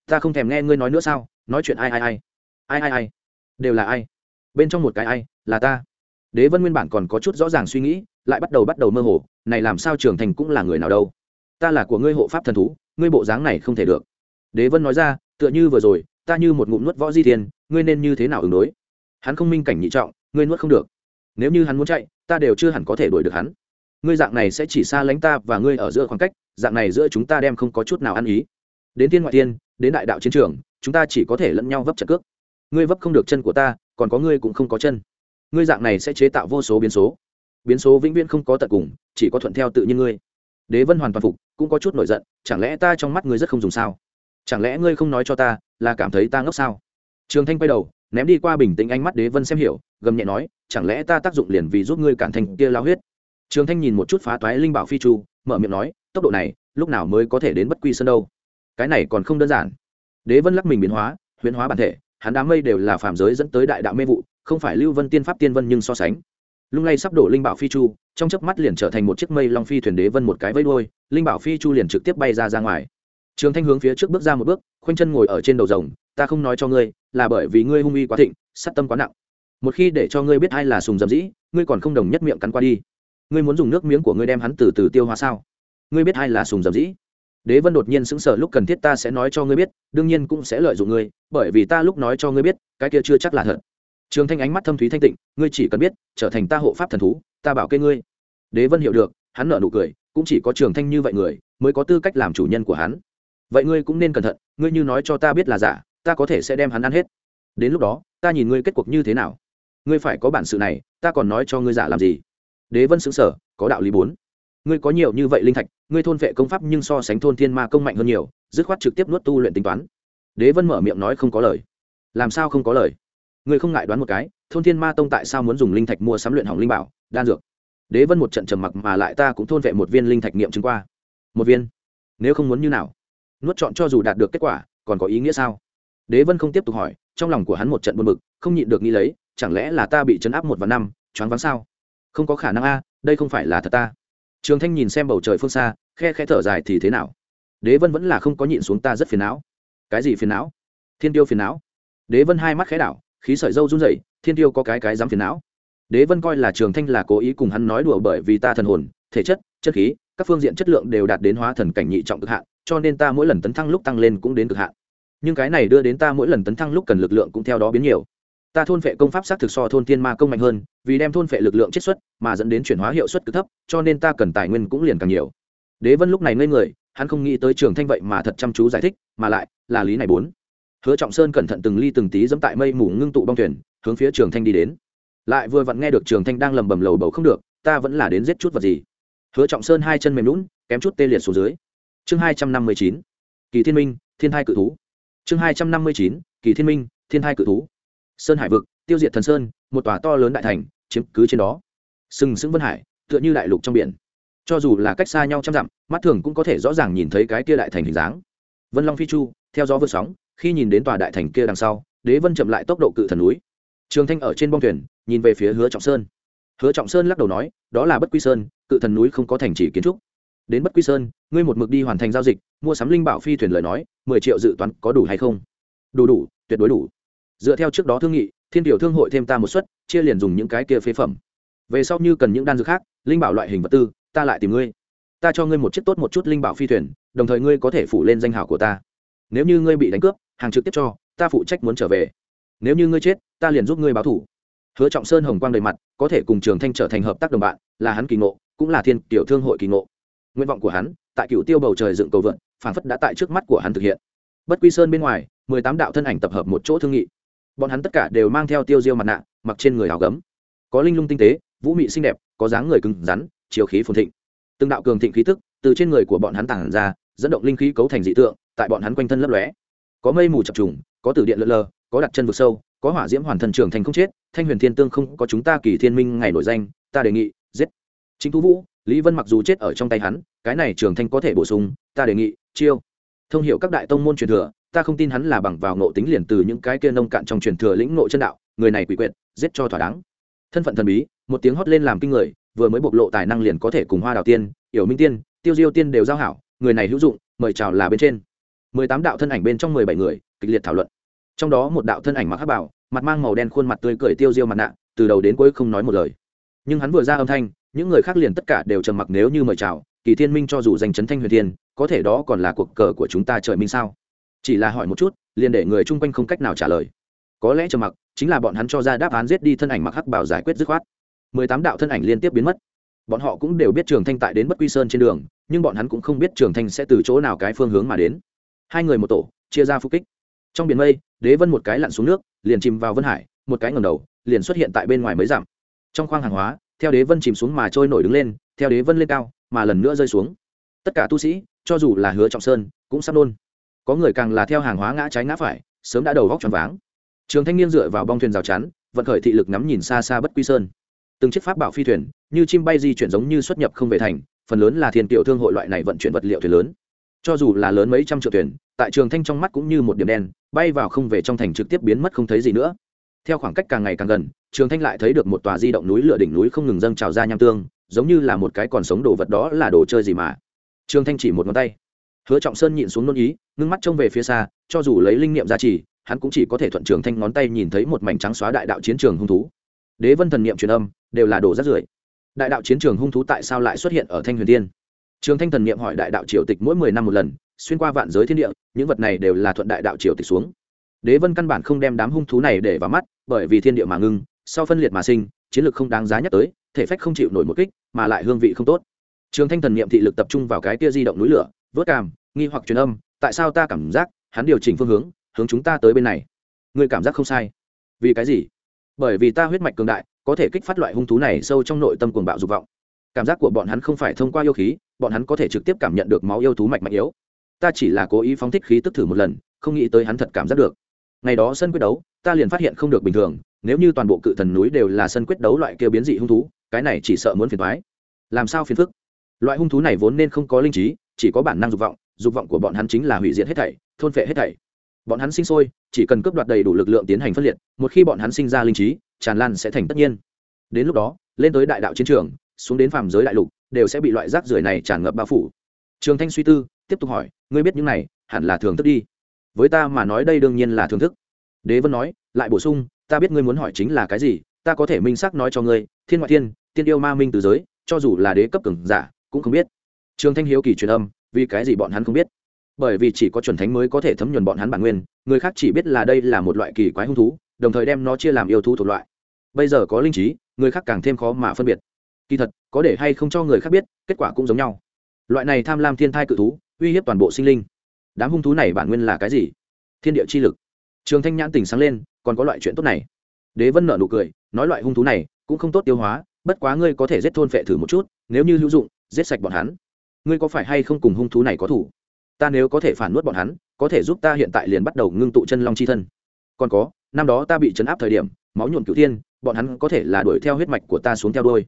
Ta không thèm nghe ngươi nói nữa sao? Nói chuyện ai ai ai? Ai ai ai? Đều là ai? Bên trong một cái ai? Là ta. Đế vân nguyên bản còn có chút rõ ràng suy nghĩ, lại bắt đầu bắt đầu mơ hồ, này làm sao trường thành cũng là người nào đâu? Ta là của ngươi hộ pháp thần thú, ngươi bộ dáng này không thể được. Đế vân nói ra, tựa như vừa rồi, ta như một ngụm nuốt võ di thiên, ngươi nên như thế nào ứng đối? Hắn không minh cảnh nhị trọng, ngươi nuốt không được nếu như hắn muốn chạy, ta đều chưa hẳn có thể đuổi được hắn. Ngươi dạng này sẽ chỉ xa lánh ta và ngươi ở giữa khoảng cách, dạng này giữa chúng ta đem không có chút nào ăn ý. Đến tiên ngoại tiên, đến đại đạo chiến trường, chúng ta chỉ có thể lẫn nhau vấp trận cước. Ngươi vấp không được chân của ta, còn có ngươi cũng không có chân. Ngươi dạng này sẽ chế tạo vô số biến số. Biến số vĩnh viễn không có tận cùng, chỉ có thuận theo tự nhiên ngươi. Đế vân hoàn toàn phục, cũng có chút nổi giận, chẳng lẽ ta trong mắt ngươi rất không dùng sao? Chẳng lẽ ngươi không nói cho ta, là cảm thấy ta ngốc sao? Trường thanh quay đầu ném đi qua bình tĩnh ánh mắt đế vân xem hiểu, gầm nhẹ nói, chẳng lẽ ta tác dụng liền vì giúp ngươi cản thành kia lao huyết? Trường thanh nhìn một chút phá toái linh bảo phi chu, mở miệng nói, tốc độ này, lúc nào mới có thể đến bất quy sơn đâu? Cái này còn không đơn giản. Đế vân lắc mình biến hóa, huyễn hóa bản thể, hắn đám mây đều là phạm giới dẫn tới đại đạo mê vụ, không phải lưu vân tiên pháp tiên vân nhưng so sánh. Lung lay sắp đổ linh bảo phi chu, trong chớp mắt liền trở thành một chiếc mây long phi thuyền đế vân một cái vây đôi linh bảo phi chu liền trực tiếp bay ra ra ngoài. Trường thanh hướng phía trước bước ra một bước khoanh chân ngồi ở trên đầu rồng, ta không nói cho ngươi, là bởi vì ngươi hung uy quá thịnh, sát tâm quá nặng. Một khi để cho ngươi biết ai là sùng dầm dĩ, ngươi còn không đồng nhất miệng cắn qua đi. Ngươi muốn dùng nước miếng của ngươi đem hắn từ từ tiêu hóa sao? Ngươi biết ai là sùng dầm dĩ? Đế vân đột nhiên sững sờ, lúc cần thiết ta sẽ nói cho ngươi biết, đương nhiên cũng sẽ lợi dụng ngươi, bởi vì ta lúc nói cho ngươi biết, cái kia chưa chắc là thật. Trường thanh ánh mắt thâm thúy thanh tịnh, ngươi chỉ cần biết, trở thành ta hộ pháp thần thú, ta bảo kê ngươi. Đế vân hiểu được, hắn nợ nụ cười, cũng chỉ có trường thanh như vậy người, mới có tư cách làm chủ nhân của hắn vậy ngươi cũng nên cẩn thận, ngươi như nói cho ta biết là giả, ta có thể sẽ đem hắn ăn hết. Đến lúc đó, ta nhìn ngươi kết cuộc như thế nào. Ngươi phải có bản sự này, ta còn nói cho ngươi giả làm gì? Đế vân xứng sở có đạo lý bốn. Ngươi có nhiều như vậy linh thạch, ngươi thôn vệ công pháp nhưng so sánh thôn thiên ma công mạnh hơn nhiều, dứt khoát trực tiếp nuốt tu luyện tính toán. Đế vân mở miệng nói không có lời. Làm sao không có lời? Ngươi không ngại đoán một cái, thôn thiên ma tông tại sao muốn dùng linh thạch mua sắm luyện hỏng linh bảo, đan dược? Đế vân một trận trầm mặc mà lại ta cũng thôn vệ một viên linh thạch nghiệm chứng qua. Một viên? Nếu không muốn như nào? Nuốt chọn cho dù đạt được kết quả, còn có ý nghĩa sao? Đế vân không tiếp tục hỏi, trong lòng của hắn một trận buồn bực, không nhịn được nghĩ lấy, chẳng lẽ là ta bị chấn áp một và năm, choáng váng sao? Không có khả năng a, đây không phải là thật ta. Trường thanh nhìn xem bầu trời phương xa, khe khe thở dài thì thế nào? Đế vân vẫn là không có nhịn xuống ta rất phiền não. Cái gì phiền não? Thiên tiêu phiền não. Đế vân hai mắt khẽ đảo, khí sợi dâu run rẩy, thiên tiêu có cái cái dám phiền não. Đế vân coi là trường thanh là cố ý cùng hắn nói đùa bởi vì ta thần hồn, thể chất chất khí, các phương diện chất lượng đều đạt đến hóa thần cảnh nhị trọng cực hạn cho nên ta mỗi lần tấn thăng lúc tăng lên cũng đến cực hạn. Nhưng cái này đưa đến ta mỗi lần tấn thăng lúc cần lực lượng cũng theo đó biến nhiều. Ta thôn phệ công pháp xác thực so thôn tiên ma công mạnh hơn, vì đem thôn phệ lực lượng chiết xuất mà dẫn đến chuyển hóa hiệu suất cực thấp, cho nên ta cần tài nguyên cũng liền càng nhiều. Đế vân lúc này ngây người, hắn không nghĩ tới trường thanh vậy mà thật chăm chú giải thích, mà lại là lý này bốn. Hứa trọng sơn cẩn thận từng ly từng tí dẫm tại mây mù ngưng tụ bong thuyền, hướng phía trường thanh đi đến. Lại vừa vặn nghe được trường thanh đang lầm bầm lầu bầu không được, ta vẫn là đến giết chút vật gì. Hứa trọng sơn hai chân mềm lún kém chút tê liệt xuống dưới chương hai trăm năm mươi chín, kỳ thiên minh, thiên hai cự thú. Chương hai trăm năm mươi chín, kỳ thiên minh, thiên hai cự thú. Sơn hải vực, tiêu diệt thần sơn, một tòa to lớn đại thành, chiếm cứ trên đó. Sừng sững vân hải, tựa như đại lục trong biển. Cho dù là cách xa nhau trăm dặm, mắt thường cũng có thể rõ ràng nhìn thấy cái kia đại thành hình dáng. Vân long phi chu, theo gió vượt sóng, khi nhìn đến tòa đại thành kia đằng sau, đế vân chậm lại tốc độ cự thần núi. Trường thanh ở trên bong thuyền, nhìn về phía hứa trọng sơn. Hứa trọng sơn lắc đầu nói, đó là bất quy sơn, cự thần núi không có thành chỉ kiến trúc đến bất quy sơn, ngươi một mực đi hoàn thành giao dịch, mua sắm linh bảo phi thuyền lời nói, mười triệu dự toán có đủ hay không? Đủ đủ, tuyệt đối đủ. Dựa theo trước đó thương nghị, thiên tiểu thương hội thêm ta một suất, chia liền dùng những cái kia phế phẩm. Về sau như cần những đan dược khác, linh bảo loại hình vật tư, ta lại tìm ngươi. Ta cho ngươi một chiếc tốt một chút linh bảo phi thuyền, đồng thời ngươi có thể phủ lên danh hào của ta. Nếu như ngươi bị đánh cướp, hàng trực tiếp cho, ta phụ trách muốn trở về. Nếu như ngươi chết, ta liền giúp ngươi báo thủ. Hứa trọng sơn hồng quang đầy mặt, có thể cùng trường thanh trở thành hợp tác đồng bạn, là hắn kỳ ngộ, cũng là thiên tiểu thương hội kỳ ngộ nguyện vọng của hắn, tại cựu tiêu bầu trời dựng cầu vượn phản phất đã tại trước mắt của hắn thực hiện. Bất quy sơn bên ngoài, mười tám đạo thân ảnh tập hợp một chỗ thương nghị. Bọn hắn tất cả đều mang theo tiêu diêu mặt nạ, mặc trên người áo gấm. Có linh lung tinh tế, vũ mị xinh đẹp, có dáng người cứng rắn, chiều khí phồn thịnh. Từng đạo cường thịnh khí tức từ trên người của bọn hắn tản ra, dẫn động linh khí cấu thành dị tượng, tại bọn hắn quanh thân lấp lóe. Có mây mù chập trùng, có tử điện lơ lơ có đặt chân vực sâu, có hỏa diễm hoàn thần trưởng thành không chết, thanh huyền thiên tương không có chúng ta kỳ thiên minh ngày nổi danh, ta đề nghị, giết. Chính thú vũ lý vân mặc dù chết ở trong tay hắn, cái này trường thanh có thể bổ sung, ta đề nghị, chiêu. Thông hiệu các đại tông môn truyền thừa, ta không tin hắn là bằng vào ngộ tính liền từ những cái kia nông cạn trong truyền thừa lĩnh ngộ chân đạo, người này quỷ quyệt, giết cho thỏa đáng. Thân phận thần bí, một tiếng hót lên làm kinh người, vừa mới bộc lộ tài năng liền có thể cùng hoa đào tiên yểu minh tiên, tiêu diêu tiên đều giao hảo, người này hữu dụng, mời chào là bên trên. Mười tám đạo thân ảnh bên trong mười bảy người, kịch liệt thảo luận. Trong đó một đạo thân ảnh mặc hắc bảo, mặt mang màu đen khuôn mặt tươi cười tiêu diêu mặt nạ, từ đầu đến cuối không nói một lời. Nhưng hắn vừa ra âm thanh những người khác liền tất cả đều trầm mặc nếu như mời chào, kỳ thiên minh cho dù danh chấn thanh huyền thiên, có thể đó còn là cuộc cờ của chúng ta trời minh sao? Chỉ là hỏi một chút, liền để người chung quanh không cách nào trả lời. Có lẽ trầm mặc chính là bọn hắn cho ra đáp án giết đi thân ảnh mặc hắc bảo giải quyết dứt khoát. Mười tám đạo thân ảnh liên tiếp biến mất. Bọn họ cũng đều biết trường thanh tại đến bất quy sơn trên đường, nhưng bọn hắn cũng không biết trường thanh sẽ từ chỗ nào cái phương hướng mà đến. Hai người một tổ, chia ra phục kích. Trong biển mây, đế vân một cái lặn xuống nước, liền chìm vào vân hải, một cái ngầm đầu, liền xuất hiện tại bên ngoài mấy dặm. Trong khoang hàng hóa theo đế vân chìm xuống mà trôi nổi đứng lên, theo đế vân lên cao, mà lần nữa rơi xuống. Tất cả tu sĩ, cho dù là hứa trọng sơn, cũng sắp nôn. Có người càng là theo hàng hóa ngã trái ngã phải, sớm đã đầu vóc tròn váng. Trường thanh niên dựa vào bong thuyền rào chắn, vận khởi thị lực ngắm nhìn xa xa bất quy sơn. Từng chiếc pháp bảo phi thuyền, như chim bay di chuyển giống như xuất nhập không về thành, phần lớn là thiên tiểu thương hội loại này vận chuyển vật liệu thuyền lớn. Cho dù là lớn mấy trăm triệu thuyền, tại trường thanh trong mắt cũng như một điểm đen, bay vào không về trong thành trực tiếp biến mất không thấy gì nữa. Theo khoảng cách càng ngày càng gần trường thanh lại thấy được một tòa di động núi lửa đỉnh núi không ngừng dâng trào ra nham tương, giống như là một cái còn sống đồ vật đó là đồ chơi gì mà. Trường thanh chỉ một ngón tay. Hứa trọng sơn nhịn xuống nôn ý, ngưng mắt trông về phía xa, cho dù lấy linh nghiệm gia trì hắn cũng chỉ có thể thuận trường thanh ngón tay nhìn thấy một mảnh trắng xóa đại đạo chiến trường hung thú. Đế vân thần niệm truyền âm, đều là đồ rác rưởi. Đại đạo chiến trường hung thú tại sao lại xuất hiện ở thanh huyền tiên? Trường thanh thần niệm hỏi đại đạo triều tịch mỗi mười năm một lần, xuyên qua vạn giới thiên địa, những vật này đều là thuận đại đạo triều tịch xuống. Đế vân căn bản không đem đám hung thú này để vào mắt, bởi vì thiên địa mà ngưng sau phân liệt mà sinh, chiến lược không đáng giá nhắc tới, thể phách không chịu nổi một kích, mà lại hương vị không tốt. Trường thanh thần niệm thị lực tập trung vào cái kia di động núi lửa, vớt cảm, nghi hoặc truyền âm, tại sao ta cảm giác, hắn điều chỉnh phương hướng hướng chúng ta tới bên này. Người cảm giác không sai. Vì cái gì? Bởi vì ta huyết mạch cường đại, có thể kích phát loại hung thú này sâu trong nội tâm cuồng bạo dục vọng. Cảm giác của bọn hắn không phải thông qua yêu khí, bọn hắn có thể trực tiếp cảm nhận được máu yêu thú mạch mạnh yếu. Ta chỉ là cố ý phóng thích khí tức thử một lần, không nghĩ tới hắn thật cảm giác được. Ngày đó sân quyết đấu, ta liền phát hiện không được bình thường nếu như toàn bộ cự thần núi đều là sân quyết đấu loại kia biến dị hung thú, cái này chỉ sợ muốn phiền thoái làm sao phiền phức? Loại hung thú này vốn nên không có linh trí, chỉ có bản năng dục vọng dục vọng của bọn hắn chính là hủy diệt hết thảy, thôn phệ hết thảy. Bọn hắn sinh sôi, chỉ cần cướp đoạt đầy đủ lực lượng tiến hành phân liệt, một khi bọn hắn sinh ra linh trí, tràn lan sẽ thành tất nhiên. Đến lúc đó, lên tới đại đạo chiến trường, xuống đến phàm giới đại lục, đều sẽ bị loại rác rưởi này tràn ngập bao phủ. Trường thanh suy tư, tiếp tục hỏi, ngươi biết những này, hẳn là thường thức đi. Với ta mà nói đây đương nhiên là thường thức. Đế vân nói, lại bổ sung ta biết ngươi muốn hỏi chính là cái gì, ta có thể minh xác nói cho ngươi, thiên ngoại thiên, tiên yêu ma minh từ giới, cho dù là đế cấp cường giả, cũng không biết. Trường thanh hiếu kỳ truyền âm, vì cái gì bọn hắn không biết? Bởi vì chỉ có chuẩn thánh mới có thể thấm nhuần bọn hắn bản nguyên, người khác chỉ biết là đây là một loại kỳ quái hung thú, đồng thời đem nó chia làm yêu thú thuộc loại. Bây giờ có linh trí, người khác càng thêm khó mà phân biệt. Kỳ thật, có để hay không cho người khác biết, kết quả cũng giống nhau. Loại này tham lam thiên thai cự thú, uy hiếp toàn bộ sinh linh. Đám hung thú này bản nguyên là cái gì? Thiên địa chi lực trường thanh nhãn tỉnh sáng lên, còn có loại chuyện tốt này. Đế vân nợ nụ cười, nói loại hung thú này cũng không tốt tiêu hóa, bất quá ngươi có thể giết thôn phệ thử một chút, nếu như hữu dụng, giết sạch bọn hắn. Ngươi có phải hay không cùng hung thú này có thủ? Ta nếu có thể phản nuốt bọn hắn, có thể giúp ta hiện tại liền bắt đầu ngưng tụ chân long chi thân. Còn có, năm đó ta bị chấn áp thời điểm, máu nhuộn cửu thiên, bọn hắn có thể là đuổi theo huyết mạch của ta xuống theo đôi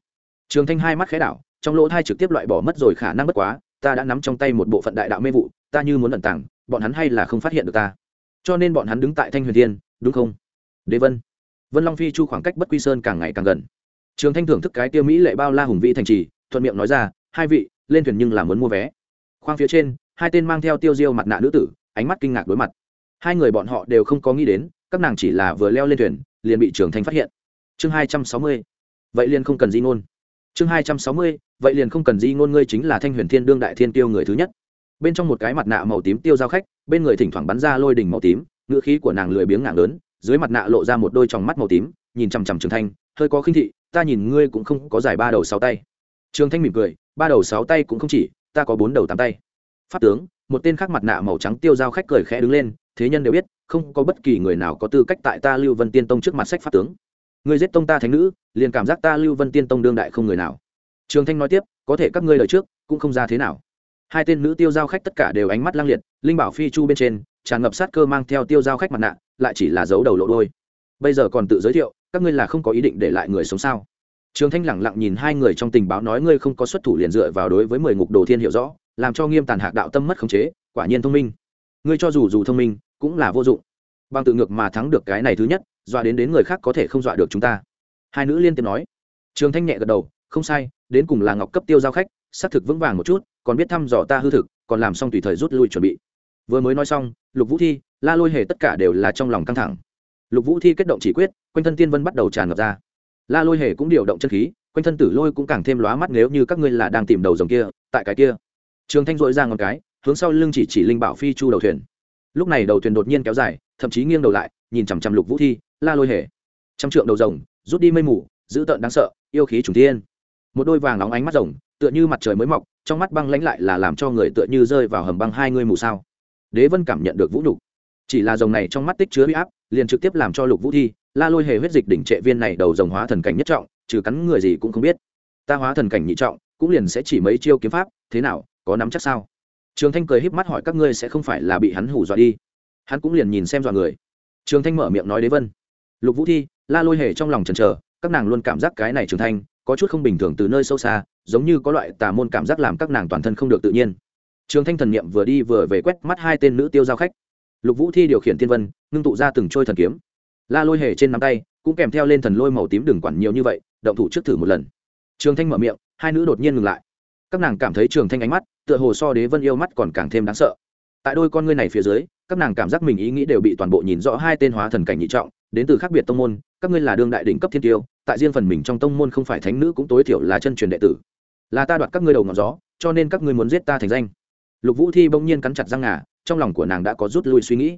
trường thanh hai mắt khẽ đảo, trong lỗ thai trực tiếp loại bỏ mất rồi khả năng bất quá, ta đã nắm trong tay một bộ phận đại đạo mê vụ, ta như muốn ẩn tàng, bọn hắn hay là không phát hiện được ta cho nên bọn hắn đứng tại thanh huyền thiên, đúng không? Đế vân. Vân long phi chu khoảng cách bất quy sơn càng ngày càng gần. Trường thanh thưởng thức cái tiêu mỹ lệ bao la hùng vĩ thành trì, thuận miệng nói ra, hai vị, lên thuyền nhưng là muốn mua vé. Khoang phía trên, hai tên mang theo tiêu diêu mặt nạ nữ tử, ánh mắt kinh ngạc đối mặt. Hai người bọn họ đều không có nghĩ đến, các nàng chỉ là vừa leo lên thuyền, liền bị trường thanh phát hiện. Chương hai trăm sáu mươi, vậy liền không cần di ngôn. Chương hai trăm sáu mươi, vậy liền không cần di ngôn, ngươi chính là thanh huyền thiên đương đại thiên tiêu người thứ nhất bên trong một cái mặt nạ màu tím tiêu giao khách, bên người thỉnh thoảng bắn ra lôi đỉnh màu tím ngựa khí của nàng lười biếng ngạng lớn, dưới mặt nạ lộ ra một đôi tròng mắt màu tím, nhìn chằm chằm trường thanh, hơi có khinh thị, ta nhìn ngươi cũng không có giải ba đầu sáu tay. Trường thanh mỉm cười, ba đầu sáu tay cũng không chỉ, ta có bốn đầu tám tay. Pháp tướng, một tên khác mặt nạ màu trắng tiêu giao khách cười khẽ đứng lên, thế nhân đều biết, không có bất kỳ người nào có tư cách tại ta lưu vân tiên tông trước mặt sách pháp tướng. Người giết tông ta thánh nữ, liền cảm giác ta lưu vân tiên tông đương đại không người nào. Trường thanh nói tiếp, có thể các ngươi lời trước, cũng không ra thế nào hai tên nữ tiêu giao khách tất cả đều ánh mắt lang liệt, linh bảo phi chu bên trên, tràn ngập sát cơ mang theo tiêu giao khách mặt nạ, lại chỉ là dấu đầu lộ đôi bây giờ còn tự giới thiệu, các ngươi là không có ý định để lại người sống sao? Trường thanh lẳng lặng nhìn hai người trong tình báo nói ngươi không có xuất thủ liền dựa vào đối với mười ngục đồ thiên hiểu rõ, làm cho nghiêm tàn hạc đạo tâm mất khống chế, quả nhiên thông minh. Ngươi cho dù dù thông minh, cũng là vô dụng. Bằng tự ngược mà thắng được cái này thứ nhất, dọa đến đến người khác có thể không dọa được chúng ta. Hai nữ liên tiếp nói. Trường thanh nhẹ gật đầu, không sai, đến cùng là ngọc cấp tiêu giao khách, xác thực vững vàng một chút còn biết thăm dò ta hư thực còn làm xong tùy thời rút lui chuẩn bị. Vừa mới nói xong lục vũ thi la lôi hề tất cả đều là trong lòng căng thẳng. Lục vũ thi kết động chỉ quyết quanh thân tiên vân bắt đầu tràn ngập ra. La lôi hề cũng điều động chân khí quanh thân tử lôi cũng càng thêm lóa mắt nếu như các ngươi là đang tìm đầu dòng kia tại cái kia. Trường thanh dội ra ngọn cái hướng sau lưng chỉ chỉ linh bảo phi chu đầu thuyền. Lúc này đầu thuyền đột nhiên kéo dài thậm chí nghiêng đầu lại nhìn chằm chằm lục vũ thi la lôi hề. Trăm trượng đầu rồng rút đi mây mù dữ tợn đáng sợ yêu khí trùng tiên, một đôi vàng nóng ánh mắt rồng tựa như mặt trời mới mọc, trong mắt băng lãnh lại là làm cho người tựa như rơi vào hầm băng hai người mù sao. Đế vân cảm nhận được vũ nhục. Chỉ là dòng này trong mắt tích chứa huy áp, liền trực tiếp làm cho lục vũ thi, la lôi hề huyết dịch đỉnh trệ viên này đầu dòng hóa thần cảnh nhất trọng, trừ cắn người gì cũng không biết. Ta hóa thần cảnh nhị trọng, cũng liền sẽ chỉ mấy chiêu kiếm pháp, thế nào, có nắm chắc sao? Trường thanh cười híp mắt hỏi các ngươi sẽ không phải là bị hắn hủ dọa đi. Hắn cũng liền nhìn xem dọa người. Trường thanh mở miệng nói đế vân. Lục vũ thi, la lôi hề trong lòng chần chờ, các nàng luôn cảm giác cái này trường thanh có chút không bình thường từ nơi sâu xa, giống như có loại tà môn cảm giác làm các nàng toàn thân không được tự nhiên. Trường thanh thần niệm vừa đi vừa về quét mắt hai tên nữ tiêu giao khách. Lục vũ thi điều khiển tiên vân, ngưng tụ ra từng trôi thần kiếm. La lôi hề trên nắm tay, cũng kèm theo lên thần lôi màu tím đừng quản nhiều như vậy, động thủ trước thử một lần. Trường thanh mở miệng, hai nữ đột nhiên ngừng lại. Các nàng cảm thấy trường thanh ánh mắt, tựa hồ so đế vân yêu mắt còn càng thêm đáng sợ. Tại đôi con ngươi này phía dưới, các nàng cảm giác mình ý nghĩ đều bị toàn bộ nhìn rõ hai tên hóa thần cảnh nhị trọng, đến từ khác biệt tông môn, các ngươi là đương đại đỉnh cấp thiên tiêu tại riêng phần mình trong tông môn không phải thánh nữ cũng tối thiểu là chân truyền đệ tử. Là ta đoạt các ngươi đầu ngọn gió, cho nên các ngươi muốn giết ta thành danh. Lục vũ thi bỗng nhiên cắn chặt răng ngà, trong lòng của nàng đã có rút lui suy nghĩ.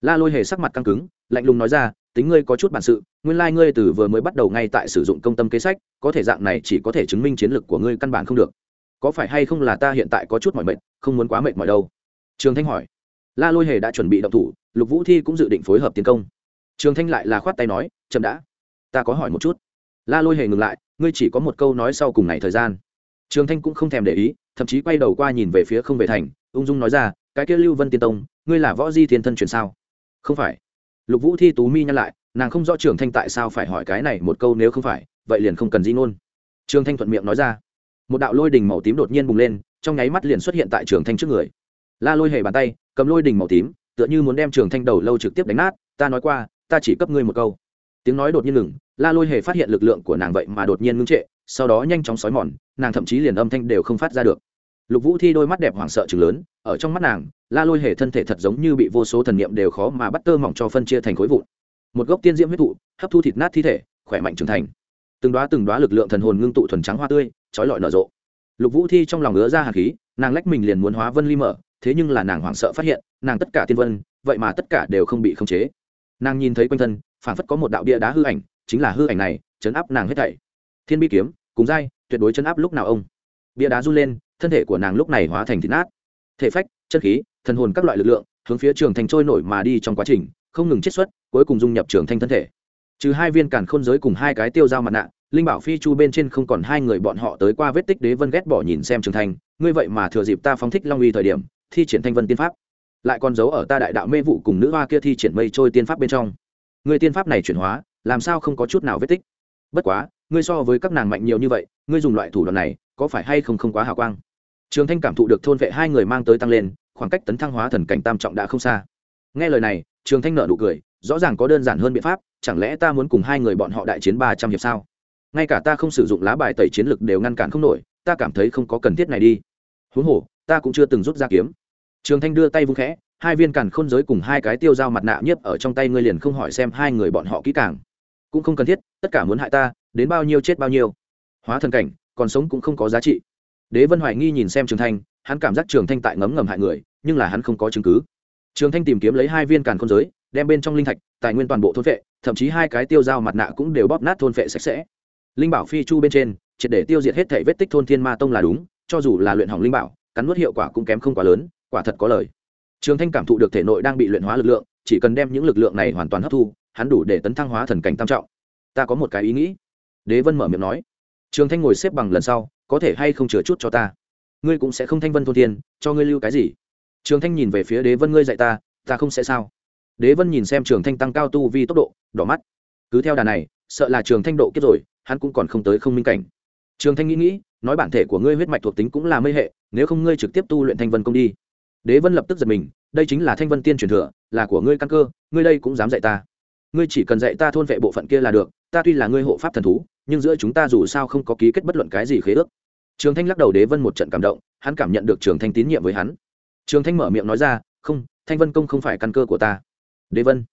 La lôi hề sắc mặt căng cứng, lạnh lùng nói ra, tính ngươi có chút bản sự, nguyên lai ngươi từ vừa mới bắt đầu ngay tại sử dụng công tâm kế sách, có thể dạng này chỉ có thể chứng minh chiến lược của ngươi căn bản không được. Có phải hay không là ta hiện tại có chút mỏi mệt, không muốn quá mệt mỏi đâu? Trường thanh hỏi. La lôi hề đã chuẩn bị động thủ, lục vũ thi cũng dự định phối hợp tiến công. Trường thanh lại là khoát tay nói, chậm đã, ta có hỏi một chút la lôi hề ngừng lại, ngươi chỉ có một câu nói sau cùng ngày thời gian. Trường thanh cũng không thèm để ý, thậm chí quay đầu qua nhìn về phía không về thành, ung dung nói ra, cái kia lưu vân tiên tông, ngươi là võ di thiên thân truyền sao? Không phải. Lục vũ thi tú mi nhăn lại, nàng không rõ trường thanh tại sao phải hỏi cái này một câu nếu không phải, vậy liền không cần di ngôn. Trường thanh thuận miệng nói ra. Một đạo lôi đình màu tím đột nhiên bùng lên, trong nháy mắt liền xuất hiện tại trường thanh trước người. La lôi hề bàn tay, cầm lôi đình màu tím, tựa như muốn đem trường thanh đầu lâu trực tiếp đánh nát, ta nói qua, ta chỉ cấp ngươi một câu tiếng nói đột nhiên ngừng, la lôi hề phát hiện lực lượng của nàng vậy mà đột nhiên ngưng trệ, sau đó nhanh chóng xói mòn, nàng thậm chí liền âm thanh đều không phát ra được. Lục vũ thi đôi mắt đẹp hoảng sợ chừng lớn, ở trong mắt nàng, la lôi hề thân thể thật giống như bị vô số thần niệm đều khó mà bắt tơ mỏng cho phân chia thành khối vụn. Một gốc tiên diễm huyết thụ, hấp thu thịt nát thi thể, khỏe mạnh trưởng thành. Từng đoá từng đoá lực lượng thần hồn ngưng tụ thuần trắng hoa tươi, trói lọi nở rộ. Lục vũ thi trong lòng ngứa ra hạt khí, nàng lách mình liền muốn hóa vân ly mở, thế nhưng là nàng hoảng sợ phát hiện, nàng tất cả tiên vân, vậy mà tất cả đều không bị khống chế nàng nhìn thấy quanh thân phản phất có một đạo bia đá hư ảnh chính là hư ảnh này chấn áp nàng hết thảy thiên bi kiếm cùng dai tuyệt đối chấn áp lúc nào ông bia đá run lên thân thể của nàng lúc này hóa thành thịt nát thể phách chân khí thần hồn các loại lực lượng hướng phía trường thành trôi nổi mà đi trong quá trình không ngừng chiết xuất cuối cùng dung nhập trường thanh thân thể trừ hai viên càn khôn giới cùng hai cái tiêu dao mặt nạ linh bảo phi chu bên trên không còn hai người bọn họ tới qua vết tích đế vân ghét bỏ nhìn xem trường thanh ngươi vậy mà thừa dịp ta phóng thích long uy thời điểm thi triển thanh vân tiên pháp lại còn giấu ở ta đại đạo mê vụ cùng nữ hoa kia thi triển mây trôi tiên pháp bên trong. Người tiên pháp này chuyển hóa, làm sao không có chút nào vết tích? Bất quá, ngươi so với các nàng mạnh nhiều như vậy, ngươi dùng loại thủ đoạn này, có phải hay không không quá hào quang? Trường thanh cảm thụ được thôn vệ hai người mang tới tăng lên, khoảng cách tấn thăng hóa thần cảnh tam trọng đã không xa. Nghe lời này, trường thanh nợ nụ cười, rõ ràng có đơn giản hơn biện pháp, chẳng lẽ ta muốn cùng hai người bọn họ đại chiến ba trăm hiệp sao? Ngay cả ta không sử dụng lá bài tẩy chiến lực đều ngăn cản không nổi, ta cảm thấy không có cần thiết này đi. Huống hồ, ta cũng chưa từng rút ra kiếm trường thanh đưa tay vung khẽ, hai viên càn khôn giới cùng hai cái tiêu dao mặt nạ nhiếp ở trong tay ngươi liền không hỏi xem hai người bọn họ kỹ càng. Cũng không cần thiết, tất cả muốn hại ta, đến bao nhiêu chết bao nhiêu. Hóa thần cảnh, còn sống cũng không có giá trị. Đế vân hoài nghi nhìn xem trường thanh, hắn cảm giác trường thanh tại ngấm ngầm hại người, nhưng là hắn không có chứng cứ. Trường thanh tìm kiếm lấy hai viên càn khôn giới, đem bên trong linh thạch, tài nguyên toàn bộ thôn vệ thậm chí hai cái tiêu dao mặt nạ cũng đều bóp nát thôn vệ sạch sẽ. Linh bảo phi chu bên trên, triệt để tiêu diệt hết thể vết tích thôn thiên ma tông là đúng, cho dù là luyện hỏng linh bảo, cắn nuốt hiệu quả cũng kém không quá lớn quả thật có lời. Trường thanh cảm thụ được thể nội đang bị luyện hóa lực lượng, chỉ cần đem những lực lượng này hoàn toàn hấp thu, hắn đủ để tấn thăng hóa thần cảnh tam trọng. Ta có một cái ý nghĩ. Đế vân mở miệng nói. Trường thanh ngồi xếp bằng lần sau, có thể hay không chừa chút cho ta? Ngươi cũng sẽ không thanh vân thôn thiên, cho ngươi lưu cái gì? Trường thanh nhìn về phía đế vân, ngươi dạy ta ta không sẽ sao? Đế vân nhìn xem trường thanh tăng cao tu vi tốc độ, đỏ mắt. Cứ theo đà này, sợ là trường thanh độ kiếp rồi, hắn cũng còn không tới không minh cảnh. Trường thanh nghĩ nghĩ, nói bản thể của ngươi huyết mạch thuộc tính cũng là mây hệ, nếu không ngươi trực tiếp tu luyện thanh vân công đi đế vân lập tức giật mình, đây chính là thanh vân tiên truyền thừa, là của ngươi căn cơ, ngươi đây cũng dám dạy ta. Ngươi chỉ cần dạy ta thôn vệ bộ phận kia là được, ta tuy là ngươi hộ pháp thần thú, nhưng giữa chúng ta dù sao không có ký kết bất luận cái gì khế ước. Trường thanh lắc đầu đế vân một trận cảm động, hắn cảm nhận được trường thanh tín nhiệm với hắn. Trường thanh mở miệng nói ra, không, thanh vân công không phải căn cơ của ta. Đế vân